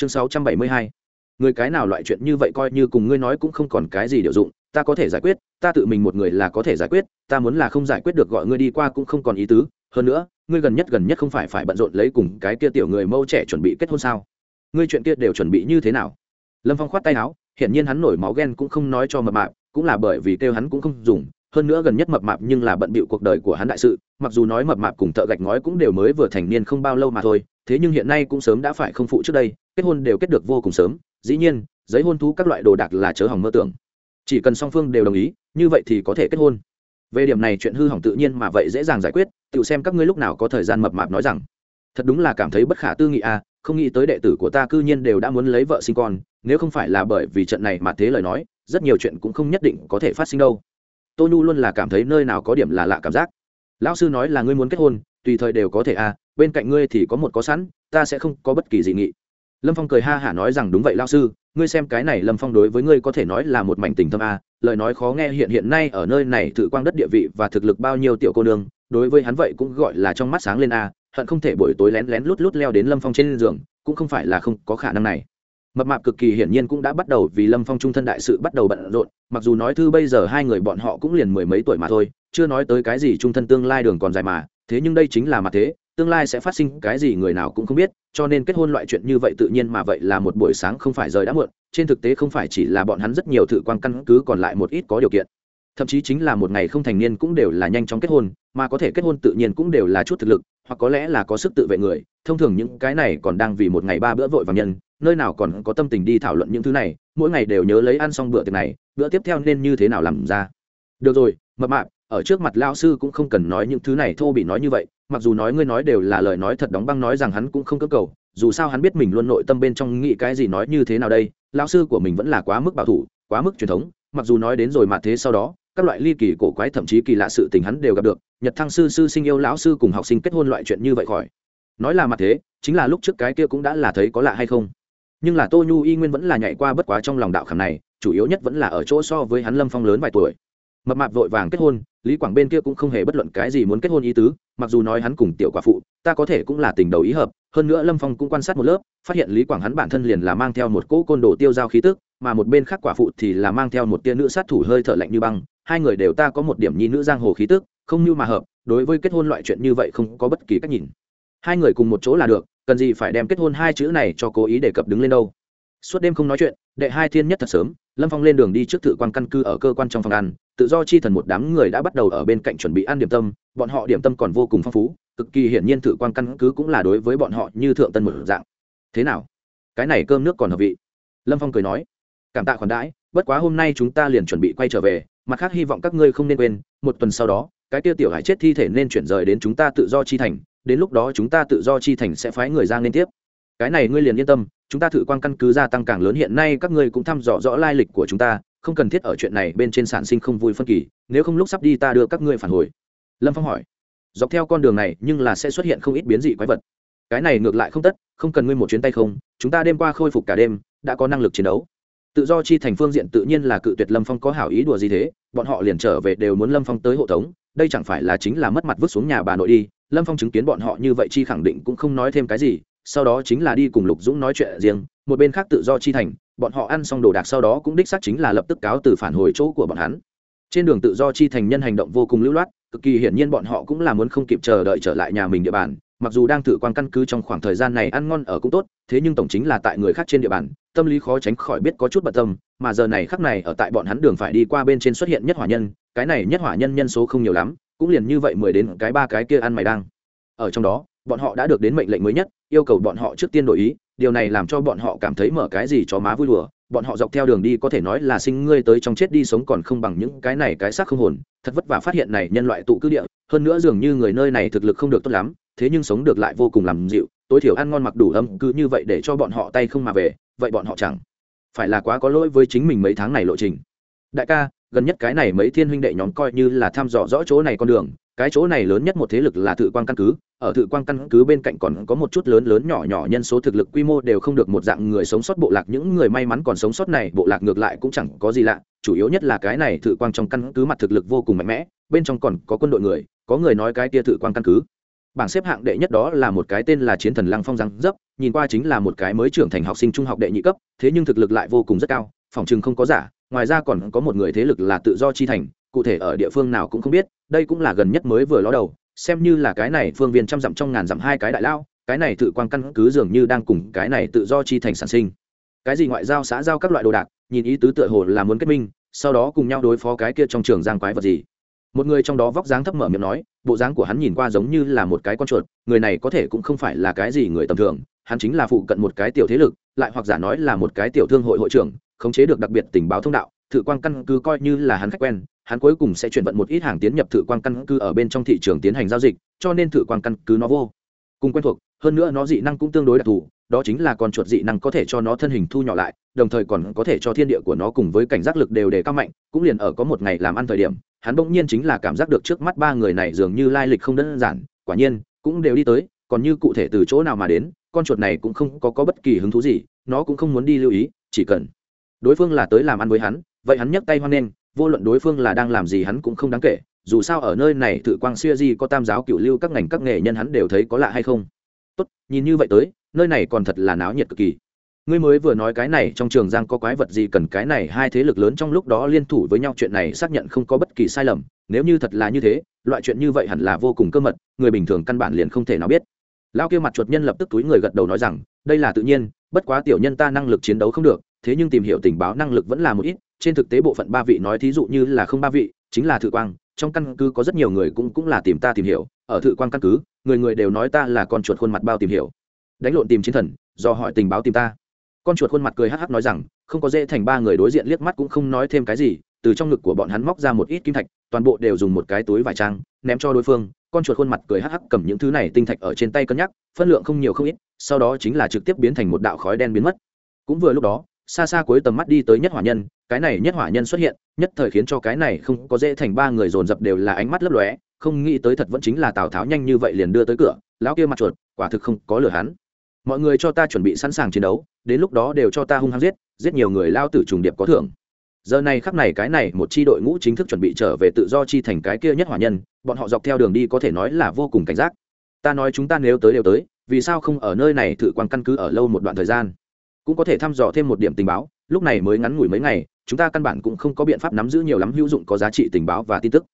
chương sáu trăm bảy mươi hai. Người cái nào loại chuyện như vậy coi như cùng ngươi nói cũng không còn cái gì điều dụng, ta có thể giải quyết, ta tự mình một người là có thể giải quyết, ta muốn là không giải quyết được gọi ngươi đi qua cũng không còn ý tứ. Hơn nữa, ngươi gần nhất gần nhất không phải phải bận rộn lấy cùng cái kia tiểu người mâu trẻ chuẩn bị kết hôn sao? Ngươi chuyện kia đều chuẩn bị như thế nào? Lâm phong khoát tay áo, hiển nhiên hắn nổi máu ghen cũng không nói cho mập mạp, cũng là bởi vì kêu hắn cũng không dùng. Hơn nữa gần nhất mập mạp nhưng là bận bịu cuộc đời của hắn đại sự, mặc dù nói mập mạp cùng thợ gạch ngói cũng đều mới vừa thành niên không bao lâu mà thôi, thế nhưng hiện nay cũng sớm đã phải không phụ trước đây kết hôn đều kết được vô cùng sớm, dĩ nhiên, giấy hôn thú các loại đồ đạc là chớ hỏng mơ tưởng. Chỉ cần song phương đều đồng ý, như vậy thì có thể kết hôn. Về điểm này chuyện hư hỏng tự nhiên mà vậy dễ dàng giải quyết tự xem các ngươi lúc nào có thời gian mập mạp nói rằng. Thật đúng là cảm thấy bất khả tư nghị à không nghĩ tới đệ tử của ta cư nhiên đều đã muốn lấy vợ sinh con, nếu không phải là bởi vì trận này mà thế lời nói, rất nhiều chuyện cũng không nhất định có thể phát sinh đâu. Tô nhu luôn là cảm thấy nơi nào có điểm là lạ cảm giác. Lão sư nói là ngươi muốn kết hôn, tùy thời đều có thể à bên cạnh ngươi thì có một có sẵn, ta sẽ không có bất kỳ dị nghị lâm phong cười ha hả nói rằng đúng vậy lao sư ngươi xem cái này lâm phong đối với ngươi có thể nói là một mảnh tình thâm à, lời nói khó nghe hiện hiện nay ở nơi này tự quang đất địa vị và thực lực bao nhiêu tiểu cô nương đối với hắn vậy cũng gọi là trong mắt sáng lên a à, hận không thể buổi tối lén lén lút lút leo đến lâm phong trên giường cũng không phải là không có khả năng này. Mập mạp cực kỳ hiển nhiên cũng đã bắt đầu vì lâm phong trung thân đại sự bắt đầu bận rộn mặc dù nói thư bây giờ hai người bọn họ cũng liền mười mấy tuổi mà thôi chưa nói tới cái gì trung thân tương lai đường còn dài mà thế nhưng đây chính là mặt thế tương lai sẽ phát sinh cái gì người nào cũng không biết, cho nên kết hôn loại chuyện như vậy tự nhiên mà vậy là một buổi sáng không phải rời đã muộn, trên thực tế không phải chỉ là bọn hắn rất nhiều thử quan căn cứ còn lại một ít có điều kiện. Thậm chí chính là một ngày không thành niên cũng đều là nhanh chóng kết hôn, mà có thể kết hôn tự nhiên cũng đều là chút thực lực, hoặc có lẽ là có sức tự vệ người, thông thường những cái này còn đang vì một ngày ba bữa vội vàng nhân, nơi nào còn có tâm tình đi thảo luận những thứ này, mỗi ngày đều nhớ lấy ăn xong bữa tiệc này, bữa tiếp theo nên như thế nào làm ra. Được rồi, mập mạp ở trước mặt lao sư cũng không cần nói những thứ này, thô bị nói như vậy, mặc dù nói ngươi nói đều là lời nói thật đóng băng nói rằng hắn cũng không cơ cầu, dù sao hắn biết mình luôn nội tâm bên trong nghĩ cái gì nói như thế nào đây lao sư của mình vẫn là quá mức bảo thủ, quá mức truyền thống, mặc dù nói đến rồi mà thế sau đó, các loại ly kỳ cổ quái thậm chí kỳ lạ sự tình hắn đều gặp được, nhật thăng sư sư sinh yêu lão sư cùng học sinh kết hôn loại chuyện như vậy khỏi. Nói là mặt thế, chính là lúc trước cái kia cũng đã là thấy có lạ hay không. Nhưng là tô nhu y nguyên vẫn là nhảy qua bất quá trong lòng đạo khảm này, chủ yếu nhất vẫn là ở chỗ so với hắn lâm phong lớn vài tuổi mập mạp vội vàng kết hôn, lý quảng bên kia cũng không hề bất luận cái gì muốn kết hôn ý tứ, mặc dù nói hắn cùng tiểu quả phụ, ta có thể cũng là tình đầu ý hợp, hơn nữa lâm phong cũng quan sát một lớp, phát hiện lý quảng hắn bản thân liền là mang theo một cỗ côn đồ tiêu dao khí tức, mà một bên khác quả phụ thì là mang theo một tia nữ sát thủ hơi thở lạnh như băng, hai người đều ta có một điểm nhi nữ giang hồ khí tức, không như mà hợp, đối với kết hôn loại chuyện như vậy không có bất kỳ cách nhìn. Hai người cùng một chỗ là được, cần gì phải đem kết hôn hai chữ này cho cố ý đề cập đứng lên đâu. Suốt đêm không nói chuyện, đệ hai thiên nhất thật sớm lâm phong lên đường đi trước thự quan căn cư ở cơ quan trong phòng ăn, tự do chi thần một đám người đã bắt đầu ở bên cạnh chuẩn bị ăn điểm tâm, bọn họ điểm tâm còn vô cùng phong phú, cực kỳ hiển nhiên thự quan căn cứ cũng là đối với bọn họ như thượng tân một dạng. Thế nào? Cái này cơm nước còn hợp vị? Lâm phong cười nói. Cảm tạ khoản đãi, bất quá hôm nay chúng ta liền chuẩn bị quay trở về, mặt khác hy vọng các ngươi không nên quên, một tuần sau đó, cái tiêu tiểu hải chết thi thể nên chuyển rời đến chúng ta tự do chi thành, đến lúc đó chúng ta tự do chi thành sẽ phái người ra liên tiếp. Cái này ngươi liền yên tâm chúng ta thử quan căn cứ gia tăng càng lớn, hiện nay các ngươi cũng thăm dò rõ lai lịch của chúng ta, không cần thiết ở chuyện này bên trên sản sinh không vui phân kỳ, nếu không lúc sắp đi ta đưa các ngươi phản hồi. Lâm phong hỏi. Dọc theo con đường này, nhưng là sẽ xuất hiện không ít biến dị quái vật. Cái này ngược lại không tất, không cần ngươi một chuyến tay không, chúng ta đêm qua khôi phục cả đêm, đã có năng lực chiến đấu. Tự do chi thành phương diện tự nhiên là cự tuyệt lâm phong có hảo ý đùa gì thế, bọn họ liền trở về đều muốn lâm phong tới hộ tống, đây chẳng phải là chính là mất mặt vứt xuống nhà bà nội đi, lâm phong chứng kiến bọn họ như vậy chi khẳng định cũng không nói thêm cái gì sau đó chính là đi cùng lục dũng nói chuyện riêng, một bên khác tự do chi thành, bọn họ ăn xong đồ đạc sau đó cũng đích xác chính là lập tức cáo từ phản hồi chỗ của bọn hắn. Trên đường tự do chi thành nhân hành động vô cùng lưu loát, cực kỳ hiển nhiên bọn họ cũng là muốn không kịp chờ đợi trở lại nhà mình địa bàn, mặc dù đang thử quan căn cứ trong khoảng thời gian này ăn ngon ở cũng tốt, thế nhưng tổng chính là tại người khác trên địa bàn, tâm lý khó tránh khỏi biết có chút bận tâm, mà giờ này khắc này ở tại bọn hắn đường phải đi qua bên trên xuất hiện nhất hỏa nhân, cái này nhất hỏa nhân nhân số không nhiều lắm, cũng liền như vậy mười đến cái ba cái kia ăn mày đang. Ở trong đó bọn họ đã được đến mệnh lệnh mới nhất, yêu cầu bọn họ trước tiên đổi ý, điều này làm cho bọn họ cảm thấy mở cái gì cho má vui đùa. Bọn họ dọc theo đường đi có thể nói là sinh ngươi tới trong chết đi sống còn không bằng những cái này cái xác không hồn, thật vất vả phát hiện này nhân loại tụ cư địa, hơn nữa dường như người nơi này thực lực không được tốt lắm, thế nhưng sống được lại vô cùng làm dịu, tối thiểu ăn ngon mặc đủ âm cứ như vậy để cho bọn họ tay không mà về, vậy bọn họ chẳng phải là quá có lỗi với chính mình mấy tháng này lộ trình. Đại ca, gần nhất cái này mấy thiên huynh đệ nhóm coi như là thăm dò rõ chỗ này con đường cái chỗ này lớn nhất một thế lực là thự quang căn cứ. Ở thự quang căn cứ bên cạnh còn có một chút lớn lớn nhỏ nhỏ nhân số thực lực quy mô đều không được một dạng người sống sót bộ lạc. Những người may mắn còn sống sót này, bộ lạc ngược lại cũng chẳng có gì lạ. Chủ yếu nhất là cái này thự quang trong căn cứ mặt thực lực vô cùng mạnh mẽ, bên trong còn có quân đội người, có người nói cái kia thự quang căn cứ. Bảng xếp hạng đệ nhất đó là một cái tên là chiến thần lăng phong răng dấp, nhìn qua chính là một cái mới trưởng thành học sinh trung học đệ nhị cấp, thế nhưng thực lực lại vô cùng rất cao, phòng chừng không có giả, ngoài ra còn có một người thế lực là tự do chi thành, cụ thể ở địa phương nào cũng không biết đây cũng là gần nhất mới vừa ló đầu, xem như là cái này phương viên trăm dặm trong ngàn dặm hai cái đại lao, cái này tự quan căn cứ dường như đang cùng cái này tự do chi thành sản sinh. Cái gì ngoại giao, xã giao các loại đồ đạc, nhìn ý tứ tựa hồ là muốn kết minh, sau đó cùng nhau đối phó cái kia trong trường giang quái vật gì. Một người trong đó vóc dáng thấp mở miệng nói, bộ dáng của hắn nhìn qua giống như là một cái con chuột, người này có thể cũng không phải là cái gì người tầm thường, hắn chính là phụ cận một cái tiểu thế lực, lại hoặc giả nói là một cái tiểu thương hội hội trưởng, khống chế được đặc biệt tình báo thông đạo, thự quan căn cứ coi như là hắn khách quen hắn cuối cùng sẽ chuyển vận một ít hàng tiến nhập thử quan căn cứ ở bên trong thị trường tiến hành giao dịch cho nên thử quan căn cứ nó vô cùng quen thuộc hơn nữa nó dị năng cũng tương đối đặc thù đó chính là con chuột dị năng có thể cho nó thân hình thu nhỏ lại đồng thời còn có thể cho thiên địa của nó cùng với cảnh giác lực đều đề cao mạnh cũng liền ở có một ngày làm ăn thời điểm hắn bỗng nhiên chính là cảm giác được trước mắt ba người này dường như lai lịch không đơn giản quả nhiên cũng đều đi tới còn như cụ thể từ chỗ nào mà đến con chuột này cũng không có, có bất kỳ hứng thú gì nó cũng không muốn đi lưu ý chỉ cần đối phương là tới làm ăn với hắn vậy hắn nhấc tay hoan nghênh vô luận đối phương là đang làm gì hắn cũng không đáng kể, dù sao ở nơi này tự quang xuya di có tam giáo cựu lưu các ngành các nghề nhân hắn đều thấy có lạ hay không. Tốt, nhìn như vậy tới, nơi này còn thật là náo nhiệt cực kỳ. Ngươi mới vừa nói cái này trong trường giang có quái vật gì cần cái này hai thế lực lớn trong lúc đó liên thủ với nhau, chuyện này xác nhận không có bất kỳ sai lầm. Nếu như thật là như thế, loại chuyện như vậy hẳn là vô cùng cơ mật, người bình thường căn bản liền không thể nào biết. Lao kia mặt chuột nhân lập tức túi người gật đầu nói rằng, đây là tự nhiên, bất quá tiểu nhân ta năng lực chiến đấu không được, thế nhưng tìm hiểu tình báo năng lực vẫn là một ít trên thực tế bộ phận ba vị nói thí dụ như là không ba vị, chính là thự quang, trong căn cứ có rất nhiều người cũng cũng là tìm ta tìm hiểu, ở thự quang căn cứ, người người đều nói ta là con chuột khuôn mặt bao tìm hiểu. Đánh lộn tìm chiến thần, do hỏi tình báo tìm ta. Con chuột khuôn mặt cười hắc hắc nói rằng, không có dễ thành ba người đối diện liếc mắt cũng không nói thêm cái gì, từ trong ngực của bọn hắn móc ra một ít kim thạch, toàn bộ đều dùng một cái túi vải trang, ném cho đối phương, con chuột khuôn mặt cười hắc hắc cầm những thứ này tinh thạch ở trên tay cân nhắc, phân lượng không nhiều không ít, sau đó chính là trực tiếp biến thành một đạo khói đen biến mất. Cũng vừa lúc đó xa xa cuối tầm mắt đi tới nhất hỏa nhân, cái này nhất hỏa nhân xuất hiện, nhất thời khiến cho cái này không có dễ thành ba người dồn dập đều là ánh mắt lấp lóe, không nghĩ tới thật vẫn chính là tào tháo nhanh như vậy liền đưa tới cửa, lão kia mặt chuột, quả thực không có lửa hắn. Mọi người cho ta chuẩn bị sẵn sàng chiến đấu, đến lúc đó đều cho ta hung hăng giết giết nhiều người lao tử trùng điệp có thưởng. Giờ này khắc này cái này một chi đội ngũ chính thức chuẩn bị trở về tự do chi thành cái kia nhất hỏa nhân, bọn họ dọc theo đường đi có thể nói là vô cùng cảnh giác. Ta nói chúng ta nếu tới đều tới, vì sao không ở nơi này thử quan căn cứ ở lâu một đoạn thời gian? Cũng có thể thăm dò thêm một điểm tình báo, lúc này mới ngắn ngủi mấy ngày, chúng ta căn bản cũng không có biện pháp nắm giữ nhiều lắm hữu dụng có giá trị tình báo và tin tức.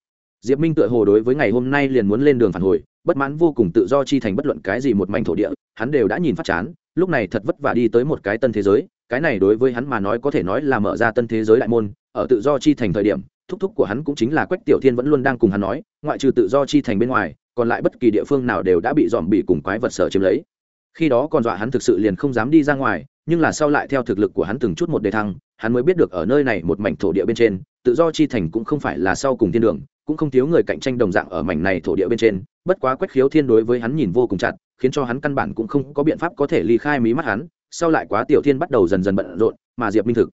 Diệp minh tựa hồ đối với ngày hôm nay liền muốn lên đường phản hồi, bất mãn vô cùng tự do chi thành bất luận cái gì một mảnh thổ địa, hắn đều đã nhìn phát chán, lúc này thật vất vả đi tới một cái tân thế giới, cái này đối với hắn mà nói có thể nói là mở ra tân thế giới đại môn, ở tự do chi thành thời điểm, thúc thúc của hắn cũng chính là quách tiểu thiên vẫn luôn đang cùng hắn nói, ngoại trừ tự do chi thành bên ngoài, còn lại bất kỳ địa phương nào đều đã bị dòm bị cùng quái vật sở chiếm lấy khi đó còn dọa hắn thực sự liền không dám đi ra ngoài, nhưng là sau lại theo thực lực của hắn từng chút một đề thăng, hắn mới biết được ở nơi này một mảnh thổ địa bên trên, tự do chi thành cũng không phải là sau cùng thiên đường, cũng không thiếu người cạnh tranh đồng dạng ở mảnh này thổ địa bên trên. Bất quá quách khiếu thiên đối với hắn nhìn vô cùng chặt, khiến cho hắn căn bản cũng không có biện pháp có thể ly khai mí mắt hắn. Sau lại quá tiểu thiên bắt đầu dần dần bận rộn, mà diệp minh thực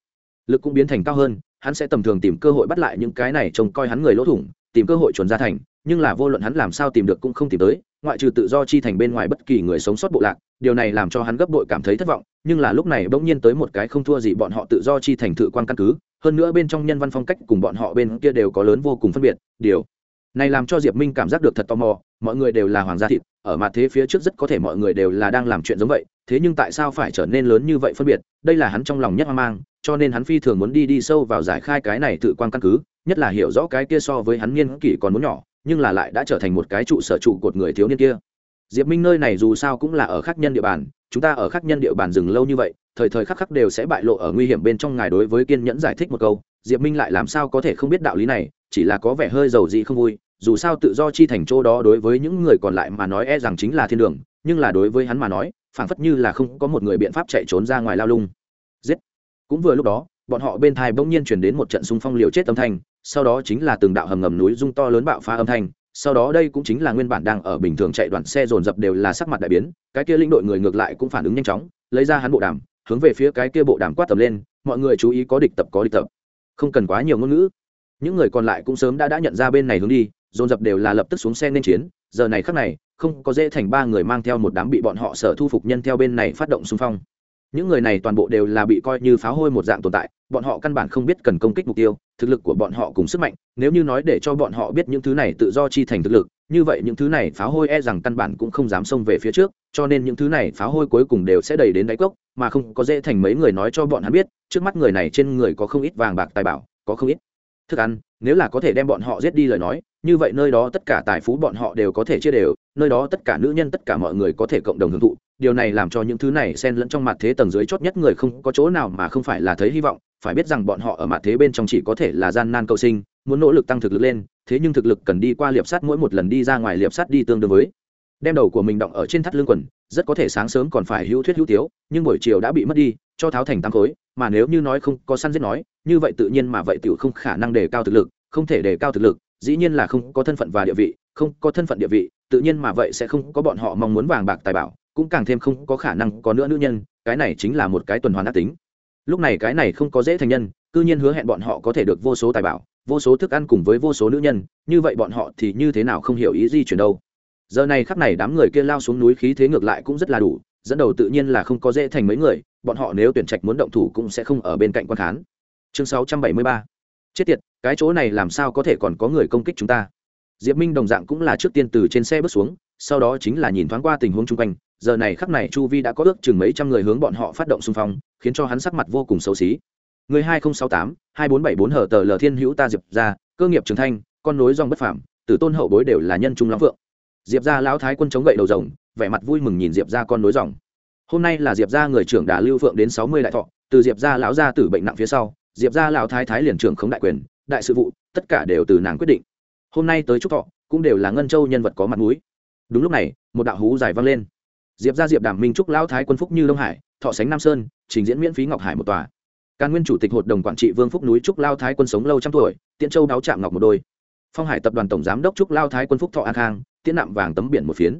lực cũng biến thành cao hơn, hắn sẽ tầm thường tìm cơ hội bắt lại những cái này trông coi hắn người lỗ thủng tìm cơ hội chuẩn ra thành, nhưng là vô luận hắn làm sao tìm được cũng không tìm tới, ngoại trừ tự do chi thành bên ngoài bất kỳ người sống sót bộ lạc, điều này làm cho hắn gấp bội cảm thấy thất vọng, nhưng là lúc này bỗng nhiên tới một cái không thua gì bọn họ tự do chi thành thự quan căn cứ, hơn nữa bên trong nhân văn phong cách cùng bọn họ bên kia đều có lớn vô cùng phân biệt, điều này làm cho diệp minh cảm giác được thật tò mò, mọi người đều là hoàng gia thịt, ở mặt thế phía trước rất có thể mọi người đều là đang làm chuyện giống vậy, thế nhưng tại sao phải trở nên lớn như vậy phân biệt, đây là hắn trong lòng nhất hoang mang, cho nên hắn phi thường muốn đi đi sâu vào giải khai cái này tự quan căn cứ nhất là hiểu rõ cái kia so với hắn niên kỷ còn muốn nhỏ, nhưng là lại đã trở thành một cái trụ sở trụ cột người thiếu niên kia. Diệp minh nơi này dù sao cũng là ở khắc nhân địa bàn, chúng ta ở khắc nhân địa bàn dừng lâu như vậy, thời thời khắc khắc đều sẽ bại lộ ở nguy hiểm bên trong ngài đối với kiên nhẫn giải thích một câu. Diệp minh lại làm sao có thể không biết đạo lý này, chỉ là có vẻ hơi giàu dị không vui, dù sao tự do chi thành chỗ đó đối với những người còn lại mà nói e rằng chính là thiên đường, nhưng là đối với hắn mà nói, phảng phất như là không có một người biện pháp chạy trốn ra ngoài lao lung. Giết! Cũng vừa lúc đó, bọn họ bên thai bỗng nhiên chuyển đến một trận xung phong liều chết âm thanh sau đó chính là từng đạo hầm ngầm núi rung to lớn bạo phá âm thanh, sau đó đây cũng chính là nguyên bản đang ở bình thường chạy đoàn xe dồn dập đều là sắc mặt đại biến, cái kia linh đội người ngược lại cũng phản ứng nhanh chóng, lấy ra hắn bộ đàm, hướng về phía cái kia bộ đàm quát tầm lên, mọi người chú ý có địch tập có địch tập. Không cần quá nhiều ngôn ngữ. Những người còn lại cũng sớm đã đã nhận ra bên này hướng đi, dồn dập đều là lập tức xuống xe nên chiến, giờ này khắc này, không có dễ thành ba người mang theo một đám bị bọn họ sở thu phục nhân theo bên này phát động xung phong. Những người này toàn bộ đều là bị coi như pháo hôi một dạng tồn tại bọn họ căn bản không biết cần công kích mục tiêu, thực lực của bọn họ cùng sức mạnh, nếu như nói để cho bọn họ biết những thứ này tự do chi thành thực lực, như vậy những thứ này pháo hôi e rằng căn bản cũng không dám xông về phía trước, cho nên những thứ này pháo hôi cuối cùng đều sẽ đầy đến đáy cốc, mà không có dễ thành mấy người nói cho bọn hắn biết, trước mắt người này trên người có không ít vàng bạc tài bảo, có không ít thức ăn, nếu là có thể đem bọn họ giết đi lời nói, như vậy nơi đó tất cả tài phú bọn họ đều có thể chia đều, nơi đó tất cả nữ nhân, tất cả mọi người có thể cộng đồng hưởng thụ. Điều này làm cho những thứ này xen lẫn trong mặt thế tầng dưới chót nhất người không có chỗ nào mà không phải là thấy hy vọng. Phải biết rằng bọn họ ở mặt thế bên trong chỉ có thể là gian nan cầu sinh, muốn nỗ lực tăng thực lực lên, thế nhưng thực lực cần đi qua liệp sắt mỗi một lần đi ra ngoài liệp sắt đi tương đương với. Đem đầu của mình động ở trên thắt lưng quần, rất có thể sáng sớm còn phải hữu thuyết hữu tiếu, nhưng buổi chiều đã bị mất đi, cho tháo thành tăng khối mà nếu như nói không có săn giết nói, như vậy tự nhiên mà vậy tiểu không khả năng đề cao thực lực, không thể đề cao thực lực, dĩ nhiên là không có thân phận và địa vị, không có thân phận địa vị, tự nhiên mà vậy sẽ không có bọn họ mong muốn vàng bạc tài bảo, cũng càng thêm không có khả năng có nữa nữ nhân, cái này chính là một cái tuần hoàn ác tính. Lúc này cái này không có dễ thành nhân, cư nhiên hứa hẹn bọn họ có thể được vô số tài bảo, vô số thức ăn cùng với vô số nữ nhân, như vậy bọn họ thì như thế nào không hiểu ý di chuyển đâu. Giờ này khắc này đám người kia lao xuống núi khí thế ngược lại cũng rất là đủ dẫn đầu tự nhiên là không có dễ thành mấy người, bọn họ nếu tuyển trạch muốn động thủ cũng sẽ không ở bên cạnh quan khán. Chương 673 chết tiệt, cái chỗ này làm sao có thể còn có người công kích chúng ta? Diệp minh đồng dạng cũng là trước tiên từ trên xe bước xuống, sau đó chính là nhìn thoáng qua tình huống chung quanh. Giờ này khắc này chu vi đã có ước chừng mấy trăm người hướng bọn họ phát động xung phong, khiến cho hắn sắc mặt vô cùng xấu xí. Người hai nghìn sáu tám, hai bốn bảy bốn hở tờ l thiên hữu ta diệp ra cơ nghiệp trường thanh con nối dòng bất phạm tử tôn hậu bối đều là nhân trung lắm vượng diệp ra lão thái quân chống gậy đầu rồng vẻ mặt vui mừng nhìn diệp ra con nối dòng. Hôm nay là diệp ra người trưởng đà lưu phượng đến sáu mươi đại thọ, từ diệp ra lão gia tử bệnh nặng phía sau, diệp ra lão thái thái liền trưởng khống đại quyền, đại sự vụ, tất cả đều từ nàng quyết định. Hôm nay tới trúc thọ, cũng đều là ngân châu nhân vật có mặt mũi. Đúng lúc này, một đạo hú dài vang lên. Diệp ra diệp đàm minh trúc lão thái quân phúc như đông hải, thọ sánh nam sơn, trình diễn miễn phí ngọc hải một tòa. Càn nguyên chủ tịch hội đồng quản trị vương phúc núi trúc lao thái quân sống lâu trăm tuổi, tiễn châu đáo chạm ngọc một đôi. Phong hải tập đoàn tổng giám đốc trúc lao thái quân phúc thọ an khang, tiễn nạm vàng tấm biển một phiến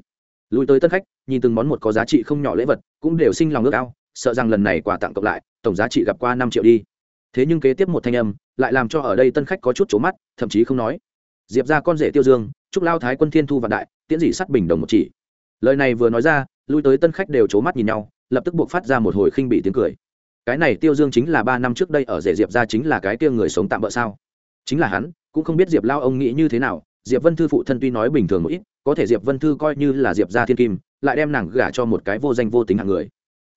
lùi tới tân khách, nhìn từng món một có giá trị không nhỏ lễ vật, cũng đều sinh lòng ước ao, sợ rằng lần này quà tặng cộng lại, tổng giá trị gặp qua năm triệu đi. Thế nhưng kế tiếp một thanh âm, lại làm cho ở đây tân khách có chút trố mắt, thậm chí không nói. Diệp ra con rể tiêu dương, chúc lao thái quân thiên thu vạn đại, tiễn dị sắt bình đồng một chỉ. Lời này vừa nói ra, lui tới tân khách đều trố mắt nhìn nhau, lập tức buộc phát ra một hồi khinh bị tiếng cười. Cái này tiêu dương chính là ba năm trước đây ở rể diệp ra chính là cái tiêu người sống tạm bỡ sao? Chính là hắn, cũng không biết diệp lao ông nghĩ như thế nào, diệp vân thư phụ thân tuy nói bình thường một ít có thể diệp vân thư coi như là diệp gia thiên kim, lại đem nàng gả cho một cái vô danh vô tính hạng người.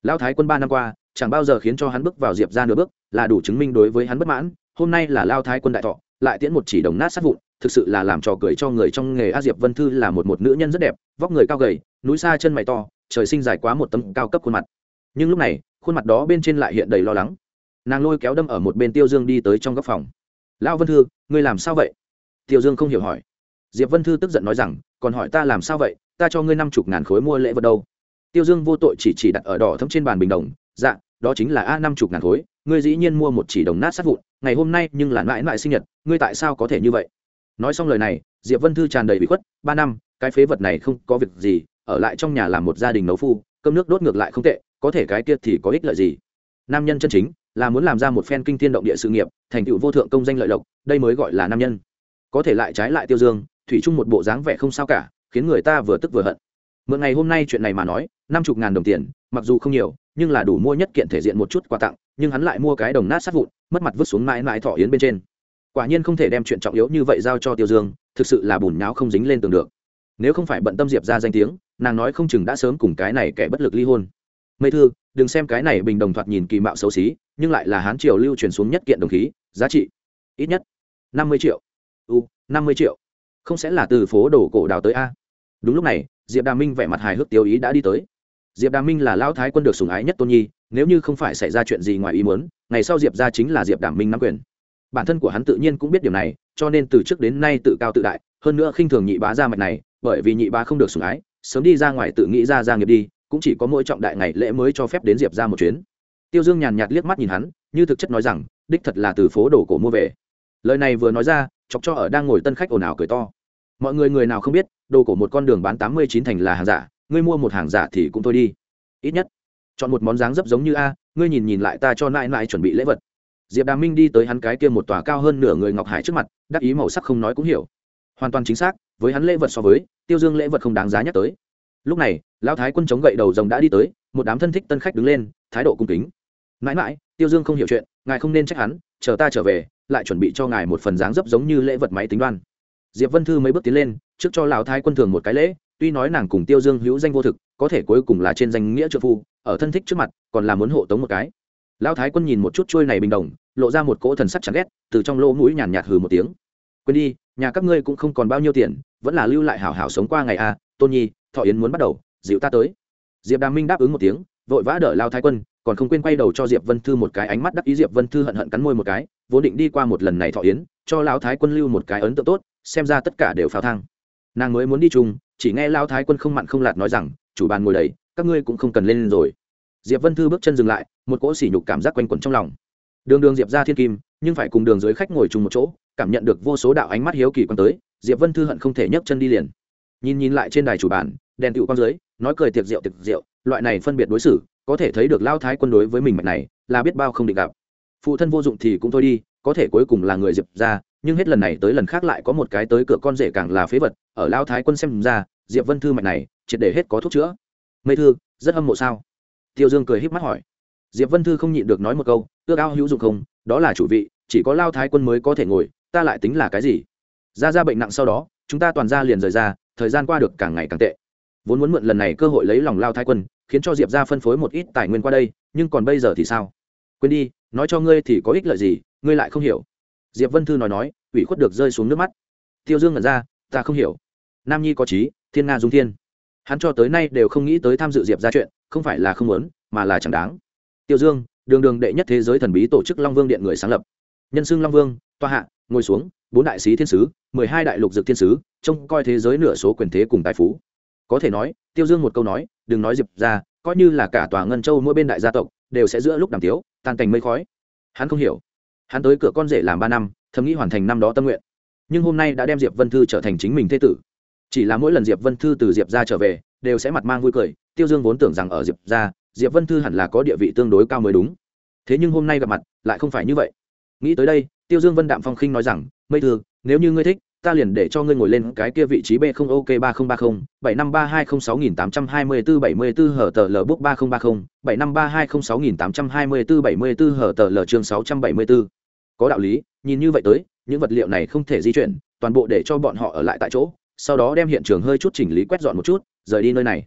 Lão thái quân ba năm qua, chẳng bao giờ khiến cho hắn bước vào diệp ra nửa bước, là đủ chứng minh đối với hắn bất mãn, hôm nay là lao thái quân đại thọ, lại tiễn một chỉ đồng nát sát vụn, thực sự là làm trò cười cho người trong nghề a diệp vân thư là một một nữ nhân rất đẹp, vóc người cao gầy, núi xa chân mày to, trời sinh dài quá một tấm cao cấp khuôn mặt. Nhưng lúc này, khuôn mặt đó bên trên lại hiện đầy lo lắng. Nàng lôi kéo đâm ở một bên tiêu dương đi tới trong góc phòng. Lão vân thư, ngươi làm sao vậy? Tiêu dương không hiểu hỏi. Diệp vân thư tức giận nói rằng còn hỏi ta làm sao vậy, ta cho ngươi năm chục ngàn khối mua lễ vật đâu. Tiêu dương vô tội chỉ chỉ đặt ở đỏ thấm trên bàn bình đồng dạ đó chính là a, năm chục ngàn khối, ngươi dĩ nhiên mua một chỉ đồng nát sát vụn, ngày hôm nay nhưng là mãi mãi sinh nhật, ngươi tại sao có thể như vậy? Nói xong lời này, diệp vân thư tràn đầy bị khuất, ba năm, cái phế vật này không có việc gì, ở lại trong nhà làm một gia đình nấu phu, cơm nước đốt ngược lại không tệ, có thể cái kia thì có ích lợi gì? Nam nhân chân chính, là muốn làm ra một phen kinh thiên động địa sự nghiệp, thành tựu vô thượng công danh lợi lộc, đây mới gọi là nam nhân. Có thể lại trái lại tiêu dương thủy chung một bộ dáng vẻ không sao cả, khiến người ta vừa tức vừa hận. Mượn ngày hôm nay chuyện này mà nói, năm chục ngàn đồng tiền, mặc dù không nhiều, nhưng là đủ mua nhất kiện thể diện một chút quà tặng, nhưng hắn lại mua cái đồng nát sát vụn, mất mặt vứt xuống mãi mãi thọ yến bên trên. Quả nhiên không thể đem chuyện trọng yếu như vậy giao cho tiêu dương, thực sự là bùn nháo không dính lên tường được. Nếu không phải bận tâm diệp ra danh tiếng, nàng nói không chừng đã sớm cùng cái này kẻ bất lực ly hôn. Mây thư, đừng xem cái này bình đồng thoạt nhìn kỳ mạo xấu xí, nhưng lại là hán triều lưu truyền xuống nhất kiện đồng khí, giá trị ít nhất năm mươi triệu. U, năm mươi triệu không sẽ là từ phố đồ cổ đào tới a. Đúng lúc này, diệp đà minh vẻ mặt hài hước tiêu ý đã đi tới. Diệp đà minh là lão thái quân được sùng ái nhất tôn nhi, nếu như không phải xảy ra chuyện gì ngoài ý muốn, ngày sau diệp ra chính là diệp đà minh nắm quyền. Bản thân của hắn tự nhiên cũng biết điều này, cho nên từ trước đến nay tự cao tự đại, hơn nữa khinh thường nhị bá ra mạch này, bởi vì nhị bá không được sùng ái, sớm đi ra ngoài tự nghĩ ra gia nghiệp đi, cũng chỉ có mỗi trọng đại ngày lễ mới cho phép đến diệp ra một chuyến. Tiêu dương nhàn nhạt liếc mắt nhìn hắn, như thực chất nói rằng, đích thật là từ phố đồ cổ mua về lời này vừa nói ra, chọc cho ở đang ngồi tân khách ồn ào cười to. Mọi người người nào không biết, đồ cổ một con đường bán tám mươi chín thành là hàng giả, ngươi mua một hàng giả thì cũng thôi đi. Ít nhất, chọn một món dáng dấp giống như a, ngươi nhìn nhìn lại ta cho nãi nãi chuẩn bị lễ vật. Diệp đà minh đi tới hắn cái kia một tòa cao hơn nửa người ngọc hải trước mặt, đắc ý màu sắc không nói cũng hiểu. Hoàn toàn chính xác, với hắn lễ vật so với, tiêu dương lễ vật không đáng giá nhắc tới. Lúc này, lão thái quân chống gậy đầu rồng đã đi tới, một đám thân thích tân khách đứng lên, thái độ cung kính. Mãi mãi tiêu dương không hiểu chuyện, ngài không nên trách hắn, chờ ta trở về lại chuẩn bị cho ngài một phần dáng dấp giống như lễ vật máy tính đoan. Diệp vân thư mấy bước tiến lên, trước cho lão thái quân thường một cái lễ, tuy nói nàng cùng tiêu dương hữu danh vô thực, có thể cuối cùng là trên danh nghĩa trợ phu, ở thân thích trước mặt, còn là muốn hộ tống một cái. Lão thái quân nhìn một chút chuôi này bình đồng, lộ ra một cỗ thần sắc chán ghét, từ trong lỗ mũi nhàn nhạt hừ một tiếng. Quên đi, nhà các ngươi cũng không còn bao nhiêu tiền, vẫn là lưu lại hảo hảo sống qua ngày a, tôn nhi, thọ yến muốn bắt đầu, dịu ta tới. Diệp đà minh đáp ứng một tiếng, vội vã đỡ lao thái quân còn không quên quay đầu cho diệp vân thư một cái ánh mắt đắc ý. Diệp vân thư hận hận cắn môi một cái, vốn định đi qua một lần này thọ yến, cho lão thái quân lưu một cái ấn tượng tốt, xem ra tất cả đều phao thang. Nàng mới muốn đi chung, chỉ nghe lão thái quân không mặn không lạt nói rằng, chủ bàn ngồi đầy, các ngươi cũng không cần lên rồi. Diệp vân thư bước chân dừng lại, một cỗ sỉ nhục cảm giác quanh quẩn trong lòng. Đường đường diệp ra thiên kim, nhưng phải cùng đường dưới khách ngồi chung một chỗ, cảm nhận được vô số đạo ánh mắt hiếu kỳ quan tới, diệp vân thư hận không thể nhấc chân đi liền. Nhìn nhìn lại trên đài chủ bàn, đèn tựu quang dưới, nói cười tiệc rượu tiệc rượu, loại này phân biệt đối xử có thể thấy được lao thái quân đối với mình mạch này là biết bao không định gặp. Phụ thân vô dụng thì cũng thôi đi, có thể cuối cùng là người diệp ra, nhưng hết lần này tới lần khác lại có một cái tới cửa con rể càng là phế vật, ở lao thái quân xem ra, diệp vân thư mạch này triệt để hết có thuốc chữa. Mây thư, rất hâm mộ sao? Tiêu dương cười h í p mắt hỏi. Diệp vân thư không nhịn được nói một câu, ước ao hữu dụng không, đó là chủ vị, chỉ có lao thái quân mới có thể ngồi, ta lại tính là cái gì? Ra ra bệnh nặng sau đó, chúng ta toàn ra liền rời ra, thời gian qua được càng ngày càng tệ. Vốn muốn mượn lần này cơ hội lấy lòng lao thái quân khiến cho diệp ra phân phối một ít tài nguyên qua đây, nhưng còn bây giờ thì sao? Quên đi, nói cho ngươi thì có ích lợi gì, ngươi lại không hiểu. Diệp vân thư nói nói, ủy khuất được rơi xuống nước mắt. Tiêu dương ngẩn ra, ta không hiểu. Nam nhi có trí, thiên nga dung thiên. Hắn cho tới nay đều không nghĩ tới tham dự diệp ra chuyện, không phải là không muốn, mà là chẳng đáng. Tiêu dương, đường đường đệ nhất thế giới thần bí tổ chức long vương điện người sáng lập. Nhân xưng long vương toa hạ, ngồi xuống, bốn đại sĩ thiên sứ, mười hai đại lục dược thiên sứ, trông coi thế giới nửa số quyền thế cùng tài phú có thể nói, tiêu dương một câu nói, đừng nói diệp ra coi như là cả tòa ngân châu mỗi bên đại gia tộc, đều sẽ giữa lúc đàm tiếu, tan cành mây khói. Hắn không hiểu. Hắn tới cửa con rể làm ba năm, thầm nghĩ hoàn thành năm đó tâm nguyện. Nhưng hôm nay đã đem diệp vân thư trở thành chính mình thế tử. Chỉ là mỗi lần diệp vân thư từ diệp ra trở về, đều sẽ mặt mang vui cười. Tiêu dương vốn tưởng rằng ở diệp ra diệp vân thư hẳn là có địa vị tương đối cao mới đúng. Thế nhưng hôm nay gặp mặt, lại không phải như vậy. Nghĩ tới đây, tiêu dương vân đạm phong khinh nói rằng, mây thư, nếu như ngươi thích ta liền để cho ngươi ngồi lên cái kia vị trí b không ok ba không ba không, bảy năm ba hai không sáu nghìn tám trăm hai mươi bốn bảy mươi bốn hở tờ l book ba không ba không, bảy năm ba hai không sáu nghìn tám trăm hai mươi bốn bảy mươi bốn hở tờ l chương sáu trăm bảy mươi bốn có đạo lý, nhìn như vậy tới, những vật liệu này không thể di chuyển, toàn bộ để cho bọn họ ở lại tại chỗ, sau đó đem hiện trường hơi chút chỉnh lý quét dọn một chút, rời đi nơi này.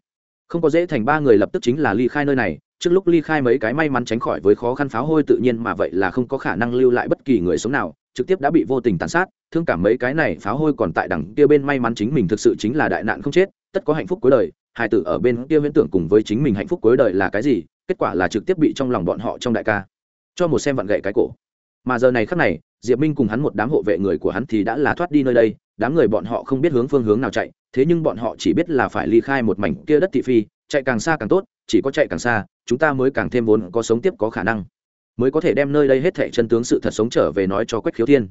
Không có dễ thành ba người lập tức chính là ly khai nơi này, trước lúc ly khai mấy cái may mắn tránh khỏi với khó khăn pháo hôi tự nhiên mà vậy là không có khả năng lưu lại bất kỳ người sống nào trực tiếp đã bị vô tình tàn sát, thương cảm mấy cái này pháo hôi còn tại đằng kia bên may mắn chính mình thực sự chính là đại nạn không chết, tất có hạnh phúc cuối đời, hai tử ở bên kia viễn tưởng cùng với chính mình hạnh phúc cuối đời là cái gì, kết quả là trực tiếp bị trong lòng bọn họ trong đại ca cho một xem vặn gậy cái cổ. Mà giờ này khắc này, diệp minh cùng hắn một đám hộ vệ người của hắn thì đã là thoát đi nơi đây, đám người bọn họ không biết hướng phương hướng nào chạy, thế nhưng bọn họ chỉ biết là phải ly khai một mảnh kia đất thị phi, chạy càng xa càng tốt, chỉ có chạy càng xa, chúng ta mới càng thêm vốn có sống tiếp có khả năng mới có thể đem nơi đây hết thảy chân tướng sự thật sống trở về nói cho quách khiếu thiên.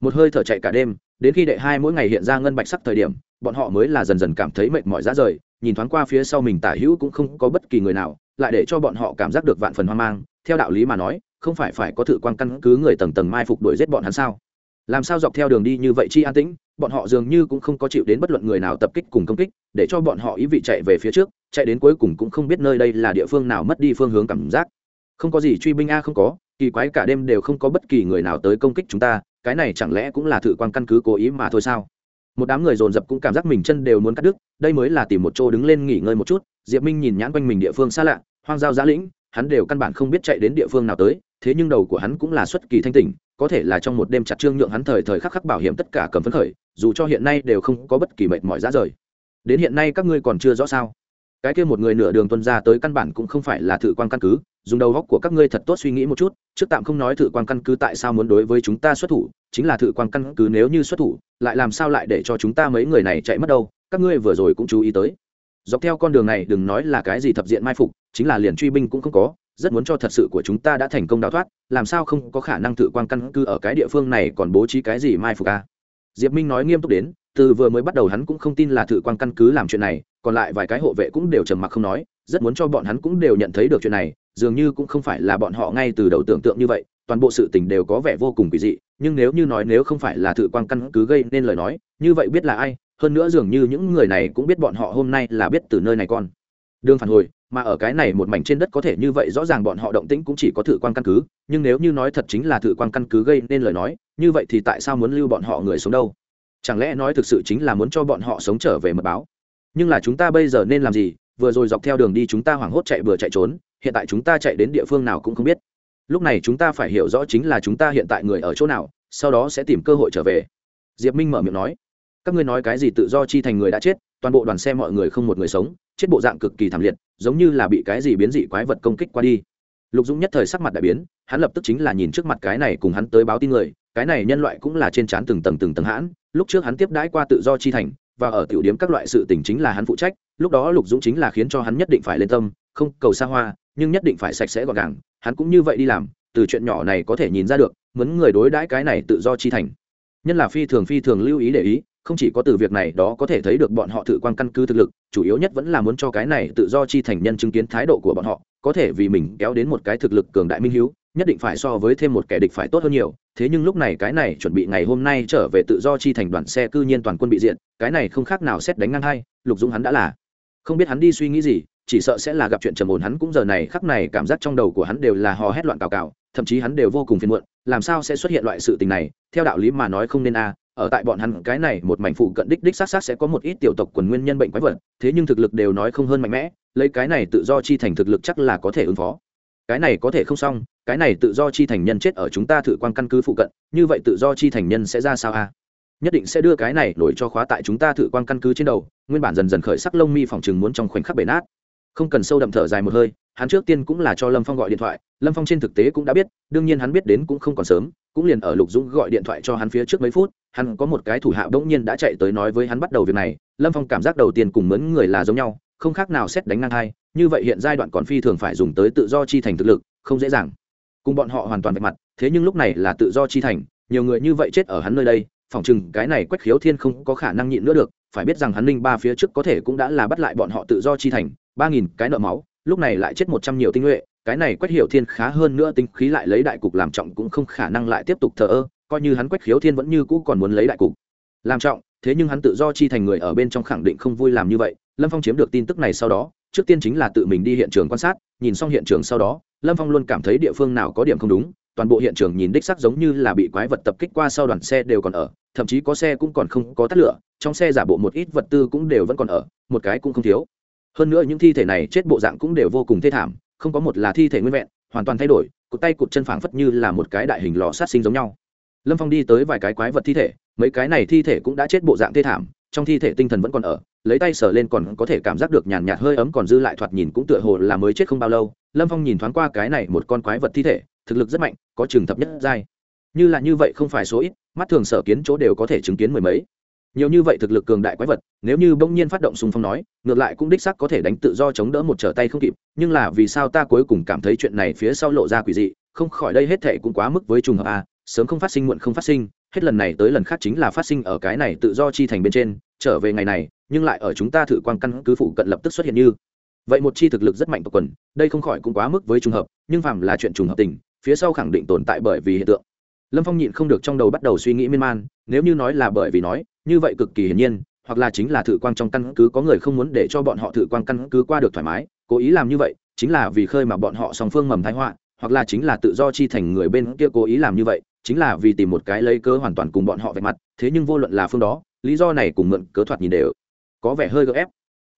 Một hơi thở chạy cả đêm, đến khi đệ hai mỗi ngày hiện ra ngân bạch sắc thời điểm, bọn họ mới là dần dần cảm thấy mệt mỏi ra rời, nhìn thoáng qua phía sau mình tả hữu cũng không có bất kỳ người nào, lại để cho bọn họ cảm giác được vạn phần hoang mang. Theo đạo lý mà nói, không phải phải có thử quan căn cứ người tầng tầng mai phục đuổi giết bọn hắn sao? Làm sao dọc theo đường đi như vậy chi an tĩnh, bọn họ dường như cũng không có chịu đến bất luận người nào tập kích cùng công kích, để cho bọn họ ý vị chạy về phía trước, chạy đến cuối cùng cũng không biết nơi đây là địa phương nào mất đi phương hướng cảm giác không có gì truy binh a không có, kỳ quái cả đêm đều không có bất kỳ người nào tới công kích chúng ta, cái này chẳng lẽ cũng là thử quan căn cứ cố ý mà thôi sao? Một đám người dồn dập cũng cảm giác mình chân đều muốn cắt đứt, đây mới là tìm một chỗ đứng lên nghỉ ngơi một chút, diệp minh nhìn nhãn quanh mình địa phương xa lạ, hoang giao giã lĩnh, hắn đều căn bản không biết chạy đến địa phương nào tới, thế nhưng đầu của hắn cũng là xuất kỳ thanh tỉnh, có thể là trong một đêm chặt trương nhượng hắn thời thời khắc khắc bảo hiểm tất cả cầm phấn khởi, dù cho hiện nay đều không có bất kỳ mệt mỏi ra rời. Đến hiện nay các ngươi còn chưa rõ sao? Cái kia một người nửa đường tuân ra tới căn bản cũng không phải là thử quan căn cứ, dùng đầu góc của các ngươi thật tốt suy nghĩ một chút, trước tạm không nói thử quan căn cứ tại sao muốn đối với chúng ta xuất thủ, chính là thử quan căn cứ nếu như xuất thủ, lại làm sao lại để cho chúng ta mấy người này chạy mất đâu, các ngươi vừa rồi cũng chú ý tới dọc theo con đường này, đừng nói là cái gì thập diện mai phục, chính là liền truy binh cũng không có, rất muốn cho thật sự của chúng ta đã thành công đào thoát, làm sao không có khả năng tự quan căn cứ ở cái địa phương này còn bố trí cái gì mai phục a à? diệp minh nói nghiêm túc đến từ vừa mới bắt đầu hắn cũng không tin là tự quan căn cứ làm chuyện này, còn lại vài cái hộ vệ cũng đều trầm mặc không nói, rất muốn cho bọn hắn cũng đều nhận thấy được chuyện này, dường như cũng không phải là bọn họ ngay từ đầu tưởng tượng như vậy, toàn bộ sự tình đều có vẻ vô cùng kỳ dị, nhưng nếu như nói nếu không phải là tự quan căn cứ gây nên lời nói, như vậy biết là ai, hơn nữa dường như những người này cũng biết bọn họ hôm nay là biết từ nơi này con. Đường phản hồi, mà ở cái này một mảnh trên đất có thể như vậy rõ ràng bọn họ động tĩnh cũng chỉ có thử quan căn cứ, nhưng nếu như nói thật chính là thử quan căn cứ gây nên lời nói, như vậy thì tại sao muốn lưu bọn họ người sống đâu? Chẳng lẽ nói thực sự chính là muốn cho bọn họ sống trở về mật báo? Nhưng là chúng ta bây giờ nên làm gì? Vừa rồi dọc theo đường đi chúng ta hoảng hốt chạy vừa chạy trốn, hiện tại chúng ta chạy đến địa phương nào cũng không biết. Lúc này chúng ta phải hiểu rõ chính là chúng ta hiện tại người ở chỗ nào, sau đó sẽ tìm cơ hội trở về. Diệp minh mở miệng nói. Các ngươi nói cái gì tự do chi thành người đã chết, toàn bộ đoàn xe mọi người không một người sống, chết bộ dạng cực kỳ thảm liệt, giống như là bị cái gì biến dị quái vật công kích qua đi. Lục dũng nhất thời sắc mặt đại biến, hắn lập tức chính là nhìn trước mặt cái này cùng hắn tới báo tin người cái này nhân loại cũng là trên trán từng tầng từng tầng hãn, lúc trước hắn tiếp đãi qua tự do chi thành, và ở tiểu điểm các loại sự tình chính là hắn phụ trách, lúc đó lục dũng chính là khiến cho hắn nhất định phải lên tâm, không, cầu xa hoa, nhưng nhất định phải sạch sẽ gọn gàng, hắn cũng như vậy đi làm, từ chuyện nhỏ này có thể nhìn ra được, muốn người đối đãi cái này tự do chi thành. Nhân là phi thường phi thường lưu ý để ý, không chỉ có từ việc này đó có thể thấy được bọn họ tự quan căn cứ thực lực, chủ yếu nhất vẫn là muốn cho cái này tự do chi thành nhân chứng kiến thái độ của bọn họ, có thể vì mình kéo đến một cái thực lực cường đại minh hiếu, nhất định phải so với thêm một kẻ địch phải tốt hơn nhiều thế nhưng lúc này cái này chuẩn bị ngày hôm nay trở về tự do chi thành đoàn xe cư nhiên toàn quân bị diện, cái này không khác nào xét đánh ngang hai, lục dũng hắn đã là. Không biết hắn đi suy nghĩ gì, chỉ sợ sẽ là gặp chuyện trầm ổn hắn cũng giờ này khắc này cảm giác trong đầu của hắn đều là hò hét loạn cào cào, thậm chí hắn đều vô cùng phiền muộn, làm sao sẽ xuất hiện loại sự tình này, theo đạo lý mà nói không nên a, ở tại bọn hắn cái này một mảnh phụ cận đích đích xác xác sẽ có một ít tiểu tộc quần nguyên nhân bệnh quái vật, thế nhưng thực lực đều nói không hơn mạnh mẽ, lấy cái này tự do chi thành thực lực chắc là có thể ứng phó cái này có thể không xong, cái này tự do chi thành nhân chết ở chúng ta thử quan căn cứ phụ cận, như vậy tự do chi thành nhân sẽ ra sao a? Nhất định sẽ đưa cái này nổi cho khóa tại chúng ta thử quan căn cứ trên đầu, nguyên bản dần dần khởi sắc lông mi phòng chừng muốn trong khoảnh khắc bể nát. Không cần sâu đậm thở dài một hơi, hắn trước tiên cũng là cho lâm phong gọi điện thoại, lâm phong trên thực tế cũng đã biết, đương nhiên hắn biết đến cũng không còn sớm, cũng liền ở lục dũng gọi điện thoại cho hắn phía trước mấy phút, hắn có một cái thủ hạ bỗng nhiên đã chạy tới nói với hắn bắt đầu việc này, lâm phong cảm giác đầu tiên cùng mướn người là giống nhau, không khác nào xét đánh ngang hai như vậy hiện giai đoạn còn phi thường phải dùng tới tự do chi thành thực lực, không dễ dàng. Cùng bọn họ hoàn toàn vạch mặt, thế nhưng lúc này là tự do chi thành, nhiều người như vậy chết ở hắn nơi đây, phỏng chừng cái này quách khiếu thiên không có khả năng nhịn nữa được, phải biết rằng hắn linh ba phía trước có thể cũng đã là bắt lại bọn họ tự do chi thành, ba nghìn cái nợ máu, lúc này lại chết một trăm nhiều tinh nhuệ, cái này quách hiểu thiên khá hơn nữa tính khí lại lấy đại cục làm trọng cũng không khả năng lại tiếp tục thờ ơ, coi như hắn quách khiếu thiên vẫn như cũ còn muốn lấy đại cục. Làm trọng, thế nhưng hắn tự do chi thành người ở bên trong khẳng định không vui làm như vậy, lâm phong chiếm được tin tức này sau đó trước tiên chính là tự mình đi hiện trường quan sát, nhìn xong hiện trường sau đó, lâm phong luôn cảm thấy địa phương nào có điểm không đúng, toàn bộ hiện trường nhìn đích sắc giống như là bị quái vật tập kích qua sau đoàn xe đều còn ở, thậm chí có xe cũng còn không có tắt lửa, trong xe giả bộ một ít vật tư cũng đều vẫn còn ở, một cái cũng không thiếu. Hơn nữa những thi thể này chết bộ dạng cũng đều vô cùng thê thảm, không có một là thi thể nguyên vẹn, hoàn toàn thay đổi cụt tay cụt chân phảng phất như là một cái đại hình lò sát sinh giống nhau. Lâm phong đi tới vài cái quái vật thi thể, mấy cái này thi thể cũng đã chết bộ dạng thê thảm, trong thi thể tinh thần vẫn còn ở lấy tay sờ lên còn có thể cảm giác được nhàn nhạt hơi ấm còn dư lại thoạt nhìn cũng tựa hồ là mới chết không bao lâu, lâm phong nhìn thoáng qua cái này một con quái vật thi thể, thực lực rất mạnh, có trường thập nhất giai. Như là như vậy không phải số ít, mắt thường sở kiến chỗ đều có thể chứng kiến mười mấy. Nhiều như vậy thực lực cường đại quái vật, nếu như bỗng nhiên phát động xung phong nói, ngược lại cũng đích sắc có thể đánh tự do chống đỡ một trở tay không kịp, nhưng là vì sao ta cuối cùng cảm thấy chuyện này phía sau lộ ra quỷ dị, không khỏi đây hết thệ cũng quá mức với trùng hợp a sớm không phát sinh muộn không phát sinh hết lần này tới lần khác chính là phát sinh ở cái này tự do chi thành bên trên, trở về ngày này, nhưng lại ở chúng ta thử quan căn cứ phụ cận lập tức xuất hiện như. Vậy một chi thực lực rất mạnh tộc quần, đây không khỏi cũng quá mức với trùng hợp, nhưng phàm là chuyện trùng hợp tình, phía sau khẳng định tồn tại bởi vì hiện tượng. Lâm phong nhịn không được trong đầu bắt đầu suy nghĩ miên man, nếu như nói là bởi vì nói, như vậy cực kỳ hiển nhiên, hoặc là chính là thử quang trong căn cứ có người không muốn để cho bọn họ thử quang căn cứ qua được thoải mái, cố ý làm như vậy, chính là vì khơi mà bọn họ song phương mầm thái họa, hoặc là chính là tự do chi thành người bên kia cố ý làm như vậy chính là vì tìm một cái lấy cớ hoàn toàn cùng bọn họ vạch mặt, thế nhưng vô luận là phương đó, lý do này cùng mượn cớ thoạt nhìn đều có vẻ hơi gợ ép.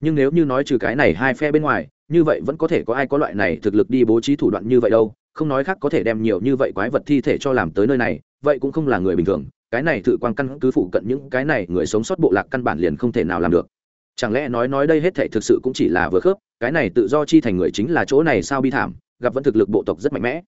Nhưng nếu như nói trừ cái này hai phe bên ngoài, như vậy vẫn có thể có ai có loại này thực lực đi bố trí thủ đoạn như vậy đâu, không nói khác có thể đem nhiều như vậy quái vật thi thể cho làm tới nơi này, vậy cũng không là người bình thường, cái này thử quan căn cứ phụ cận những cái này người sống sót bộ lạc căn bản liền không thể nào làm được. Chẳng lẽ nói nói đây hết thể thực sự cũng chỉ là vừa khớp, cái này tự do chi thành người chính là chỗ này sao bi thảm, gặp vẫn thực lực bộ tộc rất mạnh mẽ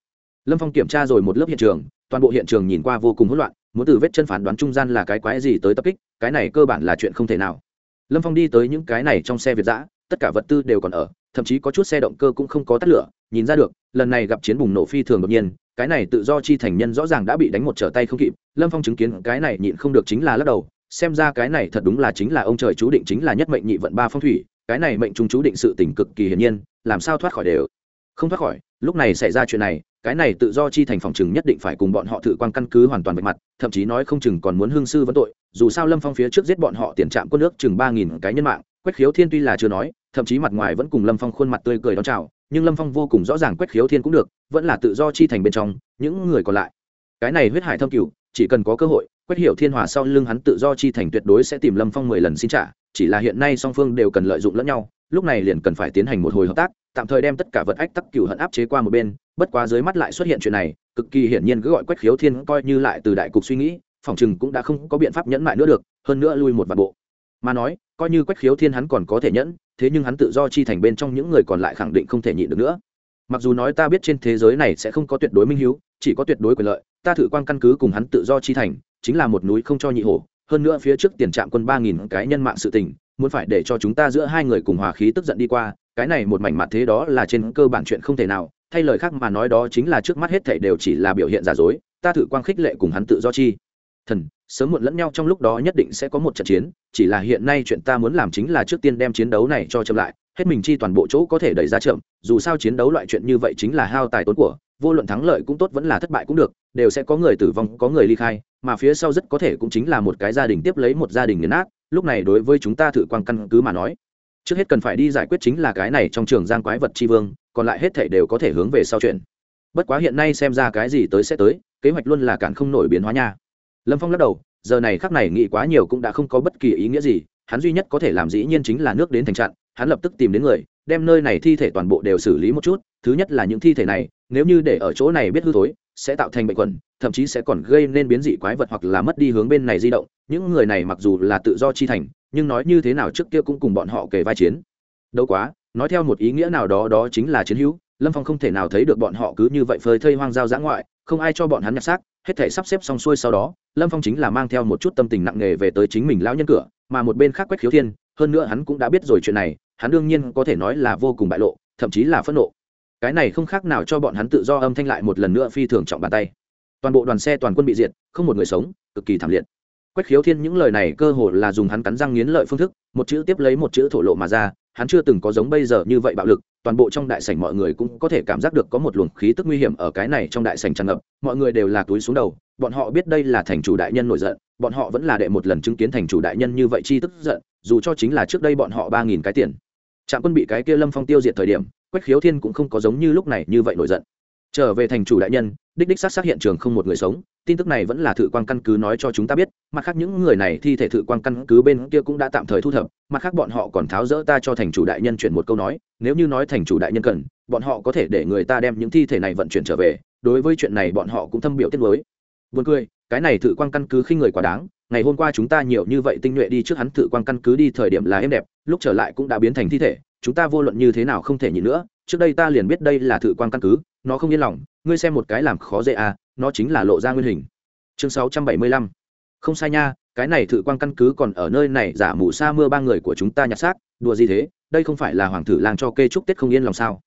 lâm phong kiểm tra rồi một lớp hiện trường, toàn bộ hiện trường nhìn qua vô cùng hỗn loạn, muốn từ vết chân phán đoán trung gian là cái quái gì tới tập kích, cái này cơ bản là chuyện không thể nào. Lâm phong đi tới những cái này trong xe việt giã tất cả vật tư đều còn ở, thậm chí có chút xe động cơ cũng không có tắt lửa, nhìn ra được, lần này gặp chiến bùng nổ phi thường đột nhiên, cái này tự do chi thành nhân rõ ràng đã bị đánh một trở tay không kịp, lâm phong chứng kiến cái này nhịn không được chính là lắc đầu, xem ra cái này thật đúng là chính là ông trời chú định chính là nhất mệnh nhị vận ba phong thủy, cái này mệnh trung chú định sự tỉnh cực kỳ hiển nhiên, làm sao thoát khỏi đều không thoát khỏi lúc này xảy ra chuyện này, cái này tự do chi thành phòng chừng nhất định phải cùng bọn họ thử quan căn cứ hoàn toàn bạch mặt, thậm chí nói không chừng còn muốn hương sư vấn tội, dù sao lâm phong phía trước giết bọn họ tiền trạm quân nước chừng ba nghìn cái nhân mạng, quách khiếu thiên tuy là chưa nói, thậm chí mặt ngoài vẫn cùng lâm phong khuôn mặt tươi cười đón chào, nhưng lâm phong vô cùng rõ ràng quách khiếu thiên cũng được, vẫn là tự do chi thành bên trong, những người còn lại. Cái này huyết hải thâm cửu, chỉ cần có cơ hội, quách hiểu thiên hòa sau lưng hắn tự do chi thành tuyệt đối sẽ tìm lâm phong mười lần xin trả, chỉ là hiện nay song phương đều cần lợi dụng lẫn nhau lúc này liền cần phải tiến hành một hồi hợp tác, tạm thời đem tất cả vật ách tắc cựu hận áp chế qua một bên, bất quá dưới mắt lại xuất hiện chuyện này, cực kỳ hiển nhiên cứ gọi quách khiếu thiên coi như lại từ đại cục suy nghĩ, phòng chừng cũng đã không có biện pháp nhẫn mại nữa được, hơn nữa lui một vạn bộ. Mà nói, coi như quách khiếu thiên hắn còn có thể nhẫn, thế nhưng hắn tự do chi thành bên trong những người còn lại khẳng định không thể nhịn được nữa. Mặc dù nói ta biết trên thế giới này sẽ không có tuyệt đối minh hiếu, chỉ có tuyệt đối quyền lợi, ta thử quan căn cứ cùng hắn tự do chi thành, chính là một núi không cho nhị hổ, hơn nữa phía trước tiền trạm quân ba nghìn cái nhân mạng sự tình muốn phải để cho chúng ta giữa hai người cùng hòa khí tức giận đi qua, cái này một mảnh mặt thế đó là trên cơ bản chuyện không thể nào, thay lời khác mà nói đó chính là trước mắt hết thảy đều chỉ là biểu hiện giả dối, ta thử quang khích lệ cùng hắn tự do chi. Thần, sớm muộn lẫn nhau trong lúc đó nhất định sẽ có một trận chiến, chỉ là hiện nay chuyện ta muốn làm chính là trước tiên đem chiến đấu này cho chậm lại, hết mình chi toàn bộ chỗ có thể đẩy ra chậm, dù sao chiến đấu loại chuyện như vậy chính là hao tài tốn của, vô luận thắng lợi cũng tốt vẫn là thất bại cũng được, đều sẽ có người tử vong, có người ly khai, mà phía sau rất có thể cũng chính là một cái gia đình tiếp lấy một gia đình nghiền nát lúc này đối với chúng ta thử quang căn cứ mà nói, trước hết cần phải đi giải quyết chính là cái này trong trường giang quái vật tri vương, còn lại hết thể đều có thể hướng về sau chuyện. Bất quá hiện nay xem ra cái gì tới sẽ tới, kế hoạch luôn là cản không nổi biến hóa nha. Lâm phong lắc đầu, giờ này khắc này nghĩ quá nhiều cũng đã không có bất kỳ ý nghĩa gì, hắn duy nhất có thể làm dĩ nhiên chính là nước đến thành trạng hắn lập tức tìm đến người, đem nơi này thi thể toàn bộ đều xử lý một chút, thứ nhất là những thi thể này, nếu như để ở chỗ này biết hư thối sẽ tạo thành bệnh quẩn, thậm chí sẽ còn gây nên biến dị quái vật hoặc là mất đi hướng bên này di động. Những người này mặc dù là tự do chi thành, nhưng nói như thế nào trước kia cũng cùng bọn họ kề vai chiến. Đâu quá, nói theo một ý nghĩa nào đó đó chính là chiến hữu. Lâm phong không thể nào thấy được bọn họ cứ như vậy phơi thây hoang giao giã ngoại, không ai cho bọn hắn nhặt xác, hết thể sắp xếp xong xuôi sau đó, lâm phong chính là mang theo một chút tâm tình nặng nề về tới chính mình lão nhân cửa, mà một bên khác quách khiếu thiên, hơn nữa hắn cũng đã biết rồi chuyện này, hắn đương nhiên có thể nói là vô cùng bại lộ, thậm chí là phẫn nộ cái này không khác nào cho bọn hắn tự do âm thanh lại một lần nữa phi thường trọng bàn tay. Toàn bộ đoàn xe toàn quân bị diệt, không một người sống, cực kỳ thảm liệt. Quách khiếu thiên những lời này cơ hồ là dùng hắn cắn răng nghiến lợi phương thức, một chữ tiếp lấy một chữ thổ lộ mà ra, hắn chưa từng có giống bây giờ như vậy bạo lực, toàn bộ trong đại sảnh mọi người cũng có thể cảm giác được có một luồng khí tức nguy hiểm ở cái này trong đại sảnh tràn ngập, mọi người đều là túi xuống đầu, bọn họ biết đây là thành chủ đại nhân nổi giận, bọn họ vẫn là đệ một lần chứng kiến thành chủ đại nhân như vậy chi tức giận, dù cho chính là trước đây bọn họ ba nghìn cái tiền. Trạm quân bị cái kia lâm phong tiêu diệt thời điểm quách khiếu thiên cũng không có giống như lúc này như vậy nổi giận. Trở về thành chủ đại nhân đích đích xác xác hiện trường không một người sống tin tức này vẫn là thự quan căn cứ nói cho chúng ta biết mặt khác những người này thi thể thự quan căn cứ bên kia cũng đã tạm thời thu thập mặt khác bọn họ còn tháo rỡ ta cho thành chủ đại nhân chuyển một câu nói nếu như nói thành chủ đại nhân cần bọn họ có thể để người ta đem những thi thể này vận chuyển trở về đối với chuyện này bọn họ cũng thâm biểu tiết mới Buồn cười, cái này thự quan căn cứ khinh người quá đáng, ngày hôm qua chúng ta nhiều như vậy tinh nhuệ đi trước hắn thự quan căn cứ đi thời điểm là êm đẹp, lúc trở lại cũng đã biến thành thi thể, chúng ta vô luận như thế nào không thể nhịn nữa, trước đây ta liền biết đây là thự quan căn cứ, nó không yên lòng, ngươi xem một cái làm khó dễ à, nó chính là lộ ra nguyên hình. Chương 675. Không sai nha, cái này thự quan căn cứ còn ở nơi này giả mù sa mưa ba người của chúng ta nhặt xác, đùa gì thế, đây không phải là hoàng thử lang cho kê trúc tết không yên lòng sao?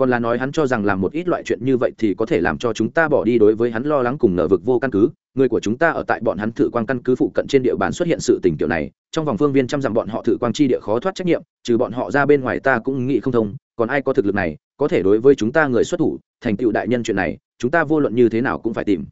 Còn là nói hắn cho rằng làm một ít loại chuyện như vậy thì có thể làm cho chúng ta bỏ đi đối với hắn lo lắng cùng nợ vực vô căn cứ. Người của chúng ta ở tại bọn hắn thử quan căn cứ phụ cận trên địa bàn xuất hiện sự tình kiểu này trong vòng phương viên trăm dặm bọn họ thử quan chi địa khó thoát trách nhiệm trừ bọn họ ra bên ngoài ta cũng nghĩ không thông còn ai có thực lực này có thể đối với chúng ta người xuất thủ thành tựu đại nhân chuyện này chúng ta vô luận như thế nào cũng phải tìm.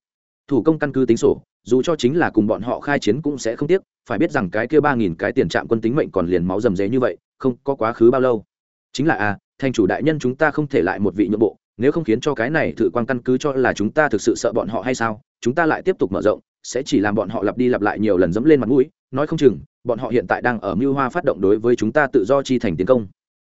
Thủ công căn cứ tính sổ dù cho chính là cùng bọn họ khai chiến cũng sẽ không tiếc phải biết rằng cái kia ba nghìn cái tiền trạm quân tính mệnh còn liền máu rầm rế như vậy không có quá khứ bao lâu. Chính là a à, thành chủ đại nhân chúng ta không thể lại một vị nhượng bộ, nếu không khiến cho cái này thử quan căn cứ cho là chúng ta thực sự sợ bọn họ hay sao, chúng ta lại tiếp tục mở rộng, sẽ chỉ làm bọn họ lặp đi lặp lại nhiều lần dẫm lên mặt mũi, nói không chừng, bọn họ hiện tại đang ở mưu hoa phát động đối với chúng ta tự do chi thành tiến công.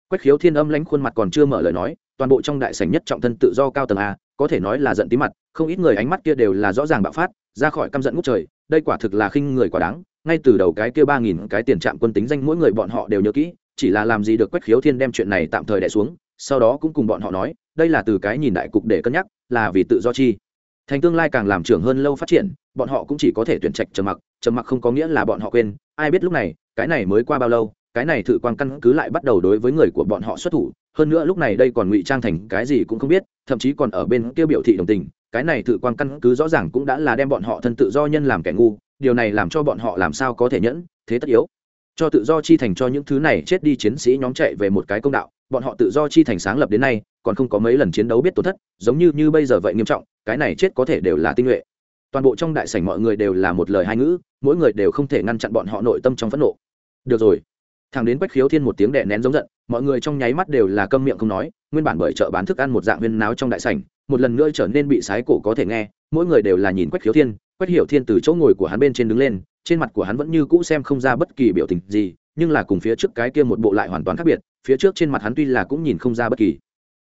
Quách khiếu thiên âm lãnh khuôn mặt còn chưa mở lời nói, toàn bộ trong đại sảnh nhất trọng thân tự do cao tầng a, có thể nói là giận tí mặt, không ít người ánh mắt kia đều là rõ ràng bạo phát, ra khỏi căm giận ngút trời, đây quả thực là khinh người quả đáng, ngay từ đầu cái kia ba nghìn cái tiền trạm quân tính danh mỗi người bọn họ đều nhớ kỹ chỉ là làm gì được quách khiếu thiên đem chuyện này tạm thời đẻ xuống, sau đó cũng cùng bọn họ nói, đây là từ cái nhìn đại cục để cân nhắc, là vì tự do chi. Thành tương lai càng làm trưởng hơn lâu phát triển, bọn họ cũng chỉ có thể tuyển trạch trầm mặc trầm mặc không có nghĩa là bọn họ quên, ai biết lúc này, cái này mới qua bao lâu, cái này thử quan căn cứ lại bắt đầu đối với người của bọn họ xuất thủ, hơn nữa lúc này đây còn ngụy trang thành cái gì cũng không biết, thậm chí còn ở bên kia biểu thị đồng tình, cái này thử quan căn cứ rõ ràng cũng đã là đem bọn họ thân tự do nhân làm kẻ ngu, điều này làm cho bọn họ làm sao có thể nhẫn, thế tất yếu cho tự do chi thành cho những thứ này chết đi chiến sĩ nhóm chạy về một cái công đạo, bọn họ tự do chi thành sáng lập đến nay, còn không có mấy lần chiến đấu biết tổn thất, giống như như bây giờ vậy nghiêm trọng, cái này chết có thể đều là tinh nhuệ. Toàn bộ trong đại sảnh mọi người đều là một lời hai ngữ, mỗi người đều không thể ngăn chặn bọn họ nội tâm trong phẫn nộ. Được rồi. Thằng đến quách khiếu thiên một tiếng đè nén giống giận, mọi người trong nháy mắt đều là câm miệng không nói, nguyên bản bởi chợ bán thức ăn một dạng viên náo trong đại sảnh, một lần nữa trở nên bị sái cổ có thể nghe, mỗi người đều là nhìn quách khiếu thiên, quách hiểu thiên từ chỗ ngồi của hắn bên trên đứng lên trên mặt của hắn vẫn như cũ xem không ra bất kỳ biểu tình gì, nhưng là cùng phía trước cái kia một bộ lại hoàn toàn khác biệt, phía trước trên mặt hắn tuy là cũng nhìn không ra bất kỳ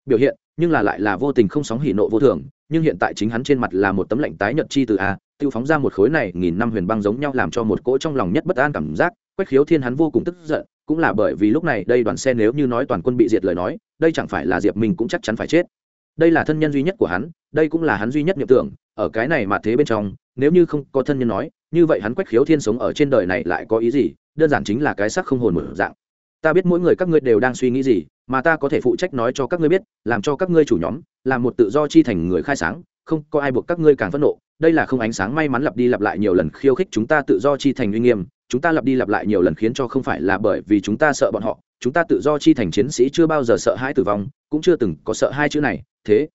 biểu hiện, nhưng là lại là vô tình không sóng hỉ nộ vô thường, nhưng hiện tại chính hắn trên mặt là một tấm lạnh tái nhợt chi từ a, tiêu phóng ra một khối này nghìn năm huyền băng giống nhau làm cho một cỗ trong lòng nhất bất an cảm giác, quách khiếu thiên hắn vô cùng tức giận, cũng là bởi vì lúc này đây đoàn xe nếu như nói toàn quân bị diệt lời nói, đây chẳng phải là diệp mình cũng chắc chắn phải chết. Đây là thân nhân duy nhất của hắn, đây cũng là hắn duy nhất niệm tưởng, ở cái này mà thế bên trong, nếu như không có thân nhân nói như vậy hắn quách khiếu thiên sống ở trên đời này lại có ý gì? Đơn giản chính là cái sắc không hồn một dạng. Ta biết mỗi người các ngươi đều đang suy nghĩ gì, mà ta có thể phụ trách nói cho các ngươi biết, làm cho các ngươi chủ nhóm, làm một tự do chi thành người khai sáng, không có ai buộc các ngươi càng phẫn nộ. Đây là không ánh sáng, may mắn lặp đi lặp lại nhiều lần khiêu khích chúng ta tự do chi thành uy nghiêm. Chúng ta lặp đi lặp lại nhiều lần khiến cho không phải là bởi vì chúng ta sợ bọn họ, chúng ta tự do chi thành chiến sĩ chưa bao giờ sợ hãi tử vong, cũng chưa từng có sợ hai chữ này. Thế,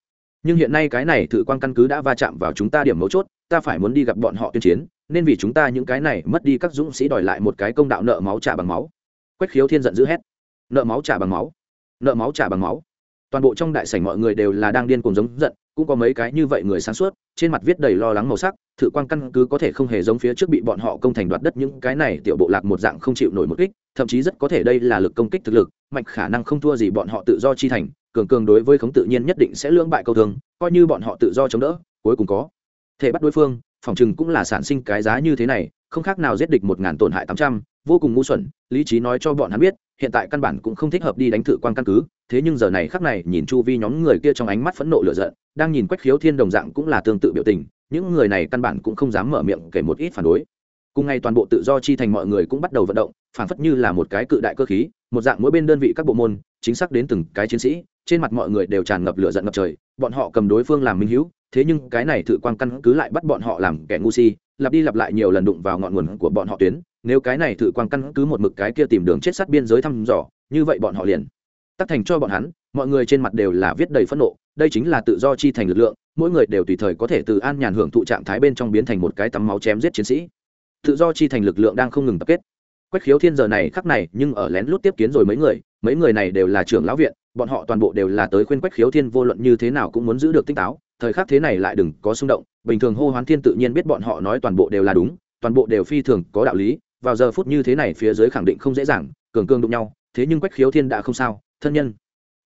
nhưng hiện nay cái này thử quan căn cứ đã va chạm vào chúng ta điểm mấu chốt, ta phải muốn đi gặp bọn họ tuyên chiến nên vì chúng ta những cái này mất đi các dũng sĩ đòi lại một cái công đạo nợ máu trả bằng máu. Quách khiếu thiên giận dữ hét. Nợ máu trả bằng máu. Nợ máu trả bằng máu. Toàn bộ trong đại sảnh mọi người đều là đang điên cuồng giống giận, cũng có mấy cái như vậy người sáng suốt, trên mặt viết đầy lo lắng màu sắc, thử quan căn cứ có thể không hề giống phía trước bị bọn họ công thành đoạt đất những cái này tiểu bộ lạc một dạng không chịu nổi một kích, thậm chí rất có thể đây là lực công kích thực lực, mạnh khả năng không thua gì bọn họ tự do chi thành, cường cường đối với khống tự nhiên nhất định sẽ lưỡng bại câu thường coi như bọn họ tự do chống đỡ, cuối cùng có thể bắt đối phương phòng chừng cũng là sản sinh cái giá như thế này, không khác nào giết địch một ngàn tổn hại tám trăm, vô cùng ngu xuẩn, lý trí nói cho bọn hắn biết, hiện tại căn bản cũng không thích hợp đi đánh thử quan căn cứ, thế nhưng giờ này khắc này, nhìn chu vi nhóm người kia trong ánh mắt phẫn nộ lửa giận, đang nhìn quách khiếu thiên đồng dạng cũng là tương tự biểu tình, những người này căn bản cũng không dám mở miệng kể một ít phản đối. Cùng ngày toàn bộ tự do chi thành mọi người cũng bắt đầu vận động, phản phất như là một cái cự đại cơ khí, một dạng mỗi bên đơn vị các bộ môn, chính xác đến từng cái chiến sĩ, trên mặt mọi người đều tràn ngập lửa giận ngập trời, bọn họ cầm đối phương làm minh hữu thế nhưng cái này thự quang căn cứ lại bắt bọn họ làm kẻ ngu si, lặp đi lặp lại nhiều lần đụng vào ngọn nguồn của bọn họ tuyến, nếu cái này thự quang căn cứ một mực cái kia tìm đường chết sát biên giới thăm dò, như vậy bọn họ liền tắt thành cho bọn hắn, mọi người trên mặt đều là viết đầy phẫn nộ, đây chính là tự do chi thành lực lượng, mỗi người đều tùy thời có thể từ an nhàn hưởng thụ trạng thái bên trong biến thành một cái tắm máu chém giết chiến sĩ. Tự do chi thành lực lượng đang không ngừng tập kết. Quách khiếu thiên giờ này khắc này, nhưng ở lén lút tiếp kiến rồi mấy người mấy người này đều là trưởng lão viện, bọn họ toàn bộ đều là tới khuyên quách khiếu thiên vô luận như thế nào cũng muốn giữ được tinh táo, thời khắc thế này lại đừng có xung động, bình thường hô hoán thiên tự nhiên biết bọn họ nói toàn bộ đều là đúng, toàn bộ đều phi thường có đạo lý, vào giờ phút như thế này phía dưới khẳng định không dễ dàng, cường cương đụng nhau, thế nhưng quách khiếu thiên đã không sao, thân nhân.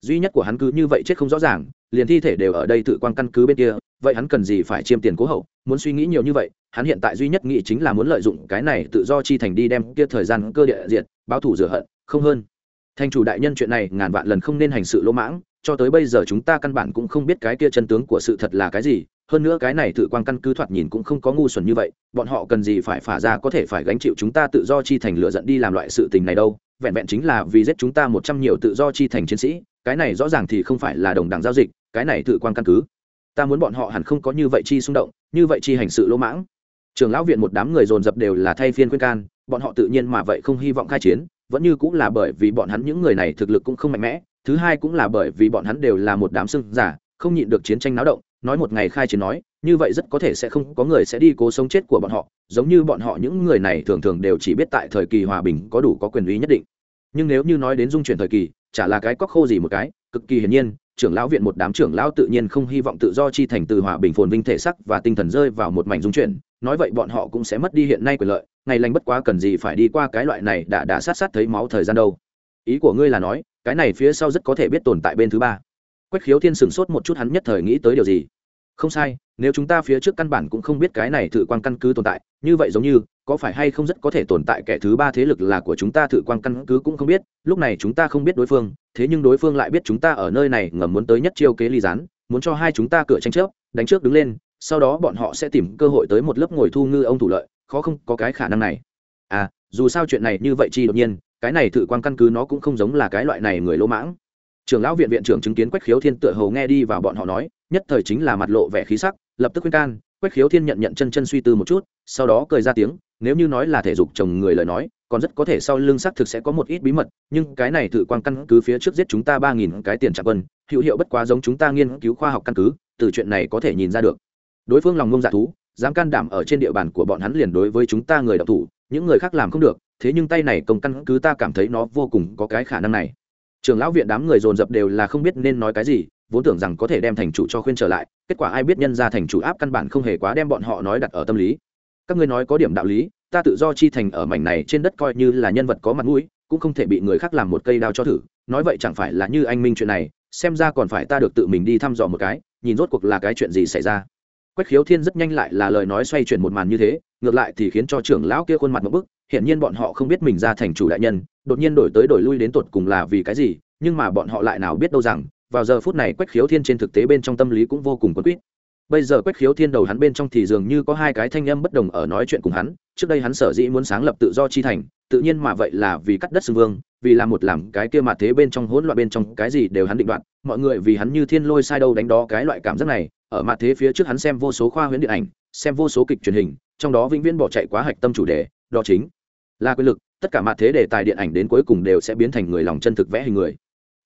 Duy nhất của hắn cứ như vậy chết không rõ ràng, liền thi thể đều ở đây tự quan căn cứ bên kia, vậy hắn cần gì phải chiêm tiền cố hậu? Muốn suy nghĩ nhiều như vậy, hắn hiện tại duy nhất nghĩ chính là muốn lợi dụng cái này tự do chi thành đi đem kia thời gian cơ địa diệt, báo thủ rửa hận, không hơn thành chủ đại nhân chuyện này ngàn vạn lần không nên hành sự lỗ mãng, cho tới bây giờ chúng ta căn bản cũng không biết cái kia chân tướng của sự thật là cái gì, hơn nữa cái này tự quan căn cứ thoạt nhìn cũng không có ngu xuẩn như vậy, bọn họ cần gì phải phả ra có thể phải gánh chịu chúng ta tự do chi thành lựa dẫn đi làm loại sự tình này đâu, vẹn vẹn chính là vì giết chúng ta một trăm nhiều tự do chi thành chiến sĩ, cái này rõ ràng thì không phải là đồng đẳng giao dịch, cái này tự quan căn cứ. Ta muốn bọn họ hẳn không có như vậy chi xung động, như vậy chi hành sự lỗ mãng. Trường lão viện một đám người dồn dập đều là thay phiên khuyên can, bọn họ tự nhiên mà vậy không hy vọng khai chiến vẫn như cũng là bởi vì bọn hắn những người này thực lực cũng không mạnh mẽ, thứ hai cũng là bởi vì bọn hắn đều là một đám sưng giả, không nhịn được chiến tranh náo động, nói một ngày khai chiến nói, như vậy rất có thể sẽ không có người sẽ đi cố sống chết của bọn họ, giống như bọn họ những người này thường thường đều chỉ biết tại thời kỳ hòa bình có đủ có quyền uy nhất định. Nhưng nếu như nói đến dung chuyển thời kỳ, chả là cái cóc khô gì một cái, cực kỳ hiển nhiên, trưởng lão viện một đám trưởng lão tự nhiên không hy vọng tự do chi thành từ hòa bình phồn vinh thể sắc và tinh thần rơi vào một mảnh dung chuyển nói vậy bọn họ cũng sẽ mất đi hiện nay quyền lợi, ngày lành bất quá cần gì phải đi qua cái loại này đã đã sát sát thấy máu thời gian đâu. Ý của ngươi là nói, cái này phía sau rất có thể biết tồn tại bên thứ ba. Quách khiếu thiên sửng sốt một chút hắn nhất thời nghĩ tới điều gì. Không sai, nếu chúng ta phía trước căn bản cũng không biết cái này thử quan căn cứ tồn tại, như vậy giống như, có phải hay không rất có thể tồn tại kẻ thứ ba thế lực là của chúng ta thử quan căn cứ cũng không biết, lúc này chúng ta không biết đối phương, thế nhưng đối phương lại biết chúng ta ở nơi này ngầm muốn tới nhất chiêu kế ly gián, muốn cho hai chúng ta cửa tranh chấp, đánh trước đứng lên sau đó bọn họ sẽ tìm cơ hội tới một lớp ngồi thu ngư ông thủ lợi, khó không có cái khả năng này. À dù sao chuyện này như vậy chi đột nhiên, cái này thử quan căn cứ nó cũng không giống là cái loại này người lỗ mãng. Trưởng lão viện viện trưởng chứng kiến quách khiếu thiên tựa hầu nghe đi vào bọn họ nói, nhất thời chính là mặt lộ vẻ khí sắc, lập tức khuyên can, quách khiếu thiên nhận nhận chân chân suy tư một chút, sau đó cười ra tiếng, nếu như nói là thể dục chồng người lời nói, còn rất có thể sau lưng xác thực sẽ có một ít bí mật, nhưng cái này thử quan căn cứ phía trước giết chúng ta ba nghìn cái tiền trả quân, hữu hiệu bất quá giống chúng ta nghiên cứu khoa học căn cứ, từ chuyện này có thể nhìn ra được đối phương lòng ngông dạ thú, dám can đảm ở trên địa bàn của bọn hắn liền đối với chúng ta người đọc thủ, những người khác làm không được, thế nhưng tay này công căn cứ ta cảm thấy nó vô cùng có cái khả năng này. Trường lão viện đám người dồn dập đều là không biết nên nói cái gì, vốn tưởng rằng có thể đem thành chủ cho khuyên trở lại, kết quả ai biết nhân ra thành chủ áp căn bản không hề quá đem bọn họ nói đặt ở tâm lý. Các ngươi nói có điểm đạo lý, ta tự do chi thành ở mảnh này trên đất coi như là nhân vật có mặt mũi, cũng không thể bị người khác làm một cây đao cho thử, nói vậy chẳng phải là như anh minh chuyện này, xem ra còn phải ta được tự mình đi thăm dò một cái, nhìn rốt cuộc là cái chuyện gì xảy ra quách khiếu thiên rất nhanh lại là lời nói xoay chuyển một màn như thế, ngược lại thì khiến cho trưởng lão kia khuôn mặt một bức hiện nhiên bọn họ không biết mình ra thành chủ đại nhân, đột nhiên đổi tới đổi lui đến tột cùng là vì cái gì, nhưng mà bọn họ lại nào biết đâu rằng, vào giờ phút này quách khiếu thiên trên thực tế bên trong tâm lý cũng vô cùng quấn quýt. Bây giờ quách khiếu thiên đầu hắn bên trong thì dường như có hai cái thanh âm bất đồng ở nói chuyện cùng hắn, trước đây hắn sở dĩ muốn sáng lập tự do chi thành, tự nhiên mà vậy là vì cắt đất xưng vương, vì làm một làm cái kia mà thế bên trong hỗn loạn bên trong cái gì đều hắn định đoạt, mọi người vì hắn như thiên lôi sai đâu đánh đó cái loại cảm giác này ở mặt thế phía trước hắn xem vô số khoa huyễn điện ảnh xem vô số kịch truyền hình trong đó vĩnh viễn bỏ chạy quá hạch tâm chủ đề đó chính là quyền lực. Tất cả mặt thế đề tài điện ảnh đến cuối cùng đều sẽ biến thành người lòng chân thực vẽ hình người.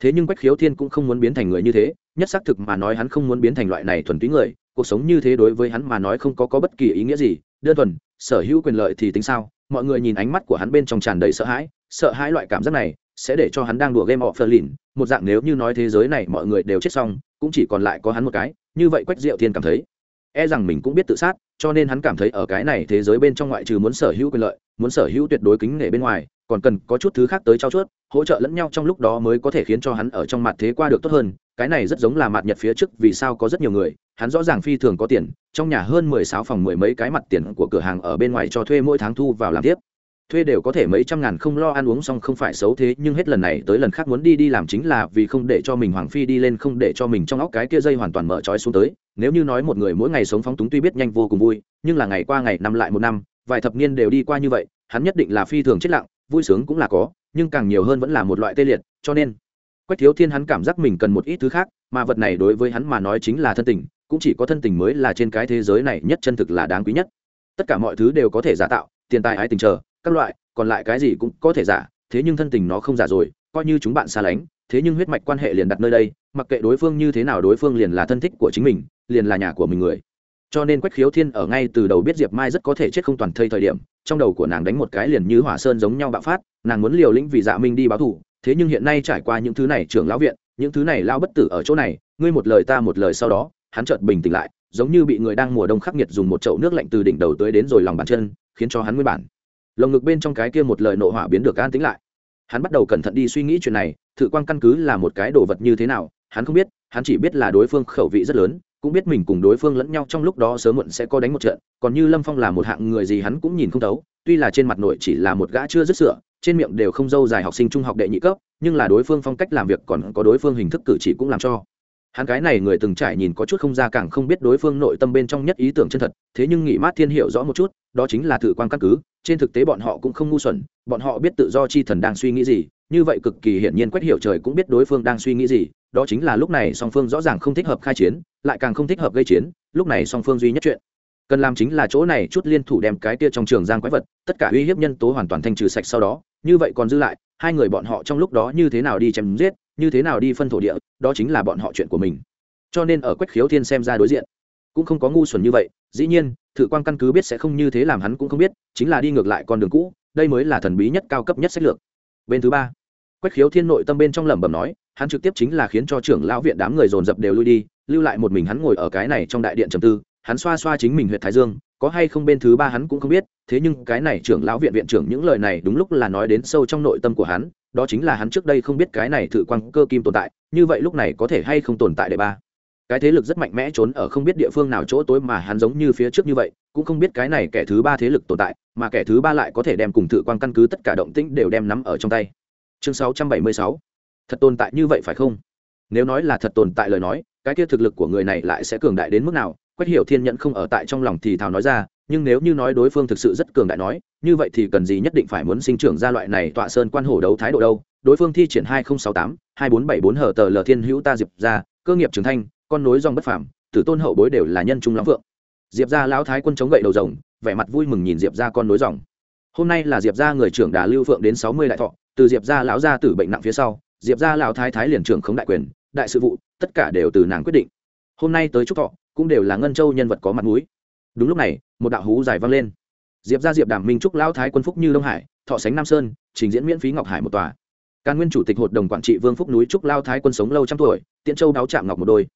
Thế nhưng quách khiếu thiên cũng không muốn biến thành người như thế nhất xác thực mà nói hắn không muốn biến thành loại này thuần túy người cuộc sống như thế đối với hắn mà nói không có có bất kỳ ý nghĩa gì. Đơn thuần sở hữu quyền lợi thì tính sao? Mọi người nhìn ánh mắt của hắn bên trong tràn đầy sợ hãi sợ hãi loại cảm giác này sẽ để cho hắn đang đùa game of Berlin, một dạng nếu như nói thế giới này mọi người đều chết xong, cũng chỉ còn lại có hắn một cái, như vậy Quách Diệu Thiên cảm thấy, e rằng mình cũng biết tự sát, cho nên hắn cảm thấy ở cái này thế giới bên trong ngoại trừ muốn sở hữu quyền lợi, muốn sở hữu tuyệt đối kính nể bên ngoài, còn cần có chút thứ khác tới trao chuốt, hỗ trợ lẫn nhau trong lúc đó mới có thể khiến cho hắn ở trong mặt thế qua được tốt hơn, cái này rất giống là mặt nhật phía trước vì sao có rất nhiều người, hắn rõ ràng phi thường có tiền, trong nhà hơn mười sáu phòng mười mấy cái mặt tiền của cửa hàng ở bên ngoài cho thuê mỗi tháng thu vào làm tiếp thuê đều có thể mấy trăm ngàn không lo ăn uống xong không phải xấu thế, nhưng hết lần này tới lần khác muốn đi đi làm chính là vì không để cho mình hoàng phi đi lên, không để cho mình trong óc cái kia dây hoàn toàn mở trói xuống tới. Nếu như nói một người mỗi ngày sống phóng túng tuy biết nhanh vô cùng vui, nhưng là ngày qua ngày năm lại một năm, vài thập niên đều đi qua như vậy, hắn nhất định là phi thường chết lặng, vui sướng cũng là có, nhưng càng nhiều hơn vẫn là một loại tê liệt, cho nên quách thiếu thiên hắn cảm giác mình cần một ít thứ khác, mà vật này đối với hắn mà nói chính là thân tình, cũng chỉ có thân tình mới là trên cái thế giới này nhất chân thực là đáng quý nhất. Tất cả mọi thứ đều có thể giả tạo, tiền tài ái tình chờ các loại, còn lại cái gì cũng có thể giả, thế nhưng thân tình nó không giả rồi, coi như chúng bạn xa lánh, thế nhưng huyết mạch quan hệ liền đặt nơi đây, mặc kệ đối phương như thế nào đối phương liền là thân thích của chính mình, liền là nhà của mình người. Cho nên quách khiếu thiên ở ngay từ đầu biết diệp mai rất có thể chết không toàn thây thời điểm, trong đầu của nàng đánh một cái liền như hỏa sơn giống nhau bạo phát, nàng muốn liều lĩnh vì dạ minh đi báo thù, thế nhưng hiện nay trải qua những thứ này trưởng lão viện, những thứ này lao bất tử ở chỗ này, ngươi một lời ta một lời sau đó, hắn chợt bình tĩnh lại, giống như bị người đang mùa đông khắc nghiệt dùng một chậu nước lạnh từ đỉnh đầu tới đến rồi lòng bàn chân, khiến cho hắn nguyên bản lồng ngực bên trong cái kia một lời nộ hỏa biến được an tĩnh lại. Hắn bắt đầu cẩn thận đi suy nghĩ chuyện này, thử quan căn cứ là một cái đồ vật như thế nào, hắn không biết, hắn chỉ biết là đối phương khẩu vị rất lớn, cũng biết mình cùng đối phương lẫn nhau trong lúc đó sớm muộn sẽ có đánh một trận, còn như lâm phong là một hạng người gì hắn cũng nhìn không thấu, tuy là trên mặt nội chỉ là một gã chưa dứt sửa trên miệng đều không dâu dài học sinh trung học đệ nhị cấp, nhưng là đối phương phong cách làm việc còn có đối phương hình thức cử chỉ cũng làm cho hắn cái này người từng trải nhìn có chút không ra càng không biết đối phương nội tâm bên trong nhất ý tưởng chân thật, thế nhưng nghị mát thiên hiểu rõ một chút, đó chính là thử quan căn cứ, trên thực tế bọn họ cũng không ngu xuẩn, bọn họ biết tự do chi thần đang suy nghĩ gì, như vậy cực kỳ hiển nhiên quét hiểu trời cũng biết đối phương đang suy nghĩ gì, đó chính là lúc này song phương rõ ràng không thích hợp khai chiến, lại càng không thích hợp gây chiến, lúc này song phương duy nhất chuyện. Cần làm chính là chỗ này chút liên thủ đem cái tia trong trường giang quái vật, tất cả uy hiếp nhân tố hoàn toàn thanh trừ sạch sau đó như vậy còn dư lại, hai người bọn họ trong lúc đó như thế nào đi chém giết, như thế nào đi phân thổ địa, đó chính là bọn họ chuyện của mình. Cho nên ở quách khiếu thiên xem ra đối diện, cũng không có ngu xuẩn như vậy. Dĩ nhiên thử quan căn cứ biết sẽ không như thế làm hắn cũng không biết, chính là đi ngược lại con đường cũ, đây mới là thần bí nhất, cao cấp nhất sách lược. Bên thứ ba, quách khiếu thiên nội tâm bên trong lẩm bẩm nói, hắn trực tiếp chính là khiến cho trưởng lão viện đám người dồn dập đều lui đi, lưu lại một mình hắn ngồi ở cái này trong đại điện trầm tư, hắn xoa xoa chính mình huyện thái dương có hay không bên thứ ba hắn cũng không biết, thế nhưng cái này trưởng lão viện viện trưởng những lời này đúng lúc là nói đến sâu trong nội tâm của hắn, đó chính là hắn trước đây không biết cái này thử quang cơ kim tồn tại, như vậy lúc này có thể hay không tồn tại đệ ba. Cái thế lực rất mạnh mẽ trốn ở không biết địa phương nào chỗ tối mà hắn giống như phía trước như vậy, cũng không biết cái này kẻ thứ ba thế lực tồn tại, mà kẻ thứ ba lại có thể đem cùng thử quang căn cứ tất cả động tĩnh đều đem nắm ở trong tay. Chương 676 thật tồn tại như vậy phải không? Nếu nói là thật tồn tại lời nói, cái kia thực lực của người này lại sẽ cường đại đến mức nào? Quách hiểu thiên nhận không ở tại trong lòng thì thào nói ra, nhưng nếu như nói đối phương thực sự rất cường đại nói, như vậy thì cần gì nhất định phải muốn sinh trưởng ra loại này tọa sơn quan hổ đấu thái độ đâu. Đối phương thi triển hai nghìn sáu tám, hai bốn bảy bốn hở tờ l thiên hữu ta diệp ra cơ nghiệp trưởng thanh con nối dòng bất phàm, tử tôn hậu bối đều là nhân trung lắm vượng. Diệp ra lão thái quân chống gậy đầu rồng, vẻ mặt vui mừng nhìn diệp ra con nối dòng. Hôm nay là diệp ra người trưởng đà lưu phượng đến sáu mươi đại thọ, từ diệp ra lão gia tử bệnh nặng phía sau, diệp ra lão thái thái liền trưởng khống đại quyền, đại sự vụ, tất cả đều từ nàng quyết định. Hôm nay tới chúc thọ cũng đều là ngân châu nhân vật có mặt mũi. Đúng lúc này, một đạo hú dài vang lên. Diệp ra diệp đàm minh trúc lão thái quân phúc như đông hải, thọ sánh nam sơn, trình diễn miễn phí ngọc hải một tòa. Càn nguyên chủ tịch hội đồng quản trị vương phúc núi trúc lao thái quân sống lâu trăm tuổi, tiễn châu đáo chạm ngọc một đôi.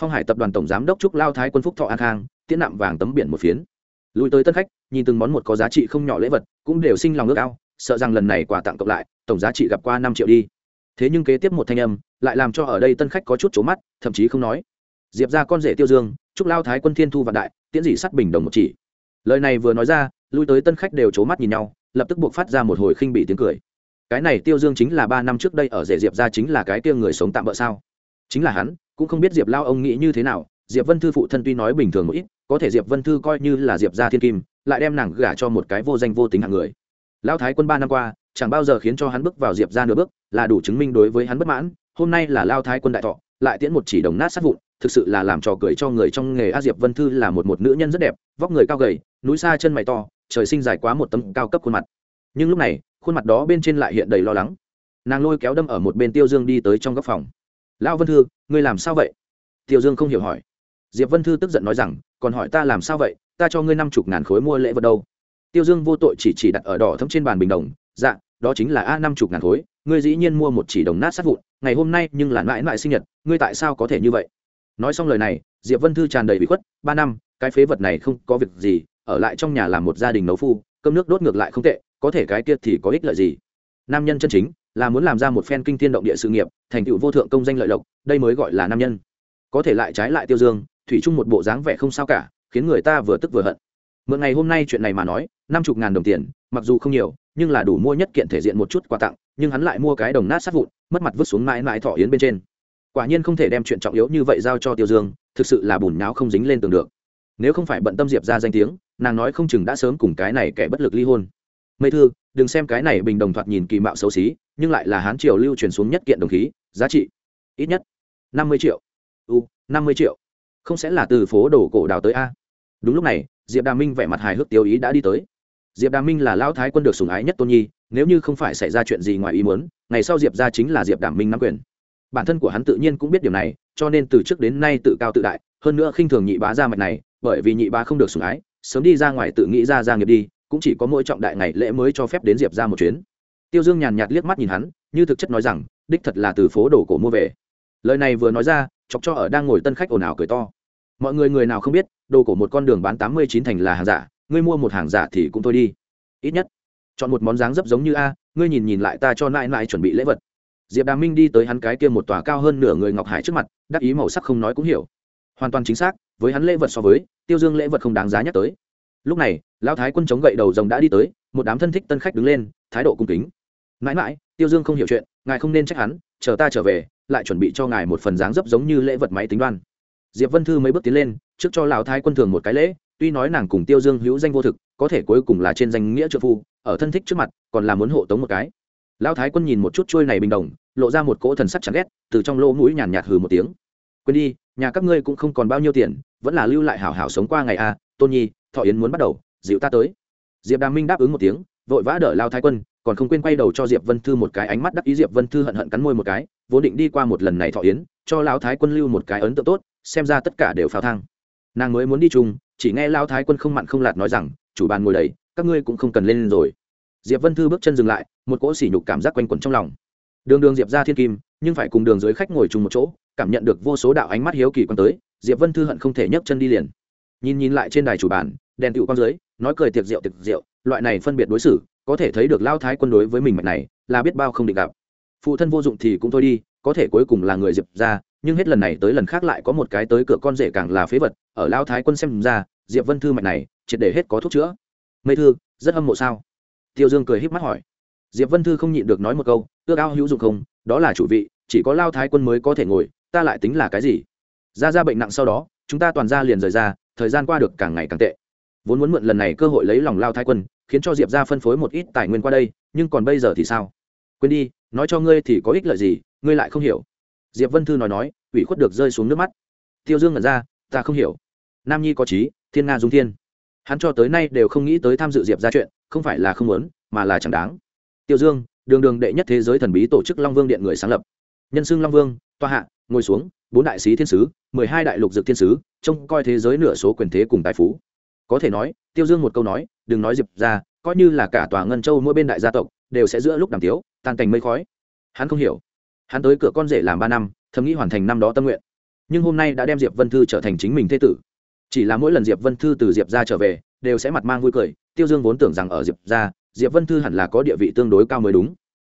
Phong hải tập đoàn tổng giám đốc trúc lao thái quân phúc thọ an khang, tiễn nạm vàng tấm biển một phiến. Lùi tới tân khách, nhìn từng món một có giá trị không nhỏ lễ vật, cũng đều sinh lòng ước ao, sợ rằng lần này quà tặng cộng lại, tổng giá trị gặp qua năm triệu đi. Thế nhưng kế tiếp một thanh âm, lại làm cho ở đây tân khách có chút trố mắt, thậm chí không nói diệp ra con rể tiêu dương, chúc lao thái quân thiên thu vạn đại, tiễn dị sắt bình đồng một chỉ. Lời này vừa nói ra, lui tới tân khách đều c mắt nhìn nhau, lập tức buộc phát ra một hồi khinh bị tiếng cười. Cái này tiêu dương chính là ba năm trước đây ở rể diệp ra chính là cái tiêu người sống tạm bỡ sao? Chính là hắn, cũng không biết diệp lao ông nghĩ như thế nào, diệp vân thư phụ thân tuy nói bình thường một ít, có thể diệp vân thư coi như là diệp gia thiên kim, lại đem nàng gả cho một cái vô danh vô tính hạng người. Lao thái quân ba năm qua, chẳng bao giờ khiến cho hắn bước vào diệp ra nửa bước, là đủ chứng minh đối với hắn bất mãn, hôm nay là lao thái quân đại thọ, lại tiễn một chỉ đồng nát sát vụn thực sự là làm trò cười cho người trong nghề a diệp vân thư là một một nữ nhân rất đẹp, vóc người cao gầy, núi xa chân mày to, trời sinh dài quá một tấm cao cấp khuôn mặt. Nhưng lúc này, khuôn mặt đó bên trên lại hiện đầy lo lắng. Nàng lôi kéo đâm ở một bên tiêu dương đi tới trong góc phòng. Lão vân thư, ngươi làm sao vậy? Tiêu dương không hiểu hỏi. Diệp vân thư tức giận nói rằng, còn hỏi ta làm sao vậy? Ta cho ngươi năm chục ngàn khối mua lễ vật đâu. Tiêu dương vô tội chỉ chỉ đặt ở đỏ thấm trên bàn bình đồng. Dạ đó chính là a năm chục ngàn khối, ngươi dĩ nhiên mua một chỉ đồng nát sát vụn, ngày hôm nay nhưng là mãi mãi sinh nhật, ngươi tại sao có thể như vậy? Nói xong lời này, diệp vân thư tràn đầy bị khuất, ba năm, cái phế vật này không có việc gì, ở lại trong nhà làm một gia đình nấu phu, cơm nước đốt ngược lại không tệ, có thể cái kia thì có ích lợi gì? Nam nhân chân chính, là muốn làm ra một phen kinh thiên động địa sự nghiệp, thành tựu vô thượng công danh lợi lộc, đây mới gọi là nam nhân. Có thể lại trái lại tiêu dương, thủy chung một bộ dáng vẻ không sao cả, khiến người ta vừa tức vừa hận. Mượn ngày hôm nay chuyện này mà nói, năm chục ngàn đồng tiền, mặc dù không nhiều, nhưng là đủ mua nhất kiện thể diện một chút quà tặng, nhưng hắn lại mua cái đồng nát sát vụn, mất mặt vứt xuống mãi mãi thọ yến bên trên quả nhiên không thể đem chuyện trọng yếu như vậy giao cho tiêu dương, thực sự là bùn nháo không dính lên tường được. Nếu không phải bận tâm diệp ra danh tiếng, nàng nói không chừng đã sớm cùng cái này kẻ bất lực ly hôn. Mây thư, đừng xem cái này bình đồng thoạt nhìn kỳ mạo xấu xí, nhưng lại là hán triều lưu truyền xuống nhất kiện đồng khí, giá trị ít nhất năm mươi triệu. U, năm mươi triệu. Không sẽ là từ phố đồ cổ đào tới a. Đúng lúc này, diệp đà minh vẻ mặt hài hước tiêu ý đã đi tới. Diệp đà minh là lão thái quân được sùng ái nhất tôn nhi, nếu như không phải xảy ra chuyện gì ngoài ý muốn, ngày sau diệp ra chính là diệp đà minh nắm quyền bản thân của hắn tự nhiên cũng biết điều này, cho nên từ trước đến nay tự cao tự đại, hơn nữa khinh thường nhị bá ra mạch này, bởi vì nhị bá không được sủng ái, sớm đi ra ngoài tự nghĩ ra gia nghiệp đi, cũng chỉ có mỗi trọng đại ngày lễ mới cho phép đến diệp ra một chuyến. Tiêu dương nhàn nhạt liếc mắt nhìn hắn, như thực chất nói rằng, đích thật là từ phố đồ cổ mua về. Lời này vừa nói ra, chọc cho ở đang ngồi tân khách ồn ào cười to. Mọi người người nào không biết, đồ cổ một con đường bán tám mươi chín thành là hàng giả, ngươi mua một hàng giả thì cũng thôi đi. Ít nhất, chọn một món dáng dấp giống như a, ngươi nhìn nhìn lại ta cho nãi nãi chuẩn bị lễ vật diệp đà minh đi tới hắn cái kia một tòa cao hơn nửa người ngọc hải trước mặt, đắc ý màu sắc không nói cũng hiểu. Hoàn toàn chính xác, với hắn lễ vật so với, tiêu dương lễ vật không đáng giá nhắc tới. Lúc này, lão thái quân chống gậy đầu rồng đã đi tới, một đám thân thích tân khách đứng lên, thái độ cung kính. Mãi mãi, tiêu dương không hiểu chuyện, ngài không nên trách hắn, chờ ta trở về, lại chuẩn bị cho ngài một phần dáng dấp giống như lễ vật máy tính đoan. Diệp vân thư mấy bước tiến lên, trước cho lão thái quân thường một cái lễ, tuy nói nàng cùng tiêu dương hữu danh vô thực, có thể cuối cùng là trên danh nghĩa trợ phu, ở thân thích trước mặt, còn là muốn hộ tống một cái lão thái quân nhìn một chút trôi này bình đồng, lộ ra một cỗ thần sắc chẳng ghét, từ trong lỗ mũi nhàn nhạt hừ một tiếng. Quên đi, nhà các ngươi cũng không còn bao nhiêu tiền, vẫn là lưu lại hảo hảo sống qua ngày a, tôn nhi, thọ yến muốn bắt đầu, dịu ta tới. Diệp đà minh đáp ứng một tiếng, vội vã đỡ lao thái quân, còn không quên quay đầu cho diệp vân thư một cái ánh mắt đắc ý. Diệp vân thư hận hận cắn môi một cái, vốn định đi qua một lần này thọ yến, cho lao thái quân lưu một cái ấn tượng tốt, xem ra tất cả đều phao thang. Nàng mới muốn đi chung, chỉ nghe lao thái quân không mặn không lạt nói rằng, chủ bàn ngồi đầy, các ngươi cũng không cần lên rồi diệp vân thư bước chân dừng lại, một cỗ sỉ nhục cảm giác quanh quẩn trong lòng. Đường đường diệp ra thiên kim, nhưng phải cùng đường dưới khách ngồi chung một chỗ, cảm nhận được vô số đạo ánh mắt hiếu kỳ quan tới, diệp vân thư hận không thể nhấc chân đi liền. Nhìn nhìn lại trên đài chủ bàn, đèn tựu quan dưới, nói cười tiệc rượu tiệc rượu, loại này phân biệt đối xử, có thể thấy được lao thái quân đối với mình mạch này, là biết bao không định gặp. Phụ thân vô dụng thì cũng thôi đi, có thể cuối cùng là người diệp ra, nhưng hết lần này tới lần khác lại có một cái tới cửa con rể càng là phế vật, ở lao thái quân xem ra, diệp vân thư mạch này, triệt để hết có thuốc chữa. Mây thư, rất âm mộ sao? Tiêu dương cười híp mắt hỏi. Diệp vân thư không nhịn được nói một câu, ước ao hữu dụng không, đó là chủ vị, chỉ có lao thái quân mới có thể ngồi, ta lại tính là cái gì? Ra ra bệnh nặng sau đó, chúng ta toàn ra liền rời ra, thời gian qua được càng ngày càng tệ. Vốn muốn mượn lần này cơ hội lấy lòng lao thái quân, khiến cho diệp ra phân phối một ít tài nguyên qua đây, nhưng còn bây giờ thì sao? Quên đi, nói cho ngươi thì có ích lợi gì, ngươi lại không hiểu. Diệp vân thư nói nói, ủy khuất được rơi xuống nước mắt. Tiêu dương ngẩn ra, ta không hiểu. Nam nhi có trí thiên nga dung thiên. Hắn cho tới nay đều không nghĩ tới tham dự diệp ra chuyện không phải là không muốn, mà là chẳng đáng. Tiêu dương, đường đường đệ nhất thế giới thần bí tổ chức long vương điện người sáng lập. Nhân xưng long vương toa hạ, ngồi xuống, bốn đại sĩ thiên sứ, mười hai đại lục dược thiên sứ, trông coi thế giới nửa số quyền thế cùng tài phú. Có thể nói, tiêu dương một câu nói, đừng nói diệp ra, coi như là cả tòa ngân châu mỗi bên đại gia tộc, đều sẽ giữa lúc đàm tiếu, tan cành mây khói. Hắn không hiểu. Hắn tới cửa con rể làm ba năm, thầm nghĩ hoàn thành năm đó tâm nguyện. Nhưng hôm nay đã đem diệp vân thư trở thành chính mình thế tử chỉ là mỗi lần diệp vân thư từ diệp ra trở về, đều sẽ mặt mang vui cười, tiêu dương vốn tưởng rằng ở diệp ra diệp vân thư hẳn là có địa vị tương đối cao mới đúng.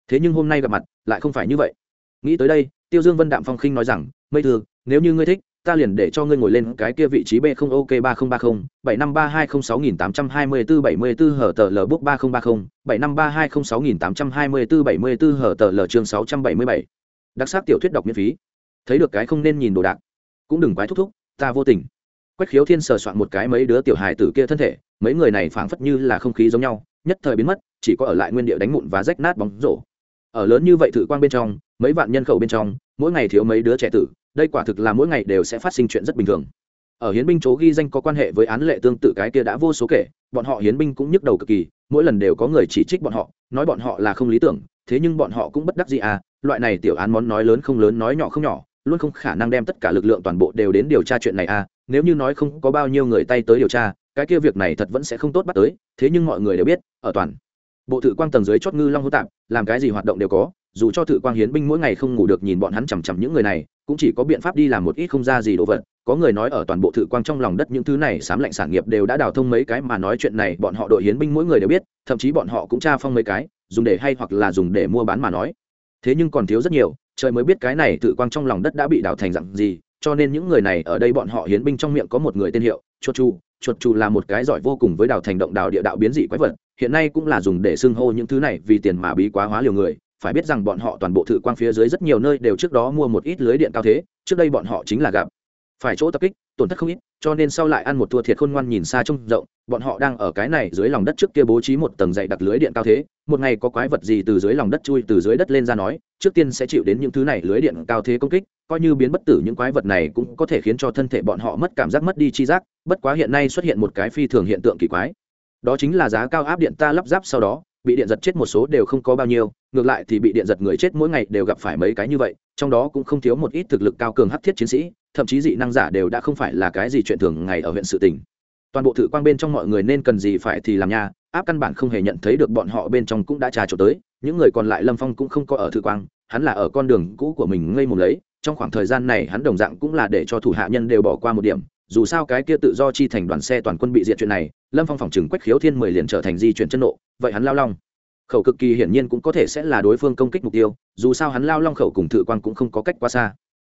Thế nhưng hôm nay gặp mặt, lại không phải như vậy. Nghĩ tới đây, tiêu dương vân đạm phong khinh nói rằng, mây thư, nếu như ngươi thích, ta liền để cho ngươi ngồi lên cái kia vị trí b không ok ba không ba không, bảy năm ba hai không sáu nghìn tám trăm hai mươi bốn bảy mươi bốn hở tờ l book ba không ba không, bảy năm ba hai không sáu nghìn tám trăm hai mươi bốn bảy mươi bốn hở tờ l chương sáu trăm bảy mươi bảy. Đặc sắc tiểu thuyết đọc miễn phí. Thấy được cái không nên nhìn đồ đạc, cũng đừng quái thúc thúc, ta vô tình quách khiếu thiên sờ soạn một cái mấy đứa tiểu hài tử kia thân thể, mấy người này phảng phất như là không khí giống nhau, nhất thời biến mất, chỉ có ở lại nguyên địa đánh mụn và rách nát bóng rổ. Ở lớn như vậy thử quang bên trong, mấy vạn nhân khẩu bên trong, mỗi ngày thiếu mấy đứa trẻ tử, đây quả thực là mỗi ngày đều sẽ phát sinh chuyện rất bình thường. Ở hiến binh chỗ ghi danh có quan hệ với án lệ tương tự cái kia đã vô số kể, bọn họ hiến binh cũng nhức đầu cực kỳ, mỗi lần đều có người chỉ trích bọn họ, nói bọn họ là không lý tưởng, thế nhưng bọn họ cũng bất đắc gì à loại này tiểu án món nói lớn không lớn, nói nhỏ không nhỏ, luôn không khả năng đem tất cả lực lượng toàn bộ đều đến điều tra chuyện này à nếu như nói không có bao nhiêu người tay tới điều tra, cái kia việc này thật vẫn sẽ không tốt bắt tới, thế nhưng mọi người đều biết, ở toàn bộ thự quang tầng dưới chót ngư long hữu tạp, làm cái gì hoạt động đều có, dù cho thự quang hiến binh mỗi ngày không ngủ được nhìn bọn hắn chằm chằm những người này, cũng chỉ có biện pháp đi làm một ít không ra gì đồ vật, có người nói ở toàn bộ thự quang trong lòng đất những thứ này sám lạnh sản nghiệp đều đã đào thông mấy cái mà nói chuyện này bọn họ đội hiến binh mỗi người đều biết, thậm chí bọn họ cũng tra phong mấy cái, dùng để hay hoặc là dùng để mua bán mà nói. Thế nhưng còn thiếu rất nhiều, trời mới biết cái này thự quang trong lòng đất đã bị đào thành dặn gì cho nên những người này ở đây bọn họ hiến binh trong miệng có một người tên hiệu, chuột chu. Chuột chu là một cái giỏi vô cùng với đào thành động đào địa đạo biến dị quái vật, hiện nay cũng là dùng để xưng hô những thứ này vì tiền mà bí quá hóa liều người. Phải biết rằng bọn họ toàn bộ thự quang phía dưới rất nhiều nơi đều trước đó mua một ít lưới điện cao thế, trước đây bọn họ chính là gặp. Phải chỗ tập kích tổn thất không ít, cho nên sau lại ăn một thua thiệt khôn ngoan nhìn xa trông rộng, bọn họ đang ở cái này dưới lòng đất trước kia bố trí một tầng dày đặc lưới điện cao thế, một ngày có quái vật gì từ dưới lòng đất chui từ dưới đất lên ra nói, trước tiên sẽ chịu đến những thứ này lưới điện cao thế công kích, coi như biến bất tử những quái vật này cũng có thể khiến cho thân thể bọn họ mất cảm giác mất đi chi giác, bất quá hiện nay xuất hiện một cái phi thường hiện tượng kỳ quái. Đó chính là giá cao áp điện ta lắp ráp sau đó bị điện giật chết một số đều không có bao nhiêu, ngược lại thì bị điện giật người chết mỗi ngày đều gặp phải mấy cái như vậy, trong đó cũng không thiếu một ít thực lực cao cường hắc thiết chiến sĩ, thậm chí dị năng giả đều đã không phải là cái gì chuyện thường ngày ở huyện sự tỉnh toàn bộ thử quang bên trong mọi người nên cần gì phải thì làm nha, áp căn bản không hề nhận thấy được bọn họ bên trong cũng đã trà trộn tới, những người còn lại lâm phong cũng không có ở thử quang, hắn là ở con đường cũ của mình ngây mồm lấy, trong khoảng thời gian này hắn đồng dạng cũng là để cho thủ hạ nhân đều bỏ qua một điểm dù sao cái kia tự do chi thành đoàn xe toàn quân bị diệt chuyện này, lâm phong phòng chừng quách khiếu thiên mười liền trở thành di chuyển chân nộ, vậy hắn lao long. Khẩu cực kỳ hiển nhiên cũng có thể sẽ là đối phương công kích mục tiêu, dù sao hắn lao long khẩu cùng thự quan cũng không có cách quá xa.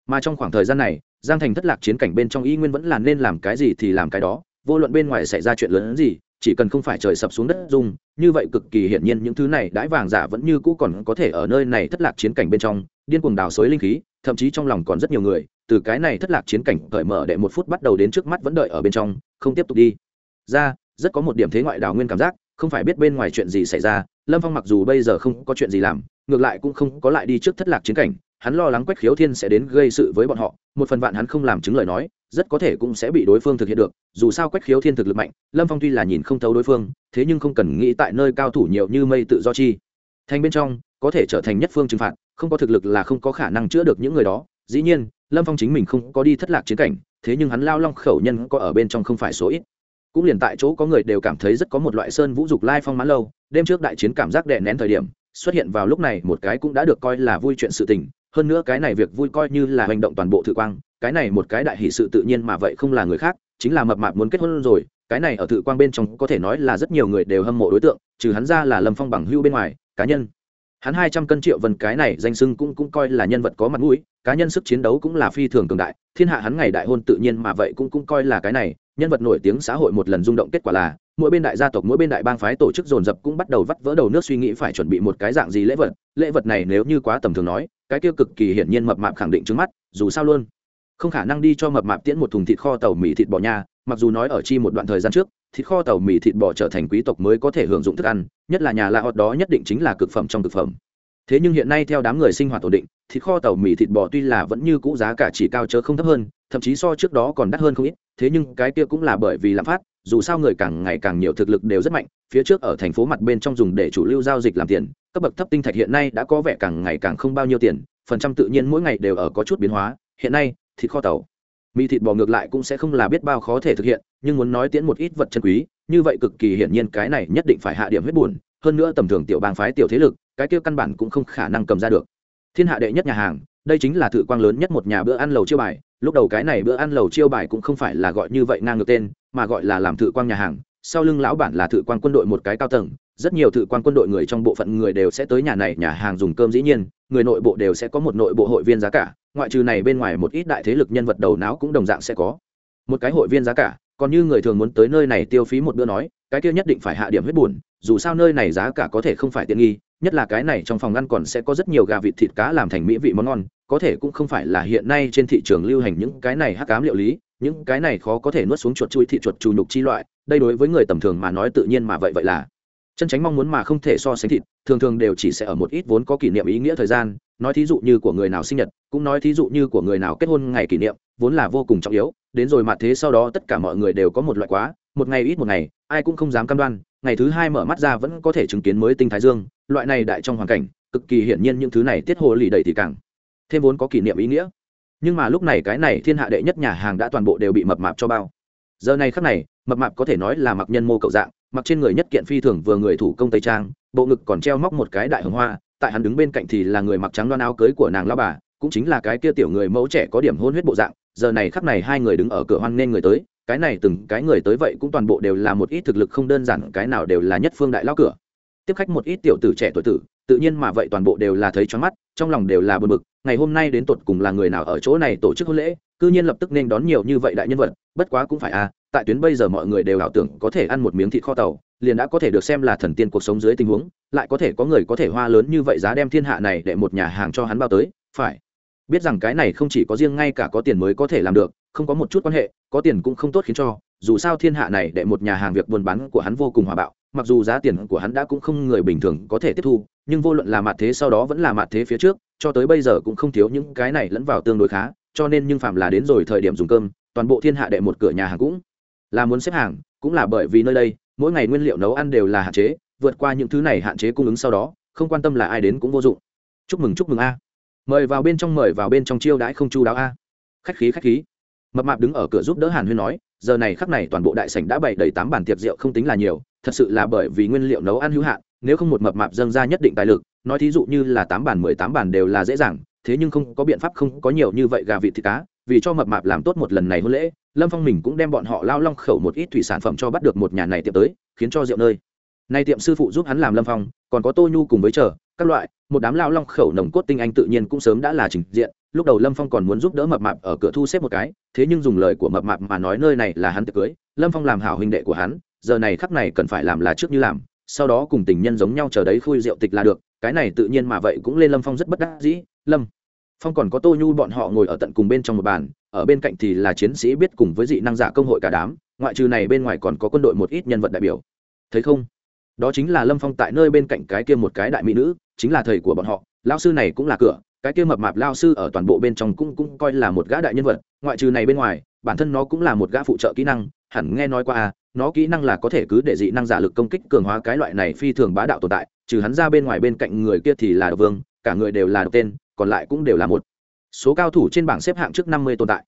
Mà trong khoảng thời gian này, giang thành thất lạc chiến cảnh bên trong y nguyên vẫn là nên làm cái gì thì làm cái đó, vô luận bên ngoài xảy ra chuyện lớn hơn gì, chỉ cần không phải trời sập xuống đất dung như vậy cực kỳ hiển nhiên những thứ này đãi vàng giả vẫn như cũ còn có thể ở nơi này thất lạc chiến cảnh bên trong, điên cuồng đào xới linh khí, thậm chí trong lòng còn rất nhiều người từ cái này thất lạc chiến cảnh cởi mở để một phút bắt đầu đến trước mắt vẫn đợi ở bên trong, không tiếp tục đi. Ra, rất có một điểm thế ngoại đào nguyên cảm giác, không phải biết bên ngoài chuyện gì xảy ra, lâm phong mặc dù bây giờ không có chuyện gì làm, ngược lại cũng không có lại đi trước thất lạc chiến cảnh, hắn lo lắng quách khiếu thiên sẽ đến gây sự với bọn họ, một phần vạn hắn không làm chứng lời nói, rất có thể cũng sẽ bị đối phương thực hiện được, dù sao quách khiếu thiên thực lực mạnh, lâm phong tuy là nhìn không thấu đối phương, thế nhưng không cần nghĩ tại nơi cao thủ nhiều như mây tự do chi. Thành bên trong, có thể trở thành nhất phương trừng phạt, không có thực lực là không có khả năng chữa được những người đó, dĩ nhiên lâm phong chính mình không có đi thất lạc chiến cảnh, thế nhưng hắn lao long khẩu nhân có ở bên trong không phải số ít. Cũng liền tại chỗ có người đều cảm thấy rất có một loại sơn vũ dục lai phong mãn lâu, đêm trước đại chiến cảm giác đè nén thời điểm, xuất hiện vào lúc này một cái cũng đã được coi là vui chuyện sự tình, hơn nữa cái này việc vui coi như là hành động toàn bộ thự quang, cái này một cái đại hỷ sự tự nhiên mà vậy không là người khác, chính là mập mạp muốn kết hôn rồi, cái này ở thự quang bên trong có thể nói là rất nhiều người đều hâm mộ đối tượng, trừ hắn ra là lâm phong bằng hưu bên ngoài, cá nhân hắn hai trăm cân triệu vân cái này danh sưng cũng cũng coi là nhân vật có mặt mũi, cá nhân sức chiến đấu cũng là phi thường cường đại, thiên hạ hắn ngày đại hôn tự nhiên mà vậy cũng cũng coi là cái này, nhân vật nổi tiếng xã hội một lần rung động kết quả là, mỗi bên đại gia tộc, mỗi bên đại bang phái tổ chức dồn dập cũng bắt đầu vắt vỡ đầu nước suy nghĩ phải chuẩn bị một cái dạng gì lễ vật lễ vật này nếu như quá tầm thường nói, cái kia cực kỳ hiển nhiên mập mạp khẳng định trước mắt, dù sao luôn không khả năng đi cho mập mạp tiễn một thùng thịt kho tàu mì thịt bò nha, mặc dù nói ở chi một đoạn thời gian trước, thịt kho tàu mì thịt bò trở thành quý tộc mới có thể hưởng dụng thức ăn, nhất là nhà lạ họ đó nhất định chính là cực phẩm trong thực phẩm. Thế nhưng hiện nay theo đám người sinh hoạt ổn định, thịt kho tàu mì thịt bò tuy là vẫn như cũ giá cả chỉ cao chớ không thấp hơn, thậm chí so trước đó còn đắt hơn không ít, thế nhưng cái kia cũng là bởi vì lạm phát, dù sao người càng ngày càng nhiều thực lực đều rất mạnh, phía trước ở thành phố mặt bên trong dùng để chủ lưu giao dịch làm tiền, cấp bậc thấp tinh thạch hiện nay đã có vẻ càng ngày càng không bao nhiêu tiền, phần trăm tự nhiên mỗi ngày đều ở có chút biến hóa, hiện nay thịt kho tàu. Mì thịt bò ngược lại cũng sẽ không là biết bao khó thể thực hiện, nhưng muốn nói tiễn một ít vật chân quý, như vậy cực kỳ hiển nhiên cái này nhất định phải hạ điểm huyết buồn, hơn nữa tầm thường tiểu bang phái tiểu thế lực, cái kia căn bản cũng không khả năng cầm ra được. Thiên hạ đệ nhất nhà hàng, đây chính là thự quang lớn nhất một nhà bữa ăn lầu chiêu bài, lúc đầu cái này bữa ăn lầu chiêu bài cũng không phải là gọi như vậy ngang ngược tên, mà gọi là làm thự quang nhà hàng sau lưng lão bản là thự quan quân đội một cái cao tầng, rất nhiều thự quan quân đội người trong bộ phận người đều sẽ tới nhà này, nhà hàng dùng cơm dĩ nhiên, người nội bộ đều sẽ có một nội bộ hội viên giá cả, ngoại trừ này bên ngoài một ít đại thế lực nhân vật đầu não cũng đồng dạng sẽ có. Một cái hội viên giá cả, còn như người thường muốn tới nơi này tiêu phí một bữa nói, cái kia nhất định phải hạ điểm huyết buồn, dù sao nơi này giá cả có thể không phải tiện nghi, nhất là cái này trong phòng ăn còn sẽ có rất nhiều gà vịt thịt cá làm thành mỹ vị món ngon, có thể cũng không phải là hiện nay trên thị trường lưu hành những cái này hắc cám liệu lý những cái này khó có thể nuốt xuống chuột chui thị chuột trù nhục chi loại, đây đối với người tầm thường mà nói tự nhiên mà vậy vậy là. Chân tránh mong muốn mà không thể so sánh thịt, thường thường đều chỉ sẽ ở một ít vốn có kỷ niệm ý nghĩa thời gian, nói thí dụ như của người nào sinh nhật, cũng nói thí dụ như của người nào kết hôn ngày kỷ niệm, vốn là vô cùng trọng yếu, đến rồi mà thế sau đó tất cả mọi người đều có một loại quá, một ngày ít một ngày, ai cũng không dám cam đoan, ngày thứ hai mở mắt ra vẫn có thể chứng kiến mới tinh thái dương, loại này đại trong hoàn cảnh, cực kỳ hiển nhiên những thứ này tiết hồ lì đầy thì càng thêm vốn có kỷ niệm ý nghĩa nhưng mà lúc này cái này thiên hạ đệ nhất nhà hàng đã toàn bộ đều bị mập mạp cho bao. Giờ này khắc này, mập mạp có thể nói là mặc nhân mô cậu dạng, mặc trên người nhất kiện phi thường vừa người thủ công tây trang, bộ ngực còn treo móc một cái đại hồng hoa, tại hắn đứng bên cạnh thì là người mặc trắng đoan áo cưới của nàng lao bà, cũng chính là cái kia tiểu người mẫu trẻ có điểm hôn huyết bộ dạng. Giờ này khắc này hai người đứng ở cửa hoan nên người tới, cái này từng cái người tới vậy cũng toàn bộ đều là một ít thực lực không đơn giản, cái nào đều là nhất phương đại lao cửa. Tiếp khách một ít tiểu tử trẻ tuổi tử, tự nhiên mà vậy toàn bộ đều là thấy choáng mắt trong lòng đều là bực bực, ngày hôm nay đến tột cùng là người nào ở chỗ này tổ chức hôn lễ, cư nhiên lập tức nên đón nhiều như vậy đại nhân vật, bất quá cũng phải à tại tuyến bây giờ mọi người đều ảo tưởng có thể ăn một miếng thịt kho tàu, liền đã có thể được xem là thần tiên cuộc sống dưới tình huống, lại có thể có người có thể hoa lớn như vậy giá đem thiên hạ này để một nhà hàng cho hắn bao tới, phải. Biết rằng cái này không chỉ có riêng ngay cả có tiền mới có thể làm được, không có một chút quan hệ, có tiền cũng không tốt khiến cho, dù sao thiên hạ này để một nhà hàng việc buôn bán của hắn vô cùng hòa bạo, mặc dù giá tiền của hắn đã cũng không người bình thường có thể tiếp thu nhưng vô luận là mặt thế sau đó vẫn là mặt thế phía trước, cho tới bây giờ cũng không thiếu những cái này lẫn vào tương đối khá, cho nên nhưng phạm là đến rồi thời điểm dùng cơm, toàn bộ thiên hạ đệ một cửa nhà hàng cũng là muốn xếp hàng, cũng là bởi vì nơi đây, mỗi ngày nguyên liệu nấu ăn đều là hạn chế, vượt qua những thứ này hạn chế cung ứng sau đó, không quan tâm là ai đến cũng vô dụng. Chúc mừng chúc mừng a. Mời vào bên trong, mời vào bên trong chiêu đãi không chu đáo a. Khách khí khách khí. Mập mạp đứng ở cửa giúp đỡ hàn huyên nói, giờ này khắc này toàn bộ đại sảnh đã bày đầy tám bàn tiệc rượu không tính là nhiều, thật sự là bởi vì nguyên liệu nấu ăn hữu hạn nếu không một mập mạp dâng ra nhất định tài lực, nói thí dụ như là tám bản mười tám bản đều là dễ dàng, thế nhưng không có biện pháp, không có nhiều như vậy gà vịt thịt cá, vì cho mập mạp làm tốt một lần này hôn lễ, lâm phong mình cũng đem bọn họ lao long khẩu một ít thủy sản phẩm cho bắt được một nhà này tiệm tới, khiến cho rượu nơi. Nay tiệm sư phụ giúp hắn làm lâm phong, còn có tô nhu cùng với chờ, các loại, một đám lao long khẩu nồng cốt tinh anh tự nhiên cũng sớm đã là trình diện, lúc đầu lâm phong còn muốn giúp đỡ mập mạp ở cửa thu xếp một cái, thế nhưng dùng lời của mập mạp mà nói nơi này là hắn tiệc cưới, lâm phong làm hảo huynh đệ của hắn, giờ này khắc này cần phải làm là trước như làm sau đó cùng tình nhân giống nhau chờ đấy khui rượu tịch là được, cái này tự nhiên mà vậy cũng lên lâm phong rất bất đắc dĩ, lâm, phong còn có tô nhu bọn họ ngồi ở tận cùng bên trong một bàn, ở bên cạnh thì là chiến sĩ biết cùng với dị năng giả công hội cả đám, ngoại trừ này bên ngoài còn có quân đội một ít nhân vật đại biểu. Thấy không? Đó chính là lâm phong tại nơi bên cạnh cái kia một cái đại mỹ nữ, chính là thầy của bọn họ lao sư này cũng là cửa, cái kia mập mạp lao sư ở toàn bộ bên trong cũng cũng coi là một gã đại nhân vật, ngoại trừ này bên ngoài, bản thân nó cũng là một gã phụ trợ kỹ năng, hẳn nghe nói qua à nó kỹ năng là có thể cứ để dị năng giả lực công kích cường hóa cái loại này phi thường bá đạo tồn tại, trừ hắn ra bên ngoài bên cạnh người kia thì là độc vương, cả người đều là độc tên, còn lại cũng đều là một. Số cao thủ trên bảng xếp hạng trước năm mươi tồn tại.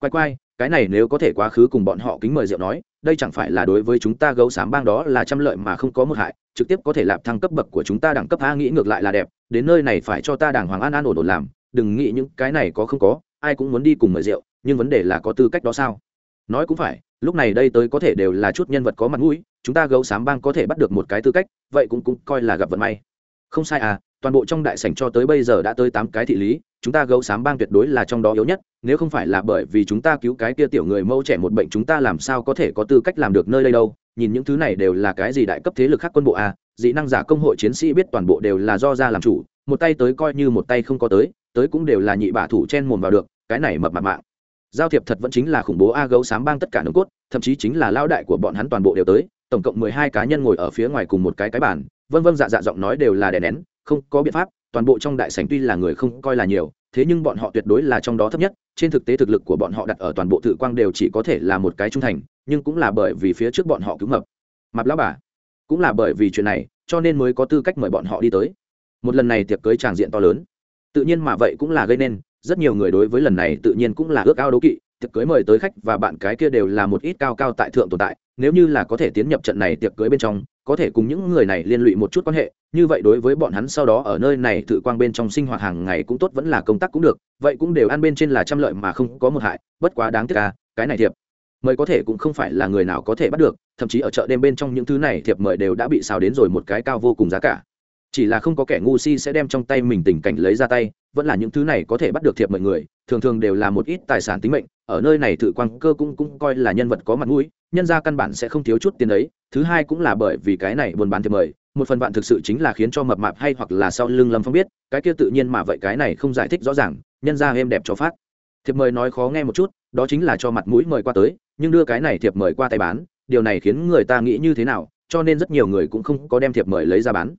Quay quay cái này nếu có thể quá khứ cùng bọn họ kính mời rượu nói, đây chẳng phải là đối với chúng ta gấu sám bang đó là trăm lợi mà không có một hại, trực tiếp có thể lạp thăng cấp bậc của chúng ta đẳng cấp a nghĩ ngược lại là đẹp, đến nơi này phải cho ta đàng hoàng an an ổn ổn làm, đừng nghĩ những cái này có không có, ai cũng muốn đi cùng mời rượu, nhưng vấn đề là có tư cách đó sao? Nói cũng phải lúc này đây tới có thể đều là chút nhân vật có mặt mũi, chúng ta gấu sám bang có thể bắt được một cái tư cách, vậy cũng cũng coi là gặp vận may. Không sai à toàn bộ trong đại sảnh cho tới bây giờ đã tới tám cái thị lý, chúng ta gấu sám bang tuyệt đối là trong đó yếu nhất, nếu không phải là bởi vì chúng ta cứu cái kia tiểu người mâu trẻ một bệnh chúng ta làm sao có thể có tư cách làm được nơi đây đâu, nhìn những thứ này đều là cái gì đại cấp thế lực khác quân bộ à dị năng giả công hội chiến sĩ biết toàn bộ đều là do ra làm chủ, một tay tới coi như một tay không có tới tới cũng đều là nhị bả thủ chen mồm vào được, cái này mập mặt mạng giao thiệp thật vẫn chính là khủng bố a gấu sám bang tất cả nồng cốt, thậm chí chính là lao đại của bọn hắn toàn bộ đều tới, tổng cộng mười hai cá nhân ngồi ở phía ngoài cùng một cái cái bàn vân vân dạ dạ giọng nói đều là đè nén, không có biện pháp, toàn bộ trong đại sảnh tuy là người không coi là nhiều, thế nhưng bọn họ tuyệt đối là trong đó thấp nhất, trên thực tế thực lực của bọn họ đặt ở toàn bộ thự quang đều chỉ có thể là một cái trung thành, nhưng cũng là bởi vì phía trước bọn họ cứu mập. Mập lão bà, cũng là bởi vì chuyện này, cho nên mới có tư cách mời bọn họ đi tới. Một lần này tiệc cưới tràng diện to lớn. Tự nhiên mà vậy cũng là gây nên rất nhiều người đối với lần này tự nhiên cũng là ước ao đố kỵ, tiệc cưới mời tới khách và bạn cái kia đều là một ít cao cao tại thượng tồn tại. Nếu như là có thể tiến nhập trận này tiệc cưới bên trong, có thể cùng những người này liên lụy một chút quan hệ, như vậy đối với bọn hắn sau đó ở nơi này tự quang bên trong sinh hoạt hàng ngày cũng tốt vẫn là công tác cũng được, vậy cũng đều ăn bên trên là trăm lợi mà không có một hại, bất quá đáng tiếc à cái này thiệp mời có thể cũng không phải là người nào có thể bắt được, thậm chí ở chợ đêm bên trong những thứ này thiệp mời đều đã bị xào đến rồi một cái cao vô cùng giá cả chỉ là không có kẻ ngu si sẽ đem trong tay mình tình cảnh lấy ra tay, vẫn là những thứ này có thể bắt được thiệp mời người, thường thường đều là một ít tài sản tính mệnh, ở nơi này thự quang cơ cũng cũng coi là nhân vật có mặt mũi, nhân ra căn bản sẽ không thiếu chút tiền ấy. thứ hai cũng là bởi vì cái này buôn bán thiệp mời, một phần bạn thực sự chính là khiến cho mập mạp hay hoặc là sau lưng lâm phong biết, cái kia tự nhiên mà vậy cái này không giải thích rõ ràng, nhân ra êm đẹp cho phát thiệp mời nói khó nghe một chút, đó chính là cho mặt mũi mời qua tới, nhưng đưa cái này thiệp mời qua tay bán, điều này khiến người ta nghĩ như thế nào, cho nên rất nhiều người cũng không có đem thiệp mời lấy ra bán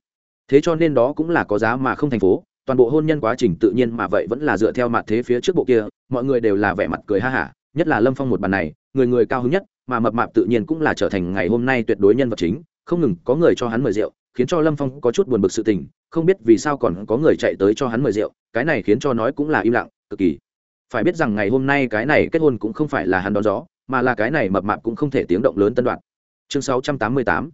thế cho nên đó cũng là có giá mà không thành phố, toàn bộ hôn nhân quá trình tự nhiên mà vậy vẫn là dựa theo mặt thế phía trước bộ kia, mọi người đều là vẻ mặt cười ha hả, nhất là lâm phong một bàn này, người người cao hứng nhất, mà mập mạp tự nhiên cũng là trở thành ngày hôm nay tuyệt đối nhân vật chính, không ngừng có người cho hắn mời rượu, khiến cho lâm phong có chút buồn bực sự tình, không biết vì sao còn có người chạy tới cho hắn mời rượu, cái này khiến cho nói cũng là im lặng, cực kỳ. Phải biết rằng ngày hôm nay cái này kết hôn cũng không phải là hắn đón gió, mà là cái này mập mạp cũng không thể tiếng động lớn tân đoạn. Chương sáu trăm tám mươi tám.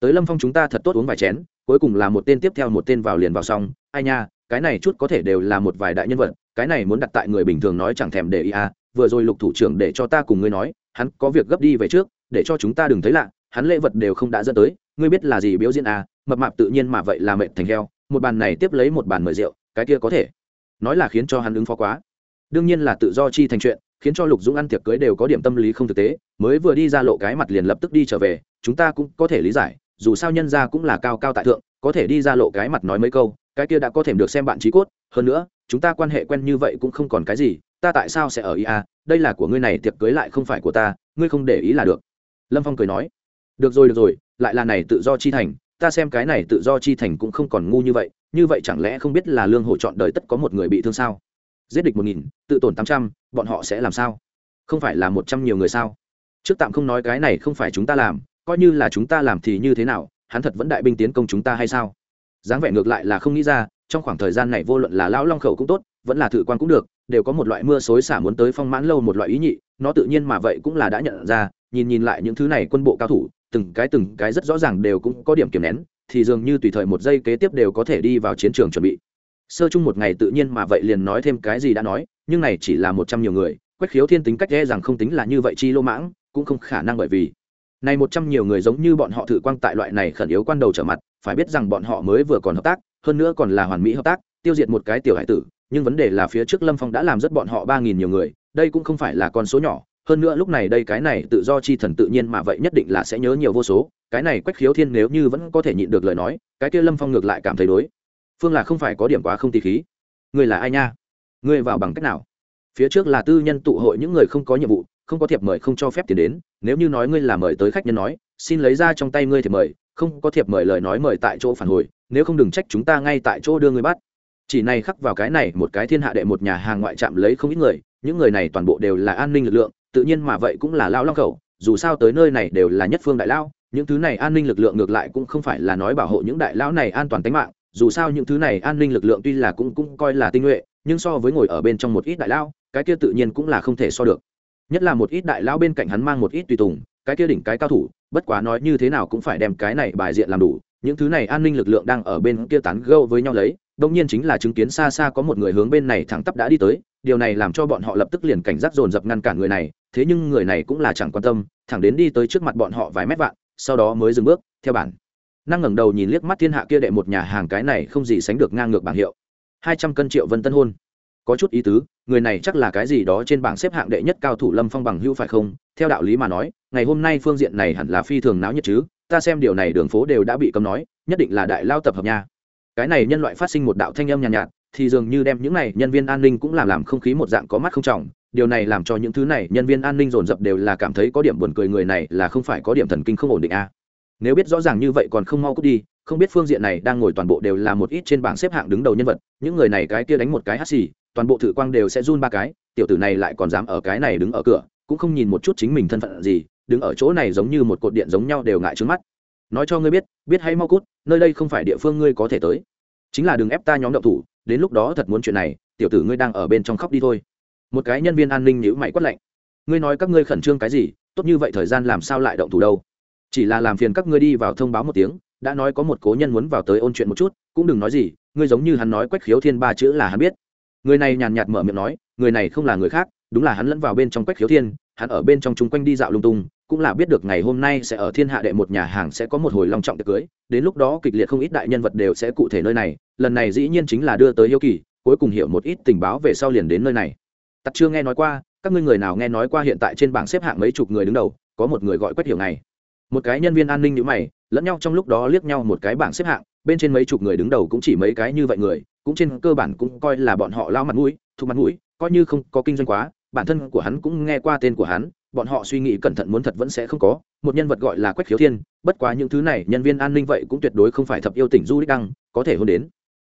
Tới lâm phong chúng ta thật tốt uống vài chén cuối cùng là một tên tiếp theo một tên vào liền vào xong. Ai nha, cái này chút có thể đều là một vài đại nhân vật, cái này muốn đặt tại người bình thường nói chẳng thèm để ý à. Vừa rồi lục thủ trưởng để cho ta cùng ngươi nói, hắn có việc gấp đi về trước, để cho chúng ta đừng thấy lạ, hắn lễ vật đều không đã dẫn tới, ngươi biết là gì biểu diễn à mập mạp tự nhiên mà vậy là mệt thành heo, một bàn này tiếp lấy một bàn mời rượu, cái kia có thể. Nói là khiến cho hắn ứng phó quá. Đương nhiên là tự do chi thành chuyện, khiến cho lục dũng ăn tiệc cưới đều có điểm tâm lý không thực tế, mới vừa đi ra lộ cái mặt liền lập tức đi trở về, chúng ta cũng có thể lý giải dù sao nhân ra cũng là cao cao tại thượng, có thể đi ra lộ cái mặt nói mấy câu, cái kia đã có thể được xem bạn trí cốt, hơn nữa, chúng ta quan hệ quen như vậy cũng không còn cái gì, ta tại sao sẽ ở ý a đây là của ngươi này, tiệc cưới lại không phải của ta, ngươi không để ý là được. Lâm phong cười nói. Được rồi được rồi, lại là này tự do chi thành, ta xem cái này tự do chi thành cũng không còn ngu như vậy như vậy chẳng lẽ không biết là lương hổ chọn đời tất có một người bị thương sao? Giết địch một nghìn, tự tổn tám trăm, bọn họ sẽ làm sao? Không phải là một trăm nhiều người sao? Trước tạm không nói cái này không phải chúng ta làm coi như là chúng ta làm thì như thế nào, hắn thật vẫn đại binh tiến công chúng ta hay sao? Dáng vẻ ngược lại là không nghĩ ra, trong khoảng thời gian này vô luận là lão long khẩu cũng tốt, vẫn là thử quan cũng được, đều có một loại mưa xối xả muốn tới phong mãn lâu một loại ý nhị, nó tự nhiên mà vậy cũng là đã nhận ra, nhìn nhìn lại những thứ này quân bộ cao thủ, từng cái từng cái rất rõ ràng đều cũng có điểm kiểm nén, thì dường như tùy thời một giây kế tiếp đều có thể đi vào chiến trường chuẩn bị. Sơ chung một ngày tự nhiên mà vậy liền nói thêm cái gì đã nói, nhưng này chỉ là một trăm nhiều người, quách khiếu thiên tính cách e rằng không tính là như vậy chi lô mãng, cũng không khả năng bởi vì này một trăm nhiều người giống như bọn họ thử quang tại loại này khẩn yếu quan đầu trở mặt, phải biết rằng bọn họ mới vừa còn hợp tác, hơn nữa còn là hoàn mỹ hợp tác, tiêu diệt một cái tiểu hải tử, nhưng vấn đề là phía trước lâm phong đã làm rất bọn họ ba nghìn nhiều người, đây cũng không phải là con số nhỏ, hơn nữa lúc này đây cái này tự do chi thần tự nhiên mà vậy nhất định là sẽ nhớ nhiều vô số, cái này quách khiếu thiên nếu như vẫn có thể nhịn được lời nói, cái kia lâm phong ngược lại cảm thấy đối. Phương là không phải có điểm quá không tì khí. Người là ai nha? Người vào bằng cách nào? Phía trước là tư nhân tụ hội những người không có nhiệm vụ, không có thiệp mời, không cho phép tiền đến nếu như nói ngươi là mời tới khách nhân nói, xin lấy ra trong tay ngươi thì mời, không có thiệp mời lời nói mời tại chỗ phản hồi, nếu không đừng trách chúng ta ngay tại chỗ đưa ngươi bắt. Chỉ này khắc vào cái này, một cái thiên hạ đệ một nhà hàng ngoại trạm lấy không ít người, những người này toàn bộ đều là an ninh lực lượng, tự nhiên mà vậy cũng là lao long khẩu, dù sao tới nơi này đều là nhất phương đại lao, những thứ này an ninh lực lượng ngược lại cũng không phải là nói bảo hộ những đại lão này an toàn tính mạng, dù sao những thứ này an ninh lực lượng tuy là cũng cũng coi là tinh nhuệ, nhưng so với ngồi ở bên trong một ít đại lao, cái kia tự nhiên cũng là không thể so được nhất là một ít đại lao bên cạnh hắn mang một ít tùy tùng, cái kia đỉnh cái cao thủ, bất quá nói như thế nào cũng phải đem cái này bài diện làm đủ. Những thứ này an ninh lực lượng đang ở bên kia tán gâu với nhau lấy đông nhiên chính là chứng kiến xa xa có một người hướng bên này thẳng tắp đã đi tới, điều này làm cho bọn họ lập tức liền cảnh giác dồn dập ngăn cản người này, thế nhưng người này cũng là chẳng quan tâm, thẳng đến đi tới trước mặt bọn họ vài mét vạn, sau đó mới dừng bước, theo bản. Năng ngẩng đầu nhìn liếc mắt thiên hạ kia đệ một nhà hàng cái này không gì sánh được ngang ngược bảng hiệu. Hai trăm cân triệu vân tân hôn. Có chút ý tứ người này chắc là cái gì đó trên bảng xếp hạng đệ nhất cao thủ lâm phong bằng hữu phải không? Theo đạo lý mà nói ngày hôm nay phương diện này hẳn là phi thường náo nhiệt chứ ta xem điều này đường phố đều đã bị cấm nói nhất định là đại lao tập hợp nha. Cái này nhân loại phát sinh một đạo thanh âm nhàn nhạt, nhạt thì dường như đem những này nhân viên an ninh cũng làm làm không khí một dạng có mắt không trọng. Điều này làm cho những thứ này nhân viên an ninh dồn dập đều là cảm thấy có điểm buồn cười người này là không phải có điểm thần kinh không ổn định a à. nếu biết rõ ràng như vậy còn không mau cút đi không biết phương diện này đang ngồi toàn bộ đều là một ít trên bảng xếp hạng đứng đầu nhân vật những người này cái kia đánh một cái hắt xì toàn bộ thử quang đều sẽ run ba cái, tiểu tử này lại còn dám ở cái này đứng ở cửa, cũng không nhìn một chút chính mình thân phận gì, đứng ở chỗ này giống như một cột điện giống nhau đều ngại trướng mắt. Nói cho ngươi biết biết hay mau cút, nơi đây không phải địa phương ngươi có thể tới. Chính là đừng ép ta nhóm động thủ, đến lúc đó thật muốn chuyện này, tiểu tử ngươi đang ở bên trong khóc đi thôi. Một cái nhân viên an ninh nhữ mày quất lạnh. Ngươi nói các ngươi khẩn trương cái gì, tốt như vậy thời gian làm sao lại động thủ đâu? Chỉ là làm phiền các ngươi đi vào thông báo một tiếng, đã nói có một cố nhân muốn vào tới ôn chuyện một chút, cũng đừng nói gì, ngươi giống như hắn nói quách khiếu thiên ba chữ là hắn biết người này nhàn nhạt mở miệng nói, người này không là người khác, đúng là hắn lẫn vào bên trong quách khiếu thiên, hắn ở bên trong chung quanh đi dạo lung tung, cũng là biết được ngày hôm nay sẽ ở thiên hạ đệ một nhà hàng sẽ có một hồi long trọng tiệc cưới, đến lúc đó kịch liệt không ít đại nhân vật đều sẽ cụ thể nơi này, lần này dĩ nhiên chính là đưa tới yêu kỳ, cuối cùng hiểu một ít tình báo về sau liền đến nơi này. Tặc chưa nghe nói qua, các ngươi người nào nghe nói qua hiện tại trên bảng xếp hạng mấy chục người đứng đầu, có một người gọi quách hiểu này một cái nhân viên an ninh nhữ mày, lẫn nhau trong lúc đó liếc nhau một cái bảng xếp hạng, bên trên mấy chục người đứng đầu cũng chỉ mấy cái như vậy người cũng trên cơ bản cũng coi là bọn họ lao mặt mũi thu mặt mũi, coi như không có kinh doanh quá, bản thân của hắn cũng nghe qua tên của hắn, bọn họ suy nghĩ cẩn thận muốn thật vẫn sẽ không có, một nhân vật gọi là quách khiếu thiên, bất quá những thứ này nhân viên an ninh vậy cũng tuyệt đối không phải thập yêu tỉnh du đích đăng, có thể hôn đến.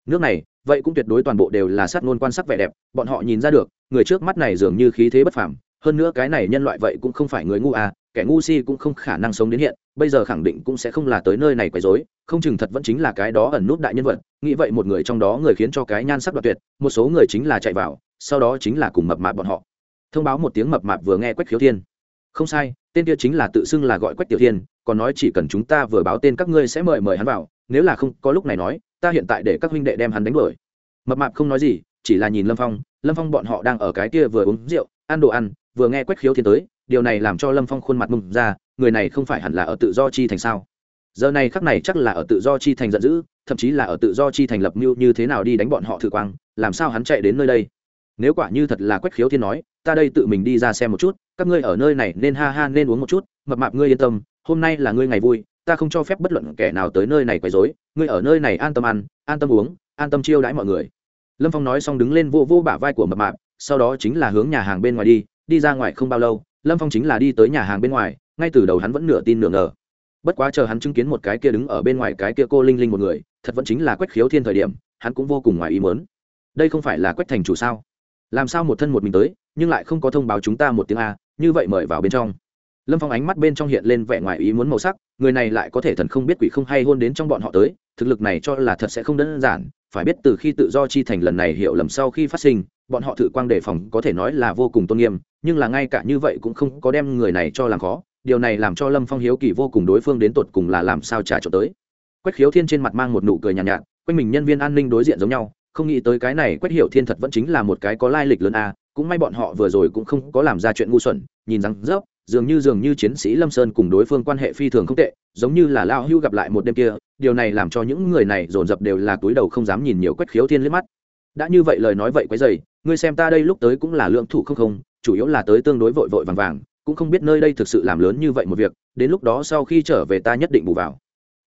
Nước này, vậy cũng tuyệt đối toàn bộ đều là sát ngôn quan sắc vẻ đẹp, bọn họ nhìn ra được, người trước mắt này dường như khí thế bất phàm, hơn nữa cái này nhân loại vậy cũng không phải người ngu à kẻ ngu si cũng không khả năng sống đến hiện, bây giờ khẳng định cũng sẽ không là tới nơi này quấy rối, không chừng thật vẫn chính là cái đó ẩn nút đại nhân vật, nghĩ vậy một người trong đó người khiến cho cái nhan sắc đoạt tuyệt, một số người chính là chạy vào, sau đó chính là cùng mập mạp bọn họ. Thông báo một tiếng mập mạp vừa nghe quách khiếu thiên. Không sai, tên kia chính là tự xưng là gọi quách tiểu thiên, còn nói chỉ cần chúng ta vừa báo tên các ngươi sẽ mời mời hắn vào, nếu là không, có lúc này nói, ta hiện tại để các huynh đệ đem hắn đánh đuổi. Mập mạp không nói gì, chỉ là nhìn lâm phong lâm phong bọn họ đang ở cái kia vừa uống rượu, ăn đồ ăn, vừa nghe quách khiếu thiên tới điều này làm cho lâm phong khuôn mặt mừng ra, người này không phải hẳn là ở tự do chi thành sao? Giờ này khắc này chắc là ở tự do chi thành giận dữ, thậm chí là ở tự do chi thành lập mưu như thế nào đi đánh bọn họ thử quang, làm sao hắn chạy đến nơi đây? Nếu quả như thật là quách khiếu thiên nói, ta đây tự mình đi ra xem một chút, các ngươi ở nơi này nên ha ha nên uống một chút, mập mạp ngươi yên tâm, hôm nay là ngươi ngày vui, ta không cho phép bất luận kẻ nào tới nơi này quấy rối, ngươi ở nơi này an tâm ăn, an tâm uống, an tâm chiêu đãi mọi người. Lâm phong nói xong đứng lên vô vô bả vai của mập mạp, sau đó chính là hướng nhà hàng bên ngoài đi đi ra ngoài không bao lâu lâm phong chính là đi tới nhà hàng bên ngoài, ngay từ đầu hắn vẫn nửa tin nửa ngờ. Bất quá chờ hắn chứng kiến một cái kia đứng ở bên ngoài cái kia cô linh linh một người, thật vẫn chính là quách khiếu thiên thời điểm, hắn cũng vô cùng ngoài ý mớn đây không phải là quách thành chủ sao? Làm sao một thân một mình tới, nhưng lại không có thông báo chúng ta một tiếng a, như vậy mời vào bên trong. Lâm phong ánh mắt bên trong hiện lên vẻ ngoài ý muốn màu sắc, người này lại có thể thần không biết quỷ không hay hôn đến trong bọn họ tới, thực lực này cho là thật sẽ không đơn giản, phải biết từ khi tự do chi thành lần này hiểu lầm sau khi phát sinh bọn họ thử quang đề phòng có thể nói là vô cùng tôn nghiêm nhưng là ngay cả như vậy cũng không có đem người này cho làm khó điều này làm cho lâm phong hiếu kỳ vô cùng đối phương đến tột cùng là làm sao trả trộn tới. Quách khiếu thiên trên mặt mang một nụ cười nhàn nhạt, nhạt quanh mình nhân viên an ninh đối diện giống nhau không nghĩ tới cái này quách hiểu thiên thật vẫn chính là một cái có lai lịch lớn a cũng may bọn họ vừa rồi cũng không có làm ra chuyện ngu xuẩn nhìn rằng rớp dường như dường như chiến sĩ lâm sơn cùng đối phương quan hệ phi thường không tệ giống như là lao hưu gặp lại một đêm kia điều này làm cho những người này dồn dập đều là túi đầu không dám nhìn nhiều quách khiếu thiên liếc mắt. Đã như vậy lời nói vậy quấy dày ngươi xem ta đây lúc tới cũng là lượng thủ không không, chủ yếu là tới tương đối vội vội vàng vàng, cũng không biết nơi đây thực sự làm lớn như vậy một việc, đến lúc đó sau khi trở về ta nhất định bù vào.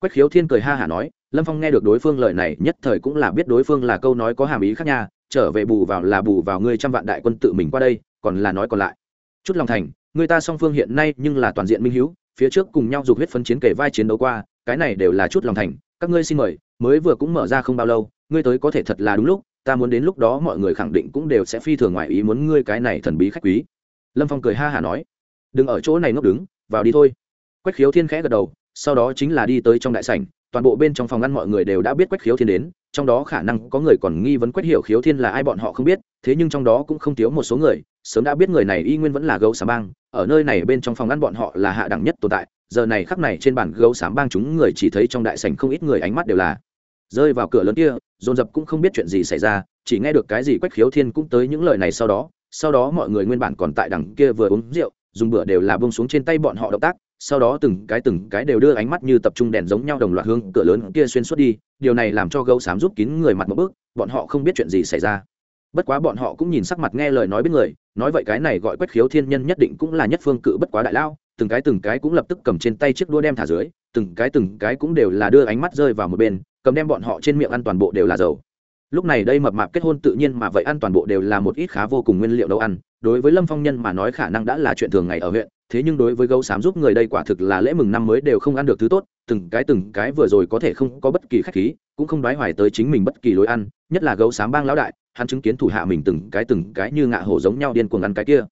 Quách khiếu thiên cười ha hả nói, lâm phong nghe được đối phương lời này, nhất thời cũng là biết đối phương là câu nói có hàm ý khác nha, trở về bù vào là bù vào ngươi trăm vạn đại quân tự mình qua đây, còn là nói còn lại. Chút lòng thành, người ta song phương hiện nay nhưng là toàn diện minh hữu phía trước cùng nhau dục huyết phấn chiến kể vai chiến đấu qua, cái này đều là chút lòng thành, các ngươi xin mời, mới vừa cũng mở ra không bao lâu, ngươi tới có thể thật là đúng lúc ta muốn đến lúc đó mọi người khẳng định cũng đều sẽ phi thường ngoài ý muốn ngươi cái này thần bí khách quý. Lâm phong cười ha hả nói, đừng ở chỗ này ngốc đứng, vào đi thôi. Quách khiếu thiên khẽ gật đầu, sau đó chính là đi tới trong đại sảnh, toàn bộ bên trong phòng ngăn mọi người đều đã biết quách khiếu thiên đến, trong đó khả năng có người còn nghi vấn quách hiểu khiếu thiên là ai bọn họ không biết, thế nhưng trong đó cũng không thiếu một số người, sớm đã biết người này y nguyên vẫn là gấu xám bang, ở nơi này bên trong phòng ngăn bọn họ là hạ đẳng nhất tồn tại, giờ này khắc này trên bàn gấu xám bang chúng người chỉ thấy trong đại sảnh không ít người ánh mắt đều là rơi vào cửa lớn kia dồn dập cũng không biết chuyện gì xảy ra, chỉ nghe được cái gì quách khiếu thiên cũng tới những lời này sau đó sau đó mọi người nguyên bản còn tại đằng kia vừa uống rượu, dùng bữa đều là bông xuống trên tay bọn họ động tác, sau đó từng cái từng cái đều đưa ánh mắt như tập trung đèn giống nhau đồng loạt hướng cửa lớn kia xuyên suốt đi, điều này làm cho gấu xám giúp kín người mặt một bước, bọn họ không biết chuyện gì xảy ra. Bất quá bọn họ cũng nhìn sắc mặt nghe lời nói biết người, nói vậy cái này gọi quách khiếu thiên nhân nhất định cũng là nhất phương cự bất quá đại lao, từng cái từng cái cũng lập tức cầm trên tay chiếc đua đem thả dưới, từng cái từng cái cũng đều là đưa ánh mắt rơi vào một bên cầm đem bọn họ trên miệng ăn toàn bộ đều là dầu. Lúc này đây mập mạp kết hôn tự nhiên mà vậy ăn toàn bộ đều là một ít khá vô cùng nguyên liệu nấu ăn. Đối với lâm phong nhân mà nói khả năng đã là chuyện thường ngày ở huyện, thế nhưng đối với gấu xám giúp người đây quả thực là lễ mừng năm mới đều không ăn được thứ tốt, từng cái từng cái vừa rồi có thể không có bất kỳ khách khí, cũng không đoái hoài tới chính mình bất kỳ lối ăn, nhất là gấu xám bang lão đại, hắn chứng kiến thủ hạ mình từng cái từng cái như ngạ hổ giống nhau điên cuồng ăn cái kia.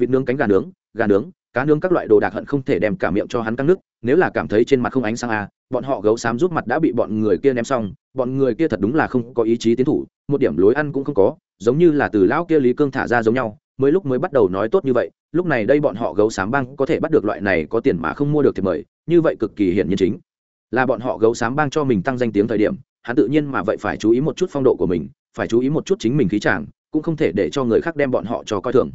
Vịt nướng cánh gà nướng gà nướng cá nướng các loại đồ đạc hận không thể đem cả miệng cho hắn căng nước, nếu là cảm thấy trên mặt không ánh sáng a bọn họ gấu xám giúp mặt đã bị bọn người kia ném xong, bọn người kia thật đúng là không có ý chí tiến thủ, một điểm lối ăn cũng không có, giống như là từ lão kia lý cương thả ra giống nhau, mới lúc mới bắt đầu nói tốt như vậy, lúc này đây bọn họ gấu xám bang có thể bắt được loại này có tiền mà không mua được thì mời, như vậy cực kỳ hiển nhiên chính. Là bọn họ gấu xám bang cho mình tăng danh tiếng thời điểm, hắn tự nhiên mà vậy phải chú ý một chút phong độ của mình, phải chú ý một chút chính mình khí chàng, cũng không thể để cho người khác đem bọn họ cho coi thường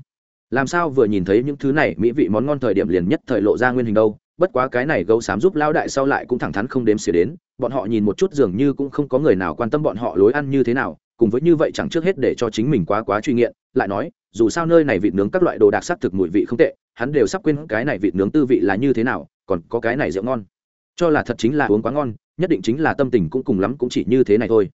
làm sao vừa nhìn thấy những thứ này, mỹ vị món ngon thời điểm liền nhất thời lộ ra nguyên hình đâu. Bất quá cái này gấu xám giúp lao đại sau lại cũng thẳng thắn không đếm xỉa đến. Bọn họ nhìn một chút dường như cũng không có người nào quan tâm bọn họ lối ăn như thế nào. Cùng với như vậy chẳng trước hết để cho chính mình quá quá truy nghiện. Lại nói, dù sao nơi này vịt nướng các loại đồ đặc sắc thực mùi vị không tệ, hắn đều sắp quên cái này vịt nướng tư vị là như thế nào, còn có cái này rượu ngon. Cho là thật chính là uống quá ngon, nhất định chính là tâm tình cũng cùng lắm cũng chỉ như thế này thôi.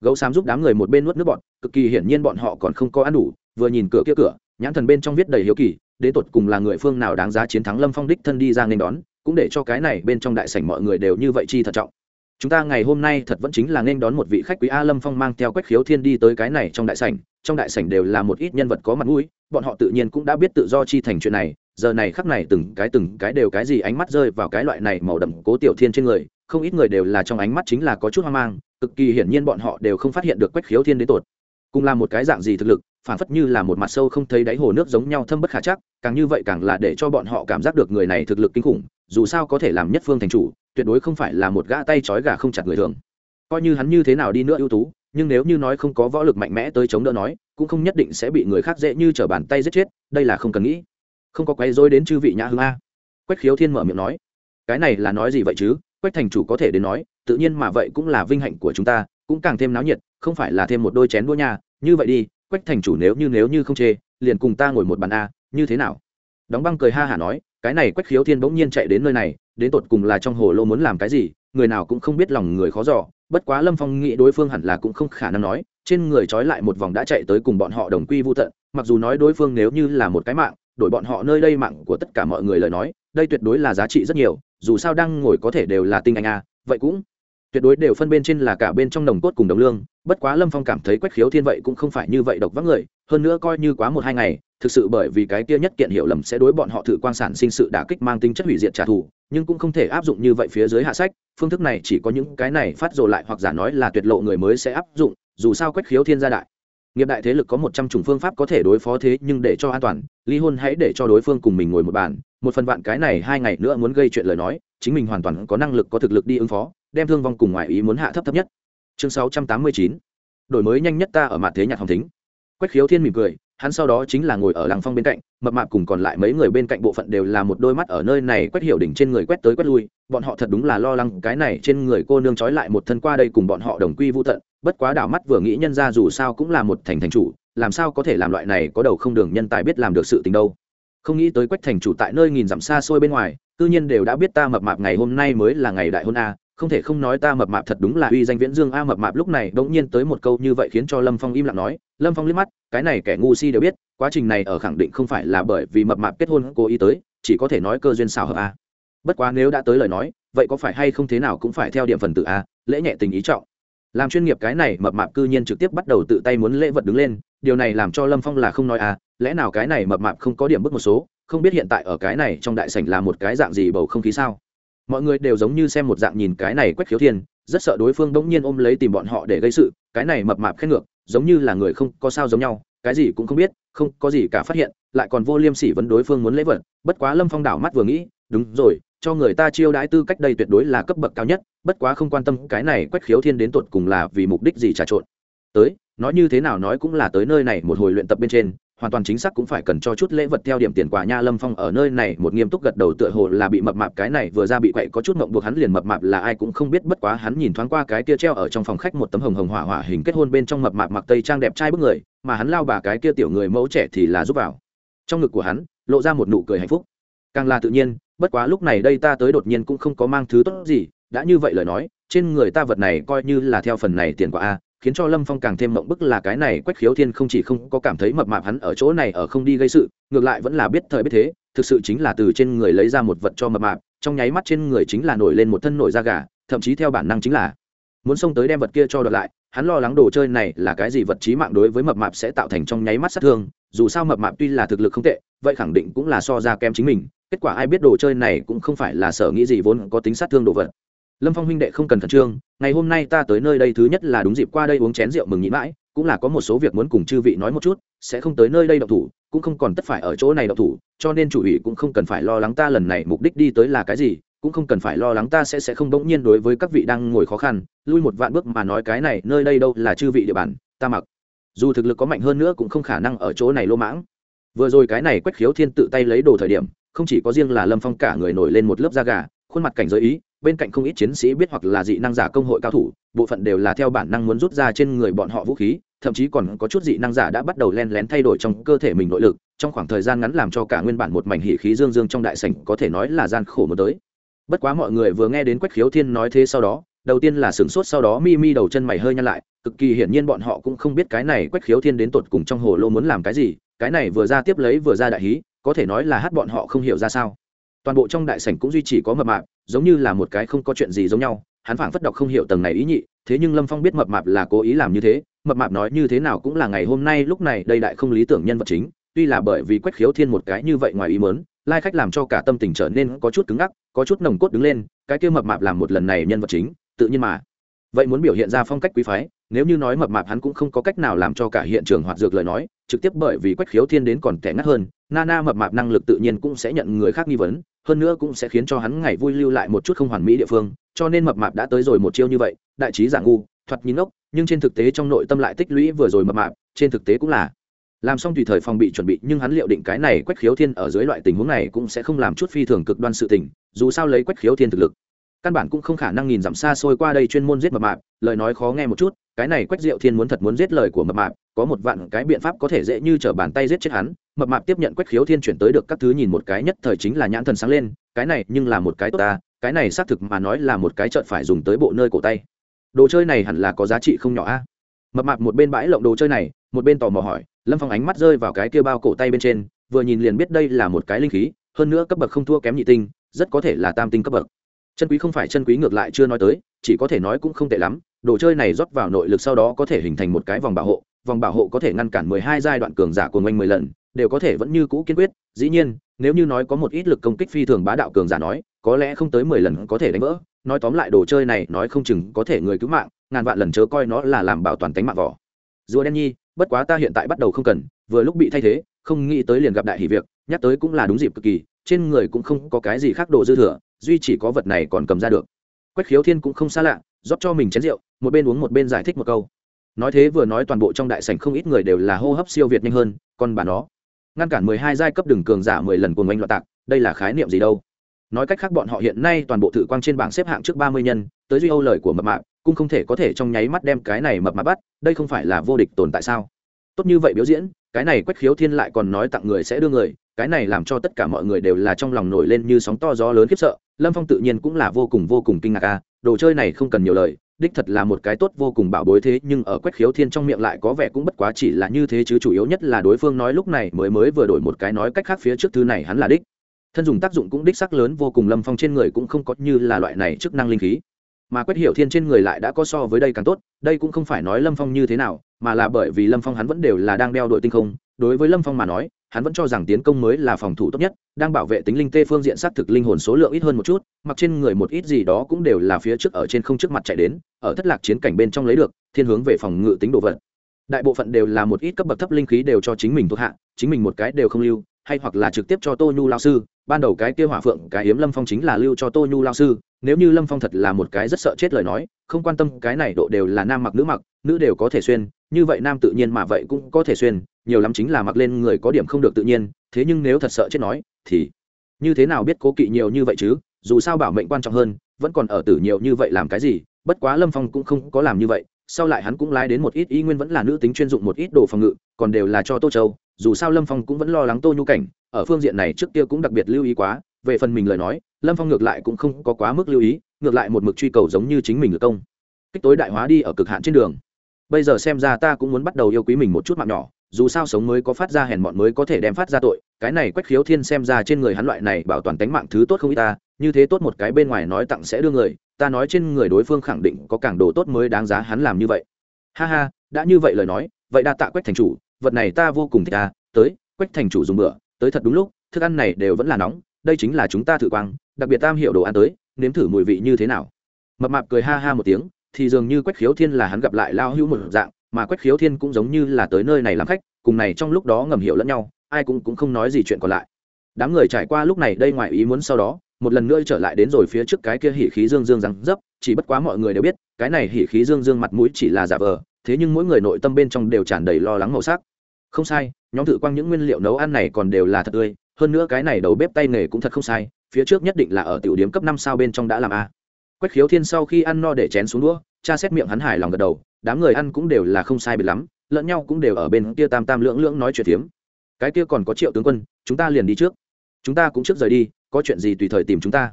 Gấu xám giúp đám người một bên nuốt nước bọn cực kỳ hiển nhiên bọn họ còn không có ăn đủ, vừa nhìn cửa kia cửa nhãn thần bên trong viết đầy hiếu kỳ, đến tột cùng là người phương nào đáng giá chiến thắng lâm phong đích thân đi ra nên đón, cũng để cho cái này bên trong đại sảnh mọi người đều như vậy chi thận trọng. Chúng ta ngày hôm nay thật vẫn chính là nên đón một vị khách quý a lâm phong mang theo quách khiếu thiên đi tới cái này trong đại sảnh, trong đại sảnh đều là một ít nhân vật có mặt mũi, bọn họ tự nhiên cũng đã biết tự do chi thành chuyện này, giờ này khắc này từng cái từng cái đều cái gì ánh mắt rơi vào cái loại này màu đậm cố tiểu thiên trên người, không ít người đều là trong ánh mắt chính là có chút hoang mang, cực kỳ hiển nhiên bọn họ đều không phát hiện được quách khiếu thiên đến tột cùng là một cái dạng gì thực lực phản phất như là một mặt sâu không thấy đáy hồ nước giống nhau thâm bất khả chắc, càng như vậy càng là để cho bọn họ cảm giác được người này thực lực kinh khủng, dù sao có thể làm nhất phương thành chủ, tuyệt đối không phải là một gã tay trói gà không chặt người thường. Coi như hắn như thế nào đi nữa ưu tú, nhưng nếu như nói không có võ lực mạnh mẽ tới chống đỡ nói, cũng không nhất định sẽ bị người khác dễ như t r ở bàn tay giết chết, đây là không cần nghĩ. Không có quấy dối đến chư vị nhã hương a. Quách khiếu thiên mở miệng nói, cái này là nói gì vậy chứ? Quách thành chủ có thể đến nói, tự nhiên mà vậy cũng là vinh hạnh của chúng ta, cũng càng thêm náo nhiệt, không phải là thêm một đôi chén đũa nhà như vậy đi quách thành chủ nếu như nếu như không chê, liền cùng ta ngồi một bàn a, như thế nào? Đóng băng cười ha hả nói, cái này quách khiếu thiên bỗng nhiên chạy đến nơi này, đến tột cùng là trong hồ lô muốn làm cái gì, người nào cũng không biết lòng người khó dò, bất quá lâm phong nghĩ đối phương hẳn là cũng không khả năng nói, trên người trói lại một vòng đã chạy tới cùng bọn họ đồng quy vô tận, mặc dù nói đối phương nếu như là một cái mạng, đổi bọn họ nơi đây mạng của tất cả mọi người lời nói, đây tuyệt đối là giá trị rất nhiều, dù sao đang ngồi có thể đều là tinh anh a, vậy cũng tuyệt đối đều phân bên trên là cả bên trong nồng cốt cùng đồng lương, bất quá lâm phong cảm thấy quách khiếu thiên vậy cũng không phải như vậy độc vắng người, hơn nữa coi như quá một hai ngày, thực sự bởi vì cái kia nhất kiện hiểu lầm sẽ đối bọn họ thử quan sản sinh sự đả kích mang tính chất hủy diệt trả thù, nhưng cũng không thể áp dụng như vậy phía dưới hạ sách, phương thức này chỉ có những cái này phát rồ lại hoặc giả nói là tuyệt lộ người mới sẽ áp dụng, dù sao quách khiếu thiên gia đại, nghiệp đại thế lực có một trăm chủng phương pháp có thể đối phó thế nhưng để cho an toàn, ly hôn hãy để cho đối phương cùng mình ngồi một bàn, một phần bạn cái này hai ngày nữa muốn gây chuyện lời nói, chính mình hoàn toàn có năng lực có thực lực đi ứng phó đem thương vong cùng ngoại ý muốn hạ thấp thấp nhất. Chương sáu trăm tám mươi chín. Đổi mới nhanh nhất ta ở mặt thế nhạc hồng thính. Quách khiếu thiên mỉm cười, hắn sau đó chính là ngồi ở làng phong bên cạnh, mập mạp cùng còn lại mấy người bên cạnh bộ phận đều là một đôi mắt ở nơi này quét hiểu đỉnh trên người quét tới quét lui, bọn họ thật đúng là lo lắng cái này trên người cô nương trói lại một thân qua đây cùng bọn họ đồng quy vô tận, bất quá đảo mắt vừa nghĩ nhân ra dù sao cũng là một thành thành chủ, làm sao có thể làm loại này có đầu không đường nhân tài biết làm được sự tình đâu. Không nghĩ tới quách thành chủ tại nơi nghìn dặm xa xôi bên ngoài tư nhiên đều đã biết ta mập mạp ngày hôm nay mới là ngày đại hôn a không thể không nói ta mập mạp thật đúng là uy danh viễn dương a mập mạp lúc này bỗng nhiên tới một câu như vậy khiến cho lâm phong im lặng nói, lâm phong liếc mắt, cái này kẻ ngu si đều biết, quá trình này ở khẳng định không phải là bởi vì mập mạp kết hôn cố ý tới, chỉ có thể nói cơ duyên xào hợp a. Bất quá nếu đã tới lời nói, vậy có phải hay không thế nào cũng phải theo điểm phần tự a, lễ nhẹ tình ý trọng. Làm chuyên nghiệp cái này, mập mạp cư nhiên trực tiếp bắt đầu tự tay muốn lễ vật đứng lên, điều này làm cho lâm phong là không nói a, lẽ nào cái này mập mạp không có điểm bước một số, không biết hiện tại ở cái này trong đại sảnh là một cái dạng gì bầu không khí sao? Mọi người đều giống như xem một dạng nhìn cái này quách khiếu thiên, rất sợ đối phương bỗng nhiên ôm lấy tìm bọn họ để gây sự, cái này mập mạp khét ngược, giống như là người không có sao giống nhau, cái gì cũng không biết, không có gì cả phát hiện, lại còn vô liêm sỉ vấn đối phương muốn lấy vật, bất quá lâm phong đảo mắt vừa nghĩ, đúng rồi, cho người ta chiêu đãi tư cách đây tuyệt đối là cấp bậc cao nhất, bất quá không quan tâm cái này quách khiếu thiên đến tột cùng là vì mục đích gì trà trộn. Tới, nói như thế nào nói cũng là tới nơi này một hồi luyện tập bên trên hoàn toàn chính xác cũng phải cần cho chút lễ vật theo điểm tiền quà nha lâm phong ở nơi này một nghiêm túc gật đầu tựa hồ là bị mập mạp cái này vừa ra bị quậy có chút mộng buộc hắn liền mập mạp là ai cũng không biết bất quá hắn nhìn thoáng qua cái kia treo ở trong phòng khách một tấm hồng hồng hỏa hỏa hình kết hôn bên trong mập mạp mặc tây trang đẹp trai bức người, mà hắn lao bà cái kia tiểu người mẫu trẻ thì là giúp vào. Trong ngực của hắn, lộ ra một nụ cười hạnh phúc. Càng là tự nhiên, bất quá lúc này đây ta tới đột nhiên cũng không có mang thứ tốt gì, đã như vậy lời nói, trên người ta vật này coi như là theo phần này tiền quả a khiến cho lâm phong càng thêm mộng bức là cái này quách khiếu thiên không chỉ không có cảm thấy mập mạp hắn ở chỗ này ở không đi gây sự, ngược lại vẫn là biết thời biết thế, thực sự chính là từ trên người lấy ra một vật cho mập mạp, trong nháy mắt trên người chính là nổi lên một thân nổi da gà, thậm chí theo bản năng chính là muốn xông tới đem vật kia cho đợt lại, hắn lo lắng đồ chơi này là cái gì vật trí mạng đối với mập mạp sẽ tạo thành trong nháy mắt sát thương, dù sao mập mạp tuy là thực lực không tệ, vậy khẳng định cũng là so ra kem chính mình, kết quả ai biết đồ chơi này cũng không phải là sở nghĩ gì vốn có tính sát thương đồ vật lâm phong huynh đệ không cần khẩn trương, ngày hôm nay ta tới nơi đây thứ nhất là đúng dịp qua đây uống chén rượu mừng nhị mãi, cũng là có một số việc muốn cùng chư vị nói một chút, sẽ không tới nơi đây độc thủ, cũng không còn tất phải ở chỗ này độc thủ, cho nên chủ ủy cũng không cần phải lo lắng ta lần này mục đích đi tới là cái gì, cũng không cần phải lo lắng ta sẽ sẽ không bỗng nhiên đối với các vị đang ngồi khó khăn, lui một vạn bước mà nói cái này, nơi đây đâu là chư vị địa bàn, ta mặc. Dù thực lực có mạnh hơn nữa cũng không khả năng ở chỗ này lô mãng. Vừa rồi cái này quách khiếu thiên tự tay lấy đồ thời điểm, không chỉ có riêng là lâm phong cả người nổi lên một lớp da gà, khuôn mặt cảnh giới ý bên cạnh không ít chiến sĩ biết hoặc là dị năng giả công hội cao thủ, bộ phận đều là theo bản năng muốn rút ra trên người bọn họ vũ khí, thậm chí còn có chút dị năng giả đã bắt đầu len lén thay đổi trong cơ thể mình nội lực, trong khoảng thời gian ngắn làm cho cả nguyên bản một mảnh hỉ khí dương dương trong đại sảnh có thể nói là gian khổ một tới. Bất quá mọi người vừa nghe đến quách khiếu thiên nói thế sau đó, đầu tiên là sửng sốt sau đó mi mi đầu chân mày hơi nhăn lại, cực kỳ hiển nhiên bọn họ cũng không biết cái này quách khiếu thiên đến tột cùng trong hồ lô muốn làm cái gì, cái này vừa ra tiếp lấy vừa ra đại hí, có thể nói là hát bọn họ không hiểu ra sao toàn bộ trong đại sảnh cũng duy chỉ có mập mạp, giống như là một cái không có chuyện gì giống nhau. Hắn phảng phất đọc không hiểu tầng này ý nhị, thế nhưng lâm phong biết mập mạp là cố ý làm như thế. Mập mạp nói như thế nào cũng là ngày hôm nay, lúc này đây đại không lý tưởng nhân vật chính. Tuy là bởi vì quách khiếu thiên một cái như vậy ngoài ý mớn lai khách làm cho cả tâm tình trở nên có chút cứng ngắc, có chút nồng cốt đứng lên, cái kia mập mạp làm một lần này nhân vật chính, tự nhiên mà. Vậy muốn biểu hiện ra phong cách quý phái, nếu như nói mập mạp hắn cũng không có cách nào làm cho cả hiện trường hoạt dược lời nói, trực tiếp bởi vì quách khiếu thiên đến còn tẻ ngắt hơn nana mập mạp năng lực tự nhiên cũng sẽ nhận người khác nghi vấn hơn nữa cũng sẽ khiến cho hắn ngày vui lưu lại một chút không hoàn mỹ địa phương, cho nên mập mạp đã tới rồi một chiêu như vậy, đại trí giả ngu, thoạt nhìn ngốc, nhưng trên thực tế trong nội tâm lại tích lũy vừa rồi mập mạp, trên thực tế cũng là. Làm xong tùy thời phòng bị chuẩn bị, nhưng hắn liệu định cái này quách khiếu thiên ở dưới loại tình huống này cũng sẽ không làm chút phi thường cực đoan sự tình, dù sao lấy quách khiếu thiên thực lực, căn bản cũng không khả năng nhìn dặm xa xôi qua đây chuyên môn giết mập mạp, lời nói khó nghe một chút, cái này quách diệu thiên muốn thật muốn giết lời của mập mạp, có một vạn cái biện pháp có thể dễ như t r ở bàn tay giết chết hắn mập mạp tiếp nhận quách khiếu thiên chuyển tới được các thứ nhìn một cái nhất thời chính là nhãn thần sáng lên, cái này nhưng là một cái tốt ta, cái này xác thực mà nói là một cái trợn phải dùng tới bộ nơi cổ tay. Đồ chơi này hẳn là có giá trị không nhỏ a. Mập mạp một bên bãi lộng đồ chơi này, một bên tò mò hỏi, lâm phong ánh mắt rơi vào cái kia bao cổ tay bên trên, vừa nhìn liền biết đây là một cái linh khí, hơn nữa cấp bậc không thua kém nhị tinh, rất có thể là tam tinh cấp bậc. Chân quý không phải chân quý ngược lại chưa nói tới, chỉ có thể nói cũng không tệ lắm, đồ chơi này rót vào nội lực sau đó có thể hình thành một cái vòng bảo hộ, vòng bảo hộ có thể ngăn cản mười hai giai đoạn cường giả cuồng ngoanh mười lần đều có thể vẫn như cũ kiên quyết. Dĩ nhiên, nếu như nói có một ít lực công kích phi thường bá đạo cường giả nói, có lẽ không tới mười lần có thể đánh vỡ. Nói tóm lại đồ chơi này, nói không chừng có thể người cứu mạng, ngàn vạn lần chớ coi nó là làm bảo toàn tánh mạng vỏ. Rùa đen nhi, bất quá ta hiện tại bắt đầu không cần, vừa lúc bị thay thế, không nghĩ tới liền gặp đại hỷ việc, nhắc tới cũng là đúng dịp cực kỳ, trên người cũng không có cái gì khác đồ dư thừa, duy chỉ có vật này còn cầm ra được. Quách khiếu thiên cũng không xa lạ, rót cho mình chén rượu, một bên uống một bên giải thích một câu. Nói thế vừa nói toàn bộ trong đại sảnh không ít người đều là hô hấp siêu việt nhanh hơn, còn bà nó ngăn cản mười hai giai cấp đường cường giả mười lần cuồng oanh loạn tạc, đây là khái niệm gì đâu? Nói cách khác, bọn họ hiện nay toàn bộ tự quang trên bảng xếp hạng trước ba mươi nhân, tới duy âu lời của mập mạp, cũng không thể có thể trong nháy mắt đem cái này mập mạp bắt, đây không phải là vô địch tồn tại sao? Tốt như vậy biểu diễn, cái này quách khiếu thiên lại còn nói tặng người sẽ đưa người, cái này làm cho tất cả mọi người đều là trong lòng nổi lên như sóng to gió lớn khiếp sợ, lâm phong tự nhiên cũng là vô cùng vô cùng kinh ngạc a đồ chơi này không cần nhiều lời đích thật là một cái tốt vô cùng bảo bối thế, nhưng ở quách khiếu thiên trong miệng lại có vẻ cũng bất quá chỉ là như thế chứ, chủ yếu nhất là đối phương nói lúc này mới mới vừa đổi một cái nói cách khác phía trước thứ này hắn là đích. Thân dùng tác dụng cũng đích sắc lớn, vô cùng lâm phong trên người cũng không có như là loại này chức năng linh khí. Mà quách hiểu thiên trên người lại đã có so với đây càng tốt, đây cũng không phải nói lâm phong như thế nào, mà là bởi vì lâm phong hắn vẫn đều là đang đeo đội tinh không, đối với lâm phong mà nói hắn vẫn cho rằng tiến công mới là phòng thủ tốt nhất, đang bảo vệ tính linh tê phương diện xác thực linh hồn số lượng ít hơn một chút, mặc trên người một ít gì đó cũng đều là phía trước ở trên không trước mặt chạy đến, ở thất lạc chiến cảnh bên trong lấy được, thiên hướng về phòng ngự tính đồ vật. Đại bộ phận đều là một ít cấp bậc thấp linh khí đều cho chính mình thuộc hạ, chính mình một cái đều không lưu, hay hoặc là trực tiếp cho tô nhu lao sư, ban đầu cái kia hỏa phượng, cái hiếm lâm phong chính là lưu cho tô nhu lao sư, nếu như lâm phong thật là một cái rất sợ chết lời nói, không quan tâm cái này độ đều là nam mặc nữ mặc, nữ đều có thể xuyên, như vậy nam tự nhiên mà vậy cũng có thể xuyên nhiều lắm chính là mặc lên người có điểm không được tự nhiên, thế nhưng nếu thật sợ chết nói, thì như thế nào biết cố kỵ nhiều như vậy chứ? Dù sao bảo mệnh quan trọng hơn, vẫn còn ở tử nhiều như vậy làm cái gì? Bất quá lâm phong cũng không có làm như vậy, sau lại hắn cũng lái đến một ít y nguyên vẫn là nữ tính chuyên dụng một ít đồ phòng ngự, còn đều là cho tô châu. Dù sao lâm phong cũng vẫn lo lắng tô nhu cảnh, ở phương diện này trước kia cũng đặc biệt lưu ý quá. Về phần mình lời nói, lâm phong ngược lại cũng không có quá mức lưu ý, ngược lại một mực truy cầu giống như chính mình ở công. Kích tối đại hóa đi ở cực hạn trên đường. Bây giờ xem ra ta cũng muốn bắt đầu yêu quý mình một chút mạng nhỏ dù sao sống mới có phát ra hèn mọn mới có thể đem phát ra tội, cái này quách khiếu thiên xem ra trên người hắn loại này bảo toàn tánh mạng thứ tốt không ít ta, như thế tốt một cái bên ngoài nói tặng sẽ đưa người, ta nói trên người đối phương khẳng định có càng đồ tốt mới đáng giá hắn làm như vậy. Ha ha, đã như vậy lời nói, vậy đa tạ quách thành chủ, vật này ta vô cùng thích ta, tới, quách thành chủ dùng bữa, tới thật đúng lúc, thức ăn này đều vẫn là nóng, đây chính là chúng ta thử quang, đặc biệt tam hiệu đồ ăn tới, nếm thử mùi vị như thế nào. Mập mạp cười ha ha một tiếng, thì dường như quách khiếu thiên là hắn gặp lại lao hữu một dạng mà quách khiếu thiên cũng giống như là tới nơi này làm khách, cùng này trong lúc đó ngầm hiểu lẫn nhau, ai cũng cũng không nói gì chuyện còn lại. Đám người trải qua lúc này đây ngoài ý muốn sau đó, một lần nữa trở lại đến rồi phía trước cái kia hỉ khí dương dương rằng dấp, chỉ bất quá mọi người đều biết, cái này hỉ khí dương dương mặt mũi chỉ là giả vờ, thế nhưng mỗi người nội tâm bên trong đều tràn đầy lo lắng màu sắc. Không sai, nhóm thử quang những nguyên liệu nấu ăn này còn đều là thật tươi, hơn nữa cái này đầu bếp tay nghề cũng thật không sai, phía trước nhất định là ở tiểu điếm cấp năm sao bên trong đã làm a. Quách khiếu thiên sau khi ăn no để chén xuống đũa, cha xét miệng hắn hài lòng gật đầu đám người ăn cũng đều là không sai biệt lắm, lẫn nhau cũng đều ở bên kia tam tam lưỡng lưỡng nói chuyện phiếm. Cái kia còn có triệu tướng quân, chúng ta liền đi trước. Chúng ta cũng trước rời đi, có chuyện gì tùy thời tìm chúng ta.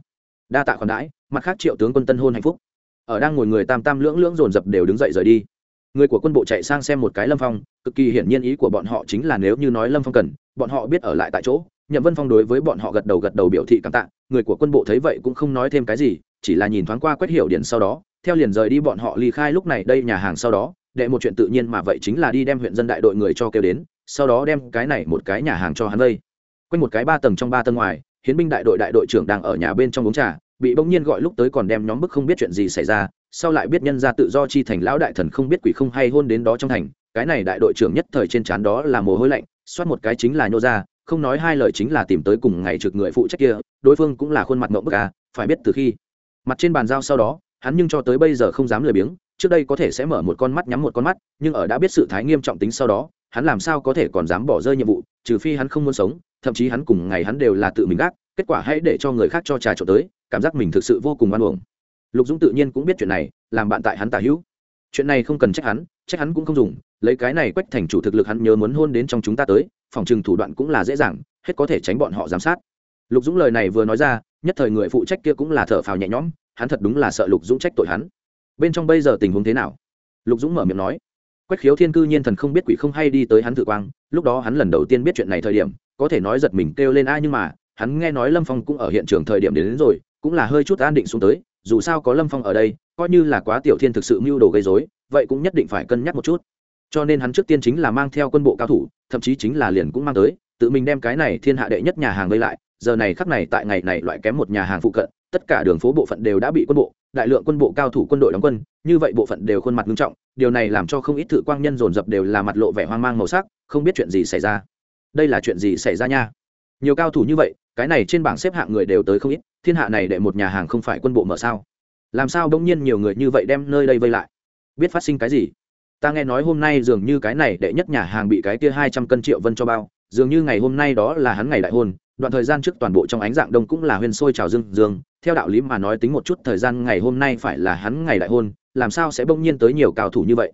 Đa tạ khoản đãi, mặt khác triệu tướng quân tân hôn hạnh phúc. Ở đang ngồi người tam tam lưỡng lưỡng dồn dập đều đứng dậy rời đi. Người của quân bộ chạy sang xem một cái lâm phong, cực kỳ hiển nhiên ý của bọn họ chính là nếu như nói lâm phong cần, bọn họ biết ở lại tại chỗ. Nhậm vân phong đối với bọn họ gật đầu gật đầu biểu thị cảm tạ, người của quân bộ thấy vậy cũng không nói thêm cái gì, chỉ là nhìn thoáng qua quét hiểu điện sau đó theo liền rời đi bọn họ ly khai lúc này đây nhà hàng sau đó, đệ một chuyện tự nhiên mà vậy chính là đi đem huyện dân đại đội người cho kêu đến, sau đó đem cái này một cái nhà hàng cho hắn vây quanh một cái ba tầng trong ba tầng ngoài, hiến binh đại đội đại đội trưởng đang ở nhà bên trong uống trà, bị bỗng nhiên gọi lúc tới còn đem nhóm bức không biết chuyện gì xảy ra, sau lại biết nhân ra tự do chi thành lão đại thần không biết quỷ không hay hôn đến đó trong thành, cái này đại đội trưởng nhất thời trên trán đó là mồ hôi lạnh, xoát một cái chính là nhô ra, không nói hai lời chính là tìm tới cùng ngày trực người phụ trách kia, đối phương cũng là khuôn mặt mộng bức à phải biết từ khi, mặt trên bàn giao sau đó hắn nhưng cho tới bây giờ không dám lười biếng, trước đây có thể sẽ mở một con mắt nhắm một con mắt, nhưng ở đã biết sự thái nghiêm trọng tính sau đó, hắn làm sao có thể còn dám bỏ rơi nhiệm vụ, trừ phi hắn không muốn sống, thậm chí hắn cùng ngày hắn đều là tự mình gác, kết quả hãy để cho người khác cho trà trộn tới, cảm giác mình thực sự vô cùng oan uổng. Lục dũng tự nhiên cũng biết chuyện này, làm bạn tại hắn tả hữu. Chuyện này không cần trách hắn trách hắn cũng không dùng, lấy cái này quách thành chủ thực lực hắn nhớ muốn hôn đến trong chúng ta tới, phòng trừng thủ đoạn cũng là dễ dàng, hết có thể tránh bọn họ giám sát. Lục dũng lời này vừa nói ra, nhất thời người phụ trách kia cũng là thở phào nhẹ nhõm hắn thật đúng là sợ lục dũng trách tội hắn. Bên trong bây giờ tình huống thế nào? Lục dũng mở miệng nói. Quách khiếu thiên cư nhiên thần không biết quỷ không hay đi tới hắn tự quang lúc đó hắn lần đầu tiên biết chuyện này thời điểm có thể nói giật mình kêu lên ai nhưng mà hắn nghe nói lâm phong cũng ở hiện trường thời điểm đến, đến rồi cũng là hơi chút an định xuống tới dù sao có lâm phong ở đây coi như là quá tiểu thiên thực sự mưu đồ gây dối vậy cũng nhất định phải cân nhắc một chút. Cho nên hắn trước tiên chính là mang theo quân bộ cao thủ thậm chí chính là liền cũng mang tới tự mình đem cái này thiên hạ đệ nhất nhà hàng gây lại giờ này khắc này tại ngày này loại kém một nhà hàng phụ cận tất cả đường phố bộ phận đều đã bị quân bộ, đại lượng quân bộ cao thủ quân đội đóng quân, như vậy bộ phận đều khuôn mặt nghiêm trọng, điều này làm cho không ít thự quang nhân dồn dập đều là mặt lộ vẻ hoang mang màu sắc, không biết chuyện gì xảy ra. Đây là chuyện gì xảy ra nha? Nhiều cao thủ như vậy, cái này trên bảng xếp hạng người đều tới không ít, thiên hạ này để một nhà hàng không phải quân bộ mở sao? Làm sao đông nhiên nhiều người như vậy đem nơi đây vây lại? Biết phát sinh cái gì? Ta nghe nói hôm nay dường như cái này đệ nhất nhà hàng bị cái kia hai trăm cân triệu vân cho bao, dường như ngày hôm nay đó là hắn ngày đại hôn, đoạn thời gian trước toàn bộ trong ánh dạng đông cũng là huyên sôi trào dương dương theo đạo lý mà nói tính một chút thời gian ngày hôm nay phải là hắn ngày đại hôn, làm sao sẽ bỗng nhiên tới nhiều cao thủ như vậy?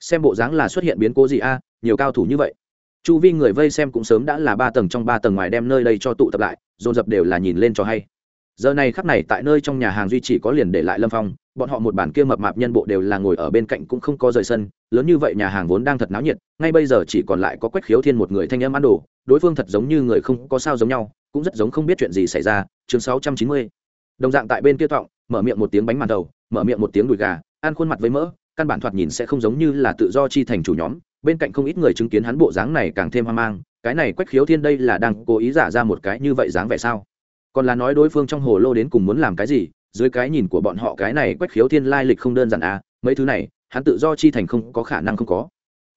Xem bộ dáng là xuất hiện biến cố gì a, nhiều cao thủ như vậy. Chu vi người vây xem cũng sớm đã là ba tầng trong ba tầng ngoài đem nơi đây cho tụ tập lại, dồn dập đều là nhìn lên cho hay. Giờ này khắc này tại nơi trong nhà hàng duy chỉ có liền để lại lâm phong, bọn họ một bản kia mập mạp nhân bộ đều là ngồi ở bên cạnh cũng không có rời sân, lớn như vậy nhà hàng vốn đang thật náo nhiệt, ngay bây giờ chỉ còn lại có quách khiếu thiên một người thanh âm ăn đồ, đối phương thật giống như người không có sao giống nhau, cũng rất giống không biết chuyện gì xảy ra, chương sáu trăm chín mươi đồng dạng tại bên kia thọng, mở miệng một tiếng bánh màn đầu, mở miệng một tiếng đùi gà, ăn khuôn mặt với mỡ, căn bản thoạt nhìn sẽ không giống như là tự do chi thành chủ nhóm, bên cạnh không ít người chứng kiến hắn bộ dáng này càng thêm hoang mang, cái này quách khiếu thiên đây là đang cố ý giả ra một cái như vậy dáng vẻ sao? Còn là nói đối phương trong hồ lô đến cùng muốn làm cái gì, dưới cái nhìn của bọn họ cái này quách khiếu thiên lai lịch không đơn giản à mấy thứ này, hắn tự do chi thành không có khả năng không có.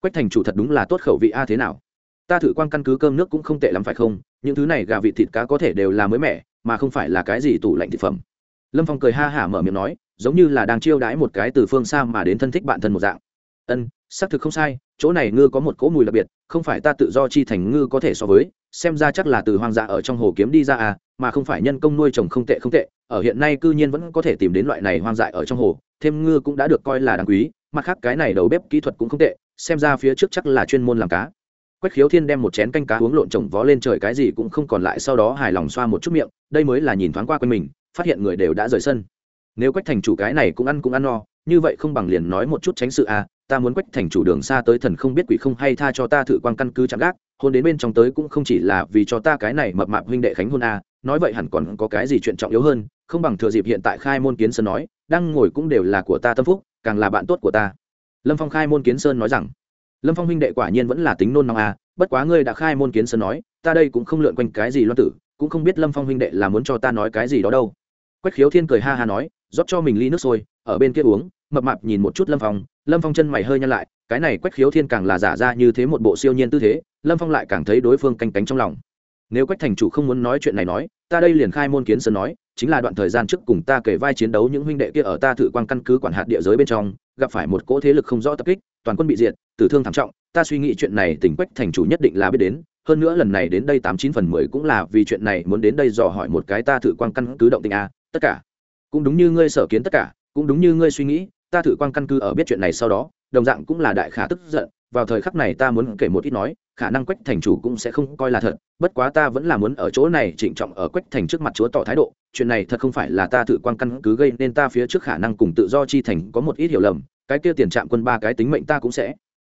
Quách thành chủ thật đúng là tốt khẩu vị a à thế nào? Ta thử quan căn cứ cơm nước cũng không tệ lắm phải không? Những thứ này gà vị thịt cá có thể đều là mới mẻ mà không phải là cái gì tủ lạnh thực phẩm. Lâm phong cười ha hả mở miệng nói, giống như là đang chiêu đãi một cái từ phương xa mà đến thân thích bạn thân một dạng. Ân, xác thực không sai, chỗ này ngư có một cỗ mùi đặc biệt, không phải ta tự do chi thành ngư có thể so với, xem ra chắc là từ hoang dã ở trong hồ kiếm đi ra à mà không phải nhân công nuôi trồng không tệ không tệ, ở hiện nay cư nhiên vẫn có thể tìm đến loại này hoang dại ở trong hồ, thêm ngư cũng đã được coi là đáng quý, mặt khác cái này đầu bếp kỹ thuật cũng không tệ, xem ra phía trước chắc là chuyên môn làm cá quách khiếu thiên đem một chén canh cá uống lộn trồng vó lên trời cái gì cũng không còn lại sau đó hài lòng xoa một chút miệng, đây mới là nhìn thoáng qua quanh mình, phát hiện người đều đã rời sân. Nếu quách thành chủ cái này cũng ăn cũng ăn no, như vậy không bằng liền nói một chút tránh sự à ta muốn quách thành chủ đường xa tới thần không biết quỷ không hay tha cho ta thử quan căn cứ chạm gác, hôn đến bên trong tới cũng không chỉ là vì cho ta cái này mập mạp huynh đệ khánh hôn à nói vậy hẳn còn có cái gì chuyện trọng yếu hơn, không bằng thừa dịp hiện tại khai môn kiến sơn nói, đang ngồi cũng đều là của ta tâm phúc, càng là bạn tốt của ta. Lâm phong khai môn kiến sơn nói rằng lâm phong huynh đệ quả nhiên vẫn là tính nôn nóng à bất quá ngươi đã khai môn kiến sơn nói, ta đây cũng không lượn quanh cái gì loan tử, cũng không biết lâm phong huynh đệ là muốn cho ta nói cái gì đó đâu. Quách khiếu thiên cười ha ha nói, rót cho mình ly nước sôi, ở bên kia uống, mập mạp nhìn một chút lâm phong lâm phong chân mày hơi nhăn lại, cái này quách khiếu thiên càng là giả ra như thế một bộ siêu nhiên tư thế, lâm phong lại càng thấy đối phương canh cánh trong lòng. Nếu quách thành chủ không muốn nói chuyện này nói, ta đây liền khai môn kiến sơn nói, chính là đoạn thời gian trước cùng ta kể vai chiến đấu những huynh đệ kia ở ta thử quan căn cứ quản hạt địa giới bên trong, gặp phải một cỗ thế lực không rõ tập kích toàn quân bị diệt, tử thương thảm trọng, ta suy nghĩ chuyện này tỉnh quách thành chủ nhất định là biết đến, hơn nữa lần này đến đây tám chín phần mười cũng là vì chuyện này muốn đến đây dò hỏi một cái ta thử quan căn cứ động tình a, tất cả. Cũng đúng như ngươi sở kiến tất cả, cũng đúng như ngươi suy nghĩ, ta thử quan căn cứ ở biết chuyện này sau đó, đồng dạng cũng là đại khả tức giận, vào thời khắc này ta muốn kể một ít nói, khả năng quách thành chủ cũng sẽ không coi là thật, bất quá ta vẫn là muốn ở chỗ này trịnh trọng ở quách thành trước mặt chúa tỏ thái độ, chuyện này thật không phải là ta thử quan căn cứ gây nên ta phía trước khả năng cùng tự do chi thành có một ít hiểu lầm cái kia tiền trạm quân ba cái tính mệnh ta cũng sẽ.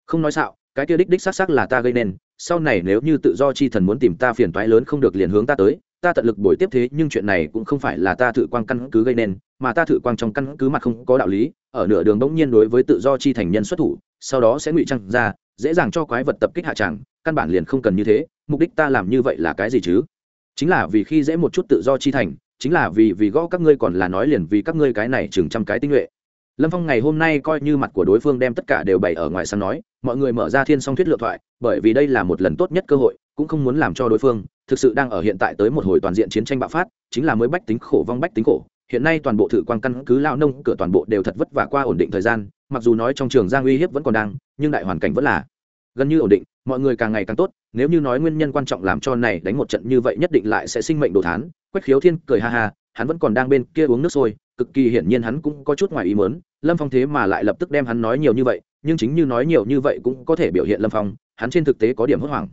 Không nói xạo, cái kia đích đích xác xác là ta gây nên, sau này nếu như tự do chi thần muốn tìm ta phiền toái lớn không được liền hướng ta tới, ta tận lực bồi tiếp thế nhưng chuyện này cũng không phải là ta thử quang căn cứ gây nên, mà ta thử quang trong căn cứ mặt không có đạo lý, ở nửa đường bỗng nhiên đối với tự do chi thành nhân xuất thủ, sau đó sẽ ngụy trang ra, dễ dàng cho quái vật tập kích hạ tràng, căn bản liền không cần như thế, mục đích ta làm như vậy là cái gì chứ? Chính là vì khi dễ một chút tự do chi thành, chính là vì vì gõ các ngươi còn là nói liền vì các ngươi cái này chừng trăm cái tinh nhuệ lâm phong ngày hôm nay coi như mặt của đối phương đem tất cả đều bày ở ngoài sân nói, mọi người mở ra thiên song thuyết lựa thoại, bởi vì đây là một lần tốt nhất cơ hội, cũng không muốn làm cho đối phương, thực sự đang ở hiện tại tới một hồi toàn diện chiến tranh bạo phát, chính là mới bách tính khổ vong bách tính khổ. Hiện nay toàn bộ thử quan căn cứ lao nông cửa toàn bộ đều thật vất vả qua ổn định thời gian, mặc dù nói trong trường giang uy hiếp vẫn còn đang, nhưng đại hoàn cảnh vẫn là gần như ổn định, mọi người càng ngày càng tốt, nếu như nói nguyên nhân quan trọng làm cho này đánh một trận như vậy nhất định lại sẽ sinh mệnh đồ thán. Quách khiếu thiên cười ha ha, hắn vẫn còn đang bên kia uống nước sôi, cực kỳ hiển nhiên hắn cũng có chút ngoài ý mớn lâm phong thế mà lại lập tức đem hắn nói nhiều như vậy, nhưng chính như nói nhiều như vậy cũng có thể biểu hiện lâm phong, hắn trên thực tế có điểm hốt hoảng.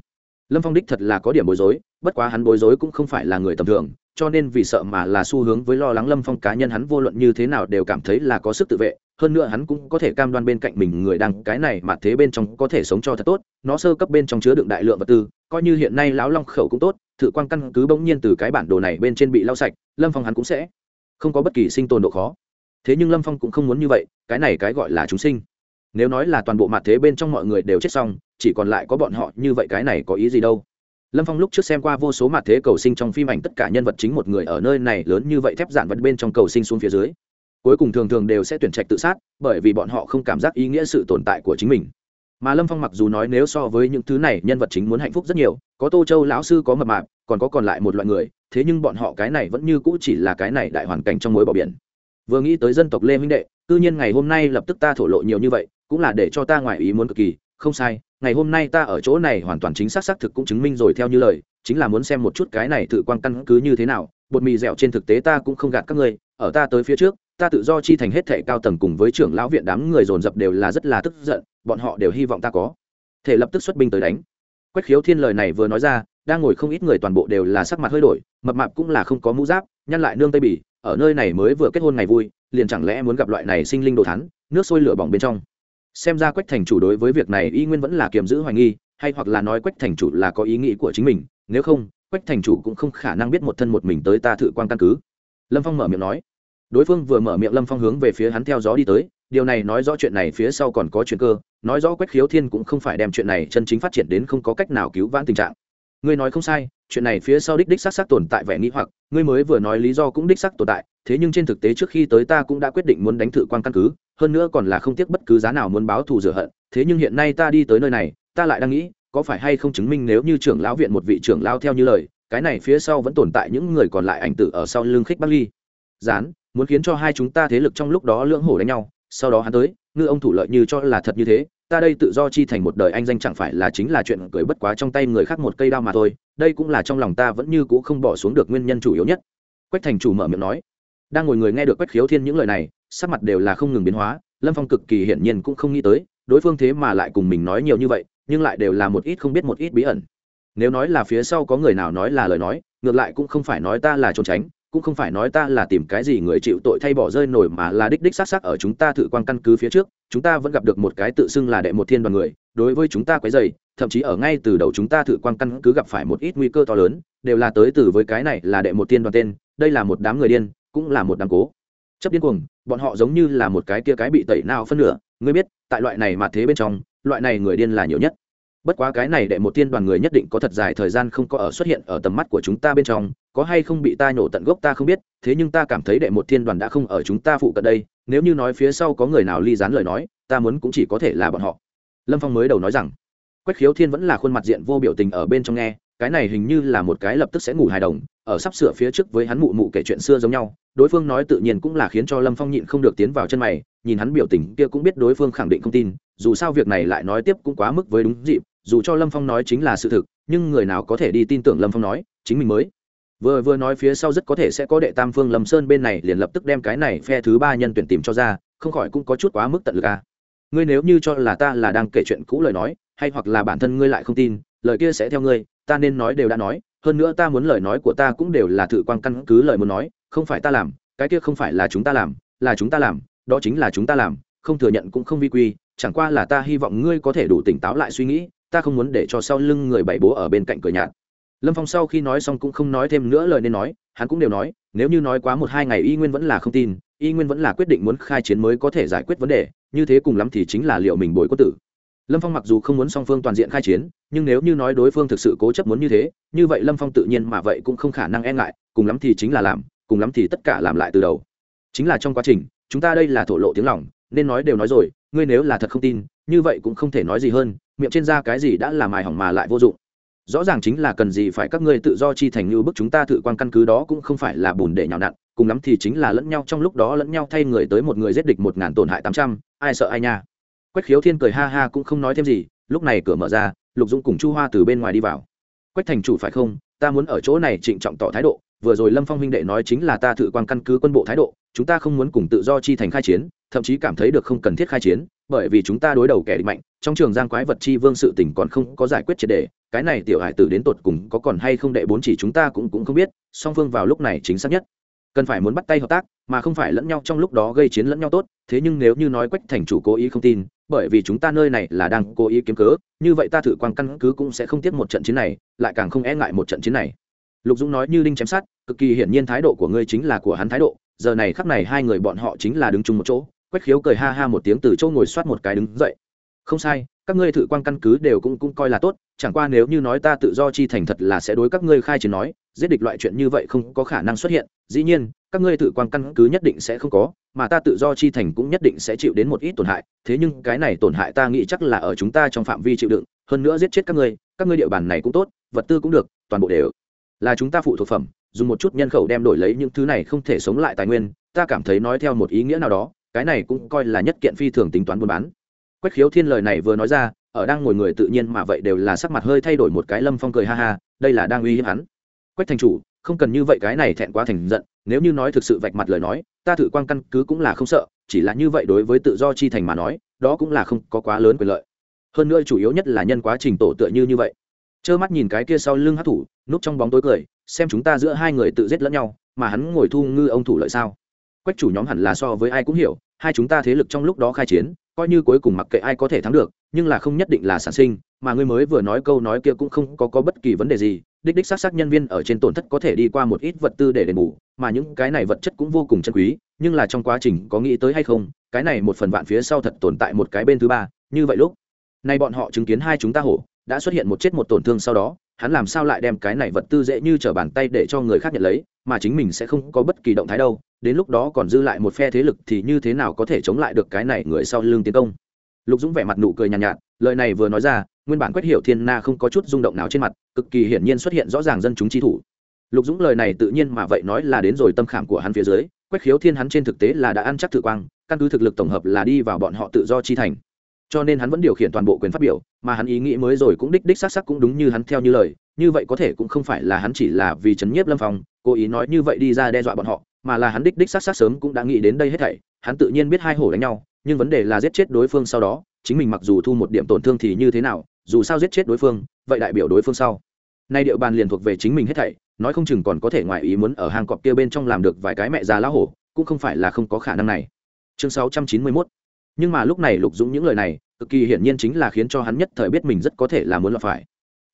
Lâm phong đích thật là có điểm bối rối, bất quá hắn bối rối cũng không phải là người tầm thường, cho nên vì sợ mà là xu hướng với lo lắng lâm phong cá nhân hắn vô luận như thế nào đều cảm thấy là có sức tự vệ, hơn nữa hắn cũng có thể cam đoan bên cạnh mình người đang cái này mà thế bên trong có thể sống cho thật tốt, nó sơ cấp bên trong chứa đựng đại lượng vật tư, coi như hiện nay lão long khẩu cũng tốt, thử quan căn cứ bỗng nhiên từ cái bản đồ này bên trên bị lau sạch, lâm phong hắn cũng sẽ không có bất kỳ sinh tồn độ khó thế nhưng lâm phong cũng không muốn như vậy, cái này cái gọi là chúng sinh. Nếu nói là toàn bộ mặt thế bên trong mọi người đều chết xong, chỉ còn lại có bọn họ, như vậy cái này có ý gì đâu? Lâm phong lúc trước xem qua vô số mặt thế cầu sinh trong phim ảnh, tất cả nhân vật chính một người ở nơi này lớn như vậy thép giản vật bên trong cầu sinh xuống phía dưới. Cuối cùng thường thường đều sẽ tuyển trạch tự sát, bởi vì bọn họ không cảm giác ý nghĩa sự tồn tại của chính mình. Mà lâm phong mặc dù nói nếu so với những thứ này, nhân vật chính muốn hạnh phúc rất nhiều, có tô châu lão sư, có mập mạp, còn có còn lại một loại người, thế nhưng bọn họ cái này vẫn như cũ chỉ là cái này đại hoàn cảnh trong mối bỏ biển vừa nghĩ tới dân tộc lê minh đệ, cư nhiên ngày hôm nay lập tức ta thổ lộ nhiều như vậy, cũng là để cho ta ngoài ý muốn cực kỳ. Không sai, ngày hôm nay ta ở chỗ này hoàn toàn chính xác xác thực cũng chứng minh rồi theo như lời, chính là muốn xem một chút cái này tự quan căn cứ như thế nào. Bột mì dẻo trên thực tế ta cũng không gạt các ngươi, ở ta tới phía trước, ta tự do chi thành hết thệ cao tầng cùng với trưởng lão viện đám người dồn dập đều là rất là tức giận, bọn họ đều hy vọng ta có thể lập tức xuất binh tới đánh. Quách khiếu thiên lời này vừa nói ra, đang ngồi không ít người toàn bộ đều là sắc mặt hơi đổi, mập mạp cũng là không có mũ giáp, nhăn lại nương tây bỉ ở nơi này mới vừa kết hôn ngày vui, liền chẳng lẽ muốn gặp loại này sinh linh đồ thắn nước sôi lửa bỏng bên trong. Xem ra quách thành chủ đối với việc này y nguyên vẫn là kiềm giữ hoài nghi, hay hoặc là nói quách thành chủ là có ý nghĩ của chính mình, nếu không, quách thành chủ cũng không khả năng biết một thân một mình tới ta thử quan căn cứ. Lâm phong mở miệng nói. Đối phương vừa mở miệng lâm phong hướng về phía hắn theo gió đi tới, điều này nói rõ chuyện này phía sau còn có chuyện cơ, nói rõ quách khiếu thiên cũng không phải đem chuyện này chân chính phát triển đến không có cách nào cứu vãn tình trạng. Ngươi nói không sai chuyện này phía sau đích đích xác xác tồn tại vẻ nghĩ hoặc, ngươi mới vừa nói lý do cũng đích xác tồn tại, thế nhưng trên thực tế trước khi tới ta cũng đã quyết định muốn đánh thử quan căn cứ, hơn nữa còn là không tiếc bất cứ giá nào muốn báo thù rửa hận, thế nhưng hiện nay ta đi tới nơi này, ta lại đang nghĩ, có phải hay không chứng minh nếu như trưởng lão viện một vị trưởng lão theo như lời, cái này phía sau vẫn tồn tại những người còn lại ảnh tử ở sau lưng khích bắc ly. Dán muốn khiến cho hai chúng ta thế lực trong lúc đó lưỡng hổ đánh nhau, sau đó hắn tới, ngư ông thủ lợi như cho là thật như thế ta đây tự do chi thành một đời anh danh chẳng phải là chính là chuyện cười bất quá trong tay người khác một cây đao mà thôi, đây cũng là trong lòng ta vẫn như cũ không bỏ xuống được nguyên nhân chủ yếu nhất. Quách thành chủ mở miệng nói. Đang ngồi người nghe được quách khiếu thiên những lời này, sắc mặt đều là không ngừng biến hóa, lâm phong cực kỳ hiển nhiên cũng không nghĩ tới, đối phương thế mà lại cùng mình nói nhiều như vậy, nhưng lại đều là một ít không biết một ít bí ẩn. Nếu nói là phía sau có người nào nói là lời nói, ngược lại cũng không phải nói ta là trốn tránh cũng không phải nói ta là tìm cái gì người chịu tội thay bỏ rơi nổi mà là đích đích xác xác ở chúng ta thử quan căn cứ phía trước, chúng ta vẫn gặp được một cái tự xưng là đệ một thiên đoàn người, đối với chúng ta quấy dày thậm chí ở ngay từ đầu chúng ta thử quan căn cứ gặp phải một ít nguy cơ to lớn, đều là tới từ với cái này là đệ một thiên đoàn tên, đây là một đám người điên, cũng là một đám cố. Chấp điên cuồng, bọn họ giống như là một cái kia cái bị tẩy nào phân nửa, ngươi biết, tại loại này mà thế bên trong, loại này người điên là nhiều nhất. Bất quá cái này đệ một tiên đoàn người nhất định có thật dài thời gian không có ở xuất hiện ở tầm mắt của chúng ta bên trong có hay không bị ta nhổ tận gốc ta không biết, thế nhưng ta cảm thấy đệ một thiên đoàn đã không ở chúng ta phụ cận đây, nếu như nói phía sau có người nào ly dán lời nói, ta muốn cũng chỉ có thể là bọn họ. Lâm phong mới đầu nói rằng, quách khiếu thiên vẫn là khuôn mặt diện vô biểu tình ở bên trong nghe, cái này hình như là một cái lập tức sẽ ngủ hài đồng, ở sắp sửa phía trước với hắn mụ mụ kể chuyện xưa giống nhau, đối phương nói tự nhiên cũng là khiến cho lâm phong nhịn không được tiến vào chân mày, nhìn hắn biểu tình kia cũng biết đối phương khẳng định không tin, dù sao việc này lại nói tiếp cũng quá mức với đúng dịp, dù cho lâm phong nói chính là sự thực, nhưng người nào có thể đi tin tưởng lâm phong nói, chính mình mới vừa vừa nói phía sau rất có thể sẽ có đệ tam phương lâm sơn bên này liền lập tức đem cái này phe thứ ba nhân tuyển tìm cho ra, không khỏi cũng có chút quá mức tận lực à. ngươi nếu như cho là ta là đang kể chuyện cũ lời nói, hay hoặc là bản thân ngươi lại không tin, lời kia sẽ theo ngươi, ta nên nói đều đã nói, hơn nữa ta muốn lời nói của ta cũng đều là thử quan căn cứ lời muốn nói, không phải ta làm, cái kia không phải là chúng ta làm, là chúng ta làm, đó chính là chúng ta làm, không thừa nhận cũng không vi quy, chẳng qua là ta hy vọng ngươi có thể đủ tỉnh táo lại suy nghĩ, ta không muốn để cho sau lưng người bảy bố ở bên cạnh cửa nhạt lâm phong sau khi nói xong cũng không nói thêm nữa lời nên nói, hắn cũng đều nói, nếu như nói quá một hai ngày y nguyên vẫn là không tin, y nguyên vẫn là quyết định muốn khai chiến mới có thể giải quyết vấn đề, như thế cùng lắm thì chính là liệu mình bồi có tử. Lâm phong mặc dù không muốn song phương toàn diện khai chiến, nhưng nếu như nói đối phương thực sự cố chấp muốn như thế, như vậy lâm phong tự nhiên mà vậy cũng không khả năng e ngại, cùng lắm thì chính là làm, cùng lắm thì tất cả làm lại từ đầu. Chính là trong quá trình, chúng ta đây là thổ lộ tiếng lòng, nên nói đều nói rồi, ngươi nếu là thật không tin, như vậy cũng không thể nói gì hơn, miệng trên da cái gì đã làm mài hỏng mà lại vô dụng rõ ràng chính là cần gì phải các ngươi tự do chi thành như bức chúng ta tự quan căn cứ đó cũng không phải là bùn để nhào nặn, cùng lắm thì chính là lẫn nhau trong lúc đó lẫn nhau thay người tới một người giết địch một ngàn tổn hại tám trăm, ai sợ ai nha. Quách khiếu thiên cười ha ha cũng không nói thêm gì, lúc này cửa mở ra, lục dũng cùng chu hoa từ bên ngoài đi vào. Quách thành chủ phải không? Ta muốn ở chỗ này trịnh trọng tỏ thái độ, vừa rồi lâm phong huynh đệ nói chính là ta tự quan căn cứ quân bộ thái độ, chúng ta không muốn cùng tự do chi thành khai chiến, thậm chí cảm thấy được không cần thiết khai chiến bởi vì chúng ta đối đầu kẻ địch mạnh, trong trường giang quái vật chi vương sự tình còn không có giải quyết triệt đề, cái này tiểu hải tử đến tột cùng có còn hay không đệ bốn chỉ chúng ta cũng cũng không biết, song phương vào lúc này chính xác nhất. Cần phải muốn bắt tay hợp tác, mà không phải lẫn nhau trong lúc đó gây chiến lẫn nhau tốt, thế nhưng nếu như nói quách thành chủ cố ý không tin, bởi vì chúng ta nơi này là đang cố ý kiếm cớ, như vậy ta thử quan căn cứ cũng sẽ không tiếp một trận chiến này, lại càng không e ngại một trận chiến này. Lục dũng nói như đinh chém sát cực kỳ hiển nhiên thái độ của ngươi chính là của hắn thái độ, giờ này khắc này hai người bọn họ chính là đứng chung một chỗ quách khiếu cười ha ha một tiếng từ chỗ ngồi soát một cái đứng dậy. Không sai, các ngươi thử quan căn cứ đều cũng cũng coi là tốt, chẳng qua nếu như nói ta tự do chi thành thật là sẽ đối các ngươi khai chiến nói, giết địch loại chuyện như vậy không có khả năng xuất hiện, dĩ nhiên, các ngươi tự quan căn cứ nhất định sẽ không có, mà ta tự do chi thành cũng nhất định sẽ chịu đến một ít tổn hại, thế nhưng cái này tổn hại ta nghĩ chắc là ở chúng ta trong phạm vi chịu đựng, hơn nữa giết chết các ngươi các ngươi địa bàn này cũng tốt, vật tư cũng được, toàn bộ đều là chúng ta phụ thuộc phẩm, dùng một chút nhân khẩu đem đổi lấy những thứ này không thể sống lại tài nguyên, ta cảm thấy nói theo một ý nghĩa nào đó cái này cũng coi là nhất kiện phi thường tính toán buôn bán. Quách khiếu thiên lời này vừa nói ra, ở đang ngồi người tự nhiên mà vậy đều là sắc mặt hơi thay đổi một cái lâm phong cười ha ha, đây là đang uy hiếp hắn. Quách thành chủ, không cần như vậy cái này thẹn quá thành giận, nếu như nói thực sự vạch mặt lời nói, ta thử quan căn cứ cũng là không sợ, chỉ là như vậy đối với tự do chi thành mà nói, đó cũng là không có quá lớn quyền lợi. Hơn nữa chủ yếu nhất là nhân quá trình tổ tựa như như vậy. Trơ mắt nhìn cái kia sau lưng hát thủ, núp trong bóng tối cười, xem chúng ta giữa hai người tự giết lẫn nhau, mà hắn ngồi thu ngư ông thủ lợi sao? Quách chủ nhóm hẳn là so với ai cũng hiểu hai chúng ta thế lực trong lúc đó khai chiến coi như cuối cùng mặc kệ ai có thể thắng được nhưng là không nhất định là sản sinh mà ngươi mới vừa nói câu nói kia cũng không có, có bất kỳ vấn đề gì đích đích xác xác nhân viên ở trên tổn thất có thể đi qua một ít vật tư để đền bù mà những cái này vật chất cũng vô cùng chân quý nhưng là trong quá trình có nghĩ tới hay không cái này một phần vạn phía sau thật tồn tại một cái bên thứ ba như vậy lúc nay bọn họ chứng kiến hai chúng ta hổ đã xuất hiện một chết một tổn thương sau đó hắn làm sao lại đem cái này vật tư dễ như trở bàn tay để cho người khác nhận lấy mà chính mình sẽ không có bất kỳ động thái đâu đến lúc đó còn dư lại một phe thế lực thì như thế nào có thể chống lại được cái này người sau lưng tiến công? Lục dũng vẻ mặt nụ cười nhàn nhạt, nhạt lời này vừa nói ra nguyên bản quét hiểu thiên na không có chút rung động nào trên mặt cực kỳ hiển nhiên xuất hiện rõ ràng dân chúng chi thủ. Lục dũng lời này tự nhiên mà vậy nói là đến rồi tâm khảm của hắn phía dưới quét khiếu thiên hắn trên thực tế là đã ăn chắc tự quang căn cứ thực lực tổng hợp là đi vào bọn họ tự do chi thành cho nên hắn vẫn điều khiển toàn bộ quyền phát biểu, mà hắn ý nghĩ mới rồi cũng đích đích xác sắc cũng đúng như hắn theo như lời, như vậy có thể cũng không phải là hắn chỉ là vì chấn nhiếp lâm phong, cố ý nói như vậy đi ra đe dọa bọn họ, mà là hắn đích đích xác sắc sớm cũng đã nghĩ đến đây hết thảy, hắn tự nhiên biết hai hổ đánh nhau, nhưng vấn đề là giết chết đối phương sau đó, chính mình mặc dù thu một điểm tổn thương thì như thế nào, dù sao giết chết đối phương, vậy đại biểu đối phương sau. Nay địa bàn liền thuộc về chính mình hết thảy, nói không chừng còn có thể ngoài ý muốn ở hang cọp kia bên trong làm được vài cái mẹ già lão hổ, cũng không phải là không có khả năng này. Chương 691 nhưng mà lúc này lục dũng những lời này, cực kỳ hiển nhiên chính là khiến cho hắn nhất thời biết mình rất có thể là muốn lọt phải.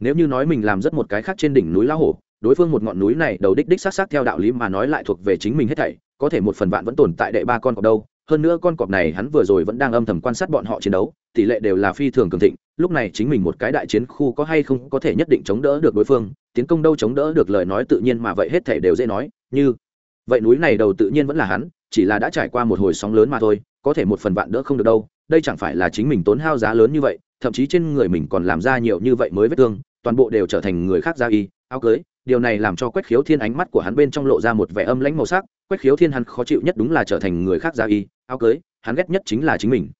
Nếu như nói mình làm rất một cái khác trên đỉnh núi lão hổ, đối phương một ngọn núi này đầu đích đích sát sát theo đạo lý mà nói lại thuộc về chính mình hết thảy, có thể một phần vạn vẫn tồn tại đệ ba con cọp đâu. Hơn nữa con cọp này hắn vừa rồi vẫn đang âm thầm quan sát bọn họ chiến đấu, tỷ lệ đều là phi thường cường thịnh, lúc này chính mình một cái đại chiến khu có hay không có thể nhất định chống đỡ được đối phương, tiến công đâu chống đỡ được lời nói tự nhiên mà vậy hết thảy đều dễ nói, như vậy núi này đầu tự nhiên vẫn là hắn, chỉ là đã trải qua một hồi sóng lớn mà thôi có thể một phần vạn đỡ không được đâu, đây chẳng phải là chính mình tốn hao giá lớn như vậy, thậm chí trên người mình còn làm ra nhiều như vậy mới vết thương, toàn bộ đều trở thành người khác ra y, áo cưới. Điều này làm cho quách khiếu thiên ánh mắt của hắn bên trong lộ ra một vẻ âm lãnh màu sắc. Quách khiếu thiên hắn khó chịu nhất đúng là trở thành người khác gia y, áo cưới, hắn ghét nhất chính là chính mình.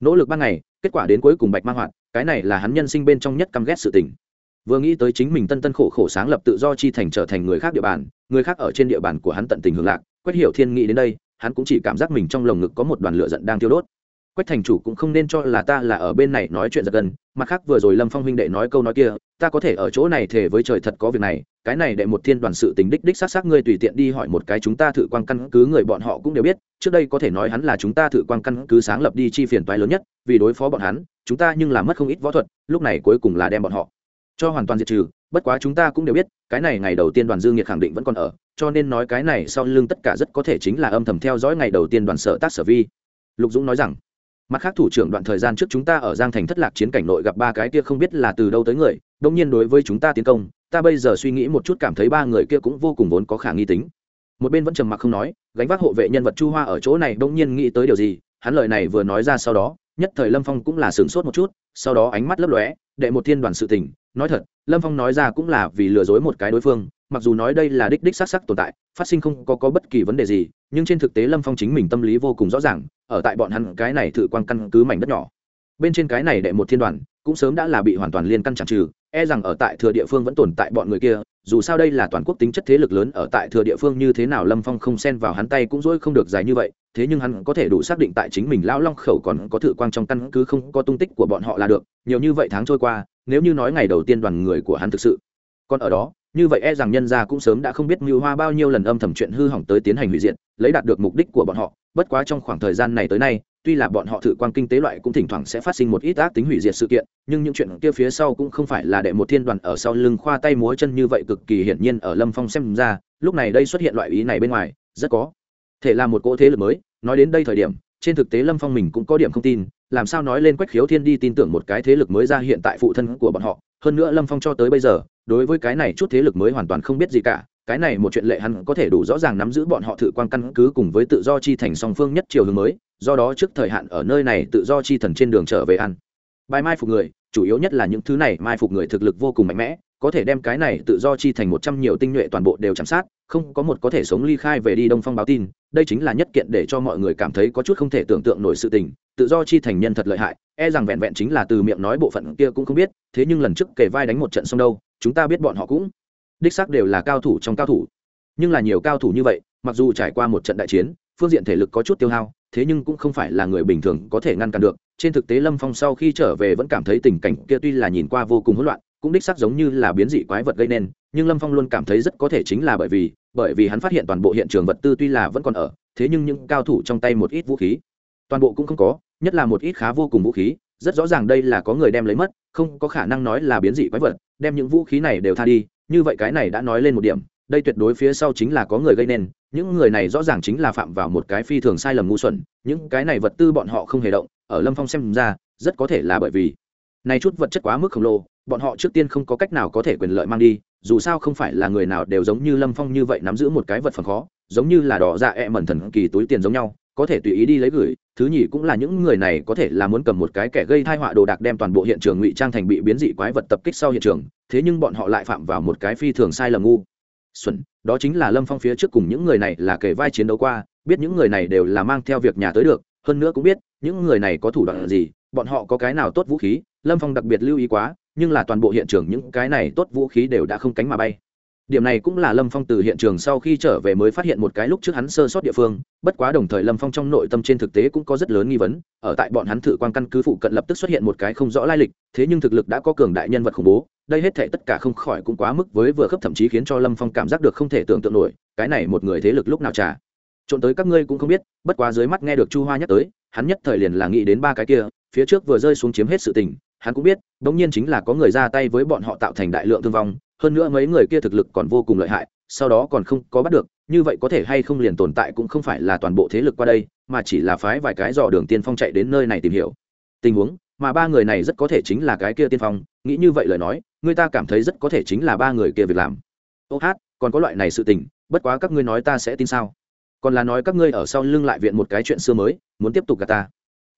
Nỗ lực ban ngày, kết quả đến cuối cùng bạch mang hoạt, cái này là hắn nhân sinh bên trong nhất căm ghét sự tình. Vừa nghĩ tới chính mình tân tân khổ khổ sáng lập tự do chi thành trở thành người khác địa bàn, người khác ở trên địa bàn của hắn tận tình hưởng lạc, quách hiểu thiên nghĩ đến đây hắn cũng chỉ cảm giác mình trong lồng ngực có một đoàn lửa giận đang tiêu đốt. Quách thành chủ cũng không nên cho là ta là ở bên này nói chuyện giật gần mặt khác vừa rồi lâm phong huynh đệ nói câu nói kia, ta có thể ở chỗ này thể với trời thật có việc này, cái này đệ một thiên đoàn sự tính đích đích xác xác ngươi tùy tiện đi hỏi một cái chúng ta thử quan căn cứ người bọn họ cũng đều biết, trước đây có thể nói hắn là chúng ta thử quan căn cứ sáng lập đi chi phiền toái lớn nhất, vì đối phó bọn hắn, chúng ta nhưng là mất không ít võ thuật, lúc này cuối cùng là đem bọn họ cho hoàn toàn diệt trừ bất quá chúng ta cũng đều biết, cái này ngày đầu tiên đoàn dương nhiệt khẳng định vẫn còn ở, cho nên nói cái này sau lưng tất cả rất có thể chính là âm thầm theo dõi ngày đầu tiên đoàn sở tác sở vi. Lục dũng nói rằng, mặt khác thủ trưởng đoạn thời gian trước chúng ta ở giang thành thất lạc chiến cảnh nội gặp ba cái kia không biết là từ đâu tới người đông nhiên đối với chúng ta tiến công, ta bây giờ suy nghĩ một chút cảm thấy ba người kia cũng vô cùng vốn có khả nghi tính. Một bên vẫn trầm mặc không nói, gánh vác hộ vệ nhân vật chu hoa ở chỗ này đông nhiên nghĩ tới điều gì, hắn lời này vừa nói ra sau đó, nhất thời lâm phong cũng là sửng sốt một chút, sau đó ánh mắt lấp lóe, đệ một thiên đoàn sự tình nói thật lâm phong nói ra cũng là vì lừa dối một cái đối phương mặc dù nói đây là đích đích s á c s c tồn tại phát sinh không có, có bất kỳ vấn đề gì nhưng trên thực tế lâm phong chính mình tâm lý vô cùng rõ ràng ở tại bọn hắn cái này thử quan căn cứ mảnh đất nhỏ. Bên trên cái này đệ một thiên đoàn cũng sớm đã là bị hoàn toàn liên căn chẳng trừ e rằng ở tại thừa địa phương vẫn tồn tại bọn người kia dù sao đây là toàn quốc tính chất thế lực lớn ở tại thừa địa phương như thế nào lâm phong không xen vào hắn tay cũng dỗi không được dài như vậy thế nhưng hắn có thể đủ xác định tại chính mình lão long khẩu còn có thử quang trong căn cứ không có tung tích của bọn họ là được nhiều như vậy tháng trôi qua nếu như nói ngày đầu tiên đoàn người của hắn thực sự. Còn ở đó, như vậy e rằng nhân gia cũng sớm đã không biết mưu hoa bao nhiêu lần âm thầm chuyện hư hỏng tới tiến hành hủy diệt, lấy đạt được mục đích của bọn họ. Bất quá trong khoảng thời gian này tới nay, tuy là bọn họ thử quan kinh tế loại cũng thỉnh thoảng sẽ phát sinh một ít ác tính hủy diệt sự kiện, nhưng những chuyện kia phía sau cũng không phải là đệ một thiên đoàn ở sau lưng khoa tay múa chân như vậy cực kỳ hiển nhiên ở lâm phong xem ra, lúc này đây xuất hiện loại ý này bên ngoài, rất có thể là một cỗ thế lực mới. Nói đến đây thời điểm, trên thực tế lâm phong mình cũng có điểm không tin làm sao nói lên quách khiếu thiên đi tin tưởng một cái thế lực mới ra hiện tại phụ thân của bọn họ. Hơn nữa lâm phong cho tới bây giờ, đối với cái này chút thế lực mới hoàn toàn không biết gì cả. Cái này một chuyện lệ hắn có thể đủ rõ ràng nắm giữ bọn họ thử quan căn cứ cùng với tự do chi thành song phương nhất chiều hướng mới, do đó trước thời hạn ở nơi này tự do chi thần trên đường trở về ăn. Bài mai phục người, chủ yếu nhất là những thứ này mai phục người thực lực vô cùng mạnh mẽ có thể đem cái này tự do chi thành một trăm nhiều tinh nhuệ toàn bộ đều chạm sát, không có một có thể sống ly khai về đi đông phong báo tin, đây chính là nhất kiện để cho mọi người cảm thấy có chút không thể tưởng tượng nổi sự tình, tự do chi thành nhân thật lợi hại e rằng vẹn vẹn chính là từ miệng nói bộ phận kia cũng không biết, thế nhưng lần trước kể vai đánh một trận xong đâu, chúng ta biết bọn họ cũng đích xác đều là cao thủ trong cao thủ. Nhưng là nhiều cao thủ như vậy, mặc dù trải qua một trận đại chiến, phương diện thể lực có chút tiêu hao, thế nhưng cũng không phải là người bình thường có thể ngăn cản được, trên thực tế lâm phong sau khi trở về vẫn cảm thấy tình cảnh kia tuy là nhìn qua vô cùng hỗn loạn cũng đích xác giống như là biến dị quái vật gây nên, nhưng lâm phong luôn cảm thấy rất có thể chính là bởi vì bởi vì hắn phát hiện toàn bộ hiện trường vật tư tuy là vẫn còn ở, thế nhưng những cao thủ trong tay một ít vũ khí, toàn bộ cũng không có, nhất là một ít khá vô cùng vũ khí, rất rõ ràng đây là có người đem lấy mất, không có khả năng nói là biến dị quái vật, đem những vũ khí này đều tha đi, như vậy cái này đã nói lên một điểm, đây tuyệt đối phía sau chính là có người gây nên, những người này rõ ràng chính là phạm vào một cái phi thường sai lầm ngu xuẩn, những cái này vật tư bọn họ không hề động, ở lâm phong xem ra, rất có thể là bởi vì, này chút vật chất quá mức khổng lồ bọn họ trước tiên không có cách nào có thể quyền lợi mang đi, dù sao không phải là người nào đều giống như lâm phong như vậy nắm giữ một cái vật phẩm khó, giống như là đỏ dạ ẹ、e、mẩn thần kỳ túi tiền giống nhau, có thể tùy ý đi lấy gửi, thứ nhì cũng là những người này có thể là muốn cầm một cái kẻ gây thai họa đồ đạc đem toàn bộ hiện trường ngụy trang thành bị biến dị quái vật tập kích sau hiện trường, thế nhưng bọn họ lại phạm vào một cái phi thường sai lầm ngu. Xuẩn, đó chính là lâm phong phía trước cùng những người này là kể vai chiến đấu qua, biết những người này đều là mang theo việc nhà tới được, hơn nữa cũng biết, những người này có thủ đoạn gì, bọn họ có cái nào tốt vũ khí, lâm phong đặc biệt lưu ý quá nhưng là toàn bộ hiện trường những cái này tốt vũ khí đều đã không cánh mà bay. Điểm này cũng là lâm phong từ hiện trường sau khi trở về mới phát hiện một cái lúc trước hắn sơ sót địa phương, bất quá đồng thời lâm phong trong nội tâm trên thực tế cũng có rất lớn nghi vấn, ở tại bọn hắn thử quan căn cứ phụ cận lập tức xuất hiện một cái không rõ lai lịch, thế nhưng thực lực đã có cường đại nhân vật khủng bố, đây hết thể tất cả không khỏi cũng quá mức với vừa khớp thậm chí khiến cho lâm phong cảm giác được không thể tưởng tượng nổi, cái này một người thế lực lúc nào trả trộn tới các ngươi cũng không biết, bất quá dưới mắt nghe được chu hoa nhắc tới, hắn nhất thời liền là nghĩ đến ba cái kia, phía trước vừa rơi xuống chiếm hết sự tình hắn cũng biết bỗng nhiên chính là có người ra tay với bọn họ tạo thành đại lượng thương vong, hơn nữa mấy người kia thực lực còn vô cùng lợi hại, sau đó còn không có bắt được, như vậy có thể hay không liền tồn tại cũng không phải là toàn bộ thế lực qua đây, mà chỉ là phái vài cái dò đường tiên phong chạy đến nơi này tìm hiểu. Tình huống, mà ba người này rất có thể chính là cái kia tiên phong, nghĩ như vậy lời nói, người ta cảm thấy rất có thể chính là ba người kia việc làm. Ô hát, còn có loại này sự tình, bất quá các ngươi nói ta sẽ tin sao? Còn là nói các ngươi ở sau lưng lại viện một cái chuyện xưa mới, muốn tiếp tục gà ta.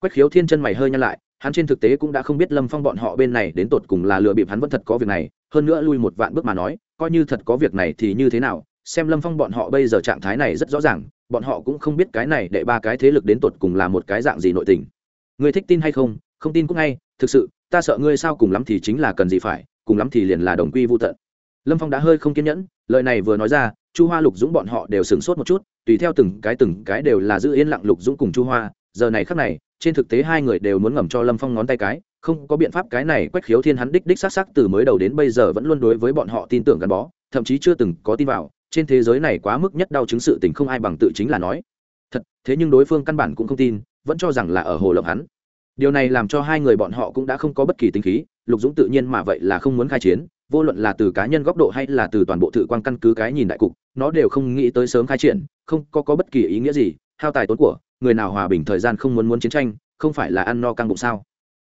Quách khiếu thiên chân mày hơi nhăn lại hắn trên thực tế cũng đã không biết lâm phong bọn họ bên này đến tột cùng là lừa bịp hắn vẫn thật có việc này, hơn nữa lui một vạn bước mà nói, coi như thật có việc này thì như thế nào, xem lâm phong bọn họ bây giờ trạng thái này rất rõ ràng, bọn họ cũng không biết cái này để ba cái thế lực đến tột cùng là một cái dạng gì nội tình. Người thích tin hay không? Không tin cũng ngay, thực sự, ta sợ ngươi sao cùng lắm thì chính là cần gì phải, cùng lắm thì liền là đồng quy vô tận. Lâm phong đã hơi không kiên nhẫn, lời này vừa nói ra, chu hoa lục dũng bọn họ đều sửng sốt một chút, tùy theo từng cái từng cái đều là giữ yên lặng lục dũng cùng chu hoa, giờ này khắc này trên thực tế hai người đều muốn ngầm cho lâm phong ngón tay cái không có biện pháp cái này quách khiếu thiên hắn đích đích s á c s á c từ mới đầu đến bây giờ vẫn luôn đối với bọn họ tin tưởng gắn bó thậm chí chưa từng có tin vào trên thế giới này quá mức nhất đau chứng sự tình không ai bằng tự chính là nói. Thật thế nhưng đối phương căn bản cũng không tin vẫn cho rằng là ở hồ lộng hắn. Điều này làm cho hai người bọn họ cũng đã không có bất kỳ tính khí lục dũng tự nhiên mà vậy là không muốn khai chiến vô luận là từ cá nhân góc độ hay là từ toàn bộ tự quan căn cứ cái nhìn đại cục nó đều không nghĩ tới sớm khai triển không có, có bất kỳ ý nghĩa gì hao tài tốn của người nào hòa bình thời gian không muốn muốn chiến tranh, không phải là ăn no căng bụng sao?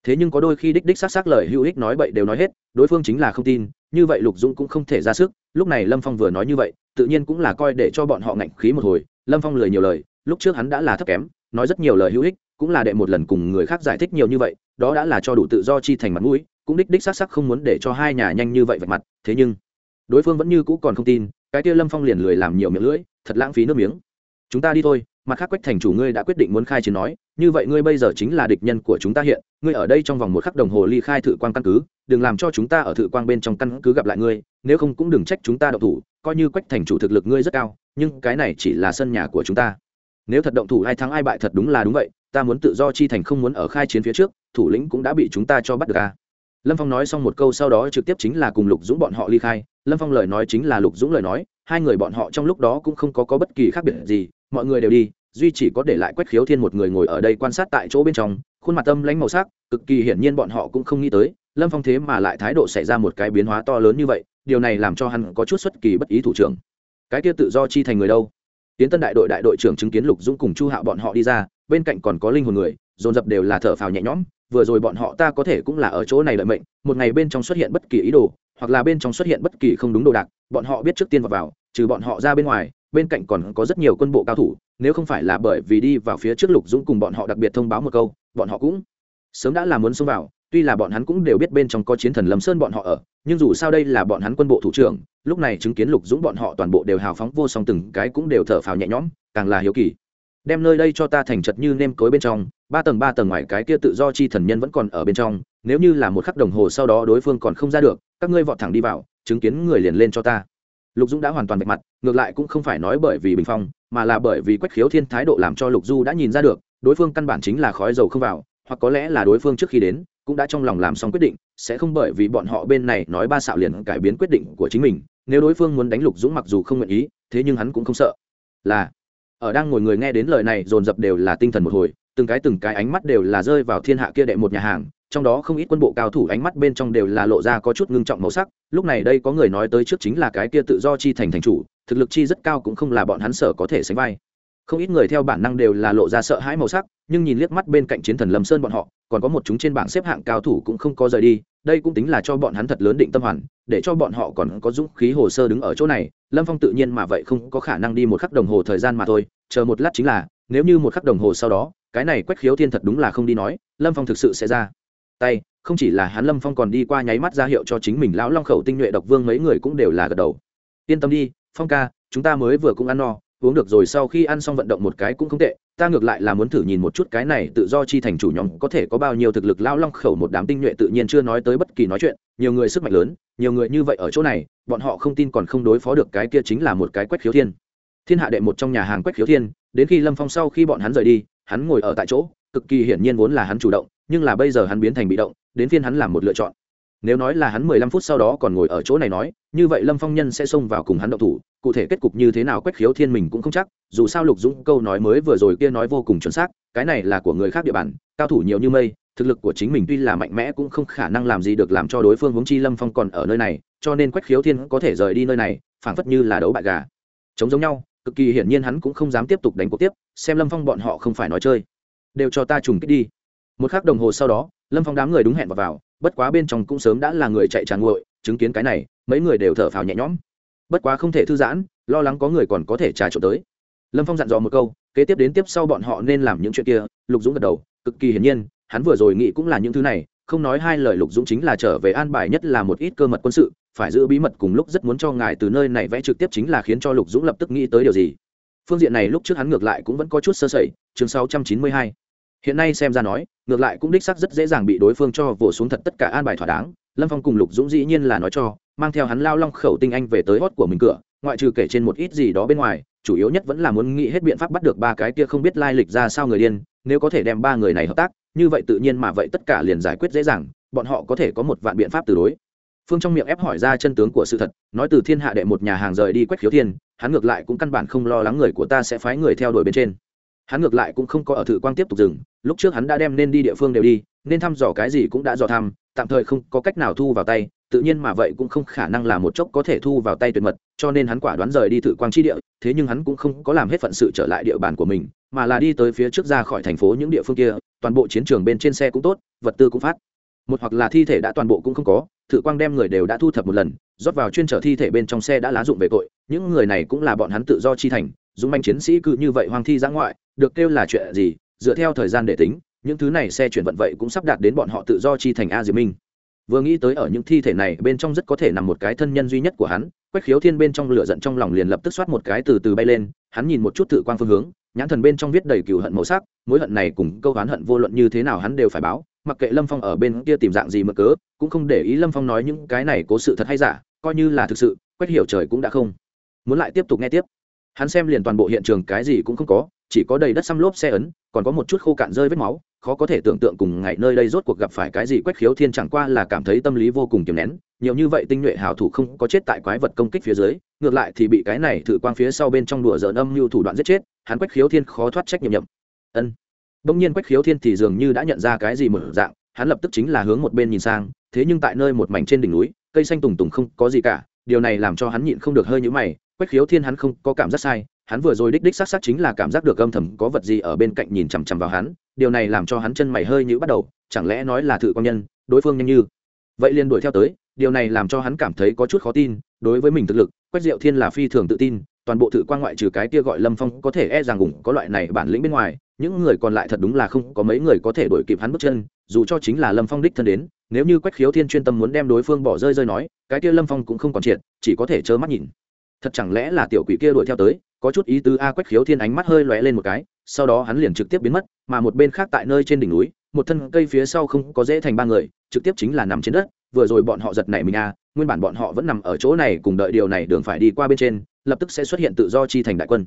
Thế nhưng có đôi khi đích đích xác xác lời hữu ích nói bậy đều nói hết, đối phương chính là không tin, như vậy lục dũng cũng không thể ra sức, lúc này lâm phong vừa nói như vậy, tự nhiên cũng là coi để cho bọn họ ngạnh khí một hồi, lâm phong lời nhiều lời, lúc trước hắn đã là thấp kém, nói rất nhiều lời hữu ích, cũng là đệ một lần cùng người khác giải thích nhiều như vậy, đó đã là cho đủ tự do chi thành mặt mũi, cũng đích đích xác xác không muốn để cho hai nhà nhanh như vậy vạch mặt, thế nhưng, đối phương vẫn như cũ còn không tin, cái kia lâm phong liền lười làm nhiều miệng lưỡi, thật lãng phí nước miếng. Chúng ta đi thôi mặt khác quách thành chủ ngươi đã quyết định muốn khai chiến nói như vậy ngươi bây giờ chính là địch nhân của chúng ta hiện ngươi ở đây trong vòng một khắc đồng hồ ly khai thự quang căn cứ đừng làm cho chúng ta ở thự quang bên trong căn cứ gặp lại ngươi nếu không cũng đừng trách chúng ta động thủ coi như quách thành chủ thực lực ngươi rất cao nhưng cái này chỉ là sân nhà của chúng ta. Nếu thật động thủ ai thắng ai bại thật đúng là đúng vậy ta muốn tự do chi thành không muốn ở khai chiến phía trước thủ lĩnh cũng đã bị chúng ta cho bắt được à. Lâm phong nói xong một câu sau đó trực tiếp chính là cùng lục dũng bọn họ ly khai. Lâm phong lời nói chính là lục dũng lời nói hai người bọn họ trong lúc đó cũng không có, có bất kỳ khác biệt gì mọi người đều đi duy chỉ có để lại quách khiếu thiên một người ngồi ở đây quan sát tại chỗ bên trong khuôn mặt tâm lãnh màu sắc cực kỳ hiển nhiên bọn họ cũng không nghĩ tới lâm phong thế mà lại thái độ xảy ra một cái biến hóa to lớn như vậy điều này làm cho hắn có chút xuất kỳ bất ý thủ trưởng. Cái kia tự do chi thành người đâu? Tiến tân đại đội đại đội trưởng chứng kiến lục dũng cùng chu hạo bọn họ đi ra bên cạnh còn có linh hồn người dồn dập đều là thở phào nhẹ nhõm vừa rồi bọn họ ta có thể cũng là ở chỗ này lợi mệnh một ngày bên trong xuất hiện bất kỳ ý đồ hoặc là bên trong xuất hiện bất kỳ không đúng đồ đạc bọn họ biết trước tiên vào, vào trừ bọn họ ra bên ngoài bên cạnh còn có rất nhiều quân bộ cao thủ, nếu không phải là bởi vì đi vào phía trước lục dũng cùng bọn họ đặc biệt thông báo một câu, bọn họ cũng sớm đã làm muốn xông vào, tuy là bọn hắn cũng đều biết bên trong có chiến thần lâm sơn bọn họ ở, nhưng dù sao đây là bọn hắn quân bộ thủ trưởng, lúc này chứng kiến lục dũng bọn họ toàn bộ đều hào phóng vô song từng cái cũng đều thở phào nhẹ nhõm, càng là hiếu kỳ. Đem nơi đây cho ta thành chật như nêm cối bên trong, ba tầng ba tầng ngoài cái kia tự do chi thần nhân vẫn còn ở bên trong, nếu như là một khắc đồng hồ sau đó đối phương còn không ra được, các ngươi vọt thẳng đi vào, chứng kiến người liền lên cho ta lục dũng đã hoàn toàn bạch mặt, ngược lại cũng không phải nói bởi vì bình phong, mà là bởi vì quách khiếu thiên thái độ làm cho lục du đã nhìn ra được, đối phương căn bản chính là khói dầu không vào, hoặc có lẽ là đối phương trước khi đến, cũng đã trong lòng làm xong quyết định, sẽ không bởi vì bọn họ bên này nói ba xạo liền cải biến quyết định của chính mình, nếu đối phương muốn đánh lục dũng mặc dù không nguyện ý, thế nhưng hắn cũng không sợ. Là, ở đang ngồi người nghe đến lời này, dồn dập đều là tinh thần một hồi, từng cái từng cái ánh mắt đều là rơi vào thiên hạ kia đệ một nhà hàng trong đó không ít quân bộ cao thủ ánh mắt bên trong đều là lộ ra có chút ngưng trọng màu sắc. Lúc này đây có người nói tới trước chính là cái kia tự do chi thành thành chủ, thực lực chi rất cao cũng không là bọn hắn sở có thể sánh vai. Không ít người theo bản năng đều là lộ ra sợ hãi màu sắc, nhưng nhìn liếc mắt bên cạnh chiến thần lâm sơn bọn họ, còn có một chúng trên bảng xếp hạng cao thủ cũng không có rời đi, đây cũng tính là cho bọn hắn thật lớn định tâm hoàn, để cho bọn họ còn có dũng khí hồ sơ đứng ở chỗ này. Lâm phong tự nhiên mà vậy không có khả năng đi một khắc đồng hồ thời gian mà thôi, chờ một lát chính là, nếu như một khắc đồng hồ sau đó, cái này quách khiếu thiên thật đúng là không đi nói, lâm phong thực sự sẽ ra tay, không chỉ là hắn lâm phong còn đi qua nháy mắt ra hiệu cho chính mình lão long khẩu tinh nhuệ độc vương mấy người cũng đều là gật đầu. Yên tâm đi, phong ca, chúng ta mới vừa cũng ăn no, uống được rồi sau khi ăn xong vận động một cái cũng không tệ, ta ngược lại là muốn thử nhìn một chút cái này tự do chi thành chủ nhóm có thể có bao nhiêu thực lực Lão long khẩu một đám tinh nhuệ tự nhiên chưa nói tới bất kỳ nói chuyện, nhiều người sức mạnh lớn, nhiều người như vậy ở chỗ này, bọn họ không tin còn không đối phó được cái kia chính là một cái quách khiếu thiên. Thiên hạ đệ một trong nhà hàng quách khiếu thiên, đến khi lâm phong sau khi bọn hắn rời đi, hắn ngồi ở tại chỗ, cực kỳ hiển nhiên vốn là hắn chủ động nhưng là bây giờ hắn biến thành bị động, đến phiên hắn làm một lựa chọn. Nếu nói là hắn mười lăm phút sau đó còn ngồi ở chỗ này nói, như vậy lâm phong nhân sẽ xông vào cùng hắn động thủ, cụ thể kết cục như thế nào quách khiếu thiên mình cũng không chắc, dù sao lục dũng câu nói mới vừa rồi kia nói vô cùng chuẩn xác, cái này là của người khác địa bàn, cao thủ nhiều như mây, thực lực của chính mình tuy là mạnh mẽ cũng không khả năng làm gì được làm cho đối phương huống chi lâm phong còn ở nơi này, cho nên quách khiếu thiên có thể rời đi nơi này, phảng phất như là đấu bại gà. Chống giống nhau, cực kỳ hiển nhiên hắn cũng không dám tiếp tục đánh cuộc tiếp, xem lâm phong bọn họ không phải nói chơi. Đều cho ta trùng kích đi một k h ắ c đồng hồ sau đó lâm phong đám người đúng hẹn vào, vào bất quá bên trong cũng sớm đã là người chạy tràn nguội chứng kiến cái này mấy người đều thở phào nhẹ nhõm. Bất quá không thể thư giãn lo lắng có người còn có thể trà trộn tới. Lâm phong dặn dò một câu kế tiếp đến tiếp sau bọn họ nên làm những chuyện kia lục dũng gật đầu cực kỳ hiển nhiên hắn vừa rồi nghĩ cũng là những thứ này không nói hai lời lục dũng chính là trở về an bài nhất là một ít cơ mật quân sự phải giữ bí mật cùng lúc rất muốn cho ngài từ nơi này vẽ trực tiếp chính là khiến cho lục dũng lập tức nghĩ tới điều gì. Phương diện này lúc trước hắn ngược lại cũng vẫn có chút sơ sẩy chương 692 hiện nay xem ra nói, ngược lại cũng đích sắc rất dễ dàng bị đối phương cho vỗ xuống thật tất cả an bài thỏa đáng. Lâm phong cùng lục dũng dĩ nhiên là nói cho, mang theo hắn lao long khẩu tinh anh về tới hót của mình cửa, ngoại trừ kể trên một ít gì đó bên ngoài, chủ yếu nhất vẫn là muốn nghĩ hết biện pháp bắt được ba cái kia không biết lai lịch ra sao người điên, nếu có thể đem ba người này hợp tác, như vậy tự nhiên mà vậy tất cả liền giải quyết dễ dàng, bọn họ có thể có một vạn biện pháp từ đối. Phương trong miệng ép hỏi ra chân tướng của sự thật, nói từ thiên hạ đệ một nhà hàng rời đi quách khiếu thiên, hắn ngược lại cũng căn bản không lo lắng người của ta sẽ phái người theo đuổi bên trên hắn ngược lại cũng không có ở thử quang tiếp tục dừng, lúc trước hắn đã đem nên đi địa phương đều đi, nên thăm dò cái gì cũng đã dò thăm, tạm thời không có cách nào thu vào tay, tự nhiên mà vậy cũng không khả năng là một chốc có thể thu vào tay tuyệt mật, cho nên hắn quả đoán rời đi thử quang chi địa, thế nhưng hắn cũng không có làm hết phận sự trở lại địa bàn của mình, mà là đi tới phía trước ra khỏi thành phố những địa phương kia, toàn bộ chiến trường bên trên xe cũng tốt, vật tư cũng phát. Một hoặc là thi thể đã toàn bộ cũng không có, thử quang đem người đều đã thu thập một lần, rót vào chuyên trở thi thể bên trong xe đã lá dụng về tội, những người này cũng là bọn hắn tự do chi thành dũng manh chiến sĩ cứ như vậy hoang thi giã ngoại, được kêu là chuyện gì, dựa theo thời gian để tính, những thứ này xe chuyển vận vậy cũng sắp đạt đến bọn họ tự do chi thành a diệp minh. Vừa nghĩ tới ở những thi thể này, bên trong rất có thể nằm một cái thân nhân duy nhất của hắn, quách khiếu thiên bên trong lửa giận trong lòng liền lập tức xoát một cái từ từ bay lên, hắn nhìn một chút tự quang phương hướng, nhãn thần bên trong viết đầy cừu hận màu sắc, mối hận này cùng câu oán hận vô luận như thế nào hắn đều phải báo, mặc kệ lâm phong ở bên kia tìm dạng gì mà cớ, cũng không để ý lâm phong nói những cái này cố sự thật hay giả, coi như là thực sự, quách hiểu trời cũng đã không. Muốn lại tiếp tục nghe tiếp hắn xem liền toàn bộ hiện trường cái gì cũng không có, chỉ có đầy đất xăm lốp xe ấn, còn có một chút khô cạn rơi vết máu, khó có thể tưởng tượng cùng ngày nơi đây rốt cuộc gặp phải cái gì quách khiếu thiên chẳng qua là cảm thấy tâm lý vô cùng kiềm nén, nhiều như vậy tinh nhuệ hảo thủ không có chết tại quái vật công kích phía dưới, ngược lại thì bị cái này thử quang phía sau bên trong đùa dở âm mưu thủ đoạn giết chết, hắn quách khiếu thiên khó thoát trách nhiệm nhậm. Ân. Bỗng nhiên quách khiếu thiên thì dường như đã nhận ra cái gì mở dạng, hắn lập tức chính là hướng một bên nhìn sang, thế nhưng tại nơi một mảnh trên đỉnh núi, cây xanh tùng tùng không có gì cả, điều này làm cho hắn nhịn không được hơi nhũ mày quách khiếu thiên hắn không có cảm giác sai, hắn vừa rồi đích đích xác xác chính là cảm giác được âm thầm có vật gì ở bên cạnh nhìn chằm chằm vào hắn, điều này làm cho hắn chân mày hơi nhũ bắt đầu, chẳng lẽ nói là thử quan nhân, đối phương nhanh như? Vậy liền đuổi theo tới, điều này làm cho hắn cảm thấy có chút khó tin, đối với mình thực lực, quách diệu thiên là phi thường tự tin, toàn bộ thử quan ngoại trừ cái kia gọi lâm phong có thể e rằng ủng có loại này bản lĩnh bên ngoài, những người còn lại thật đúng là không có mấy người có thể đuổi kịp hắn bước chân, dù cho chính là lâm phong đích thân đến, nếu như quách khiếu thiên chuyên tâm muốn đem đối phương bỏ rơi rơi nói, cái kia lâm phong cũng không còn triệt, chỉ có thể trơ mắt nhìn thật chẳng lẽ là tiểu quỷ kia đuổi theo tới, có chút ý tứ a quách khiếu thiên ánh mắt hơi lóe lên một cái, sau đó hắn liền trực tiếp biến mất, mà một bên khác tại nơi trên đỉnh núi, một thân cây phía sau không có dễ thành ba người, trực tiếp chính là nằm trên đất, vừa rồi bọn họ giật nảy mình a, nguyên bản bọn họ vẫn nằm ở chỗ này cùng đợi điều này đường phải đi qua bên trên, lập tức sẽ xuất hiện tự do chi thành đại quân.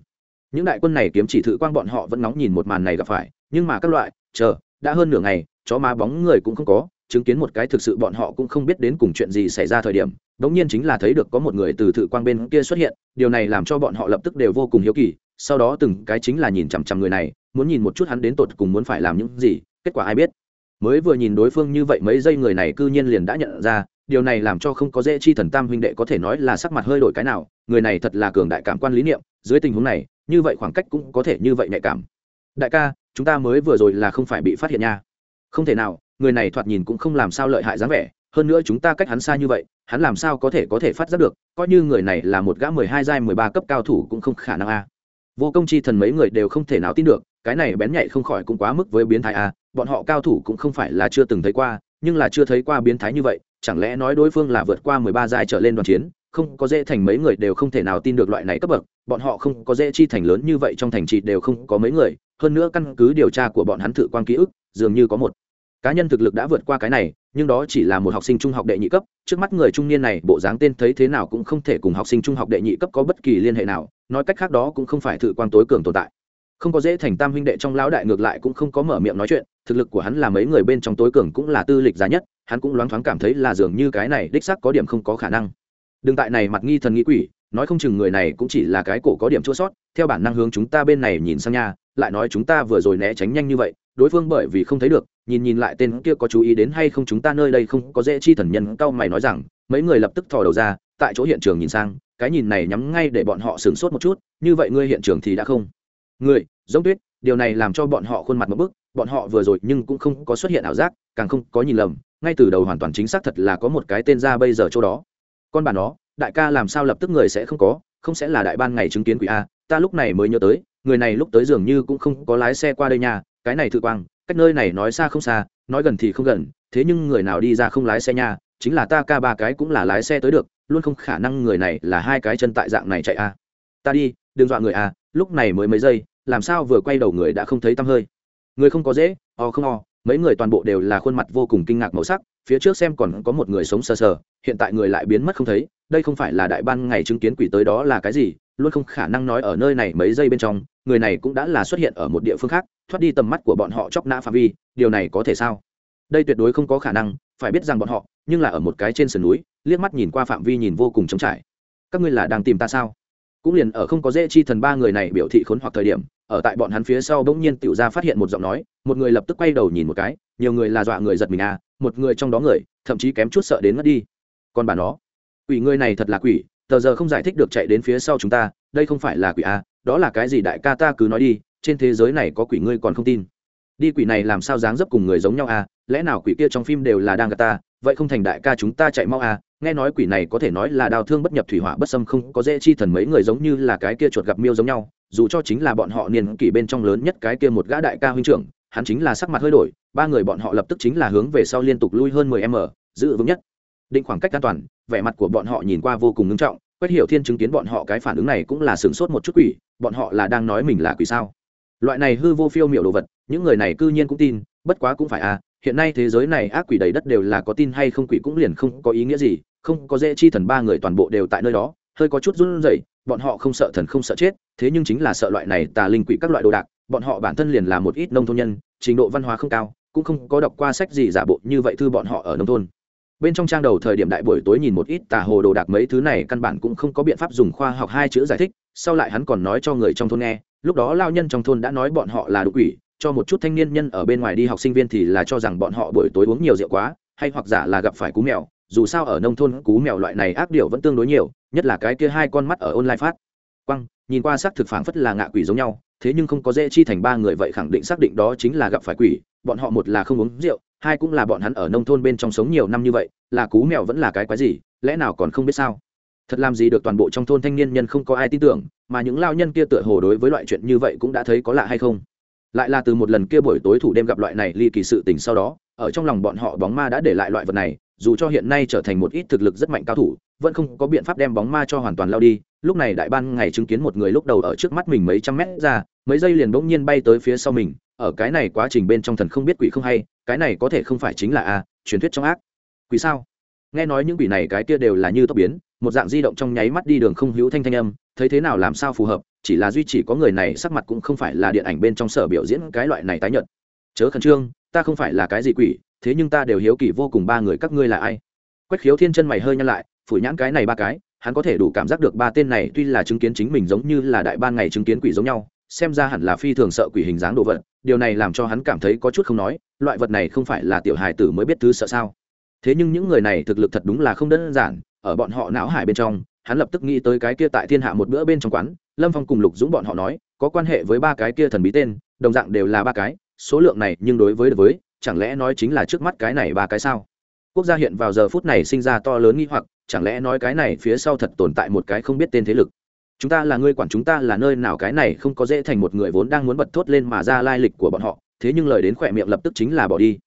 Những đại quân này kiếm chỉ thử quang bọn họ vẫn nóng nhìn một màn này gặp phải, nhưng mà các loại, chờ, đã hơn nửa ngày, chó má bóng người cũng không có chứng kiến một cái thực sự bọn họ cũng không biết đến cùng chuyện gì xảy ra thời điểm, đống nhiên chính là thấy được có một người từ thự quang bên kia xuất hiện, điều này làm cho bọn họ lập tức đều vô cùng hiếu kỳ, sau đó từng cái chính là nhìn chằm chằm người này, muốn nhìn một chút hắn đến tột cùng muốn phải làm những gì, kết quả ai biết. Mới vừa nhìn đối phương như vậy mấy giây người này cư nhiên liền đã nhận ra, điều này làm cho không có dễ chi thần tam huynh đệ có thể nói là sắc mặt hơi đổi cái nào, người này thật là cường đại cảm quan lý niệm, dưới tình huống này, như vậy khoảng cách cũng có thể như vậy nhạy cảm. Đại ca, chúng ta mới vừa rồi là không phải bị phát hiện nha. Không thể nào người này thoạt nhìn cũng không làm sao lợi hại dáng vẻ, hơn nữa chúng ta cách hắn xa như vậy, hắn làm sao có thể có thể phát giác được, coi như người này là một gã mười hai giai mười ba cấp cao thủ cũng không khả năng a. Vô công chi thần mấy người đều không thể nào tin được, cái này bén nhạy không khỏi cũng quá mức với biến thái a, bọn họ cao thủ cũng không phải là chưa từng thấy qua, nhưng là chưa thấy qua biến thái như vậy, chẳng lẽ nói đối phương là vượt qua mười ba giai trở lên đoàn chiến, không có dễ thành mấy người đều không thể nào tin được loại này cấp bậc, bọn họ không có dễ chi thành lớn như vậy trong thành trì đều không có mấy người, hơn nữa căn cứ điều tra của bọn hắn thử quan ký ức, dường như có một cá nhân thực lực đã vượt qua cái này, nhưng đó chỉ là một học sinh trung học đệ nhị cấp, trước mắt người trung niên này, bộ dáng tên thấy thế nào cũng không thể cùng học sinh trung học đệ nhị cấp có bất kỳ liên hệ nào, nói cách khác đó cũng không phải thử quan tối cường tồn tại. Không có dễ thành tam huynh đệ trong lão đại ngược lại cũng không có mở miệng nói chuyện, thực lực của hắn là mấy người bên trong tối cường cũng là tư lịch giá nhất, hắn cũng loáng thoáng cảm thấy là dường như cái này đích xác có điểm không có khả năng. Đừng tại này mặt nghi thần nghĩ quỷ, nói không chừng người này cũng chỉ là cái cổ có điểm chua sót, theo bản năng hướng chúng ta bên này nhìn sang nhà lại nói chúng ta vừa rồi né tránh nhanh như vậy, đối phương bởi vì không thấy được nhìn nhìn lại tên kia có chú ý đến hay không chúng ta nơi đây không có dễ chi thần nhân, cao mày nói rằng, mấy người lập tức thò đầu ra, tại chỗ hiện trường nhìn sang, cái nhìn này nhắm ngay để bọn họ sửng sốt một chút, như vậy ngươi hiện trường thì đã không? Người, giống tuyết, điều này làm cho bọn họ khuôn mặt một bức, bọn họ vừa rồi nhưng cũng không có xuất hiện ảo giác, càng không có nhìn lầm, ngay từ đầu hoàn toàn chính xác thật là có một cái tên ra bây giờ chỗ đó. Con bà nó, đại ca làm sao lập tức người sẽ không có, không sẽ là đại ban ngày chứng kiến quỷ a, ta lúc này mới nhớ tới, người này lúc tới dường như cũng không có lái xe qua đây nha, cái này thử quang cách nơi này nói xa không xa, nói gần thì không gần, thế nhưng người nào đi ra không lái xe nha, chính là ta ca ba cái cũng là lái xe tới được, luôn không khả năng người này là hai cái chân tại dạng này chạy a. Ta đi, đừng dọa người a, lúc này mới mấy giây, làm sao vừa quay đầu người đã không thấy tăm hơi. Người không có dễ, o không o, mấy người toàn bộ đều là khuôn mặt vô cùng kinh ngạc màu sắc, phía trước xem còn có một người sống sờ sờ, hiện tại người lại biến mất không thấy, đây không phải là đại ban ngày chứng kiến quỷ tới đó là cái gì luôn không khả năng nói ở nơi này mấy giây bên trong, người này cũng đã là xuất hiện ở một địa phương khác, thoát đi tầm mắt của bọn họ chóc nã phạm vi, điều này có thể sao? Đây tuyệt đối không có khả năng, phải biết rằng bọn họ, nhưng là ở một cái trên sườn núi, liếc mắt nhìn qua phạm vi nhìn vô cùng trống trải. Các ngươi là đang tìm ta sao? Cũng liền ở không có dễ chi thần ba người này biểu thị khốn hoặc thời điểm, ở tại bọn hắn phía sau bỗng nhiên tiểu ra phát hiện một giọng nói, một người lập tức quay đầu nhìn một cái, nhiều người là dọa người giật mình à một người trong đó người, thậm chí kém chút sợ đến mất đi. Còn bà nó, quỷ người này thật là quỷ tờ giờ không giải thích được chạy đến phía sau chúng ta, đây không phải là quỷ à đó là cái gì đại ca ta cứ nói đi, trên thế giới này có quỷ ngươi còn không tin. Đi quỷ này làm sao dáng dấp cùng người giống nhau à lẽ nào quỷ kia trong phim đều là đang gà ta, vậy không thành đại ca chúng ta chạy mau à nghe nói quỷ này có thể nói là đào thương bất nhập thủy hỏa bất xâm không có dễ chi thần mấy người giống như là cái kia chuột gặp miêu giống nhau, dù cho chính là bọn họ niên kỷ bên trong lớn nhất cái kia một gã đại ca huynh trưởng, hắn chính là sắc mặt hơi đổi, ba người bọn họ lập tức chính là hướng về sau liên tục lui hơn mười m, giữ vững nhất định khoảng cách an toàn, vẻ mặt của bọn họ nhìn qua vô cùng ngưng trọng quét hiểu thiên chứng kiến bọn họ cái phản ứng này cũng là sửng sốt một chút quỷ, bọn họ là đang nói mình là quỷ sao? Loại này hư vô phiêu miểu đồ vật, những người này cư nhiên cũng tin, bất quá cũng phải à hiện nay thế giới này ác quỷ đầy đất đều là có tin hay không quỷ cũng liền không có ý nghĩa gì, không có dễ chi thần ba người toàn bộ đều tại nơi đó, hơi có chút run rẩy, bọn họ không sợ thần không sợ chết, thế nhưng chính là sợ loại này tà linh quỷ các loại đồ đạc, bọn họ bản thân liền là một ít nông thôn nhân, trình độ văn hóa không cao, cũng không có đọc qua sách gì giả bộ như vậy thư bọn họ ở nông thôn bên trong trang đầu thời điểm đại buổi tối nhìn một ít tà hồ đồ đạc mấy thứ này căn bản cũng không có biện pháp dùng khoa học hai chữ giải thích, sau lại hắn còn nói cho người trong thôn nghe, lúc đó lao nhân trong thôn đã nói bọn họ là đục quỷ, cho một chút thanh niên nhân ở bên ngoài đi học sinh viên thì là cho rằng bọn họ buổi tối uống nhiều rượu quá, hay hoặc giả là gặp phải cú mèo, dù sao ở nông thôn cú mèo loại này ác điều vẫn tương đối nhiều, nhất là cái kia hai con mắt ở online phát. Quăng nhìn qua xác thực phảng phất là ngạ quỷ giống nhau thế nhưng không có dễ chi thành ba người vậy khẳng định xác định đó chính là gặp phải quỷ, bọn họ một là không uống rượu, hai cũng là bọn hắn ở nông thôn bên trong sống nhiều năm như vậy, là cú mèo vẫn là cái quái gì, lẽ nào còn không biết sao? Thật làm gì được toàn bộ trong thôn thanh niên nhân không có ai tin tưởng, mà những lao nhân kia tựa hồ đối với loại chuyện như vậy cũng đã thấy có lạ hay không? Lại là từ một lần kia buổi tối thủ đêm gặp loại này ly kỳ sự tình sau đó, ở trong lòng bọn họ bóng ma đã để lại loại vật này, dù cho hiện nay trở thành một ít thực lực rất mạnh cao thủ, vẫn không có biện pháp đem bóng ma cho hoàn toàn lao đi lúc này đại ban ngày chứng kiến một người lúc đầu ở trước mắt mình mấy trăm mét ra, mấy giây liền bỗng nhiên bay tới phía sau mình. Ở cái này quá trình bên trong thần không biết quỷ không hay, cái này có thể không phải chính là a, truyền thuyết trong ác. Quỷ sao? Nghe nói những quỷ này cái kia đều là như tốc biến, một dạng di động trong nháy mắt đi đường không hữu thanh thanh âm, thấy thế nào làm sao phù hợp, chỉ là duy chỉ có người này sắc mặt cũng không phải là điện ảnh bên trong sở biểu diễn cái loại này tái nhợt. Chớ khẩn trương, ta không phải là cái gì quỷ, thế nhưng ta đều hiếu kỳ vô cùng ba người các ngươi là ai. Quách khiếu thiên chân mày hơi nhăn lại phủ nhãn cái này ba cái hắn có thể đủ cảm giác được ba tên này tuy là chứng kiến chính mình giống như là đại ban ngày chứng kiến quỷ giống nhau, xem ra hẳn là phi thường sợ quỷ hình dáng đồ vật, điều này làm cho hắn cảm thấy có chút không nói, loại vật này không phải là tiểu hài tử mới biết thứ sợ sao. Thế nhưng những người này thực lực thật đúng là không đơn giản, ở bọn họ não hải bên trong, hắn lập tức nghĩ tới cái kia tại thiên hạ một bữa bên trong quán, lâm phong cùng lục dũng bọn họ nói, có quan hệ với ba cái kia thần bí tên, đồng dạng đều là ba cái, số lượng này nhưng đối với đối với, chẳng lẽ nói chính là trước mắt cái này ba cái sao? Quốc gia hiện vào giờ phút này sinh ra to lớn nghi hoặc, chẳng lẽ nói cái này phía sau thật tồn tại một cái không biết tên thế lực? Chúng ta là người quản chúng ta là nơi nào cái này không có dễ thành một người vốn đang muốn bật thốt lên mà ra lai lịch của bọn họ, thế nhưng lời đến khỏe miệng lập tức chính là bỏ đi.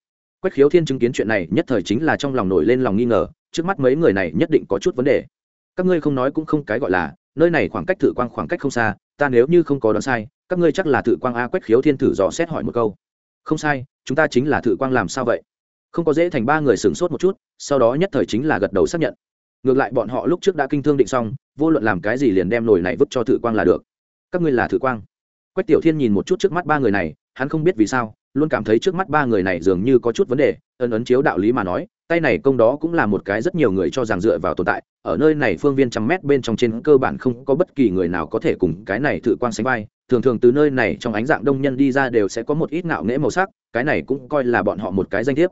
Quách khiếu thiên chứng kiến chuyện này, nhất thời chính là trong lòng nổi lên lòng nghi ngờ, trước mắt mấy người này nhất định có chút vấn đề. Các ngươi không nói cũng không cái gọi là, nơi này khoảng cách thử quang khoảng cách không xa, ta nếu như không có đoán sai, các ngươi chắc là thử quang a quách khiếu thiên thử dò xét hỏi một câu. Không sai, chúng ta chính là thử quang làm sao vậy? Không có dễ thành ba người sửng sốt một chút, sau đó nhất thời chính là gật đầu xác nhận. Ngược lại bọn họ lúc trước đã kinh thương định xong, vô luận làm cái gì liền đem nồi này vứt cho thử quang là được. Các ngươi là thử quang. Quách tiểu thiên nhìn một chút trước mắt ba người này, hắn không biết vì sao, luôn cảm thấy trước mắt ba người này dường như có chút vấn đề, ân ấn chiếu đạo lý mà nói, tay này công đó cũng là một cái rất nhiều người cho rằng dựa vào tồn tại, ở nơi này phương viên trăm mét bên trong trên cơ bản không có bất kỳ người nào có thể cùng cái này thử Quang sánh vai, thường thường từ nơi này trong ánh dạng đông nhân đi ra đều sẽ có một ít ngạo nghễ màu sắc, cái này cũng coi là bọn họ một cái danh thiếp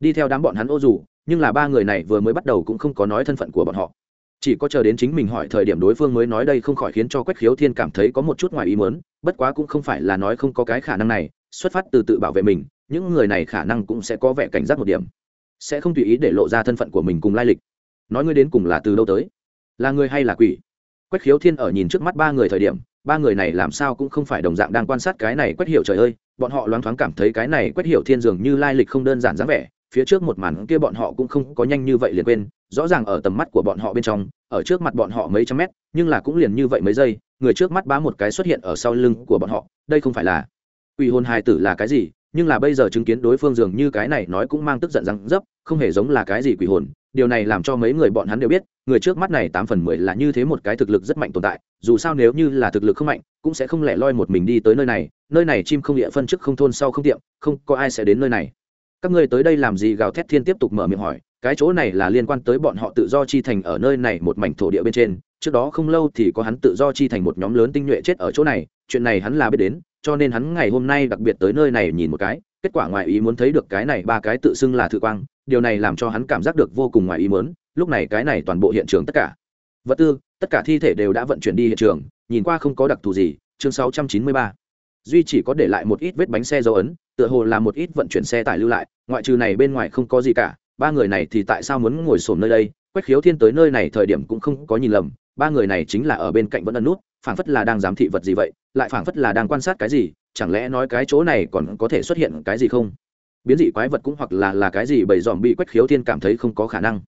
đi theo đám bọn hắn ô dù, nhưng là ba người này vừa mới bắt đầu cũng không có nói thân phận của bọn họ. Chỉ có chờ đến chính mình hỏi thời điểm đối phương mới nói đây không khỏi khiến cho quách khiếu thiên cảm thấy có một chút ngoài ý mớn bất quá cũng không phải là nói không có cái khả năng này, xuất phát từ tự bảo vệ mình, những người này khả năng cũng sẽ có vẻ cảnh giác một điểm. Sẽ không tùy ý để lộ ra thân phận của mình cùng lai lịch. Nói ngươi đến cùng là từ đâu tới? Là người hay là quỷ? Quách khiếu thiên ở nhìn trước mắt ba người thời điểm, ba người này làm sao cũng không phải đồng dạng đang quan sát cái này quách hiểu trời ơi, bọn họ loáng thoáng cảm thấy cái này quách hiểu thiên dường như lai lịch không đơn giản dáng vẻ phía trước một màn kia bọn họ cũng không có nhanh như vậy liền quên, rõ ràng ở tầm mắt của bọn họ bên trong, ở trước mặt bọn họ mấy trăm mét, nhưng là cũng liền như vậy mấy giây, người trước mắt bá một cái xuất hiện ở sau lưng của bọn họ, đây không phải là quỷ hồn hài tử là cái gì, nhưng là bây giờ chứng kiến đối phương dường như cái này nói cũng mang tức giận răng dấp, không hề giống là cái gì quỷ hồn, điều này làm cho mấy người bọn hắn đều biết, người trước mắt này tám phần mười là như thế một cái thực lực rất mạnh tồn tại, dù sao nếu như là thực lực không mạnh, cũng sẽ không lẻ loi một mình đi tới nơi này nơi này chim không địa phân chức không thôn sau không tiệm, không có ai sẽ đến nơi này các ngươi tới đây làm gì? Gào thét thiên tiếp tục mở miệng hỏi. Cái chỗ này là liên quan tới bọn họ tự do chi thành ở nơi này, một mảnh thổ địa bên trên. Trước đó không lâu thì có hắn tự do chi thành một nhóm lớn tinh nhuệ chết ở chỗ này. Chuyện này hắn là biết đến, cho nên hắn ngày hôm nay đặc biệt tới nơi này nhìn một cái. Kết quả ngoài ý muốn thấy được cái này ba cái tự xưng là thự quang. Điều này làm cho hắn cảm giác được vô cùng ngoài ý muốn. Lúc này cái này toàn bộ hiện trường tất cả. Vật tư, tất cả thi thể đều đã vận chuyển đi hiện trường. Nhìn qua không có đặc thù gì. Chương 693. duy chỉ có để lại một ít vết bánh xe dấu ấn tựa hồ là một ít vận chuyển xe tải lưu lại, ngoại trừ này bên ngoài không có gì cả, ba người này thì tại sao muốn ngồi sổm nơi đây? Quách khiếu thiên tới nơi này thời điểm cũng không có nhìn lầm, ba người này chính là ở bên cạnh vẫn ẩn nút, phảng phất là đang giám thị vật gì vậy, lại phảng phất là đang quan sát cái gì, chẳng lẽ nói cái chỗ này còn có thể xuất hiện cái gì không? Biến dị quái vật cũng hoặc là là cái gì bầy dòm bị quách khiếu thiên cảm thấy không có khả năng.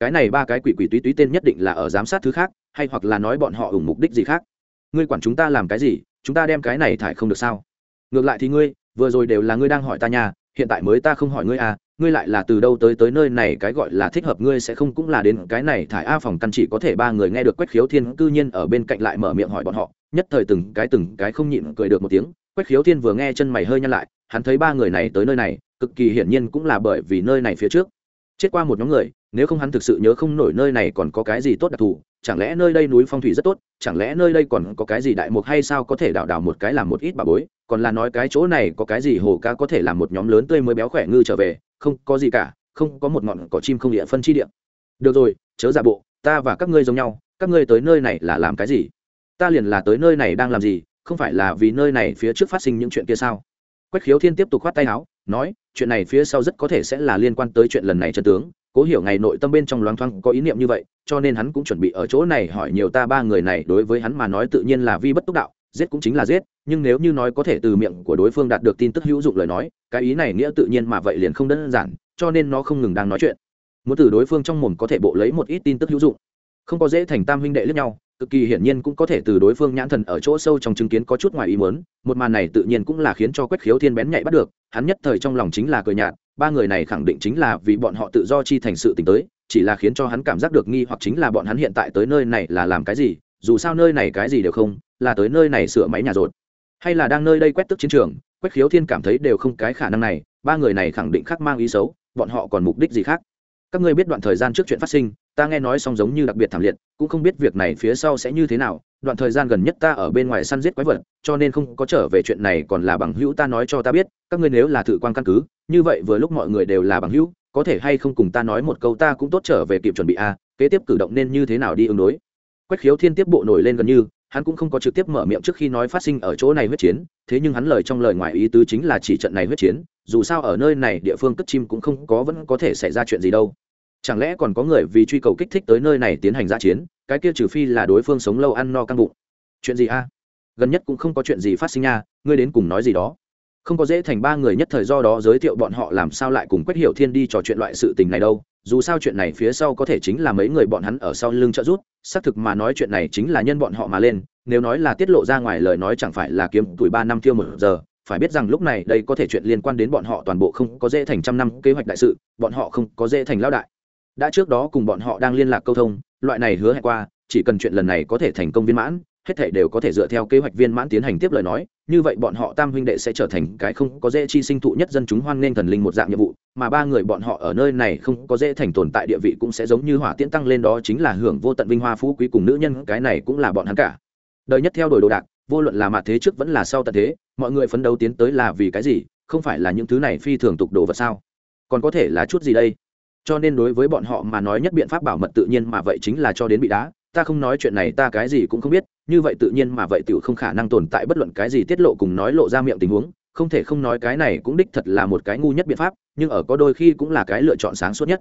Cái này ba cái quỷ quỷ túy túy tên nhất định là ở giám sát thứ khác, hay hoặc là nói bọn họ ủng mục đích gì khác? Ngươi quản chúng ta làm cái gì, chúng ta đem cái này thải không được sao? Ngược lại thì ngươi vừa rồi đều là ngươi đang hỏi ta nhà hiện tại mới ta không hỏi ngươi à ngươi lại là từ đâu tới tới nơi này, cái gọi là thích hợp ngươi sẽ không cũng là đến cái này, thải a phòng căn chỉ có thể ba người nghe được quách khiếu thiên cư nhiên ở bên cạnh lại mở miệng hỏi bọn họ, nhất thời từng cái từng cái không nhịn cười được một tiếng, quách khiếu thiên vừa nghe chân mày hơi nhăn lại, hắn thấy ba người này tới nơi này, cực kỳ hiển nhiên cũng là bởi vì nơi này phía trước. Chết qua một nhóm người nếu không hắn thực sự nhớ không nổi nơi này còn có cái gì tốt đặc thù, chẳng lẽ nơi đây núi phong thủy rất tốt, chẳng lẽ nơi đây còn có cái gì đại mục hay sao có thể đào đào một cái làm một ít bà bối, còn là nói cái chỗ này có cái gì hồ ca có thể làm một nhóm lớn tươi mới béo khỏe ngư trở về, không có gì cả, không có một ngọn cỏ chim không địa phân chi địa. Được rồi, chớ giả bộ, ta và các ngươi giống nhau, các ngươi tới nơi này là làm cái gì? Ta liền là tới nơi này đang làm gì, không phải là vì nơi này phía trước phát sinh những chuyện kia sao? Quách khiếu thiên tiếp tục khoát tay áo, nói, chuyện này phía sau rất có thể sẽ là liên quan tới chuyện lần này chân tướng cố hiểu ngày nội tâm bên trong loáng thoáng có ý niệm như vậy, cho nên hắn cũng chuẩn bị ở chỗ này hỏi nhiều ta ba người này, đối với hắn mà nói tự nhiên là vi bất túc đạo, giết cũng chính là giết, nhưng nếu như nói có thể từ miệng của đối phương đạt được tin tức hữu dụng lời nói, cái ý này nghĩa tự nhiên mà vậy liền không đơn giản, cho nên nó không ngừng đang nói chuyện. Muốn từ đối phương trong mồm có thể bộ lấy một ít tin tức hữu dụng, không có dễ thành tam huynh đệ lẫn nhau, cực kỳ hiển nhiên cũng có thể từ đối phương nhãn thần ở chỗ sâu trong chứng kiến có chút ngoài ý muốn, một màn này tự nhiên cũng là khiến cho quách khiếu thiên bén nhạy bắt được hắn nhất thời trong lòng chính là cười nhạt, ba người này khẳng định chính là vì bọn họ tự do chi thành sự t tới, chỉ là khiến cho hắn cảm giác được nghi hoặc chính là bọn hắn hiện tại tới nơi này là làm cái gì, dù sao nơi này cái gì đều không, là tới nơi này sửa máy nhà rột hay là đang nơi đây quét tức chiến trường, quách khiếu thiên cảm thấy đều không cái khả năng này, ba người này khẳng định khác mang ý xấu, bọn họ còn mục đích gì khác? Các ngươi biết đoạn thời gian trước chuyện phát sinh ta nghe nói xong giống như đặc biệt thảm liệt, cũng không biết việc này phía sau sẽ như thế nào, đoạn thời gian gần nhất ta ở bên ngoài săn giết quái vật, cho nên không có trở về chuyện này còn là bằng hữu ta nói cho ta biết, các ngươi nếu là thự quan căn cứ, như vậy vừa lúc mọi người đều là bằng hữu, có thể hay không cùng ta nói một câu ta cũng tốt trở về kịp chuẩn bị a, kế tiếp cử động nên như thế nào đi ứng đối. Quách khiếu thiên tiếp bộ nổi lên gần như, hắn cũng không có trực tiếp mở miệng trước khi nói phát sinh ở chỗ này huyết chiến, thế nhưng hắn lời trong lời ngoài ý tứ chính là chỉ trận này huyết chiến, dù sao ở nơi này địa phương cất chim cũng không có vẫn có thể xảy ra chuyện gì đâu chẳng lẽ còn có người vì truy cầu kích thích tới nơi này tiến hành giã chiến? Cái kia trừ phi là đối phương sống lâu ăn no căng bụng. Chuyện gì a? Gần nhất cũng không có chuyện gì phát sinh nha, ngươi đến cùng nói gì đó? Không có dễ thành ba người nhất thời do đó giới thiệu bọn họ làm sao lại cùng quách hiểu thiên đi trò chuyện loại sự tình này đâu. Dù sao chuyện này phía sau có thể chính là mấy người bọn hắn ở sau lưng trợ rút xác thực mà nói chuyện này chính là nhân bọn họ mà lên. Nếu nói là tiết lộ ra ngoài lời nói chẳng phải là kiếm tuổi ba năm tiêu một giờ. Phải biết rằng lúc này đây có thể chuyện liên quan đến bọn họ toàn bộ không có dễ thành trăm năm kế hoạch đại sự, bọn họ không có dễ thành lão đại đã trước đó cùng bọn họ đang liên lạc câu thông, loại này hứa hẹn qua, chỉ cần chuyện lần này có thể thành công viên mãn, hết thể đều có thể dựa theo kế hoạch viên mãn tiến hành tiếp lời nói, như vậy bọn họ tam huynh đệ sẽ trở thành cái không có dễ chi sinh thụ nhất dân chúng hoan nghênh thần linh một dạng nhiệm vụ, mà ba người bọn họ ở nơi này không có dễ thành tồn tại địa vị cũng sẽ giống như hỏa tiễn tăng lên đó chính là hưởng vô tận vinh hoa phú quý cùng nữ nhân, cái này cũng là bọn hắn cả. Đời nhất theo đuổi đồ đạc, vô luận là mặt thế trước vẫn là sau tận thế, mọi người phấn đấu tiến tới là vì cái gì, không phải là những thứ này phi thường tục đồ vật sao? Còn có thể là chút gì đây? Cho nên đối với bọn họ mà nói nhất biện pháp bảo mật tự nhiên mà vậy chính là cho đến bị đá. Ta không nói chuyện này, ta cái gì cũng không biết, như vậy tự nhiên mà vậy tiểu không khả năng tồn tại bất luận cái gì tiết lộ cùng nói lộ ra miệng tình huống. Không thể không nói cái này cũng đích thật là một cái ngu nhất biện pháp, nhưng ở có đôi khi cũng là cái lựa chọn sáng suốt nhất.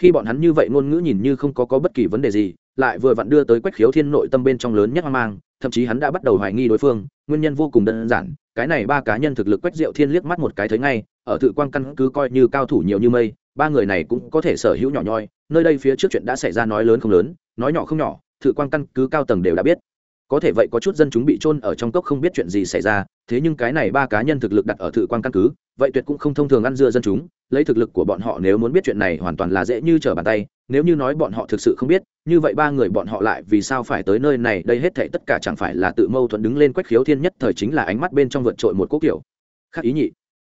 Khi bọn hắn như vậy ngôn ngữ nhìn như không có có bất kỳ vấn đề gì, lại vừa vặn đưa tới quách khiếu thiên nội tâm bên trong lớn nhất hoang mang, thậm chí hắn đã bắt đầu hoài nghi đối phương, nguyên nhân vô cùng đơn giản, cái này ba cá nhân thực lực quách diệu thiên liếc mắt một cái thấy ngay, ở tự quan căn cứ coi như cao thủ nhiều như mây ba người này cũng có thể sở hữu nhỏ nhoi, nơi đây phía trước chuyện đã xảy ra nói lớn không lớn, nói nhỏ không nhỏ, thự quan căn cứ cao tầng đều đã biết. Có thể vậy có chút dân chúng bị trôn ở trong cốc không biết chuyện gì xảy ra, thế nhưng cái này ba cá nhân thực lực đặt ở thự quan căn cứ, vậy tuyệt cũng không thông thường ăn dưa dân chúng, lấy thực lực của bọn họ nếu muốn biết chuyện này hoàn toàn là dễ như trở bàn tay, nếu như nói bọn họ thực sự không biết, như vậy ba người bọn họ lại vì sao phải tới nơi này, đây hết thảy tất cả chẳng phải là tự mâu thuẫn đứng lên quách khiếu thiên nhất thời chính là ánh mắt bên trong vượt trội một cố kiểu. Khác ý nhị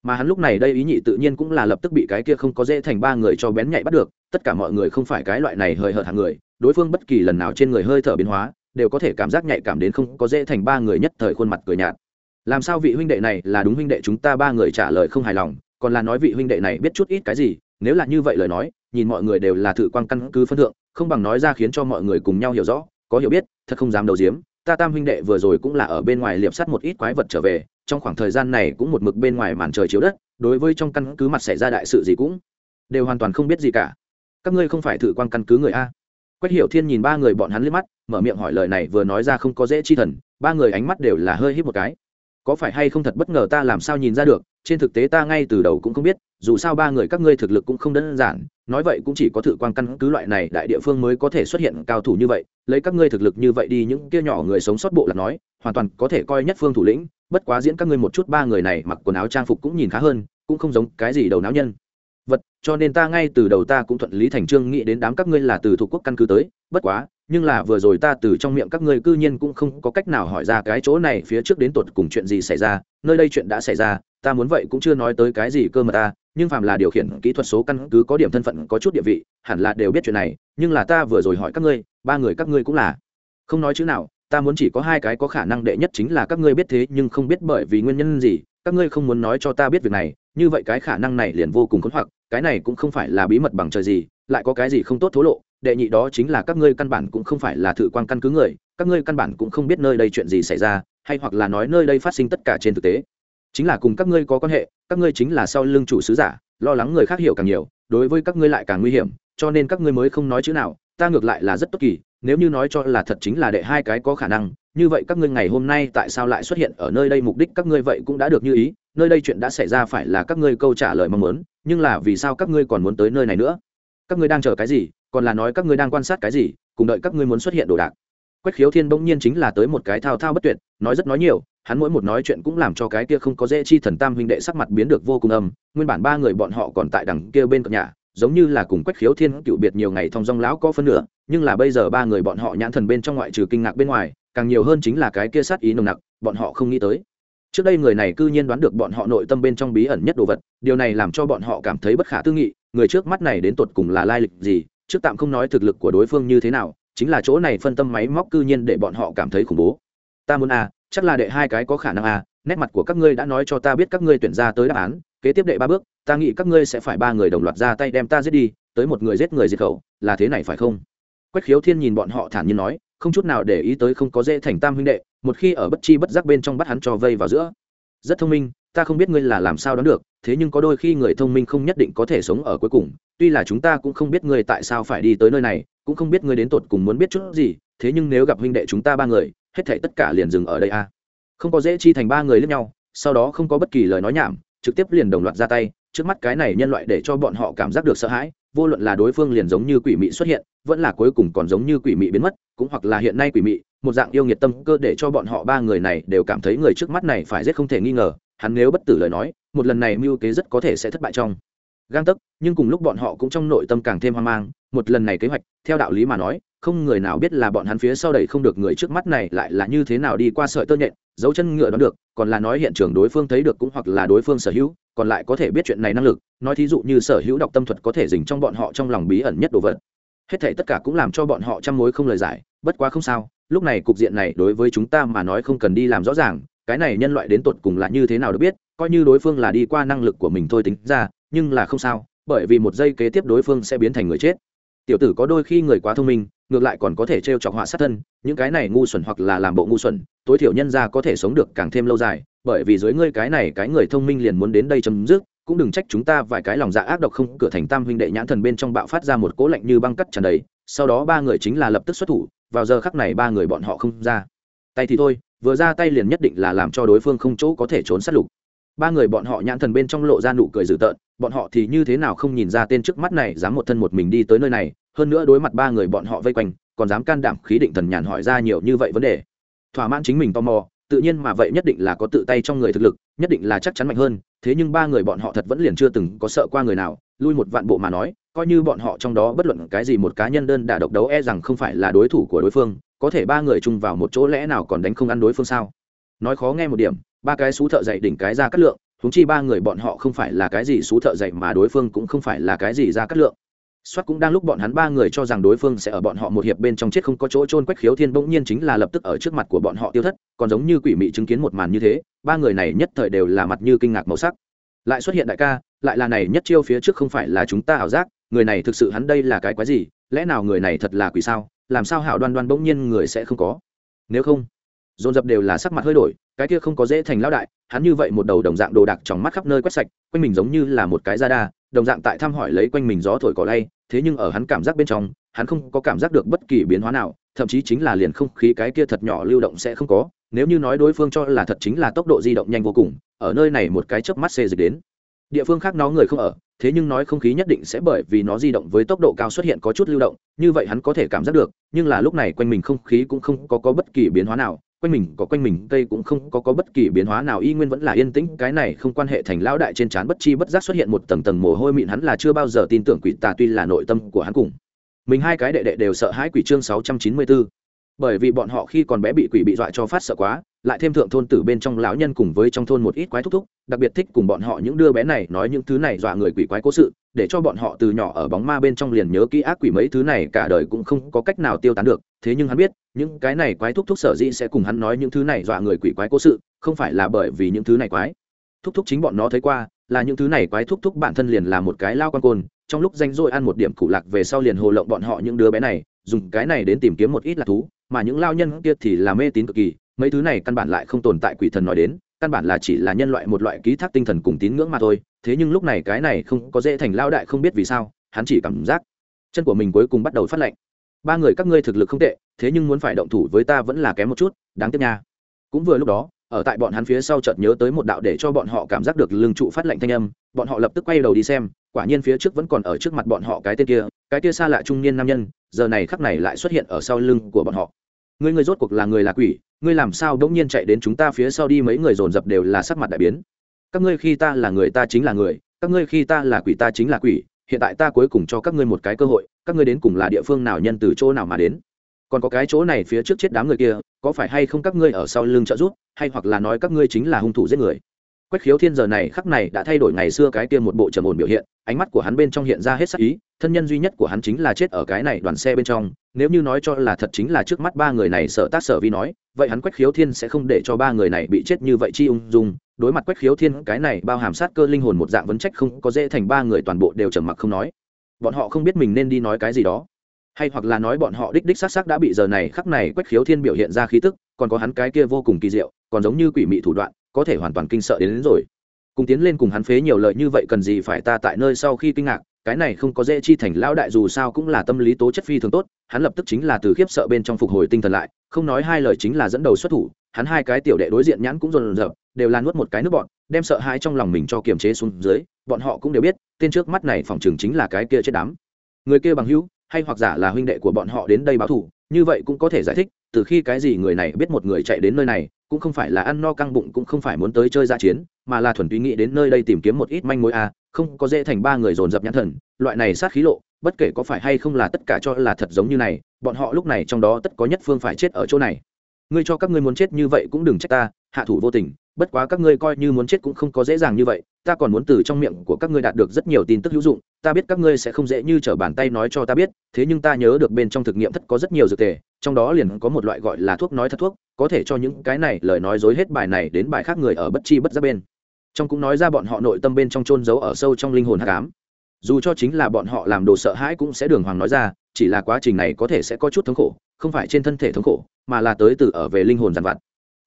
mà hắn lúc này đây ý nhị tự nhiên cũng là lập tức bị cái kia không có dễ thành ba người cho bén nhạy bắt được, tất cả mọi người không phải cái loại này hời hợt hàng người, đối phương bất kỳ lần nào trên người hơi thở biến hóa, đều có thể cảm giác nhạy cảm đến không có dễ thành ba người nhất thời khuôn mặt cười nhạt. Làm sao vị huynh đệ này là đúng huynh đệ chúng ta ba người trả lời không hài lòng, còn là nói vị huynh đệ này biết chút ít cái gì, nếu là như vậy lời nói, nhìn mọi người đều là thử quan căn cứ phân thượng, không bằng nói ra khiến cho mọi người cùng nhau hiểu rõ, có hiểu biết, thật không dám đầu diếm ta tam huynh đệ vừa rồi cũng là ở bên ngoài liệp sắt một ít quái vật trở về, trong khoảng thời gian này cũng một mực bên ngoài màn trời chiếu đất, đối với trong căn cứ mặt xảy ra đại sự gì cũng đều hoàn toàn không biết gì cả. Các ngươi không phải thử quan căn cứ người a. Quách hiểu thiên nhìn ba người bọn hắn liếc mắt, mở miệng hỏi lời này vừa nói ra không có dễ chi thần, ba người ánh mắt đều là hơi hít một cái. Có phải hay không thật bất ngờ ta làm sao nhìn ra được, trên thực tế ta ngay từ đầu cũng không biết dù sao ba người các ngươi thực lực cũng không đơn giản, nói vậy cũng chỉ có thử quan căn cứ loại này đại địa phương mới có thể xuất hiện cao thủ như vậy, lấy các ngươi thực lực như vậy đi, những kia nhỏ người sống sót bộ là nói, hoàn toàn có thể coi nhất phương thủ lĩnh, bất quá diễn các ngươi một chút ba người này mặc quần áo trang phục cũng nhìn khá hơn, cũng không giống cái gì đầu não nhân. Vật, cho nên ta ngay từ đầu ta cũng thuận lý thành trương nghĩ đến đám các ngươi là từ thuộc quốc căn cứ tới, bất quá, nhưng là vừa rồi ta từ trong miệng các ngươi cư nhiên cũng không có cách nào hỏi ra cái chỗ này phía trước đến tột cùng chuyện gì xảy ra, nơi đây chuyện đã xảy ra ta muốn vậy cũng chưa nói tới cái gì cơ mà ta, nhưng phàm là điều khiển kỹ thuật số căn cứ có điểm thân phận, có chút địa vị, hẳn là đều biết chuyện này, nhưng là ta vừa rồi hỏi các ngươi, ba người các ngươi cũng là. Không nói chữ nào, ta muốn chỉ có hai cái có khả năng đệ nhất chính là các ngươi biết thế, nhưng không biết bởi vì nguyên nhân gì, các ngươi không muốn nói cho ta biết việc này, như vậy cái khả năng này liền vô cùng khốn hoặc, cái này cũng không phải là bí mật bằng trời gì, lại có cái gì không tốt thố lộ, đệ nhị đó chính là các ngươi căn bản cũng không phải là thử quan căn cứ người, các ngươi căn bản cũng không biết nơi đây chuyện gì xảy ra, hay hoặc là nói nơi đây phát sinh tất cả trên thực tế chính là cùng các ngươi có quan hệ các ngươi chính là sau lưng chủ sứ giả lo lắng người khác hiểu càng nhiều đối với các ngươi lại càng nguy hiểm cho nên các ngươi mới không nói chữ nào ta ngược lại là rất tốt kỳ nếu như nói cho là thật chính là đệ hai cái có khả năng như vậy các ngươi ngày hôm nay tại sao lại xuất hiện ở nơi đây mục đích các ngươi vậy cũng đã được như ý nơi đây chuyện đã xảy ra phải là các ngươi câu trả lời mong muốn nhưng là vì sao các ngươi còn muốn tới nơi này nữa các ngươi đang chờ cái gì còn là nói các ngươi đang quan sát cái gì cùng đợi các ngươi muốn xuất hiện đồ đạc quách khiếu thiên bỗng nhiên chính là tới một cái thao thao bất tuyệt nói rất nói nhiều hắn mỗi một nói chuyện cũng làm cho cái kia không có dễ chi thần tam huynh đệ sắc mặt biến được vô cùng âm, nguyên bản ba người bọn họ còn tại đằng kia bên cạnh nhà, giống như là cùng quách khiếu thiên cựu biệt nhiều ngày thong dong lão có phân nửa, nhưng là bây giờ ba người bọn họ nhãn thần bên trong ngoại trừ kinh ngạc bên ngoài, càng nhiều hơn chính là cái kia sát ý nồng nặc, bọn họ không nghĩ tới. Trước đây người này cư nhiên đoán được bọn họ nội tâm bên trong bí ẩn nhất đồ vật, điều này làm cho bọn họ cảm thấy bất khả tư nghị, người trước mắt này đến tột cùng là lai lịch gì, trước tạm không nói thực lực của đối phương như thế nào, chính là chỗ này phân tâm máy móc cư nhiên để bọn họ cảm thấy khủng bố. Ta muốn à chắc là đệ hai cái có khả năng à nét mặt của các ngươi đã nói cho ta biết các ngươi tuyển ra tới đáp án, kế tiếp đệ ba bước, ta nghĩ các ngươi sẽ phải ba người đồng loạt ra tay đem ta giết đi, tới một người giết người diệt khẩu, là thế này phải không? Quách khiếu thiên nhìn bọn họ thản nhiên nói, không chút nào để ý tới không có dễ thành tam huynh đệ, một khi ở bất chi bất giác bên trong bắt hắn cho vây vào giữa. Rất thông minh, ta không biết ngươi là làm sao đoán được, thế nhưng có đôi khi người thông minh không nhất định có thể sống ở cuối cùng, tuy là chúng ta cũng không biết ngươi tại sao phải đi tới nơi này, cũng không biết ngươi đến tột cùng muốn biết chút gì, thế nhưng nếu gặp huynh đệ chúng ta ba người hết thảy tất cả liền dừng ở đây a. Không có dễ chi thành ba người lẫn nhau, sau đó không có bất kỳ lời nói nhảm, trực tiếp liền đồng loạt ra tay, trước mắt cái này nhân loại để cho bọn họ cảm giác được sợ hãi, vô luận là đối phương liền giống như quỷ mị xuất hiện, vẫn là cuối cùng còn giống như quỷ mị biến mất, cũng hoặc là hiện nay quỷ mị, một dạng yêu nghiệt tâm cơ để cho bọn họ ba người này đều cảm thấy người trước mắt này phải giết không thể nghi ngờ, hắn nếu bất tử lời nói, một lần này mưu kế rất có thể sẽ thất bại trong gang tấc, nhưng cùng lúc bọn họ cũng trong nội tâm càng thêm hoang mang, một lần này kế hoạch, theo đạo lý mà nói không người nào biết là bọn hắn phía sau đẩy không được người trước mắt này lại là như thế nào đi qua sợi tơ nhện, dấu chân ngựa đoán được, còn là nói hiện trường đối phương thấy được cũng hoặc là đối phương sở hữu, còn lại có thể biết chuyện này năng lực, nói thí dụ như sở hữu đọc tâm thuật có thể dình trong bọn họ trong lòng bí ẩn nhất đồ vật. Hết thể tất cả cũng làm cho bọn họ trăm mối không lời giải, bất quá không sao, lúc này cục diện này đối với chúng ta mà nói không cần đi làm rõ ràng, cái này nhân loại đến tột cùng là như thế nào được biết, coi như đối phương là đi qua năng lực của mình thôi tính ra, nhưng là không sao, bởi vì một giây kế tiếp đối phương sẽ biến thành người chết tiểu tử có đôi khi người quá thông minh, ngược lại còn có thể t r e o chọc họa sát thân, những cái này ngu xuẩn hoặc là làm bộ ngu xuẩn, tối thiểu nhân ra có thể sống được càng thêm lâu dài, bởi vì dưới ngươi cái này cái người thông minh liền muốn đến đây chấm dứt, cũng đừng trách chúng ta vài cái lòng dạ ác độc không cửa thành tam huynh đệ nhãn thần bên trong bạo phát ra một cỗ lạnh như băng cắt tràn đầy, sau đó ba người chính là lập tức xuất thủ, vào giờ khắc này ba người bọn họ không ra. Tay thì thôi, vừa ra tay liền nhất định là làm cho đối phương không chỗ có thể trốn sát lục. Ba người bọn họ nhãn thần bên trong lộ ra nụ cười dữ tợn, bọn họ thì như thế nào không nhìn ra tên trước mắt này dám một thân một mình đi tới nơi này hơn nữa đối mặt ba người bọn họ vây quanh, còn dám can đảm khí định thần nhàn hỏi ra nhiều như vậy vấn đề. Thỏa mãn chính mình tò mò, tự nhiên mà vậy nhất định là có tự tay trong người thực lực, nhất định là chắc chắn mạnh hơn, thế nhưng ba người bọn họ thật vẫn liền chưa từng có sợ qua người nào, lui một vạn bộ mà nói, coi như bọn họ trong đó bất luận cái gì một cá nhân đơn đả độc đấu e rằng không phải là đối thủ của đối phương, có thể ba người chung vào một chỗ lẽ nào còn đánh không ăn đối phương sao? Nói khó nghe một điểm, ba cái xú thợ dạy đỉnh cái ra cắt lượng húng chi ba người bọn họ không phải là cái gì xú thợ dạy mà đối phương cũng không phải là cái gì ra cắt lượng. Soát cũng đang lúc bọn hắn ba người cho rằng đối phương sẽ ở bọn họ một hiệp bên trong chết không có chỗ trôn quách khiếu thiên bỗng nhiên chính là lập tức ở trước mặt của bọn họ tiêu thất, còn giống như quỷ mị chứng kiến một màn như thế, ba người này nhất thời đều là mặt như kinh ngạc màu sắc. Lại xuất hiện đại ca, lại là này nhất chiêu phía trước không phải là chúng ta ảo giác, người này thực sự hắn đây là cái quái gì, lẽ nào người này thật là quỷ sao, làm sao hảo đoan đoan bỗng nhiên người sẽ không có. Nếu không, dồn dập đều là sắc mặt hơi đổi, cái kia không có dễ thành lão đại, hắn như vậy một đầu đồng dạng đồ đạc trong mắt khắp nơi quét sạch, quanh mình giống như là một cái da đa, đồng dạng tại thăm hỏi lấy quanh mình gió thổi cỏ lay thế nhưng ở hắn cảm giác bên trong hắn không có cảm giác được bất kỳ biến hóa nào thậm chí chính là liền không khí cái kia thật nhỏ lưu động sẽ không có nếu như nói đối phương cho là thật chính là tốc độ di động nhanh vô cùng ở nơi này một cái chớp mắt xê dịch đến. Địa phương khác nó người không ở thế nhưng nói không khí nhất định sẽ bởi vì nó di động với tốc độ cao xuất hiện có chút lưu động như vậy hắn có thể cảm giác được nhưng là lúc này quanh mình không khí cũng không có, có bất kỳ biến hóa nào quanh mình có quanh mình cây cũng không có, có bất kỳ biến hóa nào. Y nguyên vẫn là yên tĩnh cái này không quan hệ thành lão đại trên trán bất chi bất giác xuất hiện một tầng tầng mồ hôi mịn. Hắn là chưa bao giờ tin tưởng quỷ tà tuy là nội tâm của hắn cùng. Mình hai cái đệ đệ đều sợ hãi quỷ chương sáu trăm chín mươi 694 bởi vì bọn họ khi còn bé bị quỷ bị dọa cho phát sợ quá lại thêm thượng thôn tử bên trong lão nhân cùng với trong thôn một ít quái thúc thúc đặc biệt thích cùng bọn họ những đứa bé này nói những thứ này dọa người quỷ quái cố sự để cho bọn họ từ nhỏ ở bóng ma bên trong liền nhớ kỹ ác quỷ mấy thứ này cả đời cũng không có cách nào tiêu tán được thế nhưng hắn biết, những cái này quái thúc thúc sở dĩ sẽ cùng hắn nói những thứ này dọa người quỷ quái cố sự, không phải là bởi vì những thứ này quái. Thúc thúc chính bọn nó thấy qua, là những thứ này quái thúc thúc bản thân liền là một cái lao con côn, trong lúc danh dội ăn một điểm cụ lạc về sau liền hồ lộng bọn họ những đứa bé này, dùng cái này đến tìm kiếm một ít lạc thú, mà những lao nhân kia thì là mê tín cực kỳ, mấy thứ này căn bản lại không tồn tại quỷ thần nói đến, căn bản là chỉ là nhân loại một loại ký thác tinh thần cùng tín ngưỡng mà thôi, thế nhưng lúc này cái này không có dễ thành lao đại không biết vì sao, hắn chỉ cảm giác chân của mình cuối cùng bắt đầu phát lạnh ba người các ngươi thực lực không tệ, thế nhưng muốn phải động thủ với ta vẫn là kém một chút, đáng tiếc nha. Cũng vừa lúc đó, ở tại bọn hắn phía sau chợt nhớ tới một đạo để cho bọn họ cảm giác được lưng trụ phát lạnh thanh âm, bọn họ lập tức quay đầu đi xem, quả nhiên phía trước vẫn còn ở trước mặt bọn họ cái tên kia, cái kia xa lạ trung niên nam nhân, giờ này khắc này lại xuất hiện ở sau lưng của bọn họ. Ngươi ngươi rốt cuộc là người là quỷ, ngươi làm sao đống nhiên chạy đến chúng ta phía sau đi, mấy người dồn dập đều là sắc mặt đại biến. Các ngươi khi ta là người ta chính là người, các ngươi khi ta là quỷ ta chính là quỷ hiện tại ta cuối cùng cho các ngươi một cái cơ hội, các ngươi đến cùng là địa phương nào nhân từ chỗ nào mà đến? Còn có cái chỗ này phía trước chết đám người kia, có phải hay không các ngươi ở sau lưng trợ giúp, hay hoặc là nói các ngươi chính là hung thủ giết người? Quách khiếu thiên giờ này khắc này đã thay đổi ngày xưa cái kia một bộ trầm ổn biểu hiện, ánh mắt của hắn bên trong hiện ra hết sắc ý, thân nhân duy nhất của hắn chính là chết ở cái này đoàn xe bên trong, nếu như nói cho là thật chính là trước mắt ba người này sợ tác sở vi nói, vậy hắn quách khiếu thiên sẽ không để cho ba người này bị chết như vậy chi ung dung, đối mặt quách khiếu thiên, cái này bao hàm sát cơ linh hồn một dạng vấn trách không có dễ thành ba người toàn bộ đều trầm mặc không nói. Bọn họ không biết mình nên đi nói cái gì đó, hay hoặc là nói bọn họ đích đích xác xác đã bị giờ này khắc này quách khiếu thiên biểu hiện ra khí tức, còn có hắn cái kia vô cùng kỳ diệu, còn giống như quỷ mị thủ đoạn có thể hoàn toàn kinh sợ đến, đến rồi. Cùng tiến lên cùng hắn phế nhiều lợi như vậy cần gì phải ta tại nơi sau khi kinh ngạc cái này không có dễ chi thành lão đại dù sao cũng là tâm lý tố chất phi thường tốt hắn lập tức chính là từ khiếp sợ bên trong phục hồi tinh thần lại không nói hai lời chính là dẫn đầu xuất thủ hắn hai cái tiểu đệ đối diện nhãn cũng rồn rợp đều là nuốt một cái nước bọn đem sợ hãi trong lòng mình cho kiềm chế xuống dưới bọn họ cũng đều biết tên trước mắt này phòng trường chính là cái kia chết đám. Người kia bằng hữu hay hoặc giả là huynh đệ của bọn họ đến đây báo thủ như vậy cũng có thể giải thích từ khi cái gì người này biết một người chạy đến nơi này cũng không phải là ăn no căng bụng cũng không phải muốn tới chơi ra chiến mà là thuần túy nghĩ đến nơi đây tìm kiếm một ít manh mối. A à, không có dễ thành ba người dồn dập nhãn thần loại này sát khí lộ bất kể có phải hay không là tất cả cho là thật giống như này bọn họ lúc này trong đó tất có nhất phương phải chết ở chỗ này. Ngươi cho các ngươi muốn chết như vậy cũng đừng trách ta hạ thủ vô tình bất quá các ngươi coi như muốn chết cũng không có dễ dàng như vậy, ta còn muốn từ trong miệng của các ngươi đạt được rất nhiều tin tức hữu dụng, ta biết các ngươi sẽ không dễ như trở bàn tay nói cho ta biết, thế nhưng ta nhớ được bên trong thực nghiệm thất có rất nhiều dược tề, trong đó liền có một loại gọi là thuốc nói thật thuốc, có thể cho những cái này lời nói dối hết bài này đến bài khác người ở bất chi bất giác bên. Trong cũng nói ra bọn họ nội tâm bên trong trôn giấu ở sâu trong linh hồn hắc ám. Dù cho chính là bọn họ làm đồ sợ hãi cũng sẽ đường hoàng nói ra, chỉ là quá trình này có thể sẽ có chút thống khổ, không phải trên thân thể thống khổ, mà là tới từ ở về linh hồn dằn vặt.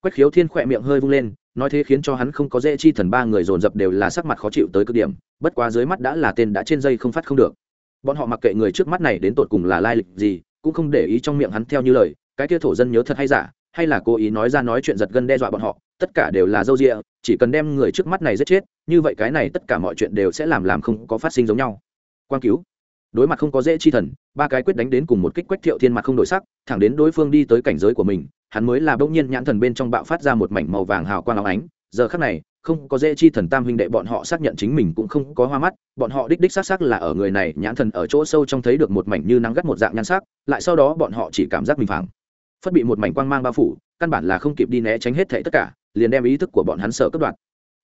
Quách khiếu thiên khỏe miệng hơi vung lên nói thế khiến cho hắn không có dễ chi thần ba người dồn dập đều là sắc mặt khó chịu tới cực điểm, bất quá dưới mắt đã là tên đã trên dây không phát không được. Bọn họ mặc kệ người trước mắt này đến tột cùng là lai lịch gì, cũng không để ý trong miệng hắn theo như lời, cái kia thổ dân nhớ thật hay giả, hay là cố ý nói ra nói chuyện giật gân đe dọa bọn họ, tất cả đều là dâu rịa chỉ cần đem người trước mắt này giết chết, như vậy cái này tất cả mọi chuyện đều sẽ làm làm không có phát sinh giống nhau. Quan cứu đối mặt không có dễ chi thần, ba cái quyết đánh đến cùng một kích quách thiệu thiên mặt không đổi sắc, thẳng đến đối phương đi tới cảnh giới của mình, hắn mới là bỗng nhiên nhãn thần bên trong bạo phát ra một mảnh màu vàng hào quang áo ánh. Giờ khắc này, không có dễ chi thần tam huynh đệ bọn họ xác nhận chính mình cũng không có hoa mắt, bọn họ đích đích xác xác là ở người này nhãn thần ở chỗ sâu trong thấy được một mảnh như nắng gắt một dạng nhan sắc, lại sau đó bọn họ chỉ cảm giác mình phẳng. Phất bị một mảnh quang mang bao phủ, căn bản là không kịp đi né tránh hết thảy tất cả, liền đem ý thức của bọn hắn sợ cấp đoạt.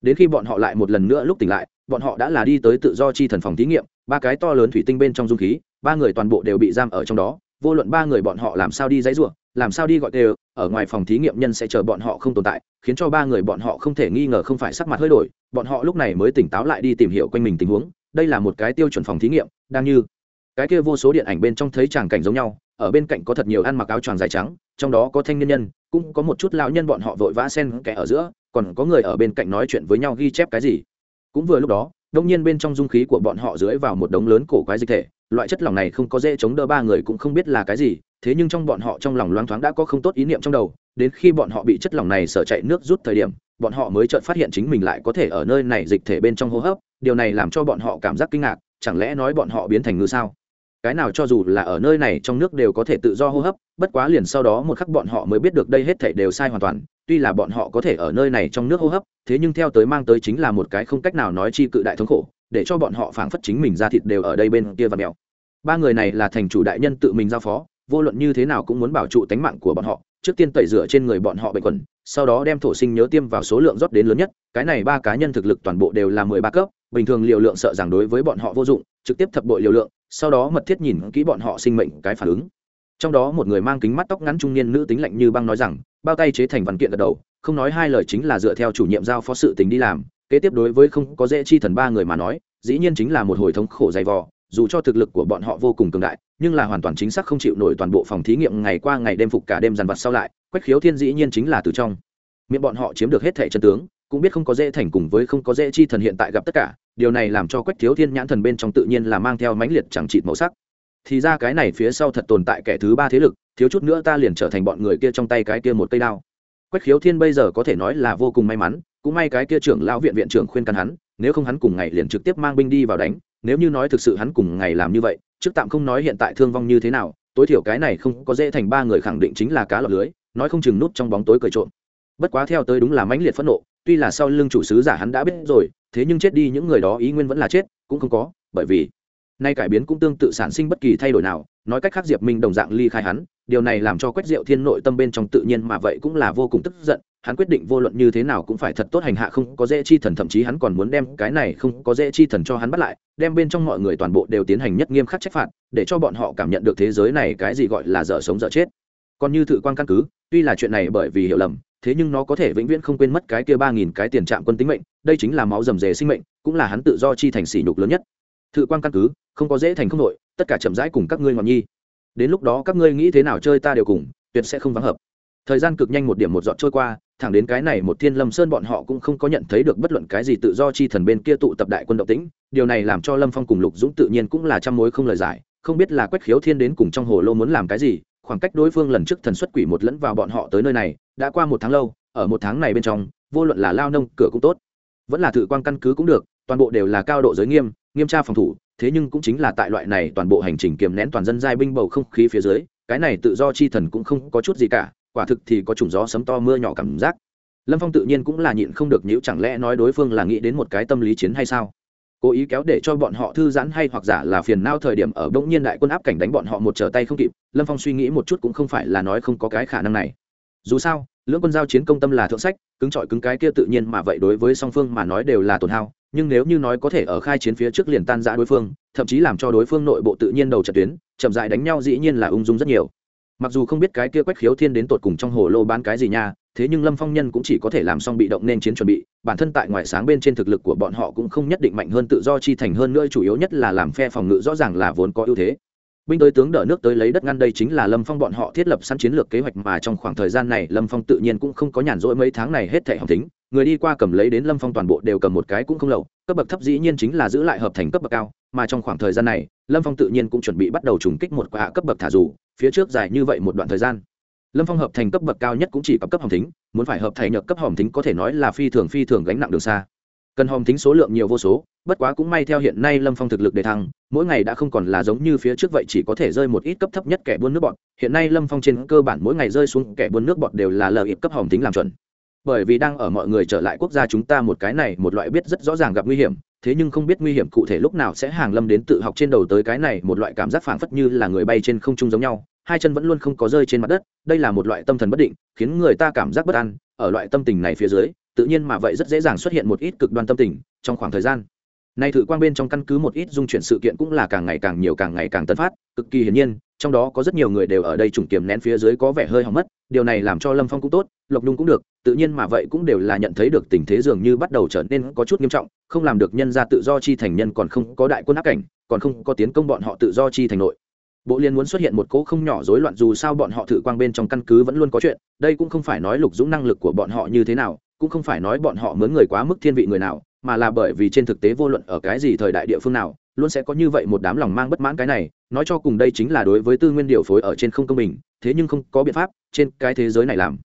Đến khi bọn họ lại một lần nữa lúc tỉnh lại bọn họ đã là đi tới tự do chi thần phòng thí nghiệm, ba cái to lớn thủy tinh bên trong dung khí, ba người toàn bộ đều bị giam ở trong đó, vô luận ba người bọn họ làm sao đi dãy ruộng làm sao đi gọi đều, ở ngoài phòng thí nghiệm nhân sẽ chờ bọn họ không tồn tại, khiến cho ba người bọn họ không thể nghi ngờ không phải sắc mặt hơi đổi, bọn họ lúc này mới tỉnh táo lại đi tìm hiểu quanh mình tình huống, đây là một cái tiêu chuẩn phòng thí nghiệm, đang như cái kia vô số điện ảnh bên trong thấy tràng cảnh giống nhau, ở bên cạnh có thật nhiều ăn mặc áo choàng dài trắng, trong đó có thanh niên nhân, cũng có một chút lão nhân bọn họ vội vã xen kẽ ở giữa, còn có người ở bên cạnh nói chuyện với nhau ghi chép cái gì cũng vừa lúc đó, đông nhiên bên trong dung khí của bọn họ dưới vào một đống lớn cổ quái dịch thể. Loại chất lỏng này không có dễ chống đỡ, ba người cũng không biết là cái gì, thế nhưng trong bọn họ trong lòng loáng thoáng đã có không tốt ý niệm trong đầu. Đến khi bọn họ bị chất lỏng này sợ chạy nước rút thời điểm, bọn họ mới chợt phát hiện chính mình lại có thể ở nơi này dịch thể bên trong hô hấp. Điều này làm cho bọn họ cảm giác kinh ngạc, chẳng lẽ nói bọn họ biến thành ngư sao? Cái nào cho dù là ở nơi này trong nước đều có thể tự do hô hấp, bất quá liền sau đó một khắc bọn họ mới biết được đây hết thể đều sai hoàn toàn tuy là bọn họ có thể ở nơi này trong nước hô hấp, thế nhưng theo tới mang tới chính là một cái không cách nào nói chi cự đại thống khổ, để cho bọn họ phảng phất chính mình ra thịt đều ở đây bên kia và mèo. Ba người này là thành chủ đại nhân tự mình giao phó, vô luận như thế nào cũng muốn bảo trụ tánh mạng của bọn họ, trước tiên tẩy rửa trên người bọn họ bệnh quẩn sau đó đem thổ sinh nhớ tiêm vào số lượng rót đến lớn nhất, cái này ba cá nhân thực lực toàn bộ đều là mười ba cấp, bình thường liều lượng sợ rằng đối với bọn họ vô dụng, trực tiếp thập bội liều lượng, sau đó mật thiết nhìn kỹ bọn họ sinh mệnh cái phản ứng trong đó một người mang kính mắt tóc ngắn trung niên nữ tính lạnh như băng nói rằng, bao tay chế thành văn kiện gật đầu, không nói hai lời chính là dựa theo chủ nhiệm giao phó sự tình đi làm, kế tiếp đối với không có dễ chi thần ba người mà nói, dĩ nhiên chính là một hồi thống khổ dày vò, dù cho thực lực của bọn họ vô cùng cường đại, nhưng là hoàn toàn chính xác không chịu nổi toàn bộ phòng thí nghiệm ngày qua ngày đêm phục cả đêm dằn vặt sau lại, quách khiếu thiên dĩ nhiên chính là từ trong. Miệng bọn họ chiếm được hết thẻ chân tướng, cũng biết không có dễ thành cùng với không có dễ chi thần hiện tại gặp tất cả, điều này làm cho quách thiếu thiên nhãn thần bên trong tự nhiên là mang theo mãnh liệt chẳng trị màu sắc thì ra cái này phía sau thật tồn tại kẻ thứ ba thế lực, thiếu chút nữa ta liền trở thành bọn người kia trong tay cái kia một cây đao. Quách khiếu thiên bây giờ có thể nói là vô cùng may mắn, cũng may cái kia trưởng lão viện viện trưởng khuyên can hắn, nếu không hắn cùng ngày liền trực tiếp mang binh đi vào đánh, nếu như nói thực sự hắn cùng ngày làm như vậy, trước tạm không nói hiện tại thương vong như thế nào, tối thiểu cái này không có dễ thành ba người khẳng định chính là cá lọt lưới, nói không chừng nút trong bóng tối cười trộm. Bất quá theo tới đúng là mãnh liệt phẫn nộ, tuy là sau lưng chủ sứ giả hắn đã biết rồi, thế nhưng chết đi những người đó ý nguyên vẫn là chết, cũng không có, bởi vì nay cải biến cũng tương tự sản sinh bất kỳ thay đổi nào, nói cách khác diệp minh đồng dạng ly khai hắn, điều này làm cho quách diệu thiên nội tâm bên trong tự nhiên mà vậy cũng là vô cùng tức giận, hắn quyết định vô luận như thế nào cũng phải thật tốt hành hạ không có dễ chi thần, thậm chí hắn còn muốn đem cái này không có dễ chi thần cho hắn bắt lại, đem bên trong mọi người toàn bộ đều tiến hành nhất nghiêm khắc trách phạt, để cho bọn họ cảm nhận được thế giới này cái gì gọi là dở sống dở chết. Còn như thự quan căn cứ, tuy là chuyện này bởi vì hiểu lầm, thế nhưng nó có thể vĩnh viễn không quên mất cái kia ba nghìn cái tiền trạm quân tính mệnh, đây chính là máu rầm rề sinh mệnh, cũng là hắn tự do chi thành sỉ nhục lớn nhất thự quan căn cứ, không có dễ thành không nội, tất cả chậm rãi cùng các ngươi ngọn nhi. Đến lúc đó các ngươi nghĩ thế nào chơi ta đều cùng, tuyệt sẽ không vắng hợp. Thời gian cực nhanh một điểm một dọn trôi qua, thẳng đến cái này một thiên lâm sơn bọn họ cũng không có nhận thấy được bất luận cái gì tự do chi thần bên kia tụ tập đại quân động tĩnh. Điều này làm cho lâm phong cùng lục dũng tự nhiên cũng là trăm mối không lời giải, không biết là quách khiếu thiên đến cùng trong hồ lô muốn làm cái gì, khoảng cách đối phương lần trước thần xuất quỷ một lẫn vào bọn họ tới nơi này, đã qua một tháng lâu, ở một tháng này bên trong, vô luận là lao nông, cửa cũng tốt. Vẫn là thự quan căn cứ cũng được, toàn bộ đều là cao độ giới nghiêm nghiêm tra phòng thủ, thế nhưng cũng chính là tại loại này toàn bộ hành trình kiềm nén toàn dân giai binh bầu không khí phía dưới, cái này tự do chi thần cũng không có chút gì cả, quả thực thì có chủng gió sấm to mưa nhỏ cảm giác. Lâm phong tự nhiên cũng là nhịn không được nhữ chẳng lẽ nói đối phương là nghĩ đến một cái tâm lý chiến hay sao? Cố ý kéo để cho bọn họ thư giãn hay hoặc giả là phiền nao thời điểm ở bỗng nhiên đại quân áp cảnh đánh bọn họ một trở tay không kịp, lâm phong suy nghĩ một chút cũng không phải là nói không có cái khả năng này. Dù sao lưỡng quân giao chiến công tâm là thượng sách, cứng trọi cứng cái kia tự nhiên mà vậy đối với song phương mà nói đều là tổn hao, nhưng nếu như nói có thể ở khai chiến phía trước liền tan giã đối phương, thậm chí làm cho đối phương nội bộ tự nhiên đầu trận tuyến, chậm dại đánh nhau dĩ nhiên là ung dung rất nhiều. Mặc dù không biết cái kia quách khiếu thiên đến tột cùng trong hồ lô bán cái gì nha, thế nhưng lâm phong nhân cũng chỉ có thể làm xong bị động nên chiến chuẩn bị, bản thân tại ngoại sáng bên trên thực lực của bọn họ cũng không nhất định mạnh hơn tự do chi thành hơn nữa, chủ yếu nhất là làm phe phòng ngự rõ ràng là vốn có ưu thế binh tới tướng đỡ nước tới lấy đất ngăn đây chính là lâm phong bọn họ thiết lập sẵn chiến lược kế hoạch mà trong khoảng thời gian này lâm phong tự nhiên cũng không có nhàn rỗi mấy tháng này hết thẻ hỏng tính người đi qua cầm lấy đến lâm phong toàn bộ đều cầm một cái cũng không lậu. Cấp bậc thấp dĩ nhiên chính là giữ lại hợp thành cấp bậc cao, mà trong khoảng thời gian này, lâm phong tự nhiên cũng chuẩn bị bắt đầu trùng kích một quả cấp bậc thả dù, phía trước dài như vậy một đoạn thời gian. Lâm phong hợp thành cấp bậc cao nhất cũng chỉ cấp cấp hòm thính, muốn phải hợp thành nhược cấp hòm thính có thể nói là phi thường phi thường gánh nặng đường xa. Cần hòm thính số lượng nhiều vô số, bất quá cũng may theo hiện nay lâm phong thực lực đề thăng mỗi ngày đã không còn là giống như phía trước vậy, chỉ có thể rơi một ít cấp thấp nhất kẻ buôn nước bọt. Hiện nay lâm phong trên cơ bản mỗi ngày rơi xuống kẻ buôn nước bọt đều là lợi ích cấp hỏng tính làm chuẩn. Bởi vì đang ở mọi người trở lại quốc gia chúng ta một cái này, một loại biết rất rõ ràng gặp nguy hiểm, thế nhưng không biết nguy hiểm cụ thể lúc nào sẽ hàng lâm đến tự học trên đầu tới cái này, một loại cảm giác phảng phất như là người bay trên không trung giống nhau, hai chân vẫn luôn không có rơi trên mặt đất, đây là một loại tâm thần bất định, khiến người ta cảm giác bất an, ở loại tâm tình này phía dưới, tự nhiên mà vậy rất dễ dàng xuất hiện một ít cực đoan tâm tình trong khoảng thời gian nay thử quang bên trong căn cứ một ít dung chuyển sự kiện cũng là càng ngày càng nhiều, càng ngày càng tân phát, cực kỳ hiển nhiên, trong đó có rất nhiều người đều ở đây trùng kiềm nén phía dưới có vẻ hơi hỏng mất, điều này làm cho lâm phong cũng tốt, lộc nhung cũng được, tự nhiên mà vậy cũng đều là nhận thấy được tình thế dường như bắt đầu trở nên có chút nghiêm trọng, không làm được nhân ra tự do chi thành nhân còn không có đại quân áp cảnh, còn không có tiến công bọn họ tự do chi thành nội. Bộ liên muốn xuất hiện một cỗ không nhỏ rối loạn dù sao bọn họ thử quang bên trong căn cứ vẫn luôn có chuyện, đây cũng không phải nói lục dũng năng lực của bọn họ như thế nào, cũng không phải nói bọn họ mướn người quá mức thiên vị người nào mà là bởi vì trên thực tế vô luận ở cái gì thời đại địa phương nào, luôn sẽ có như vậy một đám lòng mang bất mãn cái này, nói cho cùng đây chính là đối với tư nguyên điều phối ở trên không công bình, thế nhưng không có biện pháp trên cái thế giới này làm.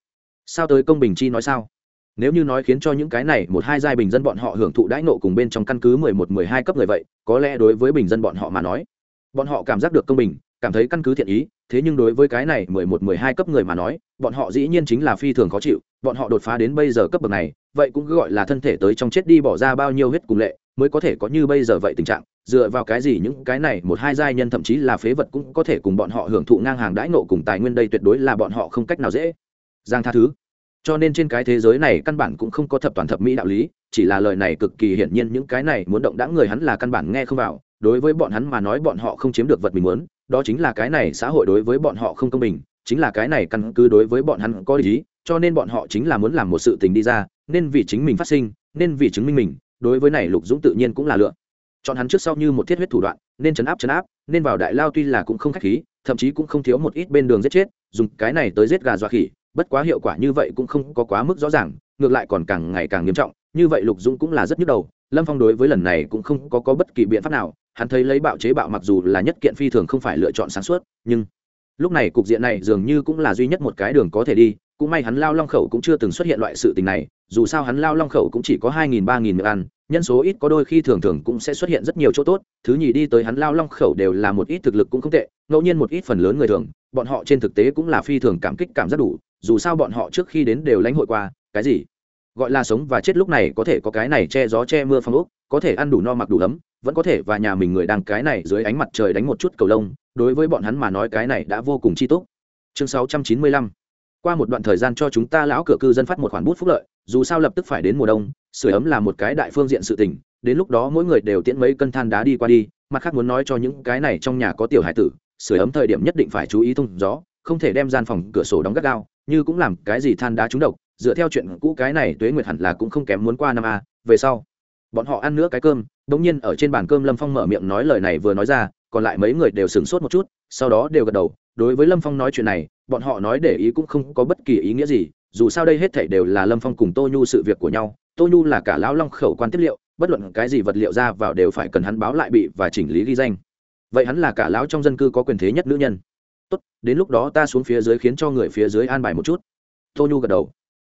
Sao tới công bình chi nói sao? Nếu như nói khiến cho những cái này một hai giai bình dân bọn họ hưởng thụ đãi nộ cùng bên trong căn cứ mười một, mười hai cấp người vậy, có lẽ đối với bình dân bọn họ mà nói, bọn họ cảm giác được công bình, cảm thấy căn cứ thiện ý, thế nhưng đối với cái này mười một, mười hai cấp người mà nói, bọn họ dĩ nhiên chính là phi thường khó chịu, bọn họ đột phá đến bây giờ cấp bậc này vậy cũng gọi là thân thể tới trong chết đi bỏ ra bao nhiêu huyết cùng lệ, mới có thể có như bây giờ vậy tình trạng, dựa vào cái gì những cái này một hai giai nhân thậm chí là phế vật cũng có thể cùng bọn họ hưởng thụ ngang hàng đãi nộ cùng tài nguyên đây tuyệt đối là bọn họ không cách nào dễ. Giang tha thứ. Cho nên trên cái thế giới này căn bản cũng không có thập toàn thập mỹ đạo lý, chỉ là lời này cực kỳ hiển nhiên những cái này muốn động đãng người hắn là căn bản nghe không vào, đối với bọn hắn mà nói bọn họ không chiếm được vật mình muốn, đó chính là cái này xã hội đối với bọn họ không công bình, chính là cái này căn cứ đối với bọn hắn có lý cho nên bọn họ chính là muốn làm một sự tình đi ra nên vì chính mình phát sinh nên vì chứng minh mình đối với này lục dũng tự nhiên cũng là lựa. Chọn hắn trước sau như một thiết huyết thủ đoạn nên chấn áp chấn áp nên vào đại lao tuy là cũng không khách khí thậm chí cũng không thiếu một ít bên đường giết chết dùng cái này tới giết gà dọa khỉ bất quá hiệu quả như vậy cũng không có quá mức rõ ràng ngược lại còn càng ngày càng nghiêm trọng như vậy lục dũng cũng là rất nhức đầu lâm phong đối với lần này cũng không có, có bất kỳ biện pháp nào hắn thấy lấy bạo chế bạo mặc dù là nhất kiện phi thường không phải lựa chọn sáng suốt nhưng lúc này cục diện này dường như cũng là duy nhất một cái đường có thể đi cũng may hắn lao long khẩu cũng chưa từng xuất hiện loại sự tình này, dù sao hắn lao long khẩu cũng chỉ có hai nghìn ba nghìn miệng ăn, nhân số ít có đôi khi thường thường cũng sẽ xuất hiện rất nhiều chỗ tốt, thứ nhì đi tới hắn lao long khẩu đều là một ít thực lực cũng không tệ, ngẫu nhiên một ít phần lớn người thường, bọn họ trên thực tế cũng là phi thường cảm kích cảm giác đủ, dù sao bọn họ trước khi đến đều lãnh hội qua, cái gì gọi là sống và chết lúc này có thể có cái này che gió che mưa phong ốc, có thể ăn đủ no mặc đủ ấm, vẫn có thể và nhà mình người đang cái này dưới ánh mặt trời đánh một chút cầu lông, đối với bọn hắn mà nói cái này đã vô cùng chi tốt. chương 695 qua một đoạn thời gian cho chúng ta lão cửa cư dân phát một khoản bút phúc lợi, dù sao lập tức phải đến mùa đông sửa ấm là một cái đại phương diện sự tình, đến lúc đó mỗi người đều tiễn mấy cân than đá đi qua đi, mặt khác muốn nói cho những cái này trong nhà có tiểu hải tử sửa ấm thời điểm nhất định phải chú ý thông gió, không thể đem gian phòng cửa sổ đóng gắt gao, như cũng làm cái gì than đá trúng độc, dựa theo chuyện cũ cái này tuế nguyệt hẳn là cũng không kém muốn qua năm a, về sau, bọn họ ăn nữa cái cơm, đống nhiên ở trên bàn cơm lâm phong mở miệng nói lời này vừa nói ra, còn lại mấy người đều sửng sốt một chút, sau đó đều gật đầu đối với lâm phong nói chuyện này, bọn họ nói để ý cũng không có bất kỳ ý nghĩa gì, dù sao đây hết thảy đều là lâm phong cùng tô nhu sự việc của nhau, tô nhu là cả lão long khẩu quan tiết liệu, bất luận cái gì vật liệu ra vào đều phải cần hắn báo lại bị và chỉnh lý ghi danh. Vậy hắn là cả lão trong dân cư có quyền thế nhất nữ nhân. Tốt, đến lúc đó ta xuống phía dưới khiến cho người phía dưới an bài một chút. Tô nhu gật đầu.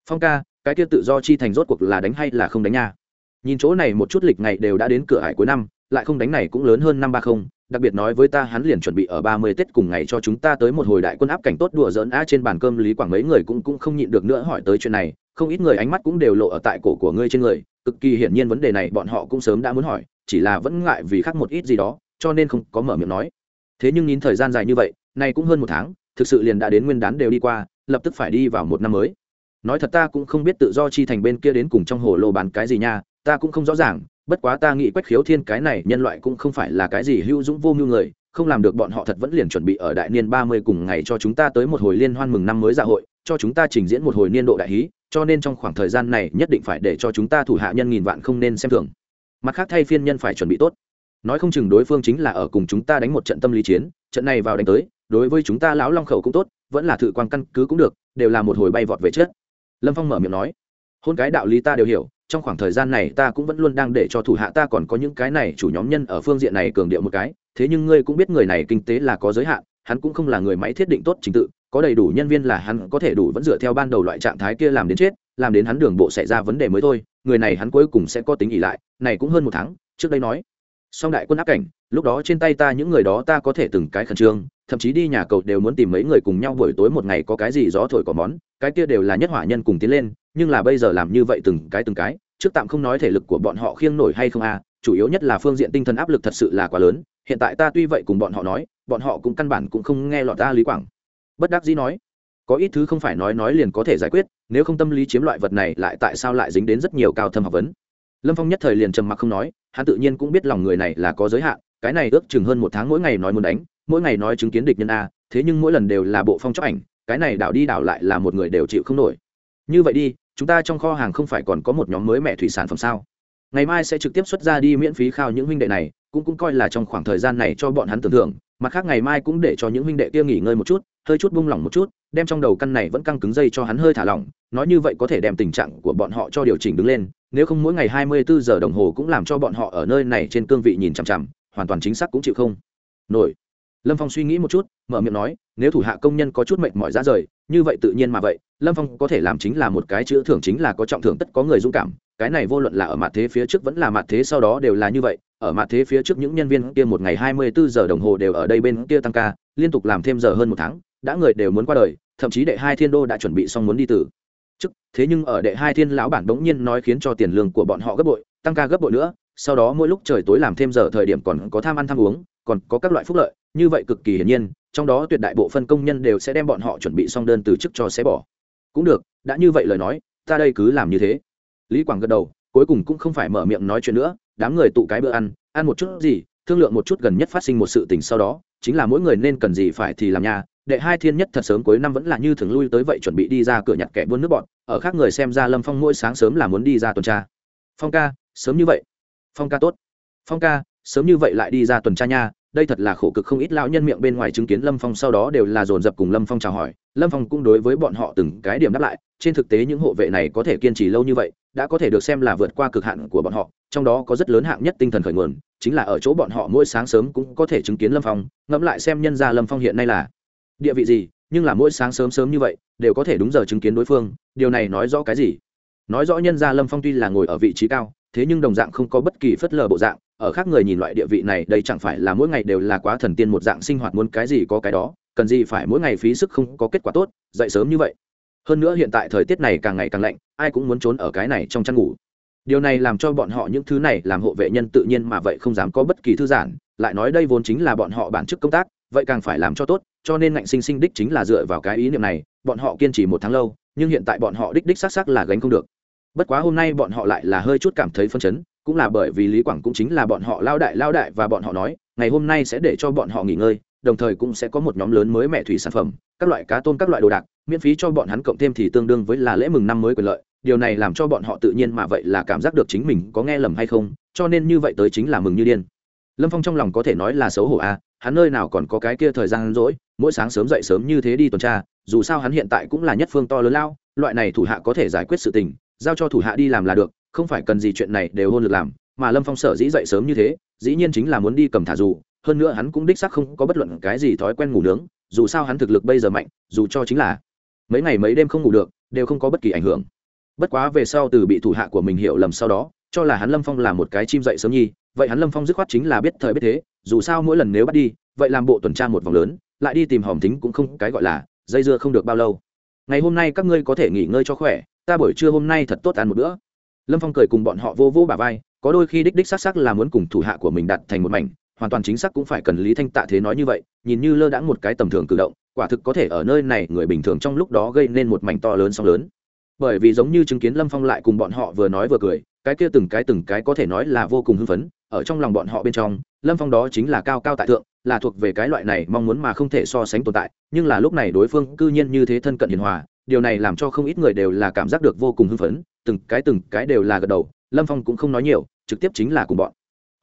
Phong ca, cái kia tự do chi thành rốt cuộc là đánh hay là không đánh nha? Nhìn chỗ này một chút lịch ngày đều đã đến cửa hải cuối năm lại không đánh này cũng lớn hơn năm ba không, đặc biệt nói với ta hắn liền chuẩn bị ở ba mươi tết cùng ngày cho chúng ta tới một hồi đại quân áp cảnh tốt đùa giỡn á trên bàn cơm lý quảng mấy người cũng cũng không nhịn được nữa hỏi tới chuyện này, không ít người ánh mắt cũng đều lộ ở tại cổ của ngươi trên người, cực kỳ hiển nhiên vấn đề này bọn họ cũng sớm đã muốn hỏi, chỉ là vẫn ngại vì khác một ít gì đó, cho nên không có mở miệng nói. Thế nhưng nín thời gian dài như vậy, nay cũng hơn một tháng, thực sự liền đã đến nguyên đán đều đi qua, lập tức phải đi vào một năm mới. Nói thật ta cũng không biết tự do chi thành bên kia đến cùng trong hồ lô bán cái gì nha, ta cũng không rõ ràng bất quá ta nghĩ quách khiếu thiên cái này nhân loại cũng không phải là cái gì hữu dũng vô mưu người, không làm được bọn họ thật vẫn liền chuẩn bị ở đại niên ba mươi cùng ngày cho chúng ta tới một hồi liên hoan mừng năm mới dạ hội, cho chúng ta trình diễn một hồi niên độ đại hí, cho nên trong khoảng thời gian này nhất định phải để cho chúng ta thủ hạ nhân nghìn vạn không nên xem thường. Mặt khác thay phiên nhân phải chuẩn bị tốt. Nói không chừng đối phương chính là ở cùng chúng ta đánh một trận tâm lý chiến, trận này vào đánh tới, đối với chúng ta lão long khẩu cũng tốt, vẫn là thử quan căn cứ cũng được, đều là một hồi bay vọt về chết lâm phong mở miệng nói, hôn cái đạo lý ta đều hiểu trong khoảng thời gian này ta cũng vẫn luôn đang để cho thủ hạ ta còn có những cái này chủ nhóm nhân ở phương diện này cường điệu một cái, thế nhưng ngươi cũng biết người này kinh tế là có giới hạn, hắn cũng không là người máy thiết định tốt trình tự, có đầy đủ nhân viên là hắn có thể đủ vẫn dựa theo ban đầu loại trạng thái kia làm đến chết, làm đến hắn đường bộ xảy ra vấn đề mới thôi, người này hắn cuối cùng sẽ có tính ỉ lại, này cũng hơn một tháng, trước đây nói. Song đại quân áp cảnh, lúc đó trên tay ta những người đó ta có thể từng cái khẩn trương, thậm chí đi nhà cầu đều muốn tìm mấy người cùng nhau buổi tối một ngày có cái gì gió thổi có món cái kia đều là nhất hỏa nhân cùng tiến lên, nhưng là bây giờ làm như vậy từng cái từng cái, trước tạm không nói thể lực của bọn họ khiêng nổi hay không à chủ yếu nhất là phương diện tinh thần áp lực thật sự là quá lớn, hiện tại ta tuy vậy cùng bọn họ nói, bọn họ cũng căn bản cũng không nghe lọt ta lý quảng. Bất đắc dĩ nói, có ít thứ không phải nói nói liền có thể giải quyết, nếu không tâm lý chiếm loại vật này lại tại sao lại dính đến rất nhiều cao thâm học vấn. Lâm phong nhất thời liền trầm mặc không nói, hắn tự nhiên cũng biết lòng người này là có giới hạn, cái này ước chừng hơn một tháng mỗi ngày nói muốn đánh, mỗi ngày nói chứng kiến địch nhân a, thế nhưng mỗi lần đều là bộ phong chóc ảnh cái này đảo đi đảo lại là một người đều chịu không nổi. Như vậy đi, chúng ta trong kho hàng không phải còn có một nhóm mới mẹ thủy sản phẩm sao? Ngày mai sẽ trực tiếp xuất ra đi miễn phí khao những huynh đệ này, cũng cũng coi là trong khoảng thời gian này cho bọn hắn tưởng thưởng, mặt khác ngày mai cũng để cho những huynh đệ kia nghỉ ngơi một chút, hơi chút buông lỏng một chút, đem trong đầu căn này vẫn căng cứng dây cho hắn hơi thả lỏng, nói như vậy có thể đem tình trạng của bọn họ cho điều chỉnh đứng lên, nếu không mỗi ngày hai mươi bốn giờ đồng hồ cũng làm cho bọn họ ở nơi này trên cương vị nhìn chằm chằm, hoàn toàn chính xác cũng chịu không nổi lâm phong suy nghĩ một chút, mở miệng nói, nếu thủ hạ công nhân có chút mệt mỏi ra rời, như vậy tự nhiên mà vậy, lâm phong có thể làm chính là một cái chữ thưởng chính là có trọng thưởng tất có người dũng cảm, cái này vô luận là ở mặt thế phía trước vẫn là mặt thế sau đó đều là như vậy, ở mặt thế phía trước những nhân viên kia một ngày hai mươi bốn giờ đồng hồ đều ở đây bên kia tăng ca, liên tục làm thêm giờ hơn một tháng, đã người đều muốn qua đời, thậm chí đệ hai thiên đô đã chuẩn bị xong muốn đi từ. Chức thế nhưng ở đệ hai thiên lão bản đống nhiên nói khiến cho tiền lương của bọn họ gấp bội, tăng ca gấp bội nữa, sau đó mỗi lúc trời tối làm thêm giờ thời điểm còn có tham ăn tham uống, còn có các loại phúc lợi như vậy cực kỳ hiển nhiên, trong đó tuyệt đại bộ phân công nhân đều sẽ đem bọn họ chuẩn bị xong đơn từ chức cho xé bỏ. Cũng được, đã như vậy lời nói, ta đây cứ làm như thế. Lý quảng gật đầu, cuối cùng cũng không phải mở miệng nói chuyện nữa, đám người tụ cái bữa ăn ăn một chút gì, thương lượng một chút gần nhất phát sinh một sự tình sau đó, chính là mỗi người nên cần gì phải thì làm nhà, đệ hai thiên nhất thật sớm cuối năm vẫn là như thường lui tới vậy chuẩn bị đi ra cửa nhặt kẻ buôn nước bọn, ở khác người xem ra lâm phong mỗi sáng sớm là muốn đi ra tuần tra. Phong ca, sớm như vậy. Phong ca tốt. Phong ca, sớm như vậy lại đi ra tuần tra nha đây thật là khổ cực không ít lão nhân miệng bên ngoài chứng kiến lâm phong sau đó đều là dồn dập cùng lâm phong chào hỏi. Lâm phong cũng đối với bọn họ từng cái điểm đáp lại, trên thực tế những hộ vệ này có thể kiên trì lâu như vậy, đã có thể được xem là vượt qua cực hạn của bọn họ, trong đó có rất lớn hạng nhất tinh thần khởi nguồn, chính là ở chỗ bọn họ mỗi sáng sớm cũng có thể chứng kiến lâm phong, ngẫm lại xem nhân gia lâm phong hiện nay là địa vị gì, nhưng là mỗi sáng sớm sớm như vậy, đều có thể đúng giờ chứng kiến đối phương, điều này nói rõ cái gì? Nói rõ nhân gia lâm phong tuy là ngồi ở vị trí cao thế nhưng đồng dạng không có bất kỳ phất lờ bộ dạng, ở khác người nhìn loại địa vị này, đây chẳng phải là mỗi ngày đều là quá thần tiên một dạng sinh hoạt muốn cái gì có cái đó, cần gì phải mỗi ngày phí sức không có kết quả tốt, dậy sớm như vậy. Hơn nữa hiện tại thời tiết này càng ngày càng lạnh, ai cũng muốn trốn ở cái này trong chăn ngủ. Điều này làm cho bọn họ những thứ này làm hộ vệ nhân tự nhiên mà vậy không dám có bất kỳ thư giãn, lại nói đây vốn chính là bọn họ bản chức công tác, vậy càng phải làm cho tốt, cho nên ngạnh sinh sinh đích chính là dựa vào cái ý niệm này, bọn họ kiên trì một tháng lâu, nhưng hiện tại bọn họ đích đích xác xác là gánh không được bất quá hôm nay bọn họ lại là hơi chút cảm thấy phân chấn cũng là bởi vì lý quảng cũng chính là bọn họ lao đại lao đại và bọn họ nói ngày hôm nay sẽ để cho bọn họ nghỉ ngơi đồng thời cũng sẽ có một nhóm lớn mới mẹ thủy sản phẩm các loại cá tôm các loại đồ đạc miễn phí cho bọn hắn cộng thêm thì tương đương với là lễ mừng năm mới quyền lợi. Điều này làm cho bọn họ tự nhiên mà vậy là cảm giác được chính mình có nghe lầm hay không cho nên như vậy tới chính là mừng như điên. Lâm phong trong lòng có thể nói là xấu hổ a à, hắn nơi nào còn có cái kia thời gian rỗi mỗi sáng sớm dậy sớm như thế đi tuần tra dù sao hắn hiện tại cũng là nhất phương to lớn lao loại này thủ hạ có thể giải quyết sự tình giao cho thủ hạ đi làm là được, không phải cần gì chuyện này đều hôn lực làm, mà lâm phong sở dĩ dậy sớm như thế, dĩ nhiên chính là muốn đi cầm thả dù, hơn nữa hắn cũng đích xác không có bất luận cái gì thói quen ngủ nướng, dù sao hắn thực lực bây giờ mạnh, dù cho chính là mấy ngày mấy đêm không ngủ được, đều không có bất kỳ ảnh hưởng. Bất quá về sau từ bị thủ hạ của mình hiểu lầm sau đó, cho là hắn lâm phong là một cái chim dậy sớm nhi, vậy hắn lâm phong dứt khoát chính là biết thời biết thế, dù sao mỗi lần nếu bắt đi, vậy làm bộ tuần tra một vòng lớn, lại đi tìm hòm tính cũng không cái gọi là, dây dưa không được bao lâu. Ngày hôm nay các ngươi có thể nghỉ ngơi cho khỏe ta buổi trưa hôm nay thật tốt ăn một bữa. Lâm phong cười cùng bọn họ vô vô bà vai, có đôi khi đích đích xác xác là muốn cùng thủ hạ của mình đặt thành một mảnh, hoàn toàn chính xác cũng phải cần lý thanh tạ thế nói như vậy, nhìn như lơ đãng một cái tầm thường cử động, quả thực có thể ở nơi này người bình thường trong lúc đó gây nên một mảnh to lớn song lớn. Bởi vì giống như chứng kiến lâm phong lại cùng bọn họ vừa nói vừa cười, cái kia từng cái từng cái có thể nói là vô cùng hưng phấn, ở trong lòng bọn họ bên trong, lâm phong đó chính là cao cao tại thượng, là thuộc về cái loại này mong muốn mà không thể so sánh tồn tại, nhưng là lúc này đối phương cư nhiên như thế thân cận hiền hòa điều này làm cho không ít người đều là cảm giác được vô cùng hưng phấn, từng cái từng cái đều là gật đầu, lâm phong cũng không nói nhiều, trực tiếp chính là cùng bọn.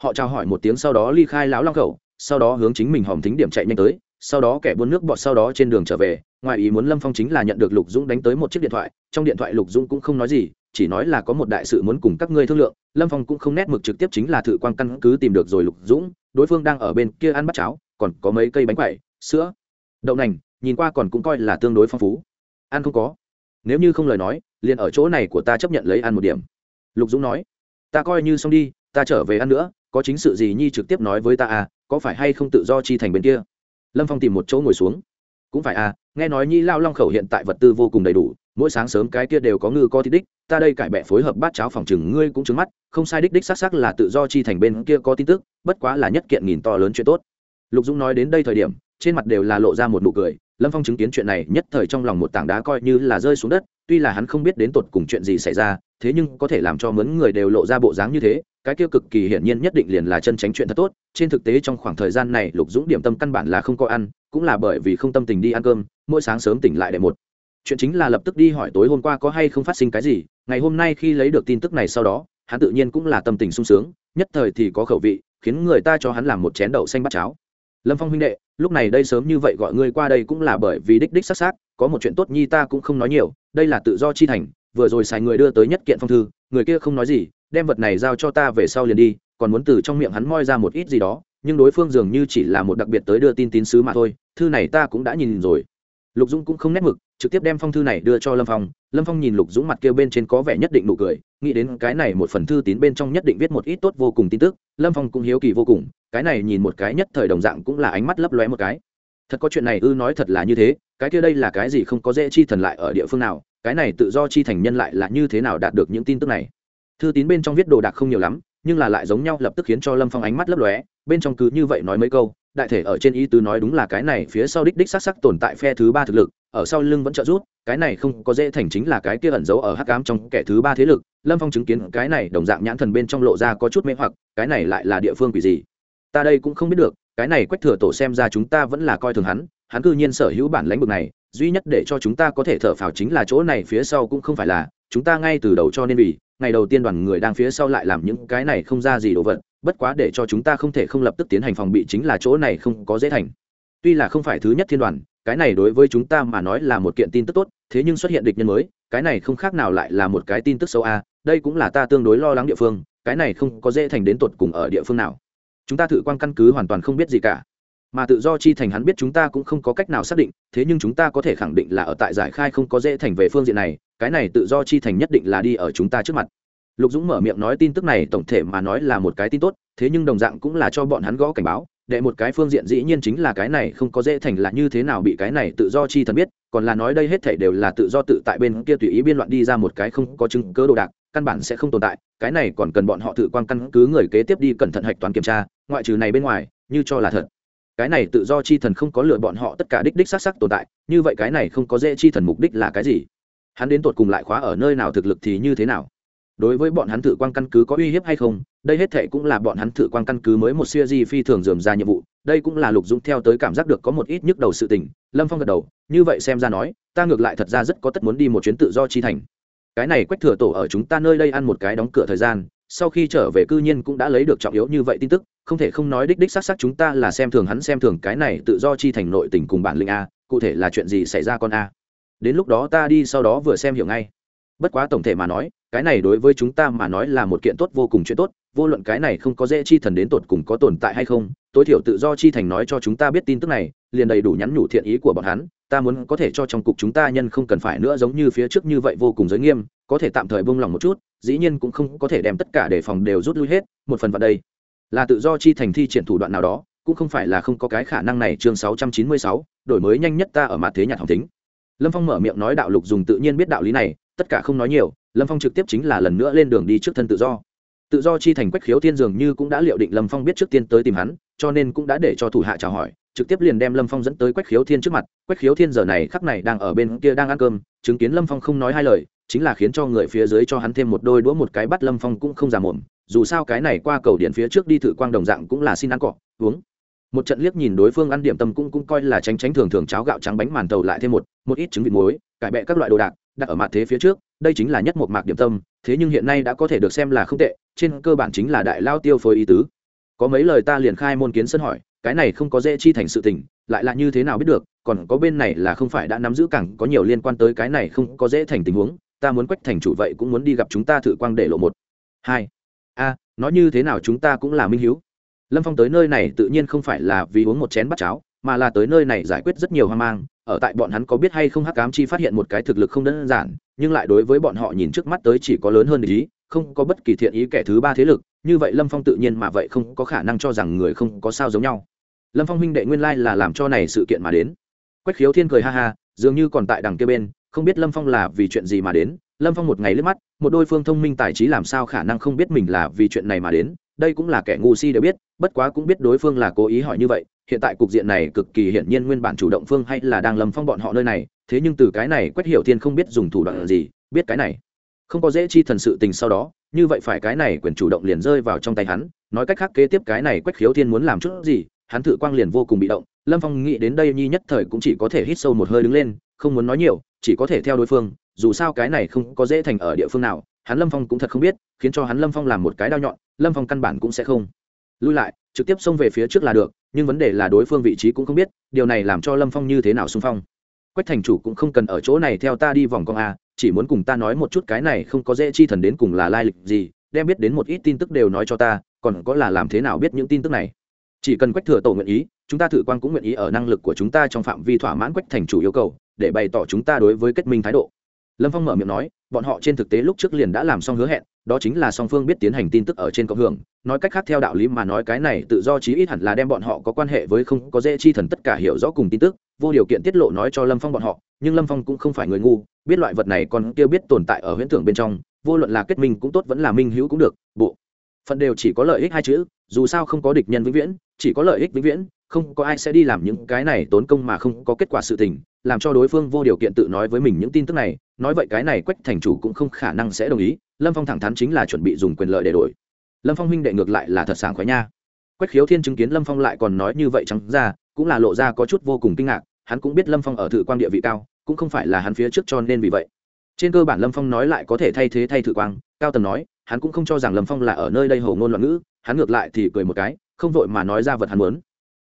Họ trao hỏi một tiếng sau đó ly khai lão long khẩu, sau đó hướng chính mình hòm thính điểm chạy nhanh tới, sau đó kẻ buôn nước bọt sau đó trên đường trở về, ngoài ý muốn lâm phong chính là nhận được lục dũng đánh tới một chiếc điện thoại, trong điện thoại lục dũng cũng không nói gì, chỉ nói là có một đại sự muốn cùng các ngươi thương lượng, lâm phong cũng không nét mực trực tiếp chính là thử quan căn cứ tìm được rồi lục dũng, đối phương đang ở bên kia ăn bắt cháo, còn có mấy cây bánh quậy sữa, đậu nành, nhìn qua còn cũng coi là tương đối phong phú ăn không có. Nếu như không lời nói, liền ở chỗ này của ta chấp nhận lấy ăn một điểm. Lục dũng nói. Ta coi như xong đi, ta trở về ăn nữa, có chính sự gì nhi trực tiếp nói với ta à có phải hay không tự do chi thành bên kia? Lâm phong tìm một chỗ ngồi xuống. Cũng phải à nghe nói nhi lao long khẩu hiện tại vật tư vô cùng đầy đủ, mỗi sáng sớm cái kia đều có ngư có thịt đích, ta đây cải bẹ phối hợp bát cháo phòng chừng ngươi cũng trứng mắt, không sai đích đích xác xác là tự do chi thành bên kia có tin tức, bất quá là nhất kiện nghìn to lớn chuyện tốt. Lục dũng nói đến đây thời điểm, trên mặt đều là lộ ra một nụ cười lâm phong chứng kiến chuyện này nhất thời trong lòng một tảng đá coi như là rơi xuống đất, tuy là hắn không biết đến tột cùng chuyện gì xảy ra, thế nhưng có thể làm cho mướn người đều lộ ra bộ dáng như thế, cái kia cực kỳ hiển nhiên nhất định liền là chân tránh chuyện thật tốt, trên thực tế trong khoảng thời gian này lục dũng điểm tâm căn bản là không có ăn, cũng là bởi vì không tâm tình đi ăn cơm, mỗi sáng sớm tỉnh lại đệ một. Chuyện chính là lập tức đi hỏi tối hôm qua có hay không phát sinh cái gì, ngày hôm nay khi lấy được tin tức này sau đó, hắn tự nhiên cũng là tâm tình sung sướng, nhất thời thì có khẩu vị, khiến người ta cho hắn làm một chén đậu xanh bắt cháo lâm phong huynh đệ, lúc này đây sớm như vậy gọi ngươi qua đây cũng là bởi vì đích đích s á có một chuyện tốt nhi ta cũng không nói nhiều, đây là tự do chi thành, vừa rồi xài người đưa tới nhất kiện phong thư, người kia không nói gì, đem vật này giao cho ta về sau liền đi, còn muốn từ trong miệng hắn moi ra một ít gì đó, nhưng đối phương dường như chỉ là một đặc biệt tới đưa tin tín sứ mà thôi, thư này ta cũng đã nhìn rồi. Lục dũng cũng không nét mực, trực tiếp đem phong thư này đưa cho lâm phong lâm phong nhìn lục dũng mặt kêu bên trên có vẻ nhất định nụ cười, nghĩ đến cái này một phần thư tín bên trong nhất định viết một ít tốt vô cùng tin tức, lâm phong cũng hiếu kỳ vô cùng, cái này nhìn một cái nhất thời đồng dạng cũng là ánh mắt lấp lóe một cái. Thật có chuyện này ư nói thật là như thế, cái kia đây là cái gì không có dễ chi thần lại ở địa phương nào, cái này tự do chi thành nhân lại là như thế nào đạt được những tin tức này. Thư tín bên trong viết đồ đạc không nhiều lắm, nhưng là lại giống nhau lập tức khiến cho lâm phong ánh mắt lấp lóe, bên trong cứ như vậy nói mấy câu, đại thể ở trên ý tứ nói đúng là cái này phía sau đích đích sắc sắc tồn tại phe thứ ba thực lực, ở sau lưng vẫn trợ rút cái này không có dễ thành chính là cái kia ẩn giấu ở hắc ám trong kẻ thứ ba thế lực, lâm phong chứng kiến cái này đồng dạng nhãn thần bên trong lộ ra có chút mê hoặc, cái này lại là địa phương quỷ gì? Ta đây cũng không biết được, cái này quách thừa tổ xem ra chúng ta vẫn là coi thường hắn hắn cư nhiên sở hữu bản lãnh vực này, duy nhất để cho chúng ta có thể thở phào chính là chỗ này phía sau cũng không phải là, chúng ta ngay từ đầu cho nên vì, ngày đầu tiên đoàn người đang phía sau lại làm những cái này không ra gì đồ vật, bất quá để cho chúng ta không thể không lập tức tiến hành phòng bị chính là chỗ này không có dễ thành. Tuy là không phải thứ nhất thiên đoàn cái này đối với chúng ta mà nói là một kiện tin tức tốt, thế nhưng xuất hiện địch nhân mới, cái này không khác nào lại là một cái tin tức xấu a đây cũng là ta tương đối lo lắng địa phương, cái này không có dễ thành đến tột cùng ở địa phương nào. Chúng ta thử quan căn cứ hoàn toàn không biết gì cả. Mà tự do chi thành hắn biết chúng ta cũng không có cách nào xác định, thế nhưng chúng ta có thể khẳng định là ở tại giải khai không có dễ thành về phương diện này, cái này tự do chi thành nhất định là đi ở chúng ta trước mặt. Lục dũng mở miệng nói tin tức này tổng thể mà nói là một cái tin tốt, thế nhưng đồng dạng cũng là cho bọn hắn gõ cảnh báo đệ một cái phương diện dĩ nhiên chính là cái này, không có dễ thành là như thế nào bị cái này tự do chi thần biết, còn là nói đây hết thể đều là tự do tự tại bên kia tùy ý biên loạn đi ra một cái không có chứng cớ đồ đạc, căn bản sẽ không tồn tại, cái này còn cần bọn họ tự quan căn cứ người kế tiếp đi cẩn thận hạch toán kiểm tra, ngoại trừ này bên ngoài, như cho là thật. Cái này tự do chi thần không có lựa bọn họ tất cả đích đích xác sắc tồn tại, như vậy cái này không có dễ chi thần mục đích là cái gì? Hắn đến tột cùng lại khóa ở nơi nào thực lực thì như thế nào? Đối với bọn hắn thử quan căn cứ có uy hiếp hay không, đây hết thệ cũng là bọn hắn thử quan căn cứ mới một siêu di phi thường dườm ra nhiệm vụ. Đây cũng là lục dũng theo tới cảm giác được có một ít nhức đầu sự tình. Lâm phong gật đầu, như vậy xem ra nói, ta ngược lại thật ra rất có tất muốn đi một chuyến tự do chi thành. Cái này quách thừa tổ ở chúng ta nơi đây ăn một cái đóng cửa thời gian, sau khi trở về cư nhiên cũng đã lấy được trọng yếu như vậy tin tức, không thể không nói đích đích xác xác chúng ta là xem thường hắn xem thường cái này tự do chi thành nội tình cùng bản lĩnh a, cụ thể là chuyện gì xảy ra con a? Đến lúc đó ta đi sau đó vừa xem hiểu ngay bất quá tổng thể mà nói cái này đối với chúng ta mà nói là một kiện tốt vô cùng chuyện tốt vô luận cái này không có dễ chi thần đến tột cùng có tồn tại hay không tối thiểu tự do chi thành nói cho chúng ta biết tin tức này liền đầy đủ nhắn nhủ thiện ý của bọn hắn ta muốn có thể cho trong cục chúng ta nhân không cần phải nữa giống như phía trước như vậy vô cùng giới nghiêm có thể tạm thời buông lỏng một chút dĩ nhiên cũng không có thể đem tất cả đề phòng đều rút lui hết một phần vào đây. Là tự do chi thành thi triển thủ đoạn nào đó cũng không phải là không có cái khả năng này chương 696, đổi mới nhanh nhất ta ở mặt thế nhạc Hồng tính lâm phong mở miệng nói đạo lục dùng tự nhiên biết đạo lý này tất cả không nói nhiều, lâm phong trực tiếp chính là lần nữa lên đường đi trước thân tự do. Tự do chi thành quách khiếu thiên dường như cũng đã liệu định lâm phong biết trước tiên tới tìm hắn, cho nên cũng đã để cho thủ hạ chào hỏi, trực tiếp liền đem lâm phong dẫn tới quách khiếu thiên trước mặt. Quách khiếu thiên giờ này khắc này đang ở bên kia đang ăn cơm, chứng kiến lâm phong không nói hai lời, chính là khiến cho người phía dưới cho hắn thêm một đôi đũa một cái bắt lâm phong cũng không giả mồm. Dù sao cái này qua cầu điện phía trước đi thử quang đồng dạng cũng là xin ăn cọ uống. Một trận liếc nhìn đối phương ăn điểm tâm cũng cũng coi là tránh tránh thường thường cháo gạo trắng bánh màn tàu lại thêm một một ít trứng vịt muối, cải bẹ các loại đồ đạc đặt ở mặt thế phía trước, đây chính là nhất một mạc điểm tâm, thế nhưng hiện nay đã có thể được xem là không tệ, trên cơ bản chính là đại lao tiêu phối ý tứ. Có mấy lời ta liền khai môn kiến sân hỏi, cái này không có dễ chi thành sự tình, lại là như thế nào biết được, còn có bên này là không phải đã nắm giữ cẳng có nhiều liên quan tới cái này không có dễ thành tình huống, ta muốn quách thành chủ vậy cũng muốn đi gặp chúng ta thử quang để lộ một. Hai. A, nói như thế nào chúng ta cũng là minh hiếu. Lâm phong tới nơi này tự nhiên không phải là vì uống một chén bát cháo, mà là tới nơi này giải quyết rất nhiều hoang mang ở tại bọn hắn có biết hay không hắc ám chi phát hiện một cái thực lực không đơn giản, nhưng lại đối với bọn họ nhìn trước mắt tới chỉ có lớn hơn ý, không có bất kỳ thiện ý kẻ thứ ba thế lực, như vậy lâm phong tự nhiên mà vậy không có khả năng cho rằng người không có sao giống nhau. Lâm phong huynh đệ nguyên lai là làm cho này sự kiện mà đến. Quách khiếu thiên cười ha ha, dường như còn tại đằng kia bên, không biết lâm phong là vì chuyện gì mà đến. Lâm phong một ngày liếc mắt, một đôi phương thông minh tài trí làm sao khả năng không biết mình là vì chuyện này mà đến. Đây cũng là kẻ ngu si đều biết, bất quá cũng biết đối phương là cố ý hỏi như vậy hiện tại cục diện này cực kỳ hiển nhiên nguyên bản chủ động phương hay là đang lâm phong bọn họ nơi này, thế nhưng từ cái này quét hiểu thiên không biết dùng thủ đoạn gì, biết cái này. Không có dễ chi thần sự tình sau đó, như vậy phải cái này quyền chủ động liền rơi vào trong tay hắn, nói cách khác kế tiếp cái này quách khiếu thiên muốn làm chút gì, hắn thử quang liền vô cùng bị động, lâm phong nghĩ đến đây nhi nhất thời cũng chỉ có thể hít sâu một hơi đứng lên, không muốn nói nhiều, chỉ có thể theo đối phương, dù sao cái này không có dễ thành ở địa phương nào, hắn lâm phong cũng thật không biết, khiến cho hắn lâm phong làm một cái đao nhọn, lâm phong căn bản cũng sẽ không lui lại, trực tiếp xông về phía trước là được, nhưng vấn đề là đối phương vị trí cũng không biết, điều này làm cho lâm phong như thế nào xung phong. Quách thành chủ cũng không cần ở chỗ này theo ta đi vòng con a, chỉ muốn cùng ta nói một chút cái này không có dễ chi thần đến cùng là lai lịch gì, đem biết đến một ít tin tức đều nói cho ta, còn có là làm thế nào biết những tin tức này. Chỉ cần quách thừa tổ nguyện ý, chúng ta thử quan cũng nguyện ý ở năng lực của chúng ta trong phạm vi thỏa mãn quách thành chủ yêu cầu, để bày tỏ chúng ta đối với kết minh thái độ lâm phong mở miệng nói, bọn họ trên thực tế lúc trước liền đã làm xong hứa hẹn, đó chính là song phương biết tiến hành tin tức ở trên cộng hưởng. Nói cách khác theo đạo lý mà nói cái này tự do chí ít hẳn là đem bọn họ có quan hệ với không có dễ chi thần tất cả hiểu rõ cùng tin tức, vô điều kiện tiết lộ nói cho lâm phong bọn họ, nhưng lâm phong cũng không phải người ngu, biết loại vật này còn kêu biết tồn tại ở huyễn tưởng bên trong, vô luận là kết minh cũng tốt vẫn là minh hữu cũng được, bộ phận đều chỉ có lợi ích hai chữ, dù sao không có địch nhân vĩnh viễn, chỉ có lợi ích vĩnh viễn không có ai sẽ đi làm những cái này tốn công mà không có kết quả sự tình, làm cho đối phương vô điều kiện tự nói với mình những tin tức này, nói vậy cái này quách thành chủ cũng không khả năng sẽ đồng ý, lâm phong thẳng thắn chính là chuẩn bị dùng quyền lợi để đổi. Lâm phong huynh đệ ngược lại là thật sảng khoái nha. Quách khiếu thiên chứng kiến lâm phong lại còn nói như vậy trắng ra, cũng là lộ ra có chút vô cùng kinh ngạc, hắn cũng biết lâm phong ở thự quang địa vị cao, cũng không phải là hắn phía trước cho nên vì vậy. Trên cơ bản lâm phong nói lại có thể thay thế thay thự quang, cao tầm nói, hắn cũng không cho rằng lâm phong là ở nơi đây hầu ngôn loạn ngữ, hắn ngược lại thì cười một cái, không vội mà nói ra vật hắn muốn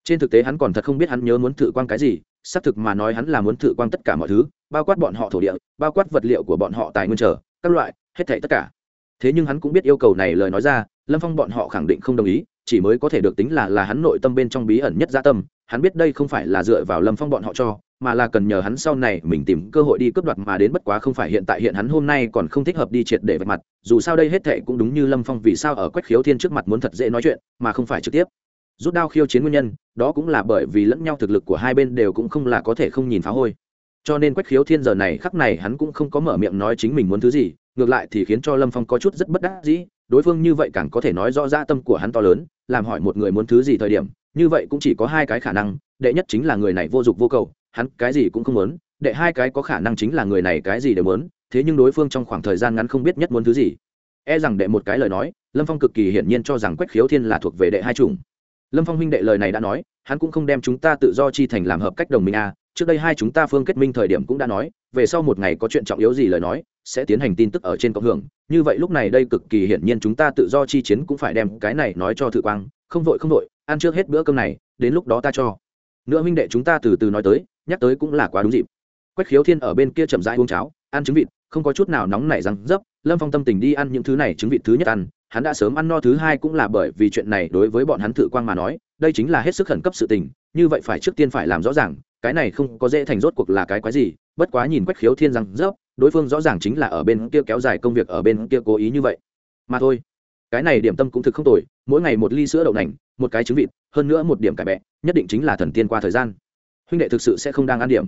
trên thực tế hắn còn thật không biết hắn nhớ muốn thử quang cái gì, xác thực mà nói hắn là muốn thử quang tất cả mọi thứ, bao quát bọn họ thổ địa, bao quát vật liệu của bọn họ tài nguyên trở các loại, hết thảy tất cả. Thế nhưng hắn cũng biết yêu cầu này lời nói ra, lâm phong bọn họ khẳng định không đồng ý, chỉ mới có thể được tính là là hắn nội tâm bên trong bí ẩn nhất gia tâm, hắn biết đây không phải là dựa vào lâm phong bọn họ cho, mà là cần nhờ hắn sau này mình tìm cơ hội đi cướp đoạt mà đến bất quá không phải hiện tại hiện hắn hôm nay còn không thích hợp đi triệt để vạch mặt, dù sao đây hết thệ cũng đúng như lâm phong vì sao ở quách khiếu thiên trước mặt muốn thật dễ nói chuyện, mà không phải trực tiếp rút đao khiêu chiến nguyên nhân, đó cũng là bởi vì lẫn nhau thực lực của hai bên đều cũng không là có thể không nhìn phá hôi. Cho nên quách khiếu thiên giờ này khắc này hắn cũng không có mở miệng nói chính mình muốn thứ gì, ngược lại thì khiến cho lâm phong có chút rất bất đắc dĩ, đối phương như vậy càng có thể nói rõ ra tâm của hắn to lớn, làm hỏi một người muốn thứ gì thời điểm, như vậy cũng chỉ có hai cái khả năng, đệ nhất chính là người này vô dụng vô cầu, hắn cái gì cũng không muốn, đệ hai cái có khả năng chính là người này cái gì đều muốn, thế nhưng đối phương trong khoảng thời gian ngắn không biết nhất muốn thứ gì. E rằng đệ một cái lời nói, lâm phong cực kỳ hiển nhiên cho rằng quách khiếu thiên là thuộc về đệ hai chủng lâm phong huynh đệ lời này đã nói, hắn cũng không đem chúng ta tự do chi thành làm hợp cách đồng minh a trước đây hai chúng ta phương kết minh thời điểm cũng đã nói, về sau một ngày có chuyện trọng yếu gì lời nói, sẽ tiến hành tin tức ở trên cộng hưởng. Như vậy lúc này đây cực kỳ hiển nhiên chúng ta tự do chi chiến cũng phải đem cái này nói cho thự quang. Không vội không vội, ăn trước hết bữa cơm này, đến lúc đó ta cho. Nữa huynh đệ chúng ta từ từ nói tới, nhắc tới cũng là quá đúng dịp. Quách khiếu thiên ở bên kia chậm rãi uống cháo, ăn trứng vịt, không có chút nào nóng nảy răng dấp. Lâm phong tâm tình đi ăn những thứ này trứng vịt thứ nhất ăn hắn đã sớm ăn no, thứ hai cũng là bởi vì chuyện này đối với bọn hắn thử quang mà nói, đây chính là hết sức khẩn cấp sự tình, như vậy phải trước tiên phải làm rõ ràng, cái này không có dễ thành rốt cuộc là cái quái gì, bất quá nhìn quách khiếu thiên rằng, dốc, đối phương rõ ràng chính là ở bên kia kéo dài công việc, ở bên kia cố ý như vậy. Mà thôi, cái này điểm tâm cũng thực không tồi, mỗi ngày một ly sữa đậu nành, một cái trứng vịt, hơn nữa một điểm cải bẹ, nhất định chính là thần tiên qua thời gian. Huynh đệ thực sự sẽ không đang ăn điểm.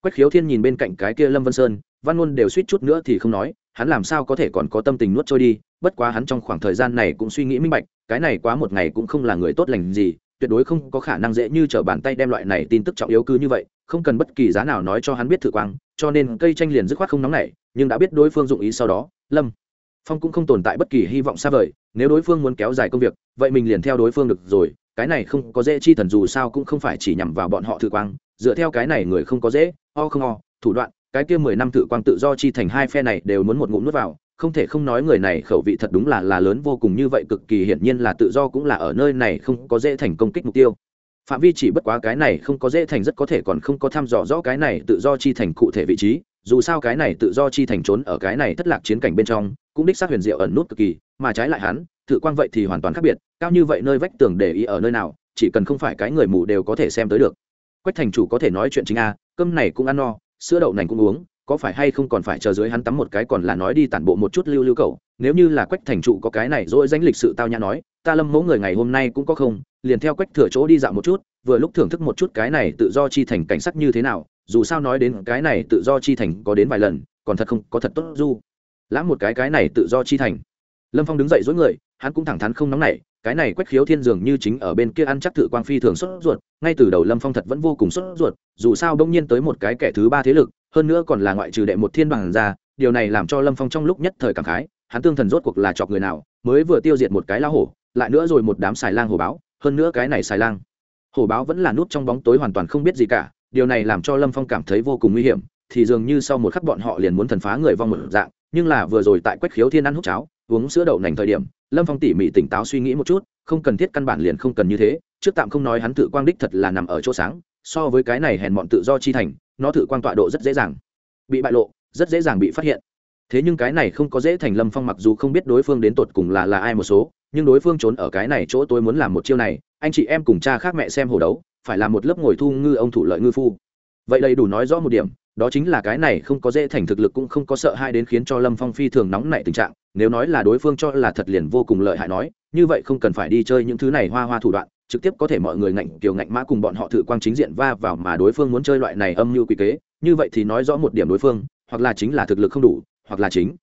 Quách khiếu thiên nhìn bên cạnh cái kia lâm vân sơn, văn ngôn đều suýt chút nữa thì không nói hắn làm sao có thể còn có tâm tình nuốt trôi đi, bất quá hắn trong khoảng thời gian này cũng suy nghĩ minh bạch, cái này quá một ngày cũng không là người tốt lành gì, tuyệt đối không có khả năng dễ như t r ở bàn tay đem loại này tin tức trọng yếu cứ như vậy, không cần bất kỳ giá nào nói cho hắn biết thử quang, cho nên cây tranh liền dứt khoát không nóng nảy, nhưng đã biết đối phương dụng ý sau đó, lâm phong cũng không tồn tại bất kỳ hy vọng xa vời, nếu đối phương muốn kéo dài công việc, vậy mình liền theo đối phương được rồi, cái này không có dễ chi thần dù sao cũng không phải chỉ nhằm vào bọn họ thử quang, dựa theo cái này người không có dễ o không o thủ đoạn cái kia mười năm tự quang tự do chi thành hai phe này đều muốn một ngụm nuốt vào, không thể không nói người này khẩu vị thật đúng là là lớn vô cùng như vậy, cực kỳ hiển nhiên là tự do cũng là ở nơi này không có dễ thành công kích mục tiêu. Phạm vi chỉ bất quá cái này không có dễ thành rất có thể còn không có thăm dò rõ cái này tự do chi thành cụ thể vị trí, dù sao cái này tự do chi thành trốn ở cái này thất lạc chiến cảnh bên trong, cũng đích xác huyền diệu ẩn nút cực kỳ, mà trái lại hắn tự quang vậy thì hoàn toàn khác biệt, cao như vậy nơi vách tường để ý ở nơi nào, chỉ cần không phải cái người mù đều có thể xem tới được. Quách thành chủ có thể nói chuyện chính a, cơm này cũng ăn no sữa đậu nành cũng uống, có phải hay không còn phải chờ dưới hắn tắm một cái còn là nói đi tản bộ một chút lưu lưu cầu nếu như là quách thành trụ có cái này dỗi danh lịch sự tao nhã nói, ta lâm mẫu người ngày hôm nay cũng có không? Liền theo quách thừa chỗ đi dạo một chút, vừa lúc thưởng thức một chút cái này tự do chi thành cảnh sắc như thế nào, dù sao nói đến cái này tự do chi thành có đến vài lần, còn thật không có thật tốt du. Lãng một cái cái này tự do chi thành lâm phong đứng dậy dối người, hắn cũng thẳng thắn không nóng nảy, cái này quách khiếu thiên dường như chính ở bên kia ăn chắc thự quang phi thường sốt ruột, ngay từ đầu lâm phong thật vẫn vô cùng sốt ruột, dù sao đông nhiên tới một cái kẻ thứ ba thế lực, hơn nữa còn là ngoại trừ đệ một thiên bằng ra, điều này làm cho lâm phong trong lúc nhất thời cảm khái, hắn tương thần rốt cuộc là chọc người nào, mới vừa tiêu diệt một cái lao hổ, lại nữa rồi một đám xài lang hổ báo, hơn nữa cái này xài lang hổ báo vẫn là nút trong bóng tối hoàn toàn không biết gì cả, điều này làm cho lâm phong cảm thấy vô cùng nguy hiểm, thì dường như sau một khắc bọn họ liền muốn thần phá người vong một dạng, nhưng là vừa rồi tại quách khiếu thiên ăn hút cháo uống sữa đậu nành thời điểm, lâm phong tỉ mỉ tỉnh táo suy nghĩ một chút, không cần thiết căn bản liền không cần như thế, trước tạm không nói hắn tự quang đích thật là nằm ở chỗ sáng, so với cái này hèn bọn tự do chi thành, nó tự quang tọa độ rất dễ dàng. Bị bại lộ, rất dễ dàng bị phát hiện. Thế nhưng cái này không có dễ thành lâm phong mặc dù không biết đối phương đến tột cùng là là ai một số, nhưng đối phương trốn ở cái này chỗ tôi muốn làm một chiêu này, anh chị em cùng cha khác mẹ xem hồ đấu, phải là một lớp ngồi thu ngư ông thủ lợi ngư phu. Vậy đầy đủ nói rõ một điểm đó chính là cái này không có dễ thành thực lực cũng không có sợ hai đến khiến cho lâm phong phi thường nóng nảy tình trạng, nếu nói là đối phương cho là thật liền vô cùng lợi hại nói, như vậy không cần phải đi chơi những thứ này hoa hoa thủ đoạn, trực tiếp có thể mọi người ngạnh kiều ngạnh mã cùng bọn họ thử quang chính diện va vào mà đối phương muốn chơi loại này âm mưu quy kế, như vậy thì nói rõ một điểm đối phương, hoặc là chính là thực lực không đủ, hoặc là chính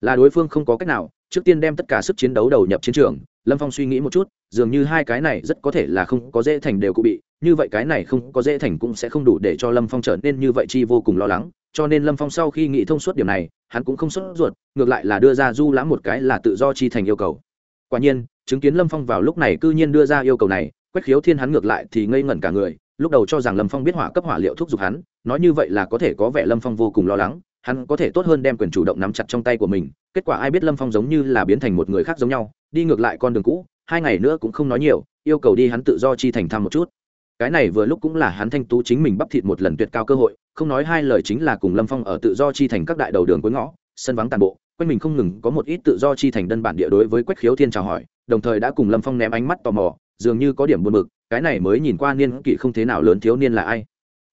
là đối phương không có cách nào trước tiên đem tất cả sức chiến đấu đầu nhập chiến trường, lâm phong suy nghĩ một chút, dường như hai cái này rất có thể là không có dễ thành đều cụ bị, như vậy cái này không có dễ thành cũng sẽ không đủ để cho lâm phong trở nên như vậy chi vô cùng lo lắng, cho nên lâm phong sau khi nghĩ thông suốt điểm này, hắn cũng không sốt ruột, ngược lại là đưa ra du lãm một cái là tự do chi thành yêu cầu. Quả nhiên, chứng kiến lâm phong vào lúc này c ư nhiên đưa ra yêu cầu này, quách khiếu thiên hắn ngược lại thì ngây ngẩn cả người, lúc đầu cho rằng lâm phong biết hỏa cấp hỏa liệu thúc giục hắn, nói như vậy là có thể có vẻ lâm phong vô cùng lo lắng hắn có thể tốt hơn đem quyền chủ động nắm chặt trong tay của mình, kết quả ai biết lâm phong giống như là biến thành một người khác giống nhau, đi ngược lại con đường cũ, hai ngày nữa cũng không nói nhiều, yêu cầu đi hắn tự do chi thành thăm một chút. Cái này vừa lúc cũng là hắn thanh tú chính mình bắp thịt một lần tuyệt cao cơ hội, không nói hai lời chính là cùng lâm phong ở tự do chi thành các đại đầu đường cuối ngõ, sân vắng tàn bộ, quanh mình không ngừng có một ít tự do chi thành đơn bản địa đối với quách khiếu thiên chào hỏi, đồng thời đã cùng lâm phong ném ánh mắt tò mò, dường như có điểm buồn bực, cái này mới nhìn qua niên kỷ không thế nào lớn thiếu niên là ai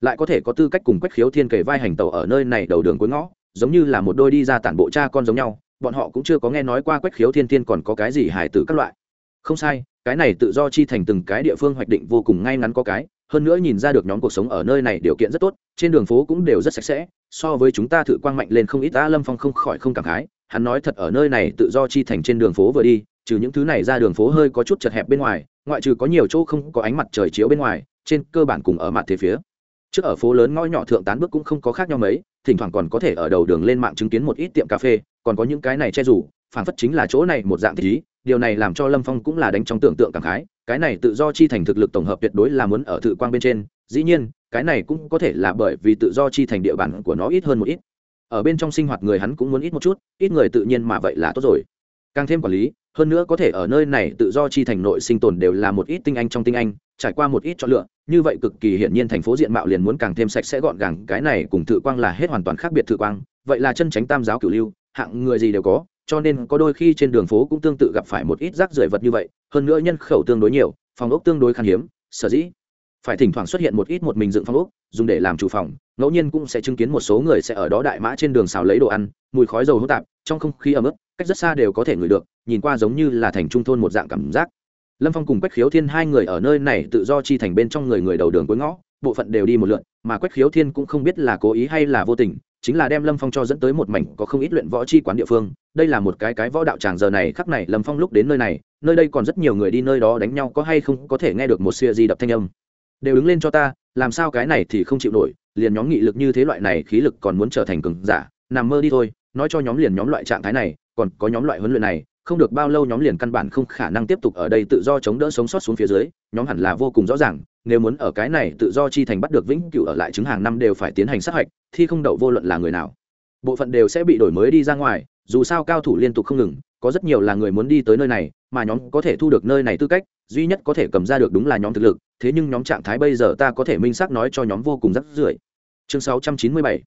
lại có thể có tư cách cùng quách khiếu thiên kề vai hành tàu ở nơi này đầu đường cuối ngõ, giống như là một đôi đi ra tản bộ cha con giống nhau, bọn họ cũng chưa có nghe nói qua quách khiếu thiên thiên còn có cái gì hài tử các loại. Không sai, cái này tự do chi thành từng cái địa phương hoạch định vô cùng ngay ngắn có cái, hơn nữa nhìn ra được nhóm cuộc sống ở nơi này điều kiện rất tốt, trên đường phố cũng đều rất sạch sẽ, so với chúng ta thử quang mạnh lên không ít ta lâm phong không khỏi không cảm khái, hắn nói thật ở nơi này tự do chi thành trên đường phố vừa đi, trừ những thứ này ra đường phố hơi có chút chật hẹp bên ngoài, ngoại trừ có nhiều chỗ không có ánh mặt trời chiếu bên ngoài, trên cơ bản cùng ở mặt thế phía trước ở phố lớn ngõ nhỏ thượng tán bước cũng không có khác nhau mấy, thỉnh thoảng còn có thể ở đầu đường lên mạng chứng kiến một ít tiệm cà phê, còn có những cái này che rủ phản phất chính là chỗ này một dạng thích ý. Điều này làm cho lâm phong cũng là đánh trong tưởng tượng cảm khái, cái này tự do chi thành thực lực tổng hợp tuyệt đối là muốn ở thự quang bên trên, dĩ nhiên, cái này cũng có thể là bởi vì tự do chi thành địa bàn của nó ít hơn một ít. Ở bên trong sinh hoạt người hắn cũng muốn ít một chút, ít người tự nhiên mà vậy là tốt rồi. Càng thêm quản lý hơn nữa có thể ở nơi này tự do chi thành nội sinh tồn đều là một ít tinh anh trong tinh anh, trải qua một ít chọn lựa, như vậy cực kỳ hiển nhiên thành phố diện mạo liền muốn càng thêm sạch sẽ gọn gàng, cái này cùng thự quang là hết hoàn toàn khác biệt thự quang, vậy là chân tránh tam giáo cửu lưu, hạng người gì đều có, cho nên có đôi khi trên đường phố cũng tương tự gặp phải một ít rác rưởi vật như vậy, hơn nữa nhân khẩu tương đối nhiều, phòng ốc tương đối khan hiếm, sở dĩ phải thỉnh thoảng xuất hiện một ít một mình dựng phòng ốc, dùng để làm chủ phòng ngẫu nhiên cũng sẽ chứng kiến một số người sẽ ở đó đại mã trên đường xào lấy đồ ăn, mùi khói dầu hỗn tạp, trong không khí ấm ức, cách rất xa đều có thể ngửi được, nhìn qua giống như là thành trung thôn một dạng cảm giác. Lâm phong cùng quách khiếu thiên hai người ở nơi này tự do chi thành bên trong người người đầu đường cuối ngõ, bộ phận đều đi một lượn, mà quách khiếu thiên cũng không biết là cố ý hay là vô tình, chính là đem lâm phong cho dẫn tới một mảnh có không ít luyện võ chi quán địa phương. Đây là một cái cái võ đạo tràng giờ này, khắc này lâm phong lúc đến nơi này, nơi đây còn rất nhiều người đi nơi đó đánh nhau, có hay không có thể nghe được một xia di đập thanh âm. Đều đứng lên cho ta, làm sao cái này thì không chịu nổi liền nhóm nghị lực như thế loại này khí lực còn muốn trở thành cường giả, nằm mơ đi thôi, nói cho nhóm liền nhóm loại trạng thái này, còn có nhóm loại huấn luyện này, không được bao lâu nhóm liền căn bản không khả năng tiếp tục ở đây tự do chống đỡ sống sót xuống phía dưới, nhóm hẳn là vô cùng rõ ràng, nếu muốn ở cái này tự do chi thành bắt được vĩnh cửu ở lại chứng hàng năm đều phải tiến hành sát hạch, thi không đậu vô luận là người nào. Bộ phận đều sẽ bị đổi mới đi ra ngoài, dù sao cao thủ liên tục không ngừng có rất nhiều là người muốn đi tới nơi này, mà nhóm có thể thu được nơi này tư cách, duy nhất có thể cầm ra được đúng là nhóm thực lực, thế nhưng nhóm trạng thái bây giờ ta có thể minh xác nói cho nhóm vô cùng rắc rưởi. Chương 697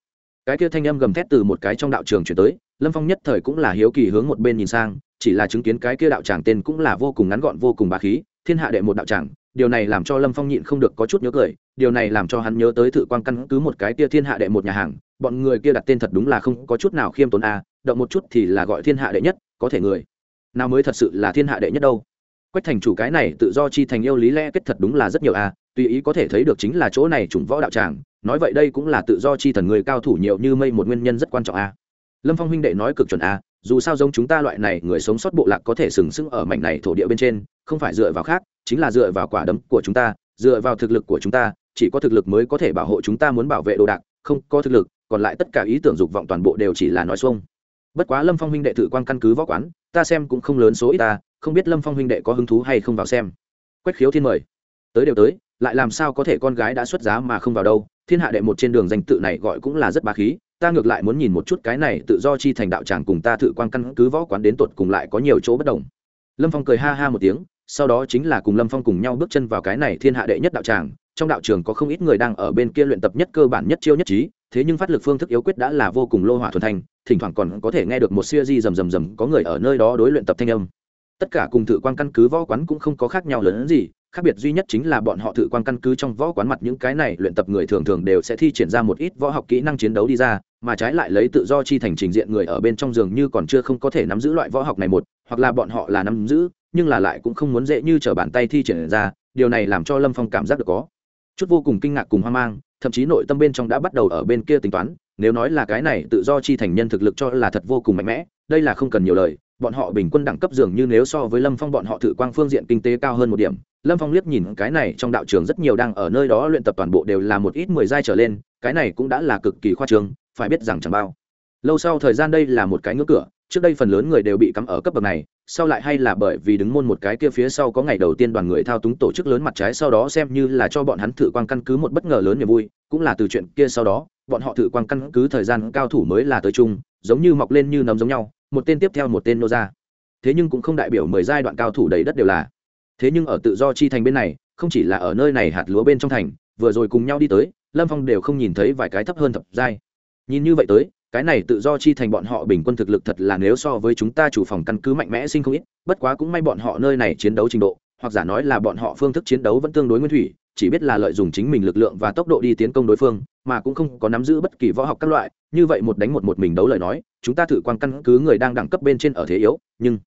cái kia thanh âm gầm thét từ một cái trong đạo trường chuyển tới, lâm phong nhất thời cũng là hiếu kỳ hướng một bên nhìn sang, chỉ là chứng kiến cái kia đạo tràng tên cũng là vô cùng ngắn gọn vô cùng bà khí, thiên hạ đệ một đạo tràng, điều này làm cho lâm phong nhịn không được có chút nhớ cười, điều này làm cho hắn nhớ tới thự quan căn cứ một cái kia thiên hạ đệ một nhà hàng, bọn người kia đặt tên thật đúng là không có chút nào khiêm tốn a, động một chút thì là gọi thiên hạ đệ nhất có thể người. Nào mới thật sự là thiên hạ đệ nhất đâu. Quách thành chủ cái này tự do chi thành yêu lý lẽ kết thật đúng là rất nhiều a tùy ý có thể thấy được chính là chỗ này chủng võ đạo tràng, nói vậy đây cũng là tự do chi thần người cao thủ nhiều như mây một nguyên nhân rất quan trọng a lâm phong huynh đệ nói cực chuẩn a dù sao giống chúng ta loại này người sống sót bộ lạc có thể sừng sững ở mảnh này thổ địa bên trên, không phải dựa vào khác, chính là dựa vào quả đấm của chúng ta, dựa vào thực lực của chúng ta, chỉ có thực lực mới có thể bảo hộ chúng ta muốn bảo vệ đồ đạc, không có thực lực, còn lại tất cả ý tưởng dục vọng toàn bộ đều chỉ là nói xuông bất quá lâm phong huynh đệ tự quan căn cứ võ quán, ta xem cũng không lớn số ít ta, không biết lâm phong huynh đệ có hứng thú hay không vào xem quách khiếu thiên mời tới đều tới, lại làm sao có thể con gái đã xuất giá mà không vào đâu, thiên hạ đệ một trên đường danh tự này gọi cũng là rất bá khí, ta ngược lại muốn nhìn một chút cái này tự do chi thành đạo tràng cùng ta thử quan căn cứ võ quán đến tột cùng lại có nhiều chỗ bất đồng lâm phong cười ha ha một tiếng, sau đó chính là cùng lâm phong cùng nhau bước chân vào cái này thiên hạ đệ nhất đạo tràng, trong đạo trường có không ít người đang ở bên kia luyện tập nhất cơ bản nhất chiêu nhất trí, thế nhưng phát lực phương thức yếu quyết đã là vô cùng lô hỏa thuần thành thỉnh thoảng còn có thể nghe được một siêu di rầm rầm rầm có người ở nơi đó đối luyện tập thanh âm. Tất cả cùng thử quan căn cứ võ quán cũng không có khác nhau lớn hơn gì, khác biệt duy nhất chính là bọn họ thử quan căn cứ trong võ quán mặt những cái này luyện tập người thường thường đều sẽ thi triển ra một ít võ học kỹ năng chiến đấu đi ra, mà trái lại lấy tự do chi thành trình diện người ở bên trong giường như còn chưa không có thể nắm giữ loại võ học này một, hoặc là bọn họ là nắm giữ, nhưng là lại cũng không muốn dễ như t bàn tay thi triển ra, điều này làm cho lâm phong cảm giác được có chút vô cùng kinh ngạc cùng hoang mang, thậm chí nội tâm bên trong đã bắt đầu ở bên kia tính toán nếu nói là cái này tự do chi thành nhân thực lực cho là thật vô cùng mạnh mẽ, đây là không cần nhiều lời, bọn họ bình quân đẳng cấp dường như nếu so với lâm phong bọn họ thử quang phương diện kinh tế cao hơn một điểm. Lâm phong liếc nhìn cái này trong đạo trường rất nhiều đang ở nơi đó luyện tập toàn bộ đều là một ít mười giai trở lên, cái này cũng đã là cực kỳ khoa trương, phải biết rằng chẳng bao lâu sau thời gian đây là một cái ngưỡng cửa, trước đây phần lớn người đều bị cắm ở cấp bậc này, sau lại hay là bởi vì đứng môn một cái kia phía sau có ngày đầu tiên đoàn người thao túng tổ chức lớn mặt trái sau đó xem như là cho bọn hắn thử quang căn cứ một bất ngờ lớn niềm vui, cũng là từ chuyện kia sau đó bọn họ thử quan căn cứ thời gian cao thủ mới là tới chung, giống như mọc lên như nấm giống nhau, một tên tiếp theo một tên nô ra. Thế nhưng cũng không đại biểu mười giai đoạn cao thủ đầy đất đều là. Thế nhưng ở tự do chi thành bên này, không chỉ là ở nơi này hạt lúa bên trong thành, vừa rồi cùng nhau đi tới, lâm phong đều không nhìn thấy vài cái thấp hơn thập giai. Nhìn như vậy tới, cái này tự do chi thành bọn họ bình quân thực lực thật là nếu so với chúng ta chủ phòng căn cứ mạnh mẽ sinh không ít, bất quá cũng may bọn họ nơi này chiến đấu trình độ, hoặc giả nói là bọn họ phương thức chiến đấu vẫn tương đối nguyên thủy chỉ biết là lợi dụng chính mình lực lượng và tốc độ đi tiến công đối phương, mà cũng không có nắm giữ bất kỳ võ học các loại, như vậy một đánh một một mình đấu lời nói, chúng ta thử quan căn cứ người đang đẳng cấp bên trên ở thế yếu, nhưng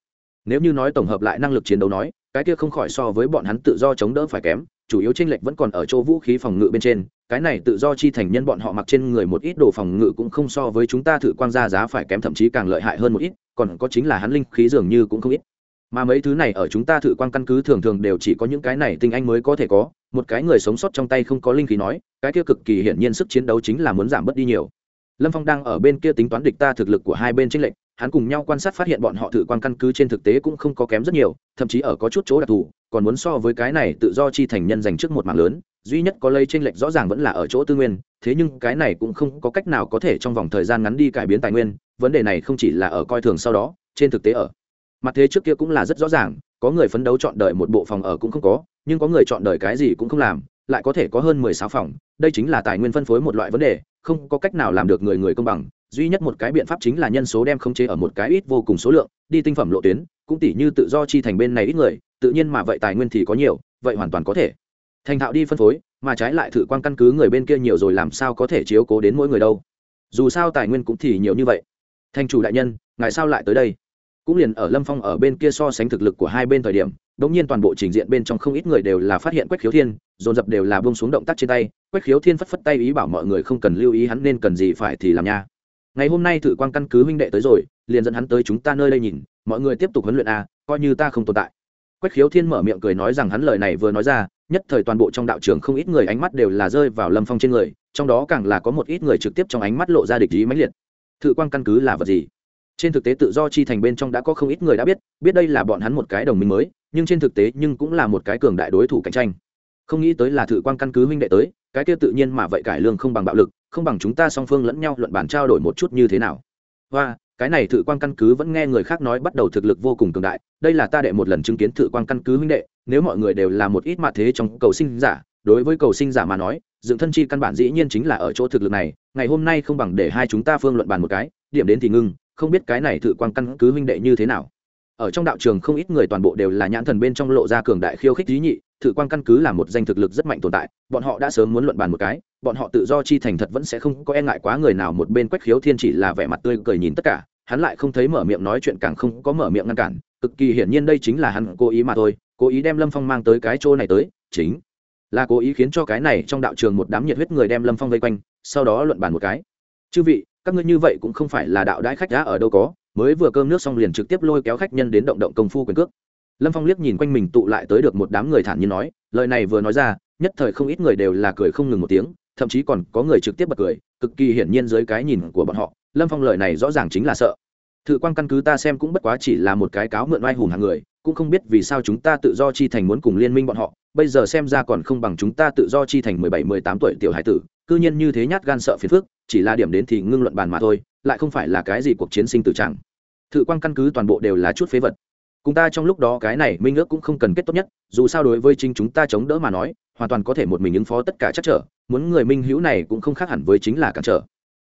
nếu như nói tổng hợp lại năng lực chiến đấu nói, cái kia không khỏi so với bọn hắn tự do chống đỡ phải kém, chủ yếu tranh lệch vẫn còn ở chỗ vũ khí phòng ngự bên trên, cái này tự do chi thành nhân bọn họ mặc trên người một ít đồ phòng ngự cũng không so với chúng ta thử quan ra giá phải kém, thậm chí càng lợi hại hơn một ít, còn có chính là hắn linh khí dường như cũng không ít mà mấy thứ này ở chúng ta thử quan căn cứ thường thường đều chỉ có những cái này tinh anh mới có thể có, một cái người sống sót trong tay không có linh khí nói, cái kia cực kỳ hiển nhiên sức chiến đấu chính là muốn giảm bớt đi nhiều. Lâm phong đang ở bên kia tính toán địch ta thực lực của hai bên tranh lệch, hắn cùng nhau quan sát phát hiện bọn họ thử quan căn cứ trên thực tế cũng không có kém rất nhiều, thậm chí ở có chút chỗ đặc thù, còn muốn so với cái này tự do chi thành nhân dành trước một mạng lớn, duy nhất có lây tranh lệch rõ ràng vẫn là ở chỗ tư nguyên, thế nhưng cái này cũng không có cách nào có thể trong vòng thời gian ngắn đi cải biến tài nguyên, vấn đề này không chỉ là ở coi thường sau đó, trên thực tế ở mặt thế trước kia cũng là rất rõ ràng, có người phấn đấu chọn đời một bộ phòng ở cũng không có, nhưng có người chọn đời cái gì cũng không làm, lại có thể có hơn mười sáu phòng, đây chính là tài nguyên phân phối một loại vấn đề, không có cách nào làm được người người công bằng, duy nhất một cái biện pháp chính là nhân số đem khống chế ở một cái ít vô cùng số lượng, đi tinh phẩm lộ tuyến, cũng tỷ như tự do chi thành bên này ít người, tự nhiên mà vậy tài nguyên thì có nhiều, vậy hoàn toàn có thể. Thành thạo đi phân phối, mà trái lại thử quan căn cứ người bên kia nhiều rồi làm sao có thể chiếu cố đến mỗi người đâu. Dù sao tài nguyên cũng thì nhiều như vậy. Thành chủ đại nhân, ngài sao lại tới đây? Cũng liền ở lâm phong ở bên kia so sánh thực lực của hai bên thời điểm đ ỗ n g nhiên toàn bộ trình diện bên trong không ít người đều là phát hiện quách khiếu thiên, dồn dập đều là bông xuống động tác trên tay. Quách khiếu thiên phất phất tay ý bảo mọi người không cần lưu ý hắn nên cần gì phải thì làm nha. Ngày hôm nay thử quan căn cứ huynh đệ tới rồi, liền dẫn hắn tới chúng ta nơi đây nhìn, mọi người tiếp tục huấn luyện a coi như ta không tồn tại. Quách khiếu thiên mở miệng cười nói rằng hắn lời này vừa nói ra, nhất thời toàn bộ trong đạo trường không ít người ánh mắt đều là rơi vào lâm phong trên người, trong đó càng là có một ít người trực tiếp trong ánh mắt lộ ra địch ý mãnh liệt. Thự quan căn cứ là vật gì? Trên thực tế tự do chi thành bên trong đã có không ít người đã biết biết đây là bọn hắn một cái đồng minh mới, nhưng trên thực tế nhưng cũng là một cái cường đại đối thủ cạnh tranh. Không nghĩ tới là thử quan căn cứ huynh đệ tới, cái kia tự nhiên mà vậy cải lương không bằng bạo lực, không bằng chúng ta song phương lẫn nhau luận bàn trao đổi một chút như thế nào. Và cái này thử quan căn cứ vẫn nghe người khác nói bắt đầu thực lực vô cùng cường đại, đây là ta đệ một lần chứng kiến thử quan căn cứ huynh đệ, nếu mọi người đều là một ít mặt thế trong cầu sinh giả, đối với cầu sinh giả mà nói, dựng thân chi căn bản dĩ nhiên chính là ở chỗ thực lực này, ngày hôm nay không bằng để hai chúng ta phương luận bàn một cái, điểm đến thì ngưng không biết cái này thử quan căn cứ huynh đệ như thế nào. Ở trong đạo trường không ít người toàn bộ đều là nhãn thần bên trong lộ ra cường đại khiêu khích lý nhị thử quan căn cứ là một danh thực lực rất mạnh tồn tại, bọn họ đã sớm muốn luận bàn một cái, bọn họ tự do chi thành thật vẫn sẽ không có e ngại quá người nào một bên quách khiếu thiên chỉ là vẻ mặt tươi cười nhìn tất cả, hắn lại không thấy mở miệng nói chuyện càng không có mở miệng ngăn cản, cực kỳ hiển nhiên đây chính là hắn cố ý mà thôi, cố ý đem lâm phong mang tới cái chỗ này tới, chính là cố ý khiến cho cái này trong đạo trường một đám nhiệt huyết người đem lâm phong vây quanh, sau đó luận bàn một cái. Chư vị các ngươi như vậy cũng không phải là đạo đãi khách đã ở đâu có, mới vừa cơm nước xong liền trực tiếp lôi kéo khách nhân đến động động công phu quyền cước. Lâm phong liếc nhìn quanh mình tụ lại tới được một đám người thản nhiên nói, lời này vừa nói ra, nhất thời không ít người đều là cười không ngừng một tiếng, thậm chí còn có người trực tiếp bật cười, cực kỳ hiển nhiên dưới cái nhìn của bọn họ, lâm phong lời này rõ ràng chính là sợ. Thự quan căn cứ ta xem cũng bất quá chỉ là một cái cáo mượn oai hùng hàng người cũng không biết vì sao chúng ta tự do chi thành muốn cùng liên minh bọn họ, bây giờ xem ra còn không bằng chúng ta tự do chi thành mười bảy, mười tám tuổi tiểu hải tử, cư nhiên như thế nhát gan sợ phiền phức, chỉ là điểm đến thì ngưng luận bàn mà thôi, lại không phải là cái gì cuộc chiến sinh tử trạng thự quan căn cứ toàn bộ đều là chút phế vật. Cùng ta trong lúc đó cái này minh ước cũng không cần kết tốt nhất, dù sao đối với chính chúng ta chống đỡ mà nói, hoàn toàn có thể một mình ứng phó tất cả chắc trở, muốn người minh hữu này cũng không khác hẳn với chính là cản trở.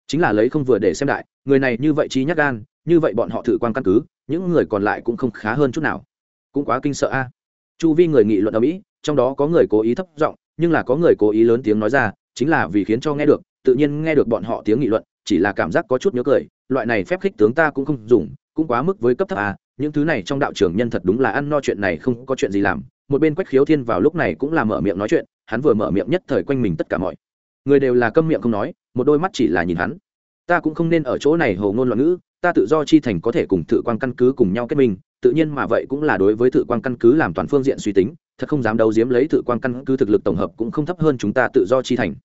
Chính là lấy không vừa để xem đại, người này như vậy chi nhắc gan, như vậy bọn họ thử quan căn cứ, những người còn lại cũng không khá hơn chút nào cũng quá kinh sợ a. Chu vi người nghị luận ở mỹ, trong đó có người cố ý thấp giọng, nhưng là có người cố ý lớn tiếng nói ra, chính là vì khiến cho nghe được, tự nhiên nghe được bọn họ tiếng nghị luận, chỉ là cảm giác có chút nhớ cười, loại này phép khích tướng ta cũng không dùng, cũng quá mức với cấp thấp a, những thứ này trong đạo trưởng nhân thật đúng là ăn no chuyện này không có chuyện gì làm, một bên quách khiếu thiên vào lúc này cũng là mở miệng nói chuyện, hắn vừa mở miệng nhất thời quanh mình tất cả mọi người đều là câm miệng không nói, một đôi mắt chỉ là nhìn hắn. Ta cũng không nên ở chỗ này hầu ngôn loạn ngữ, ta tự do chi thành có thể cùng thử quan căn cứ cùng nhau kết minh tự nhiên mà vậy cũng là đối với thự quan căn cứ làm toàn phương diện suy tính thật không dám đấu diếm lấy thự quan căn cứ thực lực tổng hợp cũng không thấp hơn chúng ta tự do chi thành.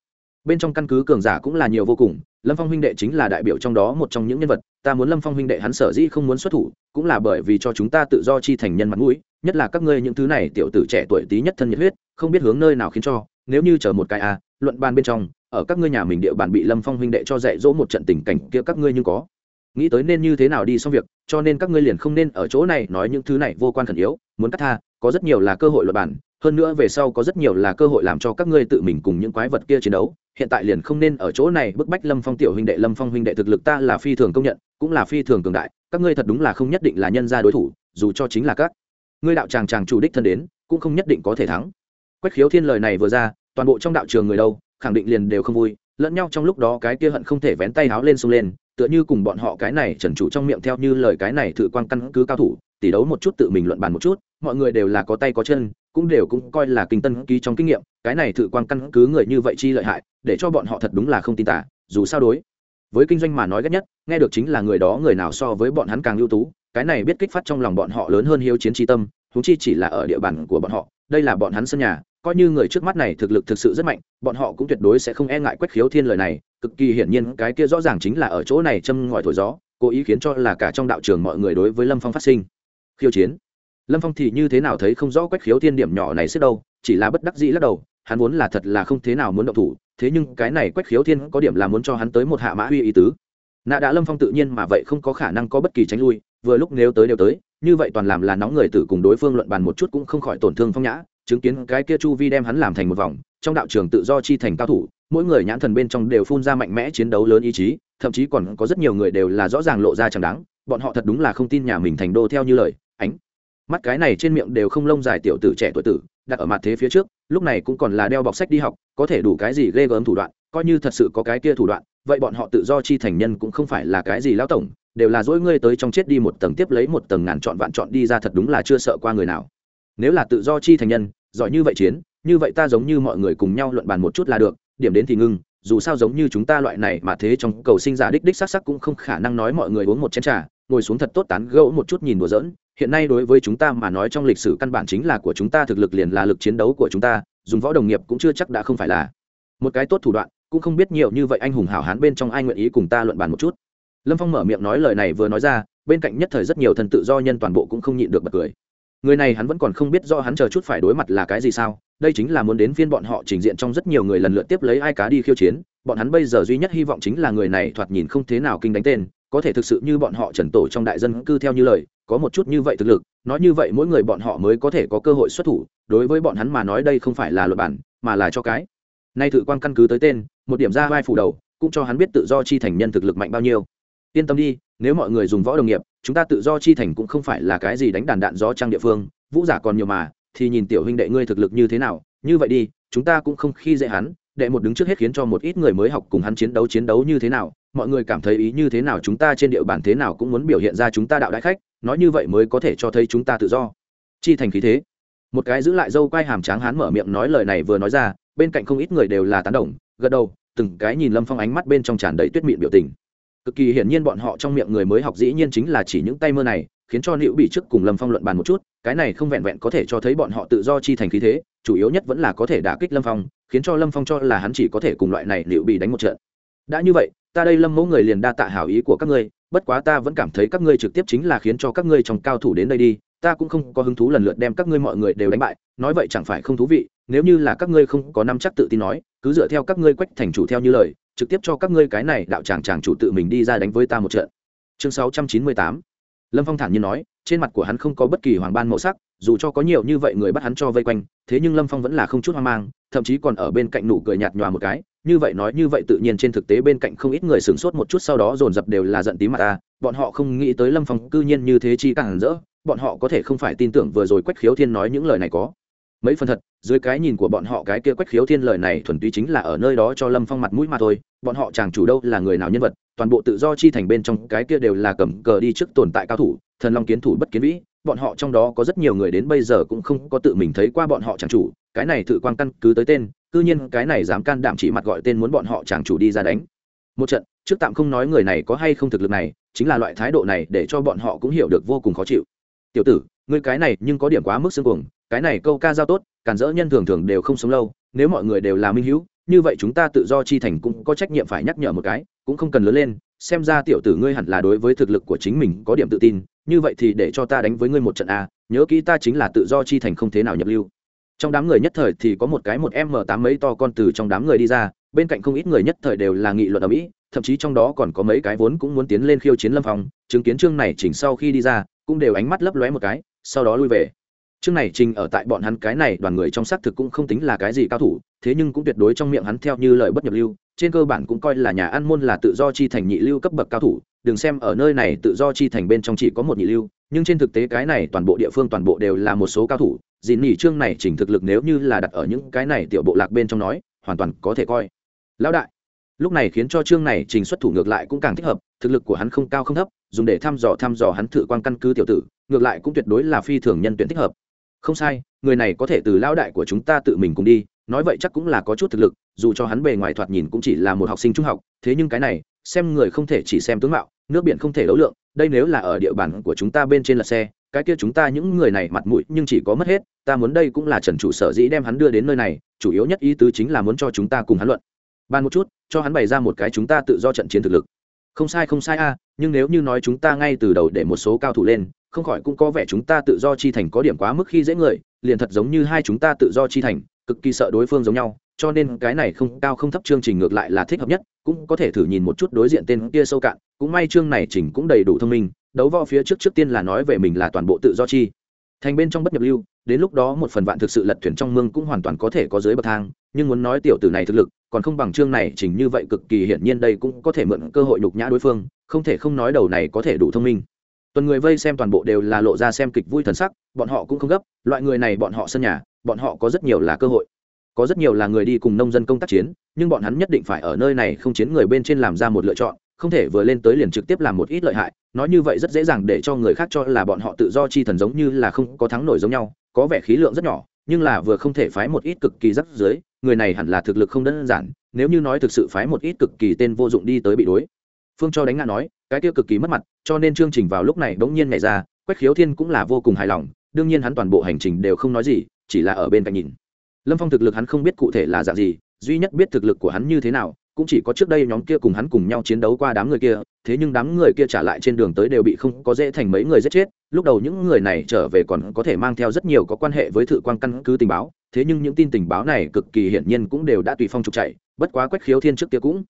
Bên trong căn cứ cường giả cũng là nhiều vô cùng lâm phong huynh đệ chính là đại biểu trong đó một trong những nhân vật ta muốn lâm phong huynh đệ hắn sở dĩ không muốn xuất thủ cũng là bởi vì cho chúng ta tự do chi thành nhân mặt mũi nhất là các ngươi những thứ này tiểu tử trẻ tuổi tí nhất thân nhiệt huyết không biết hướng nơi nào khiến cho nếu như chờ một cái a à, luận ban bên trong ở các ngươi nhà mình địa bàn bị lâm phong huynh đệ cho dạy dỗ một trận tình cảnh kia các ngươi như có nghĩ tới nên như thế nào đi xong việc, cho nên các ngươi liền không nên ở chỗ này nói những thứ này vô quan khẩn yếu, muốn cắt tha, có rất nhiều là cơ hội luật bản, hơn nữa về sau có rất nhiều là cơ hội làm cho các ngươi tự mình cùng những quái vật kia chiến đấu. Hiện tại liền không nên ở chỗ này, bức bách lâm phong tiểu huynh đệ, lâm phong huynh đệ thực lực ta là phi thường công nhận, cũng là phi thường cường đại, các ngươi thật đúng là không nhất định là nhân gia đối thủ, dù cho chính là các ngươi đạo tràng tràng chủ đích thân đến, cũng không nhất định có thể thắng. Quách khiếu thiên lời này vừa ra, toàn bộ trong đạo trường người đâu, khẳng định liền đều không vui, lẫn nhau trong lúc đó cái kia hận không thể vén tay háo lên xông lên tựa như cùng bọn họ cái này trần chủ trong miệng theo như lời cái này thử quan căn cứ cao thủ tỷ đấu một chút tự mình luận bàn một chút, mọi người đều là có tay có chân, cũng đều cũng coi là kinh tân ký trong kinh nghiệm, cái này thử quan căn cứ người như vậy chi lợi hại, để cho bọn họ thật đúng là không tin tả, dù sao đối với kinh doanh mà nói ghét nhất, nghe được chính là người đó người nào so với bọn hắn càng ưu tú, cái này biết kích phát trong lòng bọn họ lớn hơn hiếu chiến tri tâm thú chi chỉ là ở địa bàn của bọn họ, đây là bọn hắn sân nhà, coi như người trước mắt này thực lực thực sự rất mạnh, bọn họ cũng tuyệt đối sẽ không e ngại quách khiếu thiên lời này cực kỳ hiển nhiên cái kia rõ ràng chính là ở chỗ này châm ngòi thổi gió, cố ý khiến cho là cả trong đạo trường mọi người đối với lâm phong phát sinh. Khiêu chiến. Lâm phong thì như thế nào thấy không rõ quách khiếu thiên điểm nhỏ này xếp đâu, chỉ là bất đắc dĩ lắc đầu, hắn vốn là thật là không thế nào muốn động thủ, thế nhưng cái này quách khiếu thiên có điểm là muốn cho hắn tới một hạ mã huy ý tứ. Nạ đã lâm phong tự nhiên mà vậy không có khả năng có bất kỳ tránh lui, vừa lúc nếu tới đều tới, như vậy toàn làm là nóng người tử cùng đối phương luận bàn một chút cũng không khỏi tổn thương phong nhã, chứng kiến cái kia chu vi đem hắn làm thành một vòng, trong đạo trường tự do chi thành cao thủ mỗi người nhãn thần bên trong đều phun ra mạnh mẽ chiến đấu lớn ý chí, thậm chí còn có rất nhiều người đều là rõ ràng lộ ra chẳng đáng, bọn họ thật đúng là không tin nhà mình thành đô theo như lời, ánh mắt cái này trên miệng đều không lông dài tiểu tử trẻ tuổi tử, đặt ở mặt thế phía trước, lúc này cũng còn là đeo bọc sách đi học, có thể đủ cái gì ghê gớm thủ đoạn, coi như thật sự có cái kia thủ đoạn, vậy bọn họ tự do chi thành nhân cũng không phải là cái gì lão tổng, đều là dỗi ngươi tới trong chết đi một tầng tiếp lấy một tầng ngàn chọn vạn chọn đi ra thật đúng là chưa sợ qua người nào. Nếu là tự do chi thành nhân, giỏi như vậy chiến, như vậy ta giống như mọi người cùng nhau luận bàn một chút là được điểm đến thì ngưng, dù sao giống như chúng ta loại này mà thế trong cầu sinh giả đích đích sắc sắc cũng không khả năng nói mọi người uống một chén trà, ngồi xuống thật tốt tán gẫu một chút nhìn đùa giỡn. Hiện nay đối với chúng ta mà nói trong lịch sử căn bản chính là của chúng ta, thực lực liền là lực chiến đấu của chúng ta, dùng võ đồng nghiệp cũng chưa chắc đã không phải là. Một cái tốt thủ đoạn, cũng không biết nhiều như vậy anh hùng hảo hán bên trong ai nguyện ý cùng ta luận bàn một chút. Lâm phong mở miệng nói lời này vừa nói ra, bên cạnh nhất thời rất nhiều thần tự do nhân toàn bộ cũng không nhịn được bật cười người này hắn vẫn còn không biết do hắn chờ chút phải đối mặt là cái gì sao, đây chính là muốn đến phiên bọn họ trình diện trong rất nhiều người lần lượt tiếp lấy ai cá đi khiêu chiến, bọn hắn bây giờ duy nhất hy vọng chính là người này thoạt nhìn không thế nào kinh đánh tên, có thể thực sự như bọn họ trần tổ trong đại dân cư theo như lời, có một chút như vậy thực lực, nói như vậy mỗi người bọn họ mới có thể có cơ hội xuất thủ, đối với bọn hắn mà nói đây không phải là luật bản, mà là cho cái. Nay thử quan căn cứ tới tên, một điểm ra vai phủ đầu, cũng cho hắn biết tự do chi thành nhân thực lực mạnh bao nhiêu yên tâm đi, nếu mọi người dùng võ đồng nghiệp, chúng ta tự do chi thành cũng không phải là cái gì đánh đàn đạn gió trang địa phương, vũ giả còn nhiều mà, thì nhìn tiểu huynh đệ ngươi thực lực như thế nào, như vậy đi, chúng ta cũng không khi dễ hắn, đệ một đứng trước hết khiến cho một ít người mới học cùng hắn chiến đấu chiến đấu như thế nào, mọi người cảm thấy ý như thế nào chúng ta trên địa bàn thế nào cũng muốn biểu hiện ra chúng ta đạo đại khách, nói như vậy mới có thể cho thấy chúng ta tự do. Chi thành khí thế. Một cái giữ lại dâu quai hàm tráng hắn mở miệng nói lời này vừa nói ra, bên cạnh không ít người đều là tán đồng, gật đầu, từng cái nhìn lâm phong ánh mắt bên trong tràn đầy tuyết miệng biểu tình cực kỳ hiển nhiên bọn họ trong miệng người mới học dĩ nhiên chính là chỉ những tay mơ này, khiến cho nữ bị trước cùng lâm phong luận bàn một chút, cái này không vẹn vẹn có thể cho thấy bọn họ tự do chi thành khí thế, chủ yếu nhất vẫn là có thể đả kích lâm phong, khiến cho lâm phong cho là hắn chỉ có thể cùng loại này liễu bị đánh một trận. Đã như vậy, ta đây lâm mẫu người liền đa tạ hảo ý của các ngươi, bất quá ta vẫn cảm thấy các ngươi trực tiếp chính là khiến cho các ngươi trong cao thủ đến đây đi, ta cũng không có hứng thú lần lượt đem các ngươi mọi người đều đánh bại, nói vậy chẳng phải không thú vị, nếu như là các ngươi không có năm chắc tự tin nói, cứ dựa theo các ngươi quách thành chủ theo như lời trực tiếp cho các ngươi cái này đạo tràng tràng chủ tự mình đi ra đánh với ta một trận. Chương sáu trăm chín mươi tám. Lâm phong thản nhiên nói, trên mặt của hắn không có bất kỳ hoàng ban màu sắc, dù cho có nhiều như vậy người bắt hắn cho vây quanh, thế nhưng lâm phong vẫn là không chút hoang mang, thậm chí còn ở bên cạnh nụ cười nhạt nhòa một cái, như vậy nói như vậy tự nhiên trên thực tế bên cạnh không ít người sửng sốt một chút sau đó dồn dập đều là giận tí mặt ta, bọn họ không nghĩ tới lâm phong cư nhiên như thế chi càng rỡ, bọn họ có thể không phải tin tưởng vừa rồi quách khiếu thiên nói những lời này có mấy phần thật, dưới cái nhìn của bọn họ cái kia quách khiếu thiên lời này thuần túy chính là ở nơi đó cho lâm phong mặt mũi mà thôi, bọn họ chẳng chủ đâu là người nào nhân vật, toàn bộ tự do chi thành bên trong cái kia đều là cầm cờ đi trước tồn tại cao thủ, thần long kiến thủ bất kiến vĩ, bọn họ trong đó có rất nhiều người đến bây giờ cũng không có tự mình thấy qua bọn họ chẳng chủ, cái này tự quan căn cứ tới tên, cư nhiên cái này dám can đảm chỉ mặt gọi tên muốn bọn họ chẳng chủ đi ra đánh. Một trận, trước tạm không nói người này có hay không thực lực này, chính là loại thái độ này để cho bọn họ cũng hiểu được vô cùng khó chịu tiểu tử, ngươi cái này nhưng có điểm quá mức xương cuồng, cái này câu ca giao tốt cản dỡ nhân thường thường đều không sống lâu, nếu mọi người đều là minh hữu, như vậy chúng ta tự do chi thành cũng có trách nhiệm phải nhắc nhở một cái, cũng không cần lớn lên, xem ra tiểu tử ngươi hẳn là đối với thực lực của chính mình có điểm tự tin, như vậy thì để cho ta đánh với ngươi một trận a, nhớ kỹ ta chính là tự do chi thành không thế nào nhập lưu. Trong đám người nhất thời thì có một cái một m tám mấy to con từ trong đám người đi ra, bên cạnh không ít người nhất thời đều là nghị luận ở mỹ thậm chí trong đó còn có mấy cái vốn cũng muốn tiến lên khiêu chiến lâm phong, chứng kiến chương này chỉnh sau khi đi ra cũng đều ánh mắt lấp lóe một cái, sau đó lui về. Chương này trình ở tại bọn hắn cái này đoàn người trong xác thực cũng không tính là cái gì cao thủ, thế nhưng cũng tuyệt đối trong miệng hắn theo như lời bất nhập lưu, trên cơ bản cũng coi là nhà ăn môn là tự do chi thành nhị lưu cấp bậc cao thủ, đừng xem ở nơi này tự do chi thành bên trong chỉ có một nhị lưu, nhưng trên thực tế cái này toàn bộ địa phương toàn bộ đều là một số cao thủ dìn nhỉ chương này chỉnh thực lực nếu như là đặt ở những cái này tiểu bộ lạc bên trong nói, hoàn toàn có thể coi. Lão đại lúc này khiến cho chương này trình xuất thủ ngược lại cũng càng thích hợp, thực lực của hắn không cao không thấp, dùng để thăm dò thăm dò hắn thử quan căn cứ tiểu tử, ngược lại cũng tuyệt đối là phi thường nhân tuyển thích hợp. Không sai, người này có thể từ lao đại của chúng ta tự mình cùng đi, nói vậy chắc cũng là có chút thực lực, dù cho hắn bề ngoài thoạt nhìn cũng chỉ là một học sinh trung học, thế nhưng cái này, xem người không thể chỉ xem tướng mạo, nước biển không thể đấu lượng, đây nếu là ở địa bàn của chúng ta bên trên là xe, cái kia chúng ta những người này mặt mũi nhưng chỉ có mất hết, ta muốn đây cũng là trần chủ sở dĩ đem hắn đưa đến nơi này, chủ yếu nhất ý tứ chính là muốn cho chúng ta cùng hắn luận bàn một chút, cho hắn bày ra một cái chúng ta tự do trận chiến thực lực. Không sai không sai a, nhưng nếu như nói chúng ta ngay từ đầu để một số cao thủ lên, không khỏi cũng có vẻ chúng ta tự do chi thành có điểm quá mức khi dễ người, liền thật giống như hai chúng ta tự do chi thành, cực kỳ sợ đối phương giống nhau, cho nên cái này không, cao không thấp chương trình ngược lại là thích hợp nhất, cũng có thể thử nhìn một chút đối diện tên kia sâu cạn, cũng may chương này chỉnh cũng đầy đủ thông minh, đấu võ phía trước trước tiên là nói về mình là toàn bộ tự do chi thành bên trong bất nhập lưu, đến lúc đó một phần vạn thực sự lật thuyền trong mương cũng hoàn toàn có thể có dưới bậc thang, nhưng muốn nói tiểu tử này thực lực còn không bằng chương này, chỉnh như vậy cực kỳ hiển nhiên đây cũng có thể mượn cơ hội nhục nhã đối phương, không thể không nói đầu này có thể đủ thông minh. Tuần người vây xem toàn bộ đều là lộ ra xem kịch vui thần sắc, bọn họ cũng không gấp, loại người này bọn họ sân nhà, bọn họ có rất nhiều là cơ hội. Có rất nhiều là người đi cùng nông dân công tác chiến, nhưng bọn hắn nhất định phải ở nơi này không chiến người bên trên làm ra một lựa chọn, không thể vừa lên tới liền trực tiếp làm một ít lợi hại, nói như vậy rất dễ dàng để cho người khác cho là bọn họ tự do chi thần giống như là không có thắng nổi giống nhau, có vẻ khí lượng rất nhỏ, nhưng là vừa không thể phái một ít cực kỳ rắc dưới người này hẳn là thực lực không đơn giản, nếu như nói thực sự phái một ít cực kỳ tên vô dụng đi tới bị đối. Phương cho đánh ngã nói, cái tiêu cực kỳ mất mặt, cho nên chương trình vào lúc này bỗng nhiên nhảy ra, quách khiếu thiên cũng là vô cùng hài lòng, đương nhiên hắn toàn bộ hành trình đều không nói gì, chỉ là ở bên cạnh nhìn. Lâm phong thực lực hắn không biết cụ thể là dạng gì, duy nhất biết thực lực của hắn như thế nào cũng chỉ có trước đây nhóm kia cùng hắn cùng nhau chiến đấu qua đám người kia, thế nhưng đám người kia trả lại trên đường tới đều bị không có dễ thành mấy người giết chết, lúc đầu những người này trở về còn có thể mang theo rất nhiều có quan hệ với thự quan căn cứ tình báo, thế nhưng những tin tình báo này cực kỳ hiển nhiên cũng đều đã tùy phong trục chạy, bất quá quách khiếu thiên trước kia cũng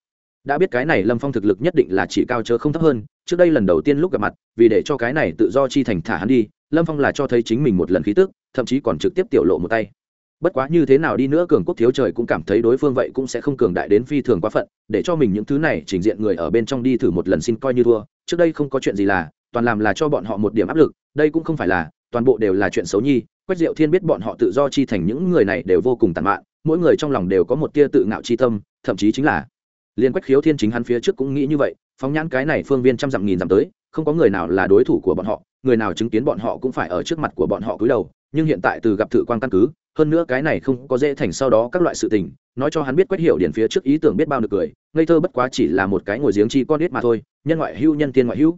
đã biết cái này lâm phong thực lực nhất định là chỉ cao chớ không thấp hơn, trước đây lần đầu tiên lúc gặp mặt, vì để cho cái này tự do chi thành thả hắn đi, lâm phong là cho thấy chính mình một lần khí tức, thậm chí còn trực tiếp tiểu lộ một tay bất quá như thế nào đi nữa cường quốc thiếu trời cũng cảm thấy đối phương vậy cũng sẽ không cường đại đến phi thường quá phận, để cho mình những thứ này trình diện người ở bên trong đi thử một lần xin coi như thua. Trước đây không có chuyện gì là, toàn làm là cho bọn họ một điểm áp lực, đây cũng không phải là, toàn bộ đều là chuyện xấu nhi. Quách diệu thiên biết bọn họ tự do chi thành những người này đều vô cùng tàn mạn, mỗi người trong lòng đều có một tia tự ngạo chi tâm, thậm chí chính là, liên quách khiếu thiên chính hắn phía trước cũng nghĩ như vậy, phóng nhãn cái này phương viên trăm dặm nghìn dặm tới, không có người nào là đối thủ của bọn họ, người nào chứng kiến bọn họ cũng phải ở trước mặt của bọn họ cúi đầu nhưng hiện tại từ gặp thự quan căn cứ, hơn nữa cái này không có dễ thành sau đó các loại sự tình, nói cho hắn biết quét hiểu điển phía trước ý tưởng biết bao được cười, ngây thơ bất quá chỉ là một cái ngồi giếng chi con ít mà thôi, nhân ngoại hữu, nhân tiên ngoại hữu.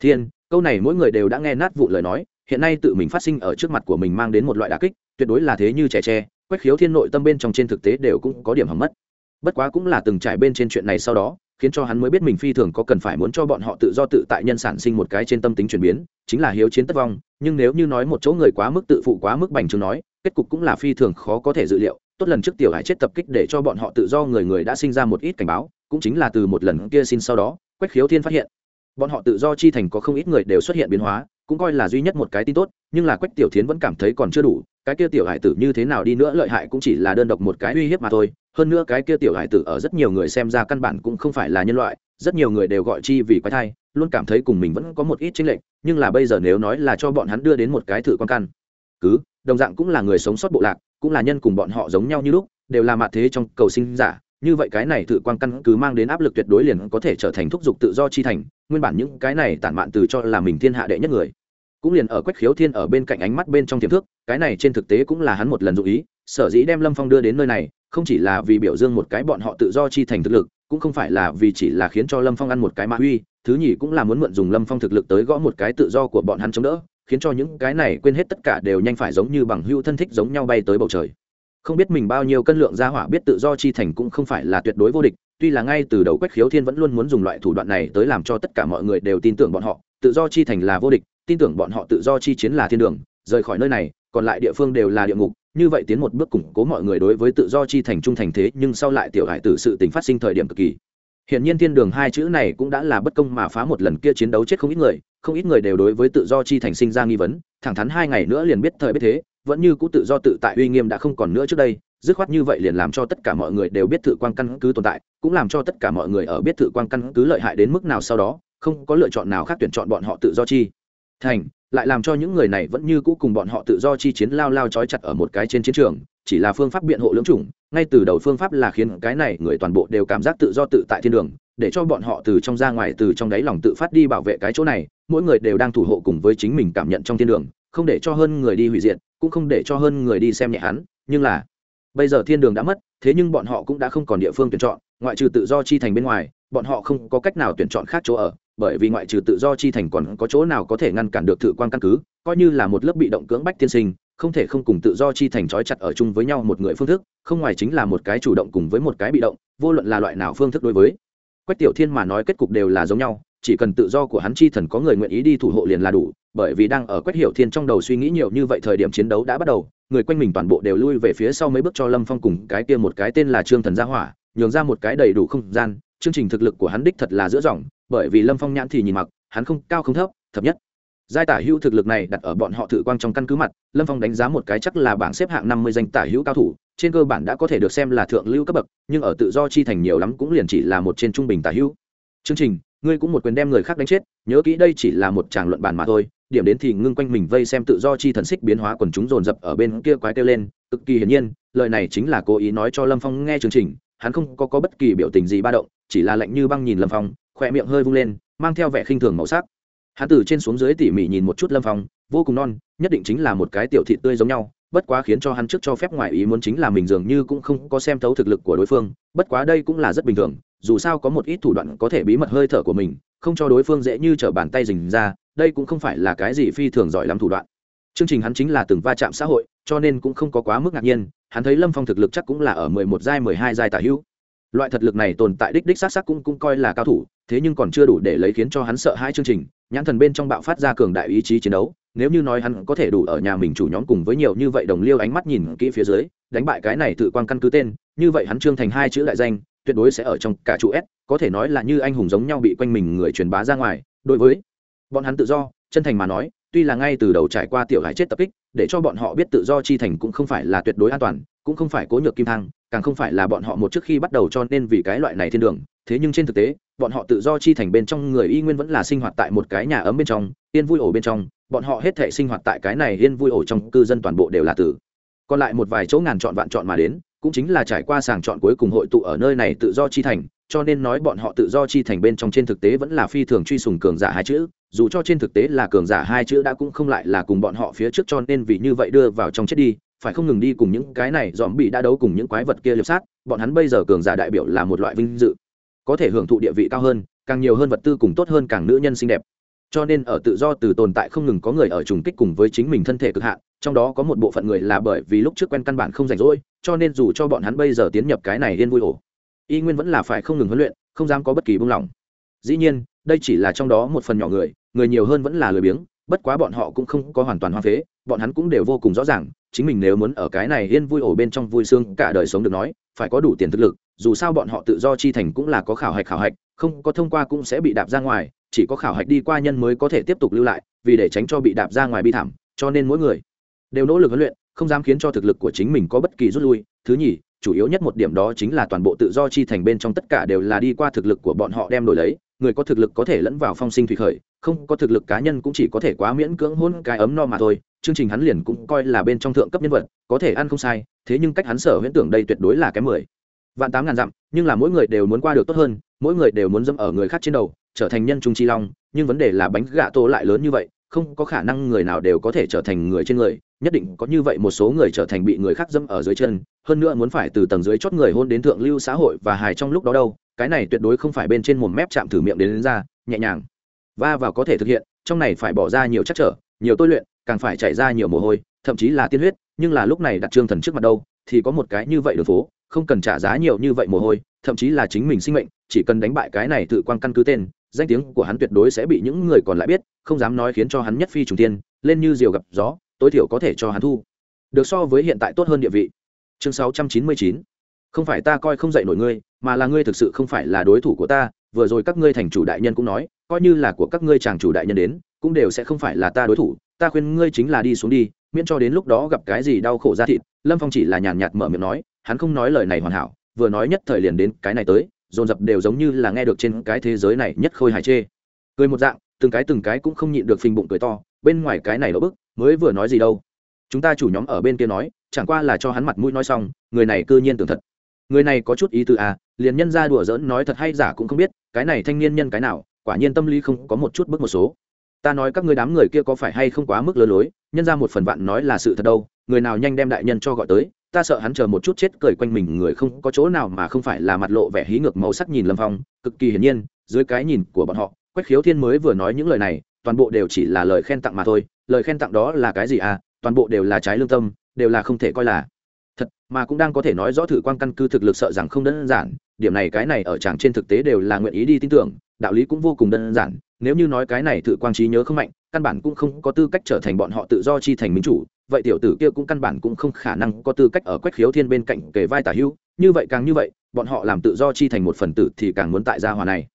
Thiên, câu này mỗi người đều đã nghe nát vụ lời nói, hiện nay tự mình phát sinh ở trước mặt của mình mang đến một loại đà kích, tuyệt đối là thế như trẻ tre, quách khiếu thiên nội tâm bên trong trên thực tế đều cũng có điểm hỏng mất. Bất quá cũng là từng trải bên trên chuyện này sau đó khiến cho hắn mới biết mình phi thường có cần phải muốn cho bọn họ tự do tự tại nhân sản sinh một cái trên tâm tính chuyển biến, chính là hiếu chiến tất vong, nhưng nếu như nói một chỗ người quá mức tự phụ quá mức bành trướng nói, kết cục cũng là phi thường khó có thể dự liệu, tốt lần trước tiểu hải chết tập kích để cho bọn họ tự do người người đã sinh ra một ít cảnh báo, cũng chính là từ một lần kia xin sau đó, quách khiếu thiên phát hiện, bọn họ tự do chi thành có không ít người đều xuất hiện biến hóa, cũng coi là duy nhất một cái tin tốt, nhưng là quách tiểu thiến vẫn cảm thấy còn chưa đủ cái kia tiểu hải tử như thế nào đi nữa, lợi hại cũng chỉ là đơn độc một cái uy hiếp mà thôi. Hơn nữa cái kia tiểu hải tử ở rất nhiều người xem ra căn bản cũng không phải là nhân loại, rất nhiều người đều gọi chi vì quái thai, luôn cảm thấy cùng mình vẫn có một ít chênh lệch, nhưng là bây giờ nếu nói là cho bọn hắn đưa đến một cái thử quan căn, cứ, đồng dạng cũng là người sống sót bộ lạc, cũng là nhân cùng bọn họ giống nhau như lúc, đều là mạ thế trong cầu sinh giả. Như vậy cái này thử quan căn cứ mang đến áp lực tuyệt đối liền có thể trở thành thúc giục tự do chi thành, nguyên bản những cái này tản mạn từ cho là mình thiên hạ đệ nhất người cũng liền ở quách khiếu thiên ở bên cạnh ánh mắt bên trong tiềm thức, cái này trên thực tế cũng là hắn một lần dụ ý, sở dĩ đem lâm phong đưa đến nơi này, không chỉ là vì biểu dương một cái bọn họ tự do chi thành thực lực, cũng không phải là vì chỉ là khiến cho lâm phong ăn một cái mạ huy thứ nhì cũng là muốn mượn dùng lâm phong thực lực tới gõ một cái tự do của bọn hắn chống đỡ, khiến cho những cái này quên hết tất cả đều nhanh phải giống như bằng hưu thân thích giống nhau bay tới bầu trời. Không biết mình bao nhiêu cân lượng gia hỏa biết tự do chi thành cũng không phải là tuyệt đối vô địch, tuy là ngay từ đầu quách khiếu thiên vẫn luôn muốn dùng loại thủ đoạn này tới làm cho tất cả mọi người đều tin tưởng bọn họ, tự do chi thành là vô địch tin tưởng bọn họ tự do chi chiến là thiên đường, rời khỏi nơi này, còn lại địa phương đều là địa ngục, như vậy tiến một bước củng cố mọi người đối với tự do chi thành trung thành thế, nhưng sau lại tiểu hải tử sự tình phát sinh thời điểm cực kỳ. Hiện nhiên thiên đường hai chữ này cũng đã là bất công mà phá một lần kia chiến đấu chết không ít người, không ít người đều đối với tự do chi thành sinh ra nghi vấn, thẳng thắn hai ngày nữa liền biết thời biết thế, vẫn như cũ tự do tự tại uy nghiêm đã không còn nữa trước đây, dứt khoát như vậy liền làm cho tất cả mọi người đều biết thự quan căn cứ tồn tại, cũng làm cho tất cả mọi người ở biết thự quan căn cứ lợi hại đến mức nào sau đó, không có lựa chọn nào khác tuyển chọn bọn họ tự do chi thành, lại làm cho những người này vẫn như cũ cùng bọn họ tự do chi chiến lao lao trói chặt ở một cái trên chiến trường, chỉ là phương pháp biện hộ lưỡng chủng, ngay từ đầu phương pháp là khiến cái này người toàn bộ đều cảm giác tự do tự tại thiên đường, để cho bọn họ từ trong ra ngoài, từ trong đáy lòng tự phát đi bảo vệ cái chỗ này, mỗi người đều đang thủ hộ cùng với chính mình cảm nhận trong thiên đường, không để cho hơn người đi hủy diệt, cũng không để cho hơn người đi xem nhẹ hắn, nhưng là, bây giờ thiên đường đã mất, thế nhưng bọn họ cũng đã không còn địa phương tuyển chọn, ngoại trừ tự do chi thành bên ngoài, bọn họ không có cách nào tuyển chọn khác chỗ ở bởi vì ngoại trừ tự do chi thành còn có chỗ nào có thể ngăn cản được thử quan căn cứ, coi như là một lớp bị động cưỡng bách tiên sinh, không thể không cùng tự do chi thành trói chặt ở chung với nhau một người phương thức, không ngoài chính là một cái chủ động cùng với một cái bị động, vô luận là loại nào phương thức đối với. Quách tiểu thiên mà nói kết cục đều là giống nhau, chỉ cần tự do của hắn chi thần có người nguyện ý đi thủ hộ liền là đủ, bởi vì đang ở quách hiểu thiên trong đầu suy nghĩ nhiều như vậy thời điểm chiến đấu đã bắt đầu, người quanh mình toàn bộ đều lui về phía sau mấy bước cho lâm phong cùng cái kia một cái tên là trương thần gia hỏa, nhường ra một cái đầy đủ không gian, chương trình thực lực của hắn đích thật là giữa dòng bởi vì lâm phong nhãn thì nhìn mặc, hắn không, cao không thấp thấp nhất. Giai tả hữu thực lực này đặt ở bọn họ thử quang trong căn cứ mặt, lâm phong đánh giá một cái chắc là bảng xếp hạng năm mươi danh tả hữu cao thủ, trên cơ bản đã có thể được xem là thượng lưu cấp bậc, nhưng ở tự do chi thành nhiều lắm cũng liền chỉ là một trên trung bình tả hữu. Chương trình, ngươi cũng một quyền đem người khác đánh chết, nhớ kỹ đây chỉ là một tràng luận bàn mà thôi, điểm đến thì ngưng quanh mình vây xem tự do chi thần xích biến hóa quần chúng dồn dập ở bên kia quái kêu lên, cực kỳ hiển nhiên, lời này chính là cố ý nói cho lâm phong nghe chương trình hắn không có, có bất kỳ biểu tình gì ba động chỉ là lạnh như băng nhìn lâm phong khỏe miệng hơi vung lên mang theo vẻ khinh thường màu sắc. Hắn từ trên xuống dưới tỉ mỉ nhìn một chút lâm phong vô cùng non nhất định chính là một cái tiểu thị tươi giống nhau bất quá khiến cho hắn trước cho phép ngoại ý muốn chính là mình dường như cũng không có xem thấu thực lực của đối phương bất quá đây cũng là rất bình thường dù sao có một ít thủ đoạn có thể bí mật hơi thở của mình không cho đối phương dễ như t r ở bàn tay dình ra đây cũng không phải là cái gì phi thường giỏi lắm thủ đoạn chương trình hắn chính là từng va chạm xã hội cho nên cũng không có quá mức ngạc nhiên hắn thấy lâm phong thực lực chắc cũng là ở mười một giai mười hai giai tả hữu. Loại thật lực này tồn tại đích đích s á c s á c cũng, cũng coi là cao thủ thế nhưng còn chưa đủ để lấy khiến cho hắn sợ hai chương trình nhãn thần bên trong bạo phát ra cường đại ý chí chiến đấu nếu như nói hắn có thể đủ ở nhà mình chủ nhóm cùng với nhiều như vậy đồng liêu ánh mắt nhìn kỹ phía dưới đánh bại cái này tự quan căn cứ tên như vậy hắn trương thành hai chữ đại danh tuyệt đối sẽ ở trong cả trụ s có thể nói là như anh hùng giống nhau bị quanh mình người truyền bá ra ngoài. Đối với bọn hắn tự do chân thành mà nói tuy là ngay từ đầu trải qua tiểu hải chết tập kích, để cho bọn họ biết tự do chi thành cũng không phải là tuyệt đối an toàn, cũng không phải cố nhược kim thang, càng không phải là bọn họ một trước khi bắt đầu cho nên vì cái loại này thiên đường. Thế nhưng trên thực tế, bọn họ tự do chi thành bên trong người y nguyên vẫn là sinh hoạt tại một cái nhà ấm bên trong, yên vui ổ bên trong, bọn họ hết thể sinh hoạt tại cái này yên vui ổ trong cư dân toàn bộ đều là tử. Còn lại một vài chỗ ngàn chọn vạn chọn mà đến, cũng chính là trải qua sàng chọn cuối cùng hội tụ ở nơi này tự do chi thành cho nên nói bọn họ tự do chi thành bên trong trên thực tế vẫn là phi thường truy sùng cường giả hai chữ, dù cho trên thực tế là cường giả hai chữ đã cũng không lại là cùng bọn họ phía trước cho nên vì như vậy đưa vào trong chết đi, phải không ngừng đi cùng những cái này dòm bị đã đấu cùng những quái vật kia liệp sát, bọn hắn bây giờ cường giả đại biểu là một loại vinh dự, có thể hưởng thụ địa vị cao hơn, càng nhiều hơn vật tư cùng tốt hơn càng nữ nhân xinh đẹp. Cho nên ở tự do từ tồn tại không ngừng có người ở trùng kích cùng với chính mình thân thể cực hạn, trong đó có một bộ phận người là bởi vì lúc trước quen căn bản không rảnh rỗi, cho nên dù cho bọn hắn bây giờ tiến nhập cái này yên vui ổ y nguyên vẫn là phải không ngừng huấn luyện, không dám có bất kỳ buông lỏng. Dĩ nhiên, đây chỉ là trong đó một phần nhỏ người người nhiều hơn vẫn là lười biếng, bất quá bọn họ cũng không có hoàn toàn hoang phế, bọn hắn cũng đều vô cùng rõ ràng, chính mình nếu muốn ở cái này yên vui ổ bên trong vui sướng cả đời sống được nói, phải có đủ tiền thực lực, dù sao bọn họ tự do chi thành cũng là có khảo hạch khảo hạch, không có thông qua cũng sẽ bị đạp ra ngoài, chỉ có khảo hạch đi qua nhân mới có thể tiếp tục lưu lại, vì để tránh cho bị đạp ra ngoài bi thảm, cho nên mỗi người đều nỗ lực huấn luyện, không dám khiến cho thực lực của chính mình có bất kỳ rút lui. Thứ nhì chủ yếu nhất một điểm đó chính là toàn bộ tự do chi thành bên trong tất cả đều là đi qua thực lực của bọn họ đem đổi lấy, người có thực lực có thể lẫn vào phong sinh thủy khởi, không có thực lực cá nhân cũng chỉ có thể quá miễn cưỡng hôn cái ấm no mà thôi. Chương trình hắn liền cũng coi là bên trong thượng cấp nhân vật, có thể ăn không sai, thế nhưng cách hắn sở huyễn tưởng đây tuyệt đối là cái mười. Vạn tám ngàn dặm, nhưng là mỗi người đều muốn qua được tốt hơn, mỗi người đều muốn dâm ở người khác trên đầu, trở thành nhân trung chi long, nhưng vấn đề là bánh gà tô lại lớn như vậy không có khả năng người nào đều có thể trở thành người trên người nhất định có như vậy một số người trở thành bị người khác dâm ở dưới chân hơn nữa muốn phải từ tầng dưới chót người hôn đến thượng lưu xã hội và hài trong lúc đó đâu cái này tuyệt đối không phải bên trên một mép chạm thử miệng đến, đến ra nhẹ nhàng. Và vào có thể thực hiện trong này phải bỏ ra nhiều chắc trở nhiều tôi luyện càng phải chạy ra nhiều mồ hôi thậm chí là tiên huyết nhưng là lúc này đặt trương thần trước mặt đâu thì có một cái như vậy đường phố không cần trả giá nhiều như vậy mồ hôi thậm chí là chính mình sinh mệnh chỉ cần đánh bại cái này tự quan căn cứ tên danh tiếng của hắn tuyệt đối sẽ bị những người còn lại biết, không dám nói khiến cho hắn nhất phi trùng tiên lên như diều gặp gió, tối thiểu có thể cho hắn thu. Được so với hiện tại tốt hơn địa vị. Chương 699 không phải ta coi không dạy nổi ngươi, mà là ngươi thực sự không phải là đối thủ của ta, vừa rồi các ngươi thành chủ đại nhân cũng nói, coi như là của các ngươi chàng chủ đại nhân đến, cũng đều sẽ không phải là ta đối thủ, ta khuyên ngươi chính là đi xuống đi, miễn cho đến lúc đó gặp cái gì đau khổ ra thịt, lâm phong chỉ là nhàn nhạt mở miệng nói, hắn không nói lời này hoàn hảo, vừa nói nhất thời liền đến cái này tới dồn dập đều giống như là nghe được trên cái thế giới này nhất khôi hài chê. Cười một dạng, từng cái từng cái cũng không nhịn được phình bụng cười to, bên ngoài cái này đỡ bức, mới vừa nói gì đâu. Chúng ta chủ nhóm ở bên kia nói, chẳng qua là cho hắn mặt mũi nói xong, người này cư nhiên tưởng thật. Người này có chút ý tư à liền nhân ra đùa giỡn nói thật hay giả cũng không biết, cái này thanh niên nhân cái nào, quả nhiên tâm lý không có một chút bức một số. Ta nói các người đám người kia có phải hay không quá mức lơ lối, nhân ra một phần vạn nói là sự thật đâu, người nào nhanh đem đại nhân cho gọi tới ta sợ hắn chờ một chút chết cười quanh mình người không có chỗ nào mà không phải là mặt lộ vẻ hí ngược màu sắc nhìn lâm phong, cực kỳ hiển nhiên, dưới cái nhìn của bọn họ, quách khiếu thiên mới vừa nói những lời này, toàn bộ đều chỉ là lời khen tặng mà thôi, lời khen tặng đó là cái gì à toàn bộ đều là trái lương tâm, đều là không thể coi là. Thật, mà cũng đang có thể nói rõ thử quan căn cứ thực lực sợ rằng không đơn giản, điểm này cái này ở tràng trên thực tế đều là nguyện ý đi tin tưởng, đạo lý cũng vô cùng đơn giản, nếu như nói cái này thử quang trí nhớ không mạnh, căn bản cũng không có tư cách trở thành bọn họ tự do chi thành minh chủ vậy tiểu tử kia cũng căn bản cũng không khả năng có tư cách ở quách khiếu thiên bên cạnh kề vai tả hữu, như vậy càng như vậy, bọn họ làm tự do chi thành một phần tử thì càng muốn tại gia hòa này.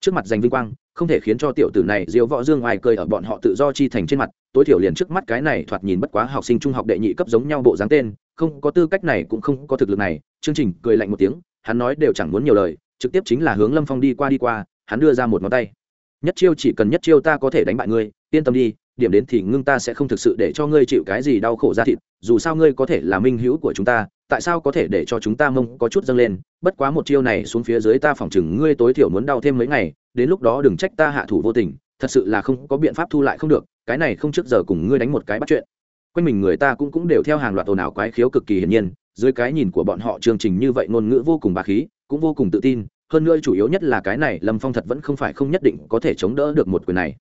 Trước mặt giành vinh quang, không thể khiến cho tiểu tử này diếu võ dương ngoài cười ở bọn họ tự do chi thành trên mặt, tối thiểu liền trước mắt cái này thoạt nhìn bất quá học sinh trung học đệ nhị cấp giống nhau bộ dáng tên, không có tư cách này cũng không có thực lực này, chương trình cười lạnh một tiếng, hắn nói đều chẳng muốn nhiều lời, trực tiếp chính là hướng lâm phong đi qua đi qua, hắn đưa ra một ngón tay. Nhất chiêu chỉ cần nhất chiêu ta có thể đánh bại ngươi, yên tâm đi điểm đến thì ngưng ta sẽ không thực sự để cho ngươi chịu cái gì đau khổ ra thịt, dù sao ngươi có thể là minh hữu của chúng ta, tại sao có thể để cho chúng ta mông có chút dâng lên? Bất quá một chiêu này xuống phía dưới ta phỏng chừng ngươi tối thiểu muốn đau thêm mấy ngày, đến lúc đó đừng trách ta hạ thủ vô tình, thật sự là không có biện pháp thu lại không được, cái này không trước giờ cùng ngươi đánh một cái bắt chuyện. Quanh mình người ta cũng cũng đều theo hàng loạt ồn ào quái khiếu cực kỳ hiển nhiên, dưới cái nhìn của bọn họ chương trình như vậy ngôn ngữ vô cùng bà khí, cũng vô cùng tự tin, hơn nữa chủ yếu nhất là cái này lâm phong thật vẫn không phải không nhất định có thể chống đỡ được một quyền này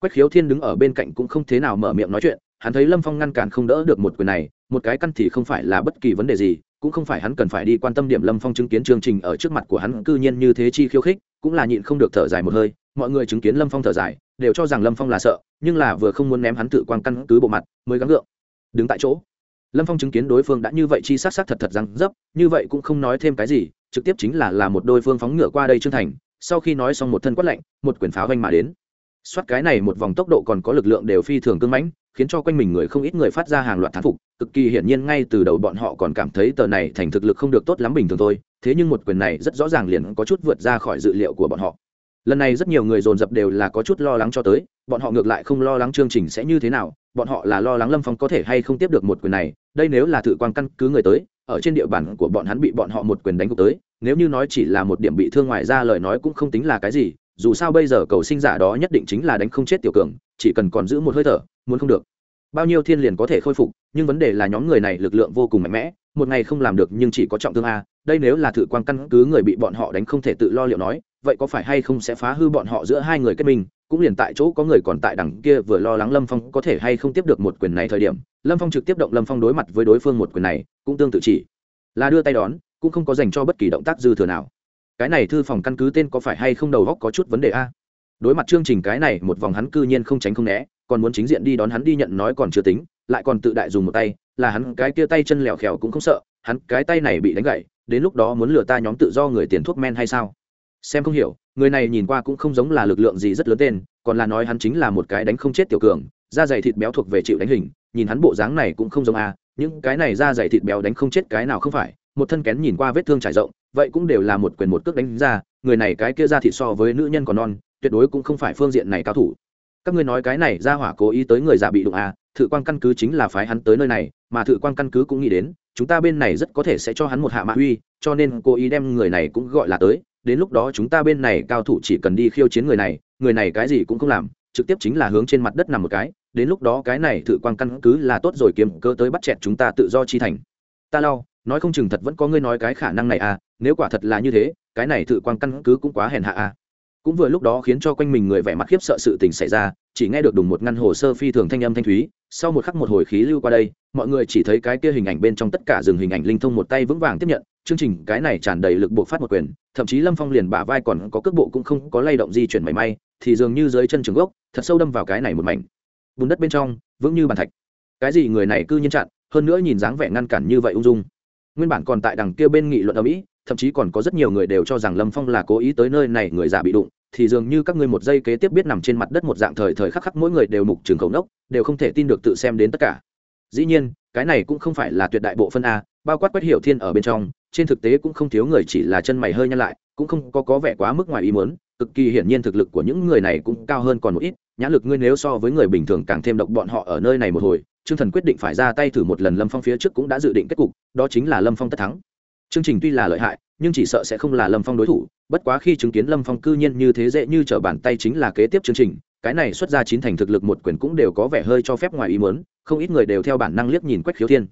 quách khiếu thiên đứng ở bên cạnh cũng không thế nào mở miệng nói chuyện, hắn thấy lâm phong ngăn cản không đỡ được một quyền này, một cái căn thì không phải là bất kỳ vấn đề gì, cũng không phải hắn cần phải đi quan tâm điểm lâm phong chứng kiến chương trình ở trước mặt của hắn, cư nhiên như thế chi khiêu khích, cũng là nhịn không được thở dài một hơi, mọi người chứng kiến lâm phong thở dài, đều cho rằng lâm phong là sợ, nhưng là vừa không muốn ném hắn tự quan căn cứ bộ mặt, mới gắng gượng, đứng tại chỗ. Lâm phong chứng kiến đối phương đã như vậy chi s á c s á c thật thật răng dấp, như vậy cũng không nói thêm cái gì, trực tiếp chính là là một đôi phương phóng ngựa qua đây trương thành, sau khi nói xong một thân quát lạnh, một quyển pháo vanh mà đến soát cái này một vòng tốc độ còn có lực lượng đều phi thường cưng mãnh, khiến cho quanh mình người không ít người phát ra hàng loạt thán phục, cực kỳ hiển nhiên ngay từ đầu bọn họ còn cảm thấy tờ này thành thực lực không được tốt lắm bình thường thôi, thế nhưng một quyền này rất rõ ràng liền có chút vượt ra khỏi dự liệu của bọn họ. Lần này rất nhiều người dồn dập đều là có chút lo lắng cho tới, bọn họ ngược lại không lo lắng chương trình sẽ như thế nào, bọn họ là lo lắng lâm phong có thể hay không tiếp được một quyền này, đây nếu là thự quan căn cứ người tới, ở trên địa bàn của bọn hắn bị bọn họ một quyền đánh gục tới, nếu như nói chỉ là một điểm bị thương ngoài ra lời nói cũng không tính là cái gì dù sao bây giờ cầu sinh giả đó nhất định chính là đánh không chết tiểu cường, chỉ cần còn giữ một hơi thở, muốn không được. Bao nhiêu thiên liền có thể khôi phục, nhưng vấn đề là nhóm người này lực lượng vô cùng mạnh mẽ, một ngày không làm được nhưng chỉ có trọng thương a, đây nếu là thử quan căn cứ người bị bọn họ đánh không thể tự lo liệu nói, vậy có phải hay không sẽ phá hư bọn họ giữa hai người kết minh, cũng liền tại chỗ có người còn tại đằng kia vừa lo lắng lâm phong có thể hay không tiếp được một quyền này thời điểm, lâm phong trực tiếp động lâm phong đối mặt với đối phương một quyền này, cũng tương tự chỉ là đưa tay đón, cũng không có dành cho bất kỳ động tác dư thừa nào cái này thư phòng căn cứ tên có phải hay không đầu góc có chút vấn đề a? Đối mặt chương trình cái này, một vòng hắn cư nhiên không tránh không né, còn muốn chính diện đi đón hắn đi nhận nói còn chưa tính, lại còn tự đại dùng một tay, là hắn cái kia tay chân lèo khèo cũng không sợ, hắn cái tay này bị đánh gậy đến lúc đó muốn lừa ta nhóm tự do người tiền thuốc men hay sao? Xem không hiểu, người này nhìn qua cũng không giống là lực lượng gì rất lớn tên, còn là nói hắn chính là một cái đánh không chết tiểu cường, da dày thịt béo thuộc về chịu đánh hình, nhìn hắn bộ dáng này cũng không giống a, những cái này da dày thịt béo đánh không chết cái nào không phải một thân kén nhìn qua vết thương trải rộng, vậy cũng đều là một quyền một cước đánh ra, người này cái kia ra thịt so với nữ nhân còn non, tuyệt đối cũng không phải phương diện này cao thủ. Các ngươi nói cái này ra hỏa cố ý tới người già bị đụng à thự quan căn cứ chính là phái hắn tới nơi này, mà thự quan căn cứ cũng nghĩ đến, chúng ta bên này rất có thể sẽ cho hắn một hạ mạ uy, cho nên cố ý đem người này cũng gọi là tới, đến lúc đó chúng ta bên này cao thủ chỉ cần đi khiêu chiến người này người này cái gì cũng không làm, trực tiếp chính là hướng trên mặt đất nằm một cái, đến lúc đó cái này thự quan căn cứ là tốt rồi kiếm cơ tới bắt chẹt chúng ta tự do chi thành. Ta lau nói không chừng thật vẫn có ngươi nói cái khả năng này à nếu quả thật là như thế, cái này thự quan căn cứ cũng quá hèn hạ à. Cũng vừa lúc đó khiến cho quanh mình người vẻ mặt khiếp sợ sự tình xảy ra, chỉ nghe được đùng một ngăn hồ sơ phi thường thanh âm thanh thúy, sau một khắc một hồi khí lưu qua đây, mọi người chỉ thấy cái kia hình ảnh bên trong tất cả dừng hình ảnh linh thông một tay vững vàng tiếp nhận, chương trình cái này tràn đầy lực buộc phát một quyền, thậm chí lâm phong liền bả vai còn có cước bộ cũng không có lay động di chuyển mảy may, thì dường như dưới chân trường gốc, thật sâu đâm vào cái này một mảnh. Bùn đất bên trong, vững như bàn thạch. Cái gì người này cư nhiên chặn, hơn nữa nhìn dáng vẻ ngăn cản như vậy ung dung nguyên bản còn tại đằng kia bên nghị luận ở mỹ, thậm chí còn có rất nhiều người đều cho rằng lâm phong là cố ý tới nơi này người già bị đụng, thì dường như các ngươi một giây kế tiếp biết nằm trên mặt đất một dạng thời thời khắc khắc mỗi người đều mục trường khẩu nốc, đều không thể tin được tự xem đến tất cả. Dĩ nhiên, cái này cũng không phải là tuyệt đại bộ phân a, bao quát quét hiểu thiên ở bên trong, trên thực tế cũng không thiếu người chỉ là chân mày hơi nhăn lại, cũng không có có vẻ quá mức ngoài ý muốn, cực kỳ hiển nhiên thực lực của những người này cũng cao hơn còn một ít nhãn lực ngươi nếu so với người bình thường càng thêm độc bọn họ ở nơi này một hồi Trương thần quyết định phải ra tay thử một lần lâm phong phía trước cũng đã dự định kết cục, đó chính là lâm phong tất thắng. Chương trình tuy là lợi hại, nhưng chỉ sợ sẽ không là lâm phong đối thủ, bất quá khi chứng kiến lâm phong cư nhiên như thế dễ như trở bàn tay chính là kế tiếp chương trình, cái này xuất ra chín thành thực lực một quyền cũng đều có vẻ hơi cho phép ngoài ý muốn, không ít người đều theo bản năng liếc nhìn quách khiếu thiên.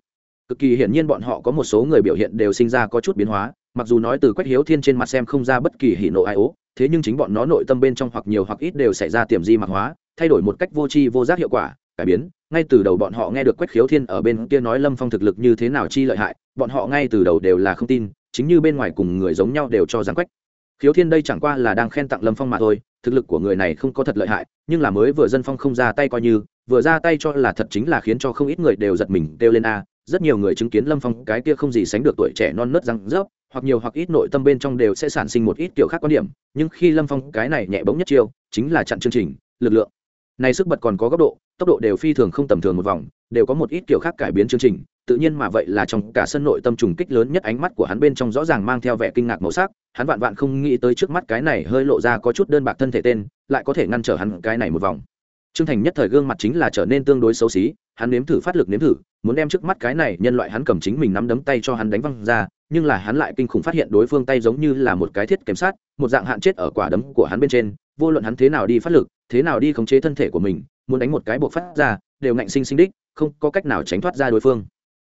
Cực kỳ hiển nhiên bọn họ có một số người biểu hiện đều sinh ra có chút biến hóa, mặc dù nói từ quách hiếu thiên trên mặt xem không ra bất kỳ hỉ nộ ai ố, thế nhưng chính bọn nó nội tâm bên trong hoặc nhiều hoặc ít đều xảy ra tiềm di mạc hóa, thay đổi một cách vô tri vô giác hiệu quả cải biến, ngay từ đầu bọn họ nghe được quách khiếu thiên ở bên kia nói lâm phong thực lực như thế nào chi lợi hại, bọn họ ngay từ đầu đều là không tin, chính như bên ngoài cùng người giống nhau đều cho giáng quách khiếu thiên đây chẳng qua là đang khen tặng lâm phong mà thôi, thực lực của người này không có thật lợi hại, nhưng là mới vừa dân phong không ra tay coi như, vừa ra tay cho là thật chính là khiến cho không ít người đều giật mình, kêu lên a, rất nhiều người chứng kiến lâm phong cái kia không gì sánh được tuổi trẻ non nớt răng rớp, hoặc nhiều hoặc ít nội tâm bên trong đều sẽ sản sinh một ít kiểu khác quan điểm, nhưng khi lâm phong cái này nhẹ bỗng nhất chiêu, chính là chặn chương trình, lực lượng này sức bật còn có góc độ tốc độ đều phi thường không tầm thường một vòng đều có một ít kiểu khác cải biến chương trình tự nhiên mà vậy là trong cả sân nội tâm trùng kích lớn nhất ánh mắt của hắn bên trong rõ ràng mang theo vẻ kinh ngạc màu sắc hắn vạn vạn không nghĩ tới trước mắt cái này hơi lộ ra có chút đơn bạc thân thể tên lại có thể ngăn trở hắn cái này một vòng. Trương Thành nhất thời gương mặt chính là trở nên tương đối xấu xí, hắn nếm thử phát lực nếm thử, muốn đem trước mắt cái này nhân loại hắn cầm chính mình nắm đấm tay cho hắn đánh văng ra, nhưng là hắn lại kinh khủng phát hiện đối phương tay giống như là một cái thiết kiểm sát, một dạng hạn chết ở quả đấm của hắn bên trên, vô luận hắn thế nào đi phát lực, thế nào đi khống chế thân thể của mình, muốn đánh một cái buộc phát ra, đều ngạnh sinh sinh đích, không có cách nào tránh thoát ra đối phương.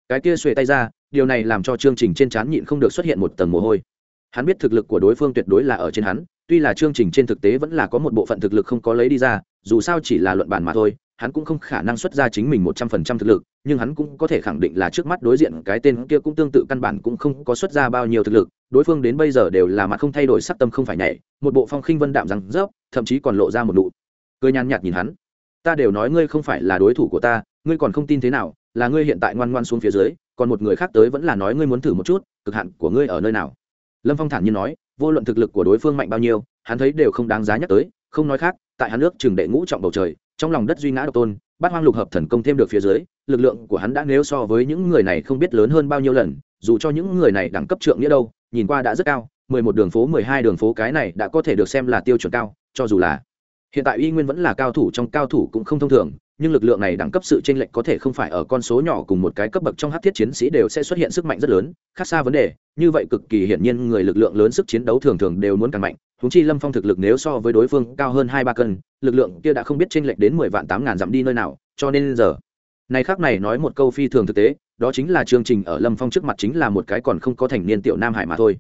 Cái kia xuề tay ra, điều này làm cho chương trình trên trán nhịn không được xuất hiện một tầng mồ hôi. Hắn biết thực lực của đối phương tuyệt đối là ở trên hắn, tuy là chương trình trên thực tế vẫn là có một bộ phận thực lực không có lấy đi ra, dù sao chỉ là luận bản mà thôi hắn cũng không khả năng xuất ra chính mình một trăm phần trăm thực lực nhưng hắn cũng có thể khẳng định là trước mắt đối diện cái tên kia cũng tương tự căn bản cũng không có xuất ra bao nhiêu thực lực đối phương đến bây giờ đều là mặt không thay đổi sắc tâm không phải nhảy một bộ phong khinh vân đạm rằng rớp thậm chí còn lộ ra một nụ cười nhàn nhạt nhìn hắn. Ta đều nói ngươi không phải là đối thủ của ta, ngươi còn không tin thế nào, là ngươi hiện tại ngoan ngoan xuống phía dưới, còn một người khác tới vẫn là nói ngươi muốn thử một chút, cực hạn của ngươi ở nơi nào? Lâm phong thản nhiên nói, vô luận thực lực của đối phương mạnh bao nhiêu, hắn thấy đều không đáng giá nhắc tới, không nói khác, tại hắn nước trường đệ ngũ trọng bầu trời, trong lòng đất duy ngã độc tôn, bát hoang lục hợp thần công thêm được phía dưới, lực lượng của hắn đã nếu so với những người này không biết lớn hơn bao nhiêu lần, dù cho những người này đẳng cấp trượng nghĩa đâu, nhìn qua đã rất cao, mười một đường phố, mười hai đường phố cái này đã có thể được xem là tiêu chuẩn cao, cho dù là hiện tại y nguyên vẫn là cao thủ trong cao thủ cũng không thông thường, nhưng lực lượng này đẳng cấp sự tranh lệch có thể không phải ở con số nhỏ cùng một cái cấp bậc trong hát thiết chiến sĩ đều sẽ xuất hiện sức mạnh rất lớn, khác xa vấn đề, như vậy cực kỳ hiển nhiên người lực lượng lớn sức chiến đấu thường thường đều muốn càng mạnh húng chi lâm phong thực lực nếu so với đối phương cao hơn hai ba cân, lực lượng kia đã không biết tranh lệch đến mười vạn tám ngàn dặm đi nơi nào, cho nên giờ. Này khác này nói một câu phi thường thực tế, đó chính là chương trình ở lâm phong trước mặt chính là một cái còn không có thành niên tiểu nam hải mà thôi.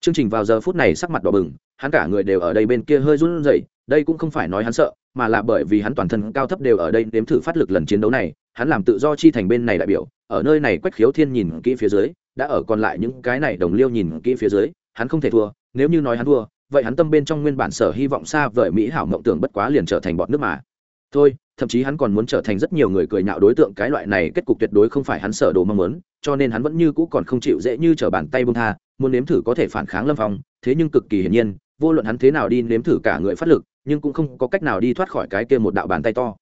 Chương trình vào giờ phút này sắc mặt đỏ bừng hắn cả người đều ở đây bên kia hơi run rẩy, đây cũng không phải nói hắn sợ, mà là bởi vì hắn toàn thân cao thấp đều ở đây đếm thử phát lực lần chiến đấu này, hắn làm tự do chi thành bên này đại biểu, ở nơi này quách khiếu thiên nhìn kỹ phía dưới, đã ở còn lại những cái này đồng liêu nhìn kỹ phía dưới, hắn không thể thua, nếu như nói hắn thua, vậy hắn tâm bên trong nguyên bản sở hy vọng xa vời mỹ hảo mộng tưởng bất quá liền trở thành bọt nước mà. Thôi, thậm chí hắn còn muốn trở thành rất nhiều người cười nhạo đối tượng cái loại này, kết cục tuyệt đối không phải hắn sở đồ mong muốn, cho nên hắn vẫn như cũ còn không chịu dễ như trở bàn tay buông tha, muốn nếm thử có thể phản kháng lâm phong, thế nhưng cực kỳ hiển nhiên vô luận hắn thế nào đi nếm thử cả người phát lực, nhưng cũng không có cách nào đi thoát khỏi cái kia một đạo bàn tay to.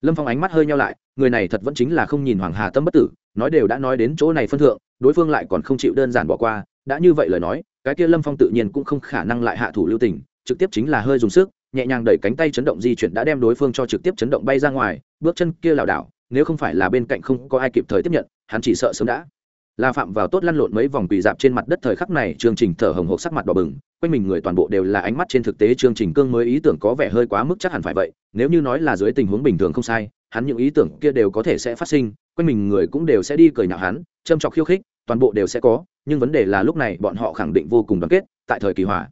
Lâm phong ánh mắt hơi nhau lại, người này thật vẫn chính là không nhìn hoàng hà tâm bất tử, nói đều đã nói đến chỗ này phân thượng, đối phương lại còn không chịu đơn giản bỏ qua, đã như vậy lời nói, cái kia lâm phong tự nhiên cũng không khả năng lại hạ thủ lưu tình, trực tiếp chính là hơi dùng sức, nhẹ nhàng đẩy cánh tay chấn động di chuyển đã đem đối phương cho trực tiếp chấn động bay ra ngoài, bước chân kia lảo đảo, nếu không phải là bên cạnh không có ai kịp thời tiếp nhận, hắn chỉ sợ sớm đã. Là phạm vào tốt lăn lộn mấy vòng quỳ dạp trên mặt đất thời khắc này, chương trình thở hồng hộc sắc mặt đỏ bừng quanh mình người toàn bộ đều là ánh mắt trên thực tế chương trình cương mới ý tưởng có vẻ hơi quá mức chắc hẳn phải vậy, nếu như nói là dưới tình huống bình thường không sai, hắn những ý tưởng kia đều có thể sẽ phát sinh, quanh mình người cũng đều sẽ đi cười nhạo hắn, châm trọc khiêu khích, toàn bộ đều sẽ có, nhưng vấn đề là lúc này bọn họ khẳng định vô cùng đoàn kết, tại thời kỳ hòa.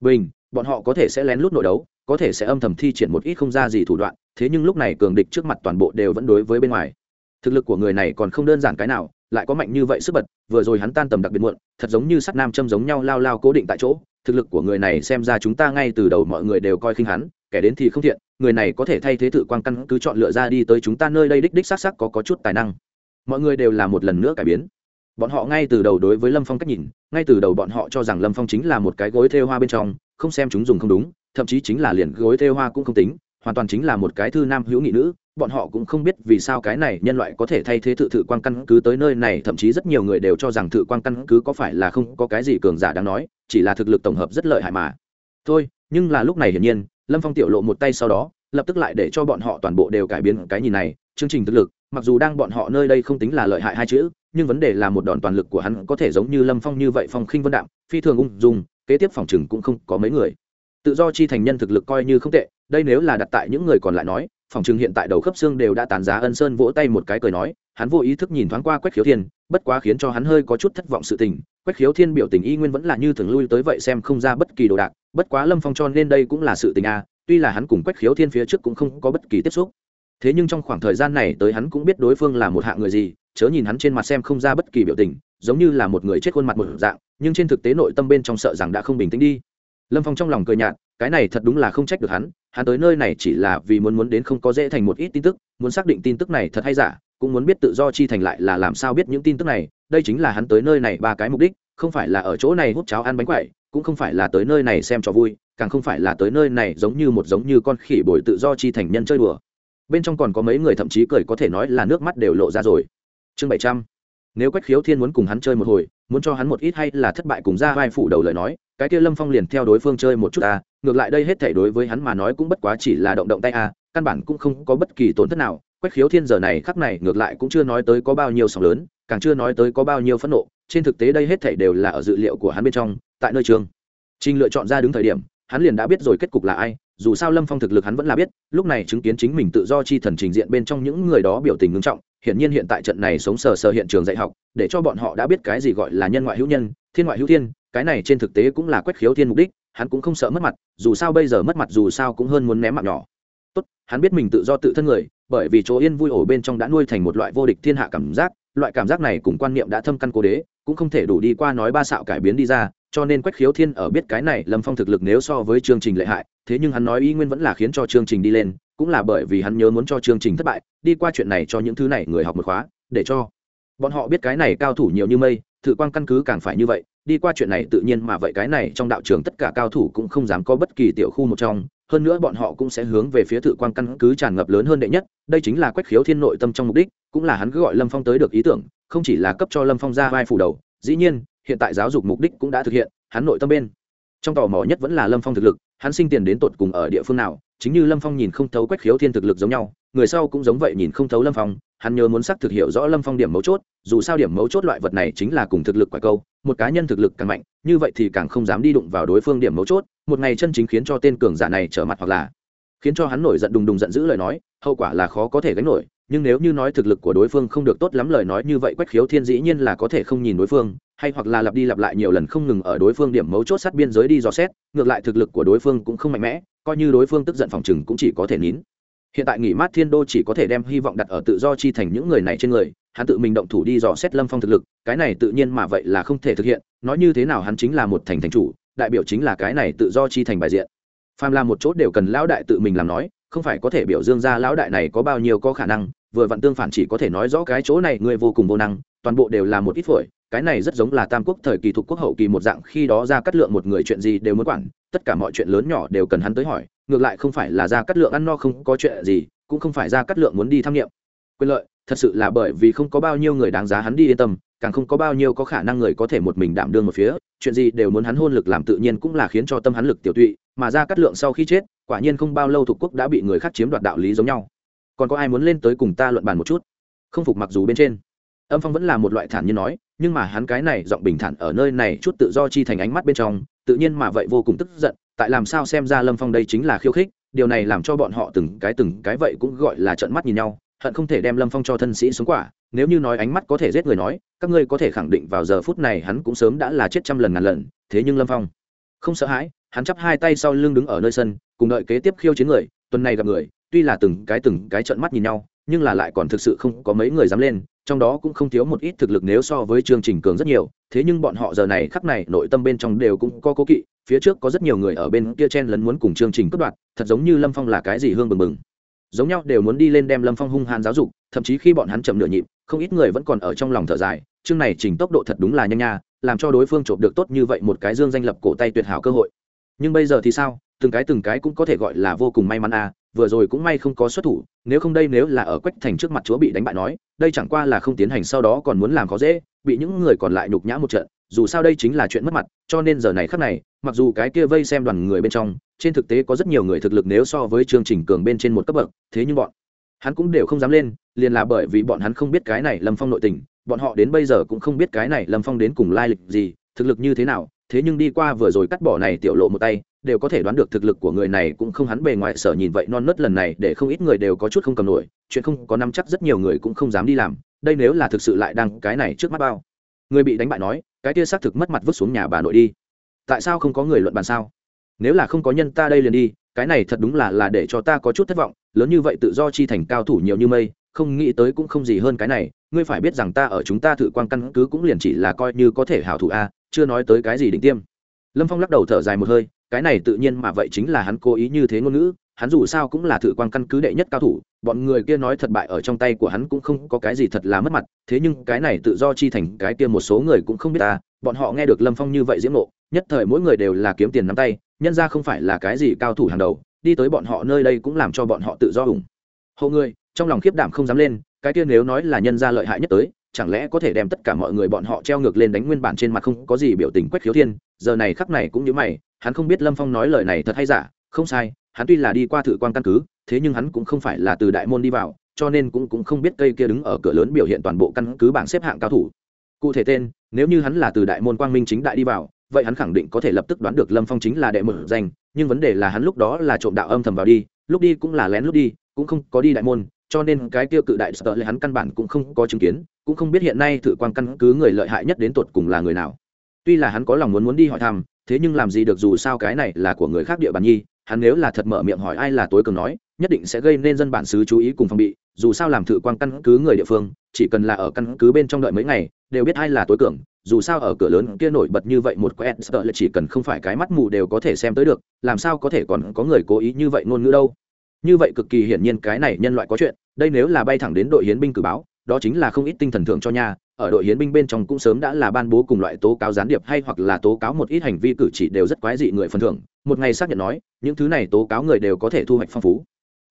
Bình, bọn họ có thể sẽ lén lút nội đấu, có thể sẽ âm thầm thi triển một ít không ra gì thủ đoạn, thế nhưng lúc này cường địch trước mặt toàn bộ đều vẫn đối với bên ngoài. Thực lực của người này còn không đơn giản cái nào lại có mạnh như vậy sức bật, vừa rồi hắn tan tầm đặc biệt muộn, thật giống như sắt nam châm giống nhau lao lao cố định tại chỗ, thực lực của người này xem ra chúng ta ngay từ đầu mọi người đều coi khinh hắn, kẻ đến thì không thiện, người này có thể thay thế thử quan căn cứ chọn lựa ra đi tới chúng ta nơi đây đích đích xác xác có có chút tài năng. Mọi người đều là một lần nữa cải biến. Bọn họ ngay từ đầu đối với lâm phong cách nhìn, ngay từ đầu bọn họ cho rằng lâm phong chính là một cái gối thêu hoa bên trong, không xem chúng dùng không đúng, thậm chí chính là liền gối thêu hoa cũng không tính, hoàn toàn chính là một cái thư nam hữu nghị nữ bọn họ cũng không biết vì sao cái này nhân loại có thể thay thế tự thự quan căn cứ tới nơi này, thậm chí rất nhiều người đều cho rằng thự quan căn cứ có phải là không có cái gì cường giả đáng nói, chỉ là thực lực tổng hợp rất lợi hại mà. Thôi, nhưng là lúc này hiển nhiên, lâm phong tiểu lộ một tay sau đó, lập tức lại để cho bọn họ toàn bộ đều cải biến cái nhìn này, chương trình thực lực, mặc dù đang bọn họ nơi đây không tính là lợi hại hai chữ, nhưng vấn đề là một đòn toàn lực của hắn có thể giống như lâm phong như vậy phong khinh vân đạm, phi thường ung dung, kế tiếp phòng chừng cũng không có mấy người. Tự do chi thành nhân thực lực coi như không tệ, đây nếu là đặt tại những người còn lại nói phòng trường hiện tại đầu khớp xương đều đã tàn giá ân sơn vỗ tay một cái cười nói, hắn vô ý thức nhìn thoáng qua quách khiếu thiên, bất quá khiến cho hắn hơi có chút thất vọng sự tình. Quách khiếu thiên biểu tình y nguyên vẫn là như thường lui tới vậy xem không ra bất kỳ đồ đạc, bất quá lâm phong cho nên đây cũng là sự tình a, tuy là hắn cùng quách khiếu thiên phía trước cũng không có bất kỳ tiếp xúc. Thế nhưng trong khoảng thời gian này tới hắn cũng biết đối phương là một hạng người gì, chớ nhìn hắn trên mặt xem không ra bất kỳ biểu tình, giống như là một người chết khuôn mặt một dạng, nhưng trên thực tế nội tâm bên trong sợ rằng đã không bình tĩnh đi. Lâm phong trong lòng cười nhạt, cái này thật đúng là không trách được hắn hắn tới nơi này chỉ là vì muốn muốn đến không có dễ thành một ít tin tức, muốn xác định tin tức này thật hay giả, cũng muốn biết tự do chi thành lại là làm sao biết những tin tức này, đây chính là hắn tới nơi này ba cái mục đích, không phải là ở chỗ này hút cháo ăn bánh quậy cũng không phải là tới nơi này xem cho vui, càng không phải là tới nơi này giống như một giống như con khỉ bồi tự do chi thành nhân chơi đùa. Bên trong còn có mấy người thậm chí cười có thể nói là nước mắt đều lộ ra rồi. Chương bảy trăm. Nếu quách khiếu thiên muốn cùng hắn chơi một hồi muốn cho hắn một ít hay là thất bại cùng ra vai phủ đầu lời nói, cái kia lâm phong liền theo đối phương chơi một chút ta, ngược lại đây hết thể đối với hắn mà nói cũng bất quá chỉ là động động tay a, căn bản cũng không có bất kỳ tổn thất nào, quách khiếu thiên giờ này khắc này ngược lại cũng chưa nói tới có bao nhiêu sóng lớn, càng chưa nói tới có bao nhiêu phẫn nộ, trên thực tế đây hết thể đều là ở dự liệu của hắn bên trong, tại nơi trường. Trình lựa chọn ra đứng thời điểm, hắn liền đã biết rồi kết cục là ai, dù sao lâm phong thực lực hắn vẫn là biết, lúc này chứng kiến chính mình tự do chi thần trình diện bên trong những người đó biểu tình ngưng trọng hiển nhiên hiện tại trận này sống sờ sờ hiện trường dạy học, để cho bọn họ đã biết cái gì gọi là nhân ngoại hữu nhân, thiên ngoại hữu thiên, cái này trên thực tế cũng là quét khiếu thiên mục đích, hắn cũng không sợ mất mặt, dù sao bây giờ mất mặt dù sao cũng hơn muốn ném mặt nhỏ. Tốt, hắn biết mình tự do tự thân người, bởi vì chỗ yên vui ổ bên trong đã nuôi thành một loại vô địch thiên hạ cảm giác, loại cảm giác này cùng quan niệm đã thâm căn cố đế, cũng không thể đủ đi qua nói ba xạo cải biến đi ra, cho nên quách khiếu thiên ở biết cái này lâm phong thực lực nếu so với chương trình lệ hại, thế nhưng hắn nói y nguyên vẫn là khiến cho chương trình đi lên cũng là bởi vì hắn nhớ muốn cho chương trình thất bại, đi qua chuyện này cho những thứ này người học một khóa, để cho bọn họ biết cái này cao thủ nhiều như mây, thử quan căn cứ càng phải như vậy, đi qua chuyện này tự nhiên mà vậy cái này trong đạo trường tất cả cao thủ cũng không dám có bất kỳ tiểu khu một trong, hơn nữa bọn họ cũng sẽ hướng về phía thử quan căn cứ tràn ngập lớn hơn đệ nhất, đây chính là quách khiếu thiên nội tâm trong mục đích, cũng là hắn cứ gọi lâm phong tới được ý tưởng, không chỉ là cấp cho lâm phong ra vai phủ đầu, dĩ nhiên, hiện tại giáo dục mục đích cũng đã thực hiện, hắn nội tâm bên trong tò mò nhất vẫn là lâm phong thực lực hắn sinh tiền đến tột cùng ở địa phương nào, chính như lâm phong nhìn không thấu quách khiếu thiên thực lực giống nhau, người sau cũng giống vậy nhìn không thấu lâm phong, hắn nhớ muốn xác thực hiểu rõ lâm phong điểm mấu chốt, dù sao điểm mấu chốt loại vật này chính là cùng thực lực quả câu, một cá nhân thực lực càng mạnh, như vậy thì càng không dám đi đụng vào đối phương điểm mấu chốt, một ngày chân chính khiến cho tên cường giả này trở mặt hoặc là khiến cho hắn nổi giận đùng đùng giận dữ lời nói, hậu quả là khó có thể gánh nổi nhưng nếu như nói thực lực của đối phương không được tốt lắm lời nói như vậy quách khiếu thiên dĩ nhiên là có thể không nhìn đối phương, hay hoặc là lặp đi lặp lại nhiều lần không ngừng ở đối phương điểm mấu chốt sát biên giới đi dò xét, ngược lại thực lực của đối phương cũng không mạnh mẽ, coi như đối phương tức giận phòng chừng cũng chỉ có thể nín. Hiện tại nghỉ mát thiên đô chỉ có thể đem hy vọng đặt ở tự do chi thành những người này trên người, hắn tự mình động thủ đi dò xét lâm phong thực lực, cái này tự nhiên mà vậy là không thể thực hiện, nói như thế nào hắn chính là một thành thành chủ, đại biểu chính là cái này tự do chi thành bài diện. Phàm là một chỗ đều cần lão đại tự mình làm nói không phải có thể biểu dương ra lão đại này có bao nhiêu có khả năng, vừa vặn tương phản chỉ có thể nói rõ cái chỗ này người vô cùng vô năng, toàn bộ đều là một ít phổi, cái này rất giống là tam quốc thời kỳ thuộc quốc hậu kỳ một dạng, khi đó ra cắt lượng một người chuyện gì đều muốn quản, tất cả mọi chuyện lớn nhỏ đều cần hắn tới hỏi, ngược lại không phải là ra cắt lượng ăn no không có chuyện gì, cũng không phải ra cắt lượng muốn đi tham nghiệm. Quyền lợi, thật sự là bởi vì không có bao nhiêu người đáng giá hắn đi yên tâm càng không có bao nhiêu có khả năng người có thể một mình đảm đương một phía, chuyện gì đều muốn hắn hôn lực làm tự nhiên cũng là khiến cho tâm hắn lực tiểu tụy, mà ra cắt lượng sau khi chết, quả nhiên không bao lâu thuộc quốc đã bị người khác chiếm đoạt đạo lý giống nhau. Còn có ai muốn lên tới cùng ta luận bàn một chút? Không phục mặc dù bên trên. Âm phong vẫn là một loại thản nhiên nói, nhưng mà hắn cái này giọng bình thản ở nơi này chút tự do chi thành ánh mắt bên trong, tự nhiên mà vậy vô cùng tức giận, tại làm sao xem ra lâm phong đây chính là khiêu khích, điều này làm cho bọn họ từng cái từng cái vậy cũng gọi là trận mắt nhìn nhau, hận không thể đem lâm phong cho thân sĩ xuống quả nếu như nói ánh mắt có thể giết người nói, các ngươi có thể khẳng định vào giờ phút này hắn cũng sớm đã là chết trăm lần ngàn lần, thế nhưng lâm phong, không sợ hãi, hắn chắp hai tay sau lưng đứng ở nơi sân, cùng đợi kế tiếp khiêu chiến người, tuần này gặp người, tuy là từng cái từng cái trận mắt nhìn nhau, nhưng là lại còn thực sự không có mấy người dám lên, trong đó cũng không thiếu một ít thực lực nếu so với chương trình cường rất nhiều, thế nhưng bọn họ giờ này khắc này nội tâm bên trong đều cũng có cố kỵ, phía trước có rất nhiều người ở bên kia chen lấn muốn cùng chương trình cướp đoạt, thật giống như lâm phong là cái gì hương bừng bừng giống nhau đều muốn đi lên đem lâm phong hung hãn giáo dục, thậm chí khi bọn hắn chậm nửa nhịp, không ít người vẫn còn ở trong lòng thở dài, chương này trình tốc độ thật đúng là nhanh nha, làm cho đối phương trộm được tốt như vậy một cái dương danh lập cổ tay tuyệt hảo cơ hội. Nhưng bây giờ thì sao? Từng cái từng cái cũng có thể gọi là vô cùng may mắn à vừa rồi cũng may không có xuất thủ, nếu không đây nếu là ở quách thành trước mặt chúa bị đánh bại nói, đây chẳng qua là không tiến hành sau đó còn muốn làm khó dễ, bị những người còn lại nhục nhã một trận, dù sao đây chính là chuyện mất mặt, cho nên giờ này khắc này mặc dù cái kia vây xem đoàn người bên trong, trên thực tế có rất nhiều người thực lực nếu so với chương trình cường bên trên một cấp bậc, thế nhưng bọn hắn cũng đều không dám lên, liền là bởi vì bọn hắn không biết cái này lâm phong nội tình, bọn họ đến bây giờ cũng không biết cái này lâm phong đến cùng lai lịch gì, thực lực như thế nào, thế nhưng đi qua vừa rồi cắt bỏ này tiểu lộ một tay, đều có thể đoán được thực lực của người này cũng không hắn bề ngoài sở nhìn vậy non nớt lần này để không ít người đều có chút không cầm nổi, chuyện không có nắm chắc rất nhiều người cũng không dám đi làm, đây nếu là thực sự lại đang cái này trước mắt bao. Người bị đánh bại nói, cái kia xác thực mất mặt vứt xuống nhà bà nội đi tại sao không có người luận bàn sao? Nếu là không có nhân ta đây liền đi, cái này thật đúng là là để cho ta có chút thất vọng, lớn như vậy tự do chi thành cao thủ nhiều như mây, không nghĩ tới cũng không gì hơn cái này, ngươi phải biết rằng ta ở chúng ta thử quan căn cứ cũng liền chỉ là coi như có thể hảo thủ a, chưa nói tới cái gì đỉnh tiêm. Lâm phong lắc đầu thở dài một hơi, cái này tự nhiên mà vậy chính là hắn cố ý như thế ngôn ngữ, hắn dù sao cũng là thử quan căn cứ đệ nhất cao thủ, bọn người kia nói thật bại ở trong tay của hắn cũng không có cái gì thật là mất mặt, thế nhưng cái này tự do chi thành cái kia một số người cũng không biết ta, bọn họ nghe được lâm phong như vậy diễm nộ nhất thời mỗi người đều là kiếm tiền nắm tay, nhân ra không phải là cái gì cao thủ hàng đầu, đi tới bọn họ nơi đây cũng làm cho bọn họ tự do ủng hộ người, trong lòng khiếp đảm không dám lên, cái kia nếu nói là nhân ra lợi hại nhất tới, chẳng lẽ có thể đem tất cả mọi người bọn họ treo ngược lên đánh nguyên bản trên mặt không có gì biểu tình quách khiếu thiên, giờ này khắc này cũng như mày, hắn không biết lâm phong nói lời này thật hay giả, không sai, hắn tuy là đi qua thử quan căn cứ, thế nhưng hắn cũng không phải là từ đại môn đi vào, cho nên cũng cũng không biết cây kia đứng ở cửa lớn biểu hiện toàn bộ căn cứ bảng xếp hạng cao thủ. Cụ thể tên, nếu như hắn là từ đại môn quang minh chính đại đi vào vậy hắn khẳng định có thể lập tức đoán được lâm phong chính là đệ mở danh, nhưng vấn đề là hắn lúc đó là trộm đạo âm thầm vào đi, lúc đi cũng là lén lúc đi, cũng không có đi đại môn, cho nên cái tiêu cự đại sợ lại hắn căn bản cũng không có chứng kiến, cũng không biết hiện nay thử quan căn cứ người lợi hại nhất đến tột cùng là người nào. Tuy là hắn có lòng muốn muốn đi hỏi thăm, thế nhưng làm gì được dù sao cái này là của người khác địa bàn nhi, hắn nếu là thật mở miệng hỏi ai là tối cường nói, nhất định sẽ gây nên dân bản xứ chú ý cùng phòng bị, dù sao làm thử quan căn cứ người địa phương, chỉ cần là ở căn cứ bên trong đợi mấy ngày, đều biết ai là tối cường dù sao ở cửa lớn kia nổi bật như vậy một quét, sợ là chỉ cần không phải cái mắt mù đều có thể xem tới được, làm sao có thể còn có người cố ý như vậy ngôn ngữ đâu. Như vậy cực kỳ hiển nhiên cái này nhân loại có chuyện, đây nếu là bay thẳng đến đội hiến binh cử báo, đó chính là không ít tinh thần thưởng cho nhà ở đội hiến binh bên trong cũng sớm đã là ban bố cùng loại tố cáo gián điệp hay hoặc là tố cáo một ít hành vi cử chỉ đều rất quái dị người phần thưởng, một ngày xác nhận nói, những thứ này tố cáo người đều có thể thu hoạch phong phú.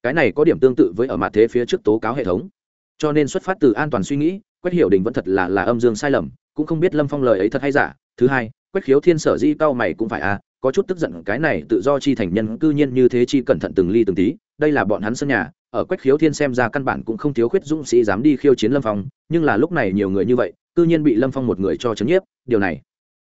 Cái này có điểm tương tự với ở mặt thế phía trước tố cáo hệ thống. Cho nên xuất phát từ an toàn suy nghĩ, quét hiểu đình vẫn thật là là âm dương sai lầm cũng không biết lâm phong lời ấy thật hay giả. Thứ hai, quách khiếu thiên sở di cao mày cũng phải à có chút tức giận, cái này tự do chi thành nhân cư nhiên như thế chi cẩn thận từng ly từng tí, đây là bọn hắn sân nhà, ở quách khiếu thiên xem ra căn bản cũng không thiếu khuyết dũng sĩ dám đi khiêu chiến lâm phong, nhưng là lúc này nhiều người như vậy, cư nhiên bị lâm phong một người cho chấn nhiếp, điều này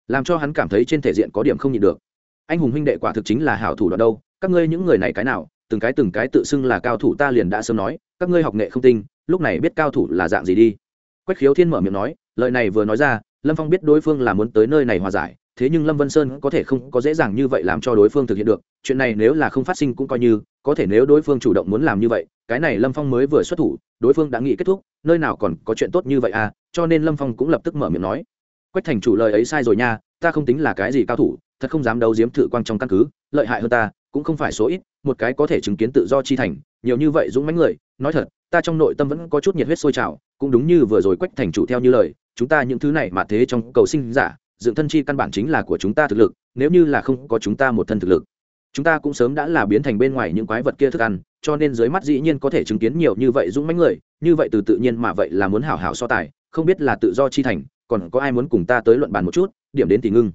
làm cho hắn cảm thấy trên thể diện có điểm không nhịn được. Anh hùng huynh đệ quả thực chính là hảo thủ đoạn đâu, các ngươi những người này cái nào, từng cái từng cái tự xưng là cao thủ ta liền đã sớm nói, các ngươi học nghệ không tinh, lúc này biết cao thủ là dạng gì đi. Quách khiếu thiên mở miệng nói lời này vừa nói ra, lâm phong biết đối phương là muốn tới nơi này hòa giải, thế nhưng lâm vân sơn có thể không có dễ dàng như vậy làm cho đối phương thực hiện được. Chuyện này nếu là không phát sinh cũng coi như, có thể nếu đối phương chủ động muốn làm như vậy, cái này lâm phong mới vừa xuất thủ, đối phương đã nghĩ kết thúc, nơi nào còn có chuyện tốt như vậy à cho nên lâm phong cũng lập tức mở miệng nói. Quách thành chủ lời ấy sai rồi nha, ta không tính là cái gì cao thủ, thật không dám đấu diếm thự quang trong căn cứ, lợi hại hơn ta, cũng không phải số ít, một cái có thể chứng kiến tự do chi thành, nhiều như vậy dũng mãnh người, nói thật, ta trong nội tâm vẫn có chút nhiệt huyết sôi trào, cũng đúng như vừa rồi quách thành chủ theo như lời chúng ta những thứ này mà thế trong cầu sinh giả, dựng thân chi căn bản chính là của chúng ta thực lực, nếu như là không có chúng ta một thân thực lực. Chúng ta cũng sớm đã là biến thành bên ngoài những quái vật kia thức ăn, cho nên dưới mắt dĩ nhiên có thể chứng kiến nhiều như vậy dũng mãnh người, như vậy từ tự nhiên mà vậy là muốn hảo hảo so tài, không biết là tự do chi thành, còn có ai muốn cùng ta tới luận bàn một chút, điểm đến thì ngưng.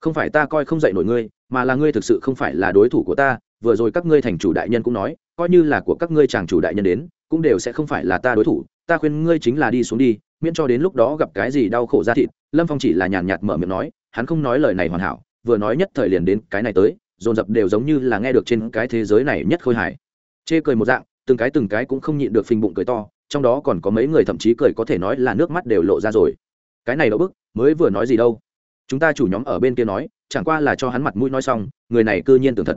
Không phải ta coi không dạy nổi ngươi, mà là ngươi thực sự không phải là đối thủ của ta, vừa rồi các ngươi thành chủ đại nhân cũng nói, coi như là của các ngươi chàng chủ đại nhân đến, cũng đều sẽ không phải là ta đối thủ, ta khuyên ngươi chính là đi xuống đi miễn cho đến lúc đó gặp cái gì đau khổ ra thịt, lâm phong chỉ là nhàn nhạt mở miệng nói, hắn không nói lời này hoàn hảo, vừa nói nhất thời liền đến cái này tới, dồn dập đều giống như là nghe được trên cái thế giới này nhất khôi hài. Chê cười một dạng, từng cái từng cái cũng không nhịn được phình bụng cười to, trong đó còn có mấy người thậm chí cười có thể nói là nước mắt đều lộ ra rồi. Cái này đỡ bức, mới vừa nói gì đâu? Chúng ta chủ nhóm ở bên kia nói, chẳng qua là cho hắn mặt mũi nói xong, người này cư nhiên tưởng thật.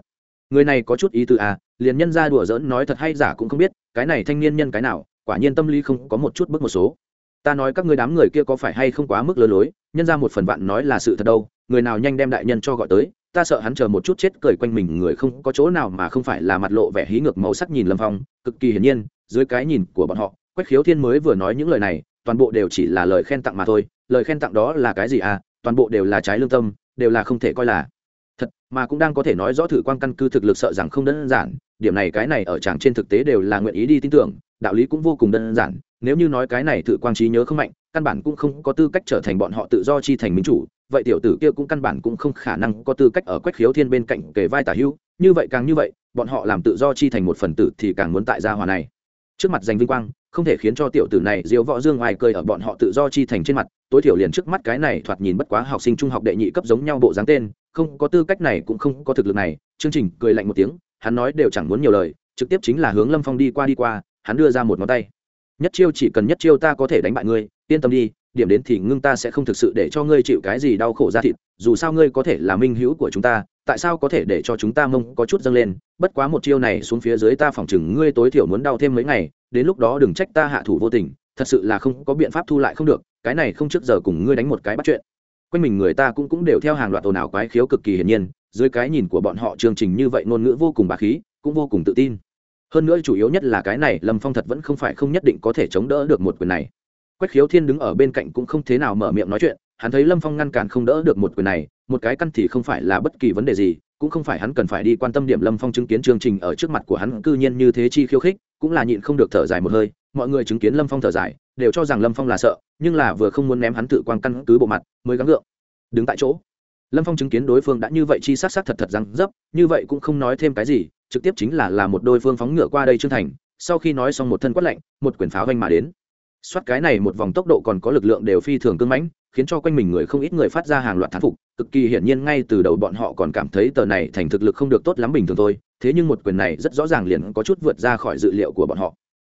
Người này có chút ý tư à liền nhân ra đùa giỡn nói thật hay giả cũng không biết, cái này thanh niên nhân cái nào, quả nhiên tâm lý không có một chút bức một số ta nói các ngươi đám người kia có phải hay không quá mức lừa lối, nhân ra một phần vạn nói là sự thật đâu, người nào nhanh đem đại nhân cho gọi tới, ta sợ hắn chờ một chút chết cười quanh mình, người không có chỗ nào mà không phải là mặt lộ vẻ hí ngược màu sắc nhìn lâm phong, cực kỳ hiển nhiên, dưới cái nhìn của bọn họ, quách khiếu thiên mới vừa nói những lời này, toàn bộ đều chỉ là lời khen tặng mà thôi, lời khen tặng đó là cái gì à toàn bộ đều là trái lương tâm, đều là không thể coi là thật, mà cũng đang có thể nói rõ thử quan căn cứ thực lực sợ rằng không đơn giản, điểm này cái này ở chàng trên thực tế đều là nguyện ý đi tin tưởng đạo lý cũng vô cùng đơn giản, nếu như nói cái này tự quang trí nhớ không mạnh, căn bản cũng không có tư cách trở thành bọn họ tự do chi thành minh chủ, vậy tiểu tử kia cũng căn bản cũng không khả năng có tư cách ở quách khiếu thiên bên cạnh kề vai tả hưu như vậy càng như vậy, bọn họ làm tự do chi thành một phần tử thì càng muốn tại gia hòa này. Trước mặt giành vinh quang, không thể khiến cho tiểu tử này diêu võ dương ngoài cười ở bọn họ tự do chi thành trên mặt, tối thiểu liền trước mắt cái này thoạt nhìn bất quá học sinh trung học đệ nhị cấp giống nhau bộ dáng tên, không có tư cách này cũng không có thực lực này, chương trình cười lạnh một tiếng, hắn nói đều chẳng muốn nhiều lời, trực tiếp chính là hướng lâm phong đi qua đi qua hắn đưa ra một ngón tay. Nhất chiêu chỉ cần nhất chiêu ta có thể đánh bại ngươi, yên tâm đi, điểm đến thì ngưng ta sẽ không thực sự để cho ngươi chịu cái gì đau khổ ra thịt, dù sao ngươi có thể là minh hữu của chúng ta, tại sao có thể để cho chúng ta mông có chút dâng lên? Bất quá một chiêu này xuống phía dưới ta phỏng chừng ngươi tối thiểu muốn đau thêm mấy ngày, đến lúc đó đừng trách ta hạ thủ vô tình, thật sự là không có biện pháp thu lại không được, cái này không trước giờ cùng ngươi đánh một cái bắt chuyện. Quanh mình người ta cũng cũng đều theo hàng loạt ồn ào quái khiếu cực kỳ hiển nhiên, dưới cái nhìn của bọn họ chương trình như vậy ngôn ngữ vô cùng bà khí, cũng vô cùng tự tin hơn nữa chủ yếu nhất là cái này, lâm phong thật vẫn không phải không nhất định có thể chống đỡ được một quyền này. Quách khiếu thiên đứng ở bên cạnh cũng không thế nào mở miệng nói chuyện, hắn thấy lâm phong ngăn cản không đỡ được một quyền này, một cái căn thì không phải là bất kỳ vấn đề gì, cũng không phải hắn cần phải đi quan tâm điểm lâm phong chứng kiến chương trình ở trước mặt của hắn, cư nhiên như thế chi khiêu khích, cũng là nhịn không được thở dài một hơi, mọi người chứng kiến lâm phong thở dài, đều cho rằng lâm phong là sợ, nhưng là vừa không muốn ném hắn tự quan căn cứ bộ mặt, mới gắng gượng, đứng tại chỗ lâm phong chứng kiến đối phương đã như vậy chi sát sát thật thật răng dấp, như vậy cũng không nói thêm cái gì, trực tiếp chính là là một đôi phương phóng ngựa qua đây trương thành, sau khi nói xong một thân quát lạnh, một quyển pháo vanh mà đến. Soát cái này một vòng tốc độ còn có lực lượng đều phi thường cưng mãnh, khiến cho quanh mình người không ít người phát ra hàng loạt thán phục, cực kỳ hiển nhiên ngay từ đầu bọn họ còn cảm thấy tờ này thành thực lực không được tốt lắm bình thường thôi, thế nhưng một quyền này rất rõ ràng liền có chút vượt ra khỏi dự liệu của bọn họ.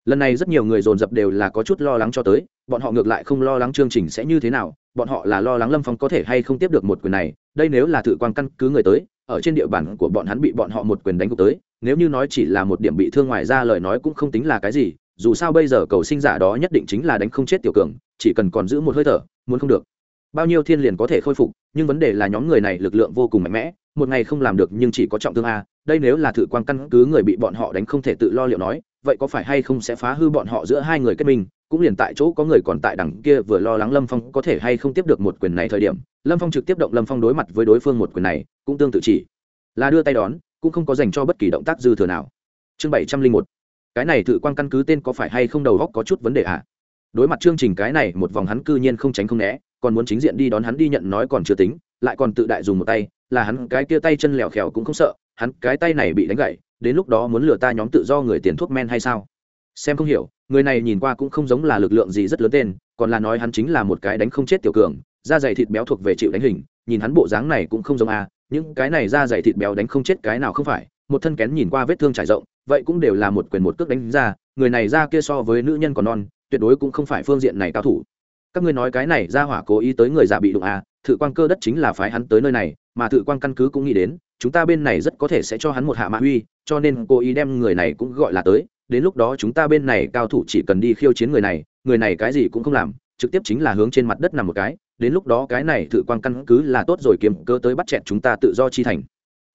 Lần này rất nhiều người dồn dập đều là có chút lo lắng cho tới bọn họ ngược lại không lo lắng chương trình sẽ như thế nào, bọn họ là lo lắng lâm phong có thể hay không tiếp được một quyền này, đây nếu là thử quan căn cứ người tới, ở trên địa bàn của bọn hắn bị bọn họ một quyền đánh gục tới, nếu như nói chỉ là một điểm bị thương ngoài ra lời nói cũng không tính là cái gì, dù sao bây giờ cầu sinh giả đó nhất định chính là đánh không chết tiểu cường, chỉ cần còn giữ một hơi thở, muốn không được. Bao nhiêu thiên liền có thể khôi phục, nhưng vấn đề là nhóm người này lực lượng vô cùng mạnh mẽ, một ngày không làm được nhưng chỉ có trọng thương a, đây nếu là thử quan căn cứ người bị bọn họ đánh không thể tự lo liệu nói, vậy có phải hay không sẽ phá hư bọn họ giữa hai người kết minh cũng liền tại chỗ có người còn tại đằng kia vừa lo lắng lâm phong có thể hay không tiếp được một quyền này thời điểm, lâm phong trực tiếp động lâm phong đối mặt với đối phương một quyền này, cũng tương tự chỉ là đưa tay đón, cũng không có dành cho bất kỳ động tác dư thừa nào chương bảy trăm linh một, cái này tự quan căn cứ tên có phải hay không đầu góc có chút vấn đề ạ à? đối mặt chương trình cái này, một vòng hắn cư nhiên không tránh không né, còn muốn chính diện đi đón hắn đi nhận nói còn chưa tính, lại còn tự đại dùng một tay, là hắn cái kia tay chân lèo khèo cũng không sợ, hắn cái tay này bị đánh gãy, đến lúc đó muốn lừa ta nhóm tự do người tiền thuốc men hay sao xem không hiểu người này nhìn qua cũng không giống là lực lượng gì rất lớn tên, còn là nói hắn chính là một cái đánh không chết tiểu cường, da dày thịt béo thuộc về chịu đánh hình, nhìn hắn bộ dáng này cũng không giống a, những cái này da dày thịt béo đánh không chết cái nào không phải, một thân kén nhìn qua vết thương trải rộng, vậy cũng đều là một quyền một cước đánh ra, người này ra kia so với nữ nhân còn non, tuyệt đối cũng không phải phương diện này cao thủ. Các ngươi nói cái này ra hỏa cố ý tới người già bị đụng à thự quan cơ đất chính là phái hắn tới nơi này, mà thự quan căn cứ cũng nghĩ đến, chúng ta bên này rất có thể sẽ cho hắn một hạ mạ uy, cho nên cố ý đem người này cũng gọi là tới đến lúc đó chúng ta bên này cao thủ chỉ cần đi khiêu chiến người này người này cái gì cũng không làm, trực tiếp chính là hướng trên mặt đất nằm một cái, đến lúc đó cái này thự quan căn cứ là tốt rồi, kiếm cơ tới bắt chẹn chúng ta tự do chi thành.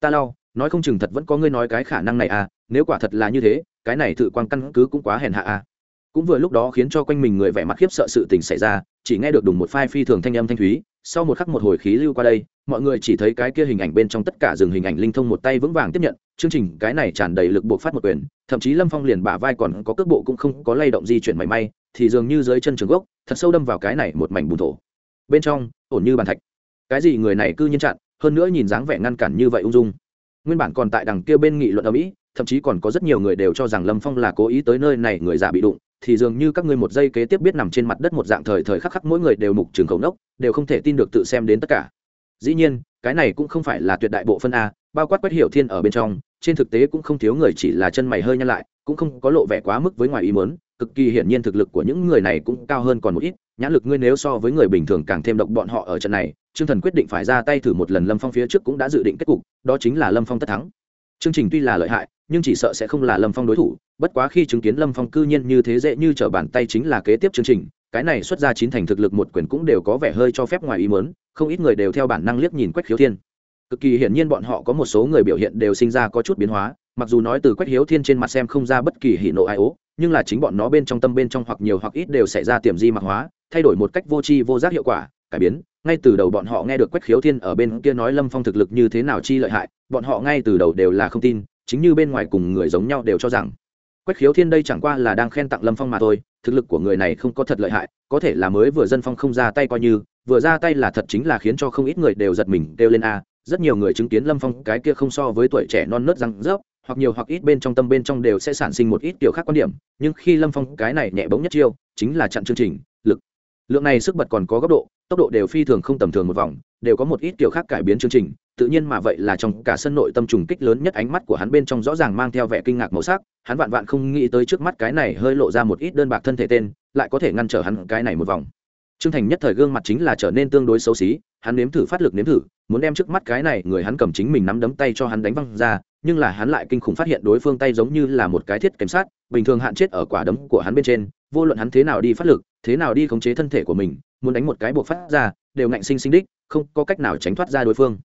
Ta lau nói không chừng thật vẫn có ngươi nói cái khả năng này à nếu quả thật là như thế, cái này thự quan căn cứ cũng quá hèn hạ à. Cũng vừa lúc đó khiến cho quanh mình người vẻ mặt khiếp sợ sự tình xảy ra, chỉ nghe được đùng một phai phi thường thanh âm thanh thúy sau một khắc một hồi khí lưu qua đây, mọi người chỉ thấy cái kia hình ảnh bên trong tất cả dừng hình ảnh linh thông một tay vững vàng tiếp nhận, chương trình cái này tràn đầy lực buộc phát một quyền, thậm chí lâm phong liền bả vai còn có cước bộ cũng không có lay động di chuyển mảy may, thì dường như dưới chân trường gốc, thật sâu đâm vào cái này một mảnh bùn thổ. Bên trong, ổn như bàn thạch. Cái gì người này cư nhiên chặn, hơn nữa nhìn dáng vẻ ngăn cản như vậy ung dung. Nguyên bản còn tại đằng kia bên nghị luận ở mỹ thậm chí còn có rất nhiều người đều cho rằng lâm phong là cố ý tới nơi này người già bị đụng thì dường như các ngươi một giây kế tiếp biết nằm trên mặt đất một dạng thời thời khắc khắc mỗi người đều mục trường khẩu nốc, đều không thể tin được tự xem đến tất cả. Dĩ nhiên, cái này cũng không phải là tuyệt đại bộ phân a, bao quát quét hiểu thiên ở bên trong, trên thực tế cũng không thiếu người chỉ là chân mày hơi nhăn lại, cũng không có lộ vẻ quá mức với ngoài ý mớn cực kỳ hiển nhiên thực lực của những người này cũng cao hơn còn một ít, nhãn lực ngươi nếu so với người bình thường càng thêm độc bọn họ ở trận này, trương thần quyết định phải ra tay thử một lần lâm phong phía trước cũng đã dự định kết cục, đó chính là lâm phong tất thắng. Chương trình tuy là lợi hại nhưng chỉ sợ sẽ không là lâm phong đối thủ, bất quá khi chứng kiến lâm phong cư nhiên như thế dễ như t r ở bàn tay chính là kế tiếp chương trình, cái này xuất ra chín thành thực lực một quyền cũng đều có vẻ hơi cho phép ngoài ý mớn không ít người đều theo bản năng liếc nhìn quách khiếu thiên. Cực kỳ hiển nhiên bọn họ có một số người biểu hiện đều sinh ra có chút biến hóa, mặc dù nói từ quách hiếu thiên trên mặt xem không ra bất kỳ hỉ nộ ai ố, nhưng là chính bọn nó bên trong tâm bên trong hoặc nhiều hoặc ít đều xảy ra tiềm di mạc hóa, thay đổi một cách vô tri vô giác hiệu quả, cải biến. Ngay từ đầu bọn họ nghe được quách khiếu thiên ở bên kia nói lâm phong thực lực như thế nào chi lợi hại, bọn họ ngay từ đầu đều là không tin chính như bên ngoài cùng người giống nhau đều cho rằng, quách khiếu thiên đây chẳng qua là đang khen tặng lâm phong mà thôi, thực lực của người này không có thật lợi hại, có thể là mới vừa dân phong không ra tay coi như, vừa ra tay là thật chính là khiến cho không ít người đều giật mình đều lên a, rất nhiều người chứng kiến lâm phong cái kia không so với tuổi trẻ non nớt răng rớp, hoặc nhiều hoặc ít bên trong tâm bên trong đều sẽ sản sinh một ít kiểu khác quan điểm, nhưng khi lâm phong cái này nhẹ bóng nhất chiêu, chính là chặn chương trình, lực. Lượng này sức bật còn có góc độ, tốc độ đều phi thường không tầm thường một vòng, đều có một ít kiểu khác cải biến chương trình tự nhiên mà vậy là trong cả sân nội tâm trùng kích lớn nhất ánh mắt của hắn bên trong rõ ràng mang theo vẻ kinh ngạc màu sắc hắn vạn vạn không nghĩ tới trước mắt cái này hơi lộ ra một ít đơn bạc thân thể tên lại có thể ngăn trở hắn cái này một vòng Trương Thành nhất thời gương mặt chính là trở nên tương đối xấu xí, hắn nếm thử phát lực nếm thử, muốn đem trước mắt cái này người hắn cầm chính mình nắm đấm tay cho hắn đánh văng ra, nhưng là hắn lại kinh khủng phát hiện đối phương tay giống như là một cái thiết kiểm sát, bình thường hạn chết ở quả đấm của hắn bên trên, vô luận hắn thế nào đi phát lực, thế nào đi khống chế thân thể của mình, muốn đánh một cái buộc phát ra, đều ngạnh sinh sinh đích, không có cách nào tránh thoát ra đối phương.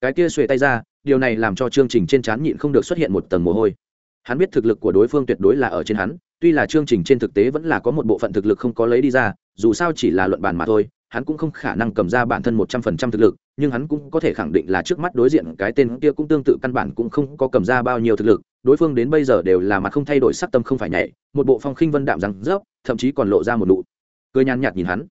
Cái kia xuề tay ra, điều này làm cho chương trình trên trán nhịn không được xuất hiện một tầng mồ hôi. Hắn biết thực lực của đối phương tuyệt đối là ở trên hắn, tuy là chương trình trên thực tế vẫn là có một bộ phận thực lực không có lấy đi ra, dù sao chỉ là luận bàn mà thôi hắn cũng không khả năng cầm ra bản thân một trăm phần trăm thực lực nhưng hắn cũng có thể khẳng định là trước mắt đối diện cái tên kia cũng tương tự căn bản cũng không có cầm ra bao nhiêu thực lực đối phương đến bây giờ đều là mặt không thay đổi sắc tâm không phải nhảy một bộ phong khinh vân đạm rằng rớp thậm chí còn lộ ra một nụ cười nhàn nhạt nhìn hắn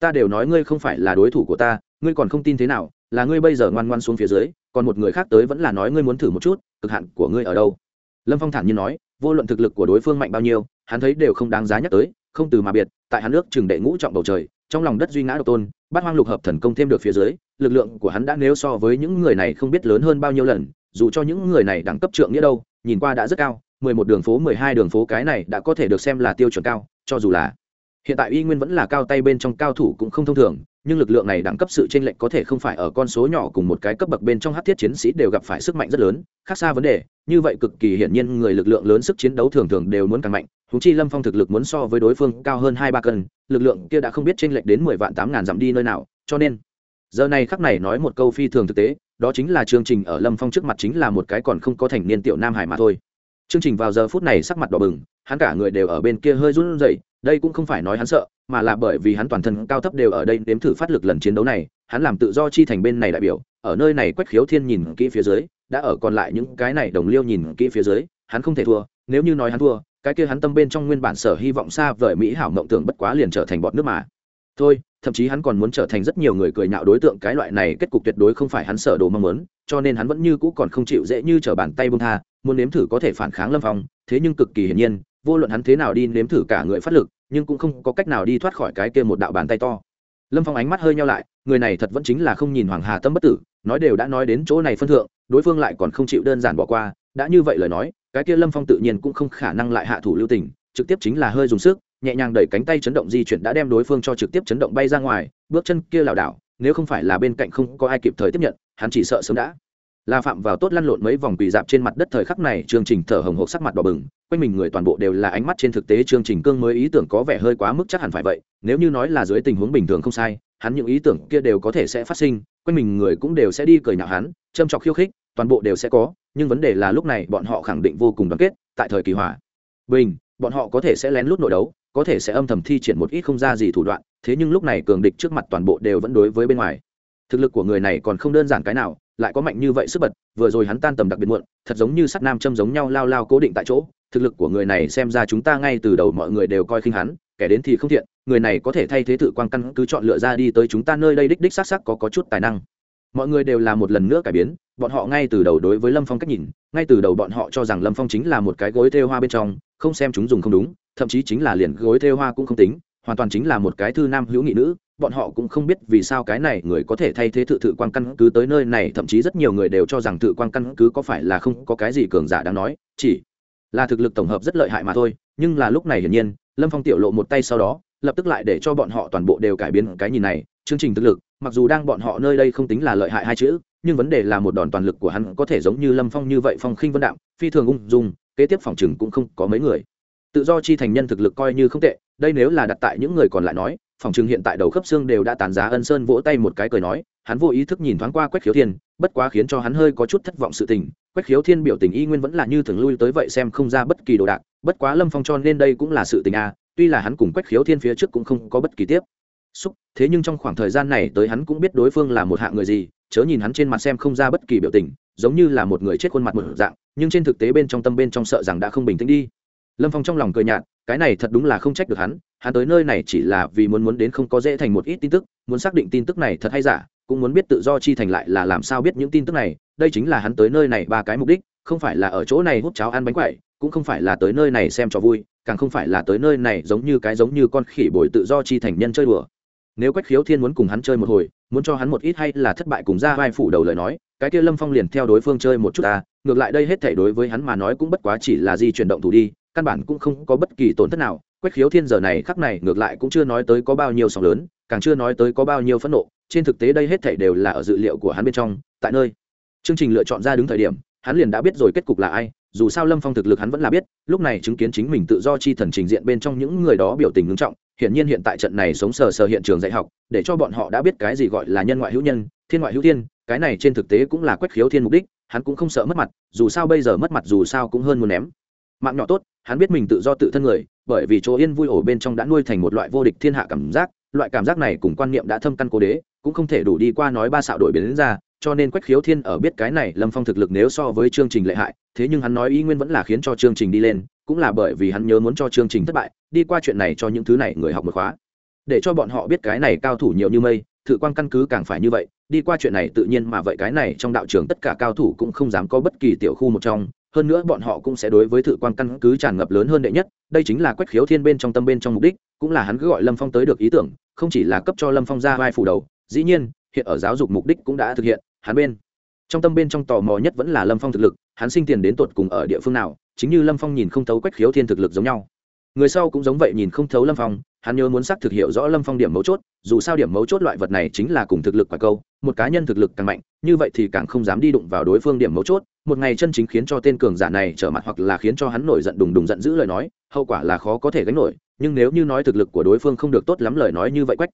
ta đều nói ngươi không phải là đối thủ của ta ngươi còn không tin thế nào là ngươi bây giờ ngoan ngoan xuống phía dưới, còn một người khác tới vẫn là nói ngươi muốn thử một chút, cực hạn của ngươi ở đâu? Lâm phong thản nhiên nói, vô luận thực lực của đối phương mạnh bao nhiêu, hắn thấy đều không đáng giá nhắc tới, không từ mà biệt, tại hắn nước trường đệ ngũ trọng bầu trời, trong lòng đất duy ngã độc tôn, bát hoang lục hợp thần công thêm được phía dưới, lực lượng của hắn đã nếu so với những người này không biết lớn hơn bao nhiêu lần, dù cho những người này đẳng cấp trượng nghĩa đâu, nhìn qua đã rất cao, mười một đường phố, mười hai đường phố cái này đã có thể được xem là tiêu chuẩn cao, cho dù là hiện tại y nguyên vẫn là cao tay bên trong cao thủ cũng không thông thường nhưng lực lượng này đẳng cấp sự chênh lệch có thể không phải ở con số nhỏ cùng một cái cấp bậc bên trong hắc thiết chiến sĩ đều gặp phải sức mạnh rất lớn, khác xa vấn đề, như vậy cực kỳ hiển nhiên người lực lượng lớn sức chiến đấu thường thường đều muốn càng mạnh, huống chi lâm phong thực lực muốn so với đối phương cao hơn hai ba cân, lực lượng kia đã không biết chênh lệch đến mười vạn tám ngàn dặm đi nơi nào, cho nên, giờ này khắc này nói một câu phi thường thực tế, đó chính là chương trình ở lâm phong trước mặt chính là một cái còn không có thành niên tiểu nam hải mà thôi. Chương trình vào giờ phút này sắc mặt đỏ bừng, hắn cả người đều ở bên kia hơi run rẩy đây cũng không phải nói hắn sợ, mà là bởi vì hắn toàn thân cao thấp đều ở đây nếm thử phát lực lần chiến đấu này, hắn làm tự do chi thành bên này đại biểu, ở nơi này quách khiếu thiên nhìn kỹ phía dưới, đã ở còn lại những cái này đồng liêu nhìn kỹ phía dưới, hắn không thể thua, nếu như nói hắn thua, cái kia hắn tâm bên trong nguyên bản sở hy vọng xa vời mỹ hảo mộng tưởng bất quá liền trở thành bọn nước mà. Thôi, thậm chí hắn còn muốn trở thành rất nhiều người cười nhạo đối tượng, cái loại này kết cục tuyệt đối không phải hắn sở đồ mong muốn, cho nên hắn vẫn như cũ còn không chịu dễ như t r ở bàn tay bông tha, muốn nếm thử có thể phản kháng lâm phong, thế nhưng cực kỳ hiển nhiên vô luận hắn thế nào đi nếm thử cả người phát lực, nhưng cũng không có cách nào đi thoát khỏi cái kia một đạo bàn tay to. Lâm phong ánh mắt hơi nhau lại, người này thật vẫn chính là không nhìn hoàng hà tâm bất tử, nói đều đã nói đến chỗ này phân thượng, đối phương lại còn không chịu đơn giản bỏ qua, đã như vậy lời nói, cái kia lâm phong tự nhiên cũng không khả năng lại hạ thủ lưu tình, trực tiếp chính là hơi dùng sức, nhẹ nhàng đẩy cánh tay chấn động di chuyển đã đem đối phương cho trực tiếp chấn động bay ra ngoài, bước chân kia lảo đảo, nếu không phải là bên cạnh không có ai kịp thời tiếp nhận, hắn chỉ sợ sớm đã là phạm vào tốt lăn lộn mấy vòng quỳ dạp trên mặt đất thời khắc này, chương trình thở hồng hộc sắc mặt đỏ bừng, quanh mình người toàn bộ đều là ánh mắt trên thực tế, chương trình cương mới ý tưởng có vẻ hơi quá mức chắc hẳn phải vậy, nếu như nói là dưới tình huống bình thường không sai, hắn những ý tưởng kia đều có thể sẽ phát sinh, quanh mình người cũng đều sẽ đi cười nhạo hắn, châm trọc khiêu khích, toàn bộ đều sẽ có, nhưng vấn đề là lúc này bọn họ khẳng định vô cùng đoàn kết, tại thời kỳ hòa bình, bọn họ có thể sẽ lén lút nội đấu, có thể sẽ âm thầm thi triển một ít không ra gì thủ đoạn, thế nhưng lúc này cường địch trước mặt toàn bộ đều vẫn đối với bên ngoài. Thực lực của người này còn không đơn giản cái nào lại có mạnh như vậy sức bật, vừa rồi hắn tan tầm đặc biệt muộn, thật giống như sắt nam châm giống nhau lao lao cố định tại chỗ, thực lực của người này xem ra chúng ta ngay từ đầu mọi người đều coi khinh hắn, kẻ đến thì không thiện, người này có thể thay thế tự quan căn cứ chọn lựa ra đi tới chúng ta nơi đây đích đích xác xác có có chút tài năng. Mọi người đều là một lần nữa cải biến, bọn họ ngay từ đầu đối với lâm phong cách nhìn, ngay từ đầu bọn họ cho rằng lâm phong chính là một cái gối thêu hoa bên trong, không xem chúng dùng không đúng, thậm chí chính là liền gối thêu hoa cũng không tính, hoàn toàn chính là một cái thư nam hữu nghị nữ bọn họ cũng không biết vì sao cái này người có thể thay thế thự thự quan căn cứ tới nơi này, thậm chí rất nhiều người đều cho rằng thự quan căn cứ có phải là không có cái gì cường giả đáng nói, chỉ là thực lực tổng hợp rất lợi hại mà thôi. Nhưng là lúc này hiển nhiên, lâm phong tiểu lộ một tay sau đó, lập tức lại để cho bọn họ toàn bộ đều cải biến cái nhìn này. Chương trình thực lực, mặc dù đang bọn họ nơi đây không tính là lợi hại hai chữ, nhưng vấn đề là một đòn toàn lực của hắn có thể giống như lâm phong như vậy phong khinh vân đạm, phi thường ung dung, kế tiếp phòng chừng cũng không có mấy người. Tự do chi thành nhân thực lực coi như không tệ, đây nếu là đặt tại những người còn lại nói phòng trường hiện tại đầu khớp xương đều đã tàn giá ân sơn vỗ tay một cái cười nói, hắn vô ý thức nhìn thoáng qua quách khiếu thiên, bất quá khiến cho hắn hơi có chút thất vọng sự tình. Quách khiếu thiên biểu tình y nguyên vẫn là như thường lui tới vậy xem không ra bất kỳ đồ đạc, bất quá lâm phong cho nên đây cũng là sự tình a tuy là hắn cùng quách khiếu thiên phía trước cũng không có bất kỳ tiếp. Xúc, thế nhưng trong khoảng thời gian này tới hắn cũng biết đối phương là một hạng người gì, chớ nhìn hắn trên mặt xem không ra bất kỳ biểu tình, giống như là một người chết khuôn mặt một dạng, nhưng trên thực tế bên trong tâm bên trong sợ rằng đã không bình tĩnh đi. Lâm phong trong lòng cười nhạt cái này thật đúng là không trách được hắn hắn tới nơi này chỉ là vì muốn muốn đến không có dễ thành một ít tin tức, muốn xác định tin tức này thật hay giả, cũng muốn biết tự do chi thành lại là làm sao biết những tin tức này, đây chính là hắn tới nơi này ba cái mục đích, không phải là ở chỗ này hút cháo ăn bánh quậy cũng không phải là tới nơi này xem cho vui, càng không phải là tới nơi này giống như cái giống như con khỉ bồi tự do chi thành nhân chơi đùa. Nếu quách khiếu thiên muốn cùng hắn chơi một hồi, muốn cho hắn một ít hay là thất bại cùng ra vai phủ đầu lời nói, cái kia lâm phong liền theo đối phương chơi một chút ta, ngược lại đây hết thể đối với hắn mà nói cũng bất quá chỉ là di chuyển động thủ đi căn bản cũng không có bất kỳ tổn thất nào. Quách khiếu thiên giờ này khắc này ngược lại cũng chưa nói tới có bao nhiêu sóng lớn, càng chưa nói tới có bao nhiêu phẫn nộ. Trên thực tế đây hết thể đều là ở dự liệu của hắn bên trong. Tại nơi, chương trình lựa chọn ra đứng thời điểm, hắn liền đã biết rồi kết cục là ai. Dù sao lâm phong thực lực hắn vẫn là biết, lúc này chứng kiến chính mình tự do chi thần trình diện bên trong những người đó biểu tình ngưng trọng. Hiển nhiên hiện tại trận này sống sờ sờ hiện trường dạy học, để cho bọn họ đã biết cái gì gọi là nhân ngoại hữu nhân, thiên ngoại hữu thiên, cái này trên thực tế cũng là quách khiếu thiên mục đích, hắn cũng không sợ mất mặt, dù sao bây giờ mất mặt dù sao cũng hơn muốn ném. Mạng nhỏ tốt hắn biết mình tự do tự thân người, bởi vì chỗ yên vui ổ bên trong đã nuôi thành một loại vô địch thiên hạ cảm giác, loại cảm giác này cùng quan niệm đã thâm căn cố đế, cũng không thể đủ đi qua nói ba xạo đổi biến đến ra, cho nên quách khiếu thiên ở biết cái này lâm phong thực lực nếu so với chương trình lệ hại, thế nhưng hắn nói ý nguyên vẫn là khiến cho chương trình đi lên, cũng là bởi vì hắn nhớ muốn cho chương trình thất bại, đi qua chuyện này cho những thứ này người học một khóa. Để cho bọn họ biết cái này cao thủ nhiều như mây, thử quan căn cứ càng phải như vậy, đi qua chuyện này tự nhiên mà vậy cái này trong đạo trường tất cả cao thủ cũng không dám có bất kỳ tiểu khu một trong hơn nữa bọn họ cũng sẽ đối với thử quan căn cứ tràn ngập lớn hơn đệ nhất, đây chính là quách khiếu thiên bên trong tâm bên trong mục đích, cũng là hắn cứ gọi lâm phong tới được ý tưởng, không chỉ là cấp cho lâm phong ra vai phủ đầu, dĩ nhiên, hiện ở giáo dục mục đích cũng đã thực hiện, hắn bên trong tâm bên trong tò mò nhất vẫn là lâm phong thực lực, hắn sinh tiền đến tột cùng ở địa phương nào, chính như lâm phong nhìn không thấu quách khiếu thiên thực lực giống nhau. Người sau cũng giống vậy nhìn không thấu lâm phong hắn nhớ muốn xác thực hiểu rõ lâm phong điểm mấu chốt, dù sao điểm mấu chốt loại vật này chính là cùng thực lực quả câu, một cá nhân thực lực càng mạnh, như vậy thì càng không dám đi đụng vào đối phương điểm mấu chốt, một ngày chân chính khiến cho tên cường giả này trở mặt hoặc là khiến cho hắn nổi giận đùng đùng giận dữ lời nói, hậu quả là khó có thể gánh nổi, nhưng nếu như nói thực lực của đối phương không được tốt lắm lời nói như vậy quách.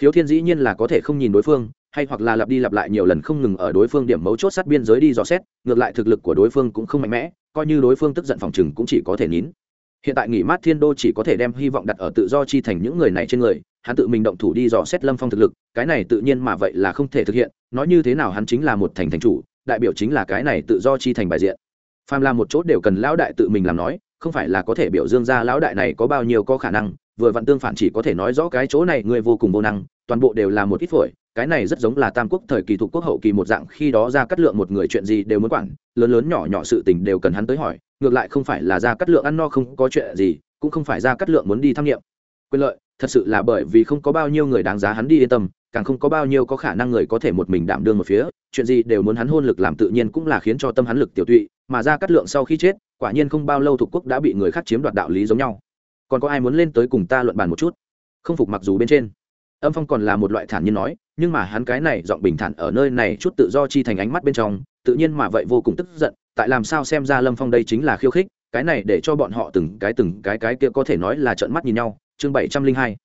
Khiếu thiên dĩ nhiên là có thể không nhìn đối phương, hay hoặc là lặp đi lặp lại nhiều lần không ngừng ở đối phương điểm mấu chốt sát biên giới đi dò xét, ngược lại thực lực của đối phương cũng không mạnh mẽ, coi như đối phương tức giận phòng chừng cũng chỉ có thể nín hiện tại nghỉ mát thiên đô chỉ có thể đem hy vọng đặt ở tự do chi thành những người này trên người, hắn tự mình động thủ đi dò xét lâm phong thực lực, cái này tự nhiên mà vậy là không thể thực hiện, nói như thế nào hắn chính là một thành thành chủ, đại biểu chính là cái này tự do chi thành bài diện. Phàm là một chốt đều cần lão đại tự mình làm nói, không phải là có thể biểu dương ra lão đại này có bao nhiêu có khả năng, vừa vặn tương phản chỉ có thể nói rõ cái chỗ này người vô cùng vô năng, toàn bộ đều là một ít phổi, cái này rất giống là tam quốc thời kỳ thuộc quốc hậu kỳ một dạng khi đó ra cắt lượng một người chuyện gì đều muốn quản, lớn lớn nhỏ nhỏ sự tình đều cần hắn tới hỏi ngược lại không phải là ra cắt lượng ăn no không có chuyện gì, cũng không phải ra cắt lượng muốn đi tham nghiệm. Quyền lợi, thật sự là bởi vì không có bao nhiêu người đáng giá hắn đi yên tâm, càng không có bao nhiêu có khả năng người có thể một mình đảm đương một phía, chuyện gì đều muốn hắn hôn lực làm tự nhiên cũng là khiến cho tâm hắn lực tiểu tụy, mà ra cắt lượng sau khi chết, quả nhiên không bao lâu thuộc quốc đã bị người khác chiếm đoạt đạo lý giống nhau. Còn có ai muốn lên tới cùng ta luận bàn một chút? Không phục mặc dù bên trên. Âm phong còn là một loại thản nhiên nói, nhưng mà hắn cái này giọng bình thản ở nơi này chút tự do chi thành ánh mắt bên trong, tự nhiên mà vậy vô cùng tức giận tại làm sao xem ra lâm phong đây chính là khiêu khích, cái này để cho bọn họ từng cái từng cái cái kia có thể nói là trợn mắt nhìn nhau. Chương bảy trăm linh hai.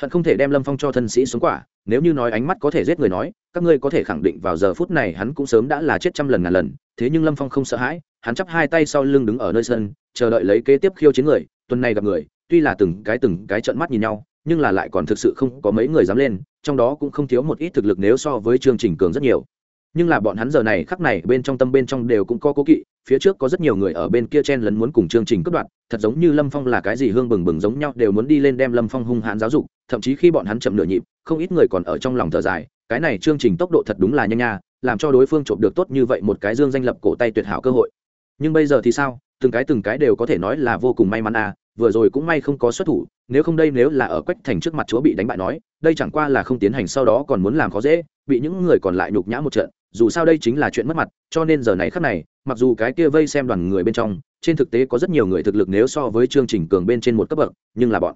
Hận không thể đem lâm phong cho thân sĩ xuống quả, nếu như nói ánh mắt có thể giết người nói, các ngươi có thể khẳng định vào giờ phút này hắn cũng sớm đã là chết trăm lần ngàn lần, thế nhưng lâm phong không sợ hãi, hắn chắp hai tay sau lưng đứng ở nơi sân, chờ đợi lấy kế tiếp khiêu chiến người, tuần này gặp người, tuy là từng cái từng cái trận mắt nhìn nhau, nhưng là lại còn thực sự không có mấy người dám lên, trong đó cũng không thiếu một ít thực lực nếu so với chương trình cường rất nhiều nhưng là bọn hắn giờ này khắc này bên trong tâm bên trong đều cũng có cố kỵ, phía trước có rất nhiều người ở bên kia chen lấn muốn cùng chương trình cướp đoạt, thật giống như lâm phong là cái gì hương bừng bừng giống nhau đều muốn đi lên đem lâm phong hung hãn giáo dục, thậm chí khi bọn hắn chậm nửa nhịp, không ít người còn ở trong lòng thở dài, cái này chương trình tốc độ thật đúng là nhanh nha, làm cho đối phương trộm được tốt như vậy một cái dương danh lập cổ tay tuyệt hảo cơ hội. Nhưng bây giờ thì sao? Từng cái từng cái đều có thể nói là vô cùng may mắn à vừa rồi cũng may không có xuất thủ, nếu không đây nếu là ở quách thành trước mặt chúa bị đánh bại nói, đây chẳng qua là không tiến hành sau đó còn muốn làm khó dễ bị những người còn lại nhục nhã một trận, dù sao đây chính là chuyện mất mặt, cho nên giờ này khắc này, mặc dù cái kia vây xem đoàn người bên trong, trên thực tế có rất nhiều người thực lực nếu so với chương trình cường bên trên một cấp bậc, nhưng là bọn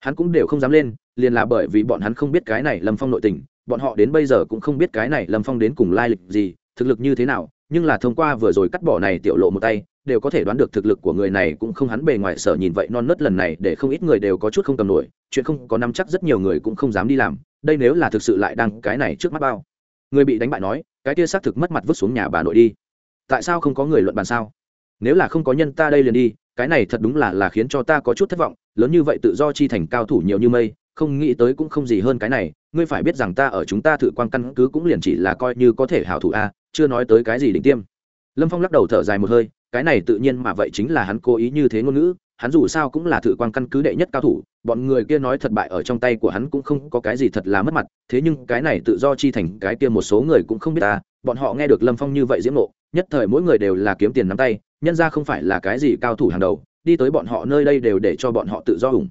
hắn cũng đều không dám lên, liền là bởi vì bọn hắn không biết cái này lâm phong nội tình, bọn họ đến bây giờ cũng không biết cái này lâm phong đến cùng lai lịch gì, thực lực như thế nào, nhưng là thông qua vừa rồi cắt bỏ này tiểu lộ một tay, đều có thể đoán được thực lực của người này cũng không hắn bề ngoài sở nhìn vậy non nớt lần này để không ít người đều có chút không cầm nổi, chuyện không có nắm chắc rất nhiều người cũng không dám đi làm đây nếu là thực sự lại đang cái này trước mắt bao. Người bị đánh bại nói, cái kia xác thực mất mặt vứt xuống nhà bà nội đi. Tại sao không có người luận bàn sao? Nếu là không có nhân ta đây liền đi, cái này thật đúng là là khiến cho ta có chút thất vọng, lớn như vậy tự do chi thành cao thủ nhiều như mây, không nghĩ tới cũng không gì hơn cái này, ngươi phải biết rằng ta ở chúng ta thử quan căn cứ cũng liền chỉ là coi như có thể hảo thủ a, chưa nói tới cái gì đỉnh tiêm. Lâm phong lắc đầu thở dài một hơi, cái này tự nhiên mà vậy chính là hắn cố ý như thế ngôn ngữ, hắn dù sao cũng là thử quan căn cứ đệ nhất cao thủ bọn người kia nói thật bại ở trong tay của hắn cũng không có cái gì thật là mất mặt, thế nhưng cái này tự do chi thành, cái kia một số người cũng không biết ta, bọn họ nghe được lâm phong như vậy diễm nộ nhất thời mỗi người đều là kiếm tiền nắm tay, nhân ra không phải là cái gì cao thủ hàng đầu, đi tới bọn họ nơi đây đều để cho bọn họ tự do hùng.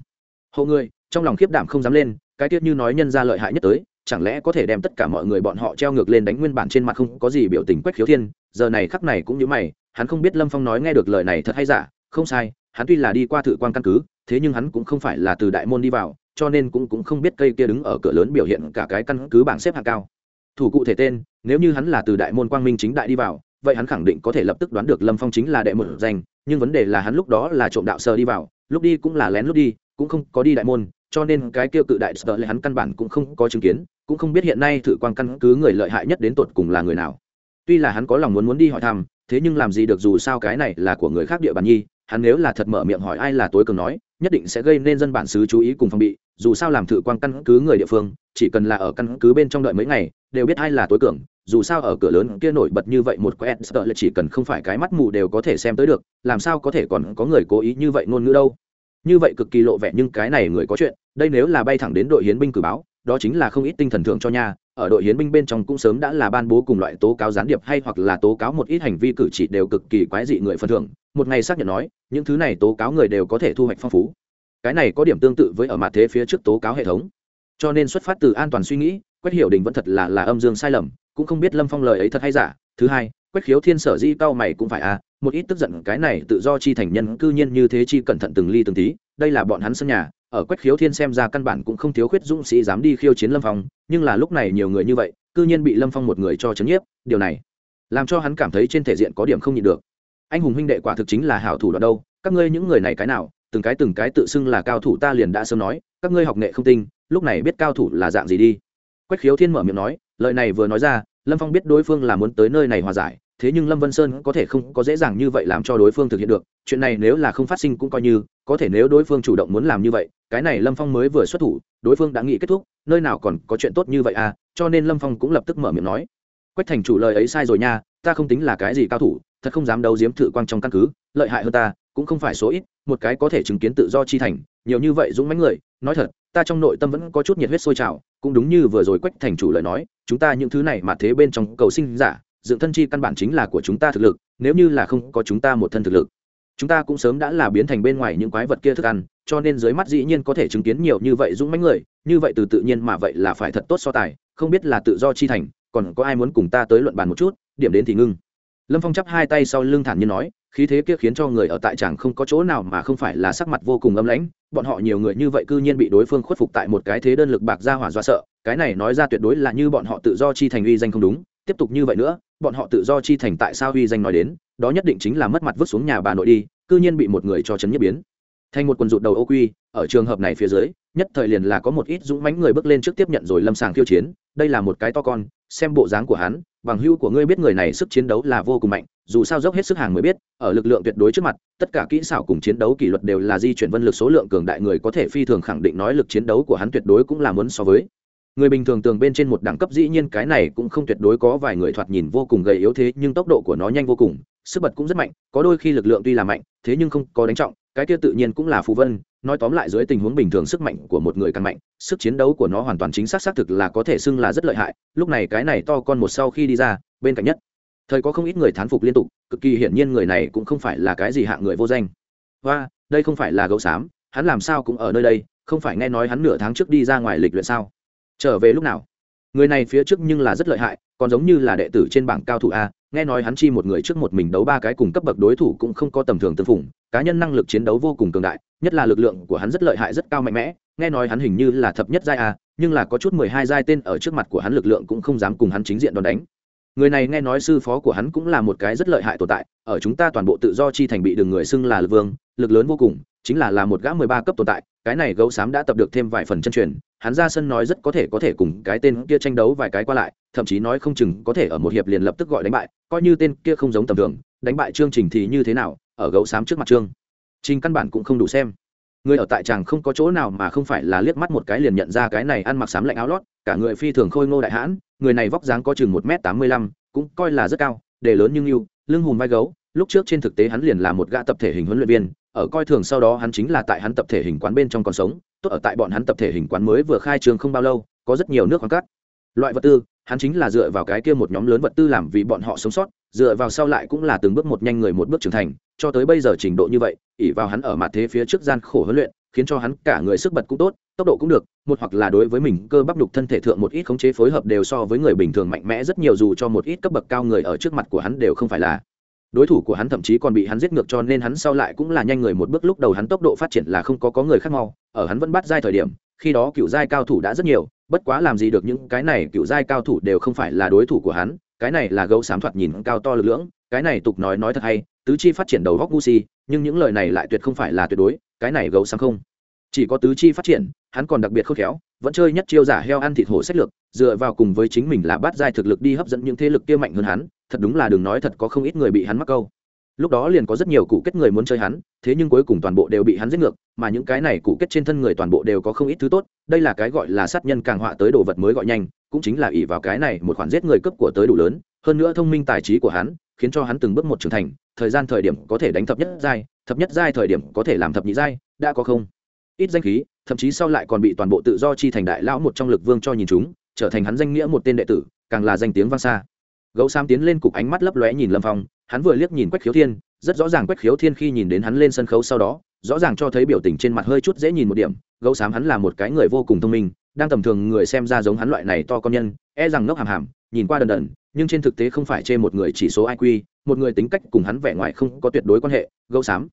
Hộ người, trong lòng khiếp đảm không dám lên, cái tiết như nói nhân ra lợi hại nhất tới, chẳng lẽ có thể đem tất cả mọi người bọn họ treo ngược lên đánh nguyên bản trên mặt không có gì biểu tình quách khiếu thiên, giờ này khắc này cũng như mày, hắn không biết lâm phong nói nghe được lời này thật hay giả, không sai, hắn tuy là đi qua thử quan căn cứ thế nhưng hắn cũng không phải là từ đại môn đi vào, cho nên cũng cũng không biết cây kia đứng ở cửa lớn biểu hiện cả cái căn cứ bảng xếp hạng cao. Thủ cụ thể tên, nếu như hắn là từ đại môn quang minh chính đại đi vào, vậy hắn khẳng định có thể lập tức đoán được lâm phong chính là đệ một danh, nhưng vấn đề là hắn lúc đó là trộm đạo sơ đi vào, lúc đi cũng là lén lúc đi, cũng không có đi đại môn, cho nên cái kia cự đại sợ lại hắn căn bản cũng không có chứng kiến, cũng không biết hiện nay thử quan căn cứ người lợi hại nhất đến tột cùng là người nào. Tuy là hắn có lòng muốn muốn đi hỏi thăm, thế nhưng làm gì được dù sao cái này là của người khác địa bàn nhi, hắn nếu là thật mở miệng hỏi ai là tối cường nói nhất định sẽ gây nên dân bản xứ chú ý cùng phòng bị, dù sao làm thử quan căn cứ người địa phương, chỉ cần là ở căn cứ bên trong đợi mấy ngày, đều biết ai là tối cường, dù sao ở cửa lớn kia nổi bật như vậy một quét, sợ là chỉ cần không phải cái mắt mù đều có thể xem tới được, làm sao có thể còn có người cố ý như vậy ngôn ngữ đâu. Như vậy cực kỳ lộ vẻ nhưng cái này người có chuyện, đây nếu là bay thẳng đến đội hiến binh cử báo, đó chính là không ít tinh thần thưởng cho nha ở đội hiến binh bên trong cũng sớm đã là ban bố cùng loại tố cáo gián điệp hay hoặc là tố cáo một ít hành vi cử chỉ đều cực kỳ quái dị người phần thưởng. Một ngày xác nhận nói, những thứ này tố cáo người đều có thể thu hoạch phong phú. Cái này có điểm tương tự với ở mặt thế phía trước tố cáo hệ thống. Cho nên xuất phát từ an toàn suy nghĩ, quách hiểu đình vẫn thật là là âm dương sai lầm, cũng không biết lâm phong lời ấy thật hay giả. Thứ hai, quách khiếu thiên sở di cao mày cũng phải à một ít tức giận cái này tự do chi thành nhân cư nhiên như thế chi cẩn thận từng ly từng tí, đây là bọn hắn sân nhà ở quách khiếu thiên xem ra căn bản cũng không thiếu khuyết dũng sĩ dám đi khiêu chiến lâm phong, nhưng là lúc này nhiều người như vậy, cư nhiên bị lâm phong một người cho chấn nhiếp, điều này làm cho hắn cảm thấy trên thể diện có điểm không nhịn được. Anh hùng huynh đệ quả thực chính là hảo thủ đoạn đâu, các ngươi những người này cái nào, từng cái từng cái tự xưng là cao thủ ta liền đã sớm nói, các ngươi học nghệ không tinh, lúc này biết cao thủ là dạng gì đi. Quách khiếu thiên mở miệng nói, lời này vừa nói ra, lâm phong biết đối phương là muốn tới nơi này hòa giải, thế nhưng lâm vân sơn có thể không có dễ dàng như vậy làm cho đối phương thực hiện được, chuyện này nếu là không phát sinh cũng coi như có thể nếu đối phương chủ động muốn làm như vậy, cái này lâm phong mới vừa xuất thủ, đối phương đã nghĩ kết thúc, nơi nào còn có chuyện tốt như vậy à cho nên lâm phong cũng lập tức mở miệng nói. Quách thành chủ lời ấy sai rồi nha, ta không tính là cái gì cao thủ, thật không dám đấu diếm thự quang trong căn cứ, lợi hại hơn ta, cũng không phải số ít, một cái có thể chứng kiến tự do chi thành, nhiều như vậy dũng mãnh người, nói thật, ta trong nội tâm vẫn có chút nhiệt huyết sôi trào, cũng đúng như vừa rồi quách thành chủ lời nói, chúng ta những thứ này mà thế bên trong cầu sinh giả, dựng thân chi căn bản chính là của chúng ta thực lực, nếu như là không có chúng ta một thân thực lực chúng ta cũng sớm đã là biến thành bên ngoài những quái vật kia thức ăn, cho nên dưới mắt dĩ nhiên có thể chứng kiến nhiều như vậy dũng mãnh người, như vậy từ tự nhiên mà vậy là phải thật tốt so tài, không biết là tự do chi thành, còn có ai muốn cùng ta tới luận bàn một chút, điểm đến thì ngưng. Lâm phong chắp hai tay sau lưng thản nhiên nói, khí thế kia khiến cho người ở tại chàng không có chỗ nào mà không phải là sắc mặt vô cùng âm lãnh, bọn họ nhiều người như vậy cư nhiên bị đối phương khuất phục tại một cái thế đơn lực bạc ra hỏa do sợ, cái này nói ra tuyệt đối là như bọn họ tự do chi thành uy danh không đúng tiếp tục như vậy nữa, bọn họ tự do chi thành tại sao uy danh nói đến, đó nhất định chính là mất mặt vứt xuống nhà bà nội đi, cư nhiên bị một người cho chấn nhất biến. Thành một quần rụt đầu ô quy, ở trường hợp này phía dưới, nhất thời liền là có một ít dũng mãnh người bước lên trước tiếp nhận rồi lâm sàng khiêu chiến, đây là một cái to con, xem bộ dáng của hắn, bằng hữu của ngươi biết người này sức chiến đấu là vô cùng mạnh, dù sao dốc hết sức hàng mới biết, ở lực lượng tuyệt đối trước mặt, tất cả kỹ xảo cùng chiến đấu kỷ luật đều là di chuyển vân lực số lượng cường đại người có thể phi thường khẳng định nói lực chiến đấu của hắn tuyệt đối cũng là muốn so với người bình thường tường bên trên một đẳng cấp dĩ nhiên cái này cũng không tuyệt đối có vài người thoạt nhìn vô cùng gầy yếu thế, nhưng tốc độ của nó nhanh vô cùng, sức bật cũng rất mạnh, có đôi khi lực lượng tuy là mạnh, thế nhưng không có đánh trọng, cái kia tự nhiên cũng là phù vân, nói tóm lại dưới tình huống bình thường sức mạnh của một người càng mạnh, sức chiến đấu của nó hoàn toàn chính xác xác thực là có thể xưng là rất lợi hại, lúc này cái này to con một sau khi đi ra, bên cạnh nhất, thời có không ít người thán phục liên tục, cực kỳ hiển nhiên người này cũng không phải là cái gì hạng người vô danh. Và đây không phải là gấu xám, hắn làm sao cũng ở nơi đây, không phải nghe nói hắn nửa tháng trước đi ra ngoài lịch luyện sao? Trở về lúc nào? Người này phía trước nhưng là rất lợi hại, còn giống như là đệ tử trên bảng cao thủ a, nghe nói hắn chi một người trước một mình đấu ba cái cùng cấp bậc đối thủ cũng không có tầm thường tương phủng cá nhân năng lực chiến đấu vô cùng cường đại, nhất là lực lượng của hắn rất lợi hại, rất cao mạnh mẽ, nghe nói hắn hình như là thập nhất giai a, nhưng là có chút mười hai giai tên ở trước mặt của hắn lực lượng cũng không dám cùng hắn chính diện đòn đánh. Người này nghe nói sư phó của hắn cũng là một cái rất lợi hại tồn tại, ở chúng ta toàn bộ tự do chi thành bị đường người xưng là lực vương, lực lớn vô cùng, chính là là một gã mười ba cấp tồn tại cái này gấu xám đã tập được thêm vài phần chân truyền, hắn ra sân nói rất có thể có thể cùng cái tên kia tranh đấu vài cái qua lại, thậm chí nói không chừng có thể ở một hiệp liền lập tức gọi đánh bại, coi như tên kia không giống tầm thường, đánh bại chương trình thì như thế nào, ở gấu xám trước mặt trương trình căn bản cũng không đủ xem. Người ở tại tràng không có chỗ nào mà không phải là liếc mắt một cái liền nhận ra cái này ăn mặc xám lạnh áo lót, cả người phi thường khôi ngô đại hãn, người này vóc dáng có chừng một m tám mươi lăm, cũng coi là rất cao, để lớn nhưng yêu lưng hùm vai gấu, lúc trước trên thực tế hắn liền là một gã tập thể hình huấn luyện viên ở coi thường sau đó hắn chính là tại hắn tập thể hình quán bên trong còn sống, tốt ở tại bọn hắn tập thể hình quán mới vừa khai trường không bao lâu, có rất nhiều nước khoáng cát. Loại vật tư, hắn chính là dựa vào cái kia một nhóm lớn vật tư làm vì bọn họ sống sót, dựa vào sau lại cũng là từng bước một nhanh người một bước trưởng thành, cho tới bây giờ trình độ như vậy ỉ vào hắn ở mặt thế phía trước gian khổ huấn luyện, khiến cho hắn cả người sức bật cũng tốt, tốc độ cũng được, một hoặc là đối với mình cơ bắp đục thân thể thượng một ít khống chế phối hợp đều so với người bình thường mạnh mẽ rất nhiều dù cho một ít cấp bậc cao người ở trước mặt của hắn đều không phải là đối thủ của hắn thậm chí còn bị hắn giết ngược cho nên hắn sau lại cũng là nhanh người một bước, lúc đầu hắn tốc độ phát triển là không có có người khác mau, ở hắn vẫn bắt giai thời điểm, khi đó cựu giai cao thủ đã rất nhiều, bất quá làm gì được những cái này, cựu giai cao thủ đều không phải là đối thủ của hắn, cái này là gấu sám thoạt nhìn cao to lực lưỡng, cái này tục nói nói thật hay, tứ chi phát triển đầu góc gu si, nhưng những lời này lại tuyệt không phải là tuyệt đối, cái này gấu sám không chỉ có tứ chi phát triển, hắn còn đặc biệt khôn khéo, vẫn chơi nhất chiêu giả heo ăn thịt hổ sách lược, dựa vào cùng với chính mình là bát giai thực lực đi hấp dẫn những thế lực kia mạnh hơn hắn, thật đúng là đừng nói thật có không ít người bị hắn mắc câu. Lúc đó liền có rất nhiều cụ kết người muốn chơi hắn, thế nhưng cuối cùng toàn bộ đều bị hắn giết ngược, mà những cái này cụ kết trên thân người toàn bộ đều có không ít thứ tốt, đây là cái gọi là sát nhân càng họa tới đồ vật mới gọi nhanh, cũng chính là ỷ vào cái này một khoản giết người cấp của tới đủ lớn, hơn nữa thông minh tài trí của hắn, khiến cho hắn từng bước một trưởng thành, thời gian thời điểm có thể đánh thập nhất giai, thập nhất giai thời điểm có thể làm thập nhị giai, đã có không? Ít danh khí, thậm chí sau lại còn bị toàn bộ tự do chi thành đại lão một trong lực vương cho nhìn chúng, trở thành hắn danh nghĩa một tên đệ tử, càng là danh tiếng vang xa. Gấu sam tiến lên cục ánh mắt lấp lóe nhìn lâm phong, hắn vừa liếc nhìn quách khiếu thiên, rất rõ ràng quách khiếu thiên khi nhìn đến hắn lên sân khấu sau đó, rõ ràng cho thấy biểu tình trên mặt hơi chút dễ nhìn một điểm, gấu xám hắn là một cái người vô cùng thông minh, đang tầm thường người xem ra giống hắn loại này to con nhân e rằng ngốc hàm hàm, nhìn qua đần đần, nhưng trên thực tế không phải chê một người chỉ số iq một người tính cách cùng hắn vẻ ngoài không có tuyệt đối quan hệ, gấu xám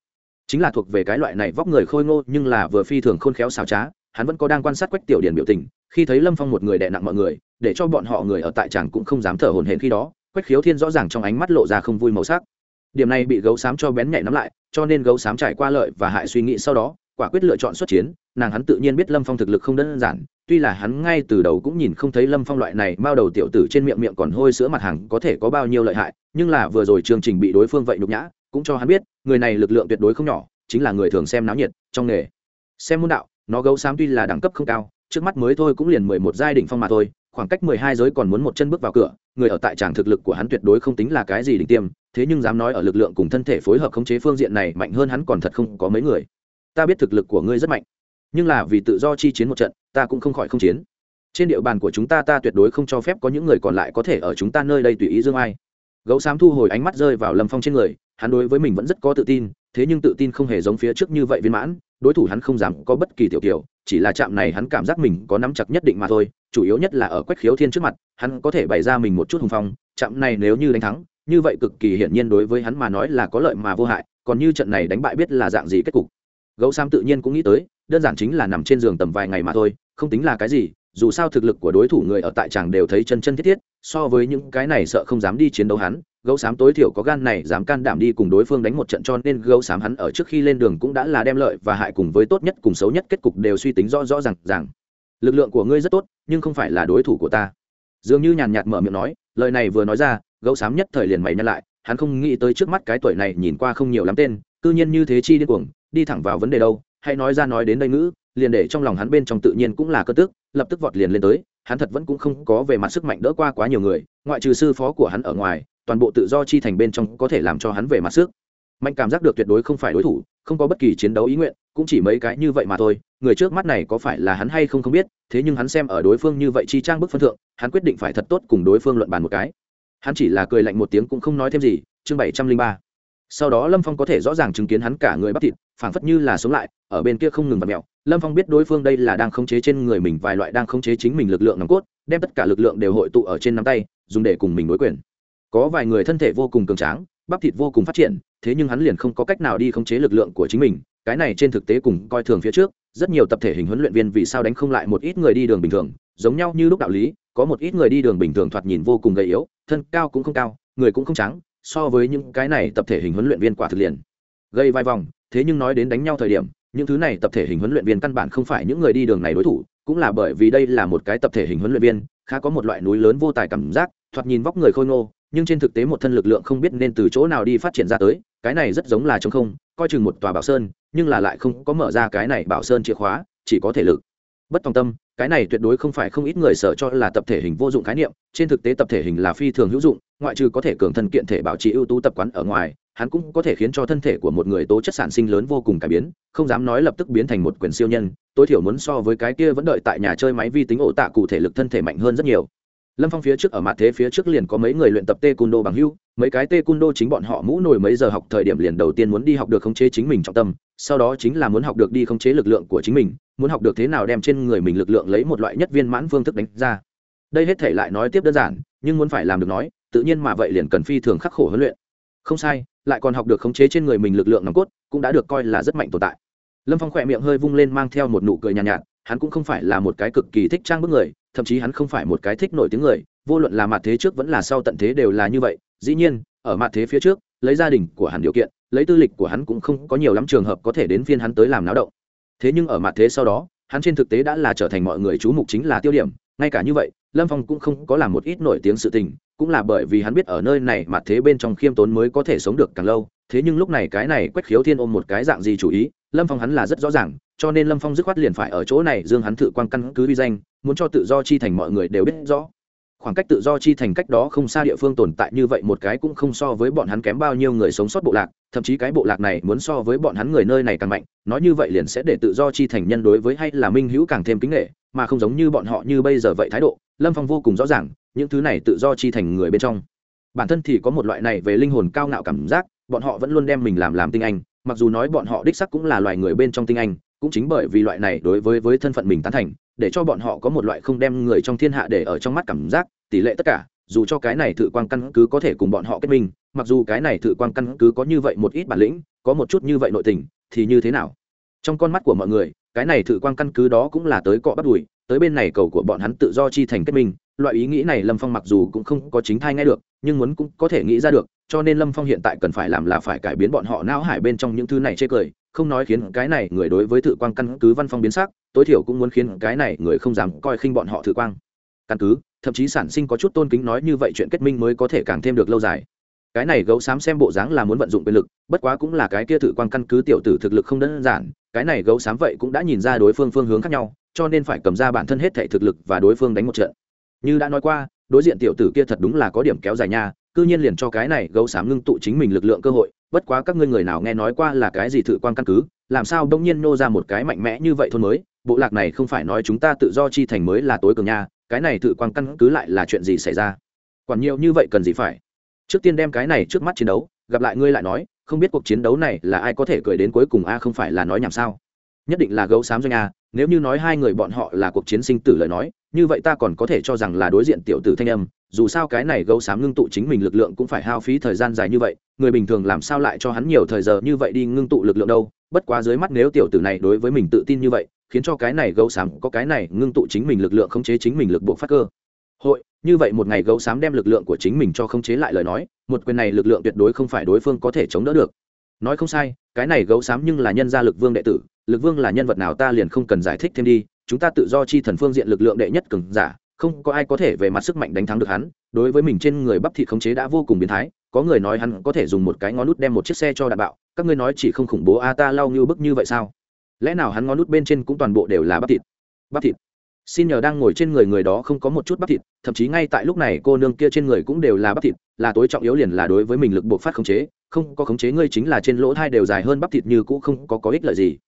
chính là thuộc về cái loại này vóc người khôi ngô, nhưng là vừa phi thường khôn khéo xào trá, hắn vẫn có đang quan sát quách tiểu điển biểu tình, khi thấy lâm phong một người đè nặng mọi người, để cho bọn họ người ở tại tràng cũng không dám thở hồn hển khi đó, quách khiếu thiên rõ ràng trong ánh mắt lộ ra không vui màu sắc. Điểm này bị gấu xám cho bén nhạy nắm lại, cho nên gấu xám trải qua lợi và hại suy nghĩ sau đó, quả quyết lựa chọn xuất chiến, nàng hắn tự nhiên biết lâm phong thực lực không đơn giản, tuy là hắn ngay từ đầu cũng nhìn không thấy lâm phong loại này mao đầu tiểu tử trên miệng miệng còn hôi sữa mặt hàng có thể có bao nhiêu lợi hại, nhưng là vừa rồi chương trình bị đối phương vậy nhục nhã cũng cho hắn biết, người này lực lượng tuyệt đối không nhỏ, chính là người thường xem náo nhiệt, trong nghề. Xem môn đạo, nó gấu xám tuy là đẳng cấp không cao, trước mắt mới thôi cũng liền mười một giai đỉnh phong mà thôi, khoảng cách mười hai giới còn muốn một chân bước vào cửa, người ở tại tràng thực lực của hắn tuyệt đối không tính là cái gì đỉnh tiêm, thế nhưng dám nói ở lực lượng cùng thân thể phối hợp khống chế phương diện này mạnh hơn hắn còn thật không có mấy người. Ta biết thực lực của ngươi rất mạnh, nhưng là vì tự do chi chiến một trận, ta cũng không khỏi không chiến. Trên địa bàn của chúng ta ta tuyệt đối không cho phép có những người còn lại có thể ở chúng ta nơi đây tùy ý dương ai gấu xám thu hồi ánh mắt rơi vào lâm phong trên người, hắn đối với mình vẫn rất có tự tin, thế nhưng tự tin không hề giống phía trước như vậy viên mãn, đối thủ hắn không dám có bất kỳ tiểu tiểu chỉ là chạm này hắn cảm giác mình có nắm chặt nhất định mà thôi, chủ yếu nhất là ở quách khiếu thiên trước mặt, hắn có thể bày ra mình một chút hùng phong, chạm này nếu như đánh thắng, như vậy cực kỳ hiển nhiên đối với hắn mà nói là có lợi mà vô hại, còn như trận này đánh bại biết là dạng gì kết cục. Gấu sam tự nhiên cũng nghĩ tới, đơn giản chính là nằm trên giường tầm vài ngày mà thôi, không tính là cái gì dù sao thực lực của đối thủ người ở tại tràng đều thấy chân chân thiết thiết, so với những cái này sợ không dám đi chiến đấu hắn, gấu xám tối thiểu có gan này dám can đảm đi cùng đối phương đánh một trận cho nên gấu xám hắn ở trước khi lên đường cũng đã là đem lợi và hại cùng với tốt nhất cùng xấu nhất kết cục đều suy tính rõ rõ rằng rằng lực lượng của ngươi rất tốt, nhưng không phải là đối thủ của ta. Dường như nhàn nhạt mở miệng nói, lời này vừa nói ra, gấu xám nhất thời liền mày nhắc lại, hắn không nghĩ tới trước mắt cái tuổi này nhìn qua không nhiều lắm tên, cư nhiên như thế chi điên cuồng, đi thẳng vào vấn đề đâu, hay nói ra nói đến đây ngữ, liền để trong lòng hắn bên trong tự nhiên cũng là cơ tức lập tức vọt liền lên tới, hắn thật vẫn cũng không có về mặt sức mạnh đỡ qua quá nhiều người, ngoại trừ sư phó của hắn ở ngoài, toàn bộ tự do chi thành bên trong có thể làm cho hắn về mặt sức. Mạnh cảm giác được tuyệt đối không phải đối thủ, không có bất kỳ chiến đấu ý nguyện, cũng chỉ mấy cái như vậy mà thôi, người trước mắt này có phải là hắn hay không không biết, thế nhưng hắn xem ở đối phương như vậy chi trang bức phân thượng, hắn quyết định phải thật tốt cùng đối phương luận bàn một cái. Hắn chỉ là cười lạnh một tiếng cũng không nói thêm gì, chương bảy trăm linh ba sau đó lâm phong có thể rõ ràng chứng kiến hắn cả người bắp thịt, phảng phất như là sống lại, ở bên kia không ngừng vặt mẹo lâm phong biết đối phương đây là đang khống chế trên người mình vài loại đang khống chế chính mình lực lượng nòng cốt, đem tất cả lực lượng đều hội tụ ở trên nắm tay, dùng để cùng mình đối quyền. Có vài người thân thể vô cùng cường tráng, bắp thịt vô cùng phát triển, thế nhưng hắn liền không có cách nào đi khống chế lực lượng của chính mình, cái này trên thực tế cùng coi thường phía trước, rất nhiều tập thể hình huấn luyện viên vì sao đánh không lại một ít người đi đường bình thường, giống nhau như lúc đạo lý, có một ít người đi đường bình thường thoạt nhìn vô cùng gầy yếu, thân cao cũng không cao, người cũng không trắng so với những cái này tập thể hình huấn luyện viên quả thực liền. Gây vai vòng, thế nhưng nói đến đánh nhau thời điểm, những thứ này tập thể hình huấn luyện viên căn bản không phải những người đi đường này đối thủ, cũng là bởi vì đây là một cái tập thể hình huấn luyện viên, khá có một loại núi lớn vô tài cảm giác, thoạt nhìn vóc người khôi ngô, nhưng trên thực tế một thân lực lượng không biết nên từ chỗ nào đi phát triển ra tới, cái này rất giống là trống không, coi chừng một tòa bảo sơn, nhưng là lại không có mở ra cái này bảo sơn chìa khóa, chỉ có thể lực bất tòng tâm, cái này tuyệt đối không phải không ít người sợ cho là tập thể hình vô dụng khái niệm, trên thực tế tập thể hình là phi thường hữu dụng, ngoại trừ có thể cường thân kiện thể bảo trì ưu tú tập quán ở ngoài, hắn cũng có thể khiến cho thân thể của một người tố chất sản sinh lớn vô cùng cải biến, không dám nói lập tức biến thành một quyền siêu nhân, tối thiểu muốn so với cái kia vẫn đợi tại nhà chơi máy vi tính ổ tạ cụ thể lực thân thể mạnh hơn rất nhiều lâm phong phía trước ở mặt thế phía trước liền có mấy người luyện tập tê cung đô bằng hưu mấy cái tê cung đô chính bọn họ mũ nổi mấy giờ học thời điểm liền đầu tiên muốn đi học được khống chế chính mình trọng tâm sau đó chính là muốn học được đi khống chế lực lượng của chính mình muốn học được thế nào đem trên người mình lực lượng lấy một loại nhất viên mãn phương thức đánh ra. Đây hết thể lại nói tiếp đơn giản nhưng muốn phải làm được nói tự nhiên mà vậy liền cần phi thường khắc khổ huấn luyện. Không sai lại còn học được khống chế trên người mình lực lượng nòng cốt cũng đã được coi là rất mạnh tồn tại. Lâm phong khỏe miệng hơi vung lên mang theo một nụ cười nhàn nhạt, nhạt hắn cũng không phải là một cái cực kỳ thích trang bức người thậm chí hắn không phải một cái thích nổi tiếng người, vô luận là mặt thế trước vẫn là sau tận thế đều là như vậy. Dĩ nhiên, ở mặt thế phía trước, lấy gia đình của hắn điều kiện, lấy tư lịch của hắn cũng không có nhiều lắm trường hợp có thể đến phiên hắn tới làm náo động. Thế nhưng ở mặt thế sau đó, hắn trên thực tế đã là trở thành mọi người chú mục chính là tiêu điểm. Ngay cả như vậy, lâm phong cũng không có làm một ít nổi tiếng sự tình, cũng là bởi vì hắn biết ở nơi này mặt thế bên trong khiêm tốn mới có thể sống được càng lâu. Thế nhưng lúc này cái này quách khiếu thiên ôm một cái dạng gì chủ ý, lâm phong hắn là rất rõ ràng cho nên lâm phong dứt khoát liền phải ở chỗ này dương hắn thử quan căn cứ vi danh, muốn cho tự do chi thành mọi người đều biết rõ. Khoảng cách tự do chi thành cách đó không xa địa phương tồn tại như vậy một cái cũng không so với bọn hắn kém bao nhiêu người sống sót bộ lạc, thậm chí cái bộ lạc này muốn so với bọn hắn người nơi này càng mạnh, nói như vậy liền sẽ để tự do chi thành nhân đối với hay là minh hữu càng thêm kính nghệ mà không giống như bọn họ như bây giờ vậy thái độ, lâm phong vô cùng rõ ràng, những thứ này tự do chi thành người bên trong. Bản thân thì có một loại này về linh hồn cao ngạo cảm giác, bọn họ vẫn luôn đem mình làm làm tinh anh, mặc dù nói bọn họ đích sắc cũng là loài người bên trong tinh anh cũng chính bởi vì loại này đối với với thân phận mình tán thành, để cho bọn họ có một loại không đem người trong thiên hạ để ở trong mắt cảm giác, tỷ lệ tất cả, dù cho cái này thự quan căn cứ có thể cùng bọn họ kết minh, mặc dù cái này thự quan căn cứ có như vậy một ít bản lĩnh, có một chút như vậy nội tình, thì như thế nào? Trong con mắt của mọi người, cái này thự quan căn cứ đó cũng là tới cọ bắt đùi, tới bên này cầu của bọn hắn tự do chi thành kết minh, loại ý nghĩ này lâm phong mặc dù cũng không có chính thai nghe được, nhưng muốn cũng có thể nghĩ ra được, cho nên lâm phong hiện tại cần phải làm là phải cải biến bọn họ não hải bên trong những thứ này chê cười không nói khiến cái này người đối với thự quang căn cứ văn phong biến sắc, tối thiểu cũng muốn khiến cái này người không dám coi khinh bọn họ thự quang. Căn cứ, thậm chí sản sinh có chút tôn kính nói như vậy chuyện kết minh mới có thể càng thêm được lâu dài. Cái này gấu xám xem bộ dáng là muốn vận dụng quyền lực, bất quá cũng là cái kia thự quang căn cứ tiểu tử thực lực không đơn giản, cái này gấu xám vậy cũng đã nhìn ra đối phương phương hướng khác nhau, cho nên phải cầm ra bản thân hết thể thực lực và đối phương đánh một trận. Như đã nói qua, đối diện tiểu tử kia thật đúng là có điểm kéo dài nha, cư nhiên liền cho cái này gấu xám ngưng tụ chính mình lực lượng cơ hội bất quá các ngươi người nào nghe nói qua là cái gì thử quan căn cứ, làm sao đông nhiên nô ra một cái mạnh mẽ như vậy thôn mới? Bộ lạc này không phải nói chúng ta tự do chi thành mới là tối cường nha, cái này tự quan căn cứ lại là chuyện gì xảy ra? Quản nhiều như vậy cần gì phải? Trước tiên đem cái này trước mắt chiến đấu, gặp lại ngươi lại nói, không biết cuộc chiến đấu này là ai có thể cười đến cuối cùng a, không phải là nói nhảm sao? Nhất định là gấu xám doanh a, nếu như nói hai người bọn họ là cuộc chiến sinh tử lời nói như vậy ta còn có thể cho rằng là đối diện tiểu tử thanh âm, dù sao cái này gấu xám ngưng tụ chính mình lực lượng cũng phải hao phí thời gian dài như vậy, người bình thường làm sao lại cho hắn nhiều thời giờ như vậy đi ngưng tụ lực lượng đâu? Bất quá dưới mắt nếu tiểu tử này đối với mình tự tin như vậy, khiến cho cái này gấu xám có cái này ngưng tụ chính mình lực lượng khống chế chính mình lực buộc phát cơ. Hội, như vậy một ngày gấu xám đem lực lượng của chính mình cho khống chế lại lời nói, một quyền này lực lượng tuyệt đối không phải đối phương có thể chống đỡ được. Nói không sai, cái này gấu xám nhưng là nhân gia lực vương đệ tử, lực vương là nhân vật nào ta liền không cần giải thích thêm đi chúng ta tự do chi thần phương diện lực lượng đệ nhất cường giả, không có ai có thể về mặt sức mạnh đánh thắng được hắn. Đối với mình trên người bắp thịt khống chế đã vô cùng biến thái, có người nói hắn có thể dùng một cái ngón nút đem một chiếc xe cho đạn bạo, các ngươi nói chỉ không khủng bố a, ta lau như bức như vậy sao? Lẽ nào hắn ngón nút bên trên cũng toàn bộ đều là bắp thịt? Bắp thịt? Xin nhờ đang ngồi trên người người đó không có một chút bắp thịt, thậm chí ngay tại lúc này cô nương kia trên người cũng đều là bắp thịt, là tối trọng yếu liền là đối với mình lực buộc phát khống chế, không có khống chế ngươi chính là trên lỗ thai đều dài hơn bắp thịt như cũng không có có ích lợi gì.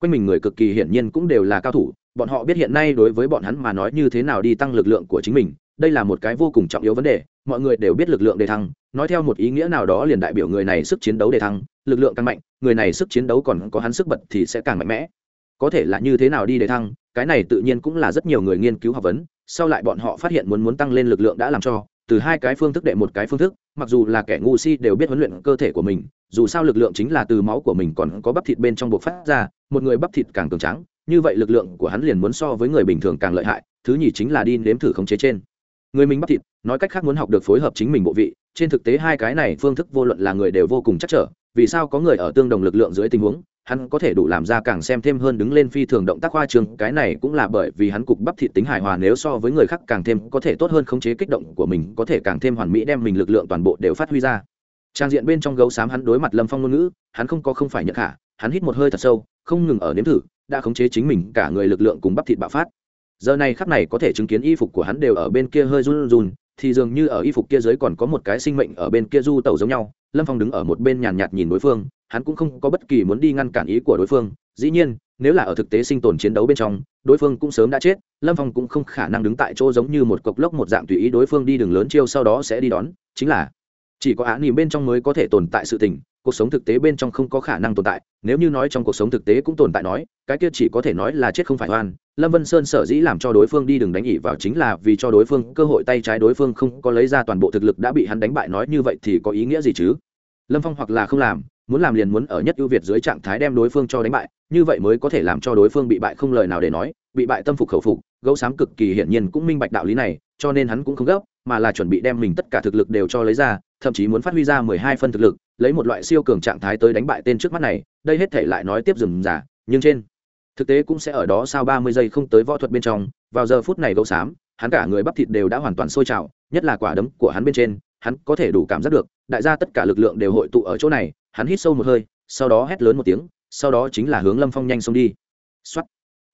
Quanh mình người cực kỳ hiển nhiên cũng đều là cao thủ bọn họ biết hiện nay đối với bọn hắn mà nói như thế nào đi tăng lực lượng của chính mình, đây là một cái vô cùng trọng yếu vấn đề, mọi người đều biết lực lượng đề thăng, nói theo một ý nghĩa nào đó liền đại biểu người này sức chiến đấu đề thăng, lực lượng càng mạnh, người này sức chiến đấu còn có hắn sức bật thì sẽ càng mạnh mẽ. Có thể là như thế nào đi đề thăng, cái này tự nhiên cũng là rất nhiều người nghiên cứu học vấn, sau lại bọn họ phát hiện muốn muốn tăng lên lực lượng đã làm cho, từ hai cái phương thức đệ một cái phương thức, mặc dù là kẻ ngu si đều biết huấn luyện cơ thể của mình, dù sao lực lượng chính là từ máu của mình còn có bắp thịt bên trong buộc phát ra, một người bắp thịt càng cường trắng như vậy lực lượng của hắn liền muốn so với người bình thường càng lợi hại, thứ nhì chính là đi nếm thử khống chế trên. Người mình bắp thịt, nói cách khác muốn học được phối hợp chính mình bộ vị, trên thực tế hai cái này phương thức vô luận là người đều vô cùng chắc trở, vì sao có người ở tương đồng lực lượng dưới tình huống, hắn có thể đủ làm ra càng xem thêm hơn đứng lên phi thường động tác khoa trường, cái này cũng là bởi vì hắn cục bắp thịt tính hài hòa nếu so với người khác càng thêm có thể tốt hơn khống chế kích động của mình, có thể càng thêm hoàn mỹ đem mình lực lượng toàn bộ đều phát huy ra. Trang diện bên trong gấu xám hắn đối mặt lâm phong ngôn ngữ, hắn không có không phải nhận khả, hắn hít một hơi thật sâu, không ngừng ở nếm thử đã khống chế chính mình, cả người lực lượng cùng bắp thịt bạo phát. Giờ này khắc này có thể chứng kiến y phục của hắn đều ở bên kia hơi run run, thì dường như ở y phục kia dưới còn có một cái sinh mệnh ở bên kia du tẩu giống nhau. Lâm phong đứng ở một bên nhàn nhạt nhìn đối phương, hắn cũng không có bất kỳ muốn đi ngăn cản ý của đối phương. Dĩ nhiên, nếu là ở thực tế sinh tồn chiến đấu bên trong, đối phương cũng sớm đã chết, lâm phong cũng không khả năng đứng tại chỗ giống như một cọc lốc một dạng tùy ý đối phương đi đường lớn chiêu sau đó sẽ đi đón. Chính là, chỉ có án nhìn bên trong mới có thể tồn tại sự tình cuộc sống thực tế bên trong không có khả năng tồn tại. Nếu như nói trong cuộc sống thực tế cũng tồn tại nói, cái kia chỉ có thể nói là chết không phải oan. Lâm vân sơn sở dĩ làm cho đối phương đi đừng đánh ỉ vào chính là vì cho đối phương cơ hội tay trái đối phương không có lấy ra toàn bộ thực lực đã bị hắn đánh bại nói như vậy thì có ý nghĩa gì chứ? Lâm phong hoặc là không làm, muốn làm liền muốn ở nhất ưu việt dưới trạng thái đem đối phương cho đánh bại, như vậy mới có thể làm cho đối phương bị bại không lời nào để nói, bị bại tâm phục khẩu phục, gấu xám cực kỳ hiển nhiên cũng minh bạch đạo lý này, cho nên hắn cũng không gấp, mà là chuẩn bị đem mình tất cả thực lực đều cho lấy ra, thậm chí muốn phát huy ra mười hai phân thực lực lấy một loại siêu cường trạng thái tới đánh bại tên trước mắt này, đây hết thể lại nói tiếp dừng giả, nhưng trên thực tế cũng sẽ ở đó sau ba mươi giây không tới võ thuật bên trong, vào giờ phút này gấu xám, hắn cả người bắp thịt đều đã hoàn toàn sôi trào, nhất là quả đấm của hắn bên trên, hắn có thể đủ cảm giác được, đại gia tất cả lực lượng đều hội tụ ở chỗ này, hắn hít sâu một hơi, sau đó hét lớn một tiếng, sau đó chính là hướng lâm phong nhanh xông đi. X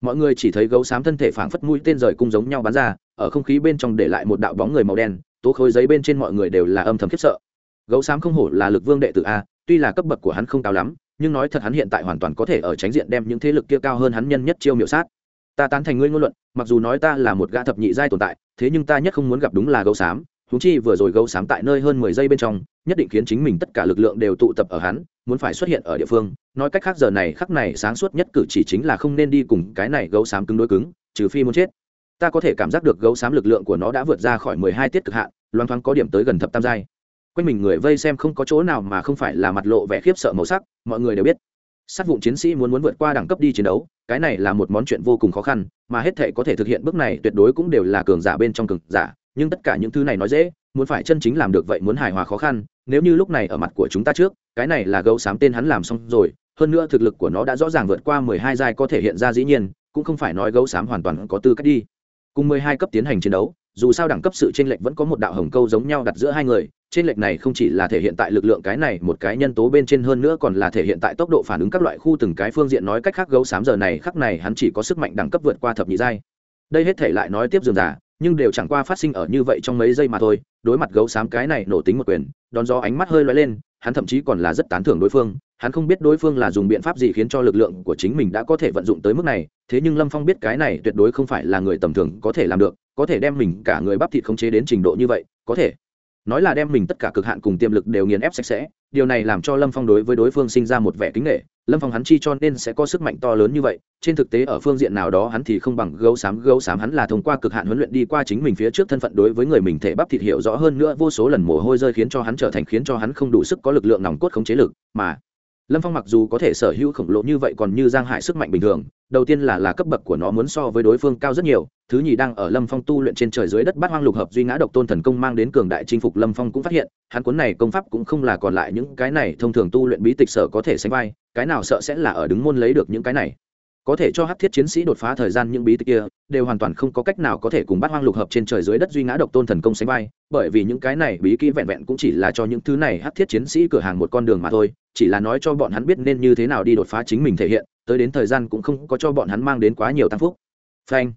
mọi người chỉ thấy gấu xám thân thể phảng phất mũi tên rời cung giống nhau bắn ra, ở không khí bên trong để lại một đạo bóng người màu đen, tố khối giấy bên trên mọi người đều là âm thầm khiếp sợ gấu xám không hổ là lực vương đệ tử a, tuy là cấp bậc của hắn không cao lắm, nhưng nói thật hắn hiện tại hoàn toàn có thể ở tránh diện đem những thế lực kia cao hơn hắn nhân nhất chiêu miểu sát. Ta tán thành ngươi ngôn luận, mặc dù nói ta là một gã thập nhị giai tồn tại, thế nhưng ta nhất không muốn gặp đúng là gấu xám húng chi vừa rồi gấu xám tại nơi hơn mười giây bên trong, nhất định khiến chính mình tất cả lực lượng đều tụ tập ở hắn, muốn phải xuất hiện ở địa phương. Nói cách khác giờ này khắc này sáng suốt nhất cử chỉ chính là không nên đi cùng cái này gấu xám cứng đối cứng, trừ phi muốn chết. Ta có thể cảm giác được gấu xám lực lượng của nó đã vượt ra khỏi mười hai tiết cực hạn loang thoáng có điểm tới gần thập tam giai quanh mình người vây xem không có chỗ nào mà không phải là mặt lộ vẻ khiếp sợ màu sắc, mọi người đều biết. Sát vụn chiến sĩ muốn muốn vượt qua đẳng cấp đi chiến đấu, cái này là một món chuyện vô cùng khó khăn, mà hết thể có thể thực hiện bước này tuyệt đối cũng đều là cường giả bên trong cường giả, nhưng tất cả những thứ này nói dễ, muốn phải chân chính làm được vậy muốn hài hòa khó khăn, nếu như lúc này ở mặt của chúng ta trước, cái này là gấu xám tên hắn làm xong rồi, hơn nữa thực lực của nó đã rõ ràng vượt qua mười hai giai có thể hiện ra dĩ nhiên, cũng không phải nói gấu xám hoàn toàn có tư cách đi. Cùng mười hai cấp tiến hành chiến đấu dù sao đẳng cấp sự chênh lệch vẫn có một đạo hồng câu giống nhau đặt giữa hai người, chênh lệch này không chỉ là thể hiện tại lực lượng cái này, một cái nhân tố bên trên hơn nữa còn là thể hiện tại tốc độ phản ứng các loại khu từng cái phương diện nói cách khác gấu xám giờ này, khắc này hắn chỉ có sức mạnh đẳng cấp vượt qua thập nhị giai. Đây hết thể lại nói tiếp dường giả nhưng đều chẳng qua phát sinh ở như vậy trong mấy giây mà thôi, đối mặt gấu xám cái này nổ tính một quyền, đón gió ánh mắt hơi lóe lên hắn thậm chí còn là rất tán thưởng đối phương, hắn không biết đối phương là dùng biện pháp gì khiến cho lực lượng của chính mình đã có thể vận dụng tới mức này, thế nhưng lâm phong biết cái này tuyệt đối không phải là người tầm thường có thể làm được, có thể đem mình cả người bắp thịt khống chế đến trình độ như vậy, có thể. Nói là đem mình tất cả cực hạn cùng tiềm lực đều nghiền ép sạch sẽ điều này làm cho lâm phong đối với đối phương sinh ra một vẻ kính nghệ lâm phong hắn chi cho nên sẽ có sức mạnh to lớn như vậy trên thực tế ở phương diện nào đó hắn thì không bằng gấu xám gấu xám hắn là thông qua cực hạn huấn luyện đi qua chính mình phía trước thân phận đối với người mình thể bắp thịt hiểu rõ hơn nữa vô số lần mồ hôi rơi khiến cho hắn trở thành khiến cho hắn không đủ sức có lực lượng nòng cốt khống chế lực mà lâm phong mặc dù có thể sở hữu khổng lồ như vậy còn như giang hải sức mạnh bình thường, đầu tiên là là cấp bậc của nó muốn so với đối phương cao rất nhiều, thứ nhì đang ở lâm phong tu luyện trên trời dưới đất bát hoang lục hợp duy ngã độc tôn thần công mang đến cường đại chinh phục lâm phong cũng phát hiện, hắn cuốn này công pháp cũng không là còn lại những cái này thông thường tu luyện bí tịch sở có thể sánh vai, cái nào sợ sẽ là ở đứng môn lấy được những cái này có thể cho hắc thiết chiến sĩ đột phá thời gian những bí tịch kia, đều hoàn toàn không có cách nào có thể cùng bát hoang lục hợp trên trời dưới đất duy ngã độc tôn thần công sánh vai, bởi vì những cái này bí kỹ vẹn vẹn cũng chỉ là cho những thứ này hắc thiết chiến sĩ cửa hàng một con đường mà thôi, chỉ là nói cho bọn hắn biết nên như thế nào đi đột phá chính mình thể hiện, tới đến thời gian cũng không có cho bọn hắn mang đến quá nhiều tăng phúc. Phanh.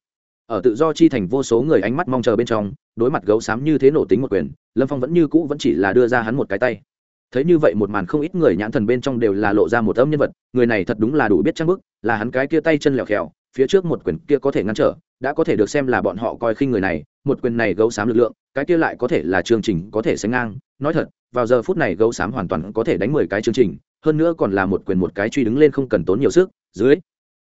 Ở tự do chi thành vô số người ánh mắt mong chờ bên trong, đối mặt gấu xám như thế nổ tính một quyền, lâm phong vẫn như cũ vẫn chỉ là đưa ra hắn một cái tay thấy như vậy một màn không ít người nhãn thần bên trong đều là lộ ra một âm nhân vật, người này thật đúng là đủ biết trang bức, là hắn cái kia tay chân lẹo khèo phía trước một quyền kia có thể ngăn trở, đã có thể được xem là bọn họ coi khinh người này, một quyền này gấu xám lực lượng, cái kia lại có thể là chương trình có thể sánh ngang. Nói thật, vào giờ phút này gấu xám hoàn toàn có thể đánh mười cái chương trình, hơn nữa còn là một quyền một cái truy đứng lên không cần tốn nhiều sức, dưới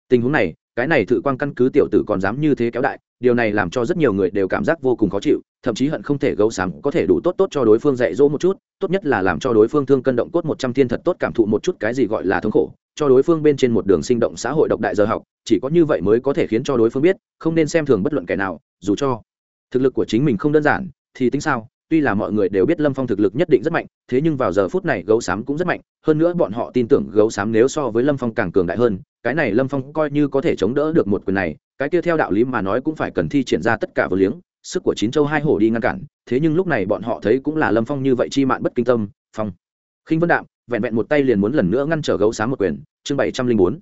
tình huống này, cái này thử quan căn cứ tiểu tử còn dám như thế kéo đại, điều này làm cho rất nhiều người đều cảm giác vô cùng khó chịu thậm chí hận không thể gấu xám có thể đủ tốt tốt cho đối phương dạy dỗ một chút, tốt nhất là làm cho đối phương thương cân động cốt một trăm thiên thật tốt cảm thụ một chút cái gì gọi là thống khổ, cho đối phương bên trên một đường sinh động xã hội độc đại giờ học, chỉ có như vậy mới có thể khiến cho đối phương biết, không nên xem thường bất luận kẻ nào, dù cho thực lực của chính mình không đơn giản, thì tính sao, tuy là mọi người đều biết lâm phong thực lực nhất định rất mạnh, thế nhưng vào giờ phút này gấu xám cũng rất mạnh, hơn nữa bọn họ tin tưởng gấu xám nếu so với lâm phong càng cường đại hơn, cái này lâm phong coi như có thể chống đỡ được một quyền này, cái kia theo đạo lý mà nói cũng phải cần thi triển ra tất cả vừa liếng sức của chín châu hai hổ đi ngăn cản, thế nhưng lúc này bọn họ thấy cũng là lâm phong như vậy chi mạn bất kinh tâm, phong. Khinh vân đạm, vẹn vẹn một tay liền muốn lần nữa ngăn trở gấu xám một quyền, chương bảy trăm linh bốn.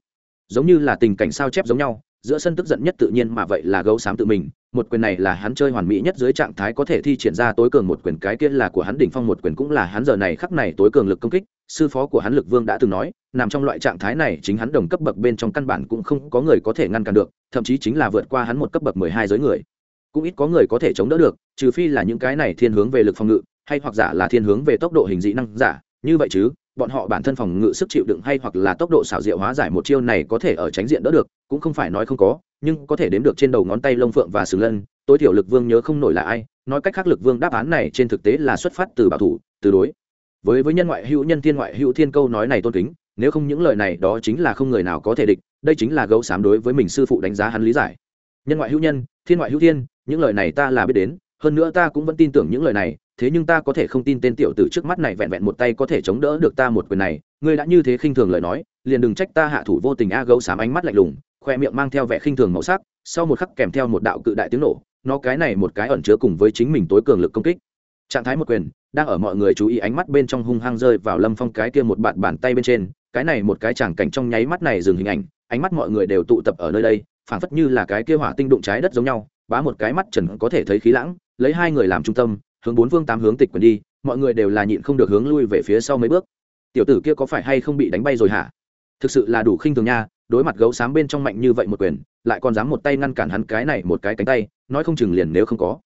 Giống như là tình cảnh sao chép giống nhau, giữa sân tức giận nhất tự nhiên mà vậy là gấu xám tự mình, một quyền này là hắn chơi hoàn mỹ nhất dưới trạng thái có thể thi triển ra tối cường một quyền, cái kia là của hắn đỉnh phong một quyền cũng là hắn giờ này khắc này tối cường lực công kích, sư phó của hắn lực vương đã từng nói, nằm trong loại trạng thái này chính hắn đồng cấp bậc bên trong căn bản cũng không có người có thể ngăn cản được, thậm chí chính là vượt qua hắn một cấp bậc mười hai giới người cũng ít có người có thể chống đỡ được, trừ phi là những cái này thiên hướng về lực phòng ngự, hay hoặc giả là thiên hướng về tốc độ hình dị năng giả, như vậy chứ, bọn họ bản thân phòng ngự sức chịu đựng hay hoặc là tốc độ xảo diệu hóa giải một chiêu này có thể ở tránh diện đỡ được, cũng không phải nói không có, nhưng có thể đếm được trên đầu ngón tay lông phượng và sừng lân, tối thiểu lực vương nhớ không nổi là ai, nói cách khác lực vương đáp án này trên thực tế là xuất phát từ bảo thủ, từ đối. Với với nhân ngoại hữu nhân thiên ngoại hữu thiên câu nói này tôn kính, nếu không những lời này đó chính là không người nào có thể địch, đây chính là gấu xám đối với mình sư phụ đánh giá hắn lý giải. Nhân ngoại hữu nhân, thiên ngoại hữu thiên những lời này ta là biết đến, hơn nữa ta cũng vẫn tin tưởng những lời này, thế nhưng ta có thể không tin tên tiểu tử trước mắt này vẹn vẹn một tay có thể chống đỡ được ta một quyền này. Ngươi đã như thế khinh thường lời nói, liền đừng trách ta hạ thủ vô tình a, gấu xám ánh mắt lạnh lùng, khoe miệng mang theo vẻ khinh thường màu sắc, sau một khắc kèm theo một đạo cự đại tiếng nổ, nó cái này một cái ẩn chứa cùng với chính mình tối cường lực công kích. Trạng thái một quyền, đang ở mọi người chú ý ánh mắt bên trong hung hăng rơi vào lâm phong cái kia một bạn bàn tay bên trên, cái này một cái chẳng cảnh trong nháy mắt này dừng hình ảnh, ánh mắt mọi người đều tụ tập ở nơi đây phảng phất như là cái kia hỏa tinh đụng trái đất giống nhau, bá một cái mắt trần có thể thấy khí lãng, lấy hai người làm trung tâm, hướng bốn phương tám hướng tịch quyền đi, mọi người đều là nhịn không được hướng lui về phía sau mấy bước. Tiểu tử kia có phải hay không bị đánh bay rồi hả? Thực sự là đủ khinh thường nha, đối mặt gấu xám bên trong mạnh như vậy một quyền, lại còn dám một tay ngăn cản hắn cái này một cái cánh tay, nói không chừng liền nếu không có.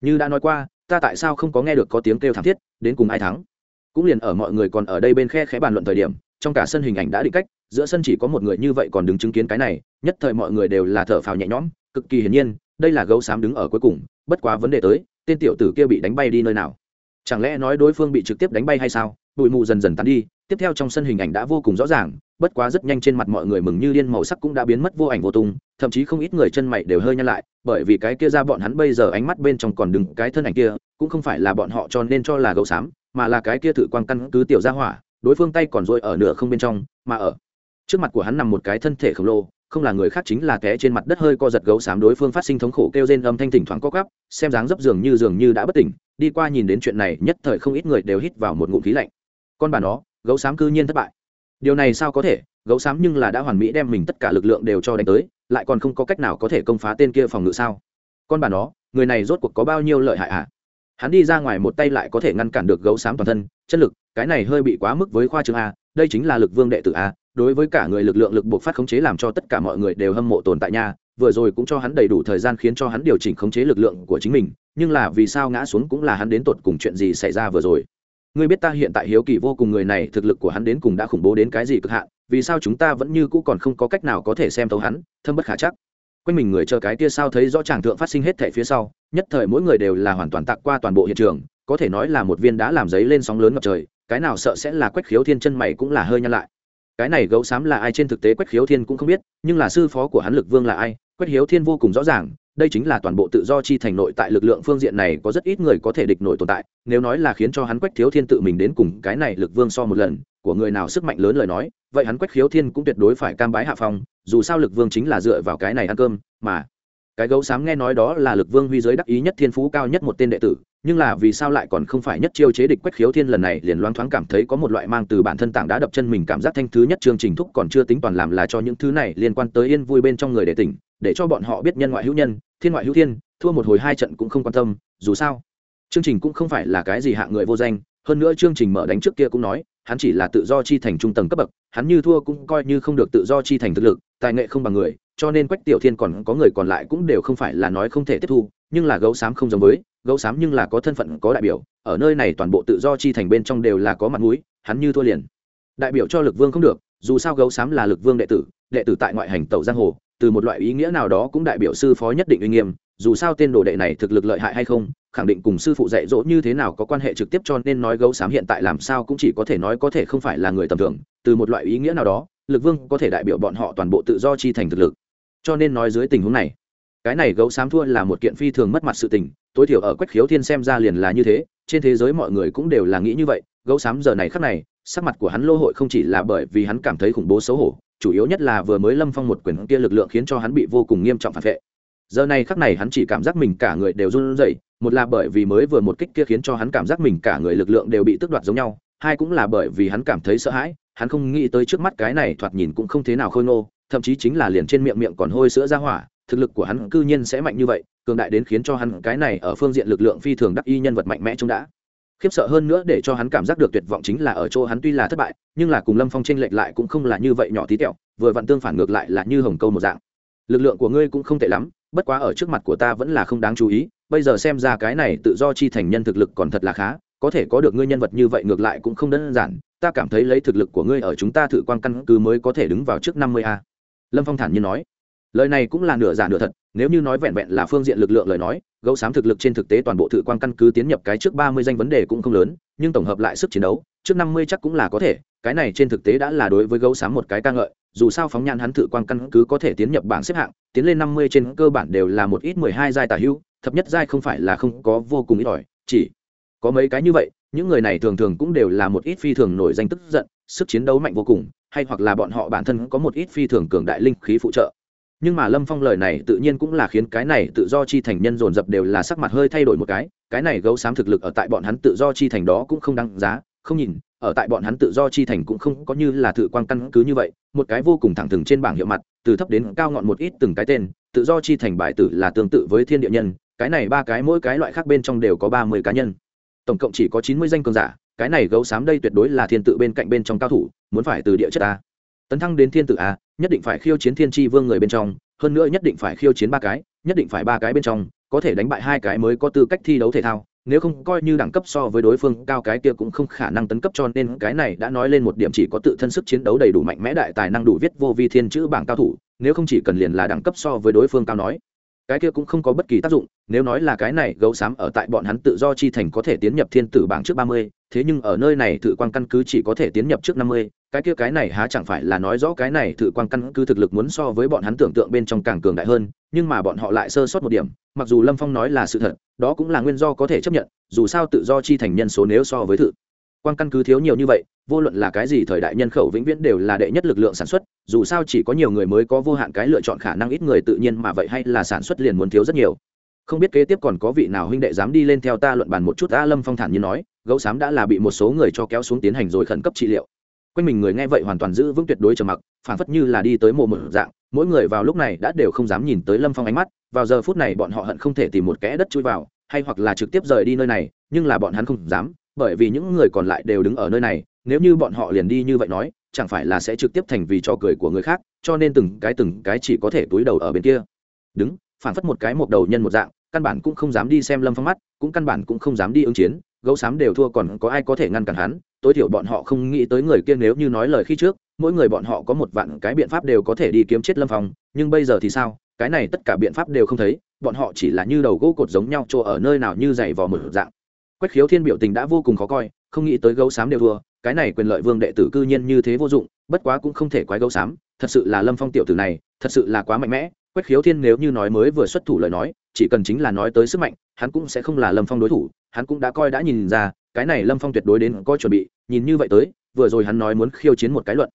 Như đã nói qua, ta tại sao không có nghe được có tiếng kêu thảm thiết, đến cùng ai thắng? Cũng liền ở mọi người còn ở đây bên khe khẽ bàn luận thời điểm trong cả sân hình ảnh đã định cách, giữa sân chỉ có một người như vậy còn đứng chứng kiến cái này, nhất thời mọi người đều là thở phào nhẹ nhõm, cực kỳ hiển nhiên, đây là gấu xám đứng ở cuối cùng, bất quá vấn đề tới, tên tiểu tử kia bị đánh bay đi nơi nào? Chẳng lẽ nói đối phương bị trực tiếp đánh bay hay sao? Bụi mù dần dần tắn đi, tiếp theo trong sân hình ảnh đã vô cùng rõ ràng, bất quá rất nhanh trên mặt mọi người mừng như điên màu sắc cũng đã biến mất vô ảnh vô tung, thậm chí không ít người chân mày đều hơi nhăn lại, bởi vì cái kia ra bọn hắn bây giờ ánh mắt bên trong còn đứng cái thân ảnh kia, cũng không phải là bọn họ cho nên cho là gấu xám, mà là cái kia thử quang căn cứ tiểu gia hỏa đối phương tay còn dội ở nửa không bên trong, mà ở trước mặt của hắn nằm một cái thân thể khổng lồ, không là người khác chính là té trên mặt đất hơi co giật gấu xám đối phương phát sinh thống khổ kêu rên âm thanh thỉnh thoảng co gắp xem dáng dấp dường như dường như đã bất tỉnh, đi qua nhìn đến chuyện này, nhất thời không ít người đều hít vào một ngụm khí lạnh. Con bà nó, gấu xám cư nhiên thất bại. Điều này sao có thể? Gấu xám nhưng là đã hoàn mỹ đem mình tất cả lực lượng đều cho đánh tới, lại còn không có cách nào có thể công phá tên kia phòng ngự sao? Con bà nó, người này rốt cuộc có bao nhiêu lợi hại ạ à? Hắn đi ra ngoài một tay lại có thể ngăn cản được gấu xám toàn thân chất lực, cái này hơi bị quá mức với khoa trương a, đây chính là lực vương đệ tử a, đối với cả người lực lượng lực buộc phát khống chế làm cho tất cả mọi người đều hâm mộ tồn tại nha, vừa rồi cũng cho hắn đầy đủ thời gian khiến cho hắn điều chỉnh khống chế lực lượng của chính mình, nhưng là vì sao ngã xuống cũng là hắn đến tột cùng chuyện gì xảy ra vừa rồi. Ngươi biết ta hiện tại hiếu kỳ vô cùng người này, thực lực của hắn đến cùng đã khủng bố đến cái gì cực hạn, vì sao chúng ta vẫn như cũ còn không có cách nào có thể xem thấu hắn, thâm bất khả chắc quanh mình người chờ cái kia sao thấy rõ tràng thượng phát sinh hết thẻ phía sau, nhất thời mỗi người đều là hoàn toàn tạc qua toàn bộ hiện trường, có thể nói là một viên đã làm giấy lên sóng lớn ngập trời, cái nào sợ sẽ là quách khiếu thiên chân mày cũng là hơi nhăn lại. Cái này gấu xám là ai trên thực tế quách khiếu thiên cũng không biết, nhưng là sư phó của hắn lực vương là ai, quách khiếu thiên vô cùng rõ ràng, đây chính là toàn bộ tự do chi thành nội tại lực lượng phương diện này có rất ít người có thể địch nổi tồn tại, nếu nói là khiến cho hắn quách thiếu thiên tự mình đến cùng cái này lực vương so một lần, của người nào sức mạnh lớn lời nói, vậy hắn quách khiếu thiên cũng tuyệt đối phải cam bái hạ phong dù sao lực vương chính là dựa vào cái này ăn cơm, mà cái gấu xám nghe nói đó là lực vương huy giới đắc ý nhất thiên phú cao nhất một tên đệ tử, nhưng là vì sao lại còn không phải nhất chiêu chế địch quách khiếu thiên lần này liền loáng thoáng cảm thấy có một loại mang từ bản thân tảng đã đập chân mình cảm giác thanh thứ nhất chương trình thúc còn chưa tính toàn làm là cho những thứ này liên quan tới yên vui bên trong người đệ tỉnh, để cho bọn họ biết nhân ngoại hữu nhân, thiên ngoại hữu thiên, thua một hồi hai trận cũng không quan tâm, dù sao, chương trình cũng không phải là cái gì hạng người vô danh, hơn nữa chương trình mở đánh trước kia cũng nói, hắn chỉ là tự do chi thành trung tầng cấp bậc, hắn như thua cũng coi như không được tự do chi thành thực lực tài nghệ không bằng người, cho nên quách tiểu thiên còn có người còn lại cũng đều không phải là nói không thể tiếp thu, nhưng là gấu xám không giống với, gấu xám nhưng là có thân phận, có đại biểu, ở nơi này toàn bộ tự do chi thành bên trong đều là có mặt mũi, hắn như thua liền. Đại biểu cho lực vương không được, dù sao gấu xám là lực vương đệ tử đệ tử tại ngoại hành tàu giang hồ, từ một loại ý nghĩa nào đó cũng đại biểu sư phó nhất định uy nghiêm, dù sao tên đồ đệ này thực lực lợi hại hay không, khẳng định cùng sư phụ dạy dỗ như thế nào có quan hệ trực tiếp cho nên nói gấu xám hiện tại làm sao cũng chỉ có thể nói có thể không phải là người tầm thường, từ một loại ý nghĩa nào đó lực vương có thể đại biểu bọn họ toàn bộ tự do chi thành thực lực. Cho nên nói dưới tình huống này, cái này gấu xám thua là một kiện phi thường mất mặt sự tình, tối thiểu ở quách khiếu thiên xem ra liền là như thế, trên thế giới mọi người cũng đều là nghĩ như vậy, gấu xám giờ này khắc này, sắc mặt của hắn lô hội không chỉ là bởi vì hắn cảm thấy khủng bố xấu hổ, chủ yếu nhất là vừa mới lâm phong một quyền kia lực lượng khiến cho hắn bị vô cùng nghiêm trọng phản vệ. Giờ này khắc này hắn chỉ cảm giác mình cả người đều run rẩy, một là bởi vì mới vừa một kích kia khiến cho hắn cảm giác mình cả người lực lượng đều bị tước đoạt giống nhau hai cũng là bởi vì hắn cảm thấy sợ hãi, hắn không nghĩ tới trước mắt cái này thoạt nhìn cũng không thế nào khôi ngô, thậm chí chính là liền trên miệng miệng còn hôi sữa ra hỏa, thực lực của hắn cư nhiên sẽ mạnh như vậy, cường đại đến khiến cho hắn cái này ở phương diện lực lượng phi thường đắc y nhân vật mạnh mẽ chúng đã. Khiếp sợ hơn nữa để cho hắn cảm giác được tuyệt vọng chính là ở chỗ hắn tuy là thất bại, nhưng là cùng lâm phong tranh lệch lại cũng không là như vậy nhỏ tí tẹo, vừa vặn tương phản ngược lại là như hồng câu một dạng. Lực lượng của ngươi cũng không tệ lắm, bất quá ở trước mặt của ta vẫn là không đáng chú ý, bây giờ xem ra cái này tự do chi thành nhân thực lực còn thật là khá có thể có được ngươi nhân vật như vậy ngược lại cũng không đơn giản, ta cảm thấy lấy thực lực của ngươi ở chúng ta thử quan căn cứ mới có thể đứng vào trước năm mươi a. Lâm phong thản nhiên nói. Lời này cũng là nửa giả nửa thật, nếu như nói vẹn vẹn là phương diện lực lượng lời nói, gấu xám thực lực trên thực tế toàn bộ thử quan căn cứ tiến nhập cái trước ba mươi danh vấn đề cũng không lớn, nhưng tổng hợp lại sức chiến đấu, trước năm mươi chắc cũng là có thể, cái này trên thực tế đã là đối với gấu xám một cái ca ngợi, dù sao phóng nhan hắn thử quan căn cứ có thể tiến nhập bảng xếp hạng, tiến lên năm mươi trên cơ bản đều là một ít mười hai giai tả hưu thập nhất giai không phải là không có vô cùng ít ỏi, chỉ có mấy cái như vậy, những người này thường thường cũng đều là một ít phi thường nổi danh tức giận, sức chiến đấu mạnh vô cùng, hay hoặc là bọn họ bản thân có một ít phi thường cường đại linh khí phụ trợ. Nhưng mà lâm phong lời này tự nhiên cũng là khiến cái này tự do chi thành nhân dồn dập đều là sắc mặt hơi thay đổi một cái cái này gấu xám thực lực ở tại bọn hắn tự do chi thành đó cũng không đáng giá, không nhìn, ở tại bọn hắn tự do chi thành cũng không có như là tự quan căn cứ như vậy, một cái vô cùng thẳng thừng trên bảng hiệu mặt, từ thấp đến cao ngọn một ít từng cái tên, tự do chi thành bài tử là tương tự với thiên địa nhân, cái này ba cái mỗi cái loại khác bên trong đều có ba mươi cá nhân tổng cộng chỉ có chín mươi danh cường giả, cái này gấu xám đây tuyệt đối là thiên tự bên cạnh bên trong cao thủ, muốn phải từ địa chất a. Tấn thăng đến thiên tự a, nhất định phải khiêu chiến thiên tri vương người bên trong, hơn nữa nhất định phải khiêu chiến ba cái, nhất định phải ba cái bên trong, có thể đánh bại hai cái mới có tư cách thi đấu thể thao, nếu không coi như đẳng cấp so với đối phương cao cái kia cũng không khả năng tấn cấp cho nên cái này đã nói lên một điểm chỉ có tự thân sức chiến đấu đầy đủ mạnh mẽ đại tài năng đủ viết vô vi thiên chữ bảng cao thủ, nếu không chỉ cần liền là đẳng cấp so với đối phương cao nói cái kia cũng không có bất kỳ tác dụng, nếu nói là cái này gấu xám ở tại bọn hắn tự do chi thành có thể tiến nhập thiên tử bảng trước ba mươi, thế nhưng ở nơi này thự quan căn cứ chỉ có thể tiến nhập trước năm mươi, cái kia cái này há chẳng phải là nói rõ cái này thự quan căn cứ thực lực muốn so với bọn hắn tưởng tượng bên trong càng cường đại hơn, nhưng mà bọn họ lại sơ sót một điểm, mặc dù lâm phong nói là sự thật, đó cũng là nguyên do có thể chấp nhận, dù sao tự do chi thành nhân số nếu so với thự quan căn cứ thiếu nhiều như vậy, vô luận là cái gì thời đại nhân khẩu vĩnh viễn đều là đệ nhất lực lượng sản xuất, dù sao chỉ có nhiều người mới có vô hạn cái lựa chọn khả năng ít người tự nhiên mà vậy hay là sản xuất liền muốn thiếu rất nhiều. Không biết kế tiếp còn có vị nào huynh đệ dám đi lên theo ta luận bàn một chút, a lâm phong thản như nói, gấu xám đã là bị một số người cho kéo xuống tiến hành rồi khẩn cấp trị liệu. Quanh mình người nghe vậy hoàn toàn giữ vững tuyệt đối trầm mặc phản phất như là đi tới mộ một dạng, mỗi người vào lúc này đã đều không dám nhìn tới lâm phong ánh mắt, vào giờ phút này bọn họ hận không thể tìm một kẽ đất chui vào, hay hoặc là trực tiếp rời đi nơi này, nhưng là bọn hắn không dám bởi vì những người còn lại đều đứng ở nơi này, nếu như bọn họ liền đi như vậy nói, chẳng phải là sẽ trực tiếp thành vì trò cười của người khác, cho nên từng cái từng cái chỉ có thể túi đầu ở bên kia. Đứng phản phất một cái một đầu nhân một dạng, căn bản cũng không dám đi xem lâm phong mắt, cũng căn bản cũng không dám đi ứng chiến, gấu xám đều thua còn có ai có thể ngăn cản hắn, tối thiểu bọn họ không nghĩ tới người kia nếu như nói lời khi trước, mỗi người bọn họ có một vạn cái biện pháp đều có thể đi kiếm chết lâm phong, nhưng bây giờ thì sao? Cái này tất cả biện pháp đều không thấy, bọn họ chỉ là như đầu gỗ cột giống nhau chỗ ở nơi nào như dày vò một dạng quách khiếu thiên biểu tình đã vô cùng khó coi, không nghĩ tới gấu xám đều thua, cái này quyền lợi vương đệ tử cư nhiên như thế vô dụng, bất quá cũng không thể quái gấu xám, thật sự là lâm phong tiểu tử này, thật sự là quá mạnh mẽ, quách khiếu thiên nếu như nói mới vừa xuất thủ lời nói, chỉ cần chính là nói tới sức mạnh, hắn cũng sẽ không là lâm phong đối thủ, hắn cũng đã coi đã nhìn ra, cái này lâm phong tuyệt đối đến có chuẩn bị, nhìn như vậy tới, vừa rồi hắn nói muốn khiêu chiến một cái luận.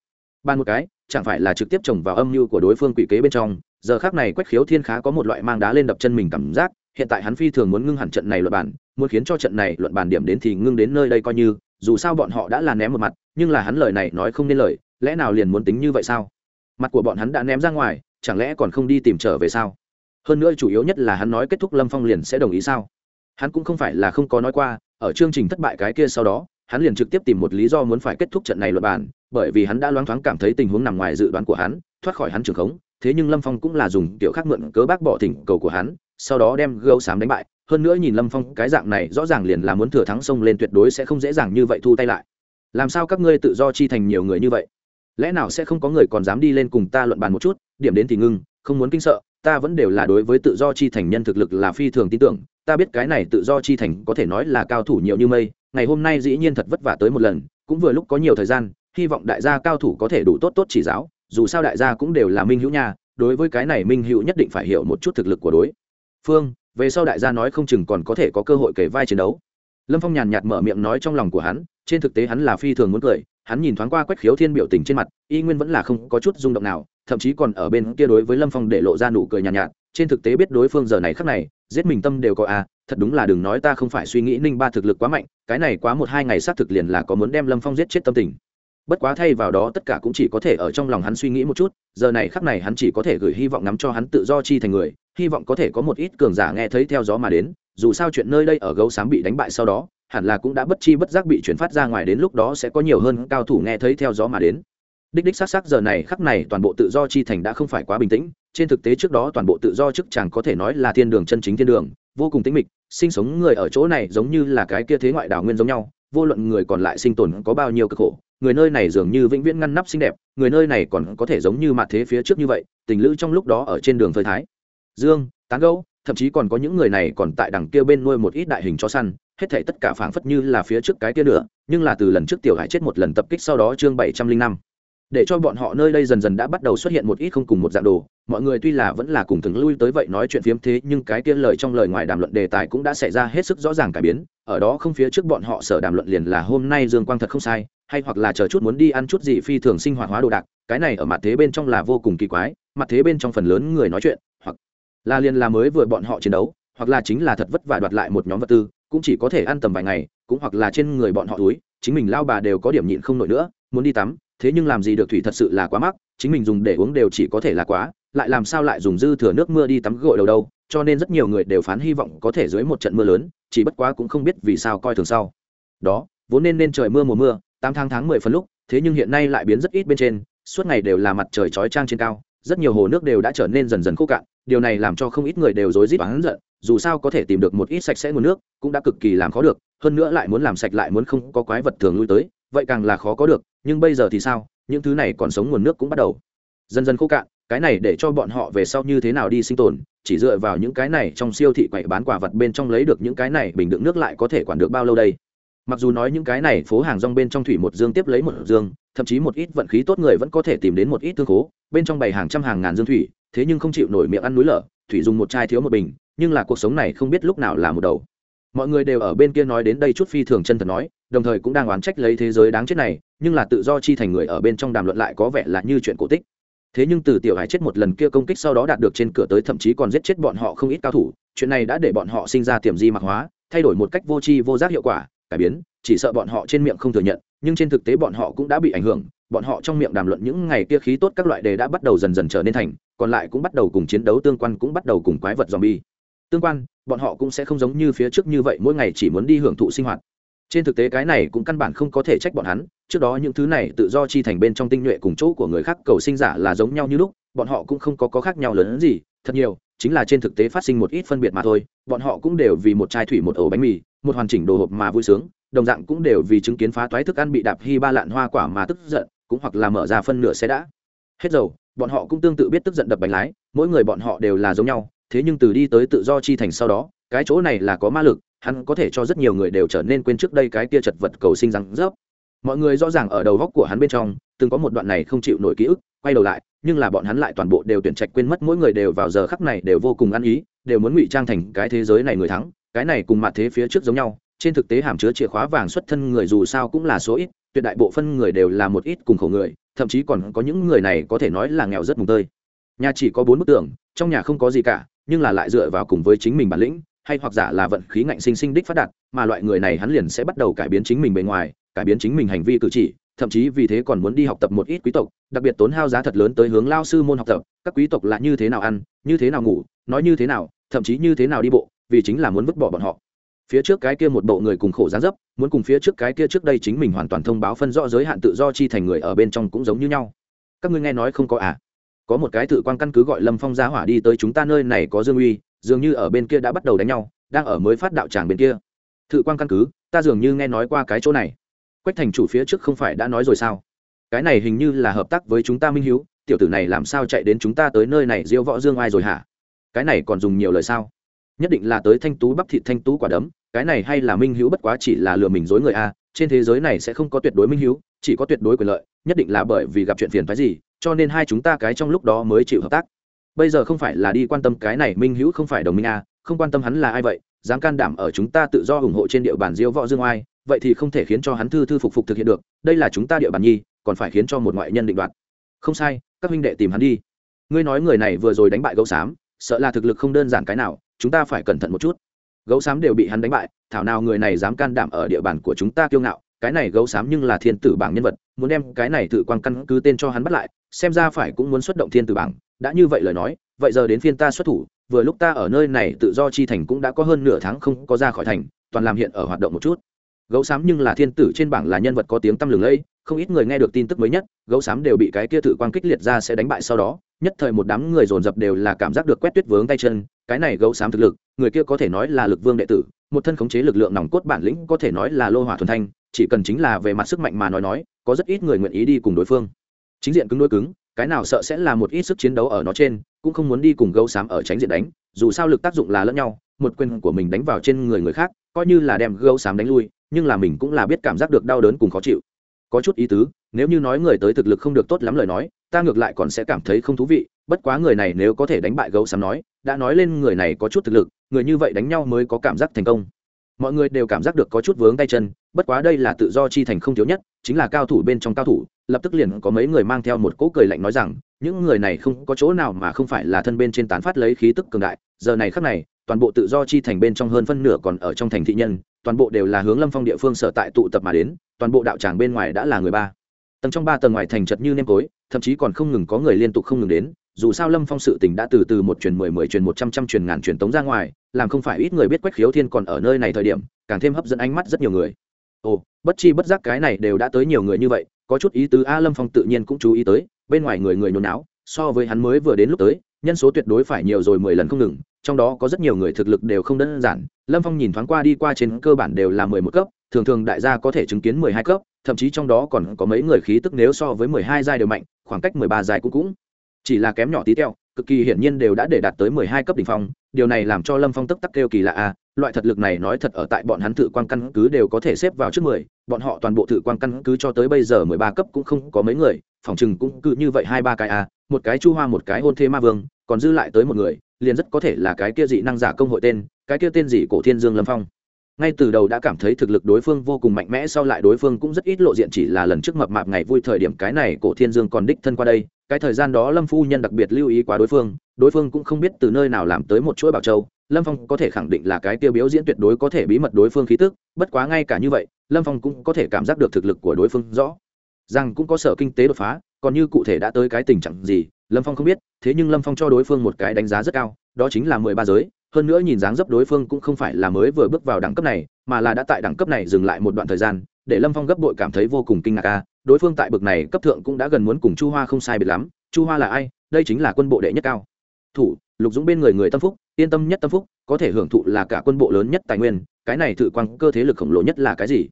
Ban một cái, chẳng phải là trực tiếp trồng vào âm mưu của đối phương quỷ kế bên trong, giờ khác này quách khiếu thiên khá có một loại mang đá lên đập chân mình cảm giác hiện tại hắn phi thường muốn ngưng hẳn trận này luận bàn, muốn khiến cho trận này luận bàn điểm đến thì ngưng đến nơi đây coi như dù sao bọn họ đã là ném một mặt nhưng là hắn lời này nói không nên lời lẽ nào liền muốn tính như vậy sao? Mặt của bọn hắn đã ném ra ngoài chẳng lẽ còn không đi tìm trở về sao? Hơn nữa chủ yếu nhất là hắn nói kết thúc lâm phong liền sẽ đồng ý sao? Hắn cũng không phải là không có nói qua ở chương trình thất bại cái kia sau đó hắn liền trực tiếp tìm một lý do muốn phải kết thúc trận này luật bàn, bởi vì hắn đã loáng thoáng cảm thấy tình huống nằm ngoài dự đoán của hắn thoát khỏi hắn trường khống thế nhưng lâm phong cũng là dùng kiểu khác mượn cớ bác bỏ thỉnh cầu của hắn sau đó đem gấu xám đánh bại, hơn nữa nhìn lâm phong cái dạng này rõ ràng liền là muốn thừa thắng sông lên tuyệt đối sẽ không dễ dàng như vậy thu tay lại. Làm sao các ngươi tự do chi thành nhiều người như vậy? Lẽ nào sẽ không có người còn dám đi lên cùng ta luận bàn một chút? Điểm đến thì ngưng, không muốn kinh sợ, ta vẫn đều là đối với tự do chi thành nhân thực lực là phi thường tin tưởng, ta biết cái này tự do chi thành có thể nói là cao thủ nhiều như mây, ngày hôm nay dĩ nhiên thật vất vả tới một lần, cũng vừa lúc có nhiều thời gian, hy vọng đại gia cao thủ có thể đủ tốt tốt chỉ giáo, dù sao đại gia cũng đều là minh hữu nha, đối với cái này minh hữu nhất định phải hiểu một chút thực lực của đối phương về sau đại gia nói không chừng còn có thể có cơ hội kể vai chiến đấu. Lâm phong nhàn nhạt mở miệng nói trong lòng của hắn trên thực tế hắn là phi thường muốn cười hắn nhìn thoáng qua quách khiếu thiên biểu tình trên mặt y nguyên vẫn là không có chút rung động nào thậm chí còn ở bên kia đối với lâm phong để lộ ra nụ cười nhàn nhạt, nhạt trên thực tế biết đối phương giờ này khắc này giết mình tâm đều có a à, thật đúng là đừng nói ta không phải suy nghĩ ninh ba thực lực quá mạnh cái này quá một hai ngày xác thực liền là có muốn đem lâm phong giết chết tâm tình. Bất quá thay vào đó tất cả cũng chỉ có thể ở trong lòng hắn suy nghĩ một chút giờ này khắc này hắn chỉ có thể gửi hy vọng nắm cho hắn tự do chi thành người hy vọng có thể có một ít cường giả nghe thấy theo gió mà đến, dù sao chuyện nơi đây ở gấu xám bị đánh bại sau đó, hẳn là cũng đã bất chi bất giác bị chuyển phát ra ngoài đến lúc đó sẽ có nhiều hơn cao thủ nghe thấy theo gió mà đến. Đích đích xác xác giờ này khắc này toàn bộ tự do chi thành đã không phải quá bình tĩnh, trên thực tế trước đó toàn bộ tự do chức chàng có thể nói là thiên đường chân chính thiên đường, vô cùng tĩnh mịch, sinh sống người ở chỗ này giống như là cái kia thế ngoại đảo nguyên giống nhau, vô luận người còn lại sinh tồn có bao nhiêu cực khổ, người nơi này dường như vĩnh viễn ngăn nắp xinh đẹp, người nơi này còn có thể giống như mặt thế phía trước như vậy, tình lữ trong lúc đó ở trên đường phơi thái dương, tán gấu thậm chí còn có những người này còn tại đằng kia bên nuôi một ít đại hình chó săn, hết thảy tất cả phảng phất như là phía trước cái kia nữa, nhưng là từ lần trước tiểu hải chết một lần tập kích sau đó chương bảy trăm linh năm. Để cho bọn họ nơi đây dần dần đã bắt đầu xuất hiện một ít không cùng một dạng đồ, mọi người tuy là vẫn là cùng thường lui tới vậy nói chuyện phiếm thế, nhưng cái kia lời trong lời ngoài đàm luận đề tài cũng đã xảy ra hết sức rõ ràng cải biến, ở đó không phía trước bọn họ sở đàm luận liền là hôm nay dương quang thật không sai, hay hoặc là chờ chút muốn đi ăn chút gì phi thường sinh hoạt hóa đồ đạc, cái này ở mặt thế bên trong là vô cùng kỳ quái, mặt thế bên trong phần lớn người nói chuyện là liền là mới vừa bọn họ chiến đấu, hoặc là chính là thật vất vả đoạt lại một nhóm vật tư, cũng chỉ có thể ăn tầm vài ngày, cũng hoặc là trên người bọn họ túi, chính mình lao bà đều có điểm nhịn không nổi nữa, muốn đi tắm, thế nhưng làm gì được thủy thật sự là quá mắc, chính mình dùng để uống đều chỉ có thể là quá, lại làm sao lại dùng dư thừa nước mưa đi tắm gội đầu đâu, cho nên rất nhiều người đều phán hy vọng có thể dưới một trận mưa lớn, chỉ bất quá cũng không biết vì sao coi thường sau. Đó, vốn nên nên trời mưa mùa mưa, tám tháng tháng mười phần lúc, thế nhưng hiện nay lại biến rất ít bên trên, suốt ngày đều là mặt trời chói trang trên cao rất nhiều hồ nước đều đã trở nên dần dần khô cạn, điều này làm cho không ít người đều rối rít và hắn giận, dù sao có thể tìm được một ít sạch sẽ nguồn nước cũng đã cực kỳ làm khó được, hơn nữa lại muốn làm sạch lại muốn không có quái vật thường lui tới, vậy càng là khó có được, nhưng bây giờ thì sao, những thứ này còn sống nguồn nước cũng bắt đầu dần dần khô cạn, cái này để cho bọn họ về sau như thế nào đi sinh tồn, chỉ dựa vào những cái này trong siêu thị quậy bán quả vật bên trong lấy được những cái này bình đựng nước lại có thể quản được bao lâu đây? Mặc dù nói những cái này phố hàng rong bên trong thủy một dương tiếp lấy một dương, thậm chí một ít vận khí tốt người vẫn có thể tìm đến một ít thương khố bên trong bày hàng trăm hàng ngàn dương thủy, thế nhưng không chịu nổi miệng ăn núi lở, thủy dùng một chai thiếu một bình, nhưng là cuộc sống này không biết lúc nào là một đầu. Mọi người đều ở bên kia nói đến đây chút phi thường chân thật nói, đồng thời cũng đang oán trách lấy thế giới đáng chết này, nhưng là tự do chi thành người ở bên trong đàm luận lại có vẻ là như chuyện cổ tích. Thế nhưng từ tiểu hải chết một lần kia công kích sau đó đạt được trên cửa tới thậm chí còn giết chết bọn họ không ít cao thủ, chuyện này đã để bọn họ sinh ra tiềm di mạc hóa, thay đổi một cách vô tri vô giác hiệu quả, cải biến, chỉ sợ bọn họ trên miệng không thừa nhận, nhưng trên thực tế bọn họ cũng đã bị ảnh hưởng bọn họ trong miệng đàm luận những ngày kia khí tốt các loại đề đã bắt đầu dần dần trở nên thành còn lại cũng bắt đầu cùng chiến đấu tương quan cũng bắt đầu cùng quái vật zombie. Tương quan bọn họ cũng sẽ không giống như phía trước như vậy mỗi ngày chỉ muốn đi hưởng thụ sinh hoạt. Trên thực tế cái này cũng căn bản không có thể trách bọn hắn trước đó những thứ này tự do chi thành bên trong tinh nhuệ cùng chỗ của người khác cầu sinh giả là giống nhau như lúc bọn họ cũng không có, có khác nhau lớn hơn gì thật nhiều chính là trên thực tế phát sinh một ít phân biệt mà thôi bọn họ cũng đều vì một chai thủy một ổ bánh mì một hoàn chỉnh đồ hộp mà vui sướng đồng dạng cũng đều vì chứng kiến phá toái thức ăn bị đạp hy ba lạn hoa quả mà tức giận cũng hoặc là mở ra phân nửa xe đã. Hết dầu, bọn họ cũng tương tự biết tức giận đập bánh lái, mỗi người bọn họ đều là giống nhau, thế nhưng từ đi tới tự do chi thành sau đó, cái chỗ này là có ma lực, hắn có thể cho rất nhiều người đều trở nên quên trước đây cái kia chật vật cầu sinh răng rớp. Mọi người rõ ràng ở đầu góc của hắn bên trong, từng có một đoạn này không chịu nổi ký ức, quay đầu lại, nhưng là bọn hắn lại toàn bộ đều tuyển trạch quên mất mỗi người đều vào giờ khắc này đều vô cùng ăn ý, đều muốn ngụy trang thành cái thế giới này người thắng, cái này cùng mặt thế phía trước giống nhau, trên thực tế hàm chứa chìa khóa vàng xuất thân người dù sao cũng là số ít tuyệt đại bộ phân người đều là một ít cùng khổ người, thậm chí còn có những người này có thể nói là nghèo rất mùng tơi. Nhà chỉ có bốn bức tường, trong nhà không có gì cả, nhưng là lại dựa vào cùng với chính mình bản lĩnh, hay hoặc giả là vận khí ngạnh sinh sinh đích phát đạt, mà loại người này hắn liền sẽ bắt đầu cải biến chính mình bề ngoài, cải biến chính mình hành vi cử chỉ, thậm chí vì thế còn muốn đi học tập một ít quý tộc, đặc biệt tốn hao giá thật lớn tới hướng lao sư môn học tập, các quý tộc là như thế nào ăn, như thế nào ngủ, nói như thế nào, thậm chí như thế nào đi bộ, vì chính là muốn vứt bỏ bọn họ phía trước cái kia một bộ người cùng khổ gián dấp, muốn cùng phía trước cái kia trước đây chính mình hoàn toàn thông báo phân rõ giới hạn tự do chi thành người ở bên trong cũng giống như nhau. Các ngươi nghe nói không có à? Có một cái tự quan căn cứ gọi lâm phong giá hỏa đi tới chúng ta nơi này có dương uy, dường như ở bên kia đã bắt đầu đánh nhau, đang ở mới phát đạo tràng bên kia. Thự quan căn cứ, ta dường như nghe nói qua cái chỗ này. Quách thành chủ phía trước không phải đã nói rồi sao? Cái này hình như là hợp tác với chúng ta minh hiếu, tiểu tử này làm sao chạy đến chúng ta tới nơi này diêu võ dương ai rồi hả? Cái này còn dùng nhiều lời sao? Nhất định là tới thanh tú bắp thịt thanh tú quả đấm cái này hay là minh hữu bất quá chỉ là lừa mình dối người a, trên thế giới này sẽ không có tuyệt đối minh hữu, chỉ có tuyệt đối quyền lợi, nhất định là bởi vì gặp chuyện phiền phái gì, cho nên hai chúng ta cái trong lúc đó mới chịu hợp tác. Bây giờ không phải là đi quan tâm cái này minh hữu không phải đồng minh a, không quan tâm hắn là ai vậy, dám can đảm ở chúng ta tự do ủng hộ trên địa bàn diêu võ dương oai, vậy thì không thể khiến cho hắn thư thư phục phục thực hiện được, đây là chúng ta địa bàn nhi, còn phải khiến cho một ngoại nhân định đoạt. Không sai, các huynh đệ tìm hắn đi. Ngươi nói người này vừa rồi đánh bại gấu xám, sợ là thực lực không đơn giản cái nào, chúng ta phải cẩn thận một chút gấu xám đều bị hắn đánh bại, thảo nào người này dám can đảm ở địa bàn của chúng ta kiêu ngạo, cái này gấu xám nhưng là thiên tử bảng nhân vật, muốn đem cái này tự quan căn cứ tên cho hắn bắt lại, xem ra phải cũng muốn xuất động thiên tử bảng. Đã như vậy lời nói, vậy giờ đến phiên ta xuất thủ, vừa lúc ta ở nơi này tự do chi thành cũng đã có hơn nửa tháng không có ra khỏi thành, toàn làm hiện ở hoạt động một chút gấu xám nhưng là thiên tử trên bảng là nhân vật có tiếng tăm lừng lẫy, không ít người nghe được tin tức mới nhất, gấu xám đều bị cái kia tự quan kích liệt ra sẽ đánh bại sau đó. Nhất thời một đám người dồn dập đều là cảm giác được quét tuyết vướng tay chân, cái này gấu xám thực lực, người kia có thể nói là lực vương đệ tử, một thân khống chế lực lượng nòng cốt bản lĩnh có thể nói là lô hỏa thuần thanh, chỉ cần chính là về mặt sức mạnh mà nói nói, có rất ít người nguyện ý đi cùng đối phương. Chính diện cứng đôi cứng, cái nào sợ sẽ là một ít sức chiến đấu ở nó trên, cũng không muốn đi cùng gấu xám ở tránh diện đánh, dù sao lực tác dụng là lẫn nhau, một quyền của mình đánh vào trên người người khác, coi như là đem gấu xám đánh lui nhưng là mình cũng là biết cảm giác được đau đớn cùng khó chịu. Có chút ý tứ, nếu như nói người tới thực lực không được tốt lắm lời nói, ta ngược lại còn sẽ cảm thấy không thú vị, bất quá người này nếu có thể đánh bại gấu sám nói, đã nói lên người này có chút thực lực, người như vậy đánh nhau mới có cảm giác thành công. Mọi người đều cảm giác được có chút vướng tay chân, bất quá đây là tự do chi thành không thiếu nhất, chính là cao thủ bên trong cao thủ, lập tức liền có mấy người mang theo một cỗ cười lạnh nói rằng, những người này không có chỗ nào mà không phải là thân bên trên tán phát lấy khí tức cường đại, giờ này khắc này, toàn bộ tự do chi thành bên trong hơn phân nửa còn ở trong thành thị nhân toàn bộ đều là hướng lâm phong địa phương sở tại tụ tập mà đến, toàn bộ đạo tràng bên ngoài đã là người ba. Tầng trong ba tầng ngoài thành chật như nêm tối, thậm chí còn không ngừng có người liên tục không ngừng đến, dù sao lâm phong sự tình đã từ từ một truyền mười mười truyền một trăm trăm truyền ngàn truyền tống ra ngoài, làm không phải ít người biết quách khiếu thiên còn ở nơi này thời điểm, càng thêm hấp dẫn ánh mắt rất nhiều người. Ồ, bất chi bất giác cái này đều đã tới nhiều người như vậy, có chút ý tứ a lâm phong tự nhiên cũng chú ý tới, bên ngoài người người nhốn náo, so với hắn mới vừa đến lúc tới, nhân số tuyệt đối phải nhiều rồi mười lần không ngừng trong đó có rất nhiều người thực lực đều không đơn giản. Lâm phong nhìn thoáng qua đi qua trên cơ bản đều là mười một cấp, thường thường đại gia có thể chứng kiến mười hai cấp, thậm chí trong đó còn có mấy người khí tức nếu so với mười hai giai đều mạnh, khoảng cách mười ba giai cũng cũng. Chỉ là kém nhỏ tí teo, cực kỳ hiển nhiên đều đã để đạt tới mười hai cấp đ ỉ n h phong, điều này làm cho lâm phong tức tắc kêu kỳ lạ a loại thật lực này nói thật ở tại bọn hắn tự quan căn cứ đều có thể xếp vào trước mười, bọn họ toàn bộ tự quan căn cứ cho tới bây giờ mười ba cấp cũng không có mấy người, phòng chừng cũng cứ như vậy hai ba cái a một cái chu hoa một cái hôn thế ma vương, còn dư lại tới một người liền rất có thể là cái kia dị năng giả công hội tên, cái kia tên gì cổ thiên dương lâm phong. Ngay từ đầu đã cảm thấy thực lực đối phương vô cùng mạnh mẽ, sau lại đối phương cũng rất ít lộ diện, chỉ là lần trước mập mạp ngày vui thời điểm cái này cổ thiên dương còn đích thân qua đây, cái thời gian đó lâm phu nhân đặc biệt lưu ý quá đối phương đối phương cũng không biết từ nơi nào làm tới một chuỗi bảo châu, lâm phong có thể khẳng định là cái tiêu biểu diễn tuyệt đối có thể bí mật đối phương khí tức, bất quá ngay cả như vậy, lâm phong cũng có thể cảm giác được thực lực của đối phương rõ. Rằng cũng có sở kinh tế đột phá, còn như cụ thể đã tới cái tình trạng gì lâm phong không biết, thế nhưng lâm phong cho đối phương một cái đánh giá rất cao, đó chính là mười ba giới, hơn nữa nhìn dáng dấp đối phương cũng không phải là mới vừa bước vào đẳng cấp này, mà là đã tại đẳng cấp này dừng lại một đoạn thời gian, để lâm phong gấp bội cảm thấy vô cùng kinh ngạc ca đối phương tại bực này cấp thượng cũng đã gần muốn cùng chu hoa không sai biệt lắm, chu hoa là ai, đây chính là quân bộ đệ nhất cao. Thủ, lục dũng bên người người tâm phúc, yên tâm nhất tâm phúc, có thể hưởng thụ là cả quân bộ lớn nhất tài nguyên, cái này thử quang cơ thế lực khổng lồ nhất là cái gì?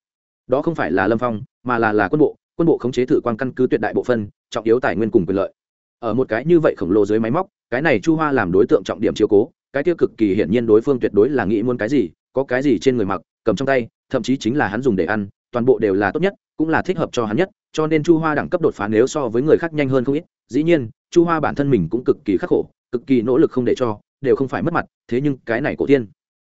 Đó không phải là lâm phong, mà là là quân bộ quân bộ khống chế thử quang căn cứ tuyệt đại bộ phân, trọng yếu tài nguyên cùng quyền lợi ở một cái như vậy khổng lồ dưới máy móc, cái này chu hoa làm đối tượng trọng điểm chiếu cố, cái tiêu cực kỳ hiển nhiên đối phương tuyệt đối là nghĩ muốn cái gì, có cái gì trên người mặc, cầm trong tay, thậm chí chính là hắn dùng để ăn, toàn bộ đều là tốt nhất, cũng là thích hợp cho hắn nhất, cho nên chu hoa đẳng cấp đột phá nếu so với người khác nhanh hơn không ít. Dĩ nhiên, chu hoa bản thân mình cũng cực kỳ khắc khổ, cực kỳ nỗ lực không để cho, đều không phải mất mặt, thế nhưng cái này cổ tiên.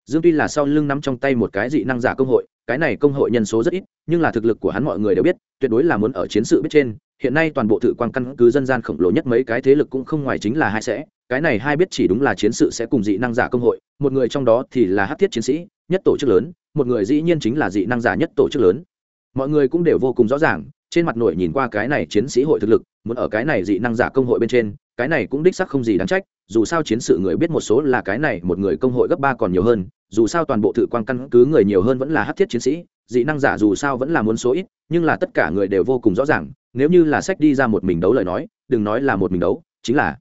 Dương tuy là sau lưng nắm trong tay một cái dị năng giả công hội, cái này công hội nhân số rất ít, nhưng là thực lực của hắn mọi người đều biết, tuyệt đối là muốn ở chiến sự biết trên hiện nay toàn bộ tự quan căn cứ dân gian khổng lồ nhất mấy cái thế lực cũng không ngoài chính là hai sẽ. Cái này hai biết chỉ đúng là chiến sự sẽ cùng dị năng giả công hội. Một người trong đó thì là hát thiết chiến sĩ, nhất tổ chức lớn. Một người dĩ nhiên chính là dị năng giả nhất tổ chức lớn. Mọi người cũng đều vô cùng rõ ràng, trên mặt nội nhìn qua cái này chiến sĩ hội thực lực, muốn ở cái này dị năng giả công hội bên trên, cái này cũng đích sắc không gì đáng trách. Dù sao chiến sự người biết một số là cái này một người công hội gấp ba còn nhiều hơn, dù sao toàn bộ tự quan căn cứ người nhiều hơn vẫn là hát thiết chiến sĩ, dị năng giả dù sao vẫn là muốn số ít, nhưng là tất cả người đều vô cùng rõ ràng nếu như là sách đi ra một mình đấu lời nói, đừng nói là một mình đấu, chính là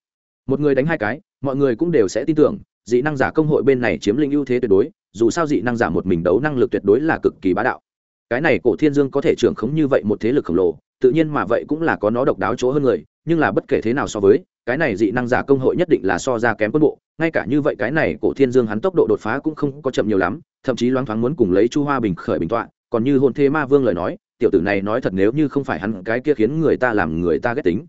một người đánh hai cái, mọi người cũng đều sẽ tin tưởng, dị năng giả công hội bên này chiếm lĩnh ưu thế tuyệt đối, dù sao dị năng giả một mình đấu năng lực tuyệt đối là cực kỳ bá đạo. Cái này cổ thiên dương có thể trưởng khống như vậy một thế lực khổng lồ, tự nhiên mà vậy cũng là có nó độc đáo chỗ hơn người, nhưng là bất kể thế nào so với, cái này dị năng giả công hội nhất định là so ra kém quân bộ, ngay cả như vậy cái này cổ thiên dương hắn tốc độ đột phá cũng không có chậm nhiều lắm, thậm chí loáng thoáng muốn cùng lấy chu hoa bình khởi bình tọa, còn như hôn thế ma vương lời nói tiểu tử này nói thật nếu như không phải hắn, cái kia khiến người ta làm người ta ghét tính.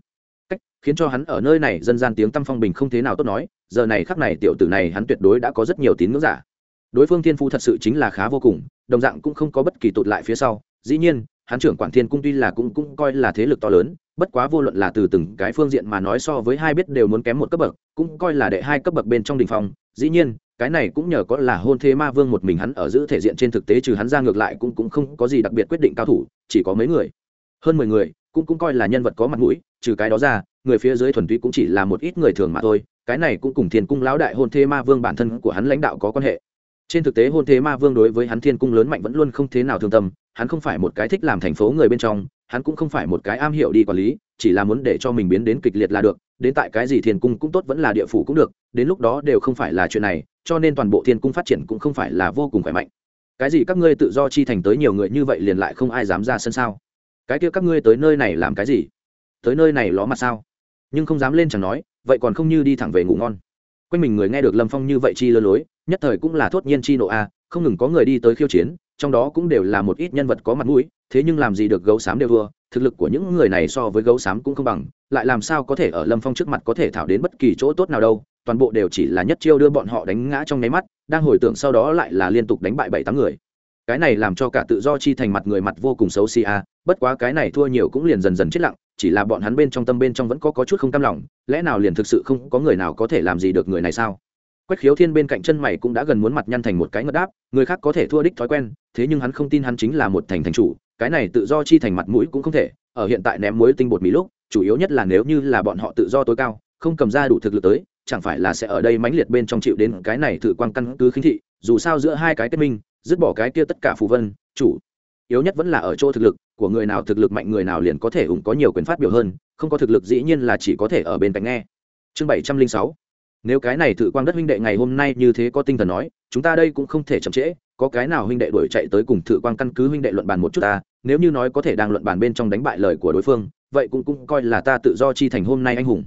Cách, khiến cho hắn ở nơi này dân gian tiếng tăm phong bình không thế nào tốt nói, giờ này khắc này tiểu tử này hắn tuyệt đối đã có rất nhiều tín ngưỡng giả. Đối phương thiên phu thật sự chính là khá vô cùng, đồng dạng cũng không có bất kỳ tụt lại phía sau. Dĩ nhiên, hắn trưởng quản thiên cung tuy là cũng cũng coi là thế lực to lớn, bất quá vô luận là từ từng cái phương diện mà nói so với hai biết đều muốn kém một cấp bậc, cũng coi là đệ hai cấp bậc bên trong đình phòng dĩ nhiên cái này cũng nhờ có là hôn thế ma vương một mình hắn ở giữ thể diện trên thực tế trừ hắn ra ngược lại cũng cũng không có gì đặc biệt quyết định cao thủ, chỉ có mấy người. Hơn mười người, cũng cũng coi là nhân vật có mặt mũi, trừ cái đó ra, người phía dưới thuần túy cũng chỉ là một ít người thường mà thôi, cái này cũng cùng thiên cung lão đại hôn thế ma vương bản thân của hắn lãnh đạo có quan hệ. Trên thực tế hôn thế ma vương đối với hắn thiên cung lớn mạnh vẫn luôn không thế nào thương tâm, hắn không phải một cái thích làm thành phố người bên trong, hắn cũng không phải một cái am hiểu đi quản lý chỉ là muốn để cho mình biến đến kịch liệt là được, đến tại cái gì thiên cung cũng tốt vẫn là địa phủ cũng được, đến lúc đó đều không phải là chuyện này, cho nên toàn bộ thiên cung phát triển cũng không phải là vô cùng khỏe mạnh. Cái gì các ngươi tự do chi thành tới nhiều người như vậy liền lại không ai dám ra sân sao? Cái kia các ngươi tới nơi này làm cái gì? Tới nơi này ló mặt sao? Nhưng không dám lên chẳng nói, vậy còn không như đi thẳng về ngủ ngon. Quanh mình người nghe được lâm phong như vậy chi lơ lối, nhất thời cũng là thốt nhiên chi nộ a, không ngừng có người đi tới khiêu chiến, trong đó cũng đều là một ít nhân vật có mặt mũi, thế nhưng làm gì được gấu xám đều vừa thực lực của những người này so với gấu xám cũng không bằng lại làm sao có thể ở lâm phong trước mặt có thể thảo đến bất kỳ chỗ tốt nào đâu toàn bộ đều chỉ là nhất chiêu đưa bọn họ đánh ngã trong nháy mắt đang hồi tưởng sau đó lại là liên tục đánh bại bảy tám người. Cái này làm cho cả tự do chi thành mặt người mặt vô cùng xấu xí a bất quá cái này thua nhiều cũng liền dần dần chết lặng chỉ là bọn hắn bên trong tâm bên trong vẫn có, có chút không cam lòng lẽ nào liền thực sự không có người nào có thể làm gì được người này sao? Quách khiếu thiên bên cạnh chân mày cũng đã gần muốn mặt nhăn thành một cái ngất đáp người khác có thể thua đích thói quen thế nhưng hắn không tin hắn chính là một thành thành chủ cái này tự do chi thành mặt mũi cũng không thể, ở hiện tại ném muối tinh bột mì lúc, chủ yếu nhất là nếu như là bọn họ tự do tối cao, không cầm ra đủ thực lực tới, chẳng phải là sẽ ở đây mãnh liệt bên trong chịu đến cái này tự quan căn cứ khinh thị, dù sao giữa hai cái kết minh, dứt bỏ cái kia tất cả phù vân, chủ. Yếu nhất vẫn là ở chỗ thực lực, của người nào thực lực mạnh người nào liền có thể ủng có nhiều quyền phát biểu hơn, không có thực lực dĩ nhiên là chỉ có thể ở bên cạnh nghe. Chương bảy trăm linh sáu. Nếu cái này tự quang đất huynh đệ ngày hôm nay như thế có tinh thần nói, chúng ta đây cũng không thể chậm trễ có cái nào huynh đệ đuổi chạy tới cùng thử quang căn cứ huynh đệ luận bàn một chút ta nếu như nói có thể đang luận bàn bên trong đánh bại lời của đối phương vậy cũng cũng coi là ta tự do chi thành hôm nay anh hùng.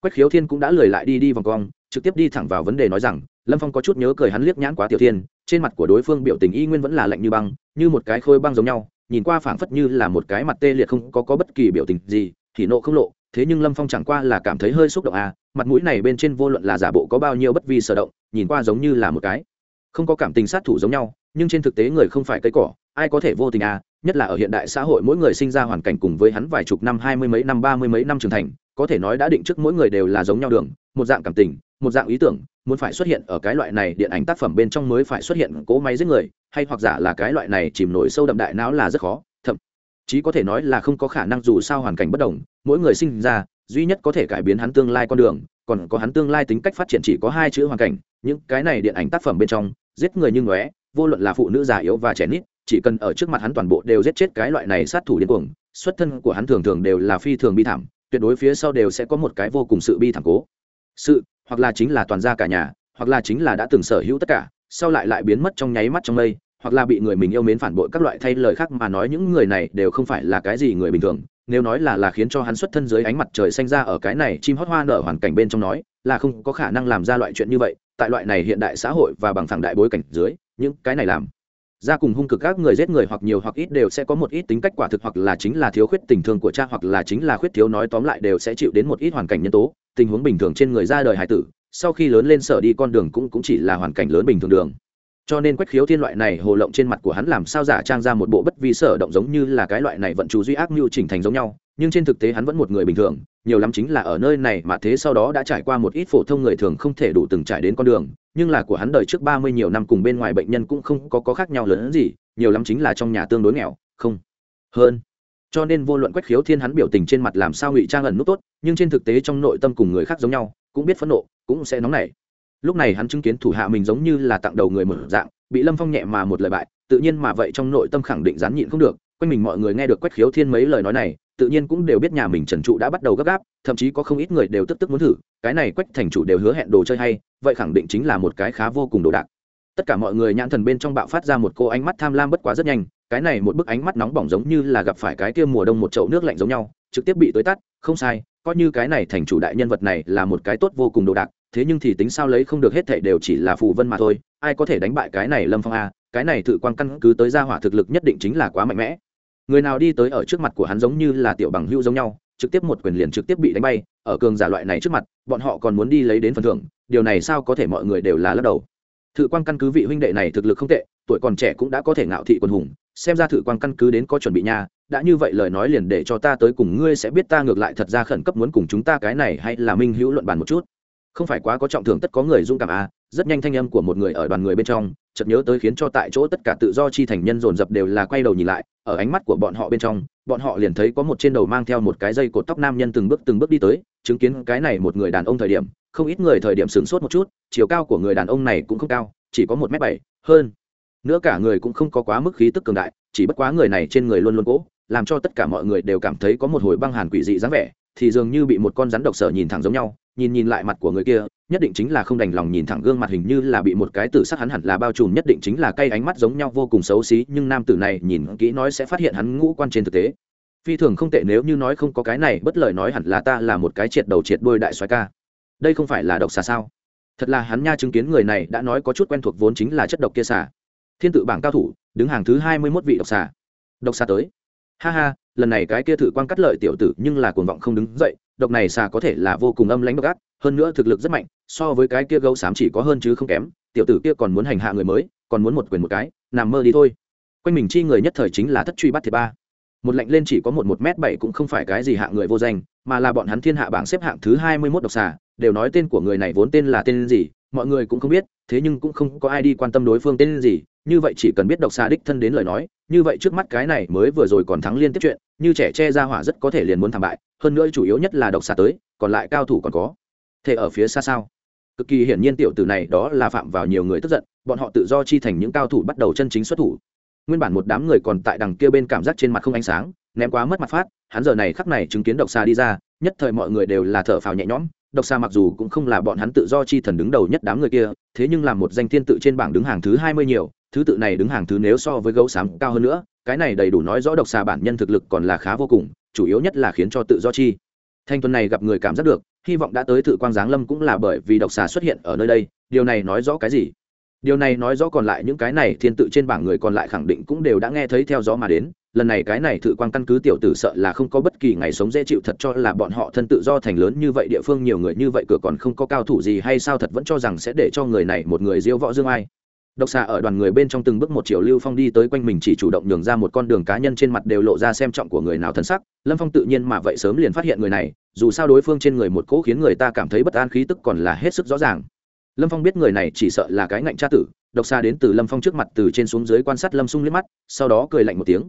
Quách khiếu thiên cũng đã lười lại đi đi vòng cong trực tiếp đi thẳng vào vấn đề nói rằng lâm phong có chút nhớ cười hắn liếc nhãn quá tiểu thiên trên mặt của đối phương biểu tình y nguyên vẫn là lạnh như băng như một cái khôi băng giống nhau nhìn qua phảng phất như là một cái mặt tê liệt không có, có bất kỳ biểu tình gì thì nộ không lộ thế nhưng lâm phong chẳng qua là cảm thấy hơi xúc động à mặt mũi này bên trên vô luận là giả bộ có bao nhiêu bất vi sở động nhìn qua giống như là một cái không có cảm tình sát thủ giống nhau, nhưng trên thực tế người không phải cây cỏ, ai có thể vô tình à nhất là ở hiện đại xã hội mỗi người sinh ra hoàn cảnh cùng với hắn vài chục năm, hai mươi mấy năm, ba mươi mấy năm trưởng thành, có thể nói đã định trước mỗi người đều là giống nhau đường, một dạng cảm tình, một dạng ý tưởng, muốn phải xuất hiện ở cái loại này điện ảnh tác phẩm bên trong mới phải xuất hiện cỗ máy giết người, hay hoặc giả là cái loại này chìm nổi sâu đậm đại não là rất khó, thậm chí có thể nói là không có khả năng dù sao hoàn cảnh bất đồng, mỗi người sinh ra, duy nhất có thể cải biến hắn tương lai con đường, còn có hắn tương lai tính cách phát triển chỉ có hai chữ hoàn cảnh, những cái này điện ảnh tác phẩm bên trong giết người như ngóe, vô luận là phụ nữ già yếu và trẻ nít, chỉ cần ở trước mặt hắn toàn bộ đều giết chết cái loại này sát thủ điên cuồng, xuất thân của hắn thường thường đều là phi thường bi thảm, tuyệt đối phía sau đều sẽ có một cái vô cùng sự bi thảm cố. Sự, hoặc là chính là toàn gia cả nhà, hoặc là chính là đã từng sở hữu tất cả, sau lại lại biến mất trong nháy mắt trong mây, hoặc là bị người mình yêu mến phản bội các loại thay lời khác mà nói những người này đều không phải là cái gì người bình thường nếu nói là là khiến cho hắn xuất thân dưới ánh mặt trời xanh ra ở cái này chim hót hoa nở hoàn cảnh bên trong nói, là không có khả năng làm ra loại chuyện như vậy, tại loại này hiện đại xã hội và bằng phẳng đại bối cảnh dưới, những cái này làm. Ra cùng hung cực các người giết người hoặc nhiều hoặc ít đều sẽ có một ít tính cách quả thực hoặc là chính là thiếu khuyết tình thương của cha hoặc là chính là khuyết thiếu nói tóm lại đều sẽ chịu đến một ít hoàn cảnh nhân tố, tình huống bình thường trên người ra đời hải tử, sau khi lớn lên sở đi con đường cũng cũng chỉ là hoàn cảnh lớn bình thường đường cho nên quách khiếu thiên loại này hồ lộng trên mặt của hắn làm sao giả trang ra một bộ bất vi sở động giống như là cái loại này vận chú duy ác mưu chỉnh thành giống nhau nhưng trên thực tế hắn vẫn một người bình thường nhiều lắm chính là ở nơi này mà thế sau đó đã trải qua một ít phổ thông người thường không thể đủ từng trải đến con đường nhưng là của hắn đời trước ba mươi nhiều năm cùng bên ngoài bệnh nhân cũng không có, có khác nhau lớn hơn gì nhiều lắm chính là trong nhà tương đối nghèo không hơn. Cho nên vô luận quách khiếu thiên hắn biểu tình trên mặt làm sao ngụy trang ẩn nút tốt nhưng trên thực tế trong nội tâm cùng người khác giống nhau cũng biết phẫn nộ cũng sẽ nóng nảy lúc này hắn chứng kiến thủ hạ mình giống như là tặng đầu người một dạng, bị lâm phong nhẹ mà một lời bại, tự nhiên mà vậy trong nội tâm khẳng định rán nhịn không được, quanh mình mọi người nghe được quách khiếu thiên mấy lời nói này, tự nhiên cũng đều biết nhà mình trần trụ đã bắt đầu gấp gáp, thậm chí có không ít người đều tức tức muốn thử, cái này quách thành chủ đều hứa hẹn đồ chơi hay, vậy khẳng định chính là một cái khá vô cùng đồ đạc. Tất cả mọi người nhãn thần bên trong bạo phát ra một cô ánh mắt tham lam bất quá rất nhanh, cái này một bức ánh mắt nóng bỏng giống như là gặp phải cái kia mùa đông một chậu nước lạnh giống nhau, trực tiếp bị tới tắt, không sai, coi như cái này thành chủ đại nhân vật này là một cái tốt vô cùng đồ đạc thế nhưng thì tính sao lấy không được hết thảy đều chỉ là phù vân mà thôi, ai có thể đánh bại cái này lâm phong a, cái này tự quang căn cứ tới ra hỏa thực lực nhất định chính là quá mạnh mẽ. Người nào đi tới ở trước mặt của hắn giống như là tiểu bằng hữu giống nhau, trực tiếp một quyền liền trực tiếp bị đánh bay, ở cường giả loại này trước mặt, bọn họ còn muốn đi lấy đến phần thưởng, điều này sao có thể mọi người đều là lắc đầu. Thự quang căn cứ vị huynh đệ này thực lực không tệ, tuổi còn trẻ cũng đã có thể ngạo thị quân hùng, xem ra thự quang căn cứ đến có chuẩn bị nha, đã như vậy lời nói liền để cho ta tới cùng ngươi sẽ biết ta ngược lại thật ra khẩn cấp muốn cùng chúng ta cái này hay là minh hữu luận bàn một chút không phải quá có trọng thưởng tất có người dung cảm à rất nhanh thanh âm của một người ở đoàn người bên trong, chợt nhớ tới khiến cho tại chỗ tất cả tự do chi thành nhân dồn dập đều là quay đầu nhìn lại, ở ánh mắt của bọn họ bên trong, bọn họ liền thấy có một trên đầu mang theo một cái dây cột tóc nam nhân từng bước từng bước đi tới, chứng kiến cái này một người đàn ông thời điểm, không ít người thời điểm sửng sốt một chút, chiều cao của người đàn ông này cũng không cao, chỉ có một m bảy, hơn. Nữa cả người cũng không có quá mức khí tức cường đại, chỉ bất quá người này trên người luôn luôn cỗ làm cho tất cả mọi người đều cảm thấy có một hồi băng hàn quỷ dị dáng vẻ, thì dường như bị một con rắn độc sở nhìn thẳng giống nhau nhìn nhìn lại mặt của người kia, nhất định chính là không đành lòng nhìn thẳng gương mặt hình như là bị một cái tử sắc hắn hẳn là bao trùm, nhất định chính là cay ánh mắt giống nhau vô cùng xấu xí, nhưng nam tử này nhìn kỹ nói sẽ phát hiện hắn ngũ quan trên thực tế. Phi thường không tệ nếu như nói không có cái này, bất lời nói hẳn là ta là một cái triệt đầu triệt đôi đại xoái ca. Đây không phải là độc xà sao? Thật là hắn nha chứng kiến người này đã nói có chút quen thuộc vốn chính là chất độc kia xà. Thiên tự bảng cao thủ, đứng hàng thứ hai mươi mốt vị độc xà. Độc xà tới. Ha ha, lần này cái kia thử quan cắt lợi tiểu tử nhưng là cuồng vọng không đứng dậy độc này xà có thể là vô cùng âm lãnh độc ác, hơn nữa thực lực rất mạnh, so với cái kia gấu xám chỉ có hơn chứ không kém, tiểu tử kia còn muốn hành hạ người mới, còn muốn một quyền một cái, nằm mơ đi thôi. Quanh mình chi người nhất thời chính là thất truy bắt thiệt ba. Một lạnh lên chỉ có một một m bảy cũng không phải cái gì hạ người vô danh, mà là bọn hắn thiên hạ bảng xếp hạng thứ hai mươi mốt độc xà, đều nói tên của người này vốn tên là tên gì, mọi người cũng không biết, thế nhưng cũng không có ai đi quan tâm đối phương tên gì, như vậy chỉ cần biết độc xà đích thân đến lời nói, như vậy trước mắt cái này mới vừa rồi còn thắng liên tiếp chuyện, như trẻ che ra hỏa rất có thể liền muốn thảm bại hơn nữa chủ yếu nhất là độc xà tới, còn lại cao thủ còn có. Thể ở phía xa sao? Cực kỳ hiển nhiên tiểu tử này đó là phạm vào nhiều người tức giận, bọn họ tự do chi thành những cao thủ bắt đầu chân chính xuất thủ. Nguyên bản một đám người còn tại đằng kia bên cảm giác trên mặt không ánh sáng, ném quá mất mặt phát, hắn giờ này khắc này chứng kiến độc xà đi ra, nhất thời mọi người đều là thở phào nhẹ nhõm, độc xà mặc dù cũng không là bọn hắn tự do chi thần đứng đầu nhất đám người kia, thế nhưng là một danh thiên tự trên bảng đứng hàng thứ hai mươi nhiều, thứ tự này đứng hàng thứ nếu so với gấu xám cao hơn nữa, cái này đầy đủ nói rõ độc xà bản nhân thực lực còn là khá vô cùng chủ yếu nhất là khiến cho tự do chi. Thanh tuần này gặp người cảm giác được, hy vọng đã tới tự quang giáng lâm cũng là bởi vì độc xà xuất hiện ở nơi đây, điều này nói rõ cái gì? Điều này nói rõ còn lại những cái này thiên tự trên bảng người còn lại khẳng định cũng đều đã nghe thấy theo gió mà đến, lần này cái này tự quan căn cứ tiểu tử sợ là không có bất kỳ ngày sống dễ chịu thật cho là bọn họ thân tự do thành lớn như vậy, địa phương nhiều người như vậy cửa còn không có cao thủ gì hay sao thật vẫn cho rằng sẽ để cho người này một người diêu võ dương ai độc xà ở đoàn người bên trong từng bước một chiều lưu phong đi tới quanh mình chỉ chủ động nhường ra một con đường cá nhân trên mặt đều lộ ra xem trọng của người nào thân sắc. Lâm phong tự nhiên mà vậy sớm liền phát hiện người này, dù sao đối phương trên người một cỗ khiến người ta cảm thấy bất an khí tức còn là hết sức rõ ràng. Lâm phong biết người này chỉ sợ là cái ngạnh tra tử, độc xà đến từ lâm phong trước mặt từ trên xuống dưới quan sát lâm sung liếc mắt, sau đó cười lạnh một tiếng.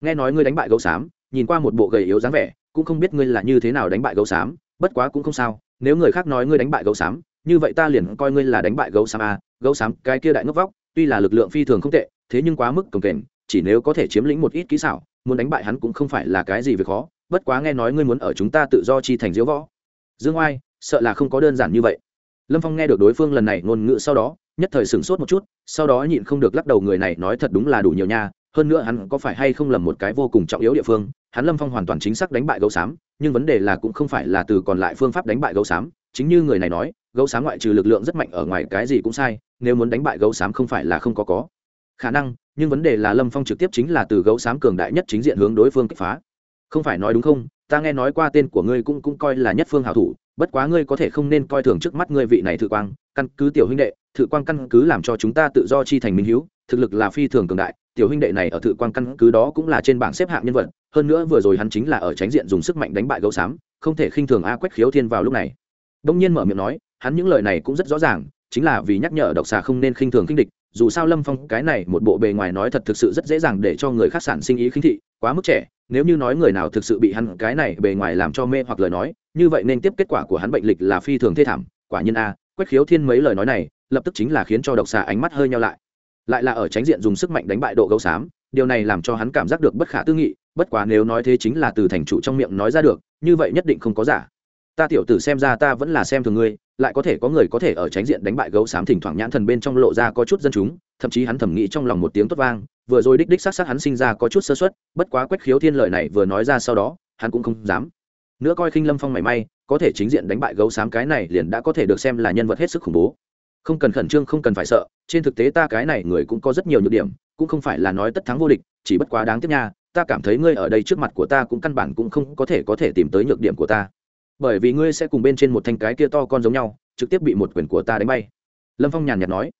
Nghe nói ngươi đánh bại gấu xám, nhìn qua một bộ gầy yếu dáng vẻ, cũng không biết ngươi là như thế nào đánh bại gấu xám, bất quá cũng không sao, nếu người khác nói ngươi đánh bại gấu xám, như vậy ta liền coi ngươi là đánh bại gấu xám a gấu xám, cái kia đại ngốc vóc, tuy là lực lượng phi thường không tệ, thế nhưng quá mức cồng kềnh, chỉ nếu có thể chiếm lĩnh một ít kỹ xảo, muốn đánh bại hắn cũng không phải là cái gì việc khó, bất quá nghe nói ngươi muốn ở chúng ta tự do chi thành diễu võ. Dương oai, sợ là không có đơn giản như vậy. Lâm phong nghe được đối phương lần này ngôn ngữ sau đó, nhất thời sửng sốt một chút, sau đó nhịn không được lắc đầu người này nói thật đúng là đủ nhiều nha, hơn nữa hắn có phải hay không lầm một cái vô cùng trọng yếu địa phương, hắn lâm phong hoàn toàn chính xác đánh bại gấu xám, nhưng vấn đề là cũng không phải là từ còn lại phương pháp đánh bại gấu xám chính như người này nói, gấu xám ngoại trừ lực lượng rất mạnh ở ngoài cái gì cũng sai, nếu muốn đánh bại gấu xám không phải là không có có. Khả năng, nhưng vấn đề là lâm phong trực tiếp chính là từ gấu xám cường đại nhất chính diện hướng đối phương kích phá. Không phải nói đúng không? Ta nghe nói qua tên của ngươi cũng cũng coi là nhất phương hảo thủ, bất quá ngươi có thể không nên coi thường trước mắt ngươi vị này thự quang, căn cứ tiểu huynh đệ, thự quang căn cứ làm cho chúng ta tự do chi thành minh hữu thực lực là phi thường cường đại, tiểu huynh đệ này ở thự quang căn cứ đó cũng là trên bảng xếp hạng nhân vật, hơn nữa vừa rồi hắn chính là ở tránh diện dùng sức mạnh đánh bại gấu xám, không thể khinh thường a quách khiếu thiên vào lúc này đông nhiên mở miệng nói, hắn những lời này cũng rất rõ ràng, chính là vì nhắc nhở độc xà không nên khinh thường khinh địch, dù sao lâm phong cái này một bộ bề ngoài nói thật thực sự rất dễ dàng để cho người khác sản sinh ý khinh thị, quá mức trẻ, nếu như nói người nào thực sự bị hắn cái này bề ngoài làm cho mê hoặc lời nói, như vậy nên tiếp kết quả của hắn bệnh lịch là phi thường thê thảm, quả nhiên a, quách khiếu thiên mấy lời nói này, lập tức chính là khiến cho độc xà ánh mắt hơi nhau lại. Lại là ở tránh diện dùng sức mạnh đánh bại độ gấu xám, điều này làm cho hắn cảm giác được bất khả tư nghị, bất quá nếu nói thế chính là từ thành chủ trong miệng nói ra được, như vậy nhất định không có giả ta tiểu tử xem ra ta vẫn là xem thường ngươi, lại có thể có người có thể ở tránh diện đánh bại gấu xám thỉnh thoảng nhãn thần bên trong lộ ra có chút dân chúng, thậm chí hắn thẩm nghĩ trong lòng một tiếng tốt vang, vừa rồi đích đích xác xác hắn sinh ra có chút sơ suất, bất quá quách khiếu thiên lợi này vừa nói ra sau đó, hắn cũng không dám. Nữa coi khinh lâm phong mảy may, có thể chính diện đánh bại gấu xám cái này liền đã có thể được xem là nhân vật hết sức khủng bố. Không cần khẩn trương, không cần phải sợ, trên thực tế ta cái này người cũng có rất nhiều nhược điểm, cũng không phải là nói tất thắng vô địch, chỉ bất quá đáng tiếc nha, ta cảm thấy ngươi ở đây trước mặt của ta cũng căn bản cũng không có thể có thể tìm tới nhược điểm của ta bởi vì ngươi sẽ cùng bên trên một thanh cái kia to con giống nhau, trực tiếp bị một quyền của ta đánh bay. Lâm phong nhàn nhạt nói.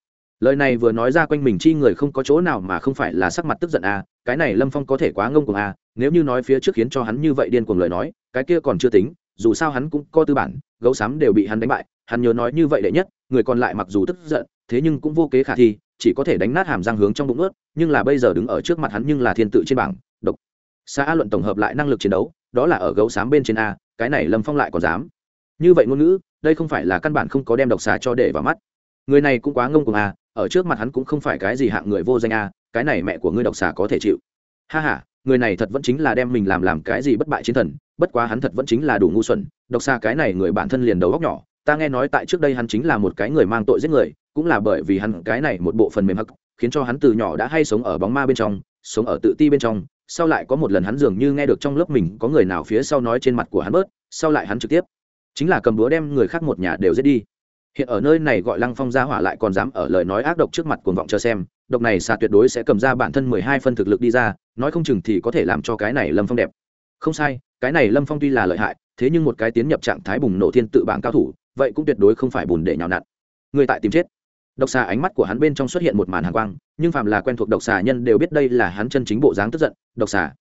Lời này vừa nói ra quanh mình chi người không có chỗ nào mà không phải là sắc mặt tức giận à cái này lâm phong có thể quá ngông cuồng à nếu như nói phía trước khiến cho hắn như vậy điên cuồng lời nói, cái kia còn chưa tính, dù sao hắn cũng có tư bản, gấu xám đều bị hắn đánh bại, hắn nhớ nói như vậy đệ nhất, người còn lại mặc dù tức giận, thế nhưng cũng vô kế khả thi, chỉ có thể đánh nát hàm răng hướng trong bụng ướt, nhưng là bây giờ đứng ở trước mặt hắn nhưng là thiên tự trên bảng, độc. Xã luận tổng hợp lại năng lực chiến đấu, đó là ở gấu xám bên trên a cái này lâm phong lại còn dám. Như vậy ngôn ngữ, đây không phải là căn bản không có đem độc xà cho để vào mắt. Người này cũng quá ngông cuồng à ở trước mặt hắn cũng không phải cái gì hạng người vô danh à cái này mẹ của ngươi độc xà có thể chịu. Ha ha, người này thật vẫn chính là đem mình làm làm cái gì bất bại chiến thần, bất quá hắn thật vẫn chính là đủ ngu xuẩn, độc xà cái này người bản thân liền đầu góc nhỏ. Ta nghe nói tại trước đây hắn chính là một cái người mang tội giết người, cũng là bởi vì hắn cái này một bộ phần mềm hắc, khiến cho hắn từ nhỏ đã hay sống ở bóng ma bên trong, sống ở tự ti bên trong sau lại có một lần hắn dường như nghe được trong lớp mình có người nào phía sau nói trên mặt của hắn bớt, sau lại hắn trực tiếp. Chính là cầm búa đem người khác một nhà đều giết đi. Hiện ở nơi này gọi lăng phong gia hỏa lại còn dám ở lời nói ác độc trước mặt cuồng vọng chờ xem, độc này xà tuyệt đối sẽ cầm ra bản thân mười hai phân thực lực đi ra, nói không chừng thì có thể làm cho cái này lâm phong đẹp. Không sai, cái này lâm phong tuy là lợi hại, thế nhưng một cái tiến nhập trạng thái bùng nổ thiên tự bảng cao thủ, vậy cũng tuyệt đối không phải bùn để nhào nặn. Người tại tìm chết độc xà ánh mắt của hắn bên trong xuất hiện một màn hàng quang, nhưng phạm là quen thuộc độc xà nhân đều biết đây là hắn chân chính bộ dáng tức giận, độc xà,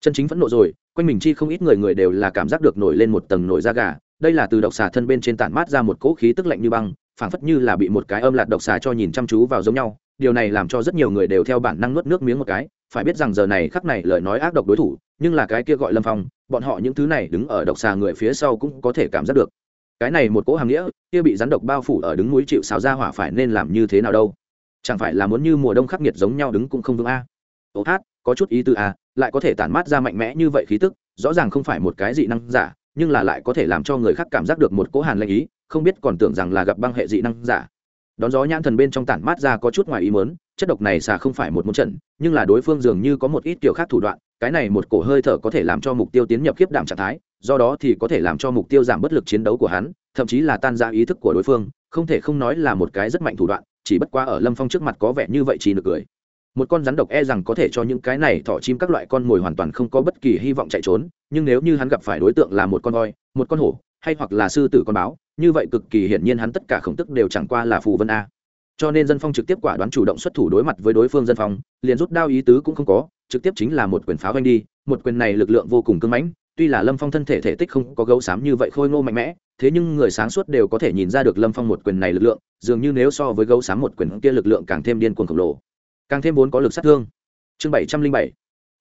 chân chính phẫn nộ rồi, quanh mình chi không ít người người đều là cảm giác được nổi lên một tầng nổi da gà. Đây là từ độc xà thân bên trên tản mát ra một cỗ khí tức lạnh như băng, phảng phất như là bị một cái âm lạt độc xà cho nhìn chăm chú vào giống nhau. Điều này làm cho rất nhiều người đều theo bản năng nuốt nước miếng một cái, phải biết rằng giờ này khắc này lời nói ác độc đối thủ, nhưng là cái kia gọi lâm phong, bọn họ những thứ này đứng ở độc xà người phía sau cũng có thể cảm giác được cái này một cỗ hàng nghĩa, kia bị rắn độc bao phủ ở đứng núi chịu xào ra hỏa phải nên làm như thế nào đâu? Chẳng phải là muốn như mùa đông khắc nghiệt giống nhau đứng cũng không vững a? Ô hát, có chút ý tư a lại có thể tản mát ra mạnh mẽ như vậy khí tức, rõ ràng không phải một cái dị năng giả, nhưng là lại có thể làm cho người khác cảm giác được một cỗ hàn lạnh ý, không biết còn tưởng rằng là gặp băng hệ dị năng giả. Đón gió nhãn thần bên trong tản mát ra có chút ngoài ý mớn chất độc này xà không phải một môn trận, nhưng là đối phương dường như có một ít kiểu khác thủ đoạn, cái này một cổ hơi thở có thể làm cho mục tiêu tiến nhập khiếp đảm trạng thái do đó thì có thể làm cho mục tiêu giảm bất lực chiến đấu của hắn, thậm chí là tan ra ý thức của đối phương, không thể không nói là một cái rất mạnh thủ đoạn, chỉ bất quá ở lâm phong trước mặt có vẻ như vậy chỉ được cười. Một con rắn độc e rằng có thể cho những cái này thỏ chim các loại con mồi hoàn toàn không có bất kỳ hy vọng chạy trốn, nhưng nếu như hắn gặp phải đối tượng là một con voi, một con hổ, hay hoặc là sư tử con báo, như vậy cực kỳ hiển nhiên hắn tất cả khổng tức đều chẳng qua là phù vân a. Cho nên dân phong trực tiếp quả đoán chủ động xuất thủ đối mặt với đối phương dân phong, liền rút đao ý tứ cũng không có, trực tiếp chính là một quyền pháo anh đi, một quyền này lực lượng vô cùng cưng mãnh tuy là lâm phong thân thể thể tích không có gấu xám như vậy khôi ngô mạnh mẽ, thế nhưng người sáng suốt đều có thể nhìn ra được lâm phong một quyền này lực lượng, dường như nếu so với gấu xám một quyền kia lực lượng càng thêm điên cuồng khổng lồ. Càng thêm vốn có lực sát thương. Chương bảy trăm linh bảy.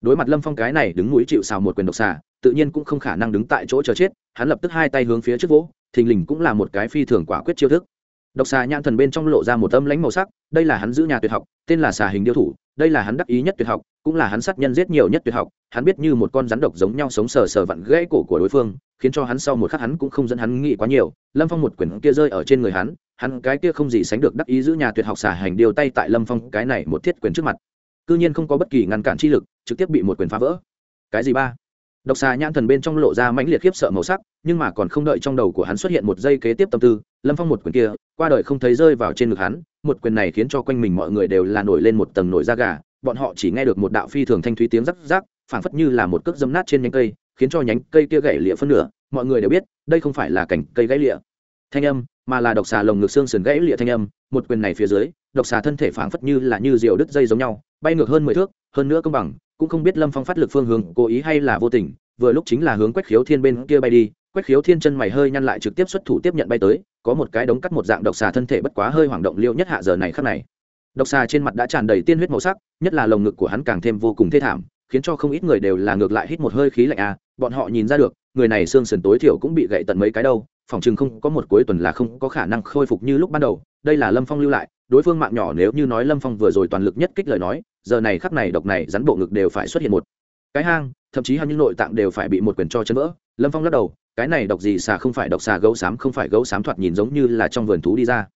Đối mặt lâm phong cái này đứng núi chịu xào một quyền độc xà tự nhiên cũng không khả năng đứng tại chỗ chờ chết, hắn lập tức hai tay hướng phía trước vỗ, thình lình cũng là một cái phi thường quả quyết chiêu thức. Độc xà nhãn thần bên trong lộ ra một âm lãnh màu sắc, đây là hắn giữ nhà tuyệt học, tên là xà hình điêu thủ đây là hắn đắc ý nhất tuyệt học, cũng là hắn sát nhân giết nhiều nhất tuyệt học, hắn biết như một con rắn độc giống nhau sống sờ sờ vặn gãy cổ của đối phương, khiến cho hắn sau một khắc hắn cũng không dẫn hắn nghĩ quá nhiều. Lâm phong một quyển kia rơi ở trên người hắn hắn cái kia không gì sánh được đắc ý giữ nhà tuyệt học xả hành điều tay tại lâm phong cái này một thiết quyền trước mặt. Cư nhiên không có bất kỳ ngăn cản chi lực, trực tiếp bị một quyền phá vỡ. Cái gì ba? Độc xà nhãn thần bên trong lộ ra mãnh liệt khiếp sợ màu sắc, nhưng mà còn không đợi trong đầu của hắn xuất hiện một giây kế tiếp tâm tư, lâm phong một quyền kia, qua đời không thấy rơi vào trên ngực hắn, một quyền này khiến cho quanh mình mọi người đều là nổi lên một tầng nổi da gà, bọn họ chỉ nghe được một đạo phi thường thanh thúy tiếng rắc rắc, phảng phất như là một cước dấm nát trên nhánh cây, khiến cho nhánh cây kia gãy lịa phân nửa, mọi người đều biết, đây không phải là cảnh cây gãy lịa. Thanh âm, mà là độc xà lồng ngực xương sườn gãy lịa thanh âm, một quyền này phía dưới, độc xà thân thể phảng phất như là như diều đứt dây giống nhau, bay ngược hơn mười thước, hơn nữa công bằng cũng không biết lâm phong phát lực phương hướng cố ý hay là vô tình, vừa lúc chính là hướng quách khiếu thiên bên kia bay đi, quách khiếu thiên chân mày hơi nhăn lại trực tiếp xuất thủ tiếp nhận bay tới, có một cái đống cắt một dạng độc xà thân thể bất quá hơi hoảng động liêu nhất hạ giờ này khắc này. Độc xà trên mặt đã tràn đầy tiên huyết màu sắc, nhất là lồng ngực của hắn càng thêm vô cùng thê thảm, khiến cho không ít người đều là ngược lại hít một hơi khí lạnh à bọn họ nhìn ra được, người này xương sườn tối thiểu cũng bị gãy tận mấy cái đâu, phòng chừng không có một cuối tuần là không có khả năng khôi phục như lúc ban đầu, đây là lâm phong lưu lại, đối phương mạng nhỏ nếu như nói lâm phong vừa rồi toàn lực nhất kích lời nói giờ này khắc này độc này rắn bộ ngực đều phải xuất hiện một cái hang, thậm chí hai những nội tạng đều phải bị một quyền cho chân vỡ. Lâm phong lắc đầu, cái này độc gì xà không phải độc xà gấu xám, không phải gấu xám thoạt nhìn giống như là trong vườn thú đi ra.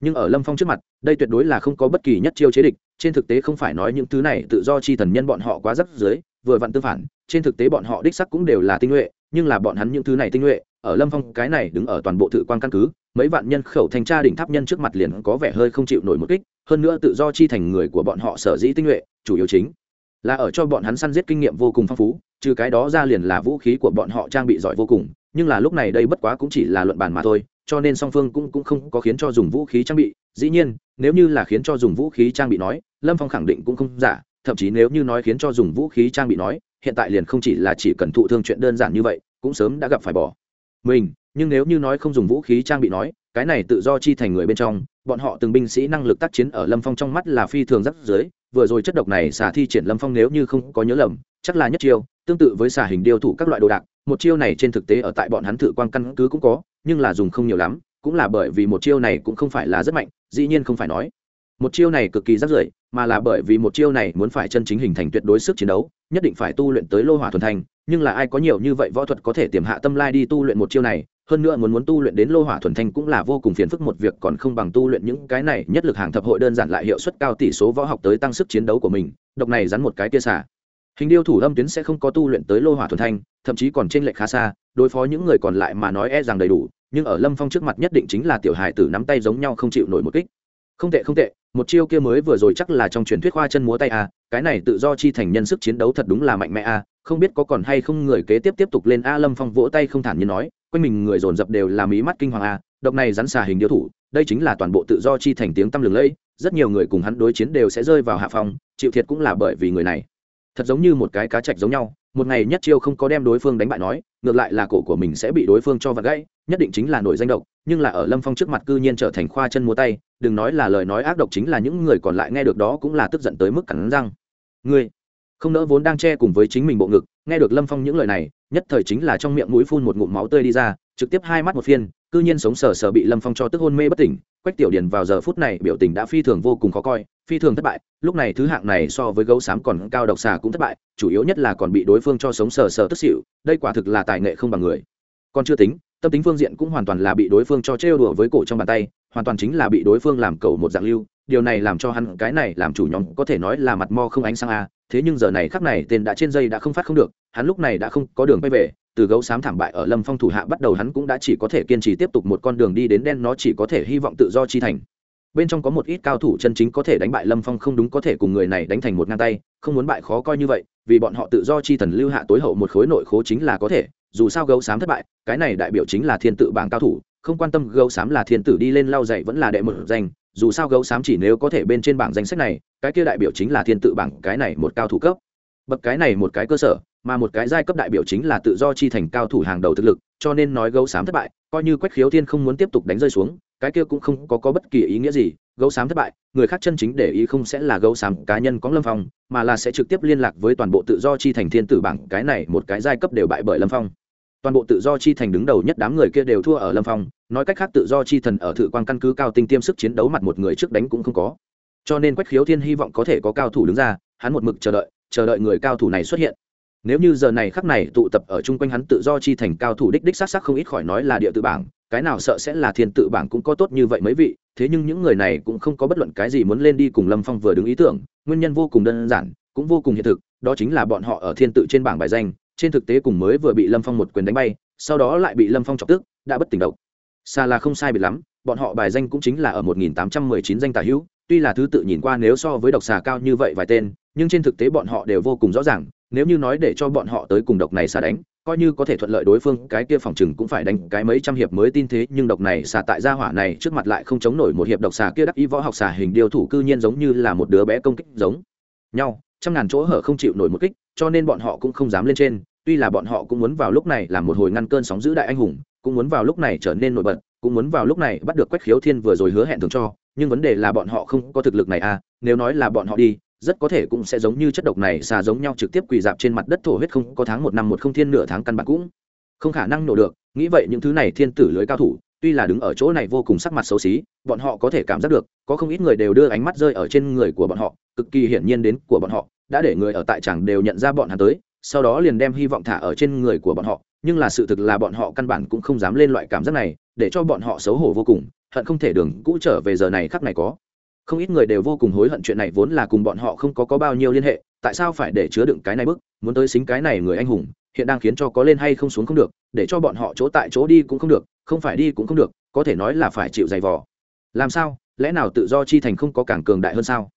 Nhưng ở lâm phong trước mặt, đây tuyệt đối là không có bất kỳ nhất chiêu chế địch, trên thực tế không phải nói những thứ này tự do chi thần nhân bọn họ quá rắc dưới vừa vặn tương phản, trên thực tế bọn họ đích sắc cũng đều là tinh nhuệ, nhưng là bọn hắn những thứ này tinh nhuệ, ở lâm phong, cái này đứng ở toàn bộ tự quan căn cứ, mấy vạn nhân khẩu thanh tra đỉnh tháp nhân trước mặt liền có vẻ hơi không chịu nổi một kích hơn nữa tự do chi thành người của bọn họ sở dĩ tinh nhuệ, chủ yếu chính là ở cho bọn hắn săn giết kinh nghiệm vô cùng phong phú, trừ cái đó ra liền là vũ khí của bọn họ trang bị giỏi vô cùng, nhưng là lúc này đây bất quá cũng chỉ là luận bàn mà thôi, cho nên song phương cũng cũng không có khiến cho dùng vũ khí trang bị. Dĩ nhiên, nếu như là khiến cho dùng vũ khí trang bị nói, lâm phong khẳng định cũng không giả, thậm chí nếu như nói khiến cho dùng vũ khí trang bị nói, hiện tại liền không chỉ là chỉ cần thụ thương chuyện đơn giản như vậy, cũng sớm đã gặp phải bỏ mình. Nhưng nếu như nói không dùng vũ khí trang bị nói cái này tự do chi thành người bên trong, bọn họ từng binh sĩ năng lực tác chiến ở lâm phong trong mắt là phi thường rất dưới vừa rồi chất độc này xả thi triển lâm phong nếu như không có nhớ lầm, chắc là nhất chiêu, tương tự với xả hình điêu thủ các loại đồ đạc, một chiêu này trên thực tế ở tại bọn hắn thử quan căn cứ cũng có, nhưng là dùng không nhiều lắm, cũng là bởi vì một chiêu này cũng không phải là rất mạnh, dĩ nhiên không phải nói. Một chiêu này cực kỳ rất rưởi, mà là bởi vì một chiêu này muốn phải chân chính hình thành tuyệt đối sức chiến đấu, nhất định phải tu luyện tới lô hỏa thuần thành nhưng là ai có nhiều như vậy võ thuật có thể tiềm hạ tâm lai đi tu luyện một chiêu này, hơn nữa muốn muốn tu luyện đến lô hỏa thuần thanh cũng là vô cùng phiền phức một việc, còn không bằng tu luyện những cái này, nhất lực hàng thập hội đơn giản lại hiệu suất cao tỷ số võ học tới tăng sức chiến đấu của mình, độc này rắn một cái tia xả. Hình điêu thủ âm tuyến sẽ không có tu luyện tới lô hỏa thuần thanh, thậm chí còn trên lệch khá xa, đối phó những người còn lại mà nói e rằng đầy đủ, nhưng ở lâm phong trước mặt nhất định chính là tiểu hài tử nắm tay giống nhau không chịu nổi một kích. Không tệ không tệ, một chiêu kia mới vừa rồi chắc là trong truyền thuyết khoa chân múa tay a cái này tự do chi thành nhân sức chiến đấu thật đúng là mạnh mẽ a không biết có còn hay không người kế tiếp tiếp tục lên a lâm phong vỗ tay không thản như nói, quanh mình người dồn dập đều là mí mắt kinh hoàng a, độc này rắn xà hình điêu thủ, đây chính là toàn bộ tự do chi thành tiếng tăm lừng lẫy, rất nhiều người cùng hắn đối chiến đều sẽ rơi vào hạ phòng chịu thiệt cũng là bởi vì người này. Thật giống như một cái cá chạch giống nhau, một ngày nhất chiêu không có đem đối phương đánh bại nói, ngược lại là cổ của mình sẽ bị đối phương cho vặt gãy, nhất định chính là nổi danh độc, nhưng là ở lâm phong trước mặt cư nhiên trở thành khoa chân múa tay, đừng nói là lời nói ác độc chính là những người còn lại nghe được đó cũng là tức giận tới mức cắn răng. Ngươi không nỡ vốn đang che cùng với chính mình bộ ngực, nghe được lâm phong những lời này, nhất thời chính là trong miệng mũi phun một ngụm máu tươi đi ra, trực tiếp hai mắt một phiên, cư nhiên sống sờ sờ bị lâm phong cho tức hôn mê bất tỉnh. Quách tiểu điền vào giờ phút này biểu tình đã phi thường vô cùng khó coi, phi thường thất bại, lúc này thứ hạng này so với gấu xám còn cao độc xà cũng thất bại, chủ yếu nhất là còn bị đối phương cho sống sờ sờ tức xịu đây quả thực là tài nghệ không bằng người còn chưa tính, tâm tính phương diện cũng hoàn toàn là bị đối phương cho trêu đùa với cổ trong bàn tay, hoàn toàn chính là bị đối phương làm cầu một dạng lưu, điều này làm cho hắn, cái này làm chủ nhóm có thể nói là mặt mo không ánh sang a, thế nhưng giờ này khắc này tên đã trên dây đã không phát không được, hắn lúc này đã không có đường quay về, từ gấu xám thảm bại ở lâm phong thủ hạ bắt đầu hắn cũng đã chỉ có thể kiên trì tiếp tục một con đường đi đến đen, nó chỉ có thể hy vọng tự do chi thành. Bên trong có một ít cao thủ chân chính có thể đánh bại lâm phong không đúng có thể cùng người này đánh thành một ngang tay, không muốn bại khó coi như vậy, vì bọn họ tự do chi thần lưu hạ tối hậu một khối nội khố chính là có thể dù sao gấu xám thất bại, cái này đại biểu chính là thiên tự bảng cao thủ, không quan tâm gấu xám là thiên tử đi lên lau dậy vẫn là đệ một danh, dù sao gấu xám chỉ nếu có thể bên trên bảng danh sách này, cái kia đại biểu chính là thiên tự bảng cái này một cao thủ cấp bậc cái này một cái cơ sở mà một cái giai cấp đại biểu chính là tự do chi thành cao thủ hàng đầu thực lực cho nên nói gấu xám thất bại coi như quách khiếu thiên không muốn tiếp tục đánh rơi xuống cái kia cũng không có, có bất kỳ ý nghĩa gì. Gấu xám thất bại người khác chân chính để ý không sẽ là gấu xám cá nhân có lâm phong mà là sẽ trực tiếp liên lạc với toàn bộ tự do chi thành thiên tử bảng. Cái này một cái giai cấp đều bại bởi lâm phong. Toàn bộ tự do chi thành đứng đầu nhất đám người kia đều thua ở lâm phong nói cách khác tự do chi thần ở thự quan căn cứ cao tinh tiêm sức chiến đấu mặt một người trước đánh cũng không có. Cho nên quách khiếu thiên hy vọng có thể có cao thủ đứng ra hắn một mực chờ đợi chờ đợi người cao thủ này xuất hiện. Nếu như giờ này khắc này tụ tập ở chung quanh hắn tự do chi thành cao thủ đích đích s á t sắc không ít khỏi nói là địa tự bảng, cái nào sợ sẽ là thiên tự bảng cũng có tốt như vậy mấy vị, thế nhưng những người này cũng không có bất luận cái gì muốn lên đi cùng lâm phong vừa đứng ý tưởng, nguyên nhân vô cùng đơn giản, cũng vô cùng hiện thực, đó chính là bọn họ ở thiên tự trên bảng bài danh, trên thực tế cùng mới vừa bị lâm phong một quyền đánh bay, sau đó lại bị lâm phong chọc tức, đã bất tỉnh độc. Xa là không sai biệt lắm, bọn họ bài danh cũng chính là ở một nghìn tám trăm mười chín danh tả hữu, tuy là thứ tự nhìn qua nếu so với độc xà cao như vậy vài tên nhưng trên thực tế bọn họ đều vô cùng rõ ràng, nếu như nói để cho bọn họ tới cùng độc này xà đánh, coi như có thể thuận lợi đối phương, cái kia phòng chừng cũng phải đánh cái mấy trăm hiệp mới tin thế, nhưng độc này xà tại gia hỏa này trước mặt lại không chống nổi một hiệp độc xà kia đắc ý võ học xà hình điều thủ cư nhiên giống như là một đứa bé công kích giống nhau, trăm ngàn chỗ hở không chịu nổi một kích, cho nên bọn họ cũng không dám lên trên, tuy là bọn họ cũng muốn vào lúc này làm một hồi ngăn cơn sóng giữ đại anh hùng, cũng muốn vào lúc này trở nên nổi bật, cũng muốn vào lúc này bắt được quách khiếu thiên vừa rồi hứa hẹn thường cho, nhưng vấn đề là bọn họ không có thực lực này à nếu nói là bọn họ đi rất có thể cũng sẽ giống như chất độc này xà giống nhau trực tiếp quỳ dạp trên mặt đất thổ huyết không có tháng một năm một không thiên nửa tháng căn bản cũng không khả năng nổ được. Nghĩ vậy những thứ này thiên tử lưới cao thủ, tuy là đứng ở chỗ này vô cùng sắc mặt xấu xí, bọn họ có thể cảm giác được, có không ít người đều đưa ánh mắt rơi ở trên người của bọn họ, cực kỳ hiển nhiên đến của bọn họ, đã để người ở tại chẳng đều nhận ra bọn hắn tới, sau đó liền đem hy vọng thả ở trên người của bọn họ, nhưng là sự thực là bọn họ căn bản cũng không dám lên loại cảm giác này, để cho bọn họ xấu hổ vô cùng, hận không thể đường cũ trở về giờ này khắc này có không ít người đều vô cùng hối hận chuyện này vốn là cùng bọn họ không có có bao nhiêu liên hệ, tại sao phải để chứa đựng cái này bức, muốn tới xính cái này người anh hùng, hiện đang khiến cho có lên hay không xuống không được, để cho bọn họ chỗ tại chỗ đi cũng không được, không phải đi cũng không được, có thể nói là phải chịu dày vò. Làm sao, lẽ nào tự do chi thành không có càng cường đại hơn sao?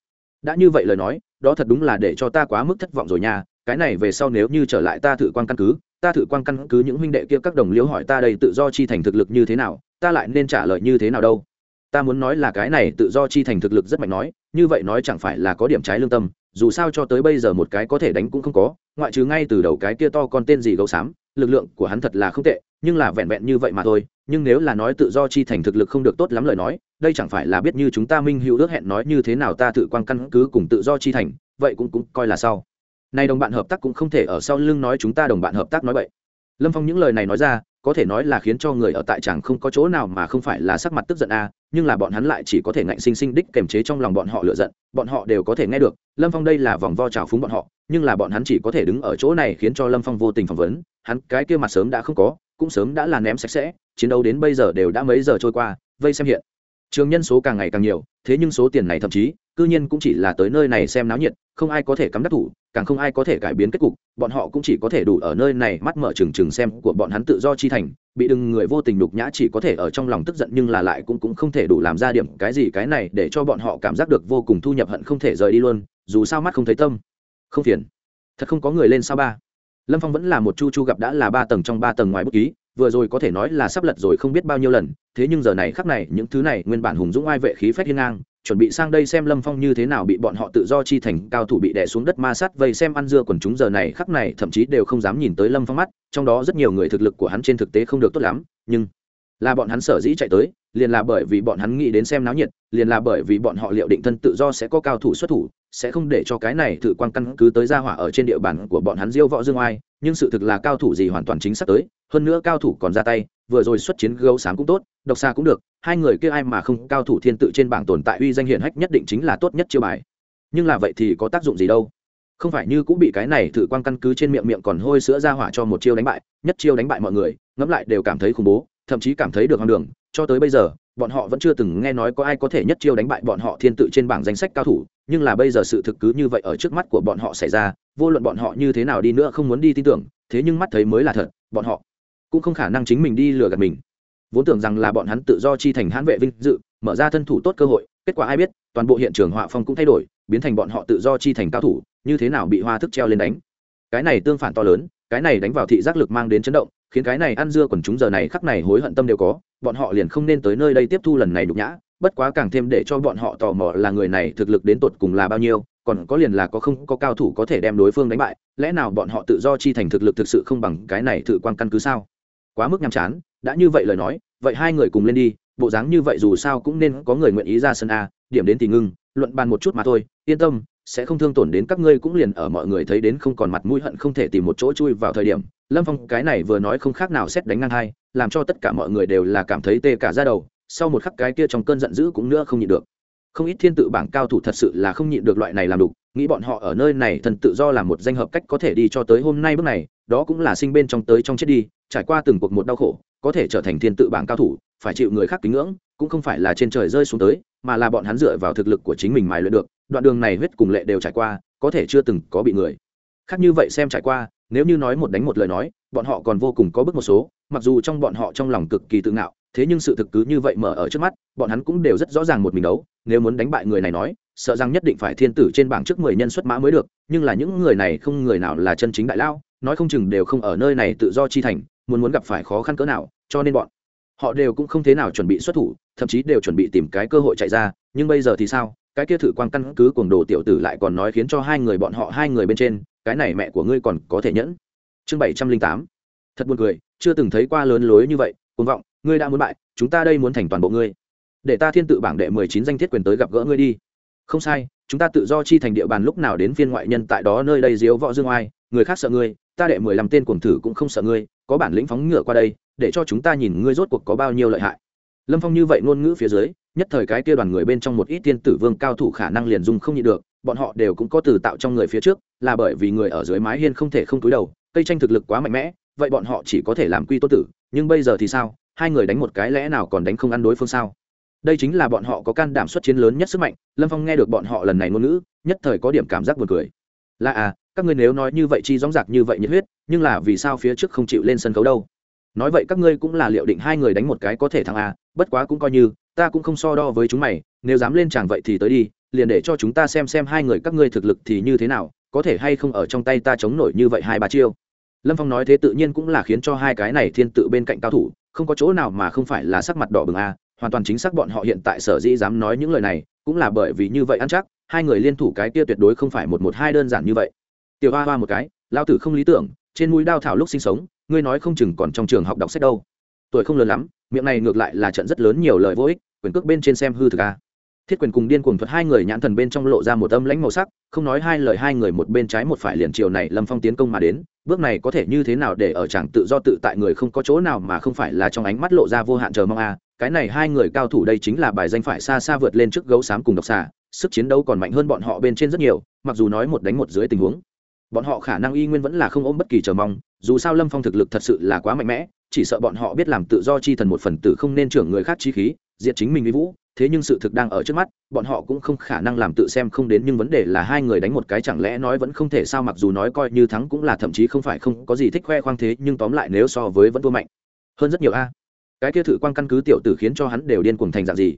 Đã như vậy lời nói, đó thật đúng là để cho ta quá mức thất vọng rồi nha, cái này về sau nếu như trở lại ta thử quan căn cứ, ta thử quan căn cứ những huynh đệ kia các đồng liêu hỏi ta đây tự do chi thành thực lực như thế nào, ta lại nên trả lời như thế nào đâu? Ta muốn nói là cái này tự do chi thành thực lực rất mạnh nói, như vậy nói chẳng phải là có điểm trái lương tâm, dù sao cho tới bây giờ một cái có thể đánh cũng không có, ngoại trừ ngay từ đầu cái kia to con tên gì gấu xám, lực lượng của hắn thật là không tệ, nhưng là vẹn vẹn như vậy mà thôi, nhưng nếu là nói tự do chi thành thực lực không được tốt lắm lời nói, đây chẳng phải là biết như chúng ta minh hữu ước hẹn nói như thế nào ta tự quan căn cứ cùng tự do chi thành, vậy cũng cũng coi là sau. Này đồng bạn hợp tác cũng không thể ở sau lưng nói chúng ta đồng bạn hợp tác nói vậy lâm phong những lời này nói ra có thể nói là khiến cho người ở tại chàng không có chỗ nào mà không phải là sắc mặt tức giận a, nhưng là bọn hắn lại chỉ có thể ngạnh sinh sinh đích kềm chế trong lòng bọn họ lựa giận, bọn họ đều có thể nghe được, lâm phong đây là vòng vo trào phúng bọn họ, nhưng là bọn hắn chỉ có thể đứng ở chỗ này khiến cho lâm phong vô tình phỏng vấn, hắn cái kia mặt sớm đã không có, cũng sớm đã là ném sạch sẽ, chiến đấu đến bây giờ đều đã mấy giờ trôi qua, vây xem hiện. Trường nhân số càng ngày càng nhiều, thế nhưng số tiền này thậm chí cư nhiên cũng chỉ là tới nơi này xem náo nhiệt, không ai có thể cắm đắc thủ, càng không ai có thể cải biến kết cục, bọn họ cũng chỉ có thể đủ ở nơi này mắt mở trừng trừng xem của bọn hắn tự do chi thành, bị đừng người vô tình đục nhã chỉ có thể ở trong lòng tức giận nhưng là lại cũng cũng không thể đủ làm ra điểm cái gì cái này để cho bọn họ cảm giác được vô cùng thu nhập hận không thể rời đi luôn, dù sao mắt không thấy tâm. Không phiền. Thật không có người lên sao ba. Lâm phong vẫn là một chu chu gặp đã là ba tầng trong ba tầng ngoài bất ký, vừa rồi có thể nói là sắp lật rồi không biết bao nhiêu lần, thế nhưng giờ này khắc này những thứ này nguyên bản hùng dũng ai vệ khí phách hiên ngang chuẩn bị sang đây xem lâm phong như thế nào bị bọn họ tự do chi thành cao thủ bị đè xuống đất ma sát vây xem ăn dưa quần chúng giờ này, khắc này thậm chí đều không dám nhìn tới lâm phong mắt, trong đó rất nhiều người thực lực của hắn trên thực tế không được tốt lắm, nhưng là bọn hắn sở dĩ chạy tới, liền là bởi vì bọn hắn nghĩ đến xem náo nhiệt, liền là bởi vì bọn họ liệu định thân tự do sẽ có cao thủ xuất thủ sẽ không để cho cái này tự quan căn cứ tới gia hỏa ở trên địa bàn của bọn hắn diêu võ dương oai, nhưng sự thực là cao thủ gì hoàn toàn chính xác tới, hơn nữa cao thủ còn ra tay, vừa rồi xuất chiến gấu sáng cũng tốt, độc xa cũng được, hai người kia ai mà không cao thủ thiên tự trên bảng tồn tại uy danh hiển hách nhất định chính là tốt nhất chiêu bài. Nhưng là vậy thì có tác dụng gì đâu? Không phải như cũng bị cái này thử quan căn cứ trên miệng miệng còn hôi sữa ra hỏa cho một chiêu đánh bại, nhất chiêu đánh bại mọi người, ngẫm lại đều cảm thấy khủng bố, thậm chí cảm thấy được hoang đường, cho tới bây giờ bọn họ vẫn chưa từng nghe nói có ai có thể nhất chiêu đánh bại bọn họ thiên tự trên bảng danh sách cao thủ, nhưng là bây giờ sự thực cứ như vậy ở trước mắt của bọn họ xảy ra, vô luận bọn họ như thế nào đi nữa không muốn đi tin tưởng, thế nhưng mắt thấy mới là thật, bọn họ cũng không khả năng chính mình đi lừa gạt mình. Vốn tưởng rằng là bọn hắn tự do chi thành hãn vệ vinh dự, mở ra thân thủ tốt cơ hội, kết quả ai biết, toàn bộ hiện trường họa phong cũng thay đổi, biến thành bọn họ tự do chi thành cao thủ, như thế nào bị hoa thức treo lên đánh. Cái này tương phản to lớn, cái này đánh vào thị giác lực mang đến chấn động khiến cái này ăn dưa còn chúng giờ này khắc này hối hận tâm đều có, bọn họ liền không nên tới nơi đây tiếp thu lần này nhục nhã, bất quá càng thêm để cho bọn họ tò mò là người này thực lực đến tột cùng là bao nhiêu, còn có liền là có không có cao thủ có thể đem đối phương đánh bại, lẽ nào bọn họ tự do chi thành thực lực thực sự không bằng cái này tự quan căn cứ sao? Quá mức nhàm chán, đã như vậy lời nói, vậy hai người cùng lên đi, bộ dáng như vậy dù sao cũng nên có người nguyện ý ra sân a, điểm đến thì ngưng, luận bàn một chút mà thôi yên tâm, sẽ không thương tổn đến các ngươi cũng liền ở mọi người thấy đến không còn mặt mũi hận không thể tìm một chỗ chui vào thời điểm. Lâm phong cái này vừa nói không khác nào xét đánh ngang hai, làm cho tất cả mọi người đều là cảm thấy tê cả ra đầu, sau một khắc cái kia trong cơn giận dữ cũng nữa không nhịn được. Không ít thiên tự bảng cao thủ thật sự là không nhịn được loại này làm đục, nghĩ bọn họ ở nơi này thần tự do là một danh hợp cách có thể đi cho tới hôm nay bước này, đó cũng là sinh bên trong tới trong chết đi, trải qua từng cuộc một đau khổ, có thể trở thành thiên tự bảng cao thủ, phải chịu người khác kính ngưỡng, cũng không phải là trên trời rơi xuống tới, mà là bọn hắn dựa vào thực lực của chính mình mài luyện được đoạn đường này huyết cùng lệ đều trải qua, có thể chưa từng có bị người. Khác như vậy xem trải qua, nếu như nói một đánh một lời nói, bọn họ còn vô cùng có bước một số, mặc dù trong bọn họ trong lòng cực kỳ tự ngạo, thế nhưng sự thực cứ như vậy mở ở trước mắt, bọn hắn cũng đều rất rõ ràng một mình đấu, nếu muốn đánh bại người này nói, sợ rằng nhất định phải thiên tử trên bảng trước mười nhân xuất mã mới được, nhưng là những người này không người nào là chân chính đại lao, nói không chừng đều không ở nơi này tự do chi thành, muốn muốn gặp phải khó khăn cỡ nào, cho nên bọn họ đều cũng không thế nào chuẩn bị xuất thủ, thậm chí đều chuẩn bị tìm cái cơ hội chạy ra, nhưng bây giờ thì sao? Cái kia thử quang căn cứ cuồng đồ tiểu tử lại còn nói khiến cho hai người bọn họ hai người bên trên, cái này mẹ của ngươi còn có thể nhẫn. Chương bảy trăm linh tám. Thật buồn cười, chưa từng thấy qua lớn lối như vậy, cuồng vọng, ngươi đã muốn bại, chúng ta đây muốn thành toàn bộ ngươi. Để ta thiên tự bảng đệ mười chín danh thiết quyền tới gặp gỡ ngươi đi. Không sai, chúng ta tự do chi thành địa bàn lúc nào đến phiên ngoại nhân tại đó nơi đây diếu võ dương oai, người khác sợ ngươi, ta đệ mười lăm tên cuồng thử cũng không sợ ngươi, có bản lĩnh phóng ngựa qua đây, để cho chúng ta nhìn ngươi rốt cuộc có bao nhiêu lợi hại lâm phong như vậy ngôn ngữ phía dưới, nhất thời cái kia đoàn người bên trong một ít tiên tử vương cao thủ khả năng liền dung không nhịn được, bọn họ đều cũng có từ tạo trong người phía trước, là bởi vì người ở dưới mái hiên không thể không túi đầu, cây tranh thực lực quá mạnh mẽ, vậy bọn họ chỉ có thể làm quy tô tử, nhưng bây giờ thì sao? Hai người đánh một cái lẽ nào còn đánh không ăn đối phương sao? Đây chính là bọn họ có can đảm xuất chiến lớn nhất sức mạnh, lâm phong nghe được bọn họ lần này ngôn ngữ, nhất thời có điểm cảm giác buồn cười. Là à các ngươi nếu nói như vậy chi dóng dạc như vậy nhiệt huyết, nhưng là vì sao phía trước không chịu lên sân khấu đâu? Nói vậy các ngươi cũng là liệu định hai người đánh một cái có thể thắng à bất quá cũng coi như, ta cũng không so đo với chúng mày, nếu dám lên tràng vậy thì tới đi, liền để cho chúng ta xem xem hai người các ngươi thực lực thì như thế nào, có thể hay không ở trong tay ta chống nổi như vậy hai ba chiêu. Lâm phong nói thế tự nhiên cũng là khiến cho hai cái này thiên tự bên cạnh cao thủ, không có chỗ nào mà không phải là sắc mặt đỏ bừng a hoàn toàn chính xác bọn họ hiện tại sở dĩ dám nói những lời này, cũng là bởi vì như vậy ăn chắc, hai người liên thủ cái kia tuyệt đối không phải một một hai đơn giản như vậy. Tiểu hoa hoa một cái lao tử không lý tưởng, trên mũi đao thảo lúc sinh sống ngươi nói không chừng còn trong trường học đọc sách đâu. Tuổi không lớn lắm, miệng này ngược lại là trận rất lớn nhiều lời vô ích, quyền cước bên trên xem hư thực a. Thiết quyền cùng điên cuồng thuật hai người nhãn thần bên trong lộ ra một âm lãnh màu sắc, không nói hai lời hai người một bên trái một phải liền chiều này lâm phong tiến công mà đến, bước này có thể như thế nào để ở chẳng tự do tự tại người không có chỗ nào mà không phải là trong ánh mắt lộ ra vô hạn chờ mong a. Cái này hai người cao thủ đây chính là bài danh phải xa xa vượt lên trước gấu xám cùng độc xà, sức chiến đấu còn mạnh hơn bọn họ bên trên rất nhiều, mặc dù nói một đánh một dưới tình huống. Bọn họ khả năng y nguyên vẫn là không ôm bất kỳ chờ mong dù sao lâm phong thực lực thật sự là quá mạnh mẽ, chỉ sợ bọn họ biết làm tự do chi thần một phần tử không nên trưởng người khác chi khí, diệt chính mình với vũ, thế nhưng sự thực đang ở trước mắt, bọn họ cũng không khả năng làm tự xem không đến nhưng vấn đề là hai người đánh một cái chẳng lẽ nói vẫn không thể sao mặc dù nói coi như thắng cũng là thậm chí không phải không có gì thích khoe khoang thế nhưng tóm lại nếu so với vẫn thua mạnh. Hơn rất nhiều a. Cái kia thử quan căn cứ tiểu tử khiến cho hắn đều điên cuồng thành dạng gì?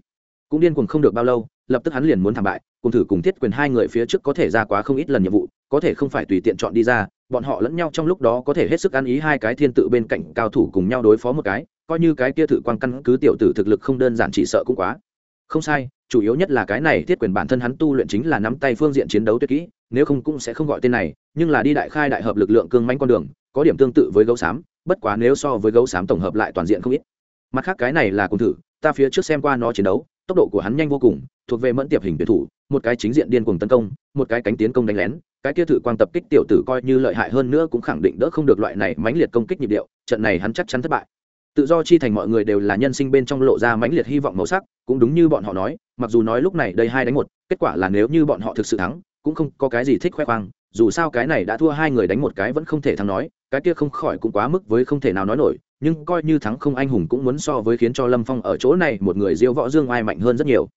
Cũng điên cuồng không được bao lâu, lập tức hắn liền muốn thảm bại, cùng thử cùng thiết quyền hai người phía trước có thể ra quá không ít lần nhiệm vụ, có thể không phải tùy tiện chọn đi ra bọn họ lẫn nhau trong lúc đó có thể hết sức ăn ý hai cái thiên tự bên cạnh cao thủ cùng nhau đối phó một cái, coi như cái kia thử quan căn cứ tiểu tử thực lực không đơn giản chỉ sợ cũng quá. Không sai, chủ yếu nhất là cái này thiết quyền bản thân hắn tu luyện chính là nắm tay phương diện chiến đấu tuyệt kỹ, nếu không cũng sẽ không gọi tên này, nhưng là đi đại khai đại hợp lực lượng cương manh con đường, có điểm tương tự với gấu xám, bất quá nếu so với gấu xám tổng hợp lại toàn diện không ít. Mặt khác cái này là cùng thử, ta phía trước xem qua nó chiến đấu, tốc độ của hắn nhanh vô cùng, thuộc về mẫn tiệp hình tuyển thủ một cái chính diện điên cuồng tấn công, một cái cánh tiến công đánh lén, cái kia thử quang tập kích tiểu tử coi như lợi hại hơn nữa cũng khẳng định đỡ không được loại này mãnh liệt công kích nhịp điệu, trận này hắn chắc chắn thất bại. Tự do chi thành mọi người đều là nhân sinh bên trong lộ ra mãnh liệt hy vọng màu sắc, cũng đúng như bọn họ nói, mặc dù nói lúc này đây hai đánh một, kết quả là nếu như bọn họ thực sự thắng, cũng không có cái gì thích khoe khoang, dù sao cái này đã thua hai người đánh một cái vẫn không thể thắng nói, cái kia không khỏi cũng quá mức với không thể nào nói nổi, nhưng coi như thắng không anh hùng cũng muốn so với khiến cho lâm phong ở chỗ này một người diêu võ dương ai mạnh hơn rất nhiều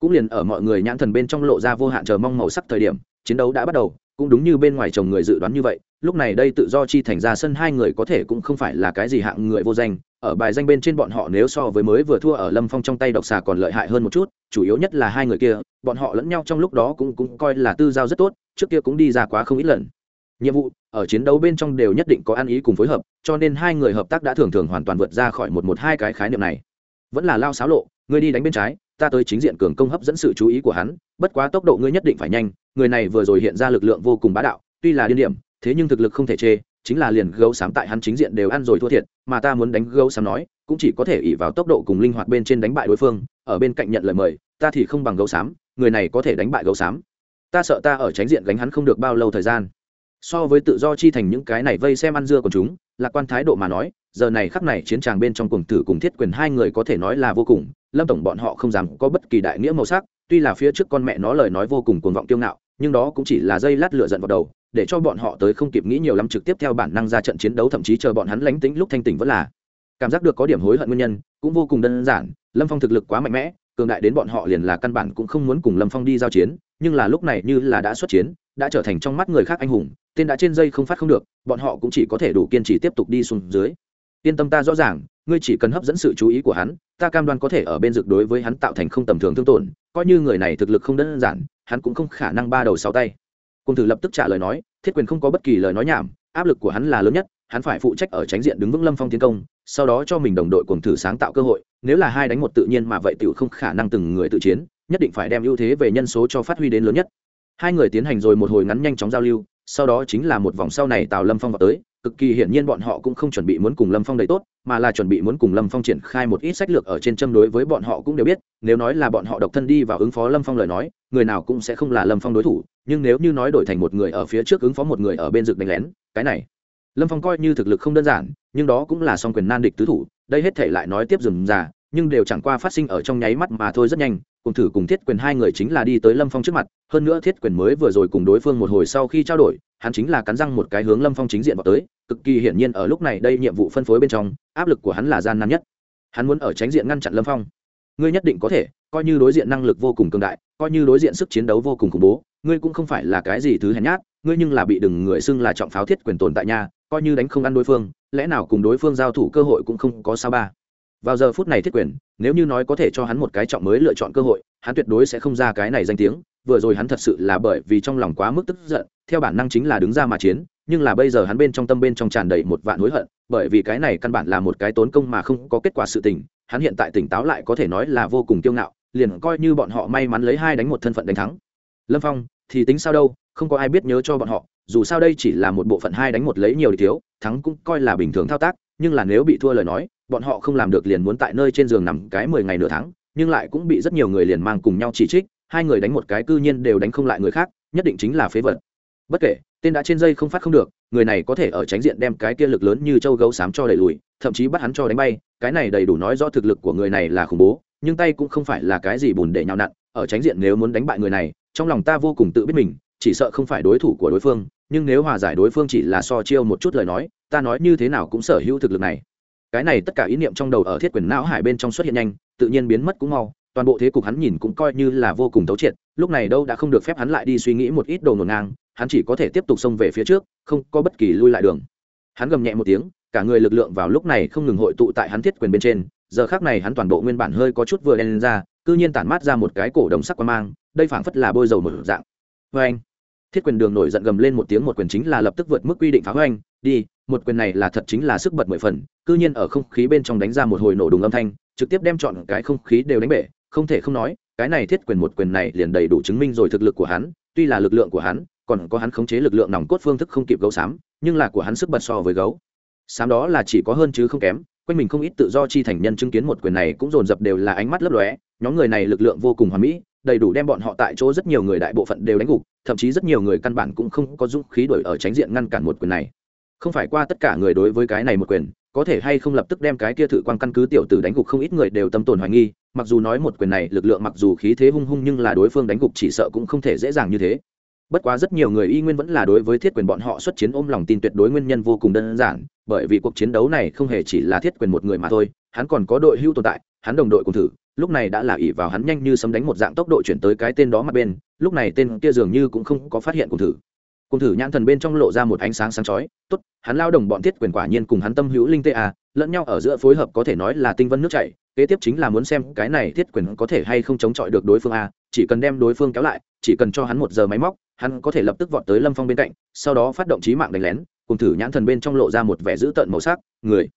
cũng liền ở mọi người nhãn thần bên trong lộ ra vô hạn chờ mong màu sắc thời điểm, chiến đấu đã bắt đầu, cũng đúng như bên ngoài chồng người dự đoán như vậy, lúc này đây tự do chi thành ra sân hai người có thể cũng không phải là cái gì hạng người vô danh, ở bài danh bên trên bọn họ nếu so với mới vừa thua ở lâm phong trong tay độc xà còn lợi hại hơn một chút, chủ yếu nhất là hai người kia, bọn họ lẫn nhau trong lúc đó cũng cũng coi là tư giao rất tốt, trước kia cũng đi ra quá không ít lần. Nhiệm vụ, ở chiến đấu bên trong đều nhất định có ăn ý cùng phối hợp, cho nên hai người hợp tác đã thường thường hoàn toàn vượt ra khỏi một một hai cái khái niệm này. Vẫn là lao xáo lộ, người đi đánh bên trái ta tới chính diện cường công hấp dẫn sự chú ý của hắn, bất quá tốc độ ngươi nhất định phải nhanh, người này vừa rồi hiện ra lực lượng vô cùng bá đạo, tuy là điên điểm, thế nhưng thực lực không thể chê, chính là liền gấu xám tại hắn chính diện đều ăn rồi thua thiệt, mà ta muốn đánh gấu xám nói, cũng chỉ có thể ỉ vào tốc độ cùng linh hoạt bên trên đánh bại đối phương, ở bên cạnh nhận lời mời, ta thì không bằng gấu xám, người này có thể đánh bại gấu xám. Ta sợ ta ở tránh diện gánh hắn không được bao lâu thời gian so với tự do chi thành những cái này vây xem ăn dưa của chúng, lạc quan thái độ mà nói, giờ này khắc này chiến tràng bên trong cuồng tử cùng thiết quyền hai người có thể nói là vô cùng, lâm tổng bọn họ không dám có bất kỳ đại nghĩa màu sắc, tuy là phía trước con mẹ nó lời nói vô cùng cuồng vọng kiêu ngạo, nhưng đó cũng chỉ là dây lát lửa giận vào đầu, để cho bọn họ tới không kịp nghĩ nhiều lắm trực tiếp theo bản năng ra trận chiến đấu, thậm chí chờ bọn hắn lánh tính lúc thanh tỉnh vẫn là. Cảm giác được có điểm hối hận nguyên nhân, cũng vô cùng đơn giản, lâm phong thực lực quá mạnh mẽ, cường đại đến bọn họ liền là căn bản cũng không muốn cùng lâm phong đi giao chiến, nhưng là lúc này như là đã xuất chiến, đã trở thành trong mắt người khác anh hùng tên đã trên dây không phát không được, bọn họ cũng chỉ có thể đủ kiên trì tiếp tục đi xuống dưới. Yên tâm ta rõ ràng, ngươi chỉ cần hấp dẫn sự chú ý của hắn, ta cam đoan có thể ở bên dược đối với hắn tạo thành không tầm thường thương tổn, coi như người này thực lực không đơn giản, hắn cũng không khả năng ba đầu sáu tay. Cung thử lập tức trả lời nói, thiết quyền không có bất kỳ lời nói nhảm, áp lực của hắn là lớn nhất, hắn phải phụ trách ở tránh diện đứng vững lâm phong tiến công, sau đó cho mình đồng đội cùng thử sáng tạo cơ hội, nếu là hai đánh một tự nhiên mà vậy tiểu không khả năng từng người tự chiến, nhất định phải đem ưu thế về nhân số cho phát huy đến lớn nhất. Hai người tiến hành rồi một hồi ngắn nhanh chóng giao lưu sau đó chính là một vòng sau này tào lâm phong vào tới, cực kỳ hiển nhiên bọn họ cũng không chuẩn bị muốn cùng lâm phong đầy tốt, mà là chuẩn bị muốn cùng lâm phong triển khai một ít sách lược ở trên châm đối với bọn họ cũng đều biết, nếu nói là bọn họ độc thân đi vào ứng phó lâm phong lời nói, người nào cũng sẽ không là lâm phong đối thủ, nhưng nếu như nói đổi thành một người ở phía trước ứng phó một người ở bên rực đánh lén, cái này, lâm phong coi như thực lực không đơn giản, nhưng đó cũng là song quyền nan địch tứ thủ, đây hết thể lại nói tiếp dừng già, nhưng đều chẳng qua phát sinh ở trong nháy mắt mà thôi rất nhanh cùng thử cùng thiết quyền hai người chính là đi tới lâm phong trước mặt, hơn nữa thiết quyền mới vừa rồi cùng đối phương một hồi sau khi trao đổi, hắn chính là cắn răng một cái hướng lâm phong chính diện vào tới, cực kỳ hiển nhiên ở lúc này đây nhiệm vụ phân phối bên trong, áp lực của hắn là gian nan nhất. Hắn muốn ở tránh diện ngăn chặn lâm phong. Ngươi nhất định có thể, coi như đối diện năng lực vô cùng cường đại, coi như đối diện sức chiến đấu vô cùng khủng bố, ngươi cũng không phải là cái gì thứ hèn nhát, ngươi nhưng là bị đừng người xưng là trọng pháo thiết quyền tồn tại nhà coi như đánh không ăn đối phương, lẽ nào cùng đối phương giao thủ cơ hội cũng không có sao ba vào giờ phút này thiết quyền, nếu như nói có thể cho hắn một cái trọng mới lựa chọn cơ hội, hắn tuyệt đối sẽ không ra cái này danh tiếng. Vừa rồi hắn thật sự là bởi vì trong lòng quá mức tức giận, theo bản năng chính là đứng ra mà chiến, nhưng là bây giờ hắn bên trong tâm bên trong tràn đầy một vạn hối hận, bởi vì cái này căn bản là một cái tốn công mà không có kết quả sự tình, hắn hiện tại tỉnh táo lại có thể nói là vô cùng kiêu ngạo, liền coi như bọn họ may mắn lấy hai đánh một thân phận đánh thắng. Lâm phong, thì tính sao đâu, không có ai biết nhớ cho bọn họ dù sao đây chỉ là một bộ phận hai đánh một lấy nhiều đi thiếu, thắng cũng coi là bình thường thao tác, nhưng là nếu bị thua lời nói, bọn họ không làm được liền muốn tại nơi trên giường nằm cái mười ngày nửa tháng, nhưng lại cũng bị rất nhiều người liền mang cùng nhau chỉ trích, hai người đánh một cái cư nhiên đều đánh không lại người khác, nhất định chính là phế vật. Bất kể, tên đã trên dây không phát không được, người này có thể ở tránh diện đem cái kia lực lớn như châu gấu xám cho đẩy lùi, thậm chí bắt hắn cho đánh bay, cái này đầy đủ nói rõ thực lực của người này là khủng bố, nhưng tay cũng không phải là cái gì bùn để nhào nặn, ở tránh diện nếu muốn đánh bại người này, trong lòng ta vô cùng tự biết mình, chỉ sợ không phải đối thủ của đối phương nhưng nếu hòa giải đối phương chỉ là so chiêu một chút lời nói, ta nói như thế nào cũng sở hữu thực lực này. Cái này tất cả ý niệm trong đầu ở thiết quyền não hải bên trong xuất hiện nhanh, tự nhiên biến mất cũng mau, toàn bộ thế cục hắn nhìn cũng coi như là vô cùng thấu triệt, lúc này đâu đã không được phép hắn lại đi suy nghĩ một ít đồ ngổn ngang, hắn chỉ có thể tiếp tục xông về phía trước, không có bất kỳ lui lại đường. Hắn gầm nhẹ một tiếng, cả người lực lượng vào lúc này không ngừng hội tụ tại hắn thiết quyền bên trên, giờ khác này hắn toàn bộ nguyên bản hơi có chút vừa đen lên ra, cư nhiên tản mát ra một cái cổ đồng sắc quan mang, đây phảng phất là bôi dầu một dạng. Vê anh thiết quyền đường nổi giận gầm lên một tiếng, một quyền chính là lập tức vượt mức quy định phá hoành. Đi, một quyền này là thật chính là sức bật mười phần, cư nhiên ở không khí bên trong đánh ra một hồi nổ đùng âm thanh, trực tiếp đem chọn cái không khí đều đánh bể, không thể không nói, cái này thiết quyền một quyền này liền đầy đủ chứng minh rồi thực lực của hắn, tuy là lực lượng của hắn, còn có hắn khống chế lực lượng nòng cốt phương thức không kịp gấu xám, nhưng là của hắn sức bật so với gấu. Xám đó là chỉ có hơn chứ không kém, quanh mình không ít tự do chi thành nhân chứng kiến một quyền này cũng dồn dập đều là ánh mắt lấp lóe, nhóm người này lực lượng vô cùng hoàn mỹ đầy đủ đem bọn họ tại chỗ rất nhiều người đại bộ phận đều đánh gục, thậm chí rất nhiều người căn bản cũng không có dũng khí đuổi ở tránh diện ngăn cản một quyền này. Không phải qua tất cả người đối với cái này một quyền, có thể hay không lập tức đem cái kia thử quan căn cứ tiểu tử đánh gục không ít người đều tâm tồn hoài nghi, mặc dù nói một quyền này lực lượng mặc dù khí thế hung hung nhưng là đối phương đánh gục chỉ sợ cũng không thể dễ dàng như thế. Bất quá rất nhiều người y nguyên vẫn là đối với thiết quyền bọn họ xuất chiến ôm lòng tin tuyệt đối nguyên nhân vô cùng đơn giản, bởi vì cuộc chiến đấu này không hề chỉ là thiết quyền một người mà thôi, hắn còn có đội hưu tồn tại, hắn đồng đội cùng thử lúc này đã là ỉ vào hắn nhanh như sấm đánh một dạng tốc độ chuyển tới cái tên đó mặt bên, lúc này tên kia dường như cũng không có phát hiện cùng thử. Cùng thử nhãn thần bên trong lộ ra một ánh sáng sáng chói, tốt, hắn lao đồng bọn thiết quyền quả nhiên cùng hắn tâm hữu linh tê a lẫn nhau ở giữa phối hợp có thể nói là tinh vân nước chảy, kế tiếp chính là muốn xem cái này thiết quyền có thể hay không chống chọi được đối phương a chỉ cần đem đối phương kéo lại, chỉ cần cho hắn một giờ máy móc, hắn có thể lập tức vọt tới lâm phong bên cạnh, sau đó phát động trí mạng đánh lén. Cùng thử nhãn thần bên trong lộ ra một vẻ dữ tợn màu sắc, người,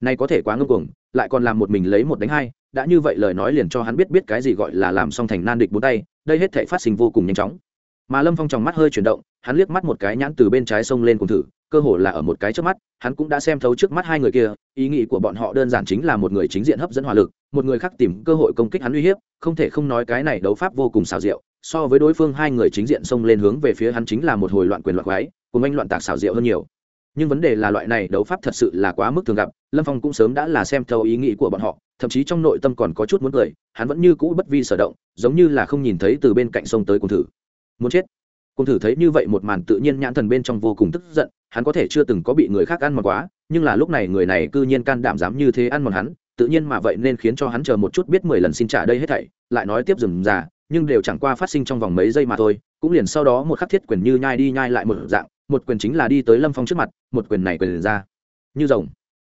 này có thể quá ngưng cuồng, lại còn làm một mình lấy một đánh hai đã như vậy lời nói liền cho hắn biết biết cái gì gọi là làm xong thành nan địch bốn tay, đây hết thể phát sinh vô cùng nhanh chóng. Mà lâm phong trong mắt hơi chuyển động, hắn liếc mắt một cái nhãn từ bên trái sông lên cùng thử, cơ hồ là ở một cái trước mắt, hắn cũng đã xem thấu trước mắt hai người kia, ý nghĩ của bọn họ đơn giản chính là một người chính diện hấp dẫn hỏa lực, một người khác tìm cơ hội công kích hắn uy hiếp, không thể không nói cái này đấu pháp vô cùng xào rượu so với đối phương hai người chính diện xông lên hướng về phía hắn chính là một hồi loạn quyền loạn quái, cùng anh loạn tạc xào diệu hơn nhiều nhưng vấn đề là loại này đấu pháp thật sự là quá mức thường gặp, lâm phong cũng sớm đã là xem thấu ý nghĩ của bọn họ, thậm chí trong nội tâm còn có chút muốn cười, hắn vẫn như cũ bất vi sở động, giống như là không nhìn thấy từ bên cạnh sông tới cùng thử. Muốn chết. Cùng thử thấy như vậy một màn tự nhiên nhãn thần bên trong vô cùng tức giận, hắn có thể chưa từng có bị người khác ăn mòn quá, nhưng là lúc này người này cư nhiên can đảm dám như thế ăn mòn hắn, tự nhiên mà vậy nên khiến cho hắn chờ một chút biết mười lần xin trả đây hết thảy, lại nói tiếp dừng già, nhưng đều chẳng qua phát sinh trong vòng mấy giây mà thôi, cũng liền sau đó một khắc thiết quyền như nhai đi nhai lại một dạng một quyền chính là đi tới lâm phong trước mặt, một quyền này quyền ra. Như rồng.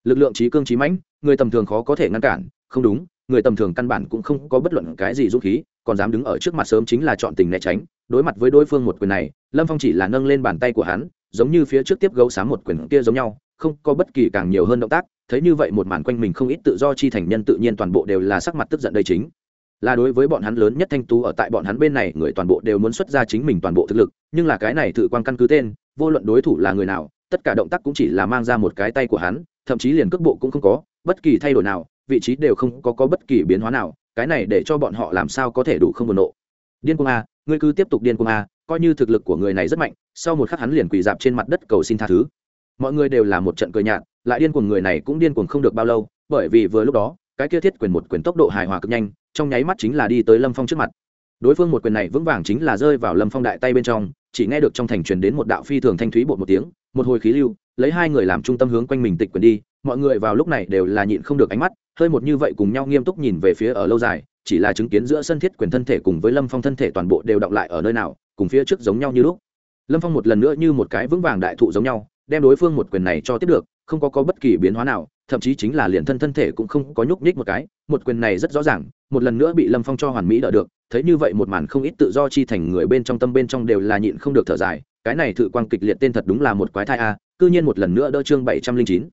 Lực lượng trí cương trí mãnh, người tầm thường khó có thể ngăn cản, không đúng, người tầm thường căn bản cũng không có bất luận cái gì dũng khí, còn dám đứng ở trước mặt sớm chính là chọn tình né tránh. Đối mặt với đối phương một quyền này, lâm phong chỉ là nâng lên bàn tay của hắn, giống như phía trước tiếp gấu sáng một quyền kia giống nhau, không có bất kỳ càng nhiều hơn động tác. Thấy như vậy một màn quanh mình không ít tự do chi thành nhân tự nhiên toàn bộ đều là sắc mặt tức giận đây chính là đối với bọn hắn lớn nhất thanh tú ở tại bọn hắn bên này người toàn bộ đều muốn xuất ra chính mình toàn bộ thực lực nhưng là cái này tự quan căn cứ tên vô luận đối thủ là người nào tất cả động tác cũng chỉ là mang ra một cái tay của hắn thậm chí liền cước bộ cũng không có bất kỳ thay đổi nào vị trí đều không có, có bất kỳ biến hóa nào cái này để cho bọn họ làm sao có thể đủ không buồn nộ. Điên cuồng a ngươi cứ tiếp tục điên cuồng a coi như thực lực của người này rất mạnh sau một khắc hắn liền quỳ dạp trên mặt đất cầu xin tha thứ. Mọi người đều là một trận cười nhạt lại điên cuồng người này cũng điên cuồng không được bao lâu bởi vì vừa lúc đó cái kia thiết quyền một quyền tốc độ hài hòa cực nhanh trong nháy mắt chính là đi tới lâm phong trước mặt. Đối phương một quyền này vững vàng chính là rơi vào lâm phong đại tay bên trong, chỉ nghe được trong thành truyền đến một đạo phi thường thanh thúy bột một tiếng, một hồi khí lưu, lấy hai người làm trung tâm hướng quanh mình tịch quyền đi, mọi người vào lúc này đều là nhịn không được ánh mắt, hơi một như vậy cùng nhau nghiêm túc nhìn về phía ở lâu dài, chỉ là chứng kiến giữa sân thiết quyền thân thể cùng với lâm phong thân thể toàn bộ đều động lại ở nơi nào, cùng phía trước giống nhau như lúc. Lâm phong một lần nữa như một cái vững vàng đại thụ giống nhau, đem đối phương một quyền này cho tiếp được, không có có bất kỳ biến hóa nào thậm chí chính là liền thân thân thể cũng không có nhúc nhích một cái, một quyền này rất rõ ràng, một lần nữa bị lâm phong cho hoàn mỹ đỡ được, thấy như vậy một màn không ít tự do chi thành người bên trong tâm bên trong đều là nhịn không được thở dài, cái này thự quang kịch liệt tên thật đúng là một quái thai a, cư nhiên một lần nữa đỡ chương bảy trăm linh chín,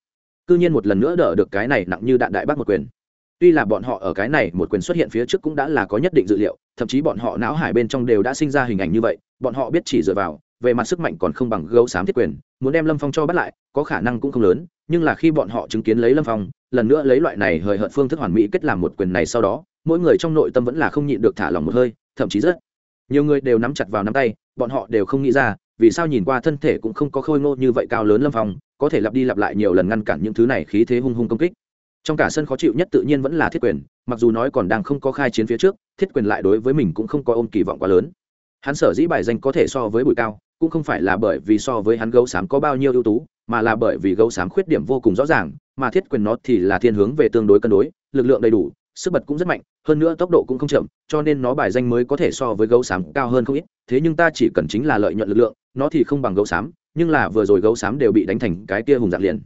cư nhiên một lần nữa đỡ được cái này nặng như đạn đại bác một quyền. Tuy là bọn họ ở cái này một quyền xuất hiện phía trước cũng đã là có nhất định dự liệu, thậm chí bọn họ não hải bên trong đều đã sinh ra hình ảnh như vậy, bọn họ biết chỉ dựa vào về mặt sức mạnh còn không bằng gấu xám thiết quyền, muốn đem lâm phong cho bắt lại, có khả năng cũng không lớn, nhưng là khi bọn họ chứng kiến lấy lâm phong, lần nữa lấy loại này hời hợt phương thức hoàn mỹ kết làm một quyền này sau đó, mỗi người trong nội tâm vẫn là không nhịn được thả lòng một hơi, thậm chí rất nhiều người đều nắm chặt vào nắm tay, bọn họ đều không nghĩ ra, vì sao nhìn qua thân thể cũng không có khôi ngô như vậy cao lớn lâm phong, có thể lặp đi lặp lại nhiều lần ngăn cản những thứ này khí thế hung hung công kích. Trong cả sân khó chịu nhất tự nhiên vẫn là thiết quyền, mặc dù nói còn đang không có khai chiến phía trước, thiết quyền lại đối với mình cũng không có ôm kỳ vọng quá lớn. Hắn sở dĩ bài danh có thể so với bụi cao cũng không phải là bởi vì so với hắn gấu xám có bao nhiêu ưu tú, mà là bởi vì gấu xám khuyết điểm vô cùng rõ ràng, mà thiết quyền nó thì là thiên hướng về tương đối cân đối, lực lượng đầy đủ, sức bật cũng rất mạnh, hơn nữa tốc độ cũng không chậm, cho nên nó bài danh mới có thể so với gấu xám cao hơn không ít, thế nhưng ta chỉ cần chính là lợi nhuận lực lượng, nó thì không bằng gấu xám, nhưng là vừa rồi gấu xám đều bị đánh thành cái kia hùng dạng liền.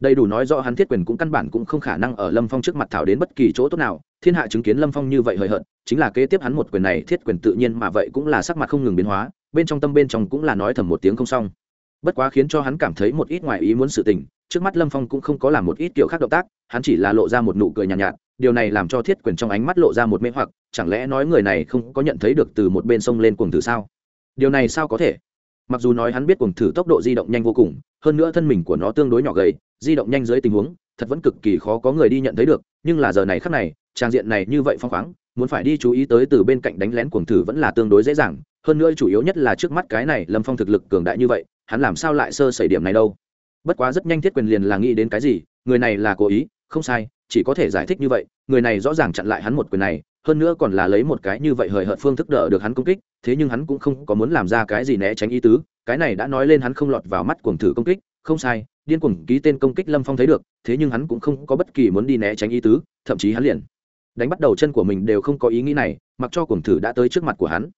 Đầy đủ nói rõ hắn thiết quyền cũng căn bản cũng không khả năng ở lâm phong trước mặt thảo đến bất kỳ chỗ tốt nào, thiên hạ chứng kiến lâm phong như vậy hời hợt, chính là kế tiếp hắn một quyền này thiết quyền tự nhiên mà vậy cũng là sắc mặt không ngừng biến hóa bên trong tâm bên trong cũng là nói thầm một tiếng không xong. Bất quá khiến cho hắn cảm thấy một ít ngoài ý muốn sự tình trước mắt lâm phong cũng không có làm một ít kiểu khác động tác hắn chỉ là lộ ra một nụ cười nhàn nhạt, nhạt điều này làm cho thiết quyền trong ánh mắt lộ ra một mê hoặc chẳng lẽ nói người này không có nhận thấy được từ một bên sông lên cuồng thử sao? Điều này sao có thể? Mặc dù nói hắn biết cuồng thử tốc độ di động nhanh vô cùng hơn nữa thân mình của nó tương đối nhỏ gầy di động nhanh dưới tình huống thật vẫn cực kỳ khó có người đi nhận thấy được nhưng là giờ này khắc này trang diện này như vậy phong khoáng muốn phải đi chú ý tới từ bên cạnh đánh lén cuồng thử vẫn là tương đối dễ dàng hơn nữa chủ yếu nhất là trước mắt cái này lâm phong thực lực cường đại như vậy, hắn làm sao lại sơ sẩy điểm này đâu? Bất quá rất nhanh thiết quyền liền là nghĩ đến cái gì, người này là cố ý, không sai, chỉ có thể giải thích như vậy, người này rõ ràng chặn lại hắn một quyền này, hơn nữa còn là lấy một cái như vậy hời hợt phương thức đỡ được hắn công kích, thế nhưng hắn cũng không có muốn làm ra cái gì né tránh ý tứ, cái này đã nói lên hắn không lọt vào mắt cuồng thử công kích, không sai, điên cuồng ký tên công kích lâm phong thấy được, thế nhưng hắn cũng không có bất kỳ muốn đi né tránh ý tứ, thậm chí hắn liền đánh bắt đầu chân của mình đều không có ý nghĩ này, mặc cho cuồng thử đã tới trước mặt của hắn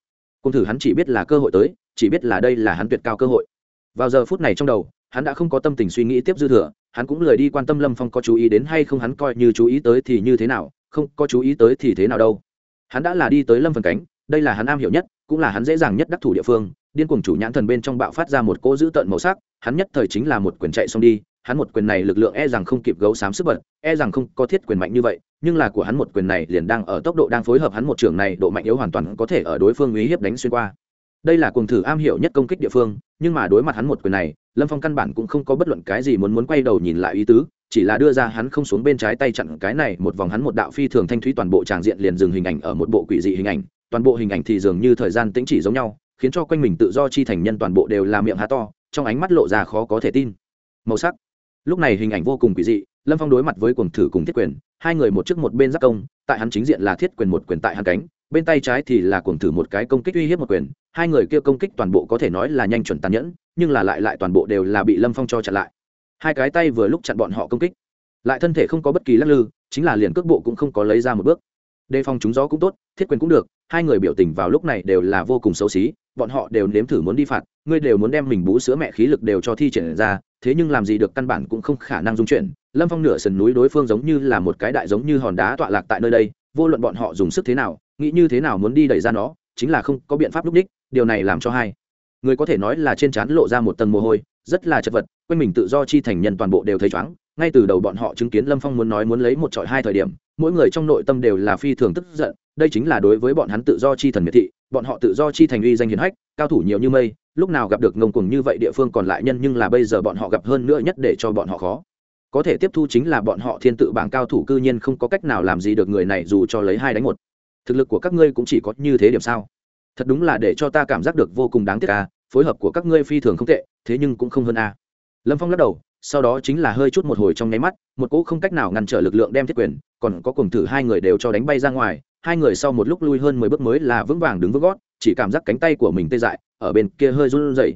cùng thử hắn chỉ biết là cơ hội tới, chỉ biết là đây là hắn tuyệt cao cơ hội. Vào giờ phút này trong đầu, hắn đã không có tâm tình suy nghĩ tiếp dư thừa, hắn cũng lười đi quan tâm lâm phong có chú ý đến hay không hắn coi như chú ý tới thì như thế nào, không có chú ý tới thì thế nào đâu. Hắn đã là đi tới lâm phần cánh, đây là hắn am hiểu nhất, cũng là hắn dễ dàng nhất đắc thủ địa phương. Điên cuồng chủ nhãn thần bên trong bạo phát ra một cỗ dữ tợn màu sắc, hắn nhất thời chính là một quyền chạy xong đi hắn một quyền này lực lượng e rằng không kịp gấu xám sức bật e rằng không có thiết quyền mạnh như vậy, nhưng là của hắn một quyền này liền đang ở tốc độ đang phối hợp hắn một trường này, độ mạnh yếu hoàn toàn có thể ở đối phương uy hiếp đánh xuyên qua. Đây là cuồng thử am hiểu nhất công kích địa phương, nhưng mà đối mặt hắn một quyền này, lâm phong căn bản cũng không có bất luận cái gì muốn muốn quay đầu nhìn lại ý tứ, chỉ là đưa ra hắn không xuống bên trái tay chặn cái này, một vòng hắn một đạo phi thường thanh thúy toàn bộ tràng diện liền dừng hình ảnh ở một bộ quỷ dị hình ảnh, toàn bộ hình ảnh thì dường như thời gian tĩnh chỉ giống nhau, khiến cho quanh mình tự do chi thành nhân toàn bộ đều là miệng há to, trong ánh mắt lộ ra khó có thể tin. Màu sắc lúc này hình ảnh vô cùng kỳ dị, lâm phong đối mặt với cuồng thử cùng thiết quyền, hai người một trước một bên giác công, tại hắn chính diện là thiết quyền một quyền tại hắn cánh, bên tay trái thì là cuồng thử một cái công kích uy hiếp một quyền, hai người kia công kích toàn bộ có thể nói là nhanh chuẩn tàn nhẫn, nhưng là lại lại toàn bộ đều là bị lâm phong cho chặn lại. Hai cái tay vừa lúc chặn bọn họ công kích, lại thân thể không có bất kỳ lắc lư, chính là liền cước bộ cũng không có lấy ra một bước. Đề phòng chúng gió cũng tốt, thiết quyền cũng được, hai người biểu tình vào lúc này đều là vô cùng xấu xí, bọn họ đều nếm thử muốn đi phạt, ngươi đều muốn đem mình bú sữa mẹ khí lực đều cho thi triển ra thế nhưng làm gì được căn bản cũng không khả năng dung chuyển. Lâm phong nửa sườn núi đối phương giống như là một cái đại giống như hòn đá tọa lạc tại nơi đây, vô luận bọn họ dùng sức thế nào, nghĩ như thế nào muốn đi đẩy ra nó, chính là không có biện pháp lúc đích, điều này làm cho hai người có thể nói là trên trán lộ ra một tầng mồ hôi, rất là chật vật, quanh mình tự do chi thành nhân toàn bộ đều thấy chóng ngay từ đầu bọn họ chứng kiến lâm phong muốn nói muốn lấy một trọi hai thời điểm, mỗi người trong nội tâm đều là phi thường tức giận. Đây chính là đối với bọn hắn tự do chi thần miệt thị, bọn họ tự do chi thành uy danh hiển hách, cao thủ nhiều như mây lúc nào gặp được ngông cuồng như vậy địa phương còn lại nhân nhưng là bây giờ bọn họ gặp hơn nữa nhất để cho bọn họ khó. Có thể tiếp thu chính là bọn họ thiên tự bảng cao thủ cư nhiên không có cách nào làm gì được người này dù cho lấy hai đánh một. Thực lực của các ngươi cũng chỉ có như thế điểm sao? Thật đúng là để cho ta cảm giác được vô cùng đáng tiếc à phối hợp của các ngươi phi thường không tệ, thế nhưng cũng không hơn a lâm phong lắc đầu, sau đó chính là hơi chút một hồi trong nháy mắt, một cỗ không cách nào ngăn trở lực lượng đem thiết quyền, còn có cùng thử hai người đều cho đánh bay ra ngoài, hai người sau một lúc lui hơn mười bước mới là vững vàng đứng vững gót, chỉ cảm giác cánh tay của mình tê dại ở bên kia hơi run rẩy.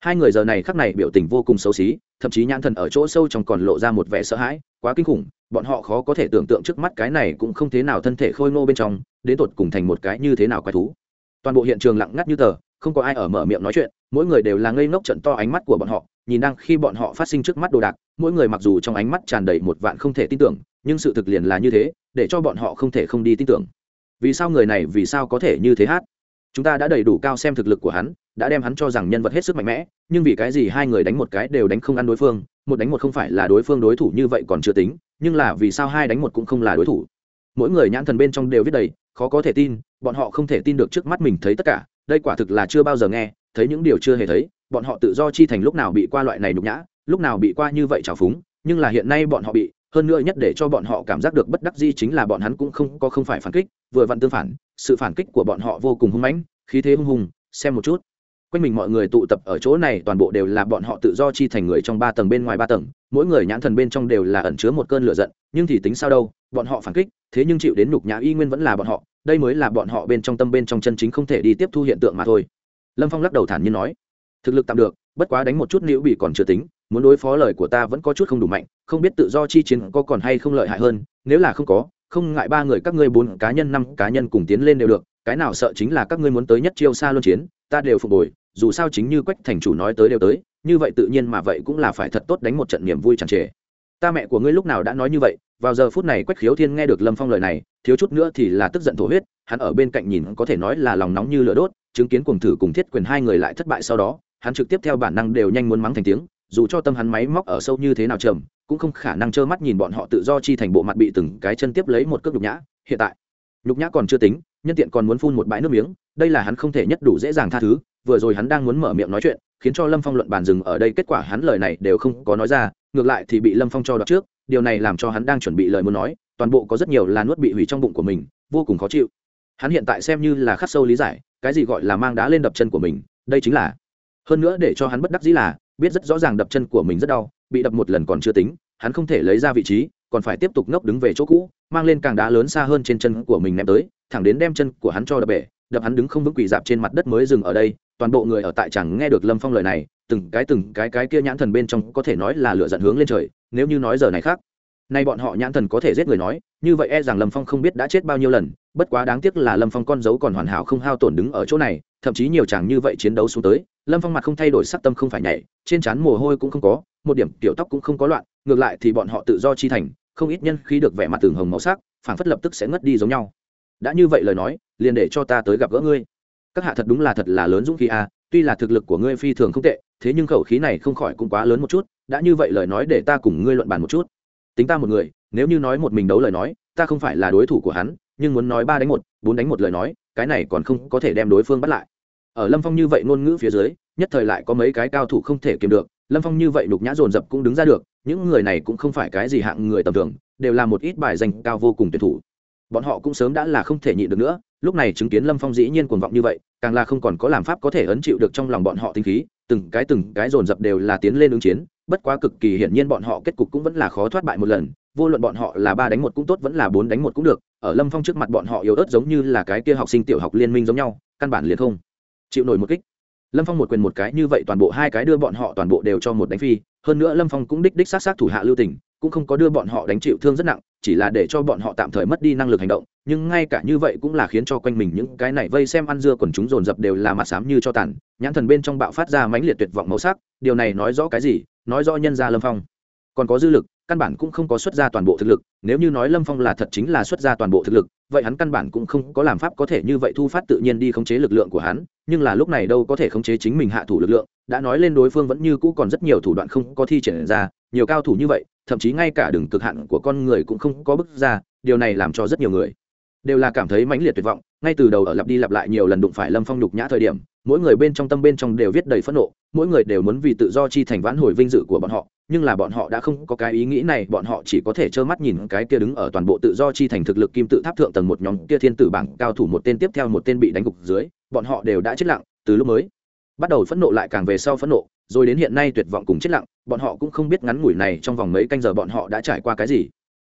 Hai người giờ này khắc này biểu tình vô cùng xấu xí, thậm chí nhãn thần ở chỗ sâu trong còn lộ ra một vẻ sợ hãi, quá kinh khủng, bọn họ khó có thể tưởng tượng trước mắt cái này cũng không thế nào thân thể khôi ngô bên trong, đến tột cùng thành một cái như thế nào quái thú. Toàn bộ hiện trường lặng ngắt như tờ, không có ai ở mở miệng nói chuyện, mỗi người đều là ngây ngốc trận to ánh mắt của bọn họ, nhìn đang khi bọn họ phát sinh trước mắt đồ đạc, mỗi người mặc dù trong ánh mắt tràn đầy một vạn không thể tin tưởng, nhưng sự thực liền là như thế, để cho bọn họ không thể không đi tin tưởng. Vì sao người này, vì sao có thể như thế hát? Chúng ta đã đầy đủ cao xem thực lực của hắn đã đem hắn cho rằng nhân vật hết sức mạnh mẽ, nhưng vì cái gì hai người đánh một cái đều đánh không ăn đối phương, một đánh một không phải là đối phương đối thủ như vậy còn chưa tính, nhưng là vì sao hai đánh một cũng không là đối thủ. Mỗi người nhãn thần bên trong đều viết đầy, khó có thể tin, bọn họ không thể tin được trước mắt mình thấy tất cả, đây quả thực là chưa bao giờ nghe, thấy những điều chưa hề thấy, bọn họ tự do chi thành lúc nào bị qua loại này nhục nhã, lúc nào bị qua như vậy trào phúng, nhưng là hiện nay bọn họ bị, hơn nữa nhất để cho bọn họ cảm giác được bất đắc di chính là bọn hắn cũng không, có không phải phản kích, vừa vặn tương phản, sự phản kích của bọn họ vô cùng hung mãnh, khí thế hung hùng, xem một chút quanh mình mọi người tụ tập ở chỗ này, toàn bộ đều là bọn họ tự do chi thành người trong ba tầng bên ngoài ba tầng. Mỗi người nhãn thần bên trong đều là ẩn chứa một cơn lửa giận, nhưng thì tính sao đâu, bọn họ phản kích, thế nhưng chịu đến nhục nhã y nguyên vẫn là bọn họ, đây mới là bọn họ bên trong tâm bên trong chân chính không thể đi tiếp thu hiện tượng mà thôi. Lâm phong lắc đầu thản nhiên nói, thực lực tạm được, bất quá đánh một chút nữ bị còn chưa tính, muốn đối phó lời của ta vẫn có chút không đủ mạnh, không biết tự do chi chiến có còn hay không lợi hại hơn, nếu là không có, không ngại ba người các ngươi bốn cá nhân, năm cá nhân cùng tiến lên đều được cái nào sợ chính là các ngươi muốn tới nhất chiêu xa luân chiến, ta đều phục hồi, dù sao chính như quách thành chủ nói tới đều tới, như vậy tự nhiên mà vậy cũng là phải thật tốt đánh một trận niềm vui chẳng trề. Ta mẹ của ngươi lúc nào đã nói như vậy, vào giờ phút này quách khiếu thiên nghe được lâm phong lời này, thiếu chút nữa thì là tức giận thổ huyết, hắn ở bên cạnh nhìn có thể nói là lòng nóng như lửa đốt, chứng kiến cuồng thử cùng thiết quyền hai người lại thất bại sau đó, hắn trực tiếp theo bản năng đều nhanh muốn mắng thành tiếng, dù cho tâm hắn máy móc ở sâu như thế nào trầm, cũng không khả năng trơ mắt nhìn bọn họ tự do chi thành bộ mặt bị từng cái chân tiếp lấy một cước nhục nhã, hiện tại, nhục nhã còn chưa tính nhân tiện còn muốn phun một bãi nước miếng, đây là hắn không thể nhất đủ dễ dàng tha thứ, vừa rồi hắn đang muốn mở miệng nói chuyện, khiến cho lâm phong luận bàn dừng ở đây, kết quả hắn lời này đều không có nói ra, ngược lại thì bị lâm phong cho đọc trước, điều này làm cho hắn đang chuẩn bị lời muốn nói, toàn bộ có rất nhiều là nuốt bị hủy trong bụng của mình, vô cùng khó chịu. Hắn hiện tại xem như là khắc sâu lý giải, cái gì gọi là mang đá lên đập chân của mình, đây chính là, hơn nữa để cho hắn bất đắc dĩ là, biết rất rõ ràng đập chân của mình rất đau, bị đập một lần còn chưa tính, hắn không thể lấy ra vị trí còn phải tiếp tục ngốc đứng về chỗ cũ, mang lên càng đá lớn xa hơn trên chân của mình ném tới, thẳng đến đem chân của hắn cho đập bể, đập hắn đứng không vững quỳ dạp trên mặt đất mới dừng ở đây, toàn bộ người ở tại chẳng nghe được lâm phong lời này, từng cái từng cái cái kia nhãn thần bên trong có thể nói là lựa dẫn hướng lên trời, nếu như nói giờ này khác, nay bọn họ nhãn thần có thể giết người nói, như vậy e rằng lâm phong không biết đã chết bao nhiêu lần, bất quá đáng tiếc là lâm phong con dấu còn hoàn hảo không hao tổn đứng ở chỗ này, thậm chí nhiều chàng như vậy chiến đấu xuống tới, lâm phong mặt không thay đổi, sắc tâm không phải nhảy, trên trán mồ hôi cũng không có, một điểm tiểu tóc cũng không có loạn ngược lại thì bọn họ tự do chi thành không ít nhân khi được vẻ mặt tường hồng màu sắc phản phất lập tức sẽ ngất đi giống nhau. Đã như vậy lời nói liền để cho ta tới gặp gỡ ngươi. Các hạ thật đúng là thật là lớn dũng khí a à, tuy là thực lực của ngươi phi thường không tệ thế nhưng khẩu khí này không khỏi cũng quá lớn một chút đã như vậy lời nói để ta cùng ngươi luận bàn một chút. Tính ta một người nếu như nói một mình đấu lời nói ta không phải là đối thủ của hắn nhưng muốn nói ba đánh một bốn đánh một lời nói cái này còn không có thể đem đối phương bắt lại. Ở lâm phong như vậy ngôn ngữ phía dưới nhất thời lại có mấy cái cao thủ không thể kiềm được lâm phong như vậy đục nhã dồn dập cũng đứng ra được, những người này cũng không phải cái gì hạng người tầm thường, đều là một ít bài danh cao vô cùng tuyệt thủ. Bọn họ cũng sớm đã là không thể nhịn được nữa, lúc này chứng kiến lâm phong dĩ nhiên cuồng vọng như vậy, càng là không còn có làm pháp có thể ấn chịu được trong lòng bọn họ tinh khí, từng cái từng cái dồn dập đều là tiến lên ứng chiến, bất quá cực kỳ hiển nhiên bọn họ kết cục cũng vẫn là khó thoát bại một lần, vô luận bọn họ là ba đánh một cũng tốt vẫn là bốn đánh một cũng được, ở lâm phong trước mặt bọn họ yếu ớt giống như là cái kia học sinh tiểu học liên minh giống nhau, căn bản liền không chịu nổi một kích lâm phong một quyền một cái như vậy toàn bộ hai cái đưa bọn họ toàn bộ đều cho một đánh phi hơn nữa lâm phong cũng đích đích s á t s á t thủ hạ lưu tình, cũng không có đưa bọn họ đánh chịu thương rất nặng chỉ là để cho bọn họ tạm thời mất đi năng lực hành động nhưng ngay cả như vậy cũng là khiến cho quanh mình những cái này vây xem ăn dưa quần chúng dồn dập đều là mặt xám như cho tàn nhãn thần bên trong bạo phát ra mãnh liệt tuyệt vọng màu sắc điều này nói rõ cái gì? Nói rõ nhân gia lâm phong. Còn có dư lực căn bản cũng không có xuất ra toàn bộ thực lực nếu như nói lâm phong là thật chính là xuất ra toàn bộ thực lực vậy hắn căn bản cũng không có làm pháp có thể như vậy thu phát tự nhiên đi khống chế lực lượng của hắn, nhưng là lúc này đâu có thể khống chế chính mình hạ thủ lực lượng, đã nói lên đối phương vẫn như cũ còn rất nhiều thủ đoạn không có thi triển ra, nhiều cao thủ như vậy, thậm chí ngay cả đường cực hạn của con người cũng không có bức ra, điều này làm cho rất nhiều người đều là cảm thấy mãnh liệt tuyệt vọng ngay từ đầu ở lặp đi lặp lại nhiều lần đụng phải lâm phong nhục nhã thời điểm, mỗi người bên trong tâm bên trong đều viết đầy phẫn nộ, mỗi người đều muốn vì tự do chi thành vãn hồi vinh dự của bọn họ, nhưng là bọn họ đã không có cái ý nghĩ này, bọn họ chỉ có thể trơ mắt nhìn cái kia đứng ở toàn bộ tự do chi thành thực lực kim tự tháp thượng tầng một nhóm kia thiên tử bảng cao thủ một tên tiếp theo một tên bị đánh gục dưới, bọn họ đều đã chết lặng, từ lúc mới bắt đầu phẫn nộ lại càng về sau phẫn nộ, rồi đến hiện nay tuyệt vọng cùng chết lặng, bọn họ cũng không biết ngắn ngủi này trong vòng mấy canh giờ bọn họ đã trải qua cái gì.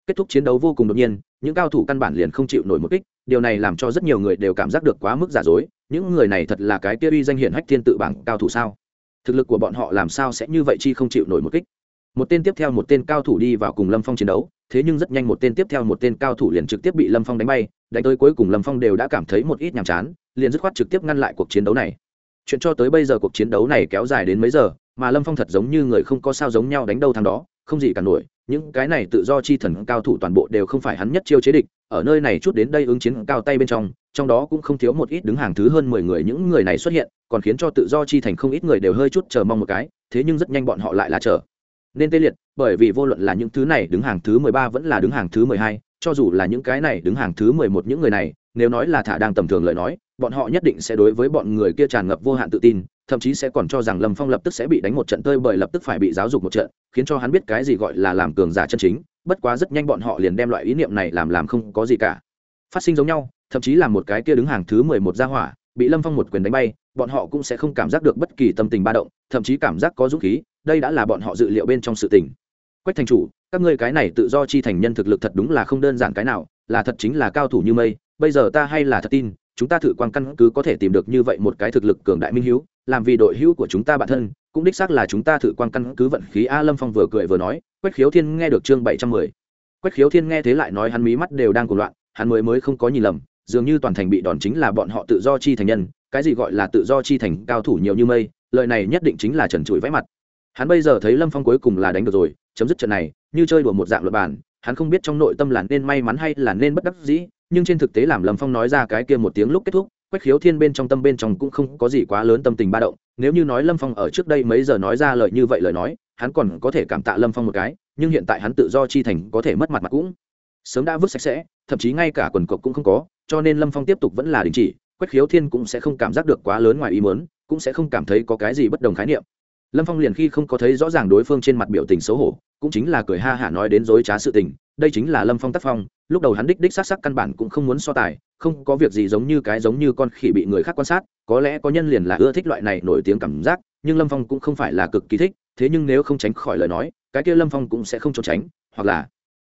Kết thúc chiến đấu vô cùng đột nhiên những cao thủ căn bản liền không chịu nổi một kích, điều này làm cho rất nhiều người đều cảm giác được quá mức giả dối, những người này thật là cái kia uy danh hiển hách thiên tự bảng cao thủ sao? Thực lực của bọn họ làm sao sẽ như vậy chi không chịu nổi một kích? Một tên tiếp theo một tên cao thủ đi vào cùng lâm phong chiến đấu, thế nhưng rất nhanh một tên tiếp theo một tên cao thủ liền trực tiếp bị lâm phong đánh bay, đánh tới cuối cùng lâm phong đều đã cảm thấy một ít nhàm chán, liền dứt khoát trực tiếp ngăn lại cuộc chiến đấu này. Chuyện cho tới bây giờ cuộc chiến đấu này kéo dài đến mấy giờ, mà lâm phong thật giống như người không có sao giống nhau đánh đâu thằng đó không gì cả nổi, những cái này tự do chi thần cao thủ toàn bộ đều không phải hắn nhất chiêu chế địch, ở nơi này chút đến đây ứng chiến cao tay bên trong trong đó cũng không thiếu một ít đứng hàng thứ hơn mười người những người này xuất hiện, còn khiến cho tự do chi thành không ít người đều hơi chút chờ mong một cái, thế nhưng rất nhanh bọn họ lại là chờ. Nên tê liệt, bởi vì vô luận là những thứ này đứng hàng thứ mười ba vẫn là đứng hàng thứ mười hai, cho dù là những cái này đứng hàng thứ mười một những người này, nếu nói là thả đang tầm thường lời nói bọn họ nhất định sẽ đối với bọn người kia tràn ngập vô hạn tự tin, thậm chí sẽ còn cho rằng lâm phong lập tức sẽ bị đánh một trận tơi bởi lập tức phải bị giáo dục một trận, khiến cho hắn biết cái gì gọi là làm cường giả chân chính. Bất quá rất nhanh bọn họ liền đem loại ý niệm này làm làm không có gì cả. Phát sinh giống nhau, thậm chí là một cái kia đứng hàng thứ mười một gia hỏa, bị lâm phong một quyền đánh bay, bọn họ cũng sẽ không cảm giác được bất kỳ tâm tình ba động, thậm chí cảm giác có dũng khí, đây đã là bọn họ dự liệu bên trong sự tình. Quách thành chủ, các ngươi cái này tự do chi thành nhân thực lực thật đúng là không đơn giản cái nào, là thật chính là cao thủ như mây, bây giờ ta hay là thật tin chúng ta thử quan căn cứ có thể tìm được như vậy một cái thực lực cường đại minh hữu làm vì đội hữu của chúng ta bản thân, cũng đích xác là chúng ta thử quan căn cứ vận khí a lâm phong vừa cười vừa nói, quách khiếu thiên nghe được chương bảy trăm mười. Quách khiếu thiên nghe thế lại nói hắn mí mắt đều đang cuồng loạn, hắn mới mới không có nhìn lầm, dường như toàn thành bị đòn chính là bọn họ tự do chi thành nhân, cái gì gọi là tự do chi thành, cao thủ nhiều như mây, lời này nhất định chính là trần trụi vẽ mặt. Hắn bây giờ thấy lâm phong cuối cùng là đánh được rồi, chấm dứt trận này, như chơi đùa một dạng luật bản, hắn không biết trong nội tâm là nên may mắn hay là nên bất đắc dĩ nhưng trên thực tế làm lâm phong nói ra cái kia một tiếng lúc kết thúc, quách khiếu thiên bên trong tâm bên trong cũng không có gì quá lớn tâm tình ba động. Nếu như nói lâm phong ở trước đây mấy giờ nói ra lời như vậy lời nói, hắn còn có thể cảm tạ lâm phong một cái, nhưng hiện tại hắn tự do chi thành có thể mất mặt mặt cũng sớm đã vứt sạch sẽ, thậm chí ngay cả quần cộc cũng không có, cho nên lâm phong tiếp tục vẫn là đình chỉ. Quách khiếu thiên cũng sẽ không cảm giác được quá lớn ngoài ý mớn cũng sẽ không cảm thấy có cái gì bất đồng khái niệm lâm phong liền khi không có thấy rõ ràng đối phương trên mặt biểu tình xấu hổ, cũng chính là cười ha hả nói đến dối trá sự tình, đây chính là lâm phong tác phong, lúc đầu hắn đích đích s á c s á c căn bản cũng không muốn so tài, không có việc gì giống như cái giống như con khỉ bị người khác quan sát, có lẽ có nhân liền là ưa thích loại này nổi tiếng cảm giác, nhưng lâm phong cũng không phải là cực kỳ thích, thế nhưng nếu không tránh khỏi lời nói, cái kia lâm phong cũng sẽ không trốn tránh, hoặc là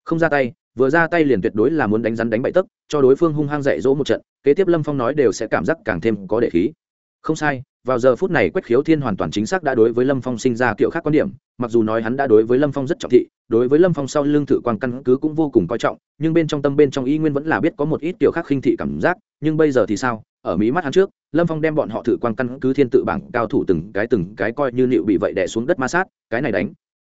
không ra tay, vừa ra tay liền tuyệt đối là muốn đánh rắn đánh bậy tấc, cho đối phương hung hăng dạy dỗ một trận, kế tiếp lâm phong nói đều sẽ cảm giác càng thêm có để khí không sai, vào giờ phút này quách khiếu thiên hoàn toàn chính xác đã đối với lâm phong sinh ra kiểu khác quan điểm, mặc dù nói hắn đã đối với lâm phong rất trọng thị, đối với lâm phong sau lương thử quan căn cứ cũng vô cùng coi trọng, nhưng bên trong tâm bên trong y nguyên vẫn là biết có một ít kiểu khác khinh thị cảm giác, nhưng bây giờ thì sao? Ở mỹ mắt hắn trước, lâm phong đem bọn họ thử quan căn cứ thiên tự bảng cao thủ từng cái từng cái coi như nịu bị vậy đẻ xuống đất ma sát, cái này đánh.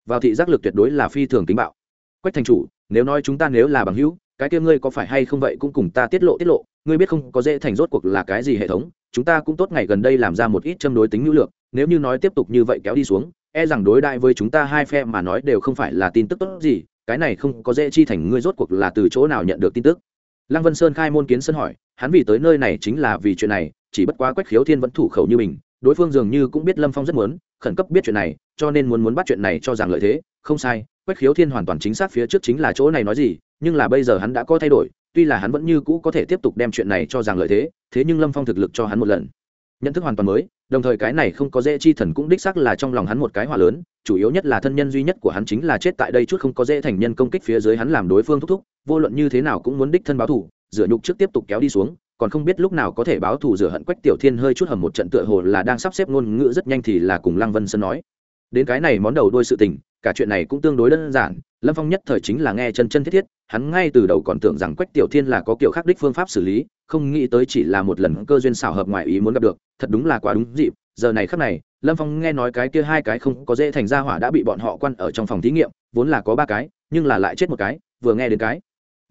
Vào thị giác lực tuyệt đối là phi thường tính bạo. Quách thành chủ, nếu nói chúng ta nếu là bằng hữu, cái kia ngươi có phải hay không vậy cũng cùng ta tiết lộ tiết lộ, ngươi biết không, có dễ thành rốt cuộc là cái gì hệ thống? Chúng ta cũng tốt ngày gần đây làm ra một ít châm đối tính nhu lược, nếu như nói tiếp tục như vậy kéo đi xuống e rằng đối đại với chúng ta hai phe mà nói đều không phải là tin tức tốt gì, cái này không có dễ chi thành ngươi rốt cuộc là từ chỗ nào nhận được tin tức. Lăng vân sơn khai môn kiến sân hỏi, hắn vì tới nơi này chính là vì chuyện này, chỉ bất quá quách khiếu thiên vẫn thủ khẩu như mình, đối phương dường như cũng biết lâm phong rất muốn, khẩn cấp biết chuyện này, cho nên muốn muốn bắt chuyện này cho rằng lợi thế. Không sai, quách khiếu thiên hoàn toàn chính xác phía trước chính là chỗ này nói gì, nhưng là bây giờ hắn đã có thay đổi tuy là hắn vẫn như cũ có thể tiếp tục đem chuyện này cho rằng lợi thế thế nhưng lâm phong thực lực cho hắn một lần. Nhận thức hoàn toàn mới, đồng thời cái này không có dễ chi thần cũng đích xác là trong lòng hắn một cái hỏa lớn, chủ yếu nhất là thân nhân duy nhất của hắn chính là chết tại đây chút không có dễ thành nhân công kích phía dưới hắn làm đối phương thúc thúc, vô luận như thế nào cũng muốn đích thân báo thủ rửa nhục trước tiếp tục kéo đi xuống, còn không biết lúc nào có thể báo thù rửa hận quách tiểu thiên hơi chút hầm một trận tựa hồ là đang sắp xếp ngôn ngữ rất nhanh thì là cùng lăng vân sơn nói. Đến cái này món đầu đôi sự tình cả chuyện này cũng tương đối đơn giản, lâm phong nhất thời chính là nghe chân chân thiết thiết, hắn ngay từ đầu còn tưởng rằng quách tiểu thiên là có kiểu khác đích phương pháp xử lý, không nghĩ tới chỉ là một lần cơ duyên xảo hợp ngoài ý muốn gặp được, thật đúng là quá đúng dịp, giờ này khắc này, lâm phong nghe nói cái kia hai cái không có dễ thành ra hỏa đã bị bọn họ quan ở trong phòng thí nghiệm, vốn là có ba cái, nhưng là lại chết một cái, vừa nghe đến cái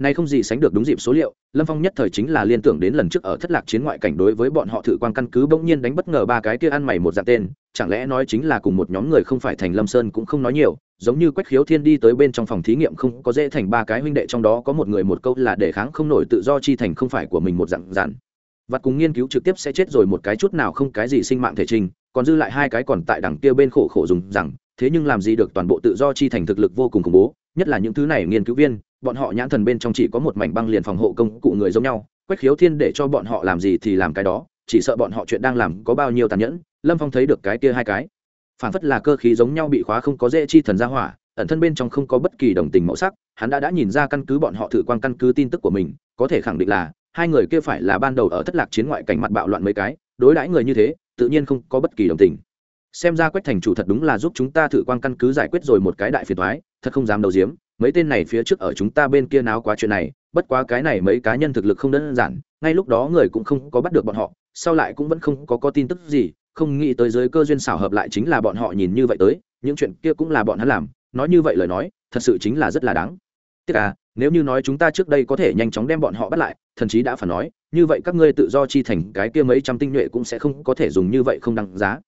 nay không gì sánh được đúng dịp số liệu, lâm phong nhất thời chính là liên tưởng đến lần trước ở thất lạc chiến ngoại cảnh đối với bọn họ thử quan căn cứ bỗng nhiên đánh bất ngờ ba cái kia ăn mày một dạng tên, chẳng lẽ nói chính là cùng một nhóm người không phải thành lâm sơn cũng không nói nhiều, giống như quách khiếu thiên đi tới bên trong phòng thí nghiệm không có dễ thành ba cái huynh đệ trong đó có một người một câu là để kháng không nổi tự do chi thành không phải của mình một dạng dàn vặt cùng nghiên cứu trực tiếp sẽ chết rồi một cái chút nào không cái gì sinh mạng thể trình, còn dư lại hai cái còn tại đằng kia bên khổ khổ dùng rằng, thế nhưng làm gì được toàn bộ tự do chi thành thực lực vô cùng khủng bố, nhất là những thứ này nghiên cứu viên bọn họ nhãn thần bên trong chỉ có một mảnh băng liền phòng hộ công cụ người giống nhau, quách khiếu thiên để cho bọn họ làm gì thì làm cái đó, chỉ sợ bọn họ chuyện đang làm có bao nhiêu tàn nhẫn, lâm phong thấy được cái kia hai cái. Phản phất là cơ khí giống nhau bị khóa không có dễ chi thần ra hỏa, ẩn thân bên trong không có bất kỳ đồng tình mẫu sắc, hắn đã đã nhìn ra căn cứ bọn họ thử quan căn cứ tin tức của mình, có thể khẳng định là hai người kia phải là ban đầu ở thất lạc chiến ngoại cảnh mặt bạo loạn mấy cái, đối đãi người như thế, tự nhiên không có bất kỳ đồng tình. Xem ra quách thành chủ thật đúng là giúp chúng ta thử quan căn cứ giải quyết rồi một cái đại phiền thoái thật không dám đầu diếm mấy tên này phía trước ở chúng ta bên kia náo quá chuyện này, bất quá cái này mấy cá nhân thực lực không đơn giản, ngay lúc đó người cũng không có bắt được bọn họ, sau lại cũng vẫn không có có tin tức gì, không nghĩ tới giới cơ duyên xảo hợp lại chính là bọn họ nhìn như vậy tới, những chuyện kia cũng là bọn hắn làm, nói như vậy lời nói, thật sự chính là rất là đáng. Tiếc à nếu như nói chúng ta trước đây có thể nhanh chóng đem bọn họ bắt lại, thần chí đã phản nói, như vậy các ngươi tự do chi thành cái kia mấy trăm tinh nhuệ cũng sẽ không có thể dùng như vậy không đăng giá.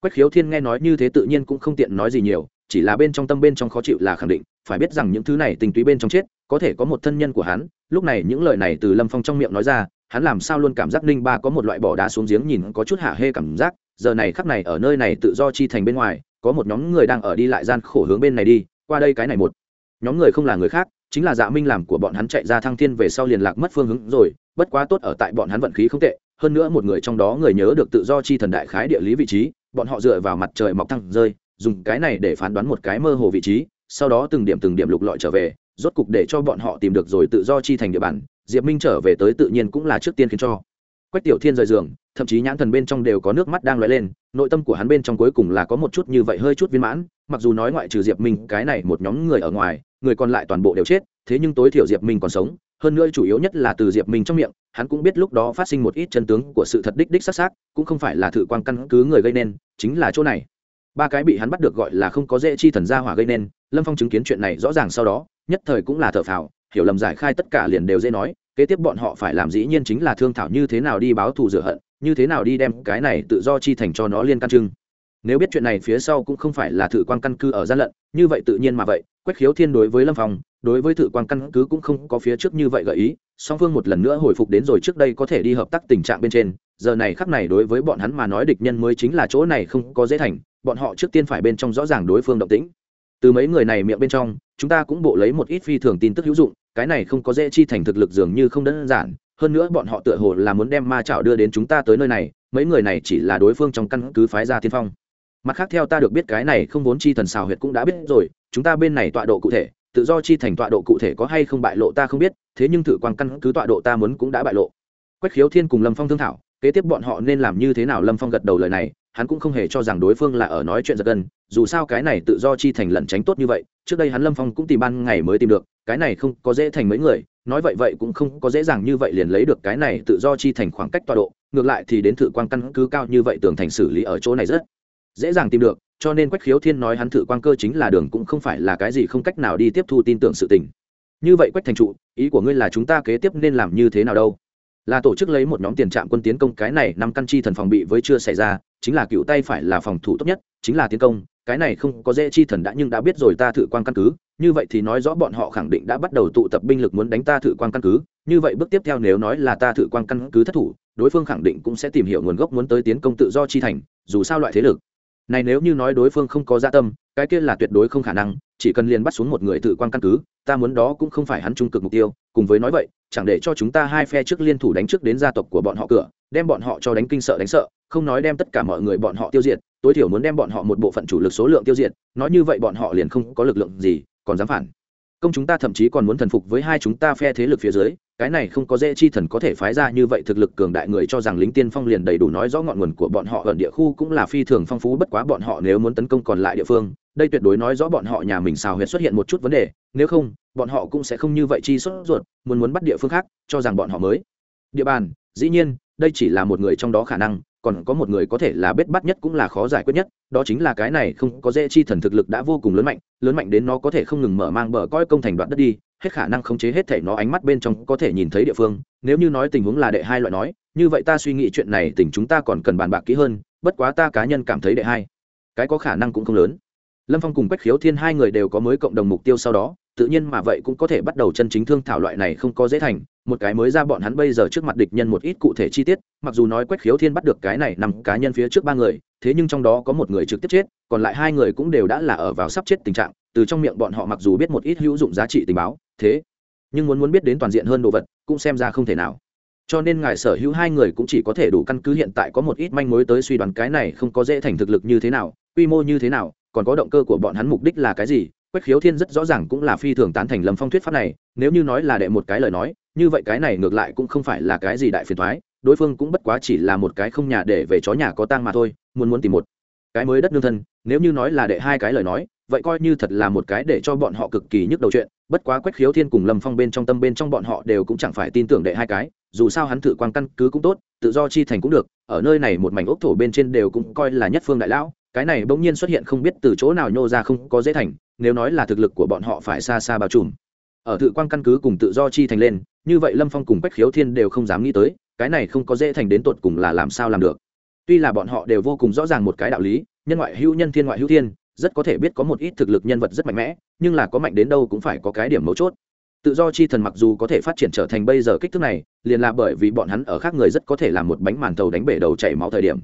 Quách khiếu thiên nghe nói như thế tự nhiên cũng không tiện nói gì nhiều, chỉ là bên trong tâm bên trong khó chịu là khẳng định phải biết rằng những thứ này tình túy bên trong chết, có thể có một thân nhân của hắn, lúc này những lời này từ lâm phong trong miệng nói ra, hắn làm sao luôn cảm giác ninh ba có một loại bỏ đá xuống giếng nhìn có chút hạ hê cảm giác, giờ này khắc này ở nơi này tự do chi thành bên ngoài, có một nhóm người đang ở đi lại gian khổ hướng bên này đi, qua đây cái này một. Nhóm người không là người khác, chính là dạ minh làm của bọn hắn chạy ra thăng thiên về sau liền lạc mất phương hướng rồi, bất quá tốt ở tại bọn hắn vận khí không tệ, hơn nữa một người trong đó người nhớ được tự do chi thần đại khái địa lý vị trí, bọn họ dựa vào mặt trời mọc thăng rơi, dùng cái này để phán đoán một cái mơ hồ vị trí sau đó từng điểm từng điểm lục lọi trở về, rốt cục để cho bọn họ tìm được rồi tự do chi thành địa bàn, diệp minh trở về tới tự nhiên cũng là trước tiên khiến cho. Quách tiểu thiên rời giường, thậm chí nhãn thần bên trong đều có nước mắt đang lóe lên, nội tâm của hắn bên trong cuối cùng là có một chút như vậy hơi chút viên mãn, mặc dù nói ngoại trừ diệp minh, cái này một nhóm người ở ngoài, người còn lại toàn bộ đều chết, thế nhưng tối thiểu diệp minh còn sống, hơn nữa chủ yếu nhất là từ diệp minh trong miệng, hắn cũng biết lúc đó phát sinh một ít chân tướng của sự thật đích đích xác xác, cũng không phải là thử quan căn cứ người gây nên, chính là chỗ này ba cái bị hắn bắt được gọi là không có dễ chi thần gia hỏa gây nên, lâm phong chứng kiến chuyện này rõ ràng sau đó, nhất thời cũng là thợ phào, hiểu lầm giải khai tất cả liền đều dễ nói, kế tiếp bọn họ phải làm dĩ nhiên chính là thương thảo như thế nào đi báo thù rửa hận, như thế nào đi đem cái này tự do chi thành cho nó liên căn trưng. Nếu biết chuyện này phía sau cũng không phải là thử quan căn cứ ở gian lận, như vậy tự nhiên mà vậy, quách khiếu thiên đối với lâm phong, đối với thử quan căn cứ cũng không có phía trước như vậy gợi ý, song phương một lần nữa hồi phục đến rồi trước đây có thể đi hợp tác tình trạng bên trên, giờ này khắc này đối với bọn hắn mà nói địch nhân mới chính là chỗ này không có dễ thành bọn họ trước tiên phải bên trong rõ ràng đối phương động tĩnh. Từ mấy người này miệng bên trong, chúng ta cũng bộ lấy một ít phi thường tin tức hữu dụng, cái này không có dễ chi thành thực lực dường như không đơn giản, hơn nữa bọn họ tựa hồ là muốn đem ma chảo đưa đến chúng ta tới nơi này, mấy người này chỉ là đối phương trong căn cứ phái ra tiên phong. Mặt khác theo ta được biết cái này không vốn chi thần xào huyệt cũng đã biết rồi, chúng ta bên này tọa độ cụ thể, tự do chi thành tọa độ cụ thể có hay không bại lộ ta không biết, thế nhưng thử quan căn cứ tọa độ ta muốn cũng đã bại lộ. Quách khiếu thiên cùng lâm phong thương thảo, kế tiếp bọn họ nên làm như thế nào? Lâm phong gật đầu lời này hắn cũng không hề cho rằng đối phương là ở nói chuyện giật gân, dù sao cái này tự do chi thành lẩn tránh tốt như vậy, trước đây hắn lâm phong cũng tìm ban ngày mới tìm được, cái này không có dễ thành mấy người, nói vậy vậy cũng không có dễ dàng như vậy liền lấy được cái này tự do chi thành khoảng cách tọa độ, ngược lại thì đến thử quan căn cứ cao như vậy tường thành xử lý ở chỗ này rất dễ dàng tìm được, cho nên quách khiếu thiên nói hắn thử quan cơ chính là đường cũng không phải là cái gì không cách nào đi tiếp thu tin tưởng sự tình. Như vậy quách thành trụ, ý của ngươi là chúng ta kế tiếp nên làm như thế nào đâu? Là tổ chức lấy một nhóm tiền trạm quân tiến công cái này năm căn chi thần phòng bị với chưa xảy ra chính là cựu tay phải là phòng thủ tốt nhất, chính là tiến công, cái này không có dễ chi thần đã nhưng đã biết rồi ta thử quan căn cứ, như vậy thì nói rõ bọn họ khẳng định đã bắt đầu tụ tập binh lực muốn đánh ta thử quan căn cứ, như vậy bước tiếp theo nếu nói là ta thử quan căn cứ thất thủ, đối phương khẳng định cũng sẽ tìm hiểu nguồn gốc muốn tới tiến công tự do chi thành, dù sao loại thế lực này nếu như nói đối phương không có gia dạ tâm, cái kia là tuyệt đối không khả năng, chỉ cần liền bắt xuống một người tự quan căn cứ, ta muốn đó cũng không phải hắn trung cực mục tiêu, cùng với nói vậy, chẳng để cho chúng ta hai phe trước liên thủ đánh trước đến gia tộc của bọn họ cửa, đem bọn họ cho đánh kinh sợ đánh sợ không nói đem tất cả mọi người bọn họ tiêu diệt, tối thiểu muốn đem bọn họ một bộ phận chủ lực số lượng tiêu diệt, nói như vậy bọn họ liền không có lực lượng gì, còn dám phản. Công chúng ta thậm chí còn muốn thần phục với hai chúng ta phe thế lực phía dưới, cái này không có dễ chi thần có thể phái ra như vậy thực lực cường đại người cho rằng lính tiên phong liền đầy đủ nói rõ ngọn nguồn của bọn họ ở địa khu cũng là phi thường phong phú, bất quá bọn họ nếu muốn tấn công còn lại địa phương, đây tuyệt đối nói rõ bọn họ nhà mình xào huyệt xuất hiện một chút vấn đề, nếu không, bọn họ cũng sẽ không như vậy chi sốt ruột, muốn muốn bắt địa phương khác, cho rằng bọn họ mới. Địa bàn, dĩ nhiên, đây chỉ là một người trong đó khả năng còn có một người có thể là bết bắt nhất cũng là khó giải quyết nhất, đó chính là cái này không có dễ chi thần thực lực đã vô cùng lớn mạnh lớn mạnh đến nó có thể không ngừng mở mang bờ coi công thành đoạn đất đi, hết khả năng khống chế hết thể nó ánh mắt bên trong có thể nhìn thấy địa phương. Nếu như nói tình huống là đệ hai loại nói, như vậy ta suy nghĩ chuyện này tình chúng ta còn cần bàn bạc kỹ hơn, bất quá ta cá nhân cảm thấy đệ hai, cái có khả năng cũng không lớn. Lâm phong cùng quách khiếu thiên hai người đều có mới cộng đồng mục tiêu sau đó, tự nhiên mà vậy cũng có thể bắt đầu chân chính thương thảo loại này không có dễ thành một cái mới ra bọn hắn bây giờ trước mặt địch nhân một ít cụ thể chi tiết, mặc dù nói quách khiếu thiên bắt được cái này nằm cá nhân phía trước ba người, thế nhưng trong đó có một người trực tiếp chết, còn lại hai người cũng đều đã là ở vào sắp chết tình trạng, từ trong miệng bọn họ mặc dù biết một ít hữu dụng giá trị tình báo, thế, nhưng muốn muốn biết đến toàn diện hơn đồ vật, cũng xem ra không thể nào. Cho nên ngài sở hữu hai người cũng chỉ có thể đủ căn cứ hiện tại có một ít manh mối tới suy đoán cái này không có dễ thành thực lực như thế nào, quy mô như thế nào, còn có động cơ của bọn hắn mục đích là cái gì, quách khiếu thiên rất rõ ràng cũng là phi thường tán thành lâm phong thuyết pháp này, nếu như nói là đệ một cái lời nói như vậy cái này ngược lại cũng không phải là cái gì đại phiền thoái đối phương cũng bất quá chỉ là một cái không nhà để về chó nhà có tang mà thôi, muốn muốn tìm một cái mới đất nương thân, nếu như nói là đệ hai cái lời nói, vậy coi như thật là một cái để cho bọn họ cực kỳ nhức đầu chuyện, bất quá quách khiếu thiên cùng lâm phong bên trong tâm bên trong bọn họ đều cũng chẳng phải tin tưởng đệ hai cái, dù sao hắn thử quan căn cứ cũng tốt, tự do chi thành cũng được, ở nơi này một mảnh ốc thổ bên trên đều cũng coi là nhất phương đại lão, cái này bỗng nhiên xuất hiện không biết từ chỗ nào nhô ra không có dễ thành, nếu nói là thực lực của bọn họ phải xa xa bao trùm. Ở tự quan căn cứ cùng tự do chi thành lên như vậy lâm phong cùng quách khiếu thiên đều không dám nghĩ tới, cái này không có dễ thành đến tột cùng là làm sao làm được. Tuy là bọn họ đều vô cùng rõ ràng một cái đạo lý, nhân ngoại hữu nhân thiên ngoại hữu thiên, rất có thể biết có một ít thực lực nhân vật rất mạnh mẽ, nhưng là có mạnh đến đâu cũng phải có cái điểm mấu chốt. Tự do chi thần mặc dù có thể phát triển trở thành bây giờ kích thước này, liền là bởi vì bọn hắn ở khác người rất có thể làm một bánh màn thầu đánh bể đầu chảy máu thời điểm.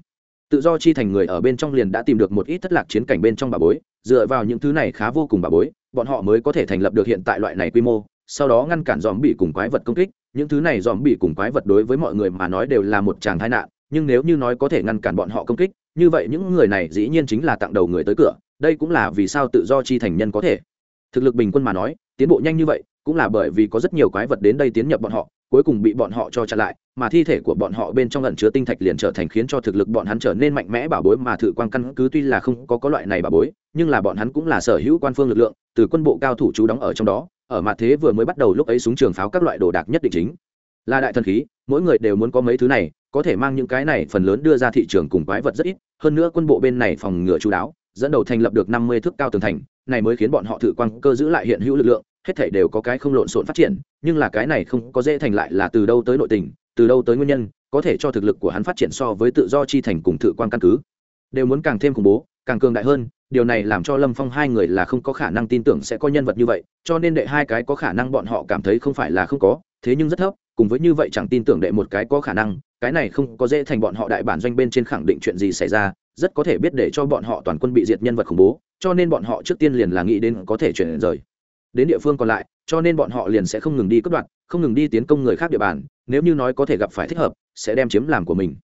Tự do chi thành người ở bên trong liền đã tìm được một ít thất lạc chiến cảnh bên trong bà bối, dựa vào những thứ này khá vô cùng bà bối, bọn họ mới có thể thành lập được hiện tại loại này quy mô sau đó ngăn cản dòm bị cùng quái vật công kích. Những thứ này dòm bị cùng quái vật đối với mọi người mà nói đều là một chàng tai nạn, nhưng nếu như nói có thể ngăn cản bọn họ công kích, như vậy những người này dĩ nhiên chính là tặng đầu người tới cửa. Đây cũng là vì sao tự do chi thành nhân có thể. Thực lực bình quân mà nói, tiến bộ nhanh như vậy, cũng là bởi vì có rất nhiều quái vật đến đây tiến nhập bọn họ, cuối cùng bị bọn họ cho chặn lại, mà thi thể của bọn họ bên trong ẩn chứa tinh thạch liền trở thành khiến cho thực lực bọn hắn trở nên mạnh mẽ bảo bối mà thử quan căn cứ tuy là không có có loại này bảo bối, nhưng là bọn hắn cũng là sở hữu quan phương lực lượng, từ quân bộ cao thủ chú đóng ở trong đó ở mặt thế vừa mới bắt đầu lúc ấy súng trường pháo các loại đồ đạc nhất định chính. Là đại thần khí, mỗi người đều muốn có mấy thứ này, có thể mang những cái này phần lớn đưa ra thị trường cùng quái vật rất ít, hơn nữa quân bộ bên này phòng ngừa chú đáo, dẫn đầu thành lập được năm mươi thước cao tường thành, này mới khiến bọn họ thử quan cơ giữ lại hiện hữu lực lượng, hết thảy đều có cái không lộn xộn phát triển, nhưng là cái này không có dễ thành lại là từ đâu tới nội tình, từ đâu tới nguyên nhân, có thể cho thực lực của hắn phát triển so với tự do chi thành cùng tự quan căn cứ. Đều muốn càng thêm khủng bố, càng cường đại hơn điều này làm cho lâm phong hai người là không có khả năng tin tưởng sẽ có nhân vật như vậy, cho nên đệ hai cái có khả năng bọn họ cảm thấy không phải là không có, thế nhưng rất thấp, cùng với như vậy chẳng tin tưởng đệ một cái có khả năng, cái này không có dễ thành bọn họ đại bản doanh bên trên khẳng định chuyện gì xảy ra, rất có thể biết để cho bọn họ toàn quân bị diệt nhân vật khủng bố, cho nên bọn họ trước tiên liền là nghĩ đến có thể chuyển rời. Đến địa phương còn lại, cho nên bọn họ liền sẽ không ngừng đi cướp đoạt, không ngừng đi tiến công người khác địa bàn, nếu như nói có thể gặp phải thích hợp, sẽ đem chiếm làm của mình.